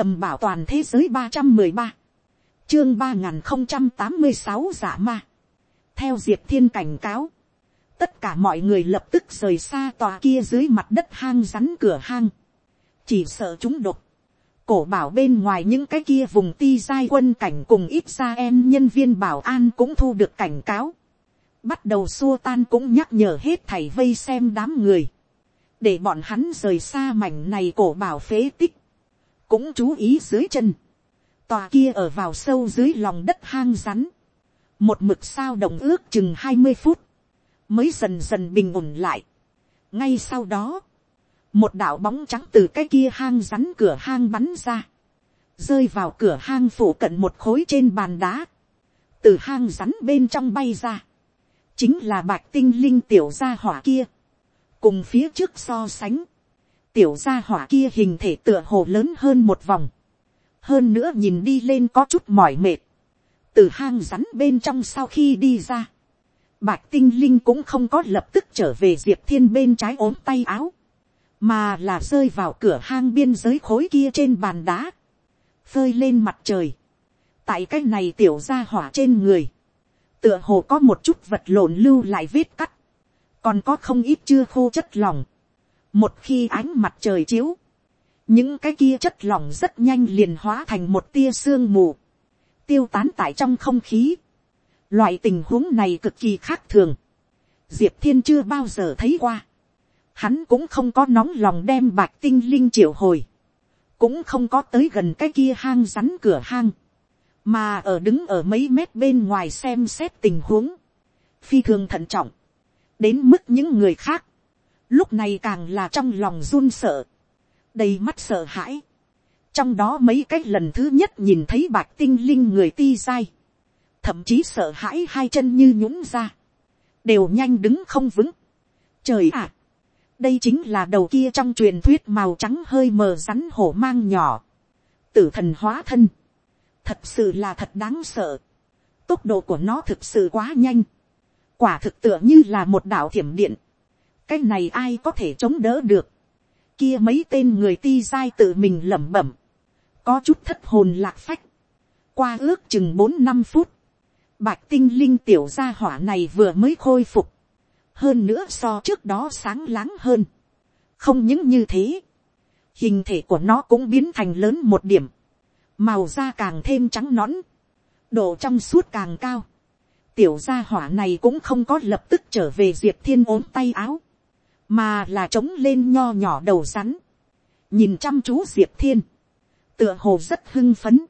tầm bảo toàn thế giới ba trăm mười ba, chương ba n g h n không trăm tám mươi sáu giả ma, theo diệp thiên cảnh cáo, tất cả mọi người lập tức rời xa tòa kia dưới mặt đất hang rắn cửa hang, chỉ sợ chúng đột cổ bảo bên ngoài những cái kia vùng ti giai quân cảnh cùng ít ra em nhân viên bảo an cũng thu được cảnh cáo, bắt đầu xua tan cũng nhắc nhở hết thầy vây xem đám người, để bọn hắn rời xa mảnh này cổ bảo phế tích, cũng chú ý dưới chân, tòa kia ở vào sâu dưới lòng đất hang rắn, một mực sao động ước chừng hai mươi phút, mới dần dần bình ổn lại. ngay sau đó, một đạo bóng trắng từ cái kia hang rắn cửa hang bắn ra, rơi vào cửa hang phủ cận một khối trên bàn đá, từ hang rắn bên trong bay ra, chính là bạch tinh linh tiểu gia hỏa kia, cùng phía trước so sánh, tiểu gia hỏa kia hình thể tựa hồ lớn hơn một vòng, hơn nữa nhìn đi lên có chút mỏi mệt, từ hang rắn bên trong sau khi đi ra, bạch tinh linh cũng không có lập tức trở về diệp thiên bên trái ốm tay áo, mà là rơi vào cửa hang biên giới khối kia trên bàn đá, phơi lên mặt trời, tại cái này tiểu ra hỏa trên người, tựa hồ có một chút vật lộn lưu lại vết cắt, còn có không ít chưa khô chất lòng, một khi ánh mặt trời chiếu, những cái kia chất lỏng rất nhanh liền hóa thành một tia sương mù, tiêu tán tại trong không khí. Loại tình huống này cực kỳ khác thường. Diệp thiên chưa bao giờ thấy qua. Hắn cũng không có nóng lòng đem bạch tinh linh triệu hồi. Cũng không có tới gần cái kia hang rắn cửa hang. Mà ở đứng ở mấy mét bên ngoài xem xét tình huống. Phi thường thận trọng. Đến mức những người khác lúc này càng là trong lòng run sợ, đầy mắt sợ hãi, trong đó mấy cái lần thứ nhất nhìn thấy bạch tinh linh người ti dai, thậm chí sợ hãi hai chân như nhũng ra, đều nhanh đứng không vững. Trời ạ, đây chính là đầu kia trong truyền thuyết màu trắng hơi mờ rắn hổ mang nhỏ, tử thần hóa thân, thật sự là thật đáng sợ, tốc độ của nó thực sự quá nhanh, quả thực tựa như là một đạo thiểm điện, cái này ai có thể chống đỡ được. kia mấy tên người ti dai tự mình lẩm bẩm. có chút thất hồn lạc phách. qua ước chừng bốn năm phút. bạch tinh linh tiểu gia hỏa này vừa mới khôi phục. hơn nữa so trước đó sáng láng hơn. không những như thế. hình thể của nó cũng biến thành lớn một điểm. màu da càng thêm trắng nõn. độ trong suốt càng cao tiểu gia hỏa này cũng không có lập tức trở về diệp thiên ốm tay áo, mà là trống lên nho nhỏ đầu rắn, nhìn chăm chú diệp thiên, tựa hồ rất hưng phấn,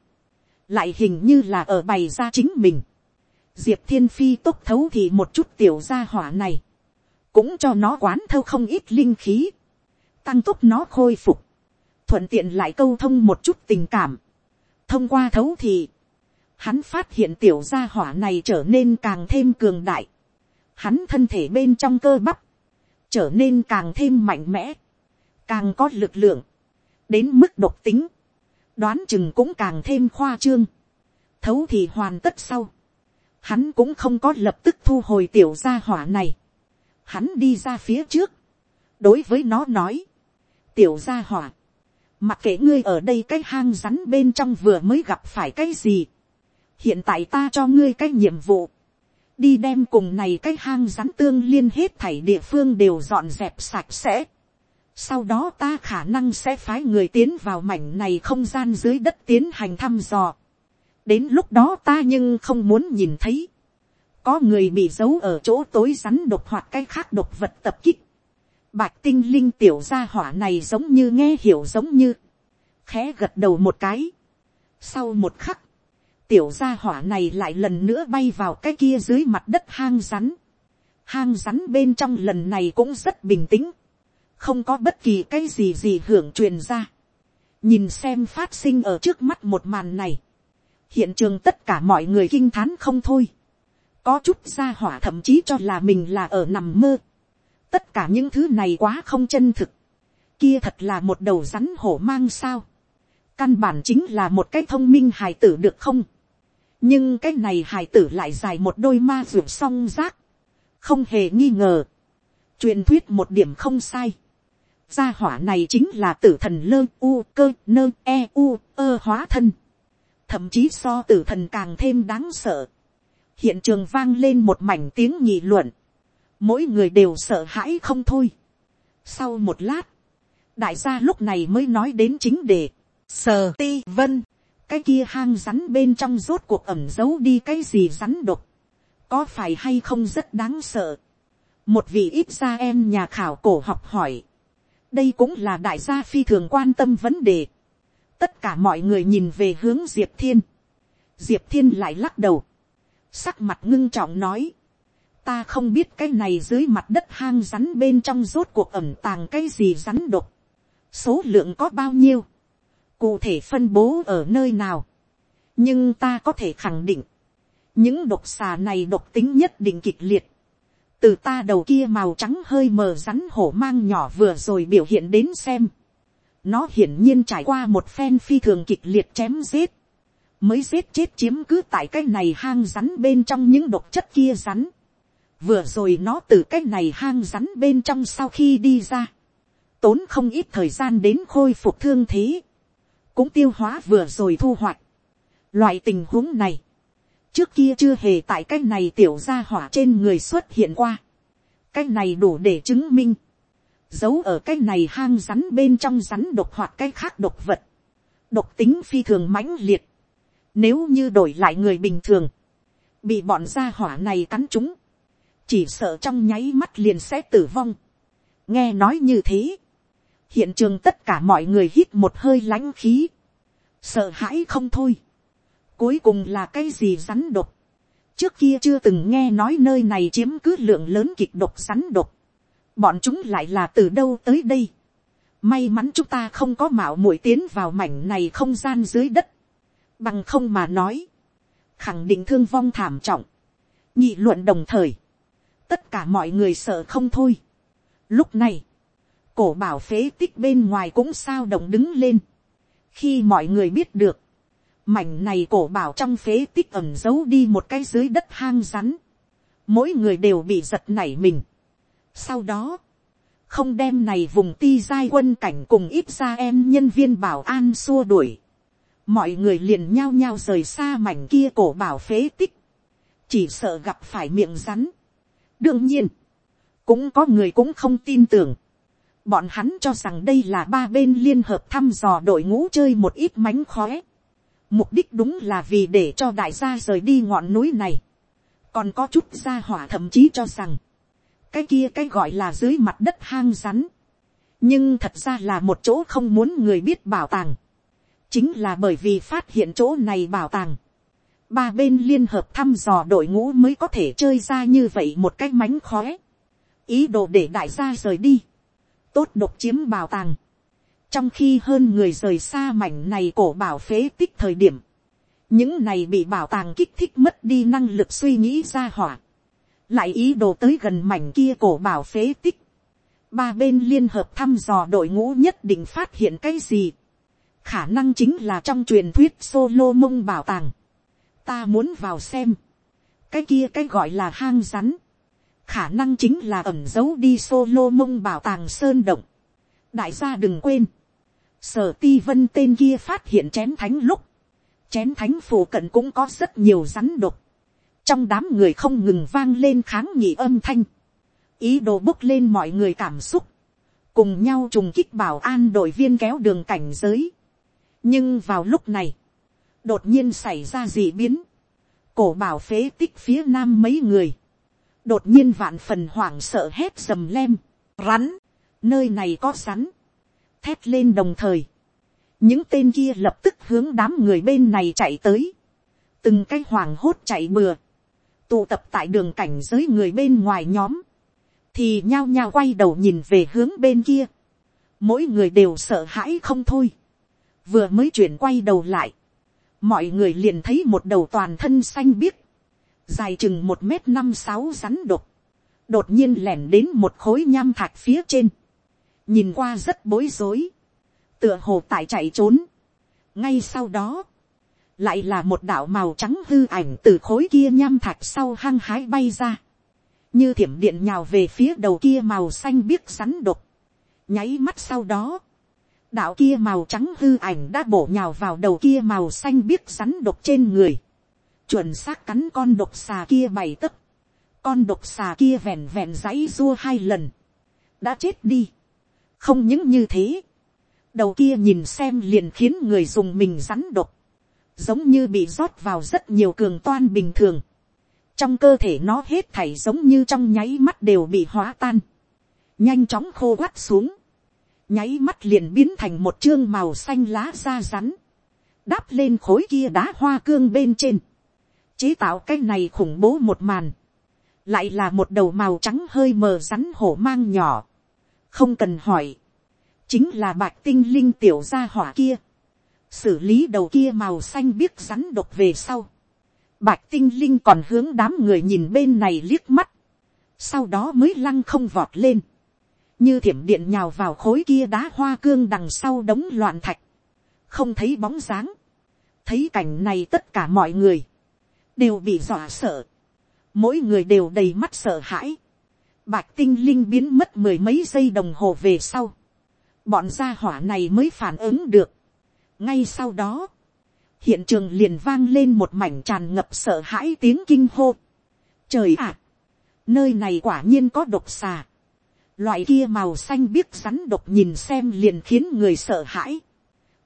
lại hình như là ở bày ra chính mình. Diệp thiên phi tốc thấu thì một chút tiểu gia hỏa này, cũng cho nó quán thâu không ít linh khí, tăng tốc nó khôi phục, thuận tiện lại câu thông một chút tình cảm. thông qua thấu thì, hắn phát hiện tiểu gia hỏa này trở nên càng thêm cường đại, hắn thân thể bên trong cơ bắp, trở nên càng thêm mạnh mẽ, càng có lực lượng, đến mức độc tính, đoán chừng cũng càng thêm khoa trương, thấu thì hoàn tất sau, hắn cũng không có lập tức thu hồi tiểu gia hỏa này, hắn đi ra phía trước, đối với nó nói, tiểu gia hỏa, mặc kệ ngươi ở đây cái hang rắn bên trong vừa mới gặp phải cái gì, hiện tại ta cho ngươi cái nhiệm vụ, đi đem cùng này cái hang rắn tương liên hết thảy địa phương đều dọn dẹp sạch sẽ. Sau đó ta khả năng sẽ phái người tiến vào mảnh này không gian dưới đất tiến hành thăm dò. Đến lúc đó ta nhưng không muốn nhìn thấy. Có người bị giấu ở chỗ tối rắn độc hoặc cái khác độc vật tập kích. Bạch tinh linh tiểu gia hỏa này giống như nghe hiểu giống như. Khẽ gật đầu một cái. Sau một khắc tiểu gia hỏa này lại lần nữa bay vào cái kia dưới mặt đất hang rắn. Hang rắn bên trong lần này cũng rất bình tĩnh. Không có bất kỳ cái gì gì hưởng truyền ra. Nhìn xem phát sinh ở trước mắt một màn này. Hiện trường tất cả mọi người kinh thán không thôi. Có chút gia hỏa thậm chí cho là mình là ở nằm mơ. Tất cả những thứ này quá không chân thực. Kia thật là một đầu rắn hổ mang sao căn bản chính là một cái thông minh hài tử được không nhưng cái này hài tử lại dài một đôi ma ruột song rác, không hề nghi ngờ, truyền thuyết một điểm không sai, gia hỏa này chính là tử thần lơ u cơ nơ e u ơ hóa thân. thậm chí so tử thần càng thêm đáng sợ. hiện trường vang lên một mảnh tiếng nhị luận. mỗi người đều sợ hãi không thôi. sau một lát, đại gia lúc này mới nói đến chính đề. sờ ti vân, cái kia hang rắn bên trong rốt cuộc ẩm giấu đi cái gì rắn độc. có phải hay không rất đáng sợ. một vị ít ra em nhà khảo cổ học hỏi đây cũng là đại gia phi thường quan tâm vấn đề. tất cả mọi người nhìn về hướng diệp thiên. diệp thiên lại lắc đầu. sắc mặt ngưng trọng nói. ta không biết cái này dưới mặt đất hang rắn bên trong rốt cuộc ẩm tàng cái gì rắn độc. số lượng có bao nhiêu cụ thể phân bố ở nơi nào. nhưng ta có thể khẳng định. những độc xà này độc tính nhất định kịch liệt từ ta đầu kia màu trắng hơi mờ rắn hổ mang nhỏ vừa rồi biểu hiện đến xem. nó hiển nhiên trải qua một phen phi thường kịch liệt chém giết. mới giết chết chiếm cứ tại cái này hang rắn bên trong những độc chất kia rắn. vừa rồi nó từ cái này hang rắn bên trong sau khi đi ra. tốn không ít thời gian đến khôi phục thương thế cũng tiêu hóa vừa rồi thu hoạch. loại tình huống này trước kia chưa hề tại cái này tiểu gia hỏa trên người xuất hiện qua. cái này đủ để chứng minh. giấu ở cái này hang rắn bên trong rắn độc hoặc cái khác độc vật. độc tính phi thường mãnh liệt. nếu như đổi lại người bình thường, bị bọn gia hỏa này cắn chúng, chỉ sợ trong nháy mắt liền sẽ tử vong. nghe nói như thế, hiện trường tất cả mọi người hít một hơi lãnh khí, sợ hãi không thôi cuối cùng là cái gì rắn độc. trước kia chưa từng nghe nói nơi này chiếm cứ lượng lớn kịch độc rắn độc. bọn chúng lại là từ đâu tới đây. may mắn chúng ta không có mạo muội tiến vào mảnh này không gian dưới đất. bằng không mà nói. khẳng định thương vong thảm trọng. nhị luận đồng thời. tất cả mọi người sợ không thôi. lúc này, cổ bảo phế tích bên ngoài cũng sao động đứng lên. khi mọi người biết được, Mảnh này cổ bảo trong phế tích ẩm giấu đi một cái dưới đất hang rắn. Mỗi người đều bị giật nảy mình. Sau đó, không đem này vùng ti giai quân cảnh cùng ít ra em nhân viên bảo an xua đuổi. Mọi người liền nhao nhao rời xa mảnh kia cổ bảo phế tích. Chỉ sợ gặp phải miệng rắn. Đương nhiên, cũng có người cũng không tin tưởng. Bọn hắn cho rằng đây là ba bên liên hợp thăm dò đội ngũ chơi một ít mánh khóe. Mục đích đúng là vì để cho đại gia rời đi ngọn núi này. Còn có chút gia hỏa thậm chí cho rằng. Cái kia cái gọi là dưới mặt đất hang rắn. Nhưng thật ra là một chỗ không muốn người biết bảo tàng. Chính là bởi vì phát hiện chỗ này bảo tàng. Ba bên liên hợp thăm dò đội ngũ mới có thể chơi ra như vậy một cái mánh khóe. Ý đồ để đại gia rời đi. Tốt độc chiếm bảo tàng. Trong khi hơn người rời xa mảnh này cổ bảo phế tích thời điểm, những này bị bảo tàng kích thích mất đi năng lực suy nghĩ ra hỏa, lại ý đồ tới gần mảnh kia cổ bảo phế tích, ba bên liên hợp thăm dò đội ngũ nhất định phát hiện cái gì, khả năng chính là trong truyền thuyết solo mông bảo tàng, ta muốn vào xem, cái kia cái gọi là hang rắn, khả năng chính là ẩm giấu đi solo mông bảo tàng sơn động, đại gia đừng quên, sở ti vân tên kia phát hiện chén thánh lúc, chén thánh phổ cận cũng có rất nhiều rắn độc, trong đám người không ngừng vang lên kháng nghị âm thanh, ý đồ bốc lên mọi người cảm xúc, cùng nhau trùng kích bảo an đội viên kéo đường cảnh giới. nhưng vào lúc này, đột nhiên xảy ra dị biến, cổ bảo phế tích phía nam mấy người, đột nhiên vạn phần hoảng sợ hét dầm lem, rắn, nơi này có rắn, thét lên đồng thời, những tên kia lập tức hướng đám người bên này chạy tới, từng cái hoàng hốt chạy bừa, tụ tập tại đường cảnh giới người bên ngoài nhóm, thì nhao nhao quay đầu nhìn về hướng bên kia, mỗi người đều sợ hãi không thôi, vừa mới chuyển quay đầu lại, mọi người liền thấy một đầu toàn thân xanh biếc, dài chừng một m năm sáu rắn đột, đột nhiên lẻn đến một khối nham thạch phía trên, nhìn qua rất bối rối, tựa hồ tại chạy trốn. ngay sau đó, lại là một đạo màu trắng hư ảnh từ khối kia nham thạch sau hăng hái bay ra, như thiểm điện nhào về phía đầu kia màu xanh biếc rắn đột nháy mắt sau đó, đạo kia màu trắng hư ảnh đã bổ nhào vào đầu kia màu xanh biếc rắn độc trên người, chuẩn xác cắn con độc xà kia bày tấp, con độc xà kia vẹn vẹn dãy dua hai lần, đã chết đi, không những như thế, đầu kia nhìn xem liền khiến người dùng mình rắn độc, giống như bị rót vào rất nhiều cường toan bình thường, trong cơ thể nó hết thảy giống như trong nháy mắt đều bị hóa tan, nhanh chóng khô quắt xuống, nháy mắt liền biến thành một chương màu xanh lá da rắn, đáp lên khối kia đá hoa cương bên trên, chế tạo cái này khủng bố một màn, lại là một đầu màu trắng hơi mờ rắn hổ mang nhỏ, không cần hỏi, chính là bạch tinh linh tiểu gia hỏa kia, xử lý đầu kia màu xanh biết rắn độc về sau, bạch tinh linh còn hướng đám người nhìn bên này liếc mắt, sau đó mới lăng không vọt lên, như thiểm điện nhào vào khối kia đá hoa cương đằng sau đống loạn thạch, không thấy bóng dáng, thấy cảnh này tất cả mọi người, đều bị dọa sợ, mỗi người đều đầy mắt sợ hãi, bạch tinh linh biến mất mười mấy giây đồng hồ về sau, bọn gia hỏa này mới phản ứng được. ngay sau đó, hiện trường liền vang lên một mảnh tràn ngập sợ hãi tiếng kinh hô. trời ạ, nơi này quả nhiên có độc xà. loại kia màu xanh biếc rắn độc nhìn xem liền khiến người sợ hãi.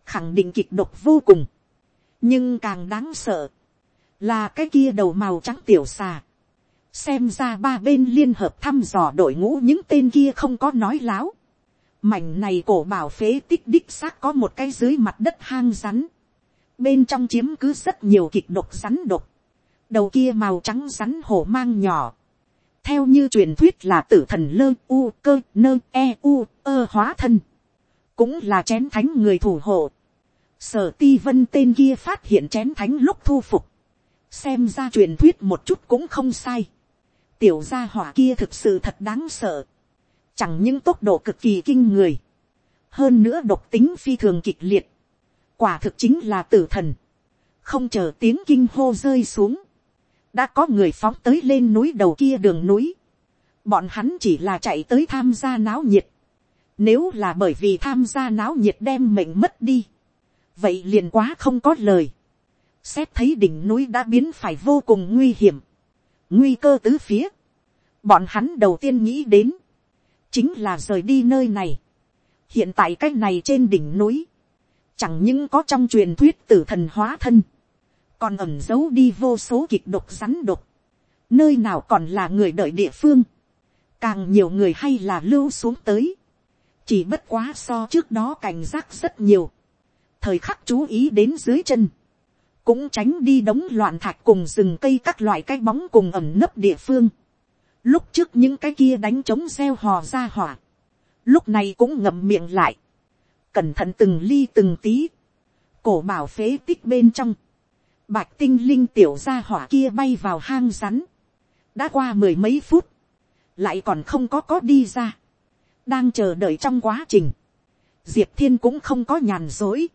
khẳng định kịch độc vô cùng. nhưng càng đáng sợ, là cái kia đầu màu trắng tiểu xà. xem ra ba bên liên hợp thăm dò đội ngũ những tên kia không có nói láo Mảnh này cổ bảo phế tích đích xác có một cái dưới mặt đất hang rắn. Bên trong chiếm cứ rất nhiều kịch độc rắn độc. Đầu kia màu trắng rắn hổ mang nhỏ. Theo như truyền thuyết là tử thần lơ u cơ nơ e u ơ hóa thân. Cũng là chén thánh người thủ hộ. Sở ti vân tên kia phát hiện chén thánh lúc thu phục. Xem ra truyền thuyết một chút cũng không sai. Tiểu gia hỏa kia thực sự thật đáng sợ. Chẳng những tốc độ cực kỳ kinh người, hơn nữa độc tính phi thường kịch liệt, quả thực chính là tử thần, không chờ tiếng kinh hô rơi xuống, đã có người phóng tới lên núi đầu kia đường núi, bọn hắn chỉ là chạy tới tham gia náo nhiệt, nếu là bởi vì tham gia náo nhiệt đem mệnh mất đi, vậy liền quá không có lời, xét thấy đỉnh núi đã biến phải vô cùng nguy hiểm, nguy cơ tứ phía, bọn hắn đầu tiên nghĩ đến, chính là rời đi nơi này. hiện tại cái này trên đỉnh núi, chẳng những có trong truyền thuyết tử thần hóa thân, còn ẩm giấu đi vô số kịch độc rắn độc, nơi nào còn là người đợi địa phương, càng nhiều người hay là lưu xuống tới, chỉ bất quá so trước đó cảnh giác rất nhiều, thời khắc chú ý đến dưới chân, cũng tránh đi đống loạn thạch cùng rừng cây các loại cái bóng cùng ẩm nấp địa phương, Lúc trước những cái kia đánh trống gieo hò ra hỏa. Lúc này cũng ngậm miệng lại. Cẩn thận từng ly từng tí. Cổ bảo phế tích bên trong. Bạch tinh linh tiểu ra hỏa kia bay vào hang rắn. Đã qua mười mấy phút. Lại còn không có có đi ra. Đang chờ đợi trong quá trình. Diệp thiên cũng không có nhàn dối.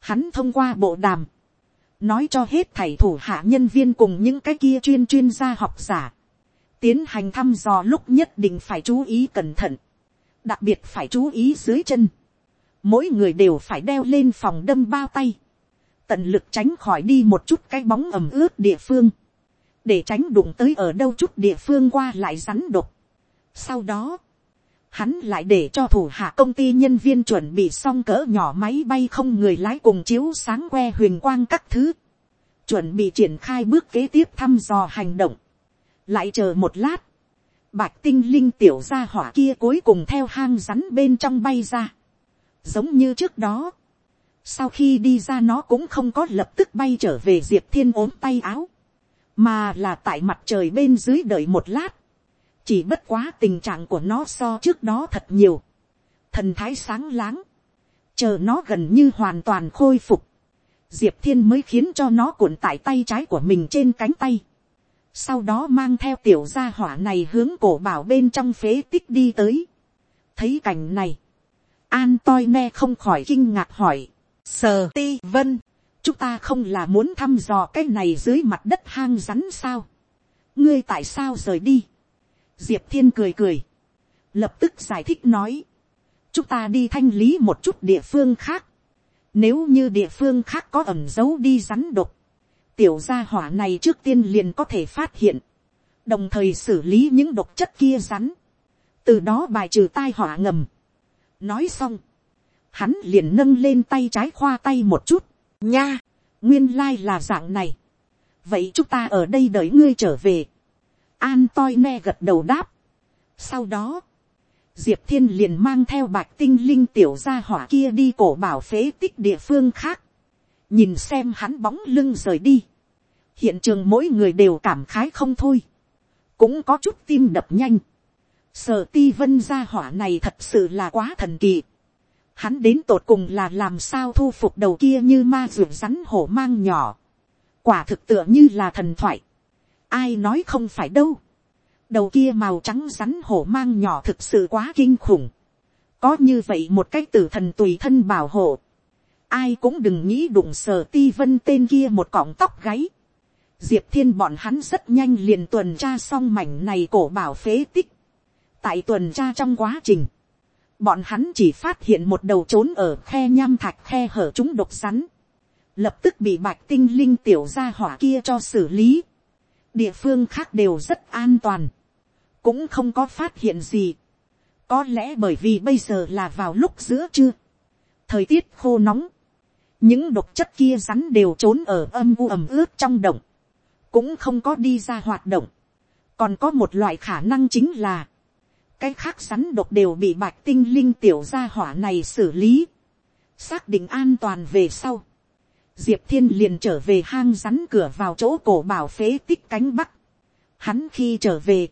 Hắn thông qua bộ đàm nói cho hết thầy thủ hạ nhân viên cùng những cái kia chuyên chuyên gia học giả, tiến hành thăm dò lúc nhất định phải chú ý cẩn thận, đặc biệt phải chú ý dưới chân, mỗi người đều phải đeo lên phòng đâm bao tay, tận lực tránh khỏi đi một chút cái bóng ẩm ướt địa phương, để tránh đụng tới ở đâu chút địa phương qua lại rắn độc. Sau đó, hắn lại để cho thủ hạ công ty nhân viên chuẩn bị xong cỡ nhỏ máy bay không người lái cùng chiếu sáng que huyền quang các thứ, chuẩn bị triển khai bước kế tiếp thăm dò hành động. Lại chờ một lát, bạch tinh linh tiểu gia hỏa kia cuối cùng theo hang rắn bên trong bay ra. giống như trước đó, sau khi đi ra nó cũng không có lập tức bay trở về diệp thiên ốm tay áo, mà là tại mặt trời bên dưới đợi một lát, chỉ bất quá tình trạng của nó so trước đó thật nhiều, thần thái sáng láng, chờ nó gần như hoàn toàn khôi phục, diệp thiên mới khiến cho nó cuộn tại tay trái của mình trên cánh tay, sau đó mang theo tiểu gia hỏa này hướng cổ bảo bên trong phế tích đi tới. thấy cảnh này, an toi ne không khỏi kinh ngạc hỏi, sờ ti vân, chúng ta không là muốn thăm dò cái này dưới mặt đất hang rắn sao, ngươi tại sao rời đi, diệp thiên cười cười, lập tức giải thích nói, chúng ta đi thanh lý một chút địa phương khác, nếu như địa phương khác có ẩm dấu đi rắn độc, tiểu gia hỏa này trước tiên liền có thể phát hiện, đồng thời xử lý những độc chất kia rắn, từ đó bài trừ tai họa ngầm. nói xong, hắn liền nâng lên tay trái khoa tay một chút, nha, nguyên lai là dạng này. vậy chúng ta ở đây đợi ngươi trở về an toi me gật đầu đáp. sau đó, diệp thiên liền mang theo bạch tinh linh tiểu gia hỏa kia đi cổ bảo phế tích địa phương khác, nhìn xem hắn bóng lưng rời đi. hiện trường mỗi người đều cảm khái không thôi, cũng có chút tim đập nhanh. sở ti vân gia hỏa này thật sự là quá thần kỳ. hắn đến tột cùng là làm sao thu phục đầu kia như ma rượu rắn hổ mang nhỏ. quả thực tựa như là thần thoại ai nói không phải đâu đầu kia màu trắng rắn hổ mang nhỏ thực sự quá kinh khủng. có như vậy một cái tử thần tùy thân bảo hộ. ai cũng đừng nghĩ đụng sờ ti vân tên kia một cọng tóc gáy. diệp thiên bọn hắn rất nhanh liền tuần tra xong mảnh này cổ bảo phế tích. tại tuần tra trong quá trình, bọn hắn chỉ phát hiện một đầu trốn ở khe nham thạch khe hở chúng độc rắn. lập tức bị bạch tinh linh tiểu ra hỏa kia cho xử lý địa phương khác đều rất an toàn cũng không có phát hiện gì. có lẽ bởi vì bây giờ là vào lúc giữa trưa, thời tiết khô nóng, những độc chất kia rắn đều trốn ở âm u ẩm ướt trong động, cũng không có đi ra hoạt động. còn có một loại khả năng chính là, cái khác rắn độc đều bị bạch tinh linh tiểu gia hỏa này xử lý, xác định an toàn về sau. Diệp thiên liền trở về hang rắn cửa vào chỗ cổ bảo phế tích cánh bắc. Hắn khi trở về,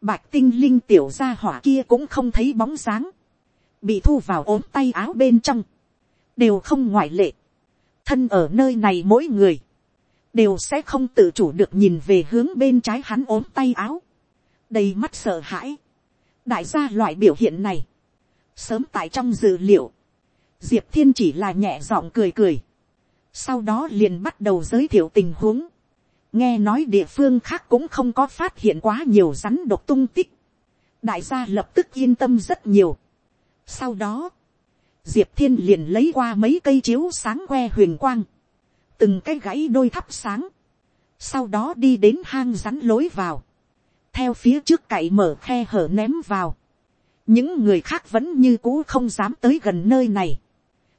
Bạch tinh linh tiểu gia hỏa kia cũng không thấy bóng dáng. Bị thu vào ốm tay áo bên trong. Đều không ngoại lệ. Thân ở nơi này mỗi người. Đều sẽ không tự chủ được nhìn về hướng bên trái hắn ốm tay áo. Đầy mắt sợ hãi. Đại gia loại biểu hiện này. Sớm tại trong dự liệu. Diệp thiên chỉ là nhẹ giọng cười cười. Sau đó liền bắt đầu giới thiệu tình huống. Nghe nói địa phương khác cũng không có phát hiện quá nhiều rắn độc tung tích, đại gia lập tức yên tâm rất nhiều. sau đó, diệp thiên liền lấy qua mấy cây chiếu sáng que huyền quang, từng cái gãy đôi thắp sáng, sau đó đi đến hang rắn lối vào, theo phía trước cậy mở khe hở ném vào, những người khác vẫn như cũ không dám tới gần nơi này,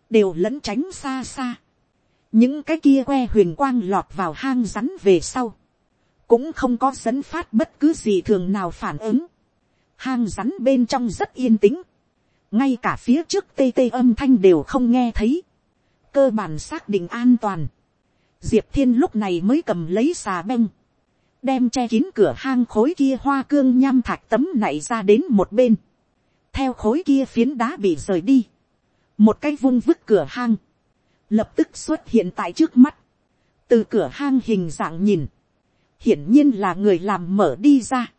đều lẫn tránh xa xa những cái kia que huyền quang lọt vào hang rắn về sau, cũng không có dẫn phát bất cứ gì thường nào phản ứng. hang rắn bên trong rất yên tĩnh, ngay cả phía trước tê tê âm thanh đều không nghe thấy, cơ bản xác định an toàn. diệp thiên lúc này mới cầm lấy xà beng, đem che kín cửa hang khối kia hoa cương nham thạch tấm này ra đến một bên, theo khối kia phiến đá bị rời đi, một cái vung vứt cửa hang, lập tức xuất hiện tại trước mắt, từ cửa hang hình dạng nhìn, hiển nhiên là người làm mở đi ra,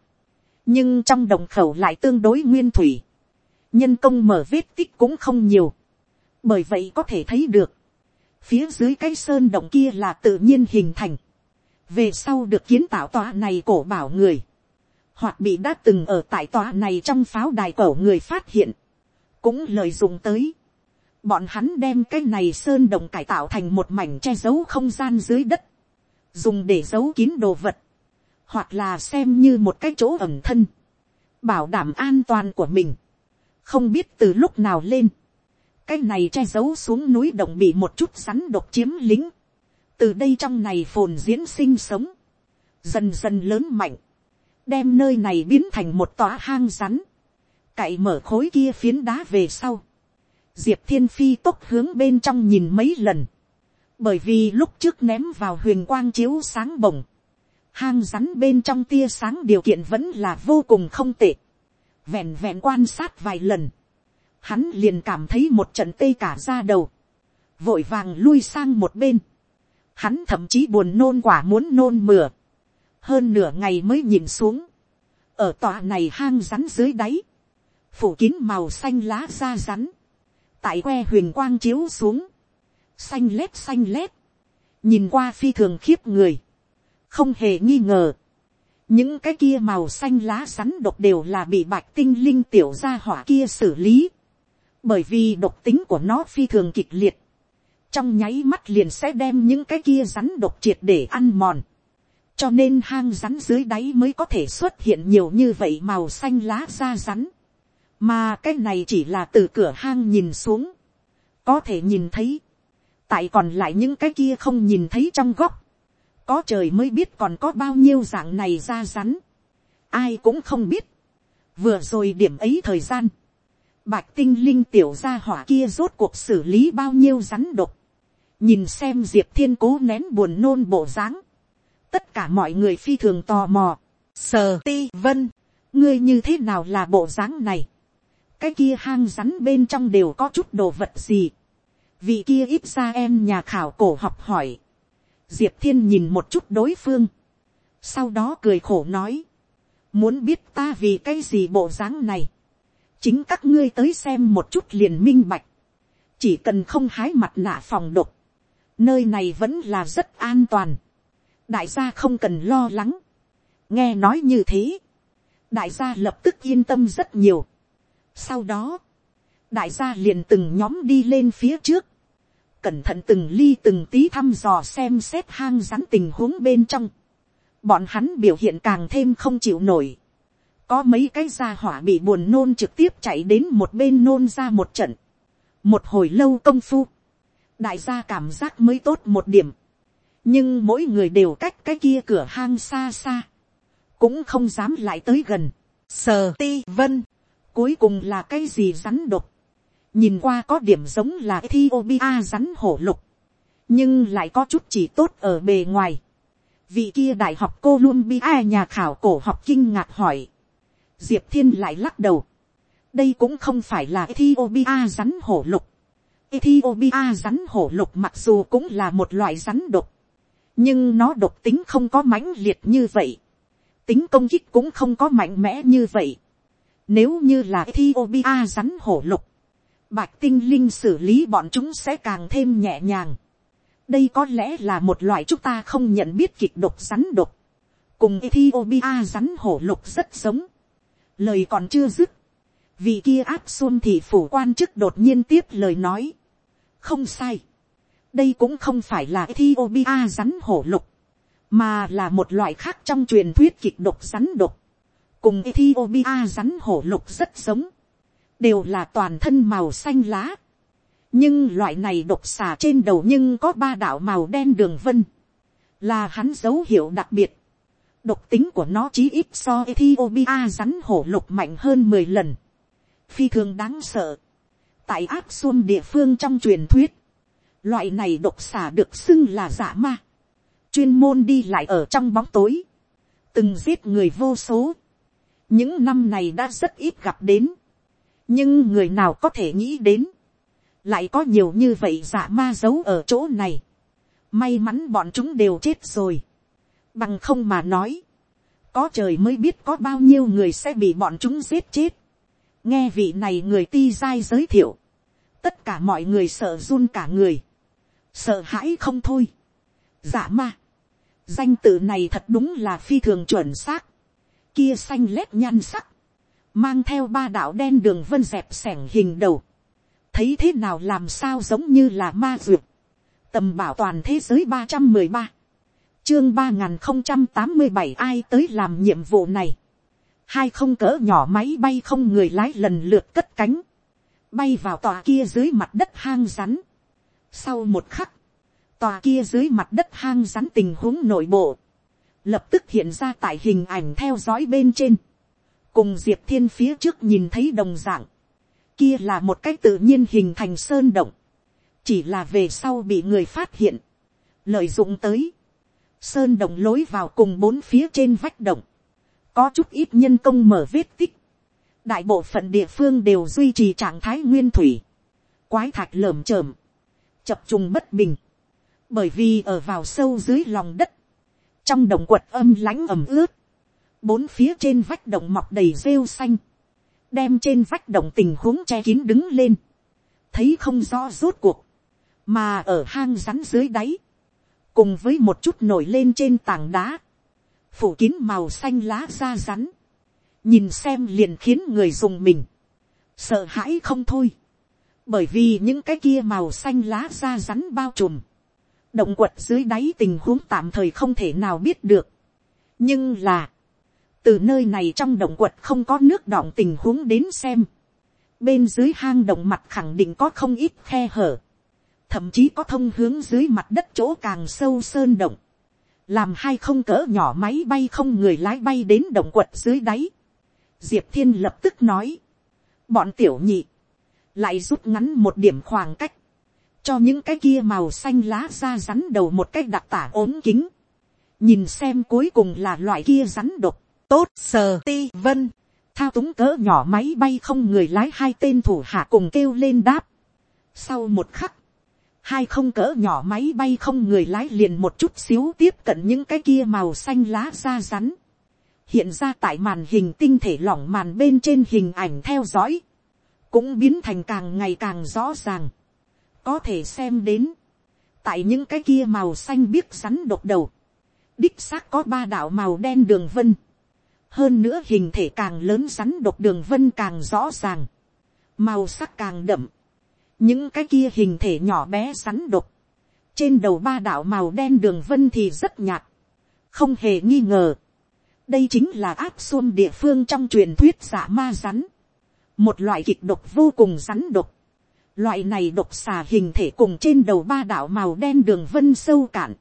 nhưng trong đồng khẩu lại tương đối nguyên thủy, nhân công mở vết tích cũng không nhiều, bởi vậy có thể thấy được, phía dưới cái sơn động kia là tự nhiên hình thành, về sau được kiến tạo tòa này cổ bảo người, hoặc bị đã từng ở tại tòa này trong pháo đài cổ người phát hiện, cũng lợi dụng tới, Bọn hắn đem cái này sơn đồng cải tạo thành một mảnh che giấu không gian dưới đất. Dùng để giấu kín đồ vật. Hoặc là xem như một cái chỗ ẩm thân. Bảo đảm an toàn của mình. Không biết từ lúc nào lên. Cái này che giấu xuống núi đồng bị một chút rắn độc chiếm lính. Từ đây trong này phồn diễn sinh sống. Dần dần lớn mạnh. Đem nơi này biến thành một tòa hang rắn. Cậy mở khối kia phiến đá về sau diệp thiên phi tốc hướng bên trong nhìn mấy lần, bởi vì lúc trước ném vào huyền quang chiếu sáng bồng, hang rắn bên trong tia sáng điều kiện vẫn là vô cùng không tệ, vẹn vẹn quan sát vài lần, hắn liền cảm thấy một trận tê cả ra đầu, vội vàng lui sang một bên, hắn thậm chí buồn nôn quả muốn nôn mửa, hơn nửa ngày mới nhìn xuống, ở tòa này hang rắn dưới đáy, phủ kín màu xanh lá da rắn, tại que huyền quang chiếu xuống, xanh lét xanh lét, nhìn qua phi thường khiếp người, không hề nghi ngờ, những cái kia màu xanh lá rắn độc đều là bị bạch tinh linh tiểu gia hỏa kia xử lý, bởi vì độc tính của nó phi thường kịch liệt, trong nháy mắt liền sẽ đem những cái kia rắn độc triệt để ăn mòn, cho nên hang rắn dưới đáy mới có thể xuất hiện nhiều như vậy màu xanh lá da rắn, mà cái này chỉ là từ cửa hang nhìn xuống, có thể nhìn thấy, tại còn lại những cái kia không nhìn thấy trong góc, có trời mới biết còn có bao nhiêu dạng này ra rắn, ai cũng không biết, vừa rồi điểm ấy thời gian, bạch tinh linh tiểu gia hỏa kia rốt cuộc xử lý bao nhiêu rắn độc, nhìn xem diệp thiên cố nén buồn nôn bộ dáng, tất cả mọi người phi thường tò mò, sờ ti vân, ngươi như thế nào là bộ dáng này, cái kia hang rắn bên trong đều có chút đồ vật gì, vị kia ít ra em nhà khảo cổ học hỏi, diệp thiên nhìn một chút đối phương, sau đó cười khổ nói, muốn biết ta vì cái gì bộ dáng này, chính các ngươi tới xem một chút liền minh bạch, chỉ cần không hái mặt nạ phòng độc, nơi này vẫn là rất an toàn, đại gia không cần lo lắng, nghe nói như thế, đại gia lập tức yên tâm rất nhiều sau đó, đại gia liền từng nhóm đi lên phía trước, cẩn thận từng ly từng tí thăm dò xem xét hang rắn tình huống bên trong, bọn hắn biểu hiện càng thêm không chịu nổi, có mấy cái gia hỏa bị buồn nôn trực tiếp chạy đến một bên nôn ra một trận, một hồi lâu công phu, đại gia cảm giác mới tốt một điểm, nhưng mỗi người đều cách cái kia cửa hang xa xa, cũng không dám lại tới gần, sờ ti vân, cuối cùng là cái gì rắn độc, nhìn qua có điểm giống là Ethiopia rắn hổ lục, nhưng lại có chút chỉ tốt ở bề ngoài. Vị kia đại học Columbia nhà khảo cổ học kinh ngạc hỏi. Diệp Thiên lại lắc đầu. Đây cũng không phải là Ethiopia rắn hổ lục. Ethiopia rắn hổ lục mặc dù cũng là một loại rắn độc. Nhưng nó độc tính không có mãnh liệt như vậy. Tính công kích cũng không có mạnh mẽ như vậy. Nếu như là Ethiopia rắn hổ lục, bạch tinh linh xử lý bọn chúng sẽ càng thêm nhẹ nhàng. đây có lẽ là một loại chúng ta không nhận biết kịch độc rắn độc. cùng Ethiopia rắn hổ lục rất giống. lời còn chưa dứt. vì kia áp xuân thì phủ quan chức đột nhiên tiếp lời nói. không sai. đây cũng không phải là Ethiopia rắn hổ lục. mà là một loại khác trong truyền thuyết kịch độc rắn độc cùng Ethiopia rắn hổ lục rất giống đều là toàn thân màu xanh lá. nhưng loại này độc xà trên đầu nhưng có ba đạo màu đen đường vân, là hắn dấu hiệu đặc biệt. độc tính của nó chí ít so Ethiopia rắn hổ lục mạnh hơn mười lần. phi thường đáng sợ. tại áp xuân địa phương trong truyền thuyết, loại này độc xà được xưng là giả ma. chuyên môn đi lại ở trong bóng tối, từng giết người vô số những năm này đã rất ít gặp đến nhưng người nào có thể nghĩ đến, lại có nhiều như vậy giả ma giấu ở chỗ này. may mắn bọn chúng đều chết rồi. bằng không mà nói, có trời mới biết có bao nhiêu người sẽ bị bọn chúng giết chết. nghe vị này người ti giai giới thiệu, tất cả mọi người sợ run cả người, sợ hãi không thôi. giả ma, danh tự này thật đúng là phi thường chuẩn xác, kia xanh lét nhan sắc, mang theo ba đạo đen đường vân dẹp sẻng hình đầu, thấy thế nào làm sao giống như là ma dược, tầm bảo toàn thế giới ba trăm mười ba, chương ba nghìn không trăm tám mươi bảy ai tới làm nhiệm vụ này, hai không cỡ nhỏ máy bay không người lái lần lượt cất cánh, bay vào tòa kia dưới mặt đất hang rắn. Sau một khắc, tòa kia dưới mặt đất hang rắn tình huống nội bộ, lập tức hiện ra tại hình ảnh theo dõi bên trên. Cùng diệp thiên phía trước nhìn thấy đồng dạng, kia là một cái tự nhiên hình thành sơn động, chỉ là về sau bị người phát hiện, lợi dụng tới, sơn động lối vào cùng bốn phía trên vách động, có chút ít nhân công mở vết tích, đại bộ phận địa phương đều duy trì trạng thái nguyên thủy, quái thạch lởm chởm, chập trùng bất bình, bởi vì ở vào sâu dưới lòng đất, trong động quật âm lãnh ẩm ướt, bốn phía trên vách động mọc đầy rêu xanh, đem trên vách động tình huống che kín đứng lên, thấy không rõ rốt cuộc, mà ở hang rắn dưới đáy, cùng với một chút nổi lên trên tảng đá, phủ kín màu xanh lá da rắn, nhìn xem liền khiến người dùng mình, sợ hãi không thôi, bởi vì những cái kia màu xanh lá da rắn bao trùm, động quật dưới đáy tình huống tạm thời không thể nào biết được. nhưng là, từ nơi này trong động quật không có nước đọng tình huống đến xem, bên dưới hang động mặt khẳng định có không ít khe hở, thậm chí có thông hướng dưới mặt đất chỗ càng sâu sơn động, làm hai không cỡ nhỏ máy bay không người lái bay đến động quật dưới đáy. Diệp thiên lập tức nói, bọn tiểu nhị, lại rút ngắn một điểm khoảng cách, cho những cái kia màu xanh lá ra rắn đầu một cái đặc tả ốm kính, nhìn xem cuối cùng là loại kia rắn độc, tốt sờ ti vân, thao túng cỡ nhỏ máy bay không người lái hai tên thủ hạ cùng kêu lên đáp. Sau một khắc, hai không cỡ nhỏ máy bay không người lái liền một chút xíu tiếp cận những cái kia màu xanh lá ra rắn. hiện ra tại màn hình tinh thể lỏng màn bên trên hình ảnh theo dõi, cũng biến thành càng ngày càng rõ ràng có thể xem đến, tại những cái kia màu xanh biếc rắn độc đầu, đích xác có ba đạo màu đen đường vân. hơn nữa hình thể càng lớn rắn độc đường vân càng rõ ràng, màu sắc càng đậm. Những cái kia hình thể nhỏ bé rắn độc, trên đầu ba đạo màu đen đường vân thì rất nhạt, không hề nghi ngờ, đây chính là áp xuông địa phương trong truyền thuyết giả ma rắn, một loại kịch độc vô cùng rắn độc, loại này độc xà hình thể cùng trên đầu ba đạo màu đen đường vân sâu cạn,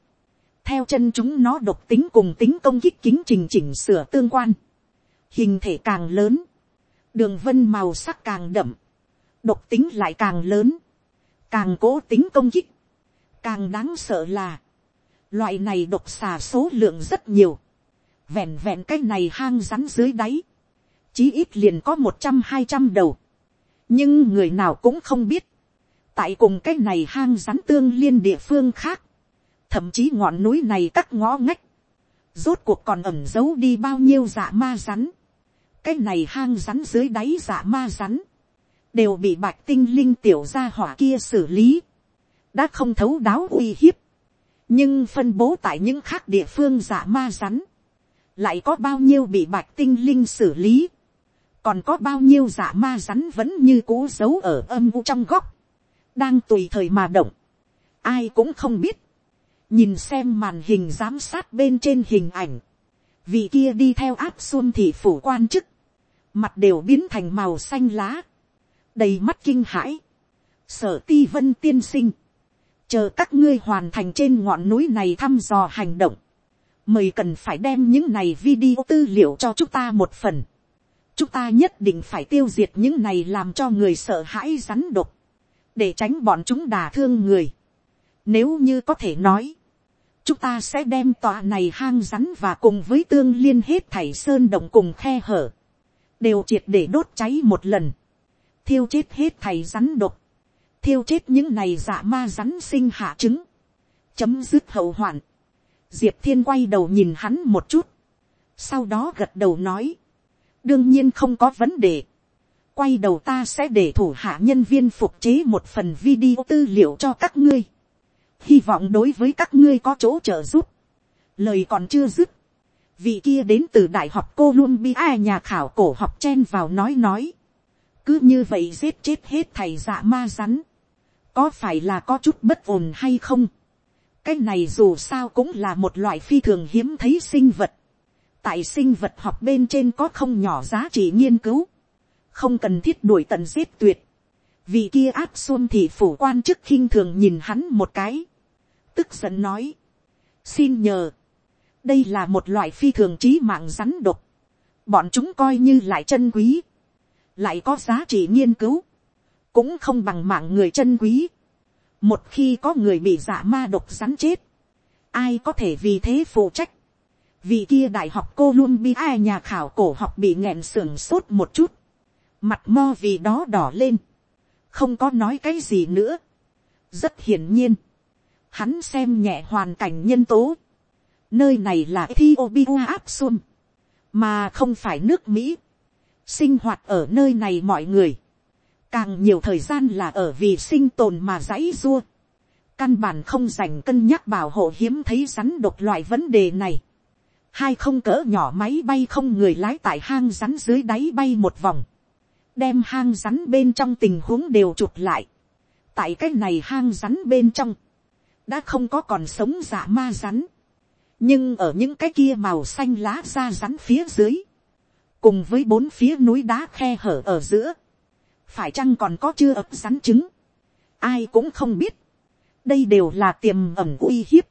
theo chân chúng nó độc tính cùng tính công kích kính trình chỉnh sửa tương quan, hình thể càng lớn, đường vân màu sắc càng đậm, độc tính lại càng lớn, càng cố tính công kích, càng đáng sợ là, loại này độc xà số lượng rất nhiều, vẹn vẹn cái này hang rắn dưới đáy, chí ít liền có một trăm hai trăm đầu, nhưng người nào cũng không biết, tại cùng cái này hang rắn tương liên địa phương khác, thậm chí ngọn núi này các ngõ ngách, rốt cuộc còn ẩm giấu đi bao nhiêu dạ ma rắn, cái này hang rắn dưới đáy dạ ma rắn, đều bị bạch tinh linh tiểu gia hỏa kia xử lý, đã không thấu đáo uy hiếp, nhưng phân bố tại những khác địa phương dạ ma rắn, lại có bao nhiêu bị bạch tinh linh xử lý, còn có bao nhiêu giả ma rắn vẫn như cố giấu ở âm u trong góc, đang tùy thời mà động, ai cũng không biết, nhìn xem màn hình giám sát bên trên hình ảnh, vị kia đi theo áp xuân thị phủ quan chức, mặt đều biến thành màu xanh lá, đầy mắt kinh hãi, sở ti vân tiên sinh, chờ các ngươi hoàn thành trên ngọn núi này thăm dò hành động, mời cần phải đem những này video tư liệu cho chúng ta một phần, chúng ta nhất định phải tiêu diệt những này làm cho người sợ hãi rắn độc, để tránh bọn chúng đả thương người. Nếu như có thể nói, chúng ta sẽ đem tòa này hang rắn và cùng với tương liên hết thảy sơn động cùng khe hở, đều triệt để đốt cháy một lần thiêu chết hết thảy rắn độc, thiêu chết những này dạ ma rắn sinh hạ trứng, chấm dứt hậu hoạn, diệp thiên quay đầu nhìn hắn một chút, sau đó gật đầu nói, đương nhiên không có vấn đề, quay đầu ta sẽ để thủ hạ nhân viên phục chế một phần video tư liệu cho các ngươi, hy vọng đối với các ngươi có chỗ trợ giúp, lời còn chưa dứt, vị kia đến từ đại học Columbia nhà khảo cổ học chen vào nói nói, cứ như vậy giết chết hết thầy dạ ma rắn, có phải là có chút bất ổn hay không, cái này dù sao cũng là một loại phi thường hiếm thấy sinh vật, tại sinh vật học bên trên có không nhỏ giá trị nghiên cứu, không cần thiết đuổi tận giết tuyệt, vì kia áp xuân thì phủ quan chức khinh thường nhìn hắn một cái, tức giận nói, xin nhờ, đây là một loại phi thường trí mạng rắn độc, bọn chúng coi như lại chân quý, lại có giá trị nghiên cứu, cũng không bằng mạng người chân quý. một khi có người bị giả ma độc rắn chết, ai có thể vì thế phụ trách vì kia đại học cô luôn bị ai nhà khảo cổ học bị nghẹn sưởng sốt một chút, mặt mo vì đó đỏ lên, không có nói cái gì nữa. rất hiển nhiên, hắn xem nhẹ hoàn cảnh nhân tố. nơi này là Ethiopia áp xuân, mà không phải nước mỹ. Sinh hoạt ở nơi này mọi người, càng nhiều thời gian là ở vì sinh tồn mà dãy dua, căn bản không dành cân nhắc bảo hộ hiếm thấy rắn độc loại vấn đề này, hai không cỡ nhỏ máy bay không người lái tại hang rắn dưới đáy bay một vòng, đem hang rắn bên trong tình huống đều chụp lại, tại cái này hang rắn bên trong, đã không có còn sống giả ma rắn, nhưng ở những cái kia màu xanh lá ra rắn phía dưới, cùng với bốn phía núi đá khe hở ở giữa, phải chăng còn có chưa ập rắn trứng, ai cũng không biết, đây đều là tiềm ẩm uy hiếp,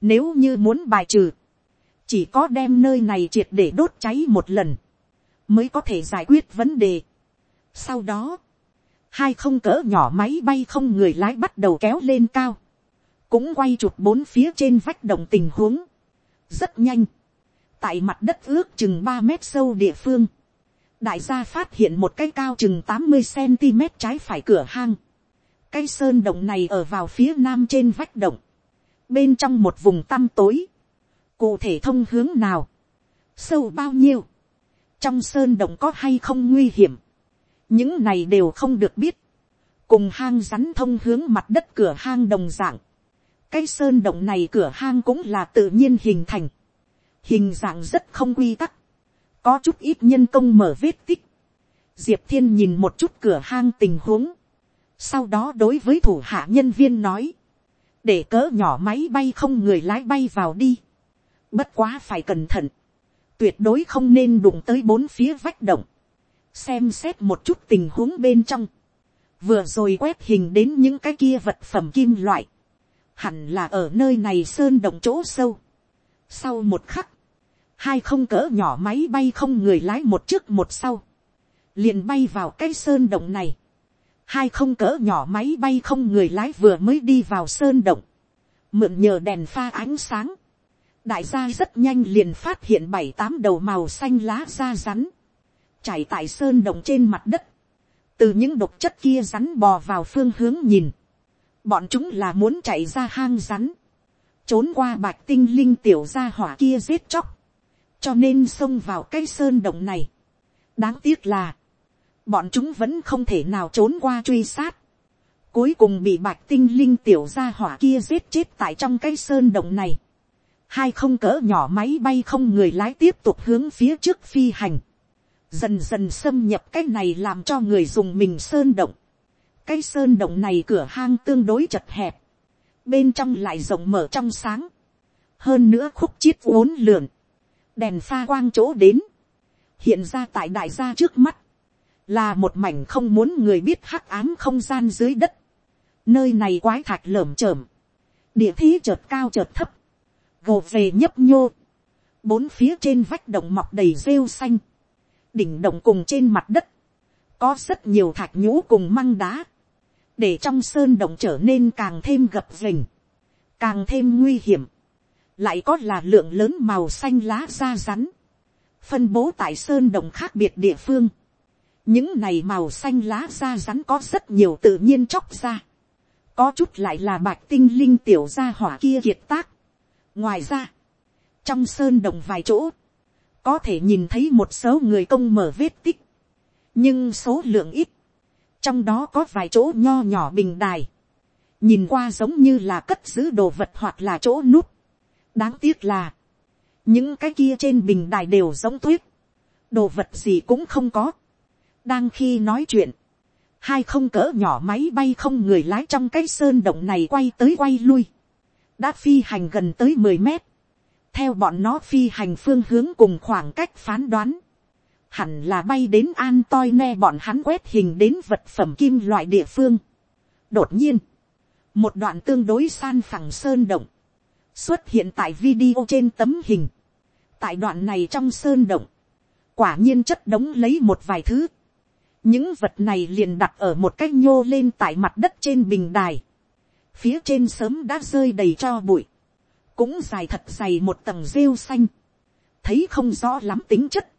nếu như muốn bài trừ, chỉ có đem nơi này triệt để đốt cháy một lần, mới có thể giải quyết vấn đề. Sau đó, hai không cỡ nhỏ máy bay không người lái bắt đầu kéo lên cao, cũng quay chụp bốn phía trên vách động tình huống, rất nhanh, tại mặt đất ước chừng ba mét sâu địa phương, đại gia phát hiện một cái cao chừng tám mươi cm trái phải cửa hang, cái sơn động này ở vào phía nam trên vách động, bên trong một vùng tăm tối, cụ thể thông hướng nào, sâu bao nhiêu, trong sơn động có hay không nguy hiểm, những này đều không được biết, cùng hang rắn thông hướng mặt đất cửa hang đồng dạng, cái sơn động này cửa hang cũng là tự nhiên hình thành, hình dạng rất không quy tắc, có chút ít nhân công mở vết tích, diệp thiên nhìn một chút cửa hang tình huống, sau đó đối với thủ hạ nhân viên nói, để cỡ nhỏ máy bay không người lái bay vào đi, bất quá phải cẩn thận, tuyệt đối không nên đụng tới bốn phía vách động, xem xét một chút tình huống bên trong, vừa rồi quét hình đến những cái kia vật phẩm kim loại, hẳn là ở nơi này sơn động chỗ sâu. Sau một khắc, hai không cỡ nhỏ máy bay không người lái một trước một sau, liền bay vào cái sơn động này. Hai không cỡ nhỏ máy bay không người lái vừa mới đi vào sơn động, mượn nhờ đèn pha ánh sáng, đại gia rất nhanh liền phát hiện bảy tám đầu màu xanh lá da rắn, chảy tại sơn động trên mặt đất, từ những độc chất kia rắn bò vào phương hướng nhìn, bọn chúng là muốn chạy ra hang rắn, trốn qua bạch tinh linh tiểu gia hỏa kia giết chóc, cho nên xông vào cái sơn động này. đáng tiếc là, bọn chúng vẫn không thể nào trốn qua truy sát, cuối cùng bị bạch tinh linh tiểu gia hỏa kia giết chết tại trong cái sơn động này hai không cỡ nhỏ máy bay không người lái tiếp tục hướng phía trước phi hành, dần dần xâm nhập cái này làm cho người dùng mình sơn động. Cái sơn động này cửa hang tương đối chật hẹp, bên trong lại rộng mở trong sáng, hơn nữa khúc chiết uốn lượn, đèn pha quang chỗ đến, hiện ra tại đại gia trước mắt, là một mảnh không muốn người biết hắc ám không gian dưới đất, nơi này quái thạch lởm chởm, địa thế chợt cao chợt thấp, gồ về nhấp nhô, bốn phía trên vách động mọc đầy rêu xanh, đỉnh động cùng trên mặt đất, có rất nhiều thạch nhũ cùng măng đá, để trong sơn động trở nên càng thêm gập rình, càng thêm nguy hiểm, lại có là lượng lớn màu xanh lá da rắn, phân bố tại sơn động khác biệt địa phương. những này màu xanh lá da rắn có rất nhiều tự nhiên chóc ra, có chút lại là bạch tinh linh tiểu gia hỏa kia kiệt tác ngoài ra, trong sơn động vài chỗ, có thể nhìn thấy một số người công mở vết tích, nhưng số lượng ít, trong đó có vài chỗ nho nhỏ bình đài, nhìn qua giống như là cất giữ đồ vật hoặc là chỗ nút. đáng tiếc là, những cái kia trên bình đài đều giống tuyết, đồ vật gì cũng không có. đang khi nói chuyện, hai không cỡ nhỏ máy bay không người lái trong cái sơn động này quay tới quay lui, đã phi hành gần tới mười mét, theo bọn nó phi hành phương hướng cùng khoảng cách phán đoán, hẳn là bay đến an toi ne bọn hắn quét hình đến vật phẩm kim loại địa phương. đột nhiên, một đoạn tương đối san phẳng sơn động, xuất hiện tại video trên tấm hình. tại đoạn này trong sơn động, quả nhiên chất đống lấy một vài thứ. những vật này liền đặt ở một cái nhô lên tại mặt đất trên bình đài phía trên sớm đã rơi đầy cho bụi, cũng dài thật dày một tầng rêu xanh, thấy không rõ lắm tính chất.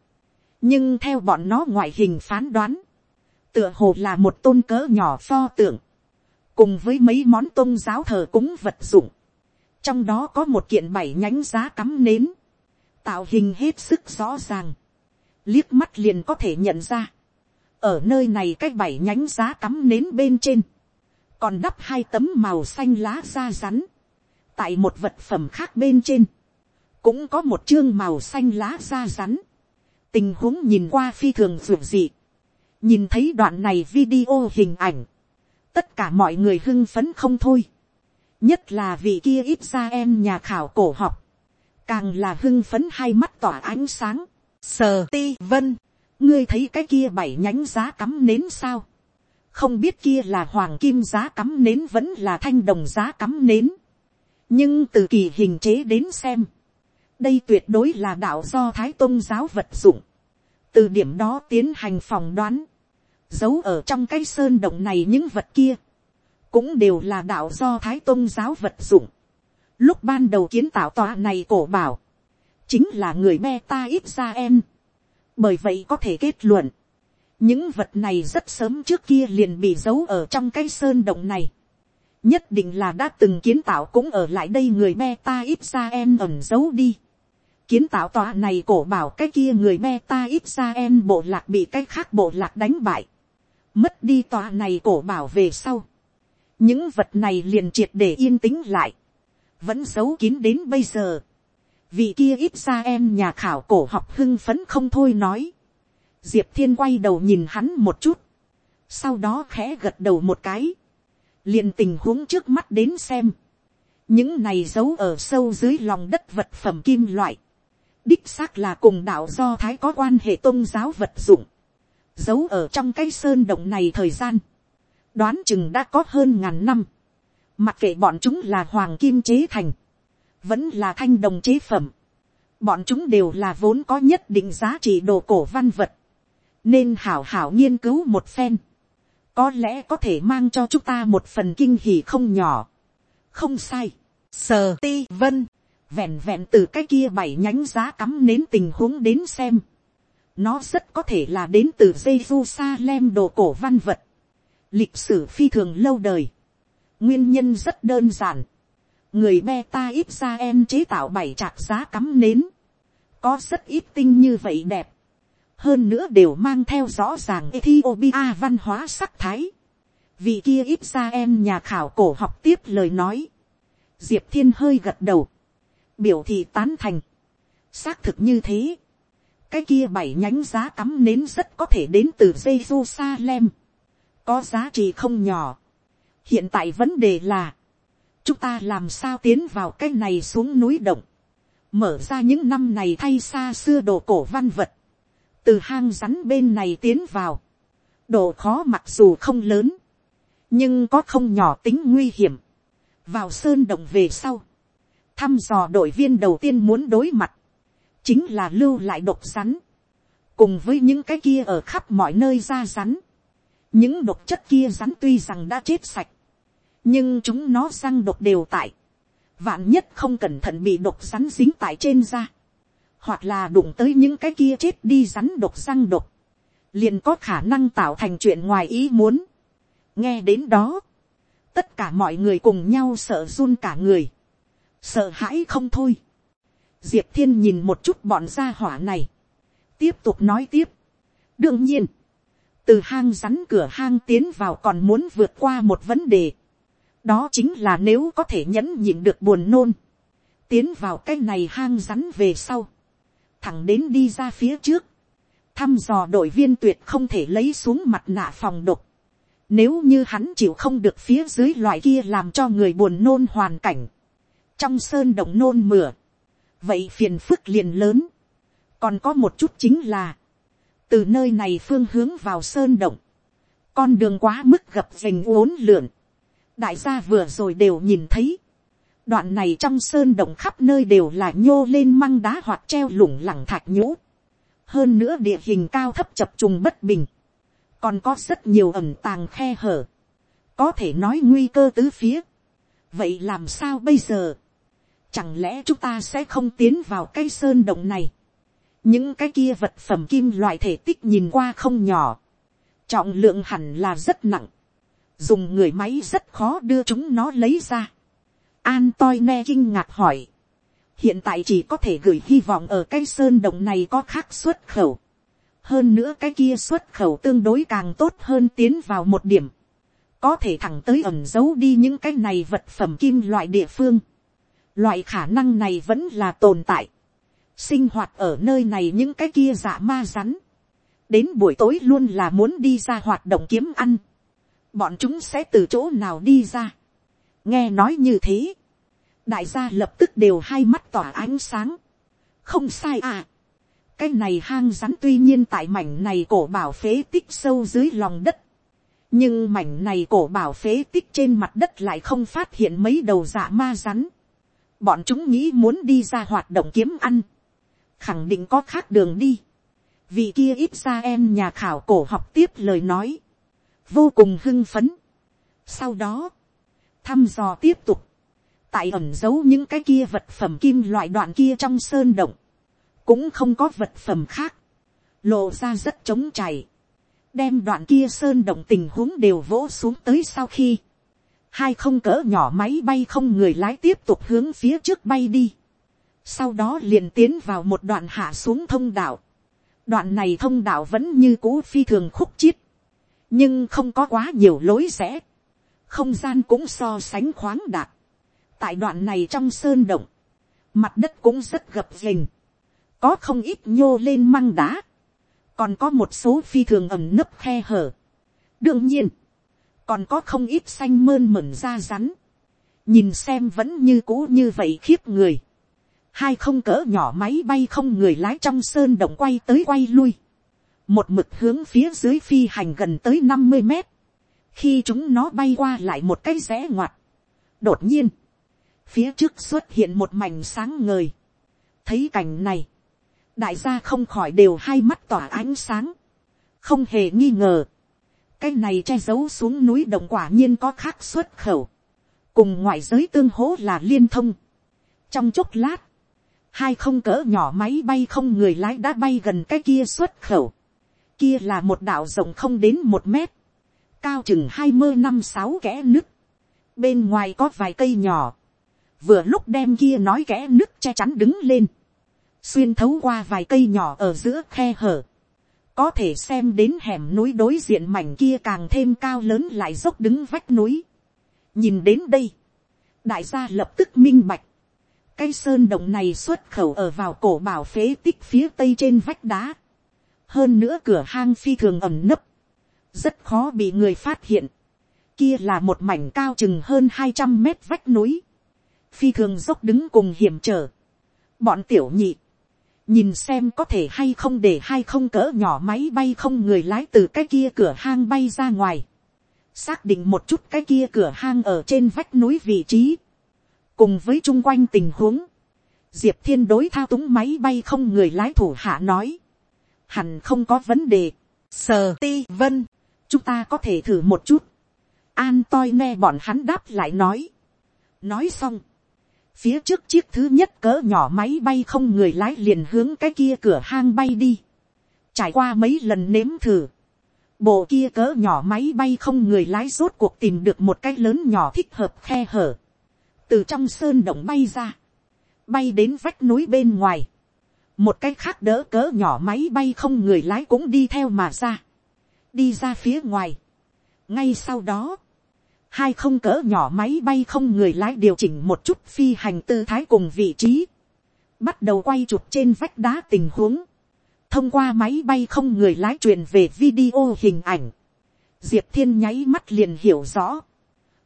Nhưng theo bọn nó ngoại hình phán đoán, tựa hồ là một tôn cỡ nhỏ pho tượng, cùng với mấy món tôn giáo thờ cúng vật dụng, trong đó có một kiện bảy nhánh giá cắm nến, tạo hình hết sức rõ ràng, liếc mắt liền có thể nhận ra, ở nơi này cái bảy nhánh giá cắm nến bên trên, còn đắp hai tấm màu xanh lá da rắn, tại một vật phẩm khác bên trên, cũng có một chương màu xanh lá da rắn, tình huống nhìn qua phi thường ruột dị, nhìn thấy đoạn này video hình ảnh, tất cả mọi người hưng phấn không thôi, nhất là vị kia ít ra em nhà khảo cổ học, càng là hưng phấn hai mắt tỏa ánh sáng, sờ ti vân, ngươi thấy cái kia bảy nhánh giá cắm nến sao, không biết kia là hoàng kim giá cắm nến vẫn là thanh đồng giá cắm nến, nhưng từ kỳ hình chế đến xem, đây tuyệt đối là đạo do thái tôn giáo vật dụng, từ điểm đó tiến hành phòng đoán, giấu ở trong cái sơn động này những vật kia, cũng đều là đạo do thái tôn giáo vật dụng. Lúc ban đầu kiến tạo tòa này cổ bảo, chính là người me ta ít ra em. Bởi vậy có thể kết luận, những vật này rất sớm trước kia liền bị giấu ở trong cái sơn động này. Nhất định là đã từng kiến tạo cũng ở lại đây người me ta ít ra em ẩn giấu đi. Kiến tạo tòa này cổ bảo cái kia người me ta ít ra em bộ lạc bị cái khác bộ lạc đánh bại. Mất đi tòa này cổ bảo về sau. Những vật này liền triệt để yên tĩnh lại. Vẫn giấu kín đến bây giờ. Vị kia ít ra em nhà khảo cổ học hưng phấn không thôi nói. Diệp thiên quay đầu nhìn hắn một chút. Sau đó khẽ gật đầu một cái. Liền tình huống trước mắt đến xem. Những này giấu ở sâu dưới lòng đất vật phẩm kim loại. Đích xác là cùng đạo do thái có quan hệ tôn giáo vật dụng giấu ở trong cái sơn động này thời gian, đoán chừng đã có hơn ngàn năm, mặc kệ bọn chúng là hoàng kim chế thành, vẫn là thanh đồng chế phẩm, bọn chúng đều là vốn có nhất định giá trị đồ cổ văn vật, nên hảo hảo nghiên cứu một phen, có lẽ có thể mang cho chúng ta một phần kinh hỉ không nhỏ, không sai, sờ ti vân, vẹn vẹn từ cái kia bảy nhánh giá cắm nến tình huống đến xem, nó rất có thể là đến từ Jerusalem đồ cổ văn vật. Lịch sử phi thường lâu đời. Nguyên nhân rất đơn giản. Người beta ít ra em chế tạo bảy trạc giá cắm nến. Có rất ít tinh như vậy đẹp. Hơn nữa đều mang theo rõ ràng Ethiopia văn hóa sắc thái. Vì kia ít ra em nhà khảo cổ học tiếp lời nói. Diệp Thiên hơi gật đầu. Biểu thị tán thành. Xác thực như thế cái kia bảy nhánh giá cắm nến rất có thể đến từ Jerusalem. Có giá trị không nhỏ. Hiện tại vấn đề là, chúng ta làm sao tiến vào cái này xuống núi động. Mở ra những năm này thay xa xưa đồ cổ văn vật. Từ hang rắn bên này tiến vào. Độ khó mặc dù không lớn. Nhưng có không nhỏ tính nguy hiểm. Vào sơn động về sau. Thăm dò đội viên đầu tiên muốn đối mặt chính là lưu lại độc rắn, cùng với những cái kia ở khắp mọi nơi ra rắn. những độc chất kia rắn tuy rằng đã chết sạch, nhưng chúng nó răng độc đều tại, vạn nhất không cẩn thận bị độc rắn dính tại trên da, hoặc là đụng tới những cái kia chết đi rắn độc răng độc, liền có khả năng tạo thành chuyện ngoài ý muốn. nghe đến đó, tất cả mọi người cùng nhau sợ run cả người, sợ hãi không thôi diệp thiên nhìn một chút bọn gia hỏa này, tiếp tục nói tiếp. đương nhiên, từ hang rắn cửa hang tiến vào còn muốn vượt qua một vấn đề. đó chính là nếu có thể nhẫn nhịn được buồn nôn, tiến vào cái này hang rắn về sau, thẳng đến đi ra phía trước, thăm dò đội viên tuyệt không thể lấy xuống mặt nạ phòng độc. Nếu như hắn chịu không được phía dưới loại kia làm cho người buồn nôn hoàn cảnh. Trong sơn động nôn mửa vậy phiền phức liền lớn. còn có một chút chính là, từ nơi này phương hướng vào sơn động, con đường quá mức gập rành uốn lượn, đại gia vừa rồi đều nhìn thấy, đoạn này trong sơn động khắp nơi đều là nhô lên măng đá hoặc treo lủng lẳng thạch nhũ, hơn nữa địa hình cao thấp chập trùng bất bình, còn có rất nhiều ẩm tàng khe hở, có thể nói nguy cơ tứ phía, vậy làm sao bây giờ, Chẳng lẽ chúng ta sẽ không tiến vào cái sơn động này. Những cái kia vật phẩm kim loại thể tích nhìn qua không nhỏ. Trọng lượng hẳn là rất nặng. Dùng người máy rất khó đưa chúng nó lấy ra. An toi ne kinh ngạc hỏi. Hiện tại chỉ có thể gửi hy vọng ở cái sơn động này có khác xuất khẩu. Hơn nữa cái kia xuất khẩu tương đối càng tốt hơn tiến vào một điểm. Có thể thẳng tới ẩn giấu đi những cái này vật phẩm kim loại địa phương Loại khả năng này vẫn là tồn tại. Sinh hoạt ở nơi này những cái kia dạ ma rắn. Đến buổi tối luôn là muốn đi ra hoạt động kiếm ăn. bọn chúng sẽ từ chỗ nào đi ra nghe nói như thế, đại gia lập tức đều hai mắt tỏa ánh sáng. không sai à. cái này hang rắn tuy nhiên tại mảnh này cổ bảo phế tích sâu dưới lòng đất. nhưng mảnh này cổ bảo phế tích trên mặt đất lại không phát hiện mấy đầu dạ ma rắn. bọn chúng nghĩ muốn đi ra hoạt động kiếm ăn. khẳng định có khác đường đi. vì kia ít ra em nhà khảo cổ học tiếp lời nói. vô cùng hưng phấn. sau đó, thăm dò tiếp tục. Tại ẩn giấu những cái kia vật phẩm kim loại đoạn kia trong sơn động, cũng không có vật phẩm khác, lộ ra rất trống chảy, đem đoạn kia sơn động tình huống đều vỗ xuống tới sau khi, hai không cỡ nhỏ máy bay không người lái tiếp tục hướng phía trước bay đi, sau đó liền tiến vào một đoạn hạ xuống thông đạo, đoạn này thông đạo vẫn như cũ phi thường khúc chiết, nhưng không có quá nhiều lối rẽ, không gian cũng so sánh khoáng đạt, tại đoạn này trong sơn động, mặt đất cũng rất gập ghềnh, có không ít nhô lên măng đá, còn có một số phi thường ẩm nấp khe hở. đương nhiên, còn có không ít xanh mơn mẩn da rắn, nhìn xem vẫn như cũ như vậy khiếp người, hai không cỡ nhỏ máy bay không người lái trong sơn động quay tới quay lui, một mực hướng phía dưới phi hành gần tới năm mươi mét, khi chúng nó bay qua lại một cái rẽ ngoặt, đột nhiên, phía trước xuất hiện một mảnh sáng ngời. thấy cảnh này, đại gia không khỏi đều hai mắt tỏa ánh sáng, không hề nghi ngờ. cái này che giấu xuống núi đồng quả nhiên có khác xuất khẩu, cùng ngoại giới tương hố là liên thông. trong chốc lát, hai không cỡ nhỏ máy bay không người lái đã bay gần cái kia xuất khẩu. kia là một đảo rộng không đến một mét, cao chừng hai mươi năm sáu kẽ nứt. bên ngoài có vài cây nhỏ, vừa lúc đem kia nói kẽ nước che chắn đứng lên, xuyên thấu qua vài cây nhỏ ở giữa khe hở, có thể xem đến hẻm núi đối diện mảnh kia càng thêm cao lớn lại dốc đứng vách núi. nhìn đến đây, đại gia lập tức minh bạch, cây sơn động này xuất khẩu ở vào cổ bảo phế tích phía tây trên vách đá, hơn nữa cửa hang phi thường ẩm nấp, rất khó bị người phát hiện, kia là một mảnh cao chừng hơn hai trăm mét vách núi, phi thường dốc đứng cùng hiểm trở. Bọn tiểu nhị, nhìn xem có thể hay không để hay không cỡ nhỏ máy bay không người lái từ cái kia cửa hang bay ra ngoài. Xác định một chút cái kia cửa hang ở trên vách núi vị trí. Cùng với chung quanh tình huống. Diệp thiên đối thao túng máy bay không người lái thủ hạ nói. Hẳn không có vấn đề. Sờ ti vân. Chúng ta có thể thử một chút. An toi nghe bọn hắn đáp lại nói. Nói xong Phía trước chiếc thứ nhất cỡ nhỏ máy bay không người lái liền hướng cái kia cửa hang bay đi. Trải qua mấy lần nếm thử. Bộ kia cỡ nhỏ máy bay không người lái rốt cuộc tìm được một cái lớn nhỏ thích hợp khe hở. Từ trong sơn động bay ra. Bay đến vách núi bên ngoài. Một cái khác đỡ cỡ nhỏ máy bay không người lái cũng đi theo mà ra. Đi ra phía ngoài. Ngay sau đó hai không cỡ nhỏ máy bay không người lái điều chỉnh một chút phi hành tư thái cùng vị trí, bắt đầu quay chụp trên vách đá tình huống, thông qua máy bay không người lái truyền về video hình ảnh, diệp thiên nháy mắt liền hiểu rõ,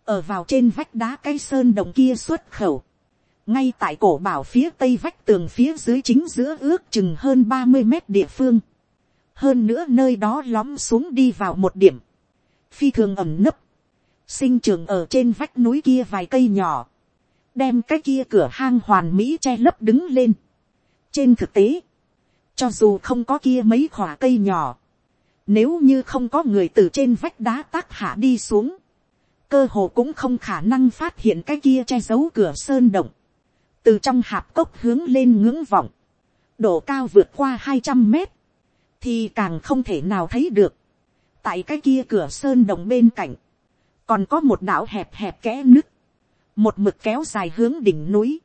ở vào trên vách đá cái sơn đồng kia xuất khẩu, ngay tại cổ bảo phía tây vách tường phía dưới chính giữa ước chừng hơn ba mươi mét địa phương, hơn nữa nơi đó lóm xuống đi vào một điểm, phi thường ẩm nấp, sinh trường ở trên vách núi kia vài cây nhỏ, đem cái kia cửa hang hoàn mỹ che lấp đứng lên. trên thực tế, cho dù không có kia mấy khỏa cây nhỏ, nếu như không có người từ trên vách đá tác hạ đi xuống, cơ hồ cũng không khả năng phát hiện cái kia che giấu cửa sơn động, từ trong hạp cốc hướng lên ngưỡng vọng, độ cao vượt qua hai trăm mét, thì càng không thể nào thấy được, tại cái kia cửa sơn động bên cạnh, còn có một đảo hẹp hẹp kẽ nứt, một mực kéo dài hướng đỉnh núi,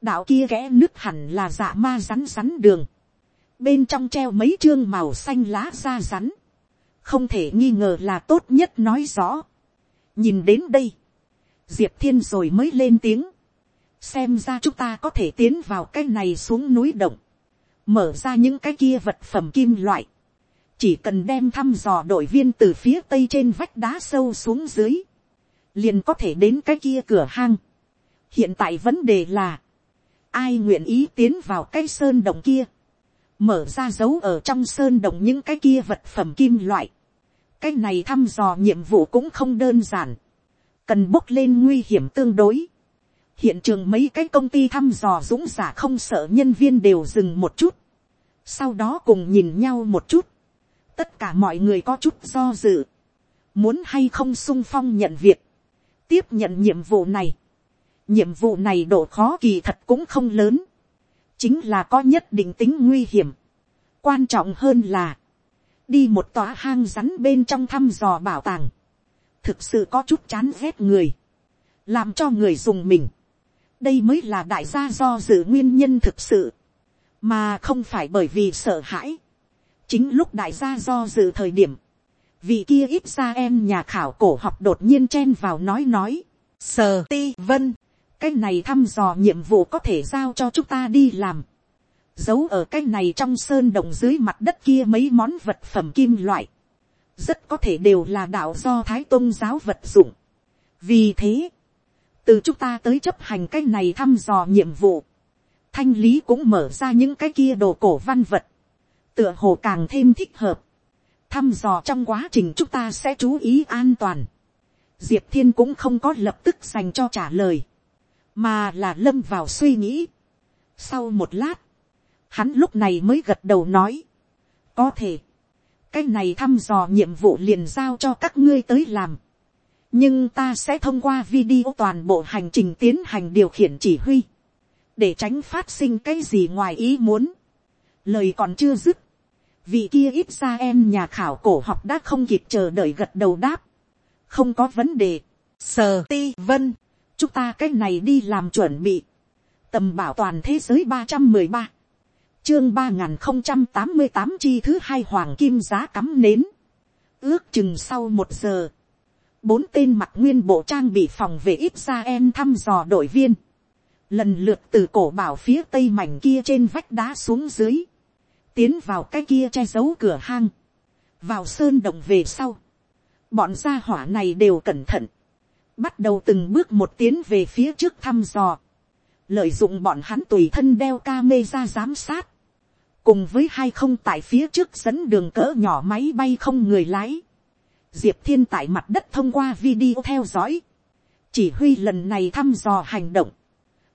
đảo kia kẽ nứt hẳn là dạ ma rắn rắn đường, bên trong treo mấy chương màu xanh lá da rắn, không thể nghi ngờ là tốt nhất nói rõ. nhìn đến đây, diệp thiên rồi mới lên tiếng, xem ra chúng ta có thể tiến vào cái này xuống núi động, mở ra những cái kia vật phẩm kim loại, chỉ cần đem thăm dò đội viên từ phía tây trên vách đá sâu xuống dưới, liền có thể đến cái kia cửa hang. hiện tại vấn đề là, ai nguyện ý tiến vào cái sơn động kia, mở ra dấu ở trong sơn động những cái kia vật phẩm kim loại. cái này thăm dò nhiệm vụ cũng không đơn giản, cần bốc lên nguy hiểm tương đối hiện trường mấy cái công ty thăm dò dũng giả không sợ nhân viên đều dừng một chút, sau đó cùng nhìn nhau một chút, tất cả mọi người có chút do dự, muốn hay không sung phong nhận việc, tiếp nhận nhiệm vụ này. nhiệm vụ này độ khó kỳ thật cũng không lớn, chính là có nhất định tính nguy hiểm. quan trọng hơn là, đi một tòa hang rắn bên trong thăm dò bảo tàng, thực sự có chút chán ghét người, làm cho người dùng mình đây mới là đại gia do dự nguyên nhân thực sự, mà không phải bởi vì sợ hãi. chính lúc đại gia do dự thời điểm, vị kia ít ra em nhà khảo cổ học đột nhiên chen vào nói nói, sờ ti vân, cái này thăm dò nhiệm vụ có thể giao cho chúng ta đi làm. giấu ở cái này trong sơn động dưới mặt đất kia mấy món vật phẩm kim loại, rất có thể đều là đạo do thái tôn giáo vật dụng. vì thế, từ chúng ta tới chấp hành cái này thăm dò nhiệm vụ, thanh lý cũng mở ra những cái kia đồ cổ văn vật, tựa hồ càng thêm thích hợp, thăm dò trong quá trình chúng ta sẽ chú ý an toàn, diệp thiên cũng không có lập tức dành cho trả lời, mà là lâm vào suy nghĩ. sau một lát, hắn lúc này mới gật đầu nói, có thể, cái này thăm dò nhiệm vụ liền giao cho các ngươi tới làm, nhưng ta sẽ thông qua video toàn bộ hành trình tiến hành điều khiển chỉ huy, để tránh phát sinh cái gì ngoài ý muốn. lời còn chưa dứt, vị kia ít ra em nhà khảo cổ học đã không kịp chờ đợi gật đầu đáp, không có vấn đề, sờ ti vân, chúng ta cái này đi làm chuẩn bị, tầm bảo toàn thế giới ba trăm mười ba, chương ba n g h n không trăm tám mươi tám chi thứ hai hoàng kim giá cắm nến, ước chừng sau một giờ, bốn tên mặt nguyên bộ trang bị phòng về ít ra em thăm dò đội viên, lần lượt từ cổ bảo phía tây mảnh kia trên vách đá xuống dưới, tiến vào cái kia che giấu cửa hang, vào sơn động về sau, bọn gia hỏa này đều cẩn thận, bắt đầu từng bước một tiến về phía trước thăm dò, lợi dụng bọn hắn tùy thân đeo ca mê ra giám sát, cùng với hai không tại phía trước dẫn đường cỡ nhỏ máy bay không người lái, diệp thiên tại mặt đất thông qua video theo dõi, chỉ huy lần này thăm dò hành động,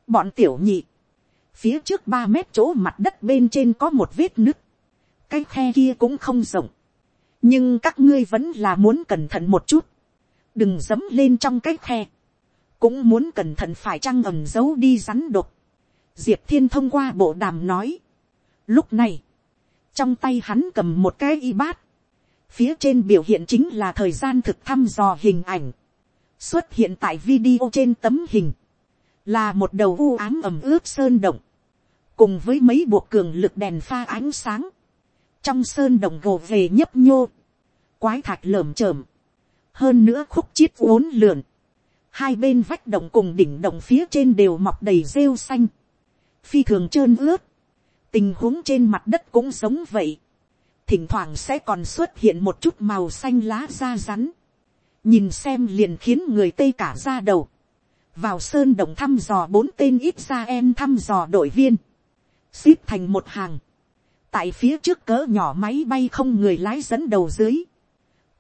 bọn tiểu nhị, phía trước ba mét chỗ mặt đất bên trên có một vết nứt, cái khe kia cũng không rộng, nhưng các ngươi vẫn là muốn cẩn thận một chút, đừng dẫm lên trong cái khe, cũng muốn cẩn thận phải trăng ẩm giấu đi rắn đột. diệp thiên thông qua bộ đàm nói, lúc này, trong tay hắn cầm một cái y bát, phía trên biểu hiện chính là thời gian thực thăm dò hình ảnh, xuất hiện tại video trên tấm hình, là một đầu u ám ẩm ướt sơn động, cùng với mấy buộc cường lực đèn pha ánh sáng, trong sơn động gồ về nhấp nhô, quái thạch lởm chởm, hơn nữa khúc chiết uốn lượn, hai bên vách động cùng đỉnh động phía trên đều mọc đầy rêu xanh, phi thường trơn ướt, tình huống trên mặt đất cũng giống vậy, thỉnh thoảng sẽ còn xuất hiện một chút màu xanh lá da rắn, nhìn xem liền khiến người tây cả ra đầu, vào sơn động thăm dò bốn tên ít ra em thăm dò đội viên, xếp thành một hàng, tại phía trước cỡ nhỏ máy bay không người lái dẫn đầu dưới,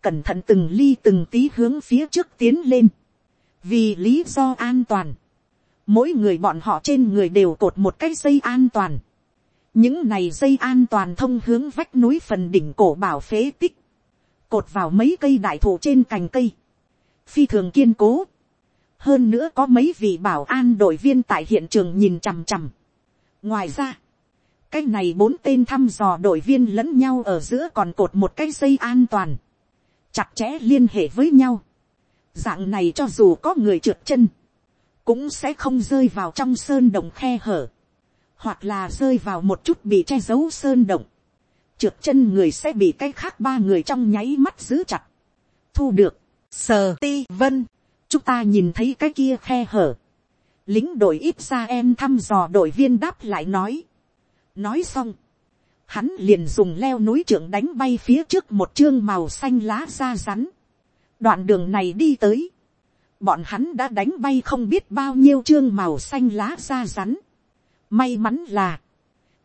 cẩn thận từng ly từng tí hướng phía trước tiến lên, vì lý do an toàn, mỗi người bọn họ trên người đều cột một cái dây an toàn, những này dây an toàn thông hướng vách núi phần đỉnh cổ bảo phế tích, cột vào mấy cây đại thụ trên cành cây, phi thường kiên cố, hơn nữa có mấy vị bảo an đội viên tại hiện trường nhìn chằm chằm. ngoài ra, cái này bốn tên thăm dò đội viên lẫn nhau ở giữa còn cột một cái dây an toàn, chặt chẽ liên hệ với nhau. dạng này cho dù có người trượt chân, cũng sẽ không rơi vào trong sơn động khe hở, hoặc là rơi vào một chút bị che giấu sơn động. trượt chân người sẽ bị cái khác ba người trong nháy mắt giữ chặt. thu được, sờ ti vân, chúng ta nhìn thấy cái kia khe hở. lính đội ít ra em thăm dò đội viên đáp lại nói nói xong, hắn liền dùng leo núi trưởng đánh bay phía trước một chương màu xanh lá da rắn. đoạn đường này đi tới, bọn hắn đã đánh bay không biết bao nhiêu chương màu xanh lá da rắn may mắn là,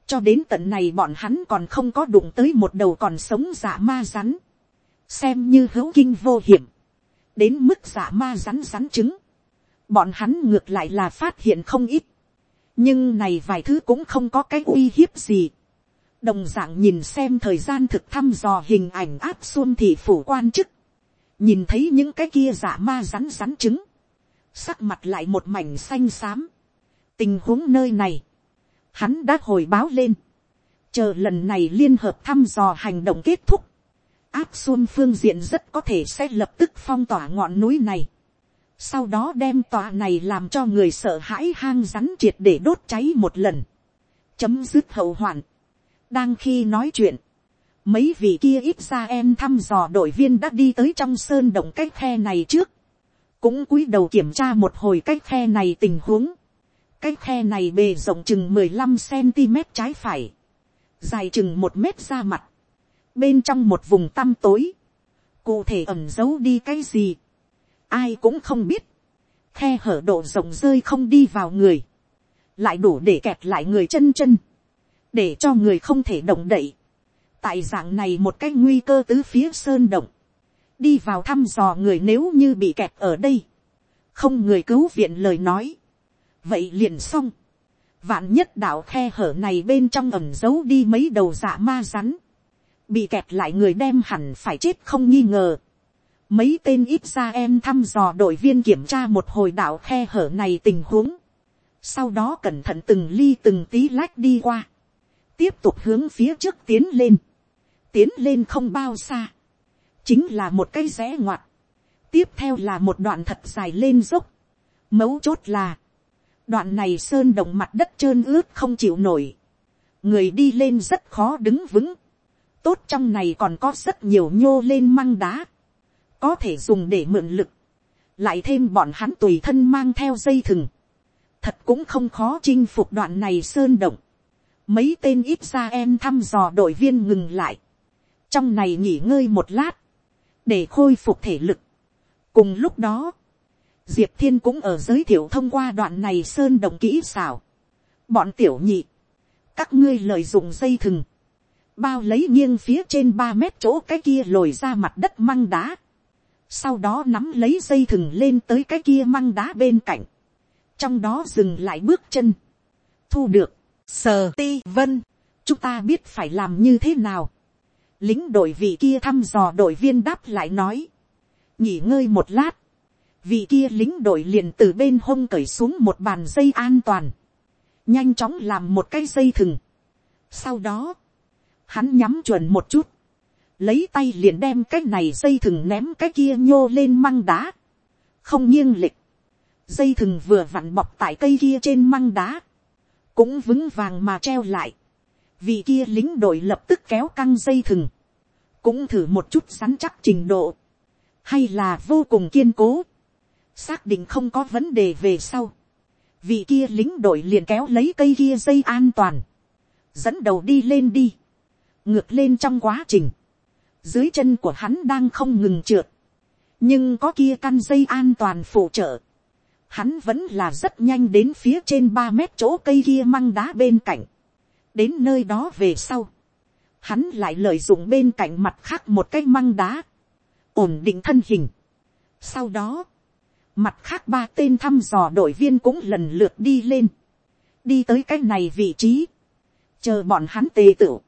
cho đến tận này bọn hắn còn không có đụng tới một đầu còn sống giả ma rắn, xem như hữu kinh vô hiểm, đến mức giả ma rắn rắn trứng, bọn hắn ngược lại là phát hiện không ít, nhưng này vài thứ cũng không có cái uy hiếp gì, đồng dạng nhìn xem thời gian thực thăm dò hình ảnh áp xuân thị phủ quan chức, nhìn thấy những cái kia giả ma rắn rắn trứng, sắc mặt lại một mảnh xanh xám, tình huống nơi này, hắn đã hồi báo lên, chờ lần này liên hợp thăm dò hành động kết thúc, áp xuân phương diện rất có thể sẽ lập tức phong tỏa ngọn núi này, sau đó đem tòa này làm cho người sợ hãi hang rắn triệt để đốt cháy một lần, chấm dứt hậu hoạn, đang khi nói chuyện, mấy vị kia ít ra em thăm dò đội viên đã đi tới trong sơn động cái khe này trước, cũng cúi đầu kiểm tra một hồi cái khe này tình huống, cái khe này bề rộng chừng mười lăm cm trái phải, dài chừng một mét ra mặt, bên trong một vùng tăm tối, cụ thể ẩm giấu đi cái gì, ai cũng không biết, khe hở độ rộng rơi không đi vào người, lại đủ để kẹt lại người chân chân, để cho người không thể động đậy. tại dạng này một cái nguy cơ tứ phía sơn động, đi vào thăm dò người nếu như bị kẹt ở đây, không người cứu viện lời nói, vậy liền xong, vạn nhất đạo khe hở này bên trong ẩm giấu đi mấy đầu dạ ma rắn, bị kẹt lại người đem hẳn phải chết không nghi ngờ. Mấy tên ít ra em thăm dò đội viên kiểm tra một hồi đạo khe hở này tình huống. Sau đó cẩn thận từng ly từng tí lách đi qua. Tiếp tục hướng phía trước tiến lên, tiến lên không bao xa, chính là một cây rẽ ngoặt, tiếp theo là một đoạn thật dài lên dốc, mấu chốt là, đoạn này sơn động mặt đất trơn ướt không chịu nổi, người đi lên rất khó đứng vững, tốt trong này còn có rất nhiều nhô lên măng đá, có thể dùng để mượn lực, lại thêm bọn hắn tùy thân mang theo dây thừng, thật cũng không khó chinh phục đoạn này sơn động, mấy tên ít ra em thăm dò đội viên ngừng lại, trong này nghỉ ngơi một lát, để khôi phục thể lực. cùng lúc đó, diệp thiên cũng ở giới thiệu thông qua đoạn này sơn đồng kỹ xảo. bọn tiểu nhị, các ngươi lợi dụng dây thừng, bao lấy nghiêng phía trên ba mét chỗ cái kia lồi ra mặt đất măng đá, sau đó nắm lấy dây thừng lên tới cái kia măng đá bên cạnh, trong đó dừng lại bước chân, thu được, Sờ ti vân, chúng ta biết phải làm như thế nào. Lính đội vị kia thăm dò đội viên đáp lại nói. Nghỉ ngơi một lát. Vị kia lính đội liền từ bên hông cởi xuống một bàn dây an toàn. Nhanh chóng làm một cái dây thừng. Sau đó, hắn nhắm chuẩn một chút. Lấy tay liền đem cái này dây thừng ném cái kia nhô lên măng đá. Không nghiêng lịch. Dây thừng vừa vặn bọc tại cây kia trên măng đá cũng vững vàng mà treo lại. Vị kia lính đội lập tức kéo căng dây thừng, cũng thử một chút sắn chắc trình độ, hay là vô cùng kiên cố, xác định không có vấn đề về sau. Vị kia lính đội liền kéo lấy cây kia dây an toàn, dẫn đầu đi lên đi, ngược lên trong quá trình, dưới chân của hắn đang không ngừng trượt, nhưng có kia căn dây an toàn phụ trợ, hắn vẫn là rất nhanh đến phía trên ba mét chỗ cây kia măng đá bên cạnh. đến nơi đó về sau, hắn lại lợi dụng bên cạnh mặt khác một cái măng đá, ổn định thân hình. sau đó, mặt khác ba tên thăm dò đội viên cũng lần lượt đi lên, đi tới cái này vị trí, chờ bọn hắn tề tựu.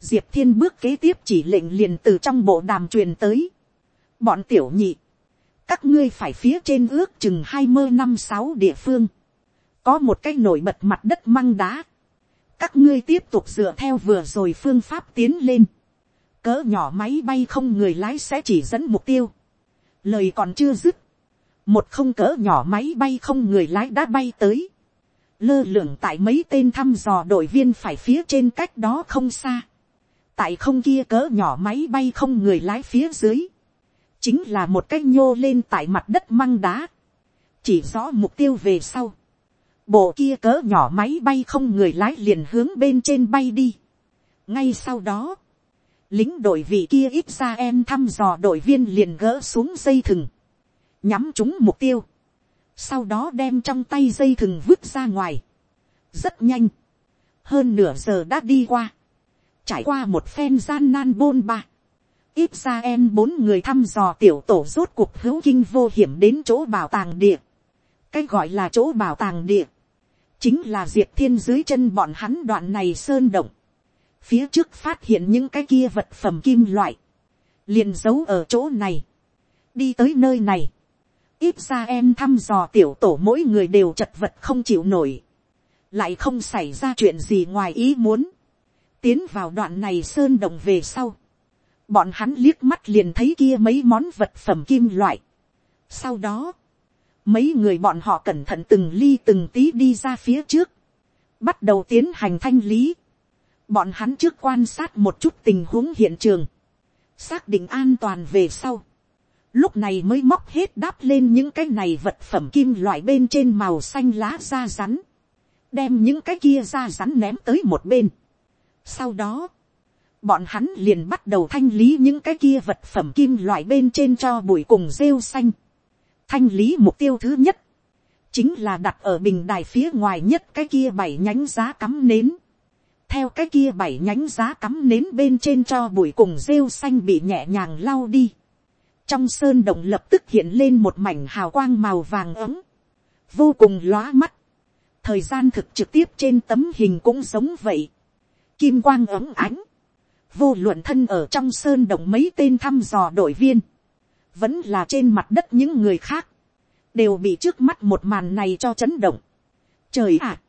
diệp thiên bước kế tiếp chỉ lệnh liền từ trong bộ đàm truyền tới. bọn tiểu nhị, các ngươi phải phía trên ước chừng hai mươi năm sáu địa phương, có một cái nổi bật mặt đất măng đá, các ngươi tiếp tục dựa theo vừa rồi phương pháp tiến lên, cỡ nhỏ máy bay không người lái sẽ chỉ dẫn mục tiêu, lời còn chưa dứt, một không cỡ nhỏ máy bay không người lái đã bay tới, lơ lửng tại mấy tên thăm dò đội viên phải phía trên cách đó không xa, tại không kia cỡ nhỏ máy bay không người lái phía dưới, chính là một cái nhô lên tại mặt đất măng đá, chỉ rõ mục tiêu về sau, bộ kia cỡ nhỏ máy bay không người lái liền hướng bên trên bay đi, ngay sau đó, lính đội vị kia ít ra em thăm dò đội viên liền gỡ xuống dây thừng, nhắm chúng mục tiêu, sau đó đem trong tay dây thừng vứt ra ngoài, rất nhanh, hơn nửa giờ đã đi qua, trải qua một phen gian nan bôn ba, ít ra em bốn người thăm dò tiểu tổ rốt cuộc hữu kinh vô hiểm đến chỗ bảo tàng địa, cái gọi là chỗ bảo tàng địa, chính là diệp thiên dưới chân bọn hắn đoạn này sơn động, phía trước phát hiện những cái kia vật phẩm kim loại, liền giấu ở chỗ này, đi tới nơi này, ít ra em thăm dò tiểu tổ mỗi người đều chật vật không chịu nổi, lại không xảy ra chuyện gì ngoài ý muốn, tiến vào đoạn này sơn đồng về sau, bọn hắn liếc mắt liền thấy kia mấy món vật phẩm kim loại. Sau đó, mấy người bọn họ cẩn thận từng ly từng tí đi ra phía trước, bắt đầu tiến hành thanh lý. Bọn hắn trước quan sát một chút tình huống hiện trường, xác định an toàn về sau. Lúc này mới móc hết đáp lên những cái này vật phẩm kim loại bên trên màu xanh lá da rắn. Đem những cái kia da rắn ném tới một bên. Sau đó, bọn hắn liền bắt đầu thanh lý những cái kia vật phẩm kim loại bên trên cho bụi cùng rêu xanh. Thanh lý mục tiêu thứ nhất, chính là đặt ở bình đài phía ngoài nhất cái kia bảy nhánh giá cắm nến. Theo cái kia bảy nhánh giá cắm nến bên trên cho bụi cùng rêu xanh bị nhẹ nhàng lau đi. Trong sơn động lập tức hiện lên một mảnh hào quang màu vàng ấm. Vô cùng lóa mắt. Thời gian thực trực tiếp trên tấm hình cũng giống vậy. Kim quang ấm ánh vô luận thân ở trong sơn động mấy tên thăm dò đội viên, vẫn là trên mặt đất những người khác, đều bị trước mắt một màn này cho chấn động. Trời ạ,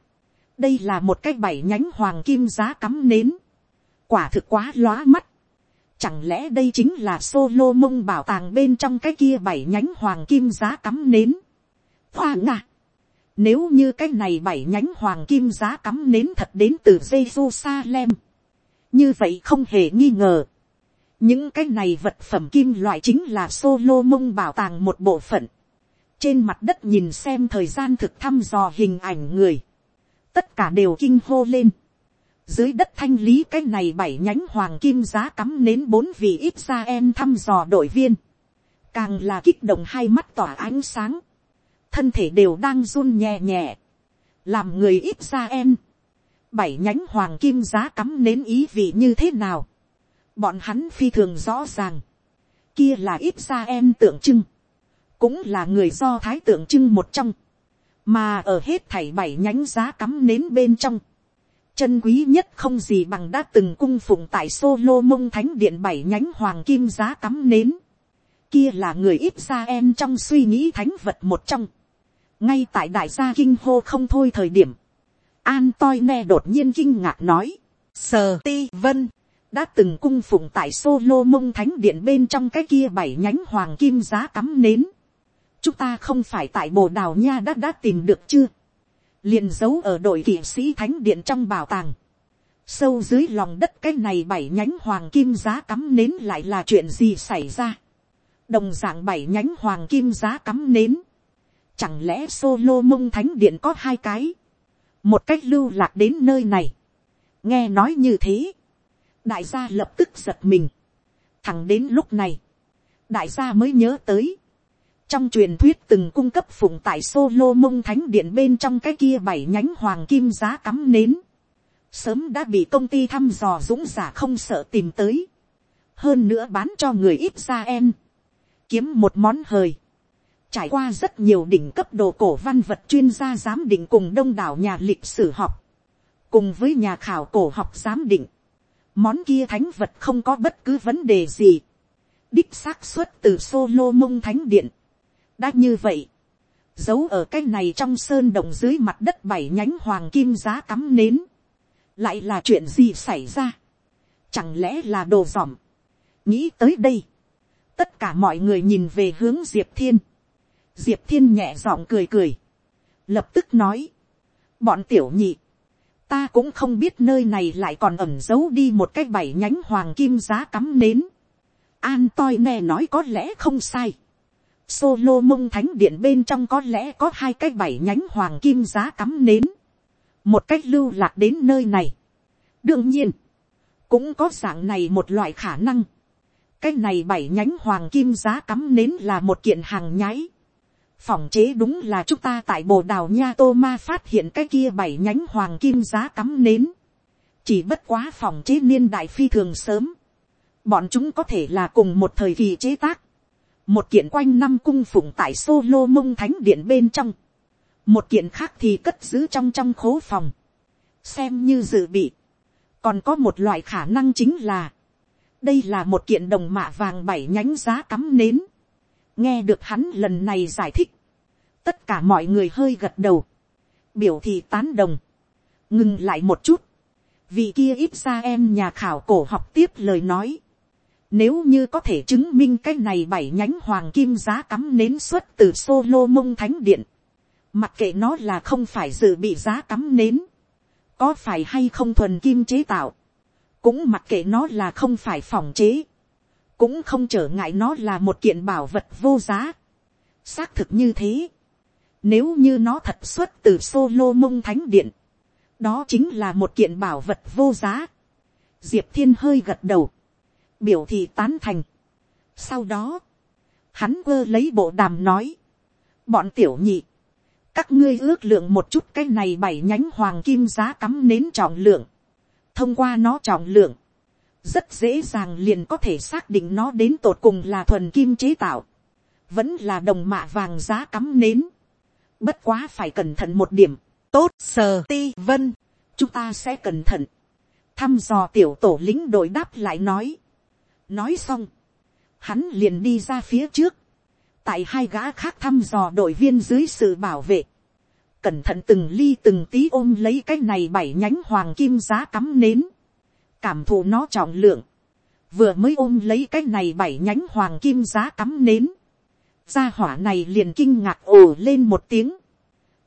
đây là một cái bảy nhánh hoàng kim giá cắm nến, quả thực quá lóa mắt. Chẳng lẽ đây chính là solo mông bảo tàng bên trong cái kia bảy nhánh hoàng kim giá cắm nến. Hoa ngạ. Nếu như cái này bảy nhánh hoàng kim giá cắm nến thật đến từ Jerusalem, như vậy không hề nghi ngờ. những cái này vật phẩm kim loại chính là solo mông bảo tàng một bộ phận. trên mặt đất nhìn xem thời gian thực thăm dò hình ảnh người. tất cả đều kinh hô lên dưới đất thanh lý cái này bảy nhánh hoàng kim giá cắm nến bốn vị ít ra em thăm dò đội viên. càng là kích động hai mắt tỏa ánh sáng. thân thể đều đang run nhẹ nhẹ. làm người ít ra em bảy nhánh hoàng kim giá cắm nến ý vị như thế nào. bọn hắn phi thường rõ ràng. kia là ít ra em tượng trưng. cũng là người do thái tượng trưng một trong. mà ở hết thảy bảy nhánh giá cắm nến bên trong chân quý nhất không gì bằng đã từng cung phụng tại solo mông thánh điện bảy nhánh hoàng kim giá cắm nến. kia là người ít ra em trong suy nghĩ thánh vật một trong. ngay tại đại gia kinh hô không thôi thời điểm An toi ne đột nhiên kinh ngạc nói. Sờ ti vân. Đã từng cung phụng tại solo mông thánh điện bên trong cái kia bảy nhánh hoàng kim giá cắm nến. Chúng ta không phải tại bồ đào nha đã đã tìm được chưa? Liền giấu ở đội kỵ sĩ thánh điện trong bảo tàng. Sâu dưới lòng đất cái này bảy nhánh hoàng kim giá cắm nến lại là chuyện gì xảy ra? Đồng dạng bảy nhánh hoàng kim giá cắm nến. Chẳng lẽ solo mông thánh điện có hai cái? một cách lưu lạc đến nơi này, nghe nói như thế, đại gia lập tức giật mình, thẳng đến lúc này, đại gia mới nhớ tới, trong truyền thuyết từng cung cấp phụng tại solo mông thánh điện bên trong cái kia bảy nhánh hoàng kim giá cắm nến, sớm đã bị công ty thăm dò dũng giả không sợ tìm tới, hơn nữa bán cho người ít ra em, kiếm một món hời, Trải qua rất nhiều đỉnh cấp đồ cổ văn vật chuyên gia giám định cùng đông đảo nhà lịch sử học. Cùng với nhà khảo cổ học giám định. Món kia thánh vật không có bất cứ vấn đề gì. Đích xác xuất từ solo mông thánh điện. Đã như vậy. Giấu ở cái này trong sơn động dưới mặt đất bảy nhánh hoàng kim giá cắm nến. Lại là chuyện gì xảy ra? Chẳng lẽ là đồ dỏm? Nghĩ tới đây. Tất cả mọi người nhìn về hướng Diệp Thiên diệp thiên nhẹ giọng cười cười, lập tức nói, bọn tiểu nhị, ta cũng không biết nơi này lại còn ẩm giấu đi một cái bảy nhánh hoàng kim giá cắm nến. An toi nghe nói có lẽ không sai. Solo mông thánh điện bên trong có lẽ có hai cái bảy nhánh hoàng kim giá cắm nến. Một cách lưu lạc đến nơi này. đương nhiên, cũng có dạng này một loại khả năng. cái này bảy nhánh hoàng kim giá cắm nến là một kiện hàng nhái. phòng chế đúng là chúng ta tại bồ đào nha tô ma phát hiện cái kia bảy nhánh hoàng kim giá cắm nến. chỉ bất quá phòng chế niên đại phi thường sớm. bọn chúng có thể là cùng một thời kỳ chế tác một kiện quanh năm cung phụng tại solo mông thánh điện bên trong. một kiện khác thì cất giữ trong trong khố phòng. xem như dự bị còn có một loại khả năng chính là, đây là một kiện đồng mạ vàng bảy nhánh giá cắm nến. nghe được hắn lần này giải thích, tất cả mọi người hơi gật đầu, biểu thị tán đồng, ngừng lại một chút, vì kia ít ra em nhà khảo cổ học tiếp lời nói, nếu như có thể chứng minh cái này bảy nhánh hoàng kim giá cắm nến xuất từ solo mông thánh điện, mặc kệ nó là không phải dự bị giá cắm nến, có phải hay không thuần kim chế tạo, cũng mặc kệ nó là không phải phòng chế, cũng không trở ngại nó là một kiện bảo vật vô giá. xác thực như thế, nếu như nó thật xuất từ solo mông thánh điện, đó chính là một kiện bảo vật vô giá. diệp thiên hơi gật đầu, biểu thị tán thành. sau đó, hắn quơ lấy bộ đàm nói, bọn tiểu nhị, các ngươi ước lượng một chút cái này bảy nhánh hoàng kim giá cắm nến trọng lượng, thông qua nó trọng lượng, rất dễ dàng liền có thể xác định nó đến tột cùng là thuần kim chế tạo, vẫn là đồng mạ vàng giá cắm nến, bất quá phải cẩn thận một điểm, tốt sờ ti vân, chúng ta sẽ cẩn thận, thăm dò tiểu tổ lính đội đáp lại nói, nói xong, hắn liền đi ra phía trước, tại hai gã khác thăm dò đội viên dưới sự bảo vệ, cẩn thận từng ly từng tí ôm lấy cái này bảy nhánh hoàng kim giá cắm nến, cảm thụ nó trọng lượng, vừa mới ôm lấy cái này bảy nhánh hoàng kim giá cắm nến, gia hỏa này liền kinh ngạc ồ lên một tiếng.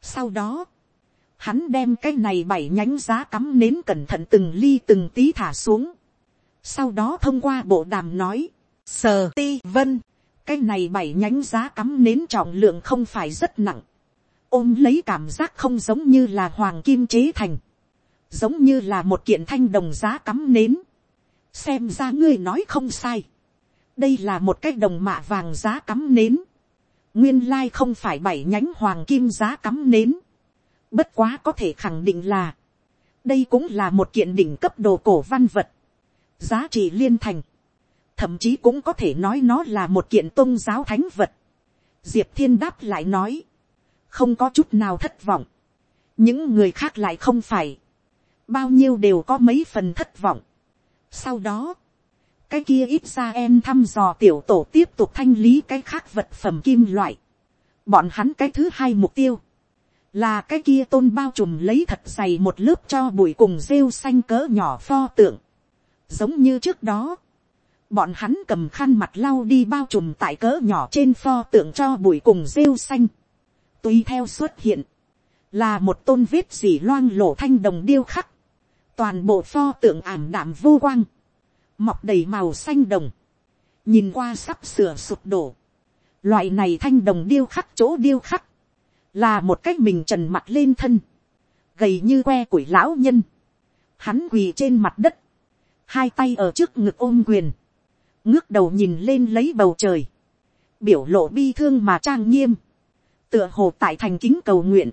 Sau đó, hắn đem cái này bảy nhánh giá cắm nến cẩn thận từng ly từng tí thả xuống. Sau đó thông qua bộ đàm nói, sờ ti vân, cái này bảy nhánh giá cắm nến trọng lượng không phải rất nặng. ôm lấy cảm giác không giống như là hoàng kim chế thành. giống như là một kiện thanh đồng giá cắm nến. xem ra ngươi nói không sai. đây là một cái đồng mạ vàng giá cắm nến. nguyên lai không phải bảy nhánh hoàng kim giá cắm nến. bất quá có thể khẳng định là, đây cũng là một kiện đỉnh cấp đồ cổ văn vật giá trị liên thành thậm chí cũng có thể nói nó là một kiện tôn giáo thánh vật. diệp thiên đáp lại nói, không có chút nào thất vọng, những người khác lại không phải, bao nhiêu đều có mấy phần thất vọng. sau đó, cái kia ít ra em thăm dò tiểu tổ tiếp tục thanh lý cái khác vật phẩm kim loại. bọn hắn cái thứ hai mục tiêu, là cái kia tôn bao trùm lấy thật dày một lớp cho bụi cùng rêu xanh cỡ nhỏ pho tượng giống như trước đó, bọn hắn cầm khăn mặt lau đi bao trùm tại cỡ nhỏ trên pho tượng cho bụi cùng rêu xanh. Tùy theo xuất hiện, là một tôn vết dỉ loang lổ thanh đồng điêu khắc. Toàn bộ pho tượng ảm đạm vô quang, mọc đầy màu xanh đồng, nhìn qua sắp sửa sụp đổ. Loại này thanh đồng điêu khắc chỗ điêu khắc, là một cách mình trần mặt lên thân, gầy như que củi lão nhân. Hắn quỳ trên mặt đất, hai tay ở trước ngực ôm quyền, ngước đầu nhìn lên lấy bầu trời, biểu lộ bi thương mà trang nghiêm, tựa hồ tại thành kính cầu nguyện,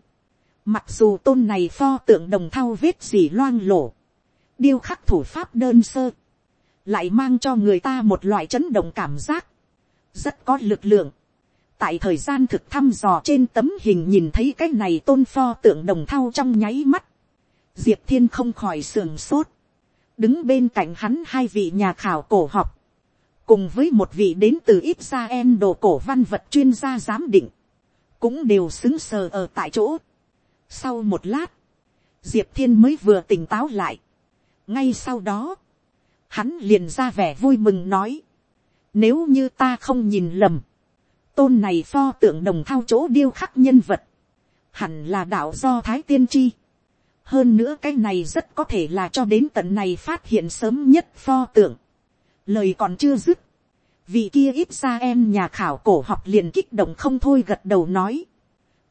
mặc dù tôn này pho tượng đồng thau vết gì loang lổ, điêu khắc thủ pháp đơn sơ, lại mang cho người ta một loại chấn động cảm giác, rất có lực lượng. tại thời gian thực thăm dò trên tấm hình nhìn thấy cái này tôn pho tượng đồng thau trong nháy mắt, diệp thiên không khỏi sườn sốt, đứng bên cạnh hắn hai vị nhà khảo cổ học, cùng với một vị đến từ ít ra em đồ cổ văn vật chuyên gia giám định, cũng đều xứng sờ ở tại chỗ. Sau một lát, diệp thiên mới vừa tỉnh táo lại. ngay sau đó, hắn liền ra vẻ vui mừng nói, nếu như ta không nhìn lầm, tôn này pho tượng đồng thao chỗ điêu khắc nhân vật, hẳn là đạo do thái tiên tri hơn nữa cái này rất có thể là cho đến tận này phát hiện sớm nhất pho tượng lời còn chưa dứt, vị kia ít ra em nhà khảo cổ học liền kích động không thôi gật đầu nói,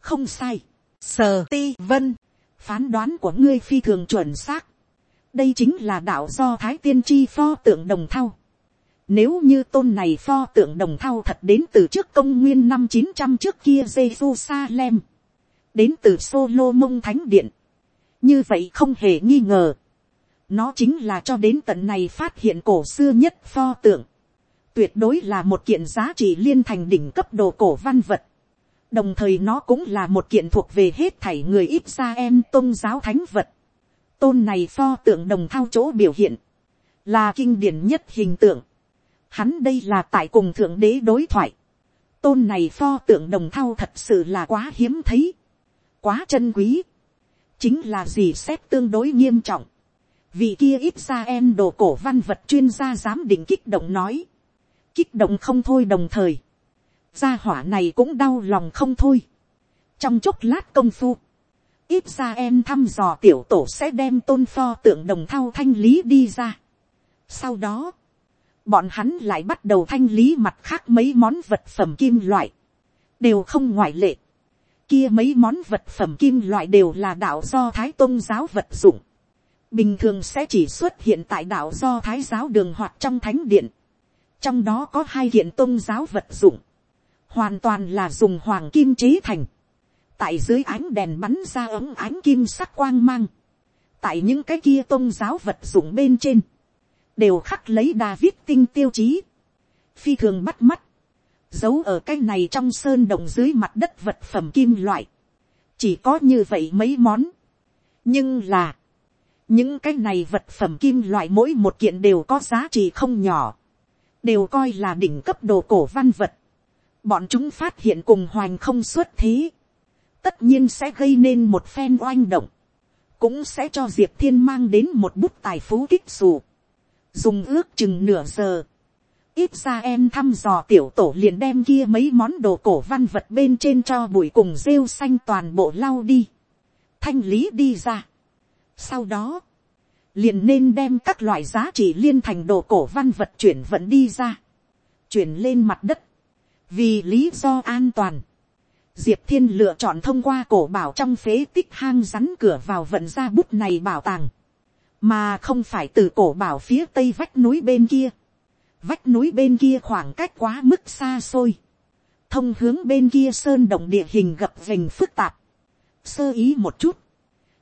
không sai, sờ ti vân, phán đoán của ngươi phi thường chuẩn xác, đây chính là đạo do thái tiên tri pho tượng đồng thau. Nếu như tôn này pho tượng đồng thau thật đến từ trước công nguyên năm chín trăm trước kia Jerusalem. Đến từ Solo Mông Thánh Điện. Như vậy không hề nghi ngờ. Nó chính là cho đến tận này phát hiện cổ xưa nhất pho tượng. Tuyệt đối là một kiện giá trị liên thành đỉnh cấp đồ cổ văn vật. Đồng thời nó cũng là một kiện thuộc về hết thảy người ít ra em tôn giáo thánh vật. Tôn này pho tượng đồng thao chỗ biểu hiện. Là kinh điển nhất hình tượng. Hắn đây là tại cùng thượng đế đối thoại. Tôn này pho tượng đồng thao thật sự là quá hiếm thấy. Quá chân quý. Chính là gì xét tương đối nghiêm trọng vì kia ít ra em đồ cổ văn vật chuyên gia giám định kích động nói, kích động không thôi đồng thời, gia hỏa này cũng đau lòng không thôi. trong chốc lát công phu, ít ra em thăm dò tiểu tổ sẽ đem tôn pho tượng đồng thao thanh lý đi ra. sau đó, bọn hắn lại bắt đầu thanh lý mặt khác mấy món vật phẩm kim loại, đều không ngoại lệ kia mấy món vật phẩm kim loại đều là đạo do thái tôn giáo vật dụng. Bình thường sẽ chỉ xuất hiện tại đạo do thái giáo đường hoặc trong thánh điện. trong đó có hai hiện tôn giáo vật dụng, hoàn toàn là dùng hoàng kim chế thành, tại dưới ánh đèn bắn ra ấm ánh kim sắc quang mang, tại những cái kia tôn giáo vật dụng bên trên, đều khắc lấy David tinh tiêu chí, phi thường bắt mắt, giấu ở cái này trong sơn động dưới mặt đất vật phẩm kim loại, chỉ có như vậy mấy món, nhưng là, những cái này vật phẩm kim loại mỗi một kiện đều có giá trị không nhỏ, đều coi là đỉnh cấp đồ cổ văn vật. Bọn chúng phát hiện cùng hoành không xuất thế, tất nhiên sẽ gây nên một phen oanh động, cũng sẽ cho diệp thiên mang đến một bút tài phú kích dù. dùng ước chừng nửa giờ, ít ra em thăm dò tiểu tổ liền đem kia mấy món đồ cổ văn vật bên trên cho bụi cùng rêu xanh toàn bộ lau đi, thanh lý đi ra. Sau đó, liền nên đem các loại giá trị liên thành đồ cổ văn vật chuyển vận đi ra, chuyển lên mặt đất, vì lý do an toàn. Diệp thiên lựa chọn thông qua cổ bảo trong phế tích hang rắn cửa vào vận ra bút này bảo tàng, mà không phải từ cổ bảo phía tây vách núi bên kia. Vách núi bên kia khoảng cách quá mức xa xôi. Thông hướng bên kia sơn động địa hình gập vềnh phức tạp. Sơ ý một chút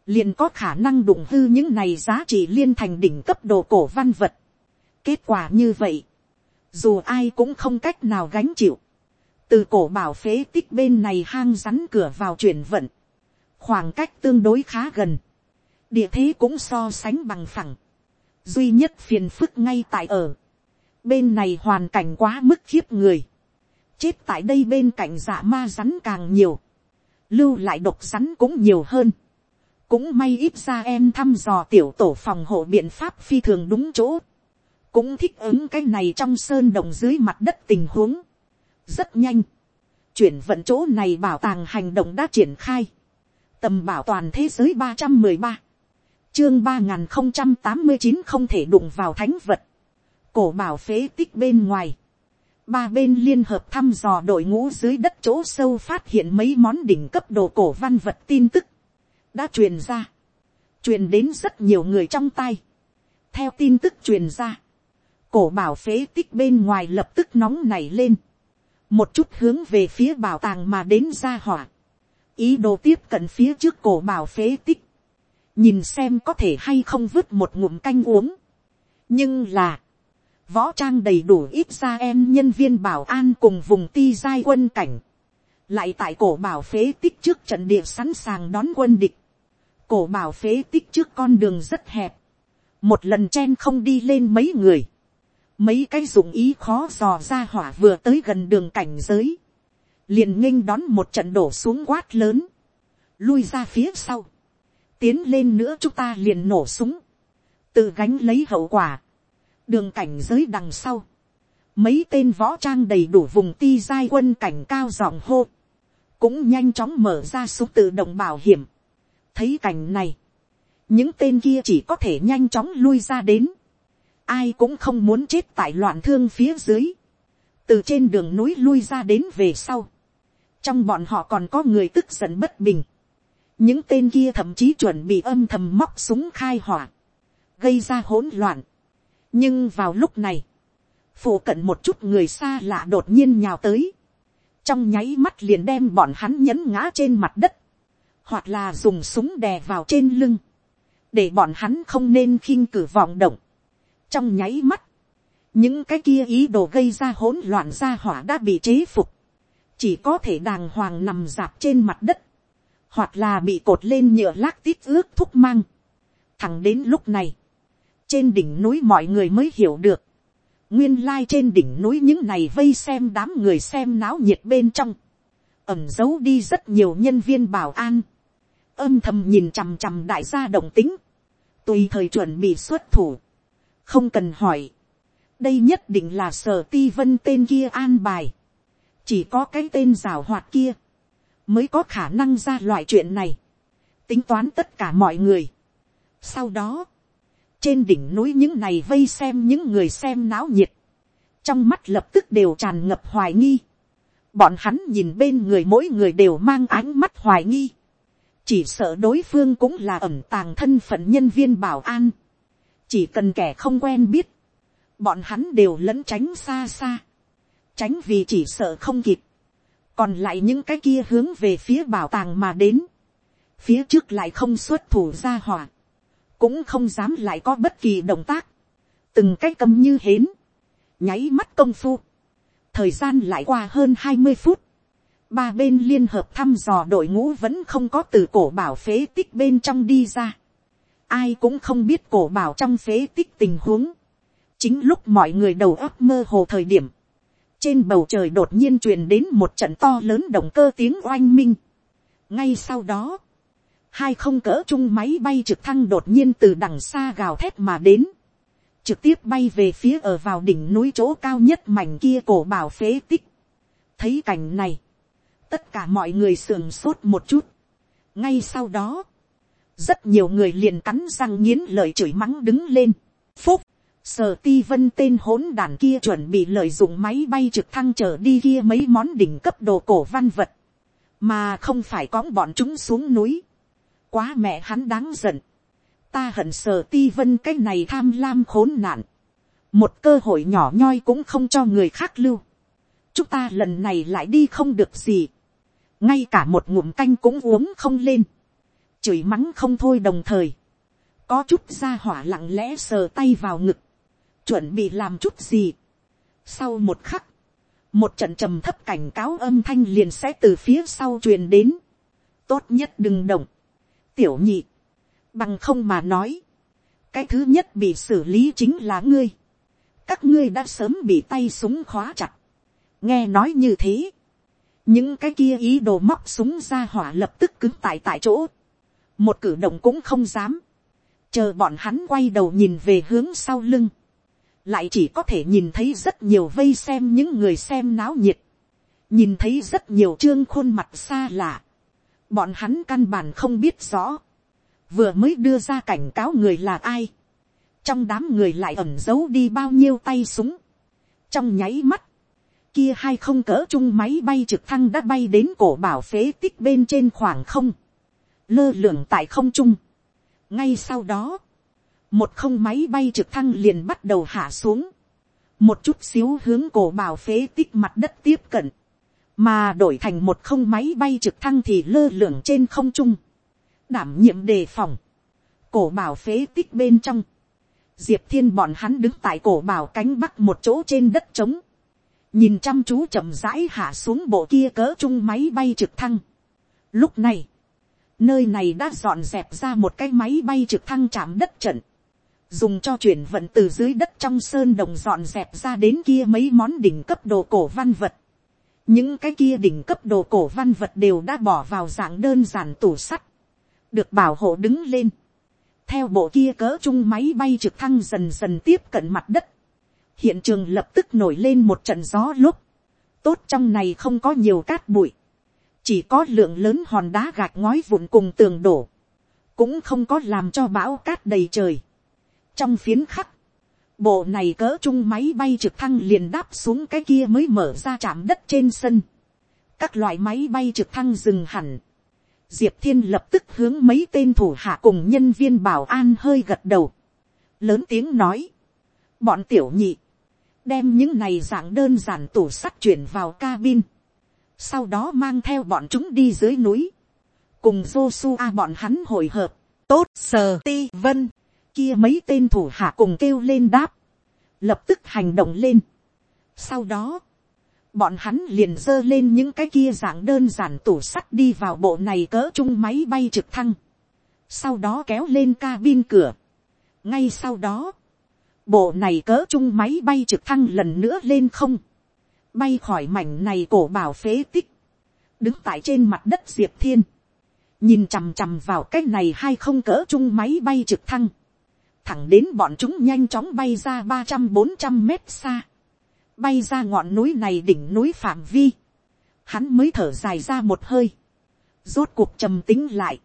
liền có khả năng đụng hư những này giá trị liên thành đỉnh cấp đồ cổ văn vật. Kết quả như vậy, dù ai cũng không cách nào gánh chịu. Từ cổ bảo phế tích bên này hang rắn cửa vào chuyển vận. Khoảng cách tương đối khá gần. Địa thế cũng so sánh bằng phẳng. Duy nhất phiền phức ngay tại ở. Bên này hoàn cảnh quá mức khiếp người. Chết tại đây bên cạnh dạ ma rắn càng nhiều. Lưu lại độc rắn cũng nhiều hơn. Cũng may ít ra em thăm dò tiểu tổ phòng hộ biện pháp phi thường đúng chỗ, cũng thích ứng cái này trong sơn đồng dưới mặt đất tình huống, rất nhanh, chuyển vận chỗ này bảo tàng hành động đã triển khai, tầm bảo toàn thế giới ba trăm mười ba, chương ba n không trăm tám mươi chín không thể đụng vào thánh vật, cổ bảo phế tích bên ngoài, ba bên liên hợp thăm dò đội ngũ dưới đất chỗ sâu phát hiện mấy món đỉnh cấp đồ cổ văn vật tin tức, đã truyền ra, truyền đến rất nhiều người trong tay. theo tin tức truyền ra, cổ bảo phế tích bên ngoài lập tức nóng nảy lên, một chút hướng về phía bảo tàng mà đến ra hỏa, ý đồ tiếp cận phía trước cổ bảo phế tích, nhìn xem có thể hay không vứt một ngụm canh uống. nhưng là, võ trang đầy đủ ít ra em nhân viên bảo an cùng vùng ti giai quân cảnh, lại tại cổ bảo phế tích trước trận địa sẵn sàng đón quân địch, cổ bảo phế tích trước con đường rất hẹp, một lần chen không đi lên mấy người, mấy cái dụng ý khó dò ra hỏa vừa tới gần đường cảnh giới, liền nghênh đón một trận đổ xuống quát lớn, lui ra phía sau, tiến lên nữa chúng ta liền nổ súng, tự gánh lấy hậu quả, đường cảnh giới đằng sau, mấy tên võ trang đầy đủ vùng ti giai quân cảnh cao giọng hô, cũng nhanh chóng mở ra súng tự động bảo hiểm, thấy cảnh này, những tên kia chỉ có thể nhanh chóng lui ra đến, ai cũng không muốn chết tại loạn thương phía dưới, từ trên đường núi lui ra đến về sau, trong bọn họ còn có người tức giận bất bình, những tên kia thậm chí chuẩn bị âm thầm móc súng khai hỏa, gây ra hỗn loạn nhưng vào lúc này, phụ cận một chút người xa lạ đột nhiên nhào tới, trong nháy mắt liền đem bọn hắn nhấn ngã trên mặt đất, hoặc là dùng súng đè vào trên lưng, để bọn hắn không nên khinh cử vọng động. trong nháy mắt, những cái kia ý đồ gây ra hỗn loạn ra hỏa đã bị chế phục, chỉ có thể đàng hoàng nằm dạp trên mặt đất, hoặc là bị cột lên nhựa lác tít ướt thúc mang. thẳng đến lúc này, trên đỉnh núi mọi người mới hiểu được, nguyên lai trên đỉnh núi những này vây xem đám người xem náo nhiệt bên trong, ẩm giấu đi rất nhiều nhân viên bảo an, âm thầm nhìn chằm chằm đại gia động tính, tùy thời chuẩn bị xuất thủ, không cần hỏi, đây nhất định là sở ti vân tên kia an bài, chỉ có cái tên rào hoạt kia, mới có khả năng ra loại chuyện này, tính toán tất cả mọi người. Sau đó, trên đỉnh núi những này vây xem những người xem náo nhiệt, trong mắt lập tức đều tràn ngập hoài nghi. Bọn hắn nhìn bên người mỗi người đều mang ánh mắt hoài nghi. Chỉ sợ đối phương cũng là ẩm tàng thân phận nhân viên bảo an. Chỉ cần kẻ không quen biết. Bọn hắn đều lẫn tránh xa xa. Tránh vì chỉ sợ không kịp. Còn lại những cái kia hướng về phía bảo tàng mà đến. Phía trước lại không xuất thủ ra hỏa cũng không dám lại có bất kỳ động tác, từng cái cầm như hến, nháy mắt công phu, thời gian lại qua hơn hai mươi phút, ba bên liên hợp thăm dò đội ngũ vẫn không có từ cổ bảo phế tích bên trong đi ra, ai cũng không biết cổ bảo trong phế tích tình huống, chính lúc mọi người đầu óc mơ hồ thời điểm, trên bầu trời đột nhiên truyền đến một trận to lớn động cơ tiếng oanh minh. ngay sau đó, hai không cỡ chung máy bay trực thăng đột nhiên từ đằng xa gào thét mà đến, trực tiếp bay về phía ở vào đỉnh núi chỗ cao nhất mảnh kia cổ bảo phế tích. thấy cảnh này, tất cả mọi người sườn sốt một chút. ngay sau đó, rất nhiều người liền cắn răng nghiến lời chửi mắng đứng lên. phúc, sở ti vân tên hỗn đàn kia chuẩn bị lợi dụng máy bay trực thăng trở đi kia mấy món đỉnh cấp đồ cổ văn vật, mà không phải có bọn chúng xuống núi quá mẹ hắn đáng giận. ta hận sở ti vân cái này tham lam khốn nạn. một cơ hội nhỏ nhoi cũng không cho người khác lưu. chúng ta lần này lại đi không được gì. ngay cả một ngụm canh cũng uống không lên. chửi mắng không thôi đồng thời. có chút ra hỏa lặng lẽ sờ tay vào ngực. chuẩn bị làm chút gì. sau một khắc, một trận trầm thấp cảnh cáo âm thanh liền sẽ từ phía sau truyền đến. tốt nhất đừng động tiểu nhị, bằng không mà nói, cái thứ nhất bị xử lý chính là ngươi, các ngươi đã sớm bị tay súng khóa chặt, nghe nói như thế, những cái kia ý đồ móc súng ra hỏa lập tức cứng tại tại chỗ, một cử động cũng không dám, chờ bọn hắn quay đầu nhìn về hướng sau lưng, lại chỉ có thể nhìn thấy rất nhiều vây xem những người xem náo nhiệt, nhìn thấy rất nhiều trương khuôn mặt xa lạ, bọn hắn căn bản không biết rõ, vừa mới đưa ra cảnh cáo người là ai, trong đám người lại ẩn giấu đi bao nhiêu tay súng, trong nháy mắt, kia hai không cỡ chung máy bay trực thăng đã bay đến cổ bảo phế tích bên trên khoảng không, lơ lửng tại không trung. ngay sau đó, một không máy bay trực thăng liền bắt đầu hạ xuống, một chút xíu hướng cổ bảo phế tích mặt đất tiếp cận, mà đổi thành một không máy bay trực thăng thì lơ lửng trên không trung, đảm nhiệm đề phòng, cổ bảo phế tích bên trong, diệp thiên bọn hắn đứng tại cổ bảo cánh bắc một chỗ trên đất trống, nhìn chăm chú chậm rãi hạ xuống bộ kia cỡ chung máy bay trực thăng. Lúc này, nơi này đã dọn dẹp ra một cái máy bay trực thăng chạm đất trận, dùng cho chuyển vận từ dưới đất trong sơn đồng dọn dẹp ra đến kia mấy món đỉnh cấp đồ cổ văn vật những cái kia đỉnh cấp đồ cổ văn vật đều đã bỏ vào dạng đơn giản tủ sắt, được bảo hộ đứng lên, theo bộ kia cỡ chung máy bay trực thăng dần dần tiếp cận mặt đất, hiện trường lập tức nổi lên một trận gió lúc, tốt trong này không có nhiều cát bụi, chỉ có lượng lớn hòn đá gạch ngói vụn cùng tường đổ, cũng không có làm cho bão cát đầy trời. trong phiến khắc, Bộ này cỡ chung máy bay trực thăng liền đáp xuống cái kia mới mở ra chạm đất trên sân. Các loại máy bay trực thăng dừng hẳn. Diệp Thiên lập tức hướng mấy tên thủ hạ cùng nhân viên bảo an hơi gật đầu. lớn tiếng nói, bọn tiểu nhị, đem những này dạng đơn giản tủ sắt chuyển vào cabin, sau đó mang theo bọn chúng đi dưới núi, cùng Joshua bọn hắn hội hợp, tốt sờ ti vân, kia mấy tên thủ hạ cùng kêu lên đáp, lập tức hành động lên. Sau đó, bọn hắn liền dơ lên những cái kia dạng đơn giản tủ sắt đi vào bộ này cỡ chung máy bay trực thăng, sau đó kéo lên cabin cửa. ngay sau đó, bộ này cỡ chung máy bay trực thăng lần nữa lên không, bay khỏi mảnh này cổ bảo phế tích, đứng tại trên mặt đất diệp thiên, nhìn chằm chằm vào cái này hay không cỡ chung máy bay trực thăng, thẳng đến bọn chúng nhanh chóng bay ra ba trăm bốn trăm mét xa, bay ra ngọn núi này đỉnh núi phạm vi, hắn mới thở dài ra một hơi, rốt cuộc trầm tính lại.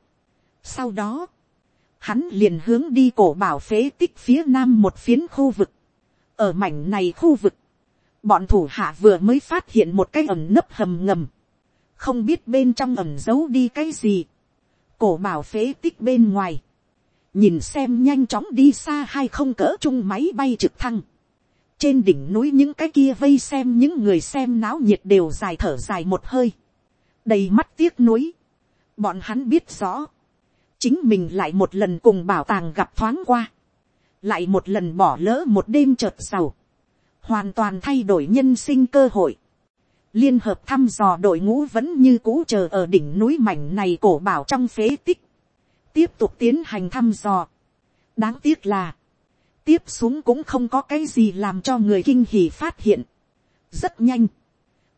Sau đó, hắn liền hướng đi cổ bảo phế tích phía nam một phiến khu vực. ở mảnh này khu vực, bọn thủ hạ vừa mới phát hiện một cái ẩm nấp hầm ngầm, không biết bên trong ẩm giấu đi cái gì. cổ bảo phế tích bên ngoài, nhìn xem nhanh chóng đi xa hay không cỡ chung máy bay trực thăng. trên đỉnh núi những cái kia vây xem những người xem náo nhiệt đều dài thở dài một hơi, đầy mắt tiếc núi. bọn hắn biết rõ, chính mình lại một lần cùng bảo tàng gặp thoáng qua, lại một lần bỏ lỡ một đêm chợt giàu, hoàn toàn thay đổi nhân sinh cơ hội. liên hợp thăm dò đội ngũ vẫn như cũ chờ ở đỉnh núi mảnh này cổ bảo trong phế tích, tiếp tục tiến hành thăm dò. đáng tiếc là, tiếp xuống cũng không có cái gì làm cho người kinh hỉ phát hiện. rất nhanh,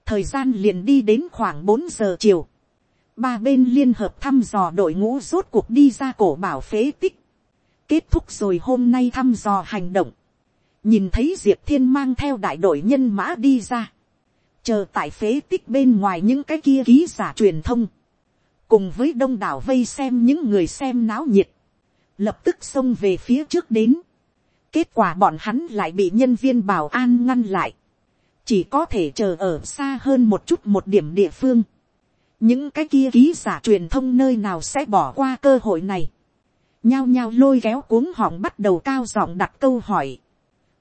thời gian liền đi đến khoảng bốn giờ chiều. Ba bên liên hợp thăm dò đội ngũ rốt cuộc đi ra cổ bảo phế tích, kết thúc rồi hôm nay thăm dò hành động, nhìn thấy diệp thiên mang theo đại đội nhân mã đi ra, chờ tại phế tích bên ngoài những cái kia ký giả truyền thông, cùng với đông đảo vây xem những người xem náo nhiệt, lập tức xông về phía trước đến, kết quả bọn hắn lại bị nhân viên bảo an ngăn lại, chỉ có thể chờ ở xa hơn một chút một điểm địa phương, những cái kia ký giả truyền thông nơi nào sẽ bỏ qua cơ hội này, nhao nhao lôi kéo cuống họng bắt đầu cao giọng đặt câu hỏi.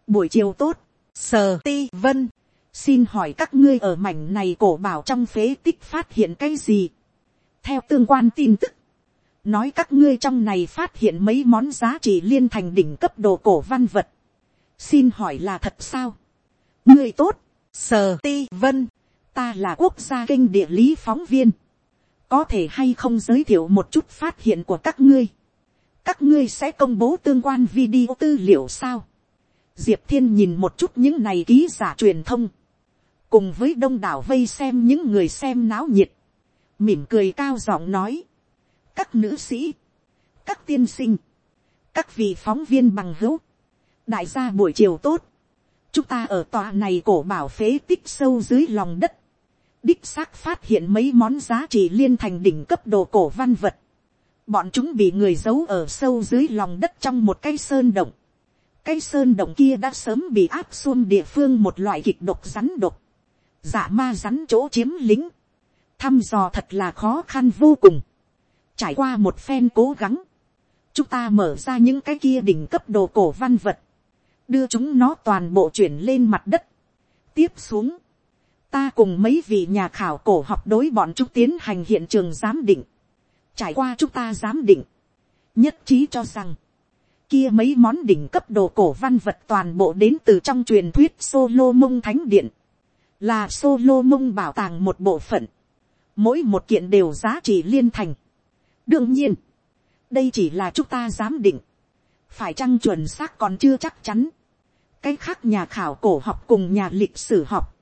buổi chiều tốt, sờ ti vân, xin hỏi các ngươi ở mảnh này cổ bảo trong phế tích phát hiện cái gì theo tương quan tin tức, nói các ngươi trong này phát hiện mấy món giá trị liên thành đỉnh cấp đồ cổ văn vật. xin hỏi là thật sao. ngươi tốt, sờ ti vân, ta là quốc gia kinh địa lý phóng viên, có thể hay không giới thiệu một chút phát hiện của các ngươi, các ngươi sẽ công bố tương quan video tư liệu sao. diệp thiên nhìn một chút những này ký giả truyền thông, cùng với đông đảo vây xem những người xem náo nhiệt, mỉm cười cao giọng nói, các nữ sĩ, các tiên sinh, các vị phóng viên bằng hữu, đại gia buổi chiều tốt, chúng ta ở tòa này cổ bảo phế tích sâu dưới lòng đất, đích xác phát hiện mấy món giá trị liên thành đỉnh cấp đồ cổ văn vật. Bọn chúng bị người giấu ở sâu dưới lòng đất trong một cái sơn động. Cái sơn động kia đã sớm bị áp xuông địa phương một loại kịch độc rắn độc. Giả ma rắn chỗ chiếm lính. Thăm dò thật là khó khăn vô cùng. Trải qua một phen cố gắng. Chúng ta mở ra những cái kia đỉnh cấp đồ cổ văn vật. Đưa chúng nó toàn bộ chuyển lên mặt đất. Tiếp xuống ta cùng mấy vị nhà khảo cổ học đối bọn chúng tiến hành hiện trường giám định, trải qua chúng ta giám định, nhất trí cho rằng, kia mấy món đỉnh cấp đồ cổ văn vật toàn bộ đến từ trong truyền thuyết solo mông thánh điện, là solo mông bảo tàng một bộ phận, mỗi một kiện đều giá trị liên thành. đương nhiên, đây chỉ là chúng ta giám định, phải chăng chuẩn xác còn chưa chắc chắn, cái khác nhà khảo cổ học cùng nhà lịch sử học,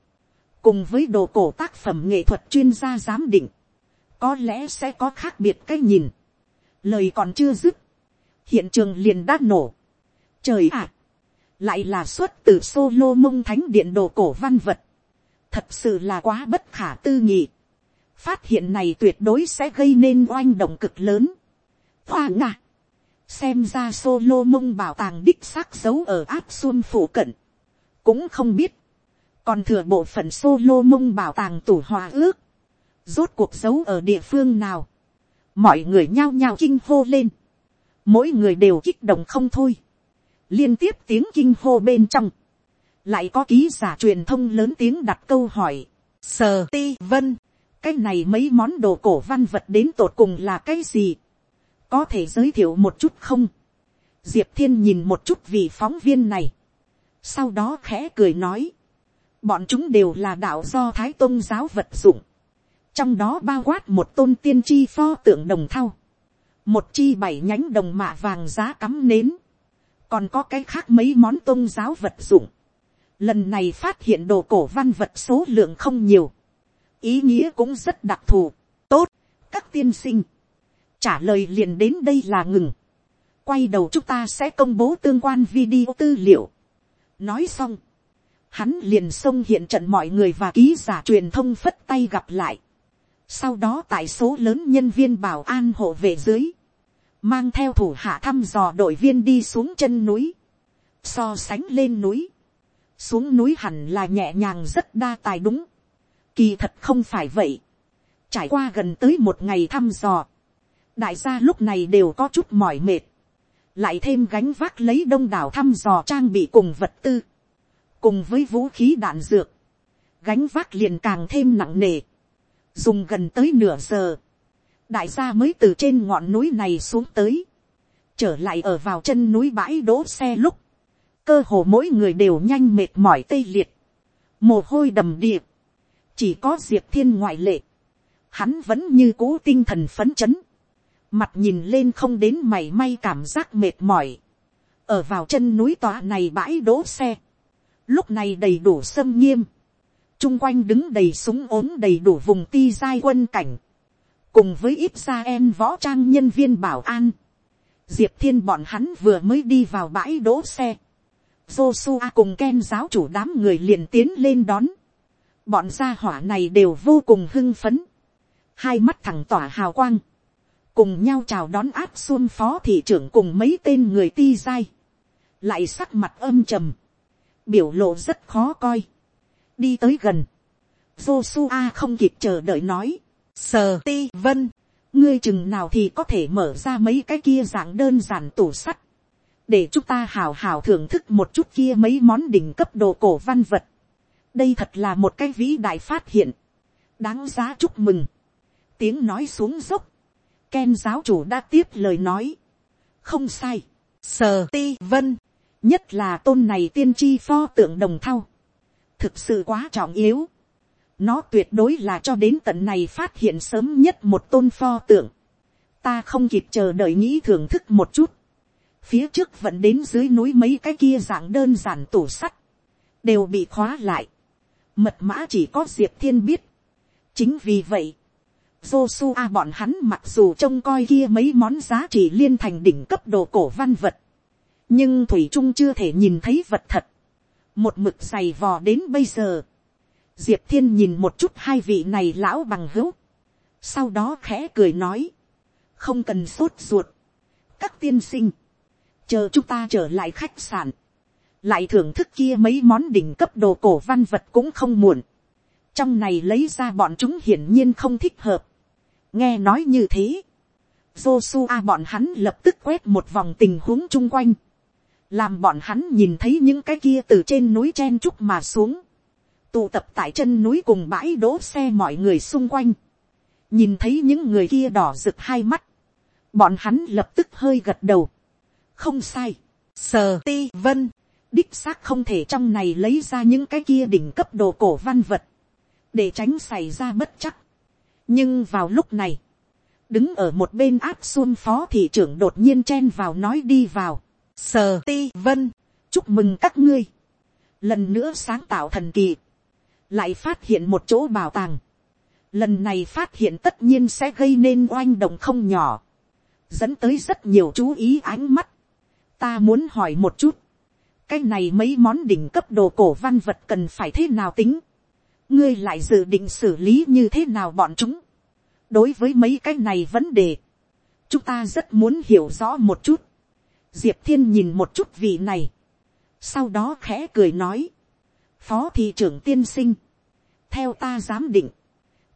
cùng với đồ cổ tác phẩm nghệ thuật chuyên gia giám định, có lẽ sẽ có khác biệt cái nhìn. Lời còn chưa dứt, hiện trường liền đã nổ. Trời ạ, lại là xuất từ solo mông thánh điện đồ cổ văn vật. Thật sự là quá bất khả tư nghị. Phát hiện này tuyệt đối sẽ gây nên oanh động cực lớn. Hoa ngạ, xem ra solo mông bảo tàng đích xác giấu ở áp xuân phủ cận. Cũng không biết, còn thừa bộ phận solo mông bảo tàng tủ hòa ước, rốt cuộc giấu ở địa phương nào, mọi người nhao nhao kinh hô lên, mỗi người đều kích động không thôi, liên tiếp tiếng kinh hô bên trong, lại có ký giả truyền thông lớn tiếng đặt câu hỏi, sờ ti vân, cái này mấy món đồ cổ văn vật đến tột cùng là cái gì, có thể giới thiệu một chút không, diệp thiên nhìn một chút vị phóng viên này, sau đó khẽ cười nói, bọn chúng đều là đạo do thái tôn giáo vật dụng, trong đó bao quát một tôn tiên tri pho tượng đồng thau, một chi bảy nhánh đồng mạ vàng giá cắm nến, còn có cái khác mấy món tôn giáo vật dụng. Lần này phát hiện đồ cổ văn vật số lượng không nhiều, ý nghĩa cũng rất đặc thù, tốt, các tiên sinh, trả lời liền đến đây là ngừng, quay đầu chúng ta sẽ công bố tương quan video tư liệu. nói xong, hắn liền xông hiện trận mọi người và ký giả truyền thông phất tay gặp lại. sau đó tại số lớn nhân viên bảo an hộ về dưới, mang theo thủ hạ thăm dò đội viên đi xuống chân núi, so sánh lên núi, xuống núi hẳn là nhẹ nhàng rất đa tài đúng, kỳ thật không phải vậy, trải qua gần tới một ngày thăm dò, đại gia lúc này đều có chút mỏi mệt, lại thêm gánh vác lấy đông đảo thăm dò trang bị cùng vật tư, cùng với vũ khí đạn dược, gánh vác liền càng thêm nặng nề, dùng gần tới nửa giờ, đại gia mới từ trên ngọn núi này xuống tới, trở lại ở vào chân núi bãi đỗ xe lúc, cơ hồ mỗi người đều nhanh mệt mỏi tê liệt, mồ hôi đầm điệp chỉ có diệp thiên ngoại lệ, hắn vẫn như cũ tinh thần phấn chấn, mặt nhìn lên không đến mày may cảm giác mệt mỏi, ở vào chân núi tòa này bãi đỗ xe, lúc này đầy đủ xâm nghiêm, chung quanh đứng đầy súng ốm đầy đủ vùng ti giai quân cảnh, cùng với ít xa em võ trang nhân viên bảo an, diệp thiên bọn hắn vừa mới đi vào bãi đỗ xe, Joshua cùng Ken giáo chủ đám người liền tiến lên đón. Bọn gia hỏa này đều vô cùng hưng phấn. Hai mắt thẳng tỏa hào quang. Cùng nhau chào đón áp xuân phó thị trưởng cùng mấy tên người ti dai. Lại sắc mặt âm trầm. Biểu lộ rất khó coi. Đi tới gần. Joshua không kịp chờ đợi nói. Sờ ti vân. Ngươi chừng nào thì có thể mở ra mấy cái kia dạng đơn giản tủ sắt để chúng ta hào hào thưởng thức một chút kia mấy món đỉnh cấp đồ cổ văn vật đây thật là một cái vĩ đại phát hiện, đáng giá chúc mừng. tiếng nói xuống dốc, Ken giáo chủ đã tiếp lời nói, không sai, sờ ti vân, nhất là tôn này tiên tri pho tượng đồng thau, thực sự quá trọng yếu. nó tuyệt đối là cho đến tận này phát hiện sớm nhất một tôn pho tượng. ta không kịp chờ đợi nghĩ thưởng thức một chút. Phía trước vẫn đến dưới núi mấy cái kia dạng đơn giản tủ sắt, đều bị khóa lại, mật mã chỉ có diệp thiên biết. chính vì vậy, Joshua bọn hắn mặc dù trông coi kia mấy món giá trị liên thành đỉnh cấp đồ cổ văn vật, nhưng thủy trung chưa thể nhìn thấy vật thật, một mực dày vò đến bây giờ. Diệp thiên nhìn một chút hai vị này lão bằng hữu, sau đó khẽ cười nói, không cần sốt ruột, các tiên sinh, chờ chúng ta trở lại khách sạn, lại thưởng thức kia mấy món đỉnh cấp đồ cổ văn vật cũng không muộn. trong này lấy ra bọn chúng hiển nhiên không thích hợp. nghe nói như thế, Joshua bọn hắn lập tức quét một vòng tình huống chung quanh, làm bọn hắn nhìn thấy những cái kia từ trên núi chen trúc mà xuống, tụ tập tại chân núi cùng bãi đỗ xe mọi người xung quanh, nhìn thấy những người kia đỏ rực hai mắt, bọn hắn lập tức hơi gật đầu, không sai, sờ ti vân, đích xác không thể trong này lấy ra những cái kia đỉnh cấp đồ cổ văn vật, để tránh xảy ra bất chắc. nhưng vào lúc này, đứng ở một bên áp xuân phó thị trưởng đột nhiên chen vào nói đi vào, sờ ti vân, chúc mừng các ngươi, lần nữa sáng tạo thần kỳ, lại phát hiện một chỗ bảo tàng, lần này phát hiện tất nhiên sẽ gây nên oanh động không nhỏ, dẫn tới rất nhiều chú ý ánh mắt, ta muốn hỏi một chút, cái này mấy món đỉnh cấp đồ cổ văn vật cần phải thế nào tính, ngươi lại dự định xử lý như thế nào bọn chúng, đối với mấy cái này vấn đề, chúng ta rất muốn hiểu rõ một chút, diệp thiên nhìn một chút vị này, sau đó khẽ cười nói, phó thị trưởng tiên sinh, theo ta giám định,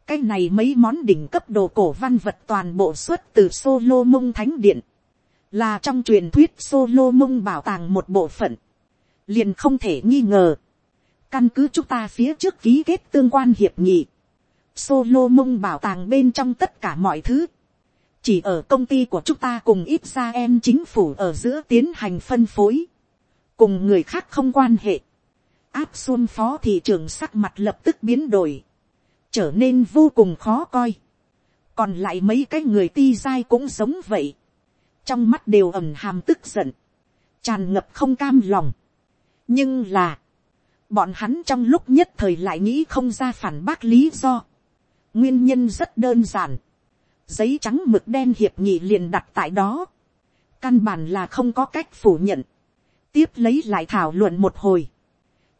cái này mấy món đỉnh cấp đồ cổ văn vật toàn bộ xuất từ solo mông thánh điện, là trong truyền thuyết solo mông bảo tàng một bộ phận, liền không thể nghi ngờ, căn cứ chúng ta phía trước ký kết tương quan hiệp nghị, solo mông bảo tàng bên trong tất cả mọi thứ, chỉ ở công ty của chúng ta cùng ít ra em chính phủ ở giữa tiến hành phân phối, cùng người khác không quan hệ, áp xuân phó thị trường sắc mặt lập tức biến đổi, trở nên vô cùng khó coi, còn lại mấy cái người ti dai cũng giống vậy, trong mắt đều ẩm hàm tức giận, tràn ngập không cam lòng nhưng là, bọn hắn trong lúc nhất thời lại nghĩ không ra phản bác lý do. nguyên nhân rất đơn giản. giấy trắng mực đen hiệp nghị liền đặt tại đó. căn bản là không có cách phủ nhận. tiếp lấy lại thảo luận một hồi.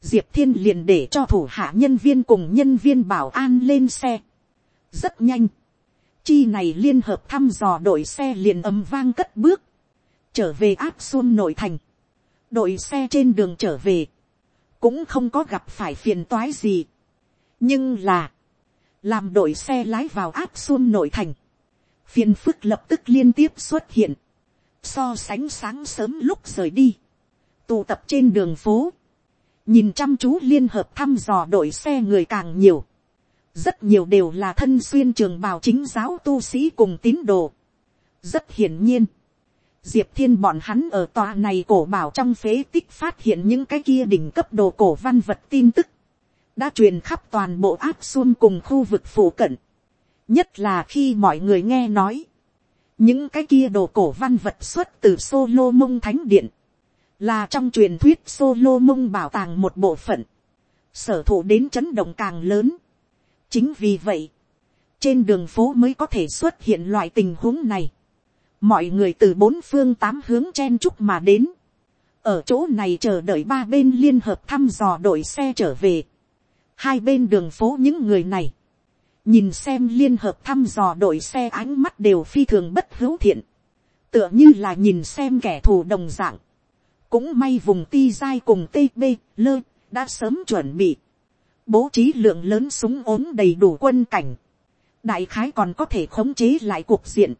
diệp thiên liền để cho thủ hạ nhân viên cùng nhân viên bảo an lên xe. rất nhanh chi này liên hợp thăm dò đội xe liền ấm vang cất bước, trở về áp xuân nội thành, đội xe trên đường trở về, cũng không có gặp phải phiền toái gì, nhưng là, làm đội xe lái vào áp xuân nội thành, phiền phức lập tức liên tiếp xuất hiện, so sánh sáng sớm lúc rời đi, tụ tập trên đường phố, nhìn chăm chú liên hợp thăm dò đội xe người càng nhiều, rất nhiều đều là thân xuyên trường bào chính giáo tu sĩ cùng tín đồ. rất hiển nhiên, diệp thiên bọn hắn ở tòa này cổ bảo trong phế tích phát hiện những cái kia đỉnh cấp đồ cổ văn vật tin tức, đã truyền khắp toàn bộ áp xuân cùng khu vực phụ cận. nhất là khi mọi người nghe nói, những cái kia đồ cổ văn vật xuất từ solo mông thánh điện, là trong truyền thuyết solo mông bảo tàng một bộ phận, sở thụ đến chấn động càng lớn, chính vì vậy, trên đường phố mới có thể xuất hiện loại tình huống này mọi người từ bốn phương tám hướng chen chúc mà đến. ở chỗ này chờ đợi ba bên liên hợp thăm dò đội xe trở về. hai bên đường phố những người này, nhìn xem liên hợp thăm dò đội xe ánh mắt đều phi thường bất hữu thiện, tựa như là nhìn xem kẻ thù đồng dạng. cũng may vùng ti dai cùng tb lơ đã sớm chuẩn bị bố trí lượng lớn súng ốm đầy đủ quân cảnh, đại khái còn có thể khống chế lại cuộc diện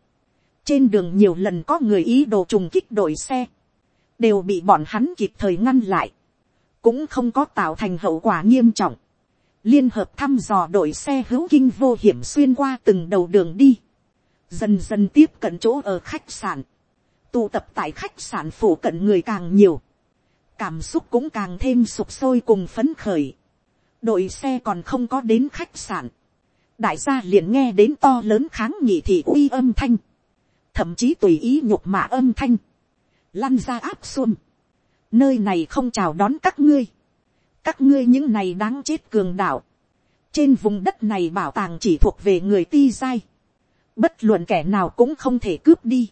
trên đường nhiều lần có người ý đồ trùng kích đội xe, đều bị bọn hắn kịp thời ngăn lại, cũng không có tạo thành hậu quả nghiêm trọng. liên hợp thăm dò đội xe hữu kinh vô hiểm xuyên qua từng đầu đường đi, dần dần tiếp cận chỗ ở khách sạn, tụ tập tại khách sạn phủ cận người càng nhiều, cảm xúc cũng càng thêm sụp sôi cùng phấn khởi. Đội xe còn không có đến khách sạn, đại gia liền nghe đến to lớn kháng nghị thị uy âm thanh, thậm chí tùy ý nhục mạ âm thanh, lăn ra áp xuông, nơi này không chào đón các ngươi, các ngươi những này đáng chết cường đạo, trên vùng đất này bảo tàng chỉ thuộc về người ti giai, bất luận kẻ nào cũng không thể cướp đi,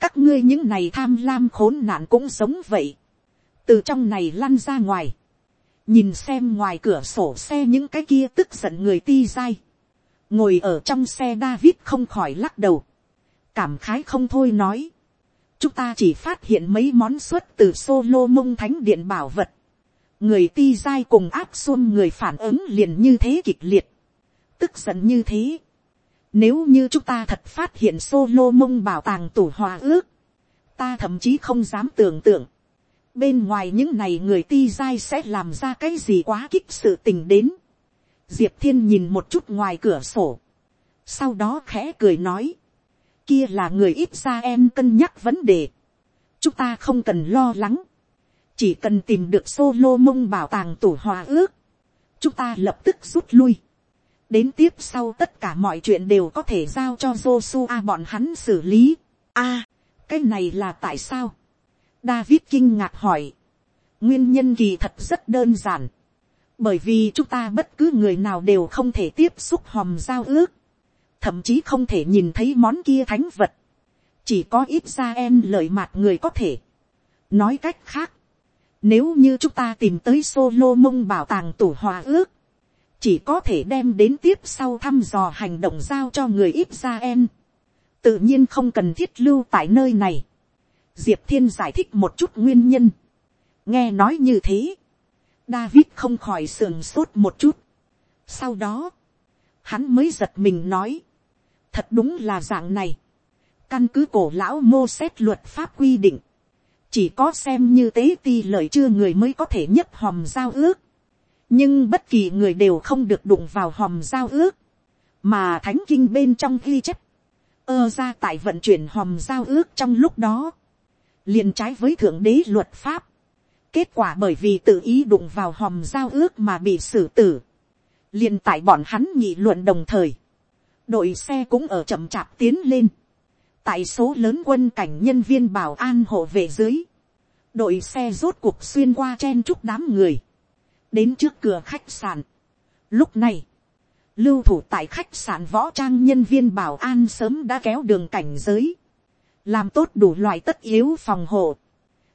các ngươi những này tham lam khốn nạn cũng sống vậy, từ trong này lăn ra ngoài, nhìn xem ngoài cửa sổ xe những cái kia tức giận người ti dai, ngồi ở trong xe David không khỏi lắc đầu, cảm khái không thôi nói, chúng ta chỉ phát hiện mấy món xuất từ solo mông thánh điện bảo vật, người ti dai cùng áp xuân người phản ứng liền như thế kịch liệt, tức giận như thế. Nếu như chúng ta thật phát hiện solo mông bảo tàng tủ hòa ước, ta thậm chí không dám tưởng tượng, bên ngoài những này người ti dai sẽ làm ra cái gì quá kích sự tình đến. diệp thiên nhìn một chút ngoài cửa sổ, sau đó khẽ cười nói, kia là người ít ra em cân nhắc vấn đề, chúng ta không cần lo lắng, chỉ cần tìm được solo mông bảo tàng tủ hòa ước, chúng ta lập tức rút lui. đến tiếp sau tất cả mọi chuyện đều có thể giao cho Joshua bọn hắn xử lý. a, cái này là tại sao David kinh ngạc hỏi. Nguyên nhân kỳ thật rất đơn giản. Bởi vì chúng ta bất cứ người nào đều không thể tiếp xúc hòm giao ước. Thậm chí không thể nhìn thấy món kia thánh vật. Chỉ có ít ra em lợi mạt người có thể. Nói cách khác. Nếu như chúng ta tìm tới solo mông bảo tàng tủ hòa ước. Chỉ có thể đem đến tiếp sau thăm dò hành động giao cho người ít ra em. Tự nhiên không cần thiết lưu tại nơi này diệp thiên giải thích một chút nguyên nhân. nghe nói như thế, david không khỏi sườn sốt một chút. sau đó, hắn mới giật mình nói, thật đúng là dạng này. căn cứ cổ lão mô xét luật pháp quy định, chỉ có xem như tế ti lời chưa người mới có thể nhấp hòm giao ước, nhưng bất kỳ người đều không được đụng vào hòm giao ước, mà thánh kinh bên trong ghi chép, ơ ra tại vận chuyển hòm giao ước trong lúc đó, liền trái với thượng đế luật pháp, kết quả bởi vì tự ý đụng vào hòm giao ước mà bị xử tử, liền tại bọn hắn nghị luận đồng thời, đội xe cũng ở chậm chạp tiến lên, tại số lớn quân cảnh nhân viên bảo an hộ về dưới, đội xe rốt cuộc xuyên qua chen chúc đám người, đến trước cửa khách sạn. Lúc này, lưu thủ tại khách sạn võ trang nhân viên bảo an sớm đã kéo đường cảnh giới, làm tốt đủ loại tất yếu phòng hộ,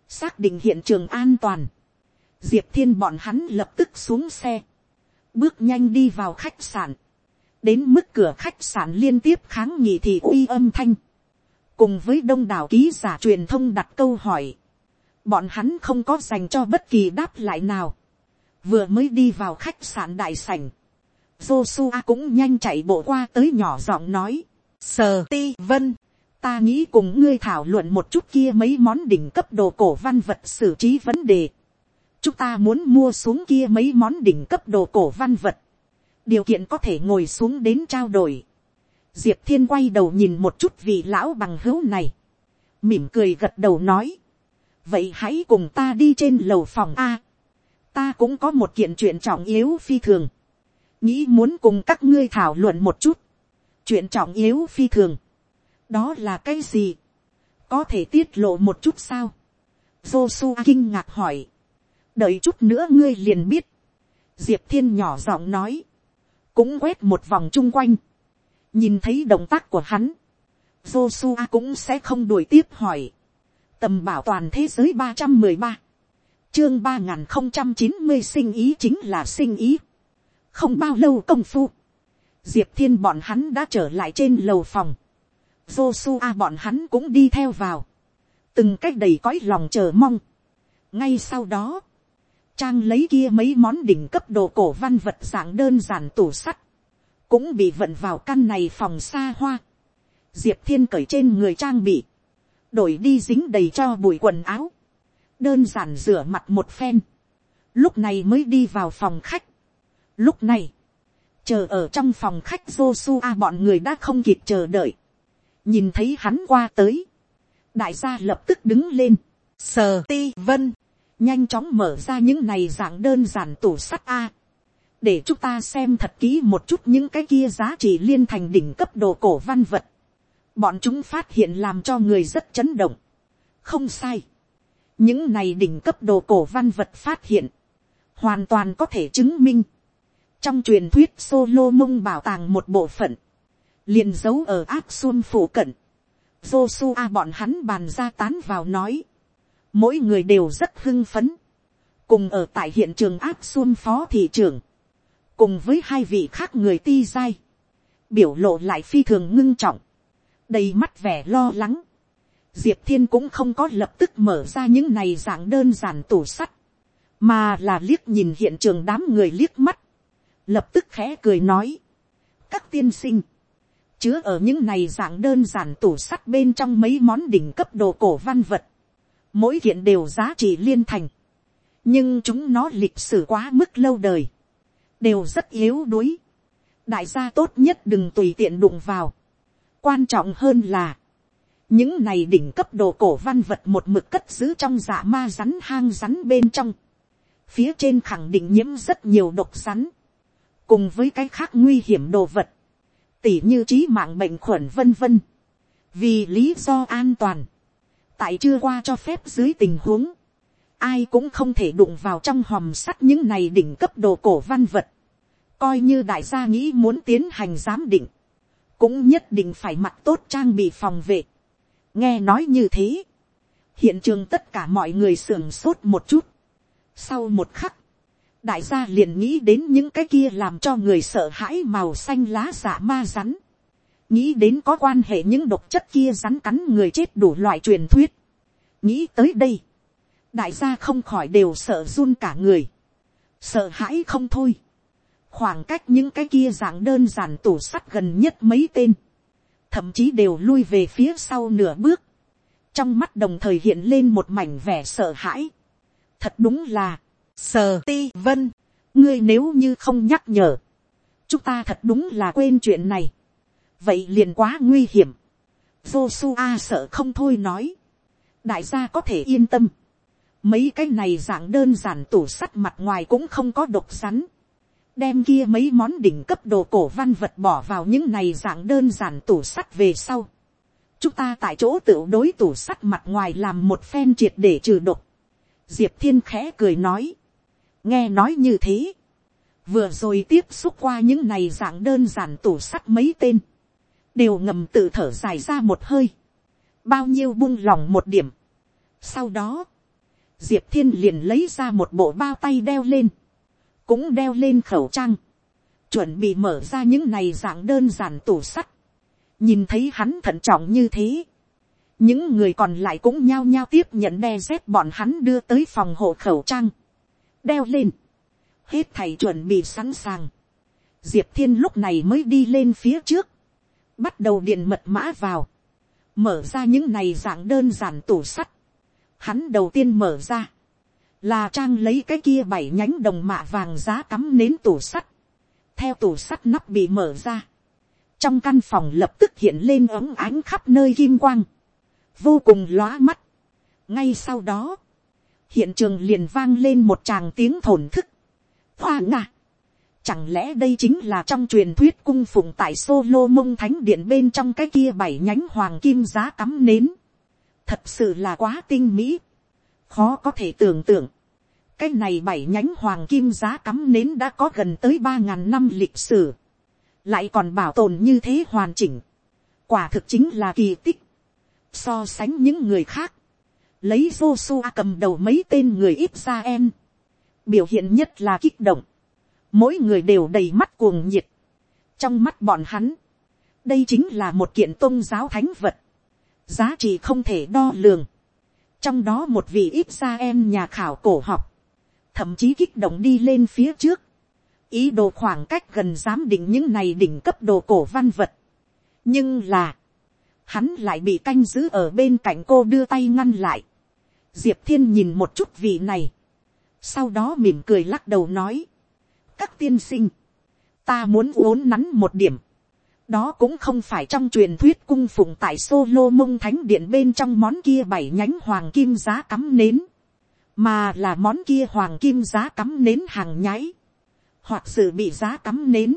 xác định hiện trường an toàn. Diệp thiên bọn hắn lập tức xuống xe, bước nhanh đi vào khách sạn, đến mức cửa khách sạn liên tiếp kháng nghị thì uy âm thanh, cùng với đông đảo ký giả truyền thông đặt câu hỏi, bọn hắn không có dành cho bất kỳ đáp lại nào, vừa mới đi vào khách sạn đại sảnh, Joshua cũng nhanh chạy bộ qua tới nhỏ giọng nói, sờ ti vân, ta nghĩ cùng ngươi thảo luận một chút kia mấy món đỉnh cấp đồ cổ văn vật xử trí vấn đề. chúng ta muốn mua xuống kia mấy món đỉnh cấp đồ cổ văn vật điều kiện có thể ngồi xuống đến trao đổi. diệp thiên quay đầu nhìn một chút vị lão bằng hữu này. mỉm cười gật đầu nói. vậy hãy cùng ta đi trên lầu phòng a. ta cũng có một kiện chuyện trọng yếu phi thường. nghĩ muốn cùng các ngươi thảo luận một chút. chuyện trọng yếu phi thường đó là cái gì, có thể tiết lộ một chút sao, Joshua kinh ngạc hỏi, đợi chút nữa ngươi liền biết, diệp thiên nhỏ giọng nói, cũng quét một vòng chung quanh, nhìn thấy động tác của hắn, Joshua cũng sẽ không đuổi tiếp hỏi, tầm bảo toàn thế giới ba trăm mười ba, chương ba n không trăm chín mươi sinh ý chính là sinh ý, không bao lâu công phu, diệp thiên bọn hắn đã trở lại trên lầu phòng, Joshua bọn hắn cũng đi theo vào. Từng cách đầy cõi lòng chờ mong. Ngay sau đó, Trang lấy kia mấy món đỉnh cấp đồ cổ văn vật dạng đơn giản tủ sắt. Cũng bị vận vào căn này phòng xa hoa. Diệp Thiên cởi trên người trang bị. Đổi đi dính đầy cho bụi quần áo. Đơn giản rửa mặt một phen. Lúc này mới đi vào phòng khách. Lúc này, chờ ở trong phòng khách Joshua bọn người đã không kịp chờ đợi nhìn thấy hắn qua tới, đại gia lập tức đứng lên, sờ ti vân, nhanh chóng mở ra những này dạng đơn giản tủ sắt a, để chúng ta xem thật kỹ một chút những cái kia giá trị liên thành đỉnh cấp đồ cổ văn vật, bọn chúng phát hiện làm cho người rất chấn động, không sai, những này đỉnh cấp đồ cổ văn vật phát hiện, hoàn toàn có thể chứng minh, trong truyền thuyết solo mông bảo tàng một bộ phận, liền giấu ở áp xuân phủ cận. Joshua bọn hắn bàn ra tán vào nói. Mỗi người đều rất hưng phấn. Cùng ở tại hiện trường áp xuân phó thị trưởng. Cùng với hai vị khác người ti giai, Biểu lộ lại phi thường ngưng trọng. Đầy mắt vẻ lo lắng. Diệp Thiên cũng không có lập tức mở ra những này dạng đơn giản tủ sắt. Mà là liếc nhìn hiện trường đám người liếc mắt. Lập tức khẽ cười nói. Các tiên sinh chứa ở những này dạng đơn giản tủ sắt bên trong mấy món đỉnh cấp đồ cổ văn vật, mỗi kiện đều giá trị liên thành, nhưng chúng nó lịch sử quá mức lâu đời, đều rất yếu đuối, đại gia tốt nhất đừng tùy tiện đụng vào, quan trọng hơn là, những này đỉnh cấp đồ cổ văn vật một mực cất giữ trong dạ ma rắn hang rắn bên trong, phía trên khẳng định nhiễm rất nhiều độc rắn, cùng với cái khác nguy hiểm đồ vật, tỉ như trí mạng bệnh khuẩn vân vân. vì lý do an toàn, tại chưa qua cho phép dưới tình huống, ai cũng không thể đụng vào trong hòm sắt những này đỉnh cấp đồ cổ văn vật, coi như đại gia nghĩ muốn tiến hành giám định, cũng nhất định phải mặc tốt trang bị phòng vệ. nghe nói như thế, hiện trường tất cả mọi người sưởng sốt một chút. sau một khắc, đại gia liền nghĩ đến những cái kia làm cho người sợ hãi màu xanh lá giả ma rắn nghĩ đến có quan hệ những độc chất kia rắn cắn người chết đủ loại truyền thuyết. nghĩ tới đây, đại gia không khỏi đều sợ run cả người. sợ hãi không thôi. khoảng cách những cái kia dạng đơn giản tủ sắt gần nhất mấy tên. thậm chí đều lui về phía sau nửa bước, trong mắt đồng thời hiện lên một mảnh vẻ sợ hãi. thật đúng là, sờ ti vân, ngươi nếu như không nhắc nhở, chúng ta thật đúng là quên chuyện này, vậy liền quá nguy hiểm. Joshua sợ không thôi nói, đại gia có thể yên tâm, mấy cái này dạng đơn giản tủ sắt mặt ngoài cũng không có độc rắn, đem kia mấy món đỉnh cấp đồ cổ văn vật bỏ vào những này dạng đơn giản tủ sắt về sau. chúng ta tại chỗ tự đối tủ sắt mặt ngoài làm một phen triệt để trừ độc. diệp thiên khẽ cười nói, nghe nói như thế, vừa rồi tiếp xúc qua những này dạng đơn giản tủ sắt mấy tên, đều ngầm tự thở dài ra một hơi, bao nhiêu buông lòng một điểm. sau đó, diệp thiên liền lấy ra một bộ bao tay đeo lên, cũng đeo lên khẩu trang, chuẩn bị mở ra những này dạng đơn giản tủ sắt, nhìn thấy hắn thận trọng như thế, những người còn lại cũng nhao nhao tiếp nhận đe dép bọn hắn đưa tới phòng hộ khẩu trang, đeo lên, hết thầy chuẩn bị sẵn sàng, diệp thiên lúc này mới đi lên phía trước, bắt đầu điện mật mã vào, mở ra những này dạng đơn giản tủ sắt, hắn đầu tiên mở ra, là trang lấy cái kia bảy nhánh đồng mạ vàng giá cắm nến tủ sắt, theo tủ sắt nắp bị mở ra, trong căn phòng lập tức hiện lên ống ánh khắp nơi kim quang, vô cùng lóa mắt. ngay sau đó, hiện trường liền vang lên một tràng tiếng thổn thức, hoa ngạ, chẳng lẽ đây chính là trong truyền thuyết cung phụng tại solo mông thánh điện bên trong cái kia bảy nhánh hoàng kim giá cắm nến, thật sự là quá tinh mỹ, khó có thể tưởng tượng, cái này bảy nhánh hoàng kim giá cắm nến đã có gần tới ba ngàn năm lịch sử, lại còn bảo tồn như thế hoàn chỉnh, quả thực chính là kỳ tích, so sánh những người khác, lấy Joshua cầm đầu mấy tên người ít ra em, biểu hiện nhất là kích động, mỗi người đều đầy mắt cuồng nhiệt, trong mắt bọn hắn, đây chính là một kiện tôn giáo thánh vật, giá trị không thể đo lường, trong đó một vị ít ra em nhà khảo cổ học, thậm chí kích động đi lên phía trước, ý đồ khoảng cách gần giám định những này đỉnh cấp đồ cổ văn vật. nhưng là, hắn lại bị canh giữ ở bên cạnh cô đưa tay ngăn lại. diệp thiên nhìn một chút vị này, sau đó mỉm cười lắc đầu nói, các tiên sinh, ta muốn uốn nắn một điểm, đó cũng không phải trong truyền thuyết cung phụng tại solo mông thánh điện bên trong món kia bảy nhánh hoàng kim giá cắm nến, mà là món kia hoàng kim giá cắm nến hàng nháy, hoặc sự bị giá cắm nến.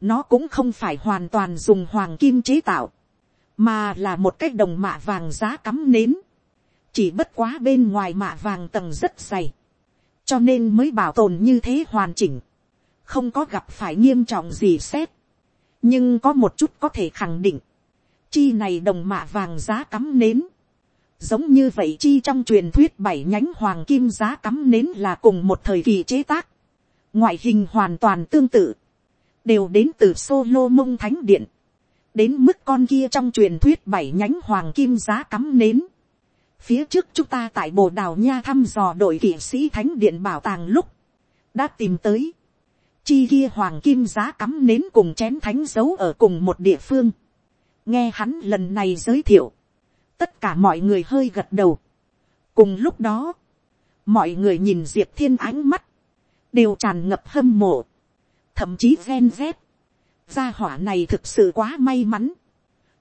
nó cũng không phải hoàn toàn dùng hoàng kim chế tạo, mà là một cái đồng mạ vàng giá cắm nến, chỉ bất quá bên ngoài mạ vàng tầng rất dày, cho nên mới bảo tồn như thế hoàn chỉnh, không có gặp phải nghiêm trọng gì xét, nhưng có một chút có thể khẳng định, chi này đồng mạ vàng giá cắm nến, giống như vậy chi trong truyền thuyết bảy nhánh hoàng kim giá cắm nến là cùng một thời kỳ chế tác, ngoại hình hoàn toàn tương tự, đều đến từ solo mông thánh điện, đến mức con kia trong truyền thuyết bảy nhánh hoàng kim giá cắm nến. phía trước chúng ta tại bồ đào nha thăm dò đội kỵ sĩ thánh điện bảo tàng lúc, đã tìm tới, chi kia hoàng kim giá cắm nến cùng chén thánh giấu ở cùng một địa phương. nghe hắn lần này giới thiệu, tất cả mọi người hơi gật đầu. cùng lúc đó, mọi người nhìn diệp thiên ánh mắt, đều tràn ngập hâm mộ, thậm chí ven rét. gia hỏa này thực sự quá may mắn,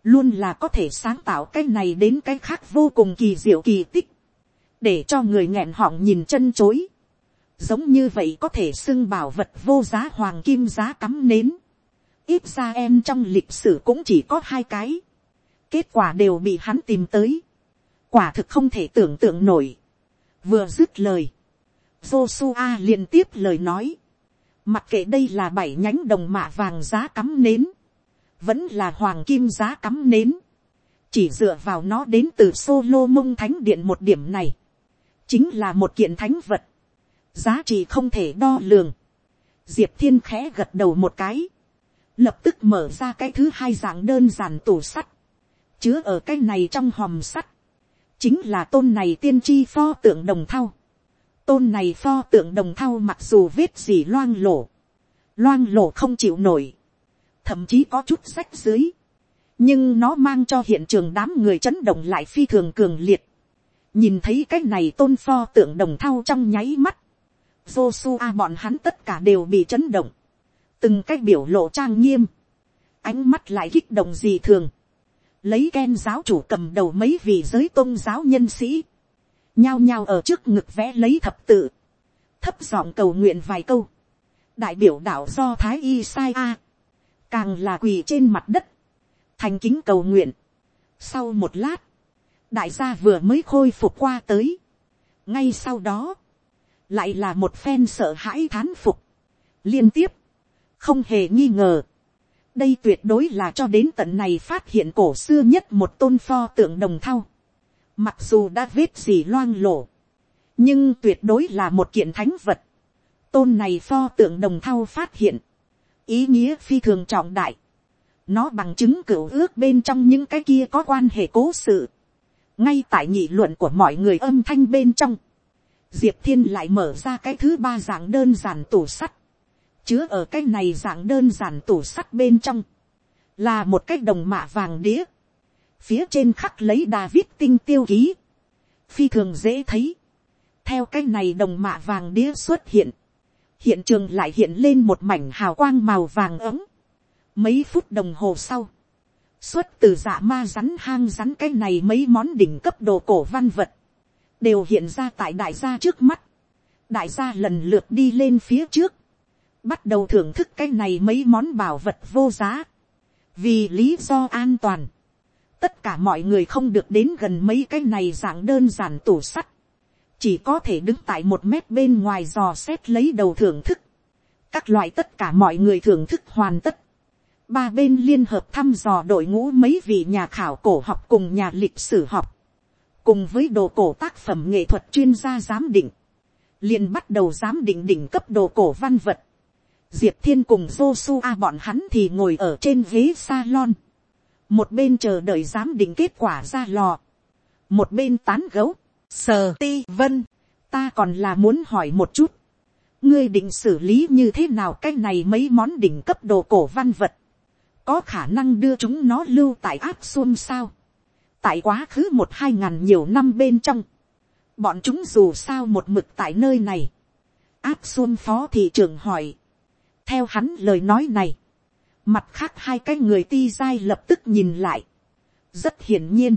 luôn là có thể sáng tạo cái này đến cái khác vô cùng kỳ diệu kỳ tích, để cho người nghẹn họng nhìn chân chối giống như vậy có thể xưng bảo vật vô giá hoàng kim giá cắm nến. ít ra em trong lịch sử cũng chỉ có hai cái. kết quả đều bị hắn tìm tới. quả thực không thể tưởng tượng nổi. vừa dứt lời. Joshua liên tiếp lời nói. mặc kệ đây là bảy nhánh đồng mạ vàng giá cắm nến. vẫn là hoàng kim giá cắm nến. chỉ dựa vào nó đến từ solo mông thánh điện một điểm này. chính là một kiện thánh vật giá trị không thể đo lường. diệp thiên khẽ gật đầu một cái, lập tức mở ra cái thứ hai dạng đơn giản tủ sắt, chứa ở cái này trong hòm sắt, chính là tôn này tiên tri pho tượng đồng thau. tôn này pho tượng đồng thau mặc dù vết gì loang lổ, loang lổ không chịu nổi, thậm chí có chút sách dưới, nhưng nó mang cho hiện trường đám người chấn động lại phi thường cường liệt. nhìn thấy cái này tôn pho tượng đồng thau trong nháy mắt. Joshua bọn hắn tất cả đều bị chấn động. từng cách biểu lộ trang nghiêm. ánh mắt lại kích động gì thường. lấy ken giáo chủ cầm đầu mấy vị giới tôn giáo nhân sĩ. nhao nhao ở trước ngực vẽ lấy thập tự. thấp giọng cầu nguyện vài câu. đại biểu đạo do thái y sai a. càng là quỳ trên mặt đất thành kính cầu nguyện. Sau một lát, đại gia vừa mới khôi phục qua tới. ngay sau đó, lại là một phen sợ hãi thán phục. liên tiếp, không hề nghi ngờ. đây tuyệt đối là cho đến tận này phát hiện cổ xưa nhất một tôn pho tượng đồng thau. mặc dù đã vết gì loang lổ, nhưng tuyệt đối là một kiện thánh vật. tôn này pho tượng đồng thau phát hiện, ý nghĩa phi thường trọng đại nó bằng chứng cửu ước bên trong những cái kia có quan hệ cố sự. ngay tại nhị luận của mọi người âm thanh bên trong, diệp thiên lại mở ra cái thứ ba dạng đơn giản tủ sắt, chứa ở cái này dạng đơn giản tủ sắt bên trong, là một cái đồng mạ vàng đĩa, phía trên khắc lấy David tinh tiêu ký, phi thường dễ thấy, theo cái này đồng mạ vàng đĩa xuất hiện, hiện trường lại hiện lên một mảnh hào quang màu vàng ấm, Mấy phút đồng hồ sau, xuất từ dạ ma rắn hang rắn cái này mấy món đỉnh cấp đồ cổ văn vật, đều hiện ra tại đại gia trước mắt. đại gia lần lượt đi lên phía trước, bắt đầu thưởng thức cái này mấy món bảo vật vô giá. vì lý do an toàn, tất cả mọi người không được đến gần mấy cái này dạng đơn giản tủ sắt, chỉ có thể đứng tại một mét bên ngoài dò xét lấy đầu thưởng thức. các loại tất cả mọi người thưởng thức hoàn tất, Ba bên liên hợp thăm dò đội ngũ mấy vị nhà khảo cổ học cùng nhà lịch sử học. Cùng với đồ cổ tác phẩm nghệ thuật chuyên gia giám định. liền bắt đầu giám định đỉnh cấp đồ cổ văn vật. Diệp Thiên cùng Joshua bọn hắn thì ngồi ở trên ghế salon. Một bên chờ đợi giám định kết quả ra lò. Một bên tán gấu. Sờ ti vân. Ta còn là muốn hỏi một chút. Ngươi định xử lý như thế nào cái này mấy món đỉnh cấp đồ cổ văn vật có khả năng đưa chúng nó lưu tại áp xuân sao tại quá khứ một hai ngàn nhiều năm bên trong, bọn chúng dù sao một mực tại nơi này. áp xuân phó thị trưởng hỏi. theo hắn lời nói này, mặt khác hai cái người ti dai lập tức nhìn lại. rất hiển nhiên,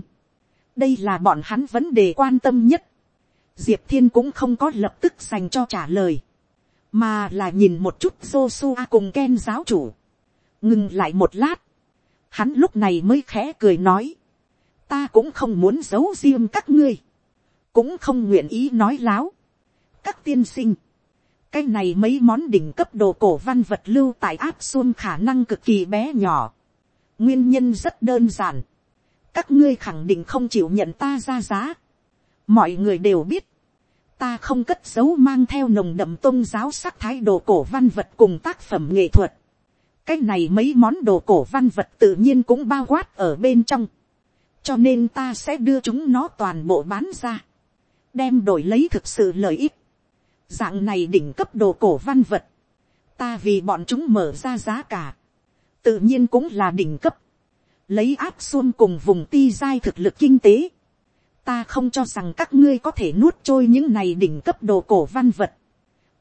đây là bọn hắn vấn đề quan tâm nhất. diệp thiên cũng không có lập tức dành cho trả lời, mà là nhìn một chút Joshua cùng Ken giáo chủ ngừng lại một lát, hắn lúc này mới khẽ cười nói, ta cũng không muốn giấu riêng các ngươi, cũng không nguyện ý nói láo. các tiên sinh, cái này mấy món đỉnh cấp đồ cổ văn vật lưu tại áp xuân khả năng cực kỳ bé nhỏ. nguyên nhân rất đơn giản. các ngươi khẳng định không chịu nhận ta ra giá. mọi người đều biết, ta không cất giấu mang theo nồng đậm tôn giáo sắc thái đồ cổ văn vật cùng tác phẩm nghệ thuật cái này mấy món đồ cổ văn vật tự nhiên cũng bao quát ở bên trong cho nên ta sẽ đưa chúng nó toàn bộ bán ra. đem đổi lấy thực sự lợi ích. dạng này đỉnh cấp đồ cổ văn vật. ta vì bọn chúng mở ra giá cả. tự nhiên cũng là đỉnh cấp. lấy áp xuân cùng vùng ti giai thực lực kinh tế. ta không cho rằng các ngươi có thể nuốt trôi những này đỉnh cấp đồ cổ văn vật.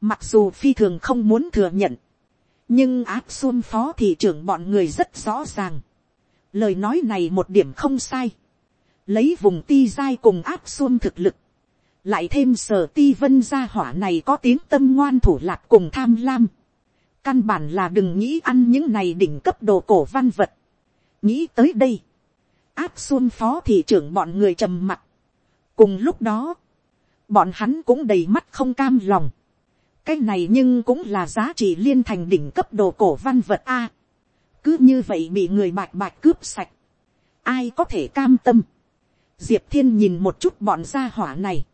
mặc dù phi thường không muốn thừa nhận nhưng áp xuân phó thị trưởng bọn người rất rõ ràng lời nói này một điểm không sai. lấy vùng ti giai cùng áp xuân thực lực. lại thêm sở ti vân gia hỏa này có tiếng tâm ngoan thủ lạc cùng tham lam. căn bản là đừng nghĩ ăn những này đỉnh cấp đồ cổ văn vật. nghĩ tới đây. áp xuân phó thị trưởng bọn người trầm mặt. cùng lúc đó, bọn hắn cũng đầy mắt không cam lòng cái này nhưng cũng là giá trị liên thành đỉnh cấp đồ cổ văn vật a cứ như vậy bị người bạch bạch cướp sạch. ai có thể cam tâm. diệp thiên nhìn một chút bọn gia hỏa này.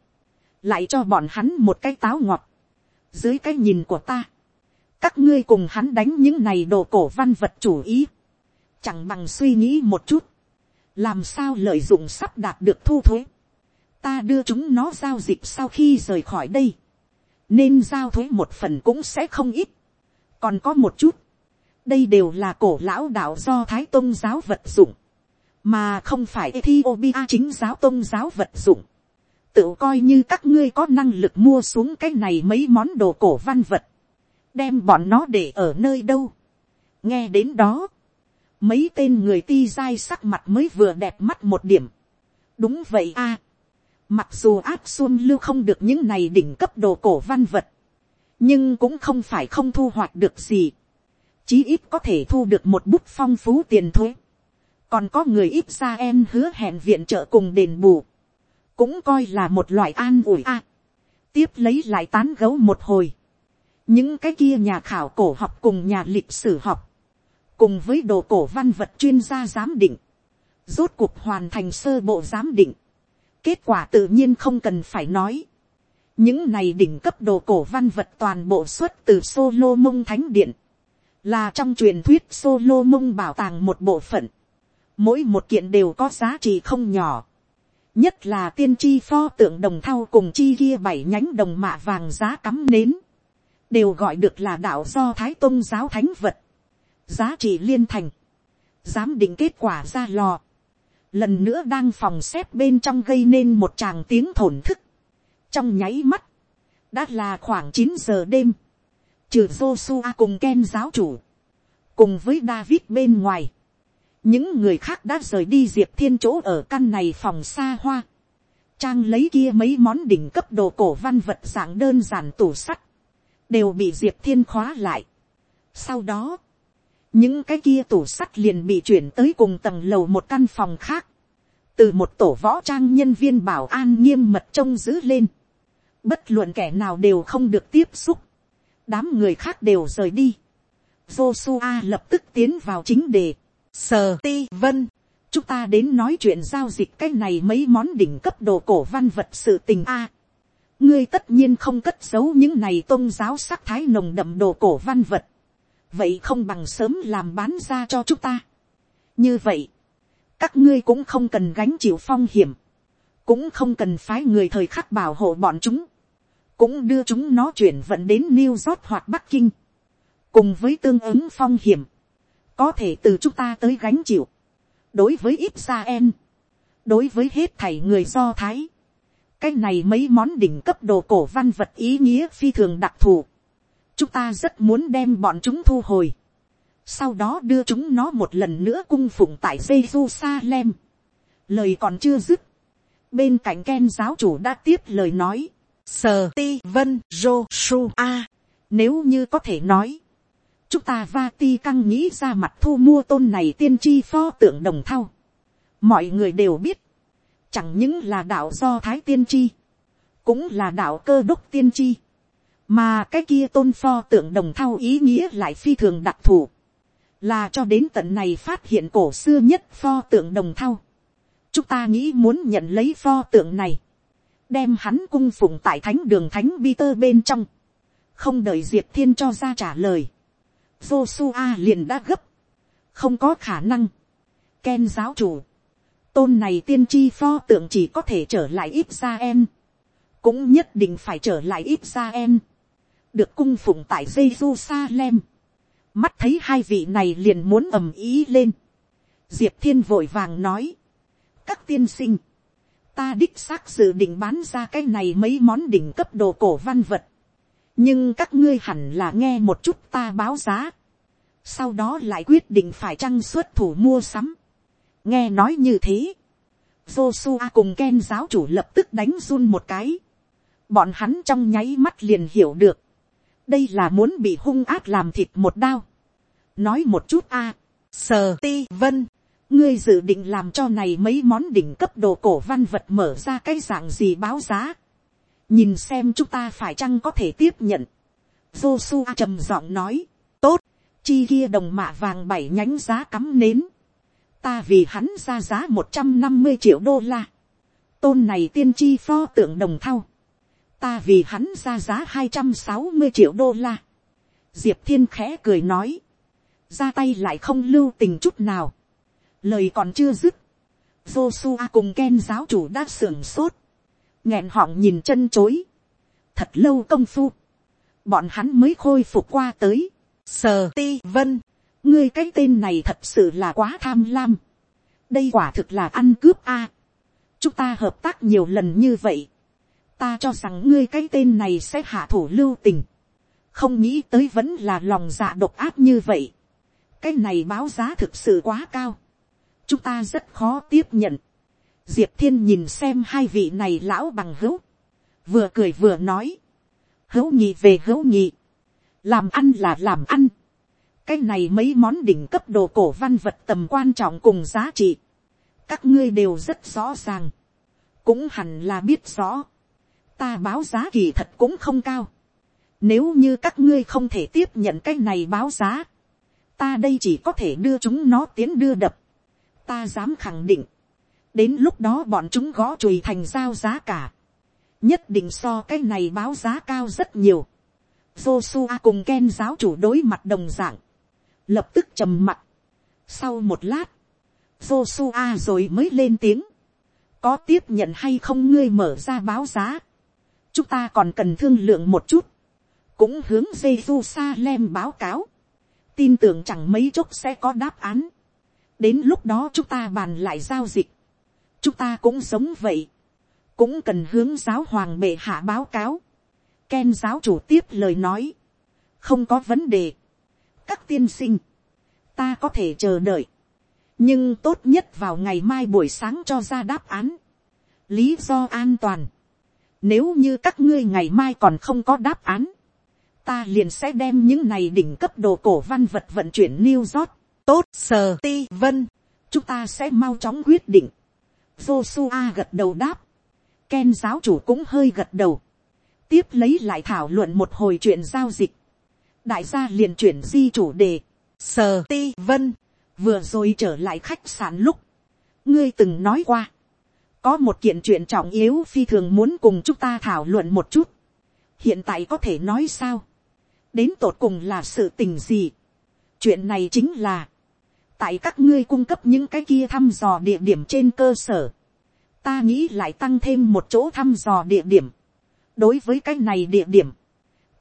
lại cho bọn hắn một cái táo ngọt. dưới cái nhìn của ta. các ngươi cùng hắn đánh những này đồ cổ văn vật chủ ý. chẳng bằng suy nghĩ một chút. làm sao lợi dụng sắp đạt được thu thuế. ta đưa chúng nó giao dịch sau khi rời khỏi đây nên giao thuế một phần cũng sẽ không ít. còn có một chút, đây đều là cổ lão đạo do thái tôn giáo vật dụng, mà không phải Ethiopia chính giáo tôn giáo vật dụng. Tự coi như các ngươi có năng lực mua xuống cái này mấy món đồ cổ văn vật, đem bọn nó để ở nơi đâu. nghe đến đó, mấy tên người ti dai sắc mặt mới vừa đẹp mắt một điểm. đúng vậy a. mặc dù áp xuân lưu không được những này đỉnh cấp đồ cổ văn vật, nhưng cũng không phải không thu hoạch được gì chí ít có thể thu được một bút phong phú tiền thuế. còn có người ít ra em hứa hẹn viện trợ cùng đền bù. cũng coi là một loại an ủi a. tiếp lấy lại tán gấu một hồi. những cái kia nhà khảo cổ học cùng nhà lịch sử học cùng với đồ cổ văn vật chuyên gia giám định, rốt cuộc hoàn thành sơ bộ giám định, kết quả tự nhiên không cần phải nói, những này đỉnh cấp đồ cổ văn vật toàn bộ xuất từ solo mông thánh điện, là trong truyền thuyết solo mông bảo tàng một bộ phận, mỗi một kiện đều có giá trị không nhỏ, nhất là tiên tri pho tượng đồng thau cùng chi kia bảy nhánh đồng mạ vàng giá cắm nến, đều gọi được là đạo do thái tôn giáo thánh vật, giá trị liên thành, giám định kết quả ra lò, lần nữa đang phòng xếp bên trong gây nên một tràng tiếng thổn thức, trong nháy mắt, đã là khoảng chín giờ đêm, trừ Joshua cùng Ken giáo chủ, cùng với David bên ngoài, những người khác đã rời đi diệp thiên chỗ ở căn này phòng xa hoa, trang lấy kia mấy món đỉnh cấp đồ cổ văn vật dạng đơn giản tủ sắt, đều bị diệp thiên khóa lại. Sau đó, những cái kia tủ sắt liền bị chuyển tới cùng tầng lầu một căn phòng khác, từ một tổ võ trang nhân viên bảo an nghiêm mật trông giữ lên, bất luận kẻ nào đều không được tiếp xúc, đám người khác đều rời đi, Joshua lập tức tiến vào chính đề, sờ ti vân, chúng ta đến nói chuyện giao dịch cái này mấy món đỉnh cấp đồ cổ văn vật sự tình a. ngươi tất nhiên không cất giấu những này tôn giáo sắc thái nồng đậm đồ cổ văn vật. Vậy không bằng sớm làm bán ra cho chúng ta. như vậy, các ngươi cũng không cần gánh chịu phong hiểm, cũng không cần phái người thời khắc bảo hộ bọn chúng, cũng đưa chúng nó chuyển vận đến New York hoặc Bắc Kinh, cùng với tương ứng phong hiểm, có thể từ chúng ta tới gánh chịu. đối với Israel, đối với hết thảy người do thái, cái này mấy món đỉnh cấp đồ cổ văn vật ý nghĩa phi thường đặc thù. Chúng ta rất muốn đem bọn chúng thu hồi, sau đó đưa chúng nó một lần nữa cung phụng tại Jerusalem. Lời còn chưa dứt, bên cạnh Ken giáo chủ đã tiếp lời nói, Sờ ti vân Joshua, nếu như có thể nói, chúng ta va ti căng nghĩ ra mặt thu mua tôn này tiên tri pho tượng đồng thau. mọi người đều biết, chẳng những là đạo do thái tiên tri, cũng là đạo cơ đốc tiên tri mà cái kia tôn pho tượng đồng thau ý nghĩa lại phi thường đặc thù, là cho đến tận này phát hiện cổ xưa nhất pho tượng đồng thau. chúng ta nghĩ muốn nhận lấy pho tượng này, đem hắn cung phụng tại thánh đường thánh bi tơ bên trong, không đợi diệp thiên cho ra trả lời, Joshua liền đã gấp, không có khả năng, Ken giáo chủ, tôn này tiên tri pho tượng chỉ có thể trở lại ít ra em, cũng nhất định phải trở lại ít ra em được cung phụng tại Jerusalem. Mắt thấy hai vị này liền muốn ầm ý lên. Diệp thiên vội vàng nói. Các tiên sinh. Ta đích xác dự định bán ra cái này mấy món đỉnh cấp đồ cổ văn vật. Nhưng các ngươi hẳn là nghe một chút ta báo giá. Sau đó lại quyết định phải trăng xuất thủ mua sắm. Nghe nói như thế. Joshua cùng Ken giáo chủ lập tức đánh run một cái. Bọn hắn trong nháy mắt liền hiểu được đây là muốn bị hung ác làm thịt một đao. nói một chút a, sờ ti vân, ngươi dự định làm cho này mấy món đỉnh cấp đồ cổ văn vật mở ra cái dạng gì báo giá. nhìn xem chúng ta phải chăng có thể tiếp nhận. Joshua trầm giọng nói, tốt, chi kia đồng mạ vàng bảy nhánh giá cắm nến. ta vì hắn ra giá một trăm năm mươi triệu đô la. tôn này tiên tri pho tượng đồng thau ta vì hắn ra giá hai trăm sáu mươi triệu đô la. diệp thiên khẽ cười nói, ra tay lại không lưu tình chút nào lời còn chưa dứt, Joshua cùng Ken giáo chủ đã sưởng sốt, nghẹn họng nhìn chân chối, thật lâu công phu, bọn hắn mới khôi phục qua tới, sờ ti vân, ngươi cái tên này thật sự là quá tham lam, đây quả thực là ăn cướp a. chúng ta hợp tác nhiều lần như vậy. ta cho rằng ngươi cái tên này sẽ hạ thủ lưu tình. không nghĩ tới vẫn là lòng dạ độc áp như vậy. cái này báo giá thực sự quá cao chúng ta rất khó tiếp nhận. diệp thiên nhìn xem hai vị này lão bằng hữu. vừa cười vừa nói. hữu nhị về hữu nhị. làm ăn là làm ăn cái này mấy món đỉnh cấp đồ cổ văn vật tầm quan trọng cùng giá trị, các ngươi đều rất rõ ràng, cũng hẳn là biết rõ, ta báo giá kỳ thật cũng không cao, nếu như các ngươi không thể tiếp nhận cái này báo giá, ta đây chỉ có thể đưa chúng nó tiến đưa đập, ta dám khẳng định, đến lúc đó bọn chúng gõ chùi thành giao giá cả, nhất định so cái này báo giá cao rất nhiều. Joshua cùng Ken giáo chủ đối mặt đồng dạng lập tức trầm mặt. Sau một lát, Joshua rồi mới lên tiếng. Có tiếp nhận hay không ngươi mở ra báo giá. Chúng ta còn cần thương lượng một chút. Cũng hướng Jerusalem báo cáo. Tin tưởng chẳng mấy chốc sẽ có đáp án. Đến lúc đó chúng ta bàn lại giao dịch. Chúng ta cũng sống vậy. Cũng cần hướng giáo hoàng bệ hạ báo cáo. Ken giáo chủ tiếp lời nói. Không có vấn đề các tiên sinh, ta có thể chờ đợi, nhưng tốt nhất vào ngày mai buổi sáng cho ra đáp án. lý do an toàn, nếu như các ngươi ngày mai còn không có đáp án, ta liền sẽ đem những này đỉnh cấp đồ cổ văn vật vận chuyển New York. Tốt, sờ ti vân, chúng ta sẽ mau chóng quyết định. Joshua gật đầu đáp, Ken giáo chủ cũng hơi gật đầu. Tiếp lấy lại thảo luận một hồi chuyện giao dịch. Đại gia liền chuyển di chủ đề, sờ ti vân, vừa rồi trở lại khách sạn lúc, ngươi từng nói qua, có một kiện chuyện trọng yếu phi thường muốn cùng chúng ta thảo luận một chút, hiện tại có thể nói sao, đến tột cùng là sự tình gì, chuyện này chính là, tại các ngươi cung cấp những cái kia thăm dò địa điểm trên cơ sở, ta nghĩ lại tăng thêm một chỗ thăm dò địa điểm, đối với cái này địa điểm,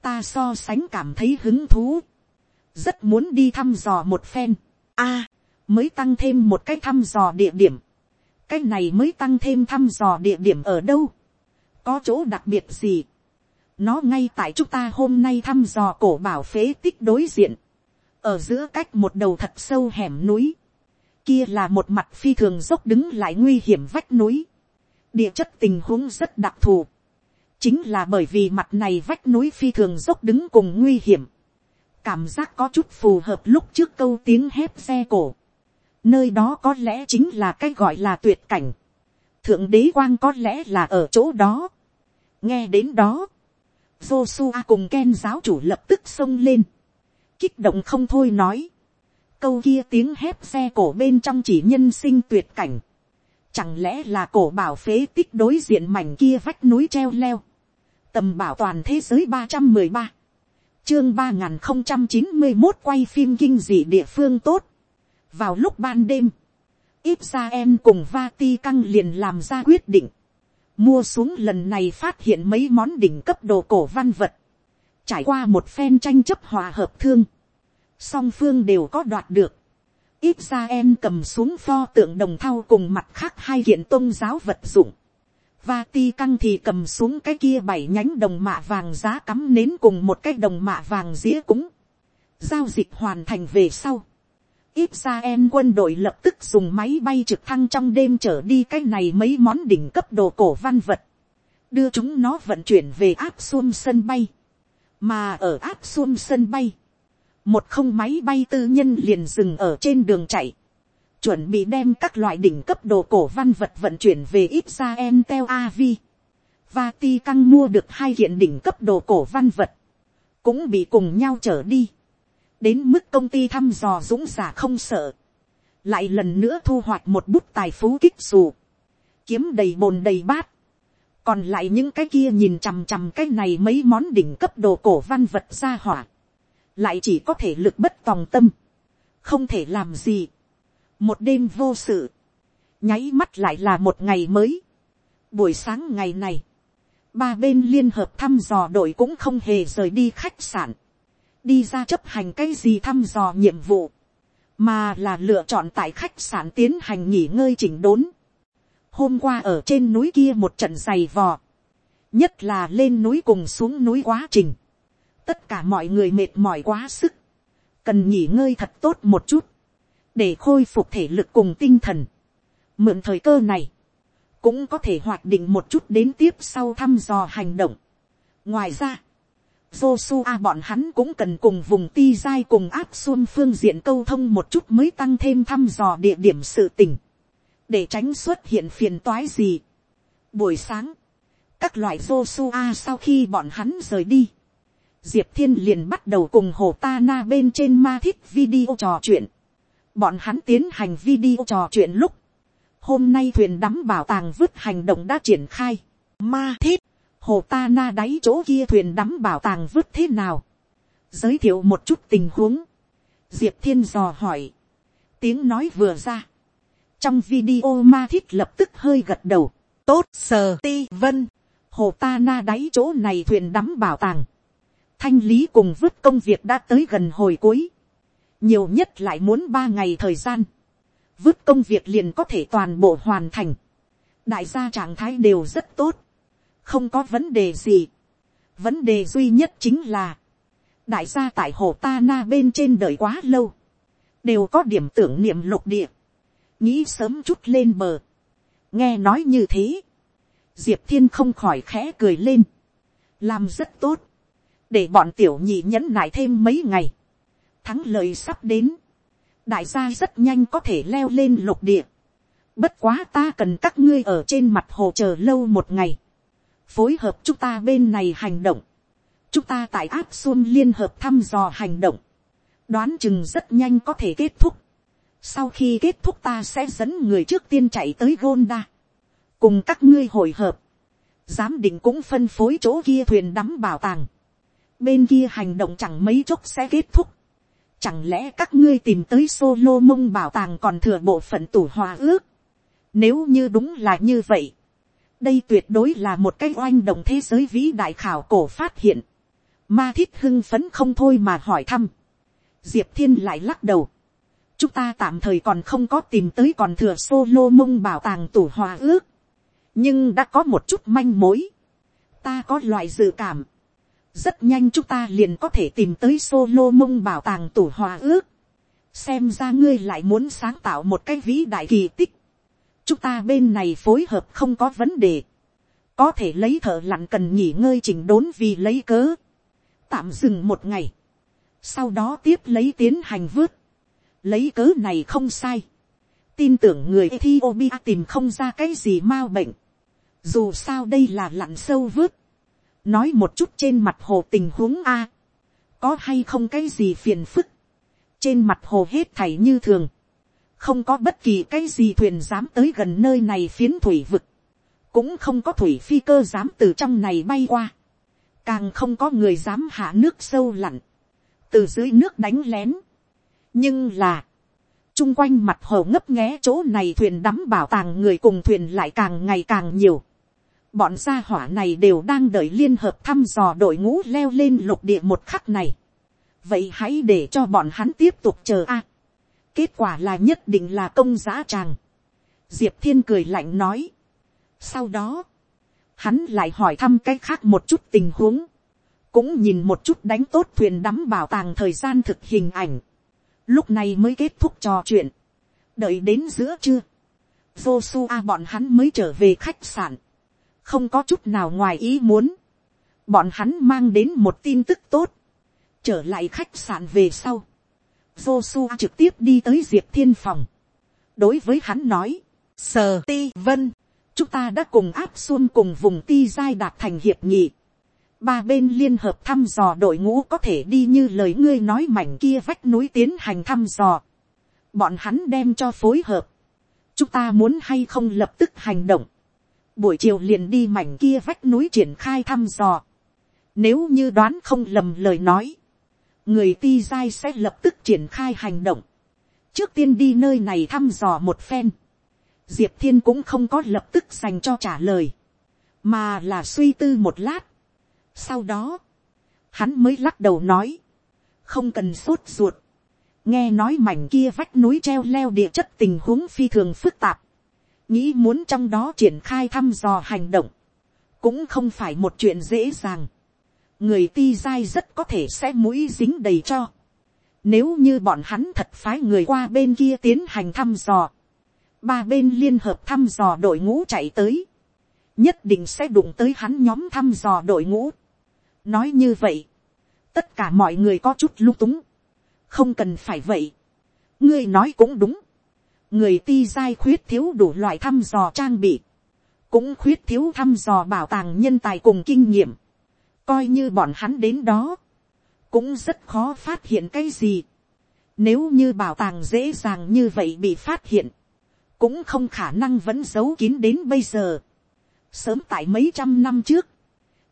ta so sánh cảm thấy hứng thú, rất muốn đi thăm dò một phen, a, mới tăng thêm một cái thăm dò địa điểm, cái này mới tăng thêm thăm dò địa điểm ở đâu, có chỗ đặc biệt gì, nó ngay tại chúng ta hôm nay thăm dò cổ bảo phế tích đối diện, ở giữa cách một đầu thật sâu hẻm núi, kia là một mặt phi thường dốc đứng lại nguy hiểm vách núi, địa chất tình huống rất đặc thù, chính là bởi vì mặt này vách núi phi thường dốc đứng cùng nguy hiểm, cảm giác có chút phù hợp lúc trước câu tiếng hét xe cổ, nơi đó có lẽ chính là cái gọi là tuyệt cảnh, thượng đế quang có lẽ là ở chỗ đó, nghe đến đó, Joshua cùng Ken giáo chủ lập tức xông lên, kích động không thôi nói, câu kia tiếng hét xe cổ bên trong chỉ nhân sinh tuyệt cảnh, chẳng lẽ là cổ bảo phế tích đối diện mảnh kia vách núi treo leo, tầm bảo toàn thế giới ba trăm mười ba, chương ba nghìn không trăm chín mươi một quay phim kinh dị địa phương tốt. vào lúc ban đêm, Israel cùng Vati căng liền làm ra quyết định, mua xuống lần này phát hiện mấy món đỉnh cấp đồ cổ văn vật, trải qua một phen tranh chấp hòa hợp thương, song phương đều có đoạt được, Israel cầm xuống pho tượng đồng thau cùng mặt khác hai kiện tôn giáo vật dụng. Và ti căng thì cầm xuống cái kia bảy nhánh đồng mạ vàng giá cắm nến cùng một cái đồng mạ vàng dĩa cúng. Giao dịch hoàn thành về sau. Israel quân đội lập tức dùng máy bay trực thăng trong đêm trở đi cái này mấy món đỉnh cấp đồ cổ văn vật. Đưa chúng nó vận chuyển về áp xuông sân bay. Mà ở áp xuông sân bay. Một không máy bay tư nhân liền dừng ở trên đường chạy chuẩn bị đem các loại đỉnh cấp đồ cổ văn vật vận chuyển về Israel teo Avi. Vati căng mua được hai kiện đỉnh cấp đồ cổ văn vật, cũng bị cùng nhau trở đi. Đến mức công ty thăm dò dũng giả không sợ. Lại lần nữa thu hoạch một bút tài phú kích xù. Kiếm đầy bồn đầy bát. Còn lại những cái kia nhìn chằm chằm cái này mấy món đỉnh cấp đồ cổ văn vật ra hỏa. Lại chỉ có thể lực bất tòng tâm. Không thể làm gì một đêm vô sự, nháy mắt lại là một ngày mới. buổi sáng ngày này, ba bên liên hợp thăm dò đội cũng không hề rời đi khách sạn, đi ra chấp hành cái gì thăm dò nhiệm vụ, mà là lựa chọn tại khách sạn tiến hành nghỉ ngơi chỉnh đốn. Hôm qua ở trên núi kia một trận dày vò, nhất là lên núi cùng xuống núi quá trình, tất cả mọi người mệt mỏi quá sức, cần nghỉ ngơi thật tốt một chút, để khôi phục thể lực cùng tinh thần. Mượn thời cơ này, cũng có thể hoạch định một chút đến tiếp sau thăm dò hành động. ngoài ra, Joshua bọn hắn cũng cần cùng vùng ti giai cùng áp xuân phương diện câu thông một chút mới tăng thêm thăm dò địa điểm sự tình. Để tránh xuất hiện phiền toái gì. Buổi sáng, các loại Joshua sau khi bọn hắn rời đi. Diệp Thiên liền bắt đầu cùng Hồ Ta Na bên trên ma thiết video trò chuyện. Bọn hắn tiến hành video trò chuyện lúc. Hôm nay thuyền đắm bảo tàng vứt hành động đã triển khai. Ma thiết hồ ta na đáy chỗ kia thuyền đắm bảo tàng vứt thế nào, giới thiệu một chút tình huống, diệp thiên dò hỏi, tiếng nói vừa ra, trong video ma thiết lập tức hơi gật đầu, tốt sờ ti vân, hồ ta na đáy chỗ này thuyền đắm bảo tàng, thanh lý cùng vứt công việc đã tới gần hồi cuối, nhiều nhất lại muốn ba ngày thời gian, vứt công việc liền có thể toàn bộ hoàn thành, đại gia trạng thái đều rất tốt, không có vấn đề gì. vấn đề duy nhất chính là, đại gia tại hồ ta na bên trên đời quá lâu, đều có điểm tưởng niệm lục địa, nghĩ sớm chút lên bờ. nghe nói như thế, diệp thiên không khỏi khẽ cười lên, làm rất tốt, để bọn tiểu nhị nhẫn nại thêm mấy ngày, thắng lợi sắp đến, đại gia rất nhanh có thể leo lên lục địa, bất quá ta cần các ngươi ở trên mặt hồ chờ lâu một ngày, phối hợp chúng ta bên này hành động, chúng ta tại áp xuân liên hợp thăm dò hành động, đoán chừng rất nhanh có thể kết thúc. sau khi kết thúc ta sẽ dẫn người trước tiên chạy tới Gonda, cùng các ngươi hội hợp, giám định cũng phân phối chỗ kia thuyền đắm bảo tàng, bên kia hành động chẳng mấy chốc sẽ kết thúc, chẳng lẽ các ngươi tìm tới solo mông bảo tàng còn thừa bộ phận tủ hòa ước, nếu như đúng là như vậy, đây tuyệt đối là một cái oanh động thế giới vĩ đại khảo cổ phát hiện. Ma thiết hưng phấn không thôi mà hỏi thăm. Diệp thiên lại lắc đầu. chúng ta tạm thời còn không có tìm tới còn thừa solo mông bảo tàng tủ hòa ước. nhưng đã có một chút manh mối. ta có loại dự cảm rất nhanh chúng ta liền có thể tìm tới solo mông bảo tàng tủ hòa ước. xem ra ngươi lại muốn sáng tạo một cái vĩ đại kỳ tích. Chúng ta bên này phối hợp không có vấn đề, có thể lấy thợ lặn cần nghỉ ngơi chỉnh đốn vì lấy cớ, tạm dừng một ngày, sau đó tiếp lấy tiến hành vớt, lấy cớ này không sai, tin tưởng người Ethiopia tìm không ra cái gì mau bệnh, dù sao đây là lặn sâu vớt, nói một chút trên mặt hồ tình huống a, có hay không cái gì phiền phức, trên mặt hồ hết thảy như thường, không có bất kỳ cái gì thuyền dám tới gần nơi này phiến thủy vực, cũng không có thủy phi cơ dám từ trong này bay qua, càng không có người dám hạ nước sâu lặn, từ dưới nước đánh lén. nhưng là, chung quanh mặt hồ ngấp nghé chỗ này thuyền đắm bảo tàng người cùng thuyền lại càng ngày càng nhiều bọn gia hỏa này đều đang đợi liên hợp thăm dò đội ngũ leo lên lục địa một khắc này. vậy hãy để cho bọn hắn tiếp tục chờ a. Kết quả là nhất định là công giá tràng. Diệp thiên cười lạnh nói. Sau đó, hắn lại hỏi thăm cái khác một chút tình huống. Cũng nhìn một chút đánh tốt thuyền đắm bảo tàng thời gian thực hình ảnh. Lúc này mới kết thúc trò chuyện. Đợi đến giữa trưa. Joshua bọn hắn mới trở về khách sạn. Không có chút nào ngoài ý muốn. Bọn hắn mang đến một tin tức tốt. Trở lại khách sạn về sau Joshua trực tiếp đi tới Diệp Thiên phòng. Đối với hắn nói, Sờ Ti Vân, chúng ta đã cùng áp xuân cùng vùng Ti Giai đạt thành hiệp nghị. Ba bên liên hợp thăm dò đội ngũ có thể đi như lời ngươi nói mảnh kia vách núi tiến hành thăm dò. Bọn hắn đem cho phối hợp. Chúng ta muốn hay không lập tức hành động. Buổi chiều liền đi mảnh kia vách núi triển khai thăm dò. Nếu như đoán không lầm lời nói người ti giai sẽ lập tức triển khai hành động. trước tiên đi nơi này thăm dò một phen. diệp thiên cũng không có lập tức dành cho trả lời, mà là suy tư một lát. sau đó, hắn mới lắc đầu nói, không cần sốt ruột. nghe nói mảnh kia vách núi treo leo địa chất tình huống phi thường phức tạp, nghĩ muốn trong đó triển khai thăm dò hành động, cũng không phải một chuyện dễ dàng. người ti dai rất có thể sẽ mũi dính đầy cho. Nếu như bọn hắn thật phái người qua bên kia tiến hành thăm dò, ba bên liên hợp thăm dò đội ngũ chạy tới, nhất định sẽ đụng tới hắn nhóm thăm dò đội ngũ. nói như vậy, tất cả mọi người có chút lung túng, không cần phải vậy. ngươi nói cũng đúng, người ti giai khuyết thiếu đủ loại thăm dò trang bị, cũng khuyết thiếu thăm dò bảo tàng nhân tài cùng kinh nghiệm, coi như bọn hắn đến đó, cũng rất khó phát hiện cái gì. Nếu như bảo tàng dễ dàng như vậy bị phát hiện, cũng không khả năng vẫn giấu kín đến bây giờ. Sớm tại mấy trăm năm trước,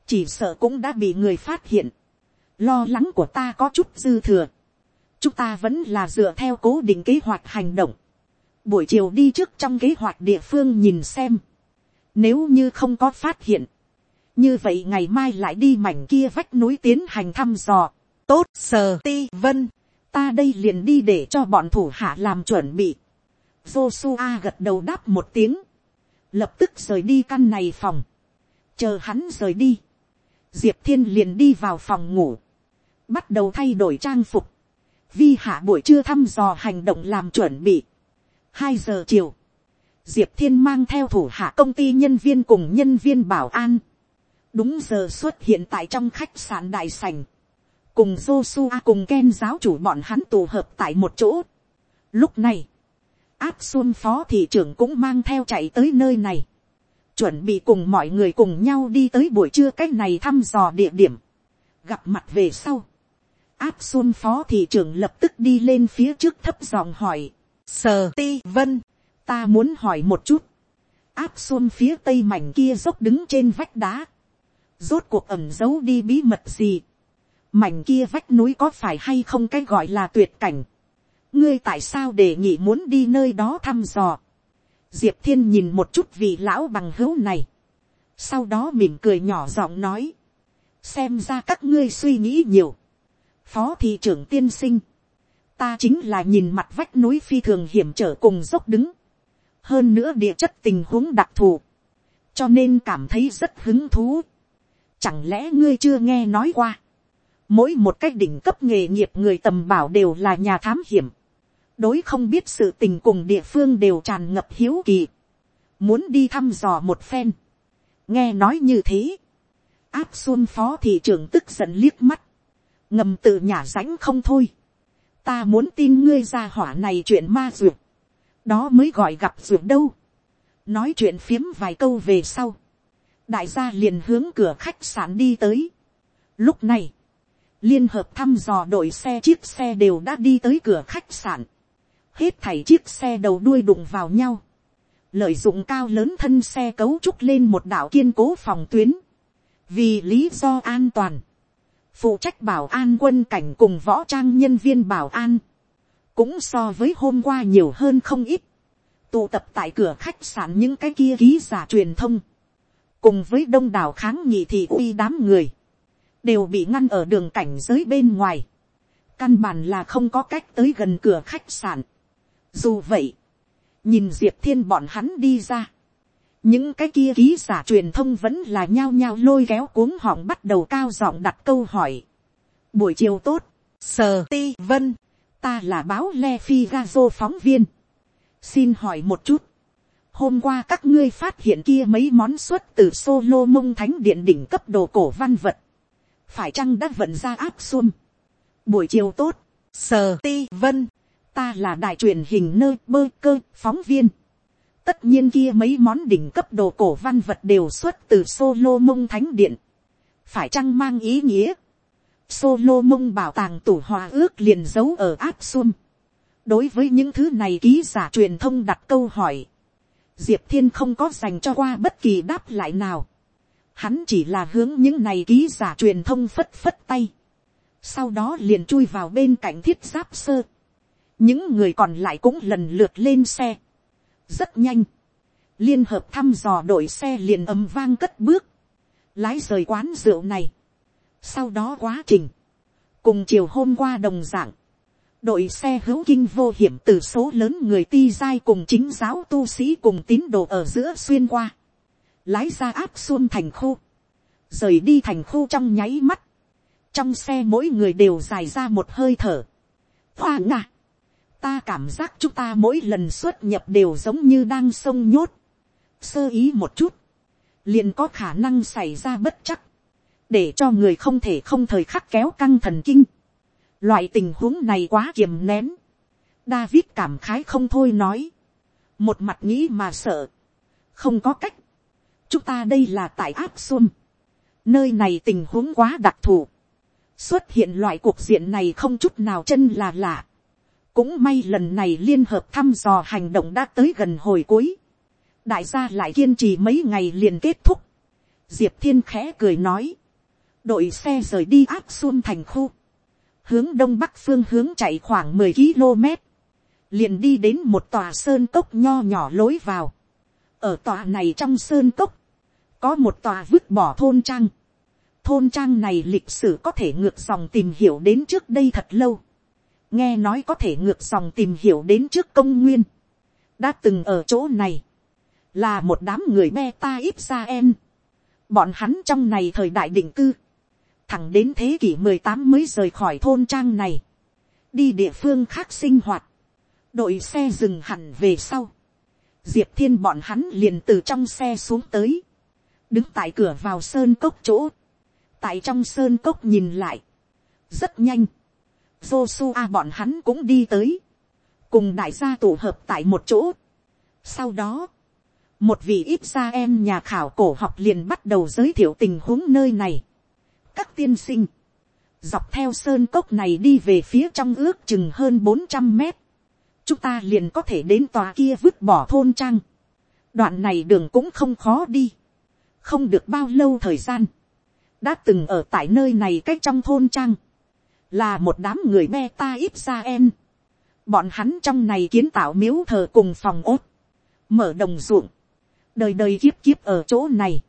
chỉ sợ cũng đã bị người phát hiện. Lo lắng của ta có chút dư thừa. Chúng ta vẫn là dựa theo cố định kế hoạch hành động. Buổi chiều đi trước trong kế hoạch địa phương nhìn xem. Nếu như không có phát hiện. Như vậy ngày mai lại đi mảnh kia vách núi tiến hành thăm dò. Tốt, sờ, ti, vân. Ta đây liền đi để cho bọn thủ hạ làm chuẩn bị. Joshua gật đầu đáp một tiếng. Lập tức rời đi căn này phòng. Chờ hắn rời đi. Diệp Thiên liền đi vào phòng ngủ. Bắt đầu thay đổi trang phục. Vi hạ buổi trưa thăm dò hành động làm chuẩn bị. Hai giờ chiều. Diệp Thiên mang theo thủ hạ công ty nhân viên cùng nhân viên bảo an. Đúng giờ xuất hiện tại trong khách sạn đại sành. Cùng Joshua cùng Ken giáo chủ bọn hắn tụ hợp tại một chỗ. Lúc này, áp xuân phó thị trưởng cũng mang theo chạy tới nơi này. Chuẩn bị cùng mọi người cùng nhau đi tới buổi trưa cách này thăm dò địa điểm. Gặp mặt về sau. Áp xuân phó thị trưởng lập tức đi lên phía trước thấp giọng hỏi. Sờ ti vân. Ta muốn hỏi một chút. Áp xuân phía tây mảnh kia dốc đứng trên vách đá. Rốt cuộc ẩm giấu đi bí mật gì. Mảnh kia vách núi có phải hay không cái gọi là tuyệt cảnh ngươi tại sao đề nghị muốn đi nơi đó thăm dò. diệp thiên nhìn một chút vị lão bằng hữu này. sau đó mỉm cười nhỏ giọng nói. xem ra các ngươi suy nghĩ nhiều. phó thị trưởng tiên sinh ta chính là nhìn mặt vách núi phi thường hiểm trở cùng dốc đứng. hơn nữa địa chất tình huống đặc thù. cho nên cảm thấy rất hứng thú. chẳng lẽ ngươi chưa nghe nói qua? Mỗi một cách đỉnh cấp nghề nghiệp người tầm bảo đều là nhà thám hiểm. Đối không biết sự tình cùng địa phương đều tràn ngập hiếu kỳ, muốn đi thăm dò một phen, nghe nói như thế, áp xuân phó thị trưởng tức giận liếc mắt, ngầm tự nhả rãnh không thôi, ta muốn tin ngươi ra hỏa này chuyện ma duyệt, đó mới gọi gặp duyệt đâu, nói chuyện phiếm vài câu về sau, đại gia liền hướng cửa khách sạn đi tới. Lúc này, liên hợp thăm dò đội xe chiếc xe đều đã đi tới cửa khách sạn. Hết thảy chiếc xe đầu đuôi đụng vào nhau, lợi dụng cao lớn thân xe cấu trúc lên một đảo kiên cố phòng tuyến, vì lý do an toàn, phụ trách bảo an quân cảnh cùng võ trang nhân viên bảo an, cũng so với hôm qua nhiều hơn không ít, tụ tập tại cửa khách sạn những cái kia ký giả truyền thông, cùng với đông đảo kháng nghị thị uy đám người, đều bị ngăn ở đường cảnh giới bên ngoài, căn bản là không có cách tới gần cửa khách sạn, dù vậy, nhìn diệp thiên bọn hắn đi ra, những cái kia ký giả truyền thông vẫn là nhao nhao lôi kéo cuống họng bắt đầu cao giọng đặt câu hỏi. buổi chiều tốt, sờ ti vân, ta là báo le phi ga dô phóng viên. xin hỏi một chút, hôm qua các ngươi phát hiện kia mấy món xuất từ solo mông thánh điện đỉnh cấp đồ cổ văn vật, phải chăng đã vận ra áp xuân. buổi chiều tốt, sờ ti vân, ta là đại truyền hình nơi bơ cơ phóng viên tất nhiên kia mấy món đỉnh cấp đồ cổ văn vật đều xuất từ solo mông thánh điện. phải chăng mang ý nghĩa. solo mông bảo tàng tủ hòa ước liền giấu ở áp xuân. đối với những thứ này ký giả truyền thông đặt câu hỏi. diệp thiên không có dành cho qua bất kỳ đáp lại nào. hắn chỉ là hướng những này ký giả truyền thông phất phất tay. sau đó liền chui vào bên cạnh thiết giáp sơ những người còn lại cũng lần lượt lên xe rất nhanh, liên hợp thăm dò đội xe liền ấm vang cất bước, lái rời quán rượu này. sau đó quá trình, cùng chiều hôm qua đồng dạng. Đội xe hữu kinh vô hiểm từ số lớn người ti dai cùng chính giáo tu sĩ cùng tín đồ ở giữa xuyên qua, lái ra áp xuân thành khu, rời đi thành khu trong nháy mắt, trong xe mỗi người đều dài ra một hơi thở, hoa ngạc ta cảm giác chúng ta mỗi lần xuất nhập đều giống như đang sông nhốt, sơ ý một chút, liền có khả năng xảy ra bất chắc, để cho người không thể không thời khắc kéo căng thần kinh. Loại tình huống này quá kiềm nén. David cảm khái không thôi nói. Một mặt nghĩ mà sợ. Không có cách. Chúng ta đây là tại áp xuân. Nơi này tình huống quá đặc thù. Xuất hiện loại cuộc diện này không chút nào chân là lạ. Cũng may lần này liên hợp thăm dò hành động đã tới gần hồi cuối. Đại gia lại kiên trì mấy ngày liền kết thúc. Diệp Thiên khẽ cười nói. Đội xe rời đi áp xuân thành khu. Hướng đông bắc phương hướng chạy khoảng mười km. Liền đi đến một tòa sơn cốc nho nhỏ lối vào. Ở tòa này trong sơn cốc. Có một tòa vứt bỏ thôn trang. Thôn trang này lịch sử có thể ngược dòng tìm hiểu đến trước đây thật lâu. Nghe nói có thể ngược dòng tìm hiểu đến trước công nguyên. Đã từng ở chỗ này. Là một đám người beta ít ra em. Bọn hắn trong này thời đại định cư thẳng đến thế kỷ mười tám mới rời khỏi thôn trang này, đi địa phương khác sinh hoạt, đội xe dừng hẳn về sau, diệp thiên bọn hắn liền từ trong xe xuống tới, đứng tại cửa vào sơn cốc chỗ, tại trong sơn cốc nhìn lại, rất nhanh, Joshua bọn hắn cũng đi tới, cùng đại gia tụ hợp tại một chỗ. Sau đó, một vị ít gia em nhà khảo cổ học liền bắt đầu giới thiệu tình huống nơi này. Các tiên sinh, dọc theo sơn cốc này đi về phía trong ước chừng hơn bốn trăm mét, chúng ta liền có thể đến tòa kia vứt bỏ thôn trang. đoạn này đường cũng không khó đi, không được bao lâu thời gian, đã từng ở tại nơi này cách trong thôn trang, là một đám người me ta ít ra em. bọn hắn trong này kiến tạo miếu thờ cùng phòng ốt, mở đồng ruộng, đời đời kiếp kiếp ở chỗ này,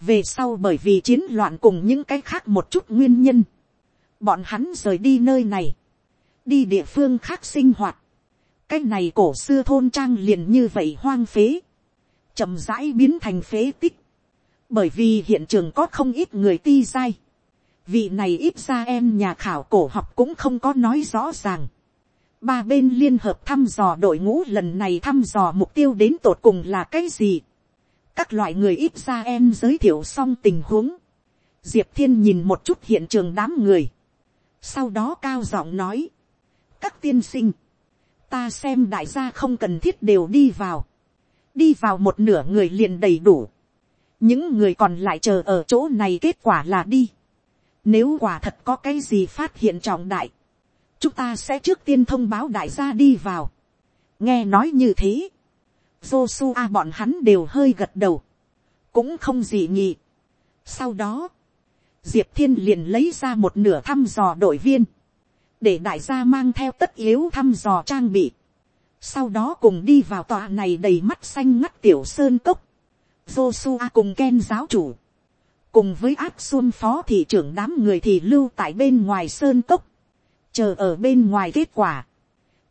về sau bởi vì chiến loạn cùng những cái khác một chút nguyên nhân, bọn hắn rời đi nơi này, đi địa phương khác sinh hoạt, cái này cổ xưa thôn trang liền như vậy hoang phế, chậm rãi biến thành phế tích, bởi vì hiện trường có không ít người ti dai, vị này ít ra em nhà khảo cổ học cũng không có nói rõ ràng, ba bên liên hợp thăm dò đội ngũ lần này thăm dò mục tiêu đến tột cùng là cái gì, các loại người ít ra em giới thiệu xong tình huống. Diệp thiên nhìn một chút hiện trường đám người. sau đó cao giọng nói. các tiên sinh, ta xem đại gia không cần thiết đều đi vào. đi vào một nửa người liền đầy đủ. những người còn lại chờ ở chỗ này kết quả là đi nếu quả thật có cái gì phát hiện trọng đại, chúng ta sẽ trước tiên thông báo đại gia đi vào. nghe nói như thế Joshua bọn hắn đều hơi gật đầu. Cũng không gì nhị. Sau đó, Diệp Thiên liền lấy ra một nửa thăm dò đội viên. Để đại gia mang theo tất yếu thăm dò trang bị. Sau đó cùng đi vào tòa này đầy mắt xanh ngắt tiểu sơn cốc. Joshua cùng Ken giáo chủ. Cùng với áp xuân phó thị trưởng đám người thì lưu tại bên ngoài sơn cốc. Chờ ở bên ngoài kết quả.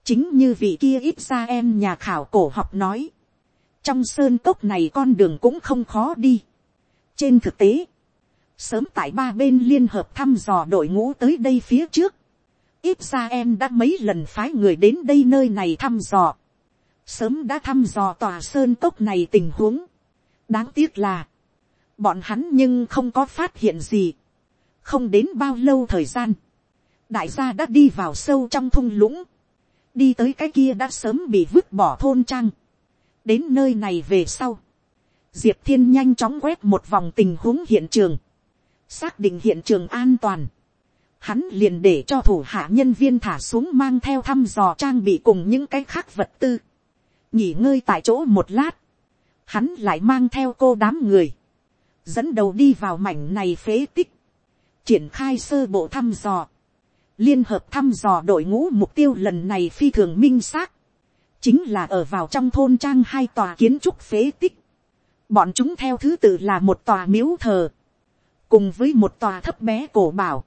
Chính như vị kia ít ra em nhà khảo cổ học nói trong sơn cốc này con đường cũng không khó đi. trên thực tế, sớm tại ba bên liên hợp thăm dò đội ngũ tới đây phía trước, ít ra em đã mấy lần phái người đến đây nơi này thăm dò, sớm đã thăm dò tòa sơn cốc này tình huống. đáng tiếc là, bọn hắn nhưng không có phát hiện gì, không đến bao lâu thời gian, đại gia đã đi vào sâu trong thung lũng, đi tới cái kia đã sớm bị vứt bỏ thôn trang, đến nơi này về sau, diệp thiên nhanh chóng quét một vòng tình huống hiện trường, xác định hiện trường an toàn, hắn liền để cho thủ hạ nhân viên thả xuống mang theo thăm dò trang bị cùng những cái khác vật tư, nghỉ ngơi tại chỗ một lát, hắn lại mang theo cô đám người, dẫn đầu đi vào mảnh này phế tích, triển khai sơ bộ thăm dò, liên hợp thăm dò đội ngũ mục tiêu lần này phi thường minh xác, chính là ở vào trong thôn trang hai tòa kiến trúc phế tích. Bọn chúng theo thứ tự là một tòa miếu thờ, cùng với một tòa thấp bé cổ bảo.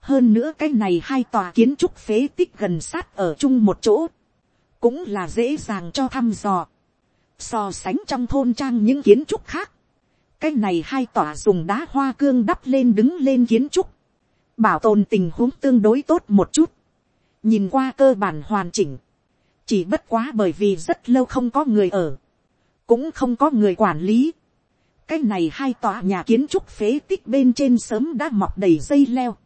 hơn nữa cái này hai tòa kiến trúc phế tích gần sát ở chung một chỗ, cũng là dễ dàng cho thăm dò, so sánh trong thôn trang những kiến trúc khác, cái này hai tòa dùng đá hoa cương đắp lên đứng lên kiến trúc, bảo tồn tình huống tương đối tốt một chút, nhìn qua cơ bản hoàn chỉnh, chỉ bất quá bởi vì rất lâu không có người ở, cũng không có người quản lý, cái này hai tòa nhà kiến trúc phế tích bên trên sớm đã mọc đầy dây leo,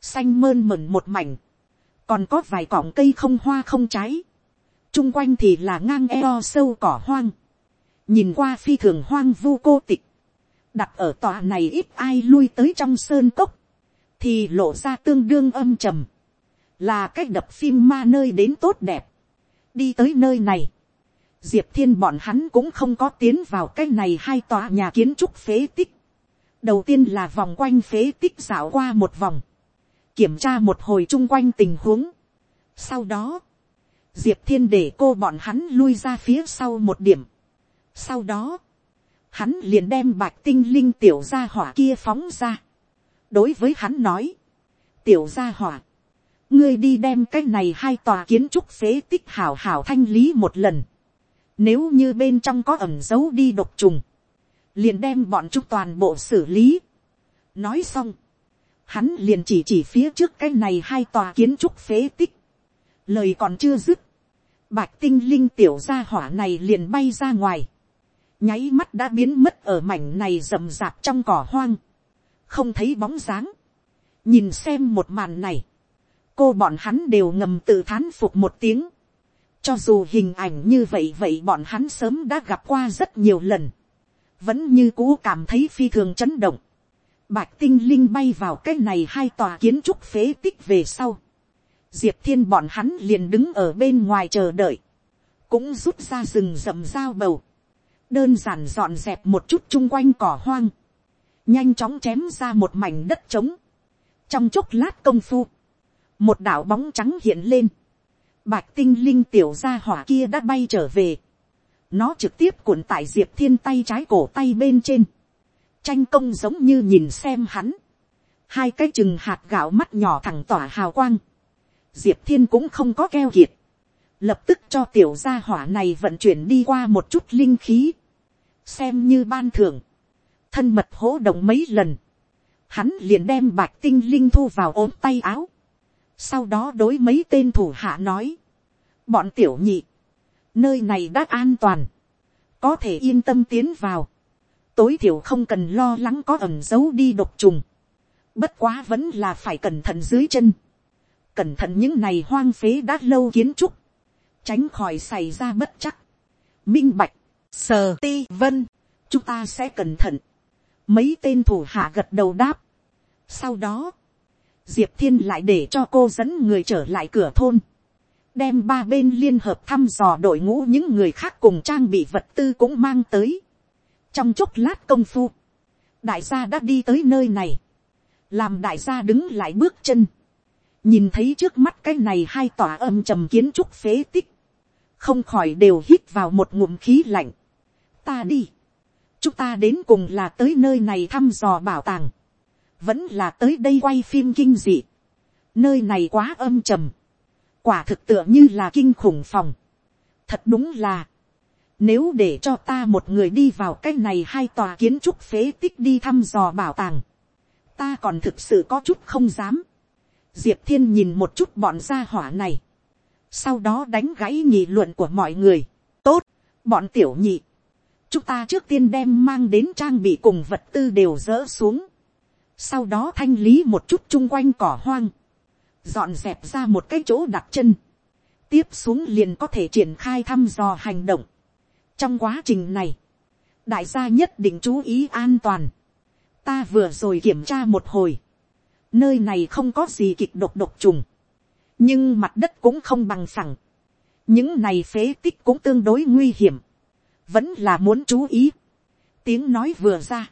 xanh mơn mẩn một mảnh, còn có vài cọng cây không hoa không trái, chung quanh thì là ngang eo sâu cỏ hoang, nhìn qua phi thường hoang vu cô tịch, đặt ở tòa này ít ai lui tới trong sơn cốc, thì lộ ra tương đương âm trầm, là cách đập phim ma nơi đến tốt đẹp. đi tới nơi này, diệp thiên bọn hắn cũng không có tiến vào cái này hai tòa nhà kiến trúc phế tích. đầu tiên là vòng quanh phế tích dạo qua một vòng, kiểm tra một hồi chung quanh tình huống. sau đó, diệp thiên để cô bọn hắn lui ra phía sau một điểm. sau đó, hắn liền đem bạch tinh linh tiểu gia hỏa kia phóng ra. đối với hắn nói, tiểu gia hỏa, ngươi đi đem cái này hai tòa kiến trúc phế tích hảo hảo thanh lý một lần. Nếu như bên trong có ẩm dấu đi độc trùng, liền đem bọn chúng toàn bộ xử lý. Nói xong, hắn liền chỉ chỉ phía trước cái này hai tòa kiến trúc phế tích. Lời còn chưa dứt, bạch tinh linh tiểu gia hỏa này liền bay ra ngoài nháy mắt đã biến mất ở mảnh này rậm rạp trong cỏ hoang, không thấy bóng dáng, nhìn xem một màn này, cô bọn hắn đều ngầm tự thán phục một tiếng, cho dù hình ảnh như vậy vậy bọn hắn sớm đã gặp qua rất nhiều lần, vẫn như cũ cảm thấy phi thường chấn động, bạch tinh linh bay vào cái này hai tòa kiến trúc phế tích về sau, diệp thiên bọn hắn liền đứng ở bên ngoài chờ đợi, cũng rút ra rừng rậm dao bầu, đơn giản dọn dẹp một chút chung quanh cỏ hoang, nhanh chóng chém ra một mảnh đất trống, trong chốc lát công phu, một đảo bóng trắng hiện lên, bạch tinh linh tiểu gia hỏa kia đã bay trở về, nó trực tiếp cuộn tại diệp thiên tay trái cổ tay bên trên, tranh công giống như nhìn xem hắn, hai cái chừng hạt gạo mắt nhỏ thẳng tỏa hào quang, diệp thiên cũng không có keo kiệt, lập tức cho tiểu gia hỏa này vận chuyển đi qua một chút linh khí, xem như ban thưởng, thân mật hỗ động mấy lần, hắn liền đem bạch tinh linh thu vào ốm tay áo, sau đó đối mấy tên thủ hạ nói, bọn tiểu nhị, nơi này đã an toàn, có thể yên tâm tiến vào, tối thiểu không cần lo lắng có ẩm giấu đi độc trùng, bất quá vẫn là phải cẩn thận dưới chân, cẩn thận những này hoang phế đã lâu kiến trúc, tránh khỏi xảy ra bất chắc, minh bạch, sờ ti vân, chúng ta sẽ cẩn thận, mấy tên thủ hạ gật đầu đáp, sau đó, diệp thiên lại để cho cô dẫn người trở lại cửa thôn, đem ba bên liên hợp thăm dò đội ngũ những người khác cùng trang bị vật tư cũng mang tới. trong chốc lát công phu, đại gia đã đi tới nơi này, làm đại gia đứng lại bước chân, nhìn thấy trước mắt cái này hai tòa âm trầm kiến trúc phế tích, không khỏi đều hít vào một ngụm khí lạnh ta đi, chúng ta đến cùng là tới nơi này thăm dò bảo tàng, vẫn là tới đây quay phim kinh dị, nơi này quá âm trầm, quả thực tựa như là kinh khủng phòng, thật đúng là, nếu để cho ta một người đi vào cái này hai tòa kiến trúc phế tích đi thăm dò bảo tàng, ta còn thực sự có chút không dám. Diệp thiên nhìn một chút bọn gia hỏa này, sau đó đánh gãy nhị luận của mọi người. tốt, bọn tiểu nhị, chúng ta trước tiên đem mang đến trang bị cùng vật tư đều dỡ xuống, sau đó thanh lý một chút chung quanh cỏ hoang, dọn dẹp ra một cái chỗ đặt chân, tiếp xuống liền có thể triển khai thăm dò hành động. trong quá trình này, đại gia nhất định chú ý an toàn. ta vừa rồi kiểm tra một hồi, nơi này không có gì kịch độc độc trùng, nhưng mặt đất cũng không bằng phẳng, những này phế tích cũng tương đối nguy hiểm, vẫn là muốn chú ý. tiếng nói vừa ra,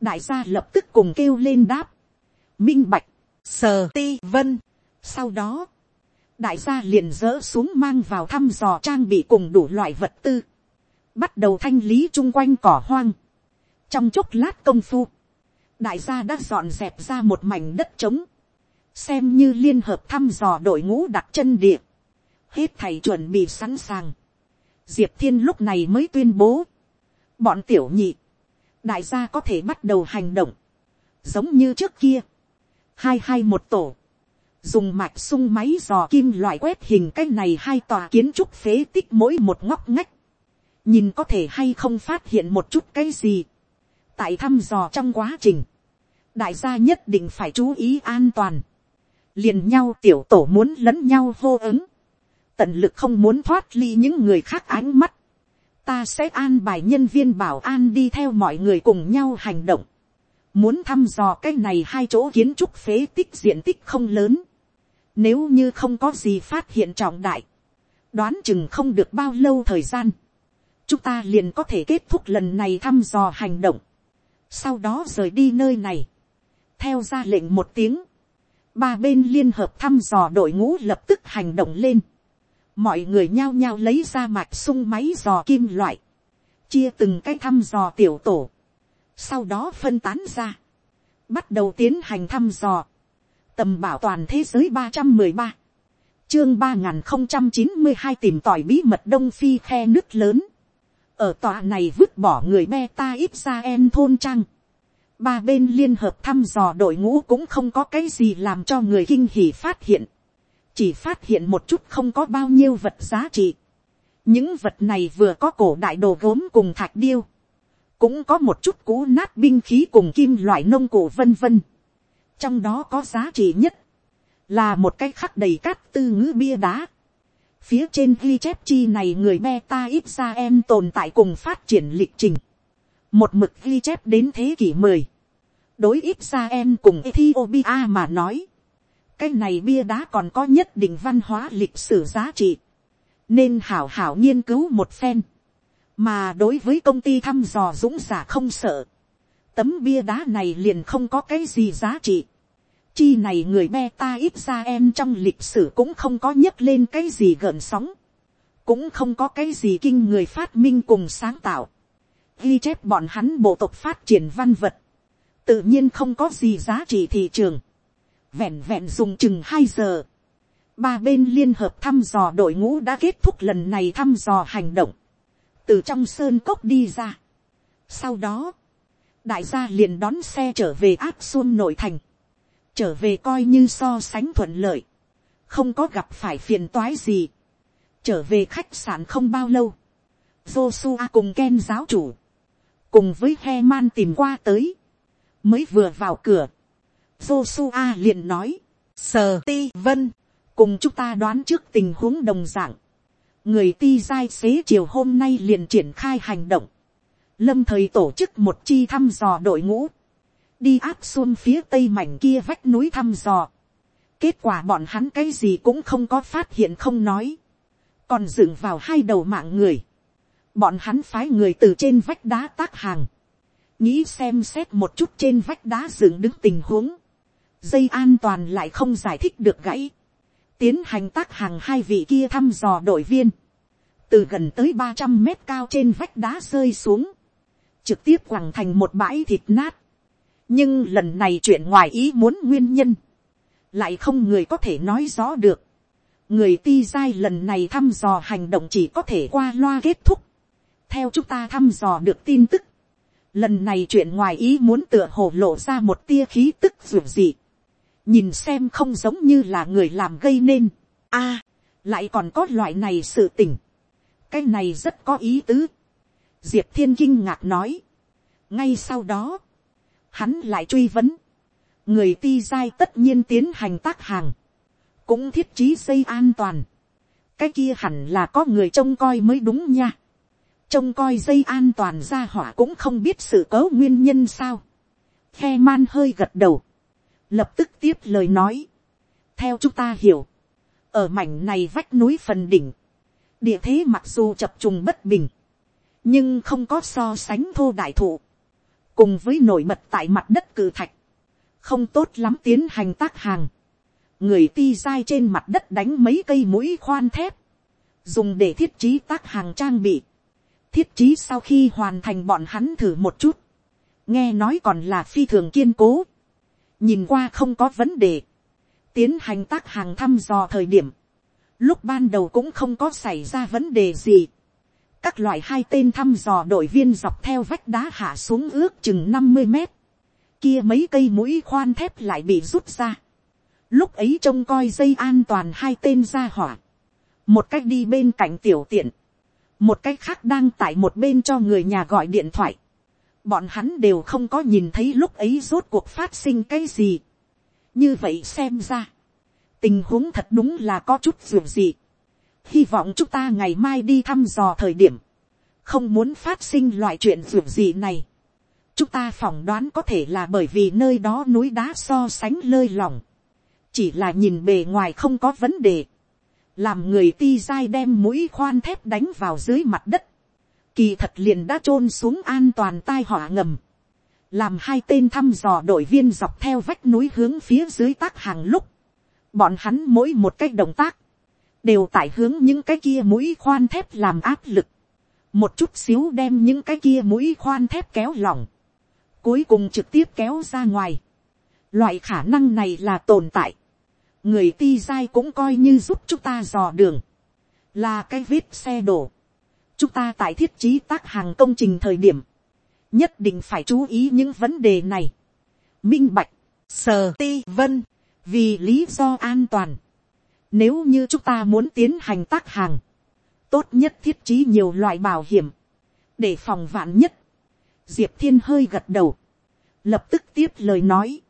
đại gia lập tức cùng kêu lên đáp, minh bạch, sờ ti vân. sau đó, đại gia liền dỡ xuống mang vào thăm dò trang bị cùng đủ loại vật tư, bắt đầu thanh lý chung quanh cỏ hoang. trong chốc lát công phu, đại gia đã dọn dẹp ra một mảnh đất trống, xem như liên hợp thăm dò đội ngũ đặt chân địa, hết thầy chuẩn bị sẵn sàng, diệp thiên lúc này mới tuyên bố, bọn tiểu nhị, đại gia có thể bắt đầu hành động, giống như trước kia, hai hai một tổ, dùng mạch sung máy dò kim loại quét hình cái này hai tòa kiến trúc phế tích mỗi một ngóc ngách, nhìn có thể hay không phát hiện một chút cái gì, tại thăm dò trong quá trình, đại gia nhất định phải chú ý an toàn, liền nhau tiểu tổ muốn lẫn nhau hô ứng, tận lực không muốn thoát ly những người khác ánh mắt, ta sẽ an bài nhân viên bảo an đi theo mọi người cùng nhau hành động, muốn thăm dò cái này hai chỗ kiến trúc phế tích diện tích không lớn, nếu như không có gì phát hiện trọng đại, đoán chừng không được bao lâu thời gian, chúng ta liền có thể kết thúc lần này thăm dò hành động, sau đó rời đi nơi này, theo ra lệnh một tiếng, ba bên liên hợp thăm dò đội ngũ lập tức hành động lên, mọi người nhao nhao lấy ra mạch sung máy dò kim loại, chia từng cái thăm dò tiểu tổ, sau đó phân tán ra, bắt đầu tiến hành thăm dò, tầm bảo toàn thế giới ba trăm mười ba, chương ba nghìn không trăm chín mươi hai tìm tòi bí mật đông phi khe nước lớn, ở tòa này vứt bỏ người beta ít ra en thôn trăng, ba bên liên hợp thăm dò đội ngũ cũng không có cái gì làm cho người kinh hỉ phát hiện, chỉ phát hiện một chút không có bao nhiêu vật giá trị. những vật này vừa có cổ đại đồ gốm cùng thạch điêu, cũng có một chút cú nát binh khí cùng kim loại nông cổ vân vân trong đó có giá trị nhất, là một cái khắc đầy cát tư ngữ bia đá. phía trên ghi chép chi này người beta ít ra em tồn tại cùng phát triển lịch trình. một mực ghi chép đến thế kỷ mười. đối ít ra em cùng ethiopia mà nói cái này bia đá còn có nhất định văn hóa lịch sử giá trị. nên hảo hảo nghiên cứu một phen. mà đối với công ty thăm dò dũng giả không sợ tấm bia đá này liền không có cái gì giá trị. Chi này người beta ít ra em trong lịch sử cũng không có nhấc lên cái gì gợn sóng. Cũng không có cái gì kinh người phát minh cùng sáng tạo. Ghi chép bọn hắn bộ tộc phát triển văn vật. Tự nhiên không có gì giá trị thị trường. Vẹn vẹn dùng chừng hai giờ. Ba bên liên hợp thăm dò đội ngũ đã kết thúc lần này thăm dò hành động. Từ trong sơn cốc đi ra. Sau đó đại gia liền đón xe trở về áp xuân nội thành, trở về coi như so sánh thuận lợi, không có gặp phải phiền toái gì, trở về khách sạn không bao lâu, Joshua cùng Ken giáo chủ, cùng với Heman tìm qua tới, mới vừa vào cửa, Joshua liền nói, sờ ti vân, cùng chúng ta đoán trước tình huống đồng dạng, người ti giai xế chiều hôm nay liền triển khai hành động, lâm thời tổ chức một chi thăm dò đội ngũ, đi áp xuân phía tây mảnh kia vách núi thăm dò. kết quả bọn hắn cái gì cũng không có phát hiện không nói, còn dựng vào hai đầu mạng người. bọn hắn phái người từ trên vách đá tác hàng, nghĩ xem xét một chút trên vách đá dựng đứng tình huống, dây an toàn lại không giải thích được gãy, tiến hành tác hàng hai vị kia thăm dò đội viên, từ gần tới ba trăm mét cao trên vách đá rơi xuống, trực tiếp quẳng thành một bãi thịt nát. nhưng lần này chuyện ngoài ý muốn nguyên nhân, lại không người có thể nói rõ được. người ti giai lần này thăm dò hành động chỉ có thể qua loa kết thúc. theo chúng ta thăm dò được tin tức, lần này chuyện ngoài ý muốn tựa hồ lộ ra một tia khí tức dù dị nhìn xem không giống như là người làm gây nên. a, lại còn có loại này sự tình. cái này rất có ý tứ diệp thiên kinh ngạc nói. ngay sau đó, hắn lại truy vấn, người ti giai tất nhiên tiến hành tác hàng, cũng thiết trí dây an toàn, cái kia hẳn là có người trông coi mới đúng nha. trông coi dây an toàn ra hỏa cũng không biết sự cớ nguyên nhân sao. khe man hơi gật đầu, lập tức tiếp lời nói. theo chúng ta hiểu, ở mảnh này vách núi phần đỉnh, địa thế mặc dù chập trùng bất bình, nhưng không có so sánh thô đại thụ, cùng với nổi mật tại mặt đất cử thạch, không tốt lắm tiến hành tác hàng, người ti dai trên mặt đất đánh mấy cây mũi khoan thép, dùng để thiết trí tác hàng trang bị, thiết trí sau khi hoàn thành bọn hắn thử một chút, nghe nói còn là phi thường kiên cố, nhìn qua không có vấn đề, tiến hành tác hàng thăm dò thời điểm, lúc ban đầu cũng không có xảy ra vấn đề gì. các loại hai tên thăm dò đội viên dọc theo vách đá hạ xuống ước chừng năm mươi mét, kia mấy cây mũi khoan thép lại bị rút ra. lúc ấy trông coi dây an toàn hai tên ra hỏa, một cách đi bên cạnh tiểu tiện, một cách khác đang tại một bên cho người nhà gọi điện thoại bọn hắn đều không có nhìn thấy lúc ấy rốt cuộc phát sinh cái gì. như vậy xem ra, tình huống thật đúng là có chút dường gì. hy vọng chúng ta ngày mai đi thăm dò thời điểm, không muốn phát sinh loại chuyện dường gì này. chúng ta phỏng đoán có thể là bởi vì nơi đó núi đá so sánh lơi lỏng, chỉ là nhìn bề ngoài không có vấn đề làm người ti dai đem mũi khoan thép đánh vào dưới mặt đất, kỳ thật liền đã chôn xuống an toàn tai họa ngầm, làm hai tên thăm dò đội viên dọc theo vách núi hướng phía dưới tác hàng lúc, bọn hắn mỗi một cái động tác, đều tải hướng những cái kia mũi khoan thép làm áp lực, một chút xíu đem những cái kia mũi khoan thép kéo lỏng, cuối cùng trực tiếp kéo ra ngoài. Loại khả năng này là tồn tại người ti dai cũng coi như giúp chúng ta dò đường, là cái vết xe đổ chúng ta tại thiết trí tác hàng công trình thời điểm, nhất định phải chú ý những vấn đề này. minh bạch, sờ ti vân, vì lý do an toàn. nếu như chúng ta muốn tiến hành tác hàng, tốt nhất thiết trí nhiều loại bảo hiểm, để phòng vạn nhất. diệp thiên hơi gật đầu, lập tức tiếp lời nói,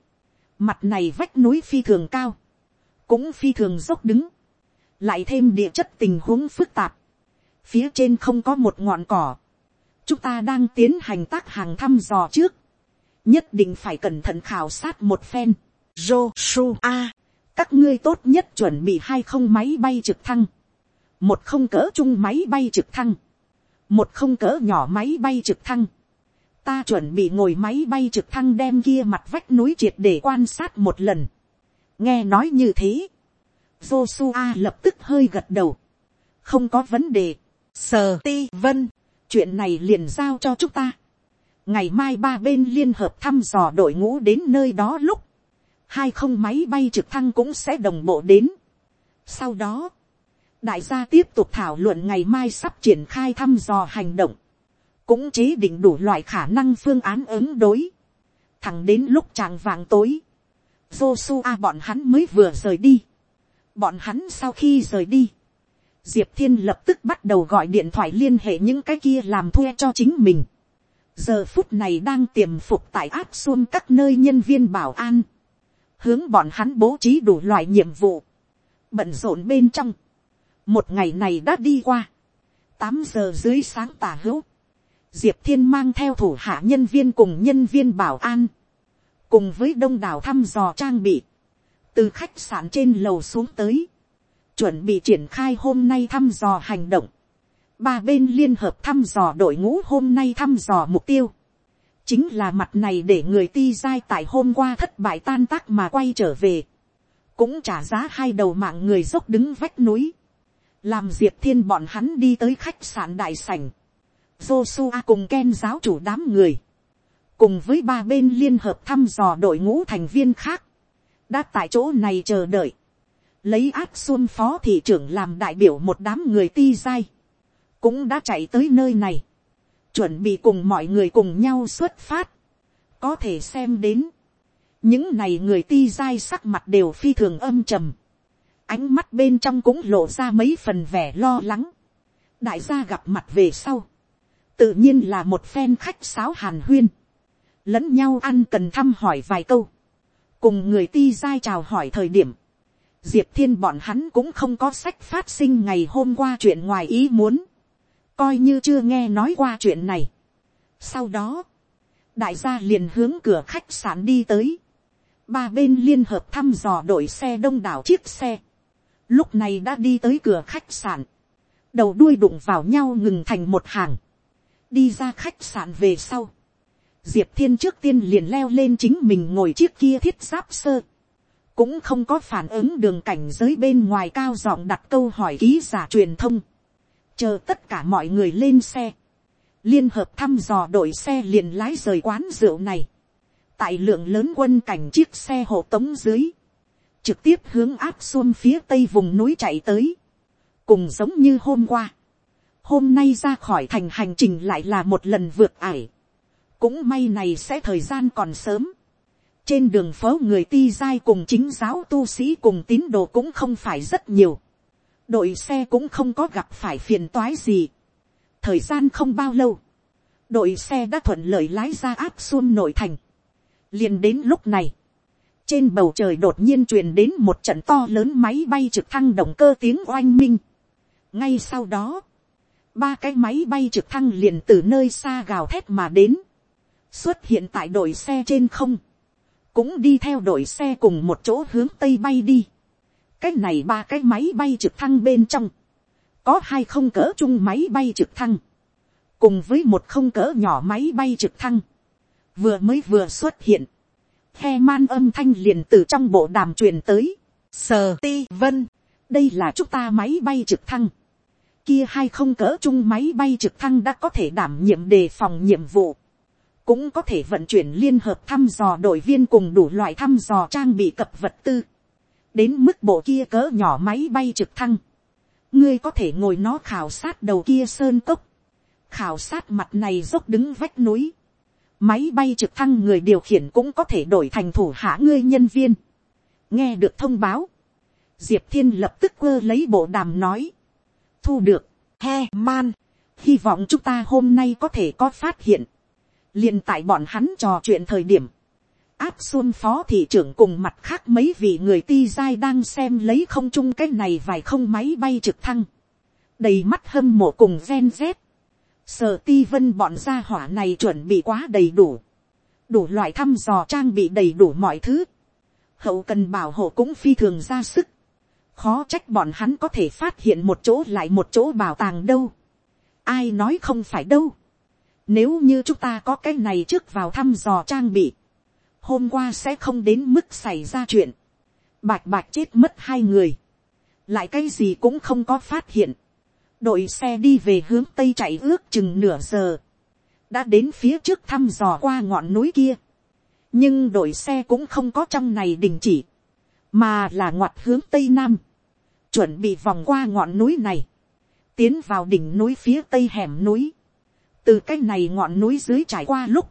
mặt này vách núi phi thường cao, cũng phi thường dốc đứng, lại thêm địa chất tình huống phức tạp, phía trên không có một ngọn cỏ, chúng ta đang tiến hành tác hàng thăm dò trước, nhất định phải cẩn thận khảo sát một phen. Joshua, các ngươi tốt nhất chuẩn bị hai không máy bay trực thăng, một không cỡ chung máy bay trực thăng, một không cỡ nhỏ máy bay trực thăng. Ta chuẩn bị ngồi máy bay trực thăng đem kia mặt vách núi triệt để quan sát một lần. Nghe nói như thế, Joshua lập tức hơi gật đầu, không có vấn đề, sờ ti vân, chuyện này liền giao cho chúng ta. ngày mai ba bên liên hợp thăm dò đội ngũ đến nơi đó lúc, hai không máy bay trực thăng cũng sẽ đồng bộ đến. sau đó, đại gia tiếp tục thảo luận ngày mai sắp triển khai thăm dò hành động, cũng chế định đủ loại khả năng phương án ứng đối, thẳng đến lúc tràng vàng tối, Joshua bọn hắn mới vừa rời đi. Bọn hắn sau khi rời đi. Diệp Thiên lập tức bắt đầu gọi điện thoại liên hệ những cái kia làm thuê cho chính mình. Giờ phút này đang tiềm phục tại áp xuân các nơi nhân viên bảo an. Hướng bọn hắn bố trí đủ loại nhiệm vụ. Bận rộn bên trong. Một ngày này đã đi qua. tám giờ dưới sáng tà hữu. Diệp Thiên mang theo thủ hạ nhân viên cùng nhân viên bảo an cùng với đông đảo thăm dò trang bị, từ khách sạn trên lầu xuống tới, chuẩn bị triển khai hôm nay thăm dò hành động, ba bên liên hợp thăm dò đội ngũ hôm nay thăm dò mục tiêu, chính là mặt này để người ti dai tại hôm qua thất bại tan tác mà quay trở về, cũng trả giá hai đầu mạng người dốc đứng vách núi, làm diệp thiên bọn hắn đi tới khách sạn đại sảnh, Joshua cùng Ken giáo chủ đám người, cùng với ba bên liên hợp thăm dò đội ngũ thành viên khác, đã tại chỗ này chờ đợi, lấy áp xuân phó thị trưởng làm đại biểu một đám người ti dai, cũng đã chạy tới nơi này, chuẩn bị cùng mọi người cùng nhau xuất phát, có thể xem đến, những này người ti dai sắc mặt đều phi thường âm trầm, ánh mắt bên trong cũng lộ ra mấy phần vẻ lo lắng, đại gia gặp mặt về sau, tự nhiên là một phen khách sáo hàn huyên, lẫn nhau ăn cần thăm hỏi vài câu, cùng người ti dai chào hỏi thời điểm, diệp thiên bọn hắn cũng không có sách phát sinh ngày hôm qua chuyện ngoài ý muốn, coi như chưa nghe nói qua chuyện này. sau đó, đại gia liền hướng cửa khách sạn đi tới, ba bên liên hợp thăm dò đội xe đông đảo chiếc xe, lúc này đã đi tới cửa khách sạn, đầu đuôi đụng vào nhau ngừng thành một hàng, đi ra khách sạn về sau, diệp thiên trước tiên liền leo lên chính mình ngồi chiếc kia thiết giáp sơ, cũng không có phản ứng đường cảnh giới bên ngoài cao giọng đặt câu hỏi ký giả truyền thông, chờ tất cả mọi người lên xe, liên hợp thăm dò đội xe liền lái rời quán rượu này, tại lượng lớn quân cảnh chiếc xe hộ tống dưới, trực tiếp hướng áp xuông phía tây vùng núi chạy tới, cùng giống như hôm qua, hôm nay ra khỏi thành hành trình lại là một lần vượt ải, cũng may này sẽ thời gian còn sớm, trên đường phố người ti giai cùng chính giáo tu sĩ cùng tín đồ cũng không phải rất nhiều, đội xe cũng không có gặp phải phiền toái gì, thời gian không bao lâu, đội xe đã thuận lợi lái ra áp xuân nội thành, liền đến lúc này, trên bầu trời đột nhiên truyền đến một trận to lớn máy bay trực thăng động cơ tiếng oanh minh. ngay sau đó, ba cái máy bay trực thăng liền từ nơi xa gào thét mà đến, xuất hiện tại đội xe trên không, cũng đi theo đội xe cùng một chỗ hướng tây bay đi. cái này ba cái máy bay trực thăng bên trong, có hai không cỡ chung máy bay trực thăng, cùng với một không cỡ nhỏ máy bay trực thăng, vừa mới vừa xuất hiện, He man âm thanh liền từ trong bộ đàm truyền tới. Sờ ti vân. Đây là chúng ta máy bay trực thăng. Kia hai không cỡ chung máy bay trực thăng đã có thể đảm nhiệm đề phòng nhiệm vụ. Cũng có thể vận chuyển liên hợp thăm dò đội viên cùng đủ loại thăm dò trang bị cập vật tư. Đến mức bộ kia cỡ nhỏ máy bay trực thăng. Ngươi có thể ngồi nó khảo sát đầu kia sơn cốc. Khảo sát mặt này dốc đứng vách núi máy bay trực thăng người điều khiển cũng có thể đổi thành thủ hạ ngươi nhân viên. nghe được thông báo, diệp thiên lập tức quơ lấy bộ đàm nói, thu được, he man, hy vọng chúng ta hôm nay có thể có phát hiện, liền tại bọn hắn trò chuyện thời điểm, áp xuân phó thị trưởng cùng mặt khác mấy vị người ti giai đang xem lấy không chung cái này vài không máy bay trực thăng, đầy mắt hâm mộ cùng gen z, Sở ti vân bọn gia hỏa này chuẩn bị quá đầy đủ. Đủ loại thăm dò trang bị đầy đủ mọi thứ. Hậu cần bảo hộ cũng phi thường ra sức. Khó trách bọn hắn có thể phát hiện một chỗ lại một chỗ bảo tàng đâu. Ai nói không phải đâu. Nếu như chúng ta có cái này trước vào thăm dò trang bị. Hôm qua sẽ không đến mức xảy ra chuyện. Bạch bạch chết mất hai người. Lại cái gì cũng không có phát hiện đội xe đi về hướng tây chạy ước chừng nửa giờ, đã đến phía trước thăm dò qua ngọn núi kia, nhưng đội xe cũng không có trong này đình chỉ, mà là ngoặt hướng tây nam, chuẩn bị vòng qua ngọn núi này, tiến vào đỉnh núi phía tây hẻm núi, từ cái này ngọn núi dưới trải qua lúc,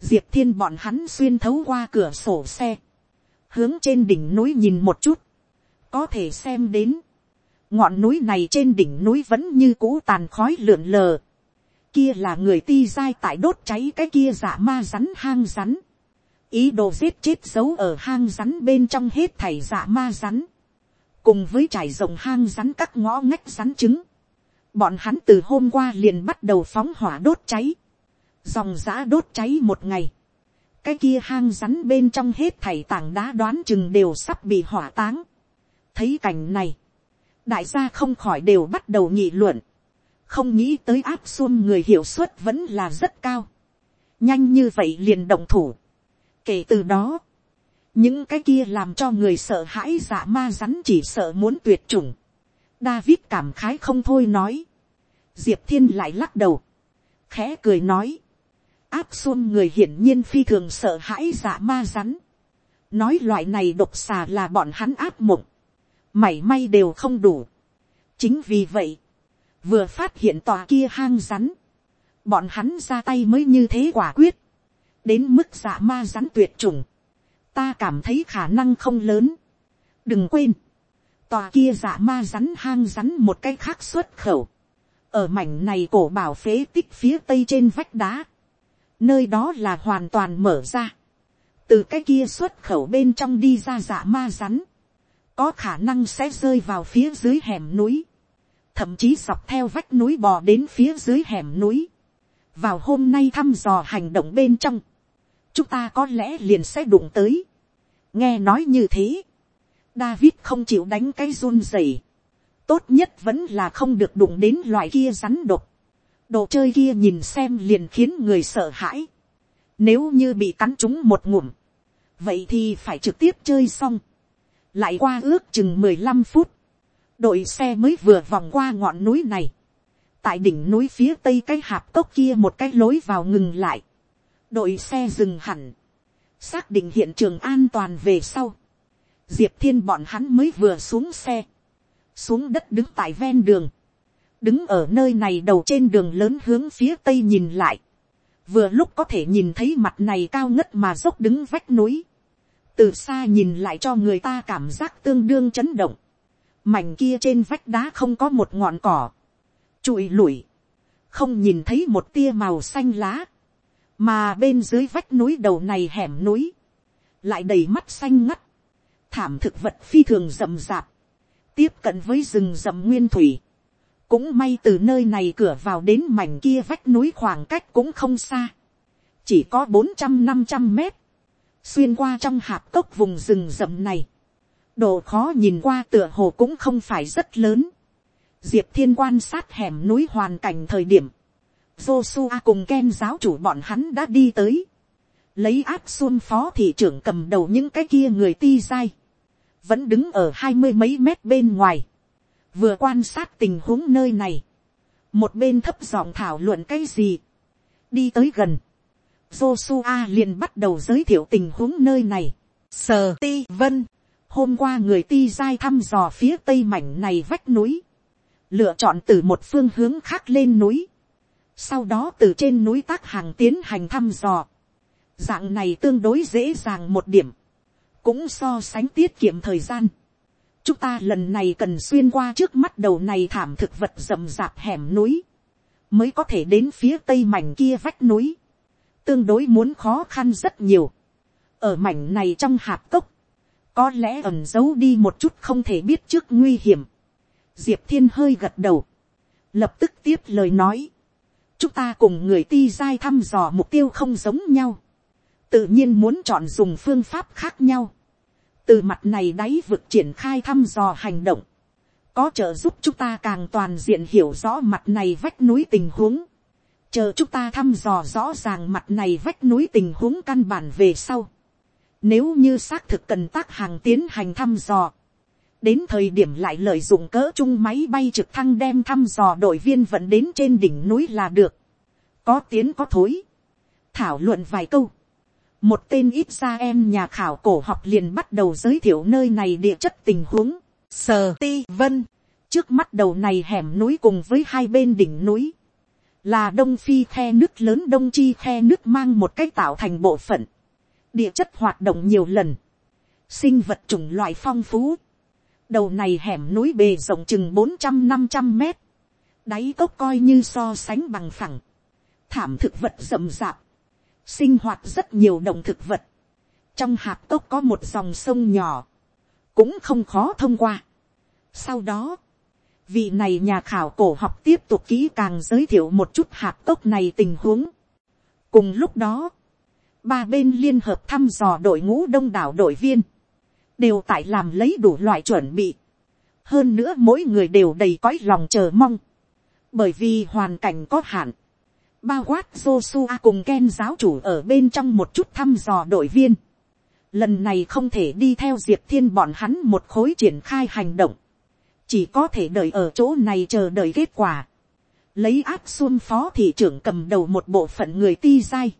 diệp thiên bọn hắn xuyên thấu qua cửa sổ xe, hướng trên đỉnh núi nhìn một chút, có thể xem đến, ngọn núi này trên đỉnh núi vẫn như cũ tàn khói lượn lờ. Kia là người ti dai tại đốt cháy cái kia dạ ma rắn hang rắn. Ý đồ giết chết giấu ở hang rắn bên trong hết thảy dạ ma rắn. Cùng với trải rộng hang rắn các ngõ ngách rắn trứng. Bọn hắn từ hôm qua liền bắt đầu phóng hỏa đốt cháy. Dòng giã đốt cháy một ngày. Cái kia hang rắn bên trong hết thảy tảng đá đoán chừng đều sắp bị hỏa táng. Thấy cảnh này đại gia không khỏi đều bắt đầu nghị luận, không nghĩ tới áp xuông người hiệu suất vẫn là rất cao, nhanh như vậy liền động thủ. kể từ đó, những cái kia làm cho người sợ hãi dạ ma rắn chỉ sợ muốn tuyệt chủng. David cảm khái không thôi nói. Diệp thiên lại lắc đầu. khẽ cười nói. áp xuân người hiển nhiên phi thường sợ hãi dạ ma rắn. nói loại này độc xà là bọn hắn áp mộng mảy may đều không đủ. chính vì vậy, vừa phát hiện tòa kia hang rắn, bọn hắn ra tay mới như thế quả quyết, đến mức dạ ma rắn tuyệt chủng, ta cảm thấy khả năng không lớn. đừng quên, tòa kia dạ ma rắn hang rắn một cái khác xuất khẩu, ở mảnh này cổ bảo phế tích phía tây trên vách đá, nơi đó là hoàn toàn mở ra, từ cái kia xuất khẩu bên trong đi ra dạ ma rắn, có khả năng sẽ rơi vào phía dưới hẻm núi, thậm chí dọc theo vách núi bò đến phía dưới hẻm núi. vào hôm nay thăm dò hành động bên trong, chúng ta có lẽ liền sẽ đụng tới. nghe nói như thế, David không chịu đánh cái run rẩy tốt nhất vẫn là không được đụng đến loại kia rắn độc. đồ chơi kia nhìn xem liền khiến người sợ hãi. nếu như bị cắn chúng một ngụm, vậy thì phải trực tiếp chơi xong. Lại qua ước chừng mười lăm phút, đội xe mới vừa vòng qua ngọn núi này, tại đỉnh núi phía tây cái hạp cốc kia một cái lối vào ngừng lại, đội xe dừng hẳn, xác định hiện trường an toàn về sau, diệp thiên bọn hắn mới vừa xuống xe, xuống đất đứng tại ven đường, đứng ở nơi này đầu trên đường lớn hướng phía tây nhìn lại, vừa lúc có thể nhìn thấy mặt này cao ngất mà dốc đứng vách núi, từ xa nhìn lại cho người ta cảm giác tương đương chấn động, mảnh kia trên vách đá không có một ngọn cỏ, trụi lủi, không nhìn thấy một tia màu xanh lá, mà bên dưới vách núi đầu này hẻm núi, lại đầy mắt xanh ngắt, thảm thực vật phi thường rậm rạp, tiếp cận với rừng rậm nguyên thủy, cũng may từ nơi này cửa vào đến mảnh kia vách núi khoảng cách cũng không xa, chỉ có bốn trăm năm trăm mét, xuyên qua trong hạp cốc vùng rừng rậm này, độ khó nhìn qua tựa hồ cũng không phải rất lớn, diệp thiên quan sát hẻm núi hoàn cảnh thời điểm, Joshua cùng Ken giáo chủ bọn hắn đã đi tới. Lấy áp xuân phó thị trưởng cầm đầu những cái kia người ti dai. Vẫn đứng ở hai mươi mấy mét bên ngoài. Vừa quan sát tình huống nơi này. Một bên thấp giọng thảo luận cái gì. Đi tới gần. Joshua liền bắt đầu giới thiệu tình huống nơi này. Sờ ti vân. Hôm qua người ti giai thăm dò phía tây mảnh này vách núi. Lựa chọn từ một phương hướng khác lên núi sau đó từ trên núi tác hàng tiến hành thăm dò, dạng này tương đối dễ dàng một điểm, cũng so sánh tiết kiệm thời gian. chúng ta lần này cần xuyên qua trước mắt đầu này thảm thực vật rậm rạp hẻm núi, mới có thể đến phía tây mảnh kia vách núi, tương đối muốn khó khăn rất nhiều. ở mảnh này trong hạp cốc, có lẽ ẩn giấu đi một chút không thể biết trước nguy hiểm. diệp thiên hơi gật đầu, lập tức tiếp lời nói, chúng ta cùng người ti giai thăm dò mục tiêu không giống nhau, tự nhiên muốn chọn dùng phương pháp khác nhau, từ mặt này đáy vực triển khai thăm dò hành động, có trợ giúp chúng ta càng toàn diện hiểu rõ mặt này vách núi tình huống, chờ chúng ta thăm dò rõ ràng mặt này vách núi tình huống căn bản về sau, nếu như xác thực cần tác hàng tiến hành thăm dò, đến thời điểm lại lợi dụng cỡ chung máy bay trực thăng đem thăm dò đội viên vận đến trên đỉnh núi là được. có tiến có thối. thảo luận vài câu một tên ít ra em nhà khảo cổ học liền bắt đầu giới thiệu nơi này địa chất tình huống. sờ ti vân. trước mắt đầu này hẻm núi cùng với hai bên đỉnh núi. là đông phi khe nước lớn đông chi khe nước mang một cách tạo thành bộ phận. địa chất hoạt động nhiều lần. sinh vật chủng loại phong phú đầu này hẻm núi bề rộng chừng bốn trăm năm trăm mét, đáy cốc coi như so sánh bằng phẳng, thảm thực vật rậm rạp, sinh hoạt rất nhiều động thực vật, trong hạp cốc có một dòng sông nhỏ, cũng không khó thông qua. Sau đó, vị này nhà khảo cổ học tiếp tục kỹ càng giới thiệu một chút hạp cốc này tình huống. cùng lúc đó, ba bên liên hợp thăm dò đội ngũ đông đảo đội viên, đều tại làm lấy đủ loại chuẩn bị. hơn nữa mỗi người đều đầy cõi lòng chờ mong, bởi vì hoàn cảnh có hạn bao quát Joshua cùng Ken giáo chủ ở bên trong một chút thăm dò đội viên. lần này không thể đi theo diệp thiên bọn hắn một khối triển khai hành động, chỉ có thể đợi ở chỗ này chờ đợi kết quả. lấy áp xuân phó thị trưởng cầm đầu một bộ phận người ti dai,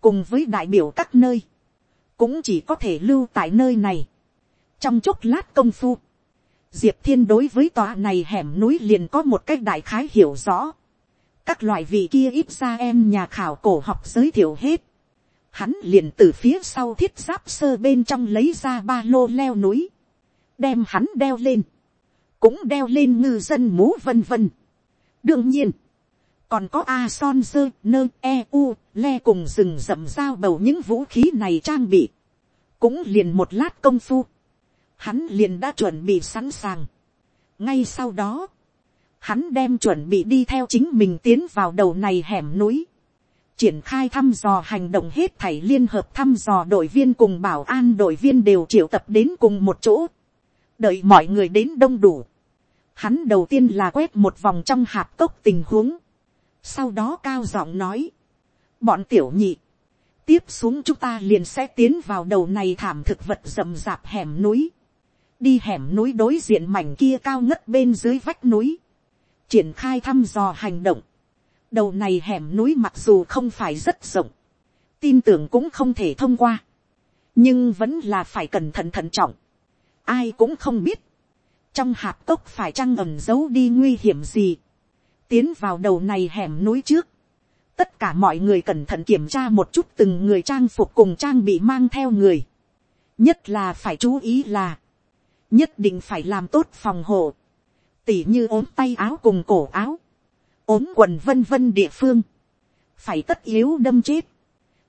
cùng với đại biểu các nơi, cũng chỉ có thể lưu tại nơi này trong chốc lát công phu, diệp thiên đối với tòa này hẻm núi liền có một cách đại khái hiểu rõ các loại vị kia ít ra em nhà khảo cổ học giới thiệu hết. hắn liền từ phía sau thiết giáp sơ bên trong lấy ra ba lô leo núi, đem hắn đeo lên, cũng đeo lên ngư dân mú vân vân. đương nhiên, còn có a son sơ nơ e u le cùng rừng rậm dao bầu những vũ khí này trang bị, cũng liền một lát công phu, hắn liền đã chuẩn bị sẵn sàng. ngay sau đó, hắn đem chuẩn bị đi theo chính mình tiến vào đầu này hẻm núi, triển khai thăm dò hành động hết thảy liên hợp thăm dò đội viên cùng bảo an đội viên đều triệu tập đến cùng một chỗ, đợi mọi người đến đông đủ. Hắn đầu tiên là quét một vòng trong hạp cốc tình huống, sau đó cao giọng nói, bọn tiểu nhị, tiếp xuống chúng ta liền sẽ tiến vào đầu này thảm thực vật rậm rạp hẻm núi. Đi hẻm núi đối diện mảnh kia cao ngất bên dưới vách núi, triển khai thăm dò hành động. đầu này hẻm núi mặc dù không phải rất rộng, tin tưởng cũng không thể thông qua, nhưng vẫn là phải cẩn thận thận trọng, ai cũng không biết, trong hạp cốc phải trăng ẩm giấu đi nguy hiểm gì, tiến vào đầu này hẻm núi trước, tất cả mọi người cẩn thận kiểm tra một chút từng người trang phục cùng trang bị mang theo người, nhất là phải chú ý là, nhất định phải làm tốt phòng hộ, tỉ như ốm tay áo cùng cổ áo, ốm quần vân vân địa phương, phải tất yếu đâm chết,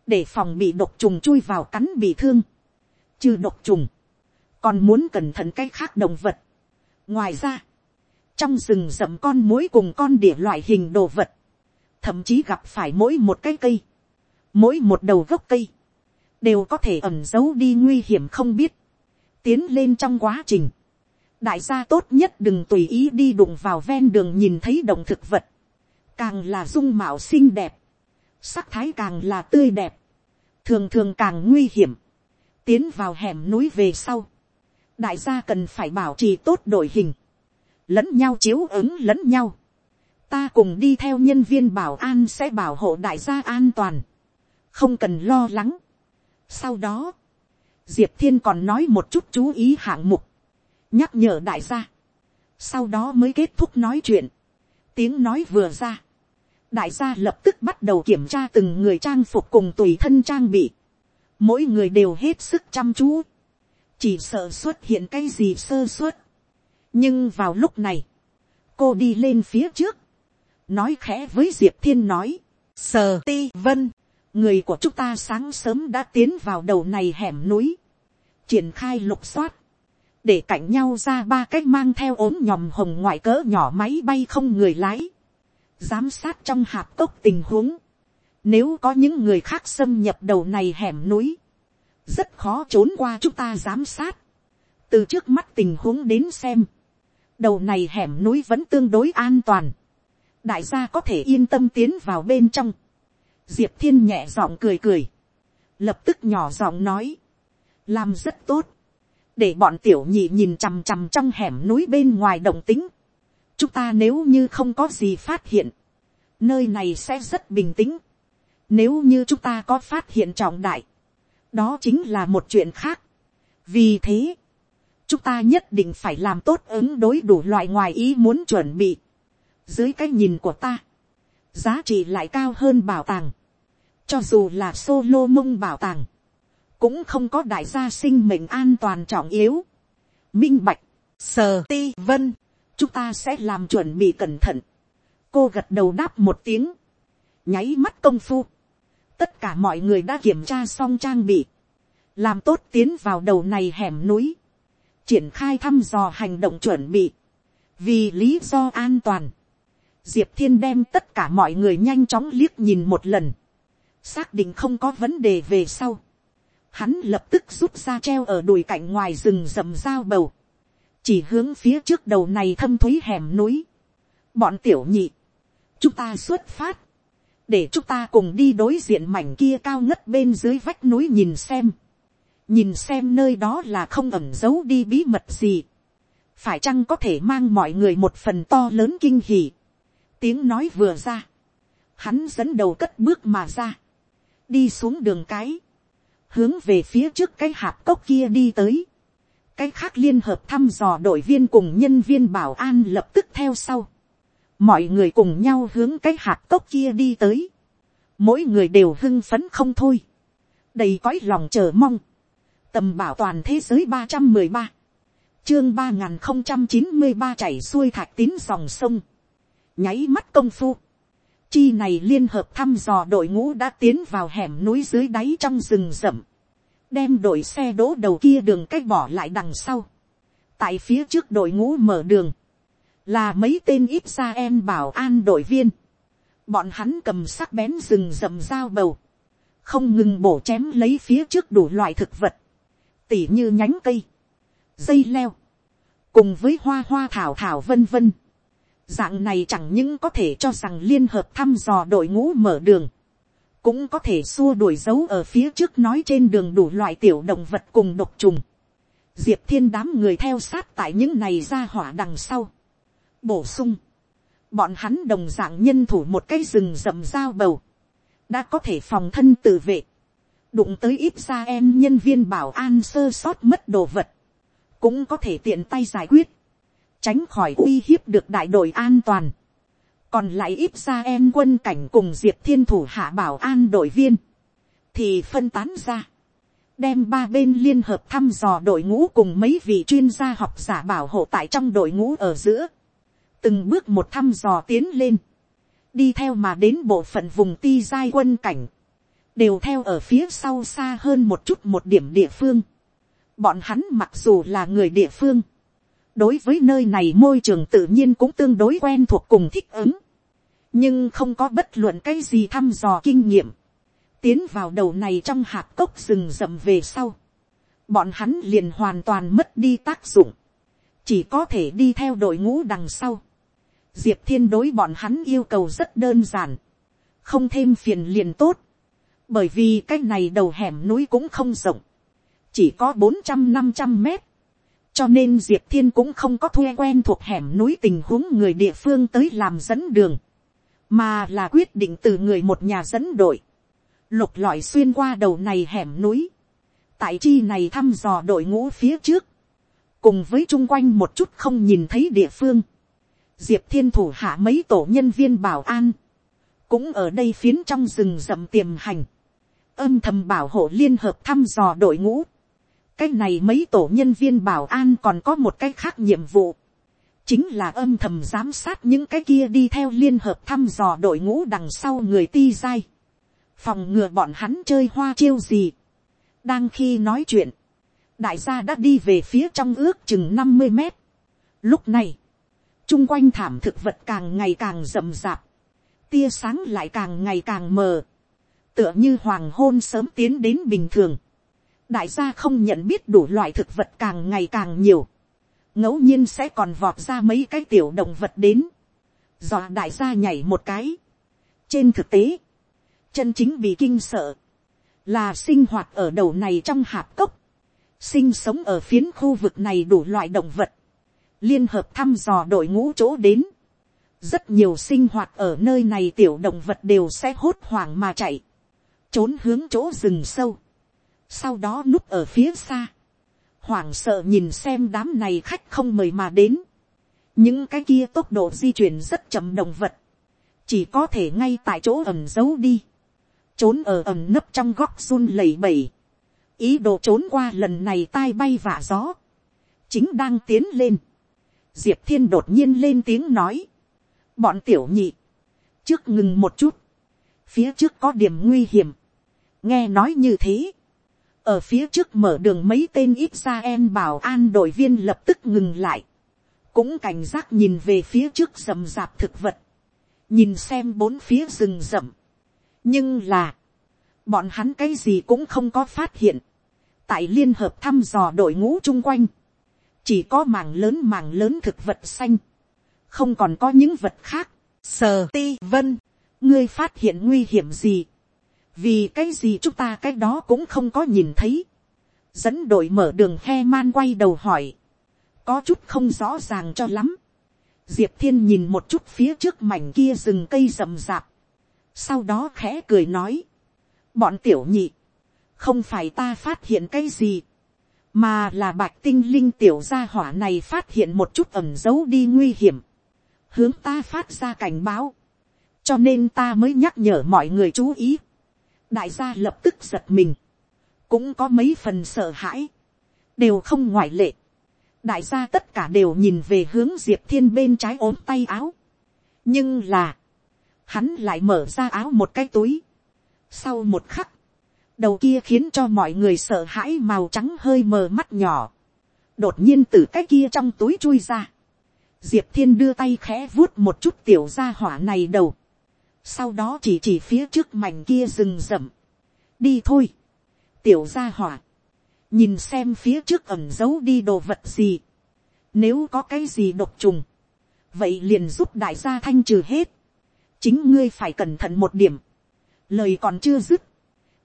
để phòng bị độc trùng chui vào cắn bị thương, trừ độc trùng, còn muốn cẩn thận cái khác động vật. ngoài ra, trong rừng rậm con mối cùng con đỉa loại hình đồ vật, thậm chí gặp phải mỗi một cái cây, mỗi một đầu gốc cây, đều có thể ẩm giấu đi nguy hiểm không biết, tiến lên trong quá trình, đại gia tốt nhất đừng tùy ý đi đụng vào ven đường nhìn thấy động thực vật, càng là dung mạo xinh đẹp, sắc thái càng là tươi đẹp, thường thường càng nguy hiểm, tiến vào hẻm núi về sau, đại gia cần phải bảo trì tốt đội hình, lẫn nhau chiếu ứng lẫn nhau, ta cùng đi theo nhân viên bảo an sẽ bảo hộ đại gia an toàn, không cần lo lắng. sau đó, diệp thiên còn nói một chút chú ý hạng mục, nhắc nhở đại gia, sau đó mới kết thúc nói chuyện, tiếng nói vừa ra, đại gia lập tức bắt đầu kiểm tra từng người trang phục cùng tùy thân trang bị, mỗi người đều hết sức chăm chú, chỉ sợ xuất hiện cái gì sơ suất. nhưng vào lúc này, cô đi lên phía trước, nói khẽ với diệp thiên nói, sờ ti vân, người của chúng ta sáng sớm đã tiến vào đầu này hẻm núi, triển khai lục soát, để cạnh nhau ra ba cách mang theo ốm nhòm hồng ngoại cỡ nhỏ máy bay không người lái, giám sát trong hạp cốc tình huống, nếu có những người khác xâm nhập đầu này hẻm núi, rất khó trốn qua chúng ta giám sát. từ trước mắt tình huống đến xem, đầu này hẻm núi vẫn tương đối an toàn. đại gia có thể yên tâm tiến vào bên trong. diệp thiên nhẹ giọng cười cười, lập tức nhỏ giọng nói, làm rất tốt, để bọn tiểu nhị nhìn chằm chằm trong hẻm núi bên ngoài đồng tính. chúng ta nếu như không có gì phát hiện, nơi này sẽ rất bình tĩnh. nếu như chúng ta có phát hiện trọng đại, đó chính là một chuyện khác. vì thế, chúng ta nhất định phải làm tốt ứng đối đủ loại ngoài ý muốn chuẩn bị. dưới cái nhìn của ta, giá trị lại cao hơn bảo tàng. cho dù là solo mông bảo tàng, cũng không có đại gia sinh mệnh an toàn trọng yếu. minh bạch, sờ ti vân, chúng ta sẽ làm chuẩn bị cẩn thận. cô gật đầu đáp một tiếng, nháy mắt công phu. Tất cả mọi người đã kiểm tra xong trang bị, làm tốt tiến vào đầu này hẻm núi, triển khai thăm dò hành động chuẩn bị, vì lý do an toàn, diệp thiên đem tất cả mọi người nhanh chóng liếc nhìn một lần, xác định không có vấn đề về sau, hắn lập tức rút ra treo ở đùi cạnh ngoài rừng rậm dao bầu, chỉ hướng phía trước đầu này thâm thúy hẻm núi, bọn tiểu nhị, chúng ta xuất phát, để chúng ta cùng đi đối diện mảnh kia cao ngất bên dưới vách núi nhìn xem, nhìn xem nơi đó là không ẩm giấu đi bí mật gì, phải chăng có thể mang mọi người một phần to lớn kinh hỉ. tiếng nói vừa ra, hắn dẫn đầu cất bước mà ra, đi xuống đường cái, hướng về phía trước cái hạp cốc kia đi tới, cái khác liên hợp thăm dò đội viên cùng nhân viên bảo an lập tức theo sau, mọi người cùng nhau hướng cái hạt cốc kia đi tới, mỗi người đều hưng phấn không thôi, đầy cõi lòng chờ mong, tầm bảo toàn thế giới ba trăm mười ba, chương ba n g h n không trăm chín mươi ba chảy xuôi thạch tín dòng sông, nháy mắt công phu, chi này liên hợp thăm dò đội ngũ đã tiến vào hẻm núi dưới đáy trong rừng rậm, đem đội xe đỗ đầu kia đường cách bỏ lại đằng sau, tại phía trước đội ngũ mở đường, là mấy tên ít ra em bảo an đội viên, bọn hắn cầm sắc bén rừng rậm dao bầu, không ngừng bổ chém lấy phía trước đủ loại thực vật, tỉ như nhánh cây, dây leo, cùng với hoa hoa thảo thảo vân vân. Dạng này chẳng những có thể cho rằng liên hợp thăm dò đội ngũ mở đường, cũng có thể xua đuổi dấu ở phía trước nói trên đường đủ loại tiểu động vật cùng độc trùng. Diệp thiên đám người theo sát tại những này ra hỏa đằng sau. Bổ sung, bọn hắn đồng dạng nhân thủ một cái rừng rậm dao bầu, đã có thể phòng thân tự vệ, đụng tới ít ra em nhân viên bảo an sơ sót mất đồ vật, cũng có thể tiện tay giải quyết, tránh khỏi uy hiếp được đại đội an toàn, còn lại ít ra em quân cảnh cùng diệp thiên thủ hạ bảo an đội viên, thì phân tán ra, đem ba bên liên hợp thăm dò đội ngũ cùng mấy vị chuyên gia học giả bảo hộ tại trong đội ngũ ở giữa, từng bước một thăm dò tiến lên, đi theo mà đến bộ phận vùng ti giai quân cảnh, đều theo ở phía sau xa hơn một chút một điểm địa phương. Bọn hắn mặc dù là người địa phương, đối với nơi này môi trường tự nhiên cũng tương đối quen thuộc cùng thích ứng, nhưng không có bất luận cái gì thăm dò kinh nghiệm, tiến vào đầu này trong hạt cốc rừng rậm về sau, bọn hắn liền hoàn toàn mất đi tác dụng, chỉ có thể đi theo đội ngũ đằng sau. Diệp thiên đối bọn hắn yêu cầu rất đơn giản, không thêm phiền liền tốt, bởi vì cái này đầu hẻm núi cũng không rộng, chỉ có bốn trăm năm trăm mét, cho nên diệp thiên cũng không có thuê quen thuộc hẻm núi tình huống người địa phương tới làm dẫn đường, mà là quyết định từ người một nhà dẫn đội, lục lọi xuyên qua đầu này hẻm núi, tại chi này thăm dò đội ngũ phía trước, cùng với chung quanh một chút không nhìn thấy địa phương, diệp thiên thủ hạ mấy tổ nhân viên bảo an, cũng ở đây phiến trong rừng rậm tiềm hành, âm thầm bảo hộ liên hợp thăm dò đội ngũ cái này mấy tổ nhân viên bảo an còn có một cái khác nhiệm vụ, chính là âm thầm giám sát những cái kia đi theo liên hợp thăm dò đội ngũ đằng sau người ti dai, phòng ngừa bọn hắn chơi hoa chiêu gì. đang khi nói chuyện, đại gia đã đi về phía trong ước chừng năm mươi mét. lúc này, chung quanh thảm thực vật càng ngày càng rậm rạp, tia sáng lại càng ngày càng mờ, tựa như hoàng hôn sớm tiến đến bình thường đại gia không nhận biết đủ loại thực vật càng ngày càng nhiều, ngẫu nhiên sẽ còn vọt ra mấy cái tiểu động vật đến, dọa đại gia nhảy một cái. trên thực tế, chân chính bị kinh sợ, là sinh hoạt ở đầu này trong hạp cốc, sinh sống ở phiến khu vực này đủ loại động vật, liên hợp thăm dò đội ngũ chỗ đến, rất nhiều sinh hoạt ở nơi này tiểu động vật đều sẽ hốt hoảng mà chạy, trốn hướng chỗ rừng sâu, sau đó núp ở phía xa, hoảng sợ nhìn xem đám này khách không mời mà đến, những cái kia tốc độ di chuyển rất chậm động vật, chỉ có thể ngay tại chỗ ẩm giấu đi, trốn ở ẩm nấp trong góc run lẩy bẩy, ý đồ trốn qua lần này tai bay vả gió, chính đang tiến lên, diệp thiên đột nhiên lên tiếng nói, bọn tiểu nhị, trước ngừng một chút, phía trước có điểm nguy hiểm, nghe nói như thế, ở phía trước mở đường mấy tên ít ra em bảo an đội viên lập tức ngừng lại, cũng cảnh giác nhìn về phía trước rầm rạp thực vật, nhìn xem bốn phía rừng rậm, nhưng là, bọn hắn cái gì cũng không có phát hiện, tại liên hợp thăm dò đội ngũ chung quanh, chỉ có mảng lớn mảng lớn thực vật xanh, không còn có những vật khác, sờ ti vân, ngươi phát hiện nguy hiểm gì, vì cái gì chúng ta cái đó cũng không có nhìn thấy, dẫn đội mở đường he man quay đầu hỏi, có chút không rõ ràng cho lắm, diệp thiên nhìn một chút phía trước mảnh kia rừng cây rậm rạp, sau đó khẽ cười nói, bọn tiểu nhị, không phải ta phát hiện cái gì, mà là bạch tinh linh tiểu gia hỏa này phát hiện một chút ẩm giấu đi nguy hiểm, hướng ta phát ra cảnh báo, cho nên ta mới nhắc nhở mọi người chú ý đại gia lập tức giật mình, cũng có mấy phần sợ hãi, đều không ngoại lệ. đại gia tất cả đều nhìn về hướng diệp thiên bên trái ốm tay áo. nhưng là, hắn lại mở ra áo một cái túi. sau một khắc, đầu kia khiến cho mọi người sợ hãi màu trắng hơi mờ mắt nhỏ, đột nhiên từ cái kia trong túi chui ra, diệp thiên đưa tay khẽ vuốt một chút tiểu gia hỏa này đầu, sau đó chỉ chỉ phía trước mảnh kia rừng rậm, đi thôi, tiểu gia hỏa, nhìn xem phía trước ẩm giấu đi đồ vật gì, nếu có cái gì độc trùng, vậy liền giúp đại gia thanh trừ hết, chính ngươi phải cẩn thận một điểm, lời còn chưa dứt,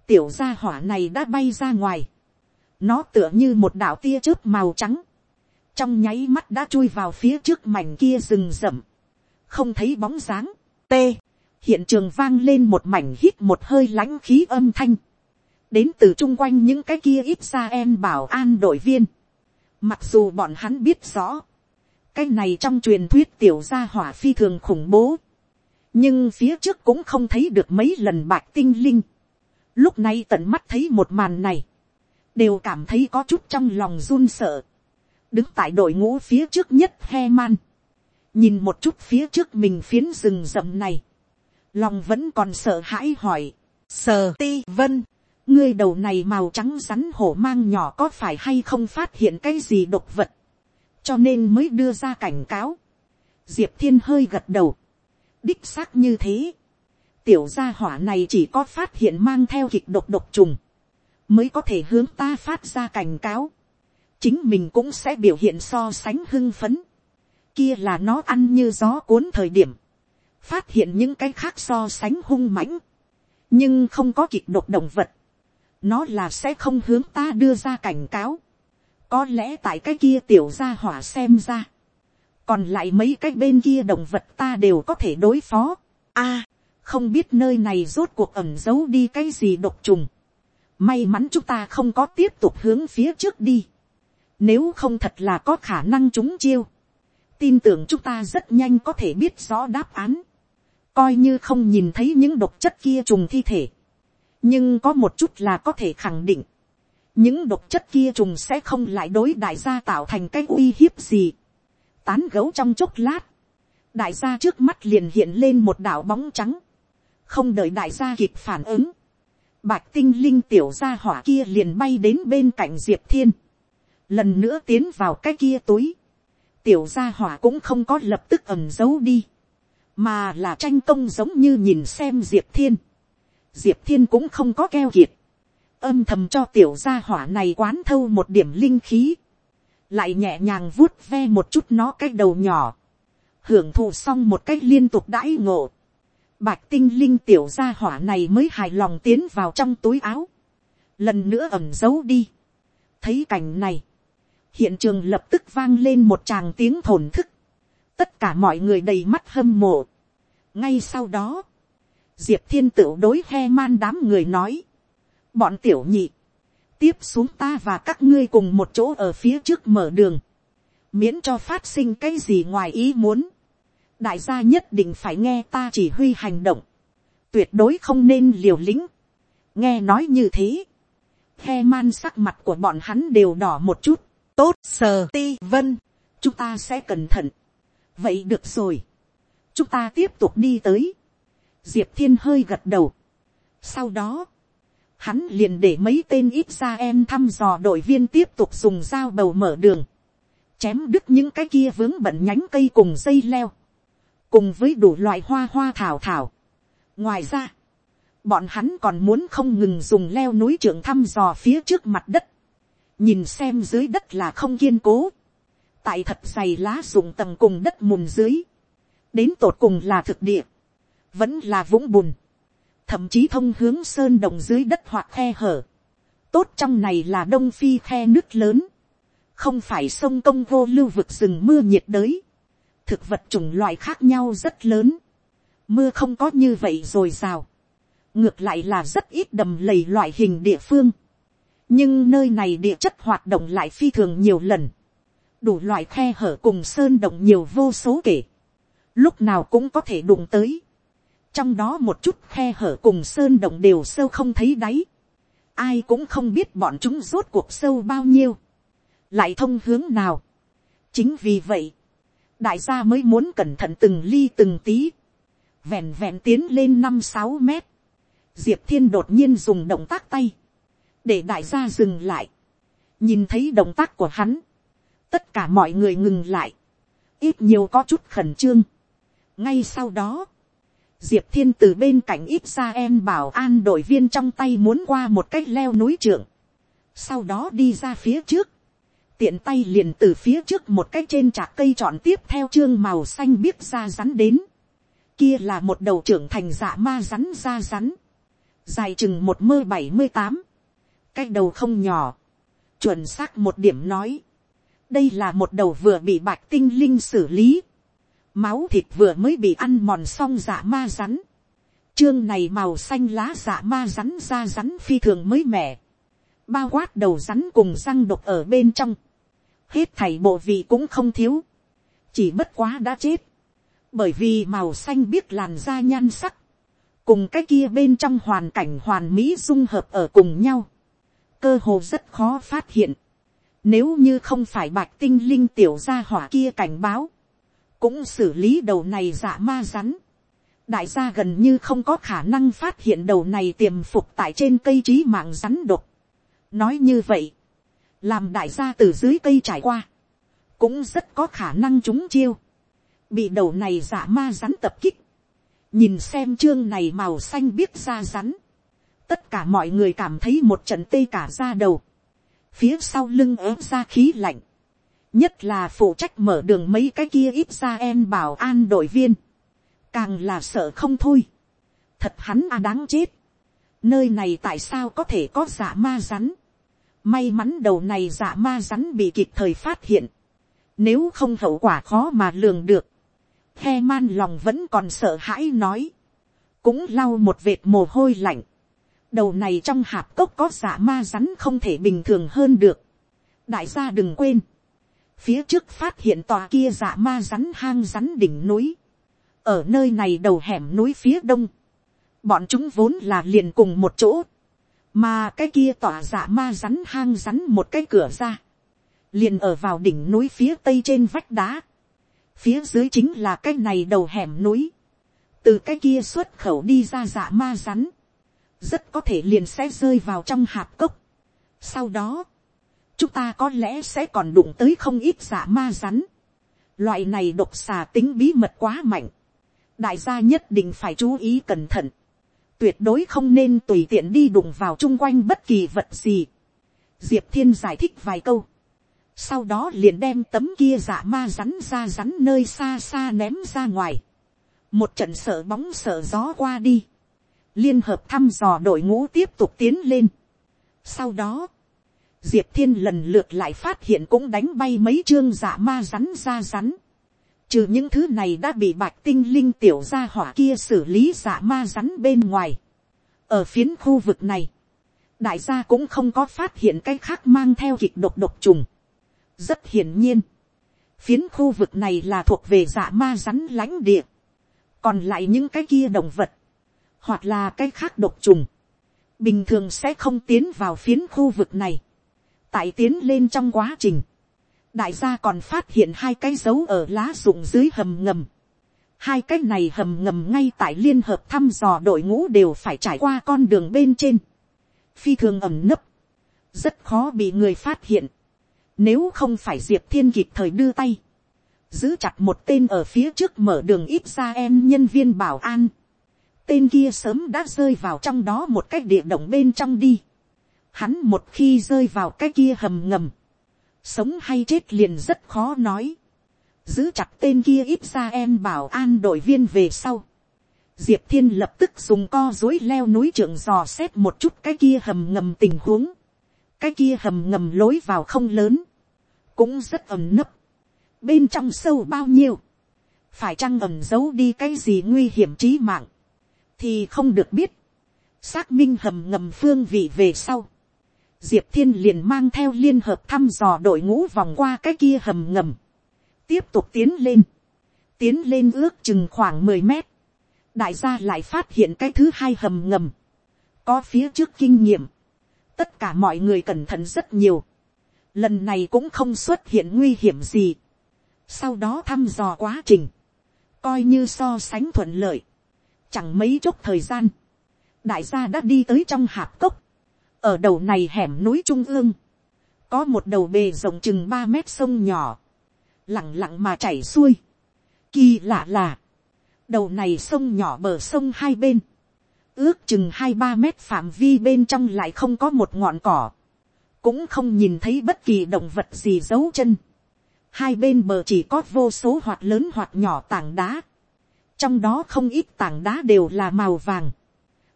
tiểu gia hỏa này đã bay ra ngoài, nó tựa như một đạo tia chớp màu trắng, trong nháy mắt đã chui vào phía trước mảnh kia rừng rậm, không thấy bóng dáng, t, hiện trường vang lên một mảnh hít một hơi lãnh khí âm thanh, đến từ chung quanh những cái kia ít ra em bảo an đội viên, Mặc dù bọn hắn biết rõ, cái này trong truyền thuyết tiểu gia hỏa phi thường khủng bố, nhưng phía trước cũng không thấy được mấy lần bạc tinh linh. Lúc này tận mắt thấy một màn này, đều cảm thấy có chút trong lòng run sợ. đứng tại đội ngũ phía trước nhất he man, nhìn một chút phía trước mình phiến rừng rậm này, lòng vẫn còn sợ hãi hỏi, sờ ti vân, ngươi đầu này màu trắng rắn hổ mang nhỏ có phải hay không phát hiện cái gì độc vật, cho nên mới đưa ra cảnh cáo. diệp thiên hơi gật đầu, đích xác như thế. tiểu gia hỏa này chỉ có phát hiện mang theo kịch độc độc trùng, mới có thể hướng ta phát ra cảnh cáo. chính mình cũng sẽ biểu hiện so sánh hưng phấn. kia là nó ăn như gió cuốn thời điểm, phát hiện những cái khác so sánh hung mãnh, nhưng không có kịch độc động vật nó là sẽ không hướng ta đưa ra cảnh cáo. có lẽ tại cái kia tiểu gia hỏa xem ra, còn lại mấy cái bên kia động vật ta đều có thể đối phó. a, không biết nơi này rốt cuộc ẩm giấu đi cái gì độc trùng. may mắn chúng ta không có tiếp tục hướng phía trước đi. nếu không thật là có khả năng chúng chiêu. tin tưởng chúng ta rất nhanh có thể biết rõ đáp án coi như không nhìn thấy những độc chất kia trùng thi thể. Nhưng có một chút là có thể khẳng định, những độc chất kia trùng sẽ không lại đối đại gia tạo thành cái uy hiếp gì. tán gấu trong chốc lát, đại gia trước mắt liền hiện lên một đảo bóng trắng, không đợi đại gia kịp phản ứng, bạch tinh linh tiểu gia hỏa kia liền bay đến bên cạnh diệp thiên, lần nữa tiến vào cái kia túi, tiểu gia hỏa cũng không có lập tức ẩm giấu đi, mà là tranh công giống như nhìn xem diệp thiên, diệp thiên cũng không có keo kiệt, âm thầm cho tiểu gia hỏa này quán thâu một điểm linh khí, lại nhẹ nhàng vuốt ve một chút nó cái đầu nhỏ, hưởng thụ xong một cách liên tục đãi ngộ, bạch tinh linh tiểu gia hỏa này mới hài lòng tiến vào trong túi áo, lần nữa ẩm giấu đi, thấy cảnh này, hiện trường lập tức vang lên một tràng tiếng thổn thức, tất cả mọi người đầy mắt hâm mộ ngay sau đó, diệp thiên tửu đối he man đám người nói, bọn tiểu nhị, tiếp xuống ta và các ngươi cùng một chỗ ở phía trước mở đường, miễn cho phát sinh cái gì ngoài ý muốn, đại gia nhất định phải nghe ta chỉ huy hành động, tuyệt đối không nên liều lĩnh, nghe nói như thế, he man sắc mặt của bọn hắn đều đỏ một chút, tốt sờ ti vân, chúng ta sẽ cẩn thận, vậy được rồi, chúng ta tiếp tục đi tới, diệp thiên hơi gật đầu. sau đó, hắn liền để mấy tên ít ra em thăm dò đội viên tiếp tục dùng dao bầu mở đường, chém đứt những cái kia vướng bận nhánh cây cùng dây leo, cùng với đủ loại hoa hoa thảo thảo. ngoài ra, bọn hắn còn muốn không ngừng dùng leo núi trưởng thăm dò phía trước mặt đất, nhìn xem dưới đất là không kiên cố, tại thật dày lá dùng tầng cùng đất mùn dưới, đến tột cùng là thực địa, vẫn là vũng bùn, thậm chí thông hướng sơn đồng dưới đất hoặc khe hở. tốt trong này là đông phi khe nước lớn, không phải sông công vô lưu vực rừng mưa nhiệt đới, thực vật chủng loại khác nhau rất lớn, mưa không có như vậy rồi rào, ngược lại là rất ít đầm lầy loại hình địa phương, nhưng nơi này địa chất hoạt động lại phi thường nhiều lần, đủ loại khe hở cùng sơn động nhiều vô số kể, lúc nào cũng có thể đụng tới, trong đó một chút khe hở cùng sơn động đều sâu không thấy đáy, ai cũng không biết bọn chúng rốt cuộc sâu bao nhiêu, lại thông hướng nào. chính vì vậy, đại gia mới muốn cẩn thận từng ly từng tí, vẹn vẹn tiến lên năm sáu mét, diệp thiên đột nhiên dùng động tác tay, để đại gia dừng lại, nhìn thấy động tác của hắn, tất cả mọi người ngừng lại, ít nhiều có chút khẩn trương ngay sau đó, diệp thiên từ bên cạnh ít ra em bảo an đội viên trong tay muốn qua một cách leo núi trưởng, sau đó đi ra phía trước, tiện tay liền từ phía trước một cách trên trạc cây chọn tiếp theo chương màu xanh biết ra rắn đến, kia là một đầu trưởng thành dạ ma rắn ra rắn, dài chừng một mơ bảy mươi tám, cái đầu không nhỏ, chuẩn xác một điểm nói, đây là một đầu vừa bị bạch tinh linh xử lý, máu thịt vừa mới bị ăn mòn xong dạ ma rắn, chương này màu xanh lá dạ ma rắn ra rắn phi thường mới mẻ, bao quát đầu rắn cùng răng độc ở bên trong, hết thảy bộ vị cũng không thiếu, chỉ bất quá đã chết, bởi vì màu xanh biết làn da nhan sắc, cùng cái kia bên trong hoàn cảnh hoàn mỹ dung hợp ở cùng nhau, cơ hồ rất khó phát hiện, nếu như không phải bạch tinh linh tiểu gia hỏa kia cảnh báo, cũng xử lý đầu này dạ ma rắn, đại gia gần như không có khả năng phát hiện đầu này tiềm phục tại trên cây trí mạng rắn độc. nói như vậy, làm đại gia từ dưới cây trải qua, cũng rất có khả năng chúng chiêu, bị đầu này giả ma rắn tập kích, nhìn xem chương này màu xanh biết ra rắn, tất cả mọi người cảm thấy một trận tê cả ra đầu, phía sau lưng ớt ra khí lạnh, nhất là phụ trách mở đường mấy cái kia ít ra em bảo an đội viên, càng là sợ không thôi, thật hắn à đáng chết, nơi này tại sao có thể có giả ma rắn, may mắn đầu này giả ma rắn bị kịp thời phát hiện, nếu không hậu quả khó mà lường được, he man lòng vẫn còn sợ hãi nói, cũng lau một vệt mồ hôi lạnh, đầu này trong hạp cốc có giả ma rắn không thể bình thường hơn được, đại gia đừng quên, phía trước phát hiện tòa kia dạ ma rắn hang rắn đỉnh núi, ở nơi này đầu hẻm núi phía đông, bọn chúng vốn là liền cùng một chỗ, mà cái kia tỏa dạ ma rắn hang rắn một cái cửa ra, liền ở vào đỉnh núi phía tây trên vách đá, phía dưới chính là cái này đầu hẻm núi, từ cái kia xuất khẩu đi ra dạ ma rắn, rất có thể liền sẽ rơi vào trong hạp cốc. Sau đó, chúng ta có lẽ sẽ còn đụng tới không ít giả ma rắn. Loại này độc xà tính bí mật quá mạnh. Đại gia nhất định phải chú ý cẩn thận. Tuyệt đối không nên tùy tiện đi đụng vào chung quanh bất kỳ vật gì. Diệp Thiên giải thích vài câu. Sau đó liền đem tấm kia giả ma rắn ra rắn nơi xa xa ném ra ngoài. Một trận sợ bóng sợ gió qua đi. Liên hợp thăm dò đội ngũ tiếp tục tiến lên. Sau đó, Diệp Thiên lần lượt lại phát hiện cũng đánh bay mấy chương dạ ma rắn ra rắn. Trừ những thứ này đã bị bạch tinh linh tiểu gia hỏa kia xử lý dạ ma rắn bên ngoài. Ở phiến khu vực này, đại gia cũng không có phát hiện cái khác mang theo kịch độc độc trùng rất hiển nhiên, phiến khu vực này là thuộc về dạ ma rắn lãnh địa, còn lại những cái kia động vật, hoặc là cái khác độc trùng, bình thường sẽ không tiến vào phiến khu vực này tại tiến lên trong quá trình, đại gia còn phát hiện hai cái dấu ở lá rụng dưới hầm ngầm. hai cái này hầm ngầm ngay tại liên hợp thăm dò đội ngũ đều phải trải qua con đường bên trên. phi thường ẩm nấp, rất khó bị người phát hiện. Nếu không phải Diệp Thiên kịp thời đưa tay. Giữ chặt một tên ở phía trước mở đường ít ra em nhân viên bảo an. Tên kia sớm đã rơi vào trong đó một cái địa động bên trong đi. Hắn một khi rơi vào cái kia hầm ngầm. Sống hay chết liền rất khó nói. Giữ chặt tên kia ít ra em bảo an đội viên về sau. Diệp Thiên lập tức dùng co dối leo núi trưởng dò xét một chút cái kia hầm ngầm tình huống. Cái kia hầm ngầm lối vào không lớn cũng rất ẩm nấp, bên trong sâu bao nhiêu, phải chăng ẩm giấu đi cái gì nguy hiểm trí mạng, thì không được biết, xác minh hầm ngầm phương vị về sau, diệp thiên liền mang theo liên hợp thăm dò đội ngũ vòng qua cái kia hầm ngầm, tiếp tục tiến lên, tiến lên ước chừng khoảng mười mét, đại gia lại phát hiện cái thứ hai hầm ngầm, có phía trước kinh nghiệm, tất cả mọi người cẩn thận rất nhiều, lần này cũng không xuất hiện nguy hiểm gì. sau đó thăm dò quá trình, coi như so sánh thuận lợi, chẳng mấy chốc thời gian, đại gia đã đi tới trong hạp cốc, ở đầu này hẻm núi trung ương, có một đầu bề rộng chừng ba mét sông nhỏ, lẳng lặng mà chảy xuôi. Kỳ lạ là, đầu này sông nhỏ bờ sông hai bên, ước chừng hai ba mét phạm vi bên trong lại không có một ngọn cỏ, cũng không nhìn thấy bất kỳ động vật gì giấu chân. Hai bên bờ chỉ có vô số hoạt lớn hoạt nhỏ tảng đá. Trong đó không ít tảng đá đều là màu vàng.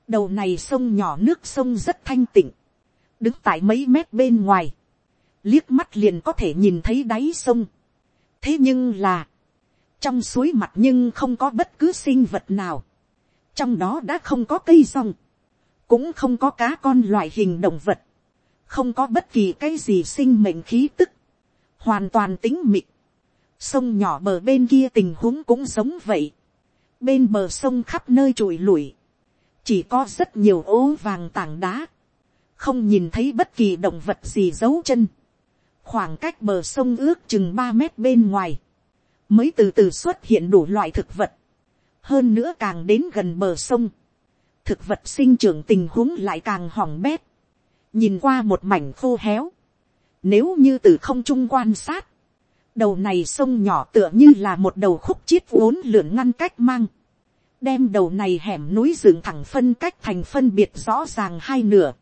Đầu này sông nhỏ nước sông rất thanh tịnh. Đứng tại mấy mét bên ngoài. Liếc mắt liền có thể nhìn thấy đáy sông. Thế nhưng là. Trong suối mặt nhưng không có bất cứ sinh vật nào. Trong đó đã không có cây rong. Cũng không có cá con loại hình động vật không có bất kỳ cái gì sinh mệnh khí tức, hoàn toàn tính mịt, sông nhỏ bờ bên kia tình huống cũng giống vậy, bên bờ sông khắp nơi trụi lủi, chỉ có rất nhiều ố vàng tảng đá, không nhìn thấy bất kỳ động vật gì giấu chân, khoảng cách bờ sông ước chừng ba mét bên ngoài, mới từ từ xuất hiện đủ loại thực vật, hơn nữa càng đến gần bờ sông, thực vật sinh trưởng tình huống lại càng hỏng bét, nhìn qua một mảnh khô héo, nếu như từ không trung quan sát, đầu này sông nhỏ tựa như là một đầu khúc chiết uốn lượn ngăn cách mang, đem đầu này hẻm núi dựng thẳng phân cách thành phân biệt rõ ràng hai nửa,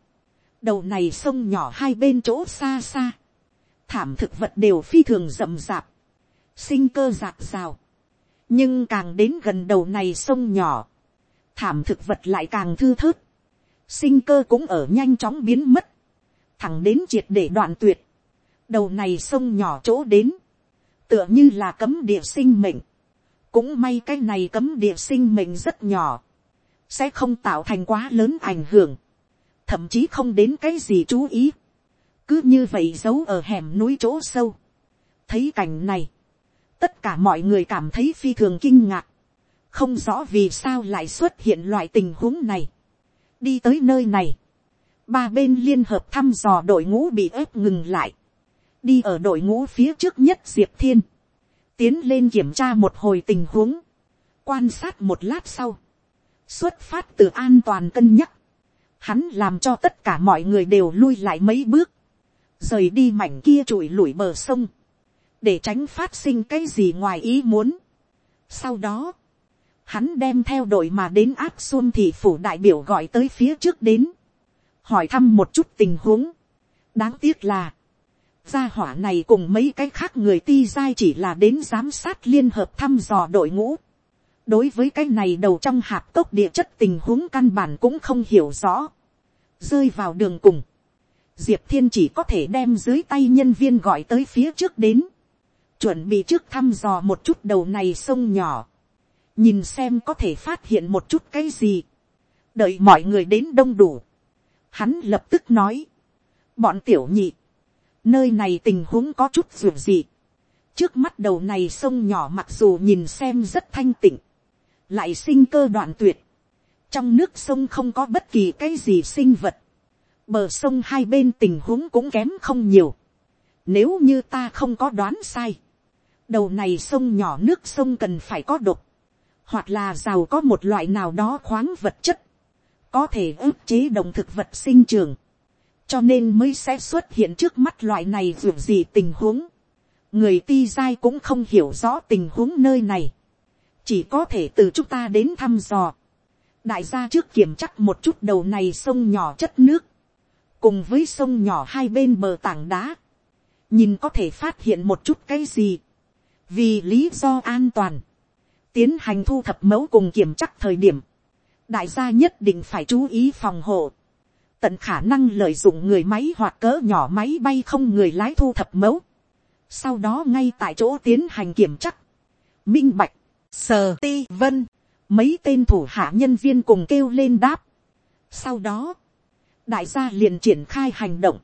đầu này sông nhỏ hai bên chỗ xa xa, thảm thực vật đều phi thường rậm rạp, sinh cơ rạc rào, nhưng càng đến gần đầu này sông nhỏ, thảm thực vật lại càng thư thớt, sinh cơ cũng ở nhanh chóng biến mất, thẳng đến triệt để đoạn tuyệt, đầu này sông nhỏ chỗ đến, tựa như là cấm địa sinh mệnh, cũng may cái này cấm địa sinh mệnh rất nhỏ, sẽ không tạo thành quá lớn ảnh hưởng, thậm chí không đến cái gì chú ý, cứ như vậy giấu ở hẻm núi chỗ sâu. thấy cảnh này, tất cả mọi người cảm thấy phi thường kinh ngạc, không rõ vì sao lại xuất hiện loại tình huống này. đi tới nơi này, ba bên liên hợp thăm dò đội ngũ bị ép ngừng lại, đi ở đội ngũ phía trước nhất diệp thiên, tiến lên kiểm tra một hồi tình huống, quan sát một lát sau, xuất phát từ an toàn cân nhắc, hắn làm cho tất cả mọi người đều lui lại mấy bước, rời đi mảnh kia trụi lủi bờ sông, để tránh phát sinh cái gì ngoài ý muốn. Sau đó, hắn đem theo đội mà đến áp xuân thị phủ đại biểu gọi tới phía trước đến, hỏi thăm một chút tình huống. đáng tiếc là, gia hỏa này cùng mấy cái khác người ti giai chỉ là đến giám sát liên hợp thăm dò đội ngũ. đối với cái này đầu trong hạp cốc địa chất tình huống căn bản cũng không hiểu rõ. rơi vào đường cùng, diệp thiên chỉ có thể đem dưới tay nhân viên gọi tới phía trước đến, chuẩn bị trước thăm dò một chút đầu này sông nhỏ, nhìn xem có thể phát hiện một chút cái gì, đợi mọi người đến đông đủ, hắn lập tức nói, bọn tiểu nhị, nơi này tình huống có chút dù gì, trước mắt đầu này sông nhỏ mặc dù nhìn xem rất thanh tịnh, lại sinh cơ đoạn tuyệt, trong nước sông không có bất kỳ cái gì sinh vật, bờ sông hai bên tình huống cũng kém không nhiều, nếu như ta không có đoán sai, đầu này sông nhỏ nước sông cần phải có độc, hoặc là giàu có một loại nào đó khoáng vật chất, có thể ức chế động thực vật sinh trường, cho nên mới sẽ xuất hiện trước mắt loại này dù gì tình huống. người ti giai cũng không hiểu rõ tình huống nơi này, chỉ có thể từ chúng ta đến thăm dò. đại gia trước kiểm chắc một chút đầu này sông nhỏ chất nước, cùng với sông nhỏ hai bên bờ tảng đá, nhìn có thể phát hiện một chút cái gì, vì lý do an toàn, tiến hành thu thập mẫu cùng kiểm chắc thời điểm, đại gia nhất định phải chú ý phòng hộ, tận khả năng lợi dụng người máy hoặc cỡ nhỏ máy bay không người lái thu thập mẫu, sau đó ngay tại chỗ tiến hành kiểm chắc, minh bạch, sờ ti vân, mấy tên thủ hạ nhân viên cùng kêu lên đáp. sau đó, đại gia liền triển khai hành động,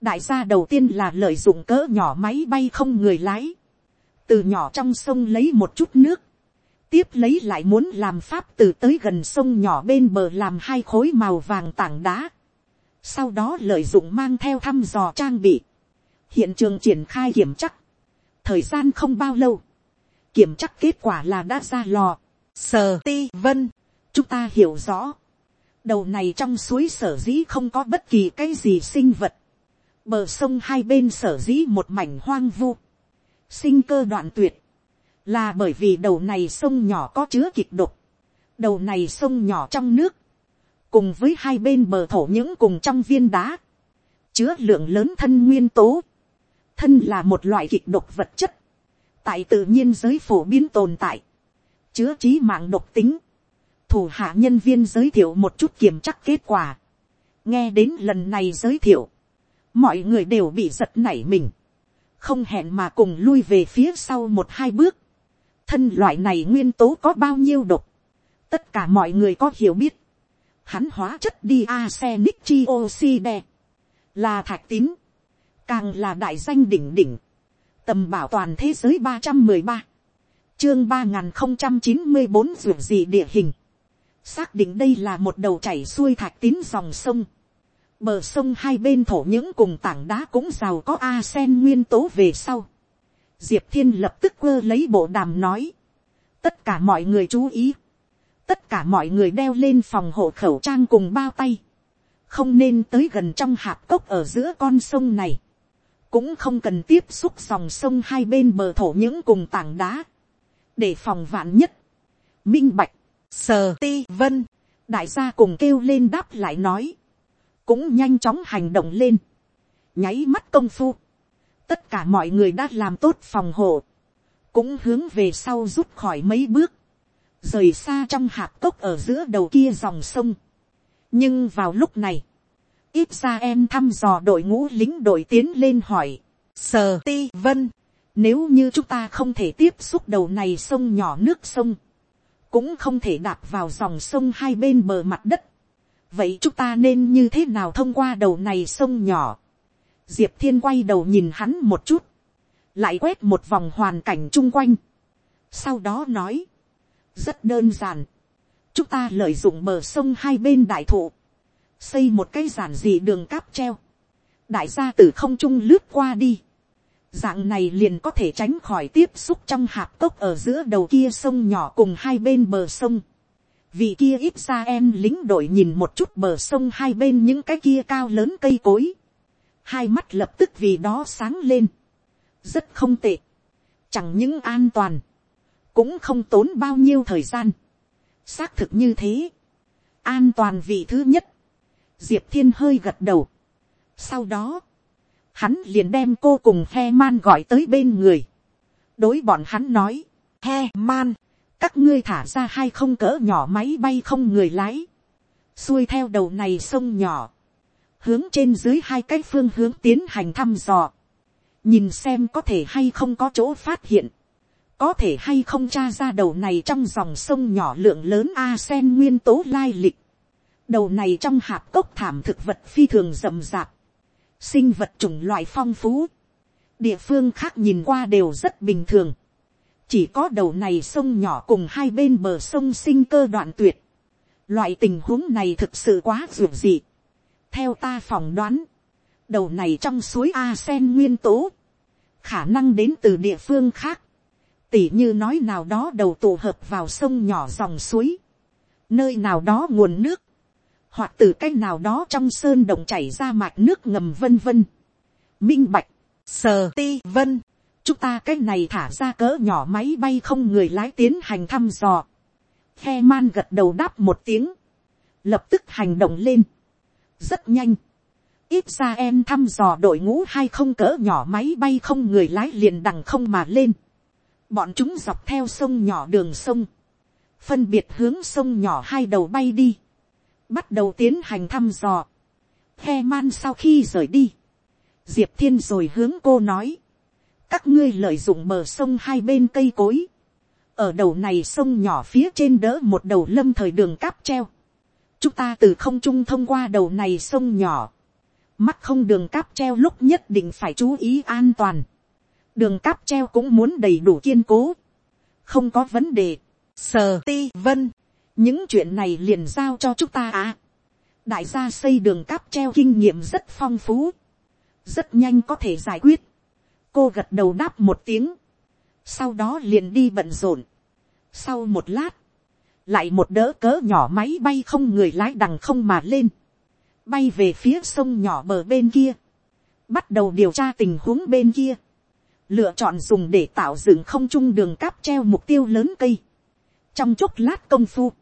đại gia đầu tiên là lợi dụng cỡ nhỏ máy bay không người lái, từ nhỏ trong sông lấy một chút nước, tiếp lấy lại muốn làm pháp từ tới gần sông nhỏ bên bờ làm hai khối màu vàng tảng đá, sau đó lợi dụng mang theo thăm dò trang bị, hiện trường triển khai kiểm chắc, thời gian không bao lâu, kiểm chắc kết quả là đã ra lò, sờ ti vân, chúng ta hiểu rõ, đầu này trong suối sở dĩ không có bất kỳ cái gì sinh vật, bờ sông hai bên sở dĩ một mảnh hoang vu, sinh cơ đoạn tuyệt, là bởi vì đầu này sông nhỏ có chứa kịch độc, đầu này sông nhỏ trong nước, cùng với hai bên bờ thổ những cùng trong viên đá, chứa lượng lớn thân nguyên tố, thân là một loại kịch độc vật chất, tại tự nhiên giới phổ biến tồn tại, chứa trí mạng độc tính, thủ hạ nhân viên giới thiệu một chút kiểm chắc kết quả, nghe đến lần này giới thiệu, mọi người đều bị giật nảy mình, không hẹn mà cùng lui về phía sau một hai bước, thân loại này nguyên tố có bao nhiêu độc, tất cả mọi người có hiểu biết, hắn hóa chất đi arsenic chi là thạch tín, càng là đại danh đỉnh đỉnh, tầm bảo toàn thế giới ba trăm mười ba, chương ba nghìn không trăm chín mươi bốn ruộng gì địa hình, xác định đây là một đầu chảy xuôi thạch tín dòng sông, bờ sông hai bên thổ những cùng tảng đá cũng giàu có a sen nguyên tố về sau, diệp thiên lập tức quơ lấy bộ đàm nói, tất cả mọi người chú ý, tất cả mọi người đeo lên phòng hộ khẩu trang cùng bao tay, không nên tới gần trong hạp cốc ở giữa con sông này, cũng không cần tiếp xúc dòng sông hai bên bờ thổ những cùng tảng đá, để phòng vạn nhất, minh bạch, sờ ti vân, đại gia cùng kêu lên đáp lại nói, cũng nhanh chóng hành động lên, nháy mắt công phu, tất cả mọi người đã làm tốt phòng hộ, cũng hướng về sau rút khỏi mấy bước, rời xa trong hạp cốc ở giữa đầu kia dòng sông. nhưng vào lúc này, ít ra em thăm dò đội ngũ lính đội tiến lên hỏi, sờ ti vân, nếu như chúng ta không thể tiếp xúc đầu này sông nhỏ nước sông, cũng không thể đạp vào dòng sông hai bên bờ mặt đất, vậy chúng ta nên như thế nào thông qua đầu này sông nhỏ. diệp thiên quay đầu nhìn hắn một chút, lại quét một vòng hoàn cảnh chung quanh. sau đó nói, rất đơn giản, chúng ta lợi dụng bờ sông hai bên đại thụ, xây một cái giản dị đường cáp treo, đại gia từ không trung lướt qua đi, dạng này liền có thể tránh khỏi tiếp xúc trong hạp cốc ở giữa đầu kia sông nhỏ cùng hai bên bờ sông. vì kia ít ra em lính đội nhìn một chút bờ sông hai bên những cái kia cao lớn cây cối. hai mắt lập tức vì đó sáng lên. rất không tệ. chẳng những an toàn, cũng không tốn bao nhiêu thời gian. xác thực như thế. an toàn vị thứ nhất. diệp thiên hơi gật đầu. sau đó, hắn liền đem cô cùng he man gọi tới bên người. đối bọn hắn nói, he man, các ngươi thả ra hai không cỡ nhỏ máy bay không người lái, xuôi theo đầu này sông nhỏ, hướng trên dưới hai cái phương hướng tiến hành thăm dò, nhìn xem có thể hay không có chỗ phát hiện, có thể hay không tra ra đầu này trong dòng sông nhỏ lượng lớn a sen nguyên tố lai lịch, đầu này trong hạp cốc thảm thực vật phi thường rậm rạp, sinh vật chủng loại phong phú, địa phương khác nhìn qua đều rất bình thường, chỉ có đầu này sông nhỏ cùng hai bên bờ sông sinh cơ đoạn tuyệt, loại tình huống này thực sự quá ruột dị, theo ta phỏng đoán, đầu này trong suối a sen nguyên tố, khả năng đến từ địa phương khác, tỉ như nói nào đó đầu tụ hợp vào sông nhỏ dòng suối, nơi nào đó nguồn nước, hoặc từ cái nào đó trong sơn động chảy ra mạch nước ngầm vân vân. Minh bạch, sờ ti vân, chúng ta cái này thả ra cỡ nhỏ máy bay không người lái tiến hành thăm dò. Khe man gật đầu đáp một tiếng, lập tức hành động lên. Rất nhanh. Ít ra em thăm dò đội ngũ hay không cỡ nhỏ máy bay không người lái liền đằng không mà lên. Bọn chúng dọc theo sông nhỏ đường sông. Phân biệt hướng sông nhỏ hai đầu bay đi. Bắt đầu tiến hành thăm dò. He man sau khi rời đi, diệp thiên rồi hướng cô nói, các ngươi lợi dụng bờ sông hai bên cây cối, ở đầu này sông nhỏ phía trên đỡ một đầu lâm thời đường cáp treo, chúng ta từ không trung thông qua đầu này sông nhỏ, mắt không đường cáp treo lúc nhất định phải chú ý an toàn, đường cáp treo cũng muốn đầy đủ kiên cố, không có vấn đề, sờ ti vân. Những chuyện này liền giao cho chúng ta à. đại gia xây đường cáp treo kinh nghiệm rất phong phú, rất nhanh có thể giải quyết. cô gật đầu đáp một tiếng, sau đó liền đi bận rộn. sau một lát, lại một đỡ cỡ nhỏ máy bay không người lái đằng không mà lên, bay về phía sông nhỏ bờ bên kia, bắt đầu điều tra tình huống bên kia, lựa chọn dùng để tạo dựng không trung đường cáp treo mục tiêu lớn cây. trong chốc lát công phu,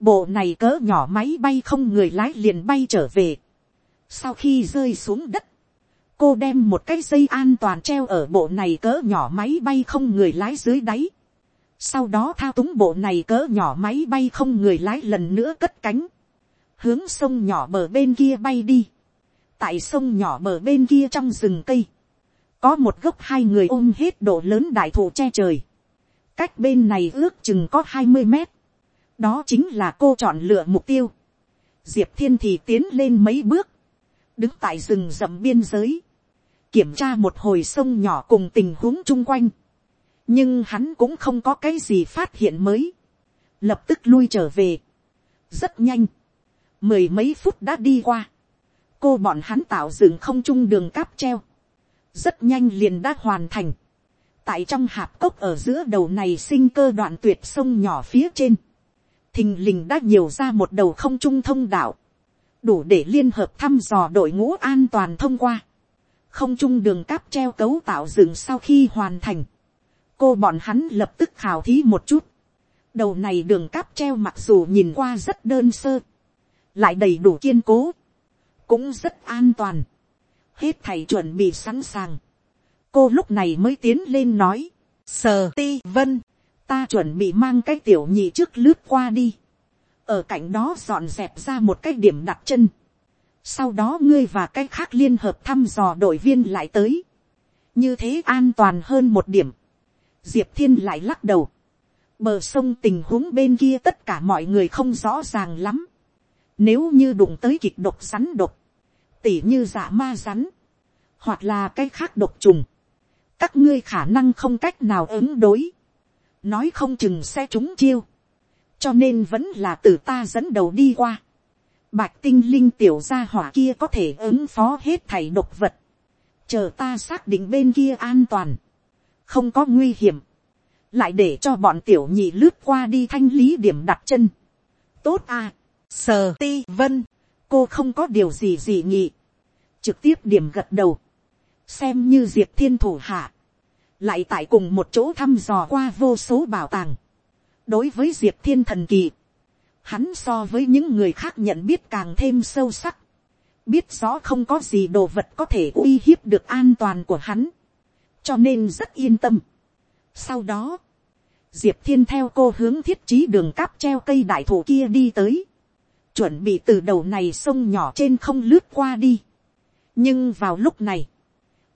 bộ này cỡ nhỏ máy bay không người lái liền bay trở về. sau khi rơi xuống đất, cô đem một cái dây an toàn treo ở bộ này cỡ nhỏ máy bay không người lái dưới đáy. sau đó thao túng bộ này cỡ nhỏ máy bay không người lái lần nữa cất cánh, hướng sông nhỏ bờ bên kia bay đi. tại sông nhỏ bờ bên kia trong rừng cây, có một gốc hai người ôm hết độ lớn đại thụ che trời. cách bên này ước chừng có hai mươi mét. Đó chính là cô chọn lựa mục tiêu. diệp thiên thì tiến lên mấy bước, đứng tại rừng rậm biên giới, kiểm tra một hồi sông nhỏ cùng tình huống chung quanh, nhưng hắn cũng không có cái gì phát hiện mới, lập tức lui trở về, rất nhanh, mười mấy phút đã đi qua, cô bọn hắn tạo dựng không chung đường cáp treo, rất nhanh liền đã hoàn thành, tại trong hạp cốc ở giữa đầu này sinh cơ đoạn tuyệt sông nhỏ phía trên, thình lình đã nhiều ra một đầu không trung thông đạo, đủ để liên hợp thăm dò đội ngũ an toàn thông qua, không trung đường cáp treo cấu tạo dựng sau khi hoàn thành, cô bọn hắn lập tức khảo thí một chút, đầu này đường cáp treo mặc dù nhìn qua rất đơn sơ, lại đầy đủ kiên cố, cũng rất an toàn, hết thầy chuẩn bị sẵn sàng, cô lúc này mới tiến lên nói, sờ ti vân, ta chuẩn bị mang cái tiểu nhị trước lướt qua đi, ở cạnh đó dọn dẹp ra một cái điểm đặt chân, sau đó ngươi và cái khác liên hợp thăm dò đội viên lại tới, như thế an toàn hơn một điểm, diệp thiên lại lắc đầu, bờ sông tình huống bên kia tất cả mọi người không rõ ràng lắm, nếu như đụng tới kịch độc rắn độc, tỉ như dạ ma rắn, hoặc là cái khác độc trùng, các ngươi khả năng không cách nào ứng đối, nói không chừng sẽ trúng chiêu, cho nên vẫn là từ ta dẫn đầu đi qua. Bạch tinh linh tiểu gia hỏa kia có thể ứng phó hết thảy độc vật, chờ ta xác định bên kia an toàn, không có nguy hiểm, lại để cho bọn tiểu nhị lướt qua đi thanh lý điểm đặt chân. tốt à, sờ ti vân, cô không có điều gì gì nhị, trực tiếp điểm gật đầu, xem như diệp thiên thủ hạ, lại tại cùng một chỗ thăm dò qua vô số bảo tàng. đối với diệp thiên thần kỳ, hắn so với những người khác nhận biết càng thêm sâu sắc, biết rõ không có gì đồ vật có thể uy hiếp được an toàn của hắn, cho nên rất yên tâm. sau đó, diệp thiên theo cô hướng thiết trí đường cáp treo cây đại thụ kia đi tới, chuẩn bị từ đầu này sông nhỏ trên không lướt qua đi. nhưng vào lúc này,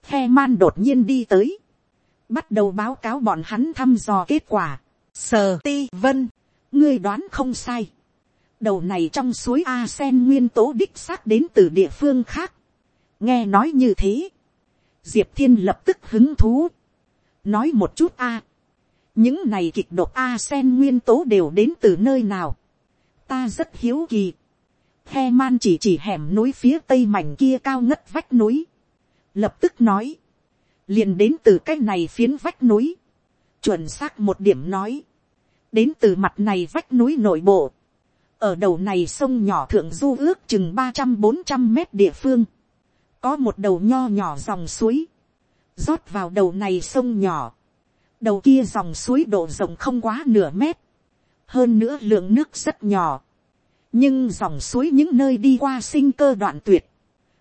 the man đột nhiên đi tới, bắt đầu báo cáo bọn hắn thăm dò kết quả. Sờ ti vân, ngươi đoán không sai. đầu này trong suối a sen nguyên tố đích xác đến từ địa phương khác. nghe nói như thế, diệp thiên lập tức hứng thú. nói một chút a. những này kịch độc a sen nguyên tố đều đến từ nơi nào ta rất hiếu kỳ. He man chỉ chỉ hẻm núi phía tây mảnh kia cao ngất vách núi. Lập tức nói. Liền đến từ cái này phiến vách núi, chuẩn xác một điểm nói, đến từ mặt này vách núi nội bộ, ở đầu này sông nhỏ thượng du ước chừng ba trăm bốn trăm mét địa phương, có một đầu nho nhỏ dòng suối, rót vào đầu này sông nhỏ, đầu kia dòng suối độ rộng không quá nửa mét, hơn nữa lượng nước rất nhỏ, nhưng dòng suối những nơi đi qua sinh cơ đoạn tuyệt,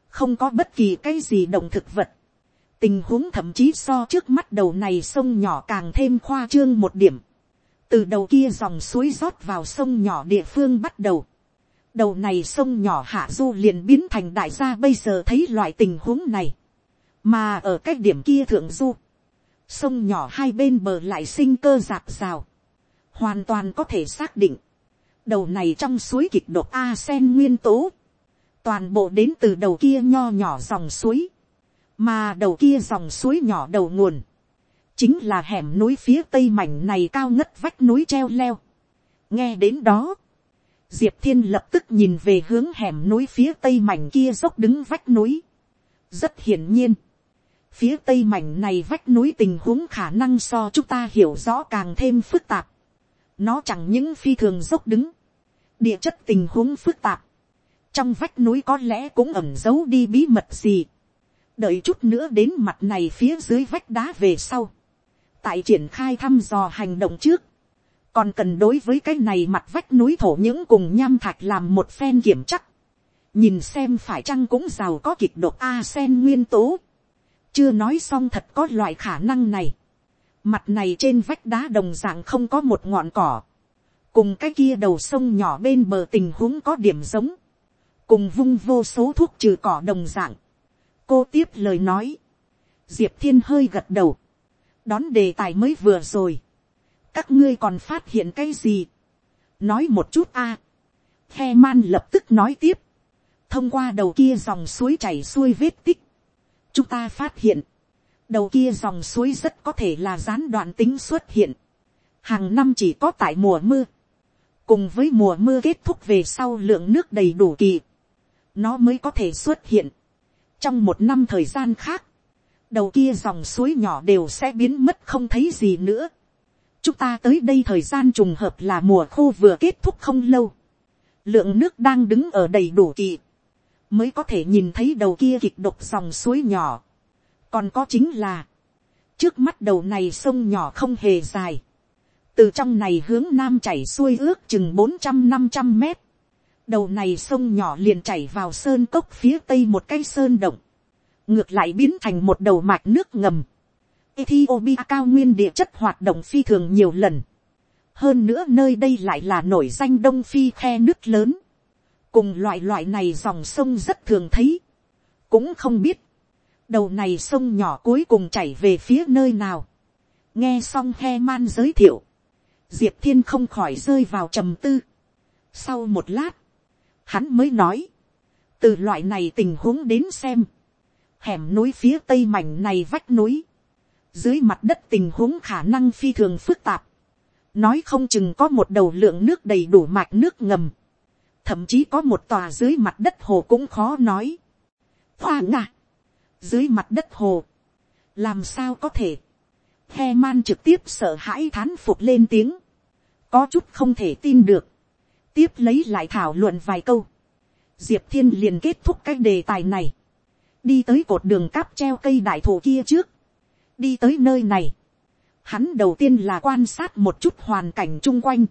không có bất kỳ cái gì động thực vật, tình huống thậm chí so trước mắt đầu này sông nhỏ càng thêm khoa trương một điểm. từ đầu kia dòng suối rót vào sông nhỏ địa phương bắt đầu. đầu này sông nhỏ hạ du liền biến thành đại gia bây giờ thấy loại tình huống này. mà ở cái điểm kia thượng du, sông nhỏ hai bên bờ lại sinh cơ rạp rào hoàn toàn có thể xác định. đầu này trong suối kịch độc a sen nguyên tố. toàn bộ đến từ đầu kia nho nhỏ dòng suối mà đầu kia dòng suối nhỏ đầu nguồn, chính là hẻm núi phía tây mảnh này cao ngất vách núi treo leo. nghe đến đó, diệp thiên lập tức nhìn về hướng hẻm núi phía tây mảnh kia dốc đứng vách núi. rất hiển nhiên, phía tây mảnh này vách núi tình huống khả năng so chúng ta hiểu rõ càng thêm phức tạp nó chẳng những phi thường dốc đứng, địa chất tình huống phức tạp, trong vách núi có lẽ cũng ẩm giấu đi bí mật gì. Đợi chút nữa đến mặt này phía dưới vách đá về sau, tại triển khai thăm dò hành động trước, còn cần đối với cái này mặt vách núi thổ những cùng nham thạch làm một phen kiểm chắc, nhìn xem phải chăng cũng giàu có kịch độc a sen nguyên tố, chưa nói xong thật có loại khả năng này, mặt này trên vách đá đồng dạng không có một ngọn cỏ, cùng cái kia đầu sông nhỏ bên bờ tình huống có điểm giống, cùng vung vô số thuốc trừ cỏ đồng dạng. cô tiếp lời nói, diệp thiên hơi gật đầu, đón đề tài mới vừa rồi, các ngươi còn phát hiện cái gì, nói một chút a, à. he man lập tức nói tiếp, thông qua đầu kia dòng suối chảy xuôi vết tích, chúng ta phát hiện, đầu kia dòng suối rất có thể là gián đoạn tính xuất hiện, hàng năm chỉ có tại mùa mưa, cùng với mùa mưa kết thúc về sau lượng nước đầy đủ kỳ, nó mới có thể xuất hiện. trong một năm thời gian khác, đầu kia dòng suối nhỏ đều sẽ biến mất không thấy gì nữa. chúng ta tới đây thời gian trùng hợp là mùa khô vừa kết thúc không lâu, lượng nước đang đứng ở đầy đủ kỳ, mới có thể nhìn thấy đầu kia kịch độc dòng suối nhỏ còn có chính là, trước mắt đầu này sông nhỏ không hề dài, từ trong này hướng nam chảy xuôi ước chừng bốn trăm năm trăm mét, đầu này sông nhỏ liền chảy vào sơn cốc phía tây một cái sơn động, ngược lại biến thành một đầu mạch nước ngầm. Ethiopia cao nguyên địa chất hoạt động phi thường nhiều lần. Hơn nữa nơi đây lại là nổi danh đông phi khe nước lớn. Cùng loại loại này dòng sông rất thường thấy. Cũng không biết. Đầu này sông nhỏ cuối cùng chảy về phía nơi nào. Nghe xong he man giới thiệu. Diệp thiên không khỏi rơi vào trầm tư. Sau một lát. Hắn mới nói. Từ loại này tình huống đến xem hẻm núi phía tây mảnh này vách núi, dưới mặt đất tình huống khả năng phi thường phức tạp, nói không chừng có một đầu lượng nước đầy đủ mạch nước ngầm, thậm chí có một tòa dưới mặt đất hồ cũng khó nói. Hoa ngạ, dưới mặt đất hồ, làm sao có thể, he man trực tiếp sợ hãi thán phục lên tiếng, có chút không thể tin được, tiếp lấy lại thảo luận vài câu, diệp thiên liền kết thúc cái đề tài này, đi tới cột đường cáp treo cây đại thụ kia trước, đi tới nơi này, hắn đầu tiên là quan sát một chút hoàn cảnh chung quanh,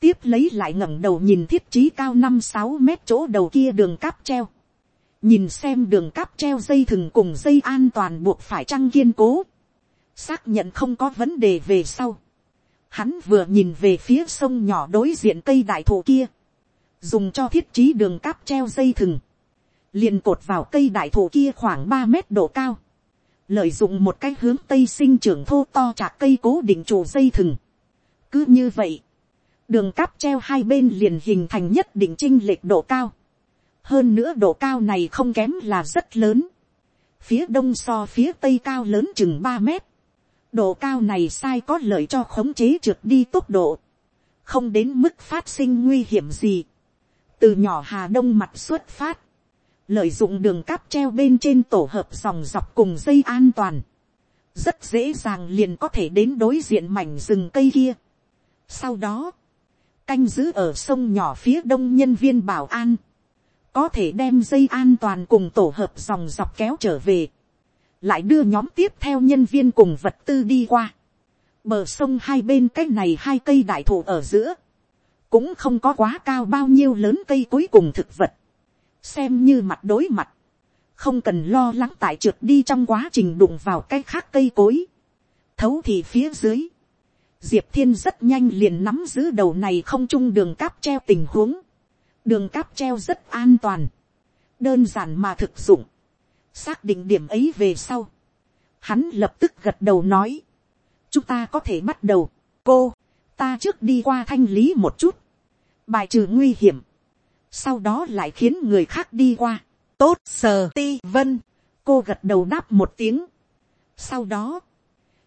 tiếp lấy lại ngẩng đầu nhìn thiết trí cao năm sáu mét chỗ đầu kia đường cáp treo, nhìn xem đường cáp treo dây thừng cùng dây an toàn buộc phải trăng kiên cố, xác nhận không có vấn đề về sau, hắn vừa nhìn về phía sông nhỏ đối diện cây đại thụ kia, dùng cho thiết trí đường cáp treo dây thừng, liền cột vào cây đại thụ kia khoảng ba mét độ cao, lợi dụng một cái hướng tây sinh trưởng thô to chạc cây cố định trụ dây thừng. cứ như vậy, đường cáp treo hai bên liền hình thành nhất định chinh lệch độ cao hơn nữa độ cao này không kém là rất lớn. phía đông so phía tây cao lớn chừng ba mét. độ cao này sai có lợi cho khống chế trượt đi tốc độ. không đến mức phát sinh nguy hiểm gì. từ nhỏ hà đông mặt xuất phát lợi dụng đường cáp treo bên trên tổ hợp dòng dọc cùng dây an toàn, rất dễ dàng liền có thể đến đối diện mảnh rừng cây kia. Sau đó, canh giữ ở sông nhỏ phía đông nhân viên bảo an, có thể đem dây an toàn cùng tổ hợp dòng dọc kéo trở về, lại đưa nhóm tiếp theo nhân viên cùng vật tư đi qua. Bờ sông hai bên cái này hai cây đại thụ ở giữa, cũng không có quá cao bao nhiêu lớn cây cuối cùng thực vật. Xem như mặt đối mặt, không cần lo lắng tại trượt đi trong quá trình đụng vào cái khác cây cối, thấu thì phía dưới, diệp thiên rất nhanh liền nắm giữ đầu này không chung đường cáp treo tình huống, đường cáp treo rất an toàn, đơn giản mà thực dụng, xác định điểm ấy về sau, hắn lập tức gật đầu nói, chúng ta có thể bắt đầu, cô, ta trước đi qua thanh lý một chút, bài trừ nguy hiểm, sau đó lại khiến người khác đi qua. tốt sờ ti vân, cô gật đầu đáp một tiếng. sau đó,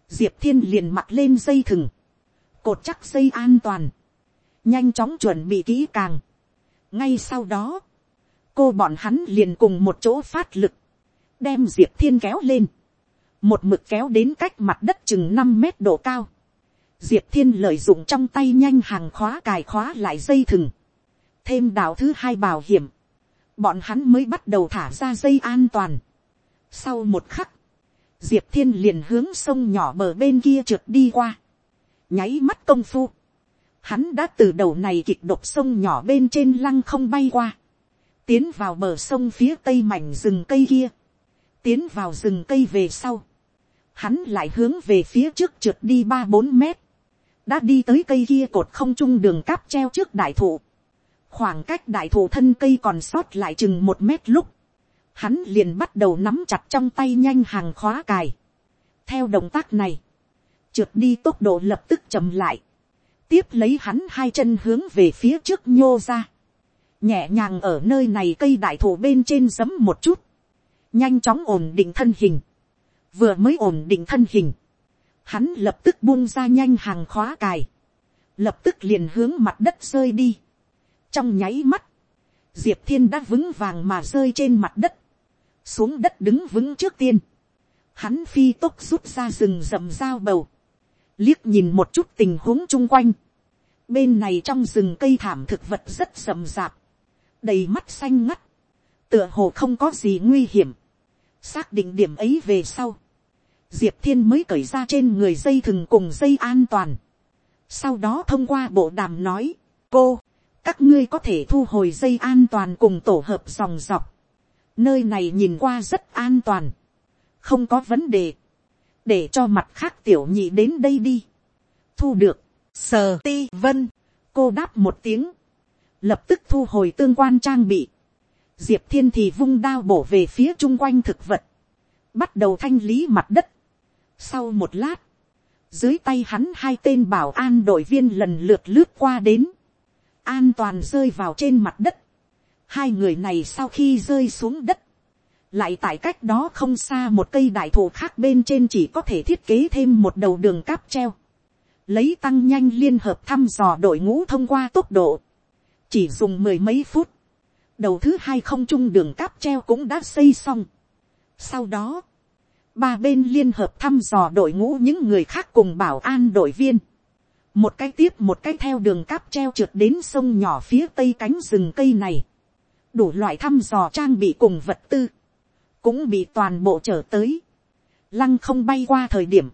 diệp thiên liền mặc lên dây thừng, cột chắc dây an toàn, nhanh chóng chuẩn bị kỹ càng ngay sau đó, cô bọn hắn liền cùng một chỗ phát lực, đem diệp thiên kéo lên, một mực kéo đến cách mặt đất chừng năm mét độ cao. Diệp thiên lợi dụng trong tay nhanh hàng khóa cài khóa lại dây thừng, thêm đạo thứ hai bảo hiểm, bọn hắn mới bắt đầu thả ra dây an toàn. Sau một khắc, diệp thiên liền hướng sông nhỏ bờ bên kia trượt đi qua, nháy mắt công phu, hắn đã từ đầu này kịch độc sông nhỏ bên trên lăng không bay qua, tiến vào bờ sông phía tây mảnh rừng cây kia, tiến vào rừng cây về sau, hắn lại hướng về phía trước trượt đi ba bốn mét, đã đi tới cây kia cột không trung đường cáp treo trước đại thụ, khoảng cách đại thụ thân cây còn sót lại chừng một mét lúc, hắn liền bắt đầu nắm chặt trong tay nhanh hàng khóa cài. theo động tác này, trượt đi tốc độ lập tức chậm lại, tiếp lấy hắn hai chân hướng về phía trước nhô ra, nhẹ nhàng ở nơi này cây đại thụ bên trên giấm một chút, nhanh chóng ổn định thân hình, vừa mới ổn định thân hình, hắn lập tức buông ra nhanh hàng khóa cài, lập tức liền hướng mặt đất rơi đi. trong nháy mắt, diệp thiên đã vững vàng mà rơi trên mặt đất, xuống đất đứng vững trước tiên, hắn phi tốc rút ra rừng rậm dao bầu, liếc nhìn một chút tình huống chung quanh, bên này trong rừng cây thảm thực vật rất rậm rạp, đầy mắt xanh ngắt, tựa hồ không có gì nguy hiểm, xác định điểm ấy về sau, diệp thiên mới cởi ra trên người dây thừng cùng dây an toàn, sau đó thông qua bộ đàm nói, cô, các ngươi có thể thu hồi dây an toàn cùng tổ hợp dòng dọc, nơi này nhìn qua rất an toàn, không có vấn đề, để cho mặt khác tiểu nhị đến đây đi, thu được, sờ ti vân, cô đáp một tiếng, lập tức thu hồi tương quan trang bị, diệp thiên thì vung đao bổ về phía chung quanh thực vật, bắt đầu thanh lý mặt đất. Sau một lát, dưới tay hắn hai tên bảo an đội viên lần lượt lướt qua đến, an toàn rơi vào trên mặt đất. Hai người này sau khi rơi xuống đất, lại tại cách đó không xa một cây đại thụ khác bên trên chỉ có thể thiết kế thêm một đầu đường cáp treo, lấy tăng nhanh liên hợp thăm dò đội ngũ thông qua tốc độ, chỉ dùng mười mấy phút, đầu thứ hai không trung đường cáp treo cũng đã xây xong. Sau đó, ba bên liên hợp thăm dò đội ngũ những người khác cùng bảo an đội viên. Một cái tiếp một cái theo đường cáp treo trượt đến sông nhỏ phía tây cánh rừng cây này. Đủ loại thăm dò trang bị cùng vật tư. Cũng bị toàn bộ trở tới. Lăng không bay qua thời điểm.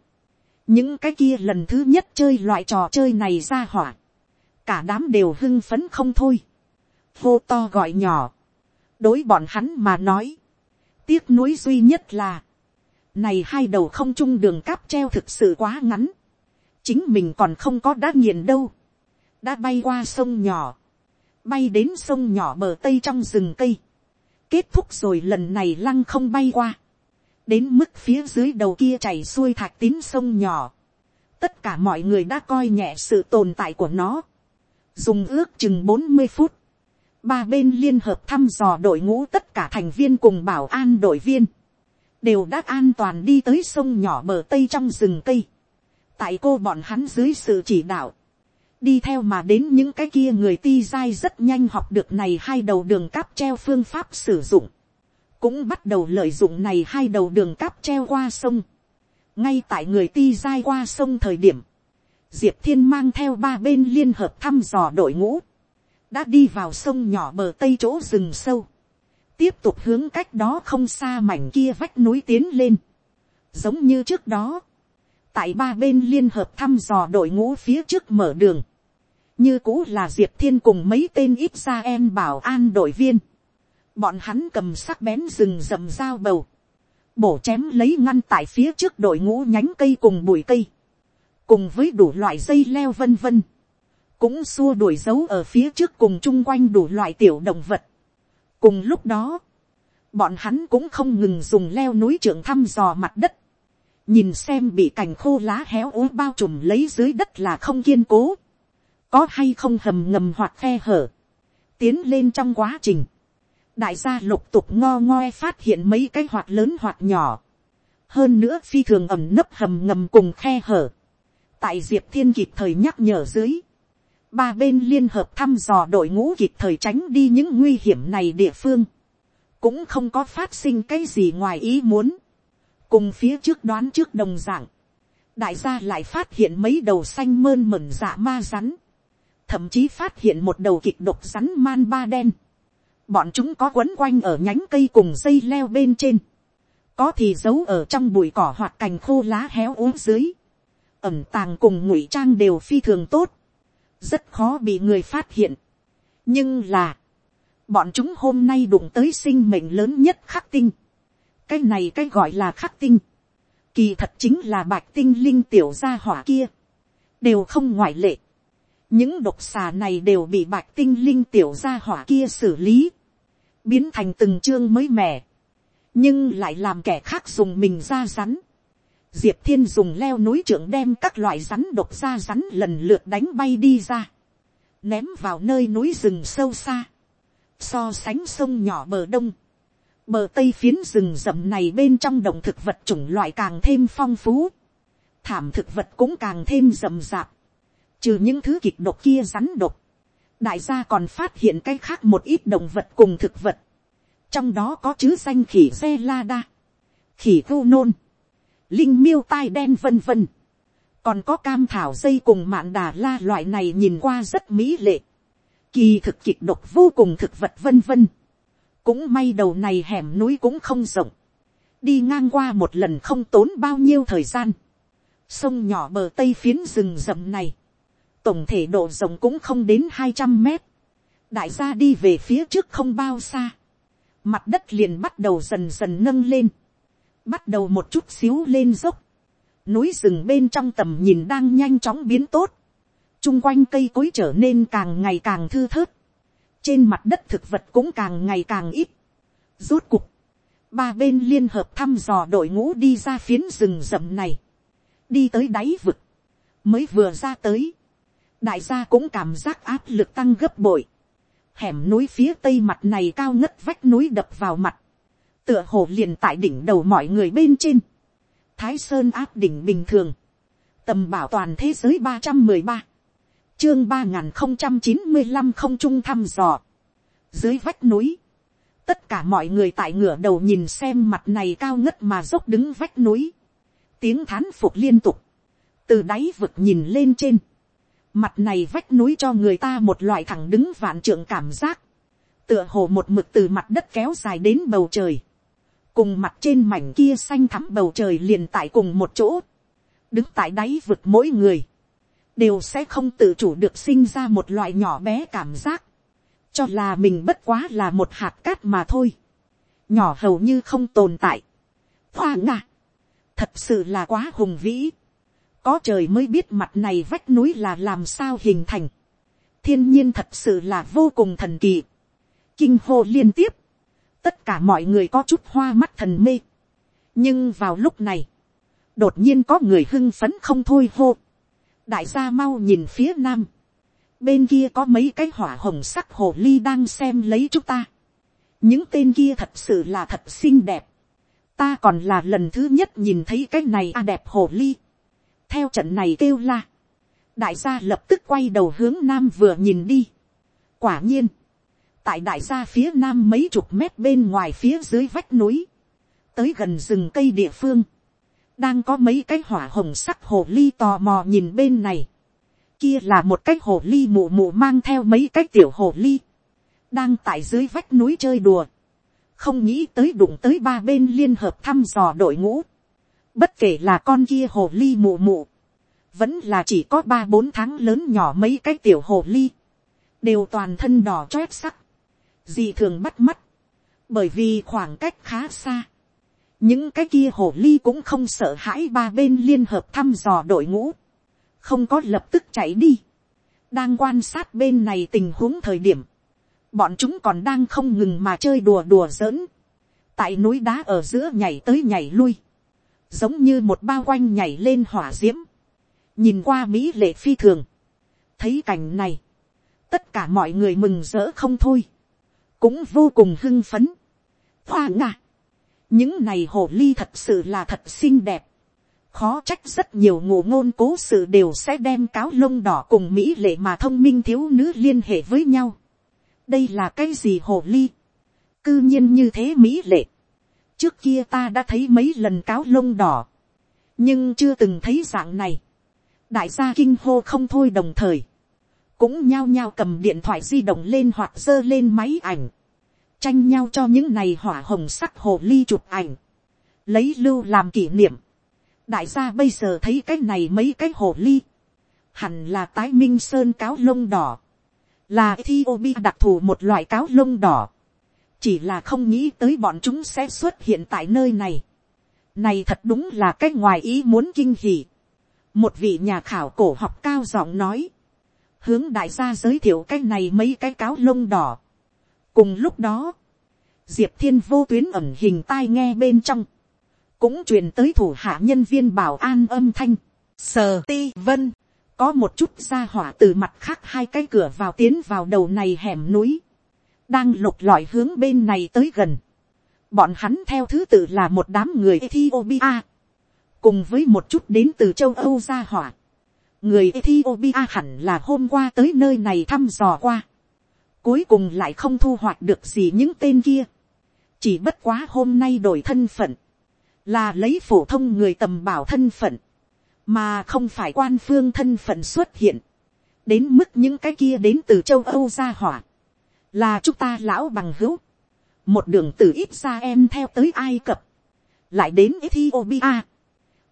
Những cái kia lần thứ nhất chơi loại trò chơi này ra hỏa. Cả đám đều hưng phấn không thôi. Hô to gọi nhỏ. Đối bọn hắn mà nói. Tiếc nuối duy nhất là này hai đầu không chung đường cáp treo thực sự quá ngắn. Chính mình còn không có đá nghiền đâu. Đã bay qua sông nhỏ. Bay đến sông nhỏ bờ tây trong rừng cây. Kết thúc rồi lần này lăng không bay qua. Đến mức phía dưới đầu kia chảy xuôi thạch tín sông nhỏ. Tất cả mọi người đã coi nhẹ sự tồn tại của nó. Dùng ước chừng bốn mươi phút. Ba bên liên hợp thăm dò đội ngũ tất cả thành viên cùng bảo an đội viên đều đã an toàn đi tới sông nhỏ bờ tây trong rừng cây, tại cô bọn hắn dưới sự chỉ đạo, đi theo mà đến những cái kia người ti dai rất nhanh học được này hai đầu đường cáp treo phương pháp sử dụng, cũng bắt đầu lợi dụng này hai đầu đường cáp treo qua sông, ngay tại người ti dai qua sông thời điểm, diệp thiên mang theo ba bên liên hợp thăm dò đội ngũ, đã đi vào sông nhỏ bờ tây chỗ rừng sâu, tiếp tục hướng cách đó không xa mảnh kia vách núi tiến lên. Giống như trước đó, tại ba bên liên hợp thăm dò đội ngũ phía trước mở đường. Như cũ là Diệp Thiên cùng mấy tên ít ra em bảo an đội viên. Bọn hắn cầm sắc bén rừng rậm dao bầu. Bổ chém lấy ngăn tại phía trước đội ngũ nhánh cây cùng bụi cây. Cùng với đủ loại dây leo vân vân. Cũng xua đuổi dấu ở phía trước cùng chung quanh đủ loại tiểu động vật cùng lúc đó, bọn hắn cũng không ngừng dùng leo núi trưởng thăm dò mặt đất, nhìn xem bị cành khô lá héo ố bao trùm lấy dưới đất là không kiên cố, có hay không hầm ngầm hoặc khe hở, tiến lên trong quá trình, đại gia lục tục ngo ngoe phát hiện mấy cái hoạt lớn hoạt nhỏ, hơn nữa phi thường ẩm nấp hầm ngầm cùng khe hở, tại diệp thiên kịp thời nhắc nhở dưới, ba bên liên hợp thăm dò đội ngũ kịp thời tránh đi những nguy hiểm này địa phương, cũng không có phát sinh cái gì ngoài ý muốn, cùng phía trước đoán trước đồng d ạ n g đại gia lại phát hiện mấy đầu xanh mơn mẩn dạ ma rắn, thậm chí phát hiện một đầu kịch độc rắn man ba đen, bọn chúng có quấn quanh ở nhánh cây cùng dây leo bên trên, có thì giấu ở trong bụi cỏ hoặc cành khô lá héo uống dưới, ẩm tàng cùng ngụy trang đều phi thường tốt, rất khó bị người phát hiện. nhưng là, bọn chúng hôm nay đụng tới sinh mệnh lớn nhất khắc tinh. cái này cái gọi là khắc tinh. kỳ thật chính là bạch tinh linh tiểu gia hỏa kia. đều không ngoại lệ những độc xà này đều bị bạch tinh linh tiểu gia hỏa kia xử lý. biến thành từng chương mới mẻ. nhưng lại làm kẻ khác dùng mình ra rắn diệp thiên dùng leo núi trưởng đem các loại rắn độc ra rắn lần lượt đánh bay đi ra, ném vào nơi núi rừng sâu xa, so sánh sông nhỏ bờ đông, Bờ tây phiến rừng rậm này bên trong động thực vật chủng loại càng thêm phong phú. Thảm thực vật cũng càng thêm rậm rạp. Trừ những thứ kịch độc kia rắn độc. Đại gia còn phát hiện cái khác một ít động vật cùng thực vật. Trong đó có chữ danh khỉ xe la đa. Khỉ thu nôn. Linh miêu tai đen vân vân. Còn có cam thảo dây cùng mạn đà la loại này nhìn qua rất mỹ lệ. Kỳ thực kịch độc vô cùng thực vật vân vân cũng may đầu này hẻm núi cũng không rộng, đi ngang qua một lần không tốn bao nhiêu thời gian, sông nhỏ bờ tây phiến rừng rậm này, tổng thể độ rộng cũng không đến hai trăm mét, đại gia đi về phía trước không bao xa, mặt đất liền bắt đầu dần dần nâng lên, bắt đầu một chút xíu lên dốc, núi rừng bên trong tầm nhìn đang nhanh chóng biến tốt, chung quanh cây cối trở nên càng ngày càng thư thớt, trên mặt đất thực vật cũng càng ngày càng ít. Rốt cục, ba bên liên hợp thăm dò đội ngũ đi ra phiến rừng rậm này, đi tới đáy vực, mới vừa ra tới, đại gia cũng cảm giác áp lực tăng gấp bội, hẻm núi phía tây mặt này cao ngất vách núi đập vào mặt, tựa hồ liền tại đỉnh đầu mọi người bên trên, thái sơn áp đỉnh bình thường, tầm bảo toàn thế giới ba trăm mười ba, chương ba nghìn không trăm chín mươi năm không trung thăm dò. Dưới vách núi. Tất cả mọi người tại ngửa đầu nhìn xem mặt này cao ngất mà dốc đứng vách núi. Tiếng thán phục liên tục. Từ đáy vực nhìn lên trên. Mặt này vách núi cho người ta một loại thẳng đứng vạn trượng cảm giác. Tựa hồ một mực từ mặt đất kéo dài đến bầu trời. Cùng mặt trên mảnh kia xanh thắm bầu trời liền tại cùng một chỗ. Đứng tại đáy vực mỗi người đều sẽ không tự chủ được sinh ra một loại nhỏ bé cảm giác, cho là mình bất quá là một hạt cát mà thôi, nhỏ hầu như không tồn tại. Hoa ngạ, thật sự là quá hùng vĩ, có trời mới biết mặt này vách núi là làm sao hình thành, thiên nhiên thật sự là vô cùng thần kỳ, kinh hô liên tiếp, tất cả mọi người có chút hoa mắt thần mê, nhưng vào lúc này, đột nhiên có người hưng phấn không thôi hô, đại gia mau nhìn phía nam, bên kia có mấy cái hỏa hồng sắc hồ ly đang xem lấy chúng ta, những tên kia thật sự là thật xinh đẹp, ta còn là lần thứ nhất nhìn thấy cái này a đẹp hồ ly, theo trận này kêu la, đại gia lập tức quay đầu hướng nam vừa nhìn đi, quả nhiên, tại đại gia phía nam mấy chục mét bên ngoài phía dưới vách núi, tới gần rừng cây địa phương, đang có mấy cái hỏa hồng sắc hồ ly tò mò nhìn bên này. Kia là một cái hồ ly mụ mụ mang theo mấy cái tiểu hồ ly. Đang tại dưới vách núi chơi đùa. Không nghĩ tới đụng tới ba bên liên hợp thăm dò đội ngũ. Bất kể là con kia hồ ly mụ mụ. Vẫn là chỉ có ba bốn tháng lớn nhỏ mấy cái tiểu hồ ly. Đều toàn thân đỏ chót sắc. Dị thường bắt mắt. Bởi vì khoảng cách khá xa những cái kia hồ ly cũng không sợ hãi ba bên liên hợp thăm dò đội ngũ, không có lập tức chạy đi, đang quan sát bên này tình huống thời điểm, bọn chúng còn đang không ngừng mà chơi đùa đùa giỡn, tại núi đá ở giữa nhảy tới nhảy lui, giống như một bao quanh nhảy lên hỏa d i ễ m nhìn qua mỹ lệ phi thường, thấy cảnh này, tất cả mọi người mừng rỡ không thôi, cũng vô cùng hưng phấn, hoa ngạ, những này hồ ly thật sự là thật xinh đẹp. khó trách rất nhiều ngụ ngôn cố sự đều sẽ đem cáo lông đỏ cùng mỹ lệ mà thông minh thiếu nữ liên hệ với nhau. đây là cái gì hồ ly. cư nhiên như thế mỹ lệ trước kia ta đã thấy mấy lần cáo lông đỏ. nhưng chưa từng thấy dạng này. đại gia kinh hô không thôi đồng thời. cũng nhao nhao cầm điện thoại di động lên hoặc giơ lên máy ảnh tranh nhau cho những này hỏa hồng sắc hồ ly chụp ảnh, lấy lưu làm kỷ niệm. đại gia bây giờ thấy cái này mấy cái hồ ly, hẳn là tái minh sơn cáo lông đỏ, là Ethiopia đặc thù một loại cáo lông đỏ, chỉ là không nghĩ tới bọn chúng sẽ xuất hiện tại nơi này. này thật đúng là cái ngoài ý muốn kinh hỉ. một vị nhà khảo cổ học cao giọng nói, hướng đại gia giới thiệu cái này mấy cái cáo lông đỏ. Cùng lúc đó, diệp thiên vô tuyến ẩn hình tai nghe bên trong, cũng truyền tới thủ hạ nhân viên bảo an âm thanh, sờ ti vân, có một chút ra hỏa từ mặt khác hai cái cửa vào tiến vào đầu này hẻm núi, đang lục lọi hướng bên này tới gần, Bọn hắn theo thứ tự là một đám người Ethiopia. Cùng với một chút đến từ châu Âu ra hỏa. Người Ethiopia hẳn là hôm qua tới nơi này thăm dò qua. Cuối cùng lại không thu hoạch được gì những tên kia. Chỉ bất quá hôm nay đổi thân phận. Là lấy phổ thông người tầm bảo thân phận. Mà không phải quan phương thân phận xuất hiện. Đến mức những cái kia đến từ châu Âu ra hỏa. Là chúng ta lão bằng hữu một đường từ ít ra em theo tới ai cập, lại đến Ethiopia.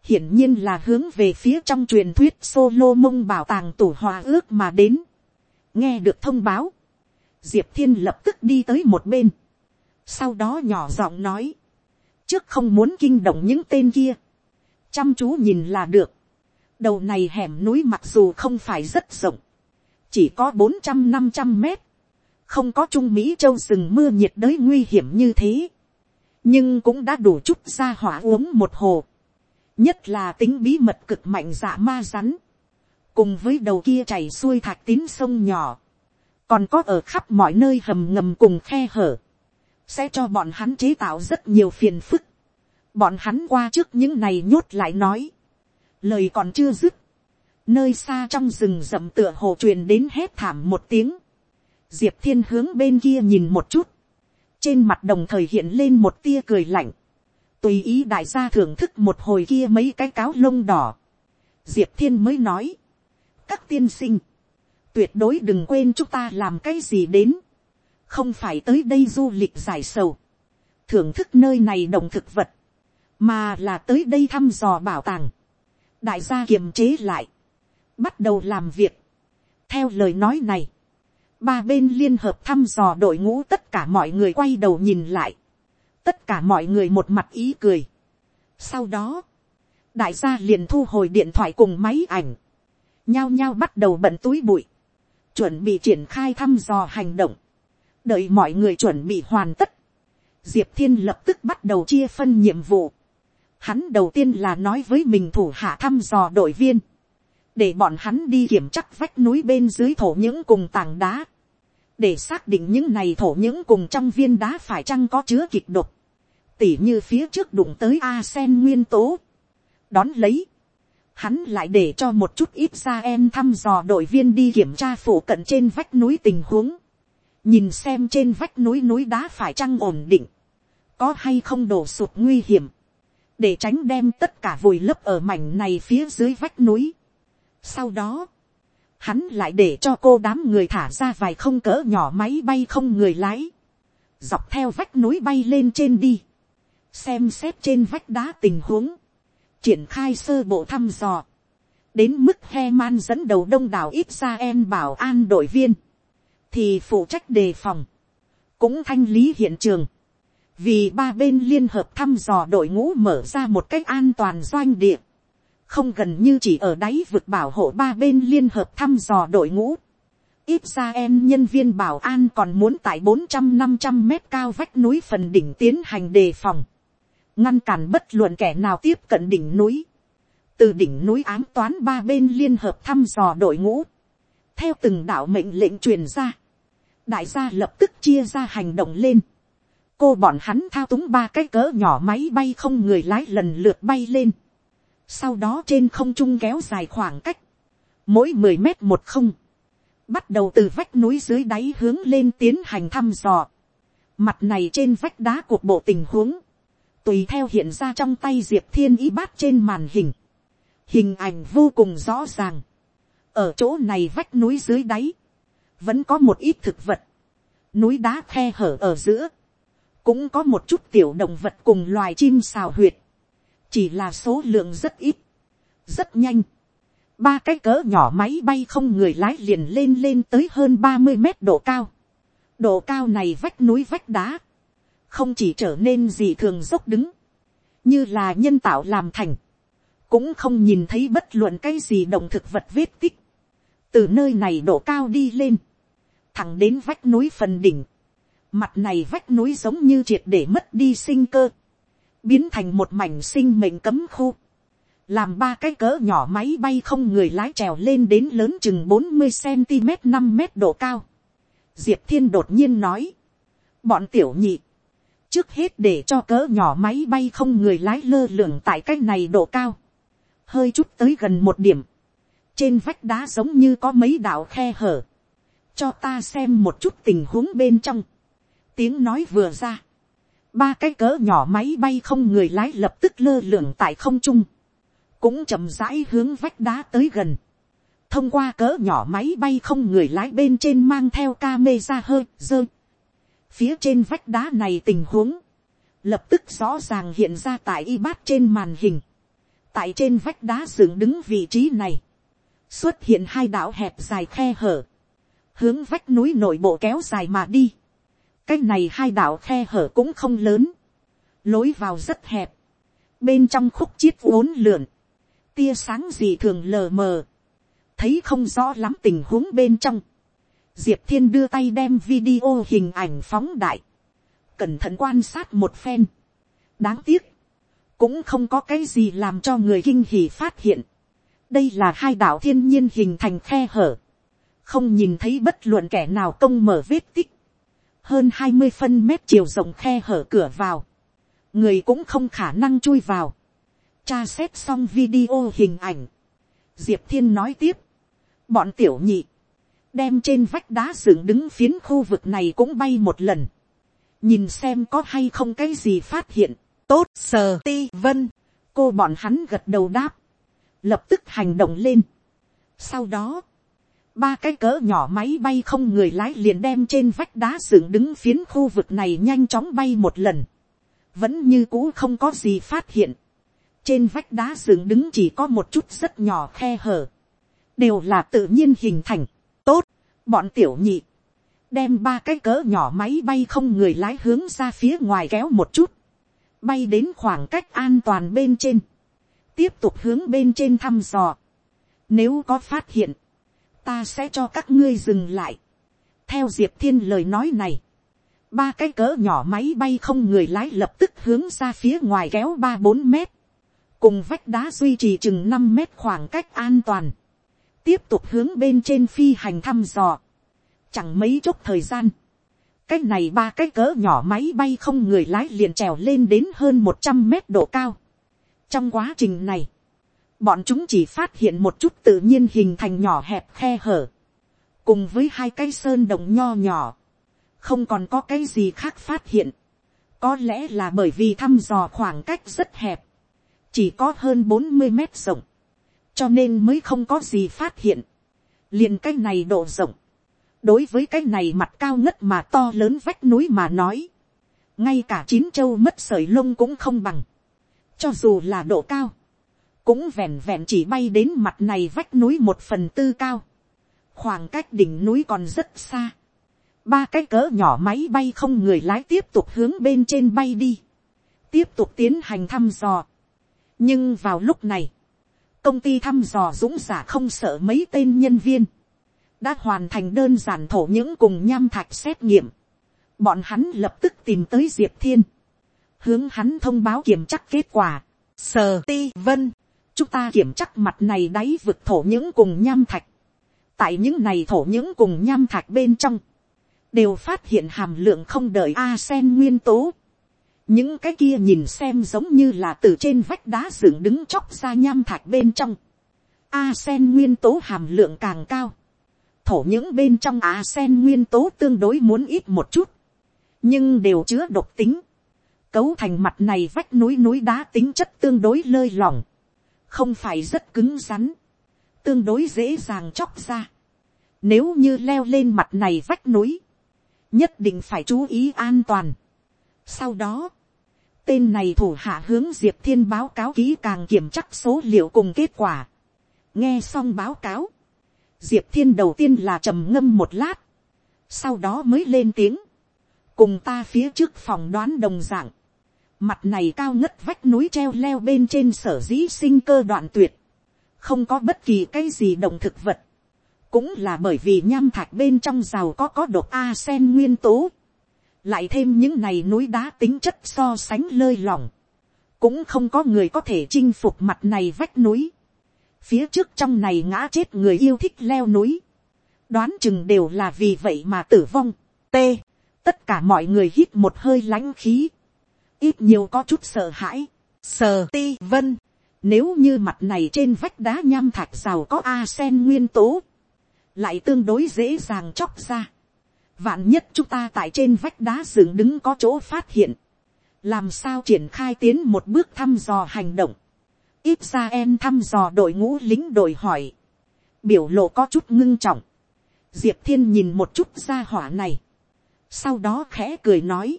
Hiển nhiên là hướng về phía trong truyền thuyết solo mông bảo tàng tủ hòa ước mà đến. Nghe được thông báo, Diệp Thiên lập tức đi tới một bên. Sau đó nhỏ giọng nói, trước không muốn kinh động những tên kia. Chăm chú nhìn là được. Đầu này hẻm núi mặc dù không phải rất rộng, chỉ có bốn trăm năm trăm mét không có trung mỹ châu rừng mưa nhiệt đới nguy hiểm như thế, nhưng cũng đã đủ chút ra hỏa uống một hồ, nhất là tính bí mật cực mạnh dạ ma rắn, cùng với đầu kia chảy xuôi thạch tín sông nhỏ, còn có ở khắp mọi nơi hầm ngầm cùng khe hở, sẽ cho bọn hắn chế tạo rất nhiều phiền phức. Bọn hắn qua trước những này nhốt lại nói, lời còn chưa dứt, nơi xa trong rừng rậm tựa hồ truyền đến hét thảm một tiếng, diệp thiên hướng bên kia nhìn một chút, trên mặt đồng thời hiện lên một tia cười lạnh, tùy ý đại gia thưởng thức một hồi kia mấy cái cáo lông đỏ, diệp thiên mới nói, các tiên sinh, tuyệt đối đừng quên chúng ta làm cái gì đến, không phải tới đây du lịch giải sầu, thưởng thức nơi này đồng thực vật, mà là tới đây thăm dò bảo tàng, đại gia kiềm chế lại, bắt đầu làm việc, theo lời nói này, ba bên liên hợp thăm dò đội ngũ tất cả mọi người quay đầu nhìn lại, tất cả mọi người một mặt ý cười. sau đó, đại gia liền thu hồi điện thoại cùng máy ảnh, nhao nhao bắt đầu bận túi bụi, chuẩn bị triển khai thăm dò hành động, đợi mọi người chuẩn bị hoàn tất, diệp thiên lập tức bắt đầu chia phân nhiệm vụ. Hắn đầu tiên là nói với mình thủ hạ thăm dò đội viên, để bọn hắn đi kiểm chắc vách núi bên dưới thổ những cùng tảng đá, để xác định những này thổ những cùng trong viên đá phải chăng có chứa kịch độc, tỉ như phía trước đụng tới a sen nguyên tố, đón lấy, hắn lại để cho một chút ít ra em thăm dò đội viên đi kiểm tra phủ cận trên vách núi tình huống, nhìn xem trên vách núi núi đá phải chăng ổn định, có hay không đổ sụt nguy hiểm, để tránh đem tất cả vùi lấp ở mảnh này phía dưới vách núi. Sau đó, hắn lại để cho cô đám người thả ra vài không cỡ nhỏ máy bay không người lái, dọc theo vách núi bay lên trên đi, xem xét trên vách đá tình huống, triển khai sơ bộ thăm dò, đến mức he man dẫn đầu đông đảo ít ra em bảo an đội viên, thì phụ trách đề phòng, cũng thanh lý hiện trường, vì ba bên liên hợp thăm dò đội ngũ mở ra một cách an toàn doanh địa, không gần như chỉ ở đáy vực bảo hộ ba bên liên hợp thăm dò đội ngũ. Ít ra em nhân viên bảo an còn muốn tại bốn trăm năm trăm mét cao vách núi phần đỉnh tiến hành đề phòng. Ngăn cản bất luận kẻ nào tiếp cận đỉnh núi. Từ đỉnh núi ám toán ba bên liên hợp thăm dò đội ngũ. Theo từng đạo mệnh lệnh truyền ra. Đại gia lập tức chia ra hành động lên. Cô bọn hắn thao túng ba cái cỡ nhỏ máy bay không người lái lần lượt bay lên sau đó trên không trung kéo dài khoảng cách, mỗi mười mét một không, bắt đầu từ vách núi dưới đáy hướng lên tiến hành thăm dò, mặt này trên vách đá cuộc bộ tình huống, tùy theo hiện ra trong tay diệp thiên y bát trên màn hình, hình ảnh vô cùng rõ ràng, ở chỗ này vách núi dưới đáy, vẫn có một ít thực vật, núi đá khe hở ở giữa, cũng có một chút tiểu động vật cùng loài chim xào huyệt, chỉ là số lượng rất ít, rất nhanh. ba cái cỡ nhỏ máy bay không người lái liền lên lên tới hơn ba mươi mét độ cao. độ cao này vách núi vách đá, không chỉ trở nên gì thường dốc đứng, như là nhân tạo làm thành, cũng không nhìn thấy bất luận cái gì động thực vật vết tích. từ nơi này độ cao đi lên, thẳng đến vách núi phần đỉnh, mặt này vách núi giống như triệt để mất đi sinh cơ biến thành một mảnh sinh mệnh cấm khu, làm ba cái cỡ nhỏ máy bay không người lái trèo lên đến lớn chừng bốn mươi cm năm m độ cao. Diệp thiên đột nhiên nói, bọn tiểu nhị, trước hết để cho cỡ nhỏ máy bay không người lái lơ lửng tại cái này độ cao, hơi chút tới gần một điểm, trên vách đá giống như có mấy đạo khe hở, cho ta xem một chút tình huống bên trong, tiếng nói vừa ra, ba cái cỡ nhỏ máy bay không người lái lập tức lơ lửng tại không trung, cũng chậm rãi hướng vách đá tới gần, thông qua cỡ nhỏ máy bay không người lái bên trên mang theo ca mê ra hơi dơ. phía trên vách đá này tình huống, lập tức rõ ràng hiện ra tại y bát trên màn hình, tại trên vách đá dựng đứng vị trí này, xuất hiện hai đạo hẹp dài khe hở, hướng vách núi nội bộ kéo dài mà đi cái này hai đạo khe hở cũng không lớn, lối vào rất hẹp, bên trong khúc chiết uốn lượn, tia sáng gì thường lờ mờ, thấy không rõ lắm tình huống bên trong. Diệp thiên đưa tay đem video hình ảnh phóng đại, cẩn thận quan sát một phen. đáng tiếc, cũng không có cái gì làm cho người kinh hỉ phát hiện. đây là hai đạo thiên nhiên hình thành khe hở, không nhìn thấy bất luận kẻ nào công mở vết tích, hơn hai mươi phân mét chiều rộng khe hở cửa vào, người cũng không khả năng chui vào. Tra xét xong video hình ảnh, diệp thiên nói tiếp, bọn tiểu nhị, đem trên vách đá dựng đứng phiến khu vực này cũng bay một lần, nhìn xem có hay không cái gì phát hiện, tốt sờ ti vân, cô bọn hắn gật đầu đáp, lập tức hành động lên. sau đó, ba cái cỡ nhỏ máy bay không người lái liền đem trên vách đá dựng đứng phiến khu vực này nhanh chóng bay một lần, vẫn như cũ không có gì phát hiện, trên vách đá dựng đứng chỉ có một chút rất nhỏ khe hở, đều là tự nhiên hình thành, tốt, bọn tiểu nhị, đem ba cái cỡ nhỏ máy bay không người lái hướng ra phía ngoài kéo một chút, bay đến khoảng cách an toàn bên trên, tiếp tục hướng bên trên thăm dò. Nếu có phát hiện, ta sẽ cho các ngươi dừng lại. theo diệp thiên lời nói này, ba cái cỡ nhỏ máy bay không người lái lập tức hướng ra phía ngoài kéo ba bốn mét, cùng vách đá duy trì chừng năm mét khoảng cách an toàn tiếp tục hướng bên trên phi hành thăm dò, chẳng mấy chốc thời gian, cái này ba cái cỡ nhỏ máy bay không người lái liền trèo lên đến hơn một trăm mét độ cao. trong quá trình này, bọn chúng chỉ phát hiện một chút tự nhiên hình thành nhỏ hẹp khe hở, cùng với hai cái sơn đồng nho nhỏ, không còn có cái gì khác phát hiện, có lẽ là bởi vì thăm dò khoảng cách rất hẹp, chỉ có hơn bốn mươi mét rộng, cho nên mới không có gì phát hiện, liền cái này độ rộng, đối với cái này mặt cao ngất mà to lớn vách núi mà nói, ngay cả chín châu mất sởi lông cũng không bằng, cho dù là độ cao, cũng vẹn vẹn chỉ bay đến mặt này vách núi một phần tư cao, khoảng cách đỉnh núi còn rất xa, ba cái cỡ nhỏ máy bay không người lái tiếp tục hướng bên trên bay đi, tiếp tục tiến hành thăm dò. nhưng vào lúc này, công ty thăm dò dũng giả không sợ mấy tên nhân viên, đã hoàn thành đơn giản thổ những cùng nham thạch xét nghiệm. Bọn hắn lập tức tìm tới diệp thiên, hướng hắn thông báo kiểm chắc kết quả. Sờ ti vân, chúng ta kiểm chắc mặt này đáy vực thổ những cùng nham thạch. tại những này thổ những cùng nham thạch bên trong, đều phát hiện hàm lượng không đợi arsen nguyên tố những cái kia nhìn xem giống như là từ trên vách đá dựng đứng chóc ra nham thạch bên trong. A sen nguyên tố hàm lượng càng cao. Thổ những bên trong a sen nguyên tố tương đối muốn ít một chút. Nhưng đều chứa độc tính. Cấu thành mặt này vách núi núi đá tính chất tương đối lơi lỏng. Không phải rất cứng rắn. Tương đối dễ dàng chóc ra. Nếu như leo lên mặt này vách núi. Nhất định phải chú ý an toàn. Sau đó, Tên này thủ hạ hướng Diệp Thiên báo cáo kỹ càng kiểm chắc số liệu cùng kết quả. Nghe xong báo cáo. Diệp Thiên đầu tiên là trầm ngâm một lát. Sau đó mới lên tiếng. Cùng ta phía trước phòng đoán đồng dạng. Mặt này cao ngất vách núi treo leo bên trên sở dĩ sinh cơ đoạn tuyệt. Không có bất kỳ cái gì động thực vật. Cũng là bởi vì nham thạch bên trong giàu có có độc A sen nguyên tố lại thêm những này núi đá tính chất so sánh lơi lỏng, cũng không có người có thể chinh phục mặt này vách núi. phía trước trong này ngã chết người yêu thích leo núi, đoán chừng đều là vì vậy mà tử vong. t, tất cả mọi người hít một hơi lãnh khí, ít nhiều có chút sợ hãi, sờ ti vân, nếu như mặt này trên vách đá nham thạch giàu có arsen nguyên tố, lại tương đối dễ dàng chóc ra. Vạn nhất chúng ta tại trên vách đá dựng đứng có chỗ phát hiện. Làm sao triển khai tiến một bước thăm dò hành động. Ít ra em thăm dò đội ngũ lính đội hỏi. Biểu lộ có chút ngưng trọng. Diệp thiên nhìn một chút ra hỏa này. Sau đó khẽ cười nói.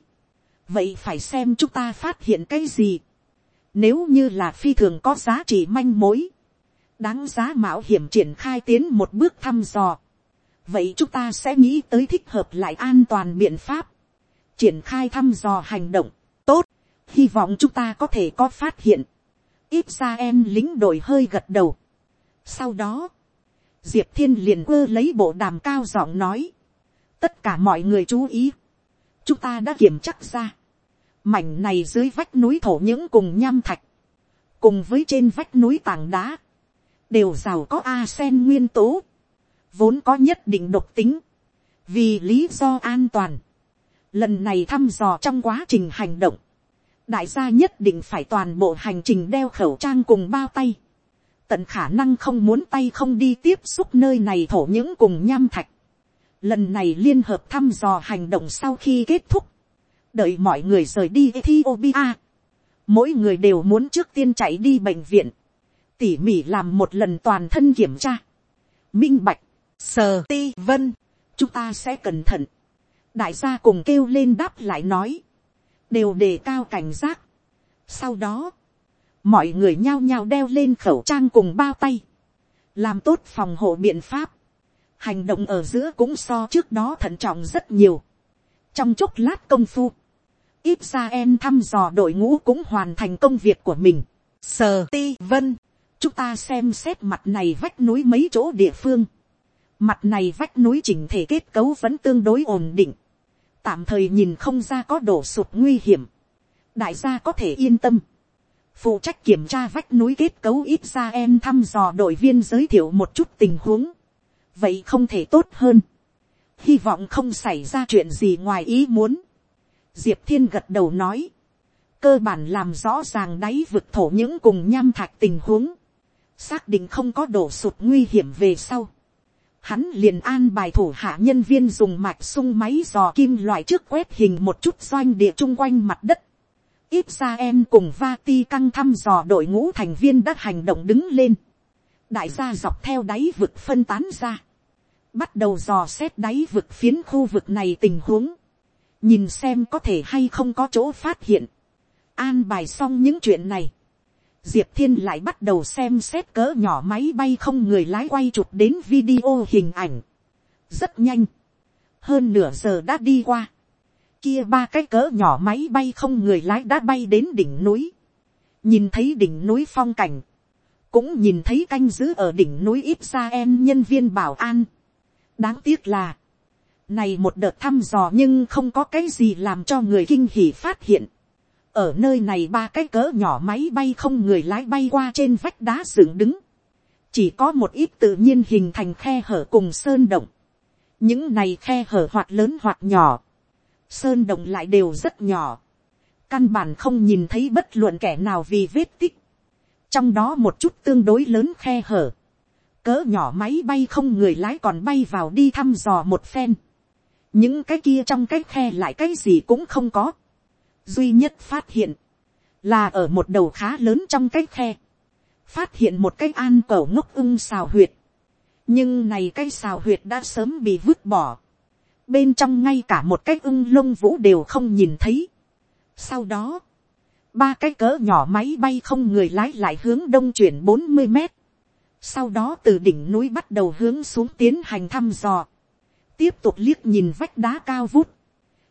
Vậy phải xem chúng ta phát hiện cái gì. Nếu như là phi thường có giá trị manh mối đáng giá mạo hiểm triển khai tiến một bước thăm dò. vậy chúng ta sẽ nghĩ tới thích hợp lại an toàn biện pháp, triển khai thăm dò hành động, tốt, hy vọng chúng ta có thể có phát hiện, ít ra em lính đội hơi gật đầu. sau đó, diệp thiên liền quơ lấy bộ đàm cao giọng nói, tất cả mọi người chú ý, chúng ta đã kiểm chắc ra, mảnh này dưới vách núi thổ những cùng nham thạch, cùng với trên vách núi tảng đá, đều giàu có arsen nguyên tố, vốn có nhất định độc tính, vì lý do an toàn. Lần này thăm dò trong quá trình hành động, đại gia nhất định phải toàn bộ hành trình đeo khẩu trang cùng bao tay, tận khả năng không muốn tay không đi tiếp xúc nơi này thổ những cùng nham thạch. Lần này liên hợp thăm dò hành động sau khi kết thúc, đợi mọi người rời đi Ethiopia. Mỗi người đều muốn trước tiên chạy đi bệnh viện tỉ mỉ làm một lần toàn thân kiểm tra. Minh bạch, sờ ti vân, chúng ta sẽ cẩn thận. đại gia cùng kêu lên đáp lại nói, đều đề cao cảnh giác. sau đó, mọi người nhao nhao đeo lên khẩu trang cùng bao tay, làm tốt phòng hộ biện pháp, hành động ở giữa cũng so trước đó thận trọng rất nhiều. trong chốc lát công phu, ít ra em thăm dò đội ngũ cũng hoàn thành công việc của mình. Sờ ti vân, chúng ta xem xét mặt này vách núi mấy chỗ địa phương. Mặt này vách núi chỉnh thể kết cấu vẫn tương đối ổn định. Tạm thời nhìn không ra có đổ sụt nguy hiểm. Đại gia có thể yên tâm. Phụ trách kiểm tra vách núi kết cấu ít ra em thăm dò đội viên giới thiệu một chút tình huống. Vậy không thể tốt hơn. Hy vọng không xảy ra chuyện gì ngoài ý muốn. Diệp Thiên gật đầu nói. Cơ bản làm rõ ràng đáy vực thổ những cùng nham thạch tình huống xác định không có đổ sụt nguy hiểm về sau. Hắn liền an bài thủ hạ nhân viên dùng mạch sung máy dò kim loại trước quét hình một chút doanh địa chung quanh mặt đất. Ít ra em cùng Vati căng thăm dò đội ngũ thành viên đã hành động đứng lên. Đại gia dọc theo đáy vực phân tán ra. Bắt đầu dò xét đáy vực phiến khu vực này tình huống. Nhìn xem có thể hay không có chỗ phát hiện. An bài xong những chuyện này diệp thiên lại bắt đầu xem xét cỡ nhỏ máy bay không người lái quay chụp đến video hình ảnh. rất nhanh. hơn nửa giờ đã đi qua. kia ba cái cỡ nhỏ máy bay không người lái đã bay đến đỉnh núi. nhìn thấy đỉnh núi phong cảnh. cũng nhìn thấy canh giữ ở đỉnh núi ít ra em nhân viên bảo an. đáng tiếc là, này một đợt thăm dò nhưng không có cái gì làm cho người kinh hỉ phát hiện. Ở nơi này ba cái cỡ nhỏ máy bay không người lái bay qua trên vách đá dựng đứng, chỉ có một ít tự nhiên hình thành khe hở cùng sơn động, những này khe hở hoặc lớn hoặc nhỏ, sơn động lại đều rất nhỏ, căn bản không nhìn thấy bất luận kẻ nào vì vết tích, trong đó một chút tương đối lớn khe hở, cỡ nhỏ máy bay không người lái còn bay vào đi thăm dò một phen, những cái kia trong cái khe lại cái gì cũng không có, duy nhất phát hiện, là ở một đầu khá lớn trong cái khe, phát hiện một cái an cẩu ngốc ưng xào huyệt, nhưng này cái xào huyệt đã sớm bị vứt bỏ, bên trong ngay cả một cái ưng lông vũ đều không nhìn thấy. Sau đó, ba cái cỡ nhỏ máy bay không người lái lại hướng đông chuyển bốn mươi mét. Sau đó từ đỉnh núi bắt đầu hướng xuống tiến hành thăm dò. Tiếp tục liếc nhìn vách đá cao vút.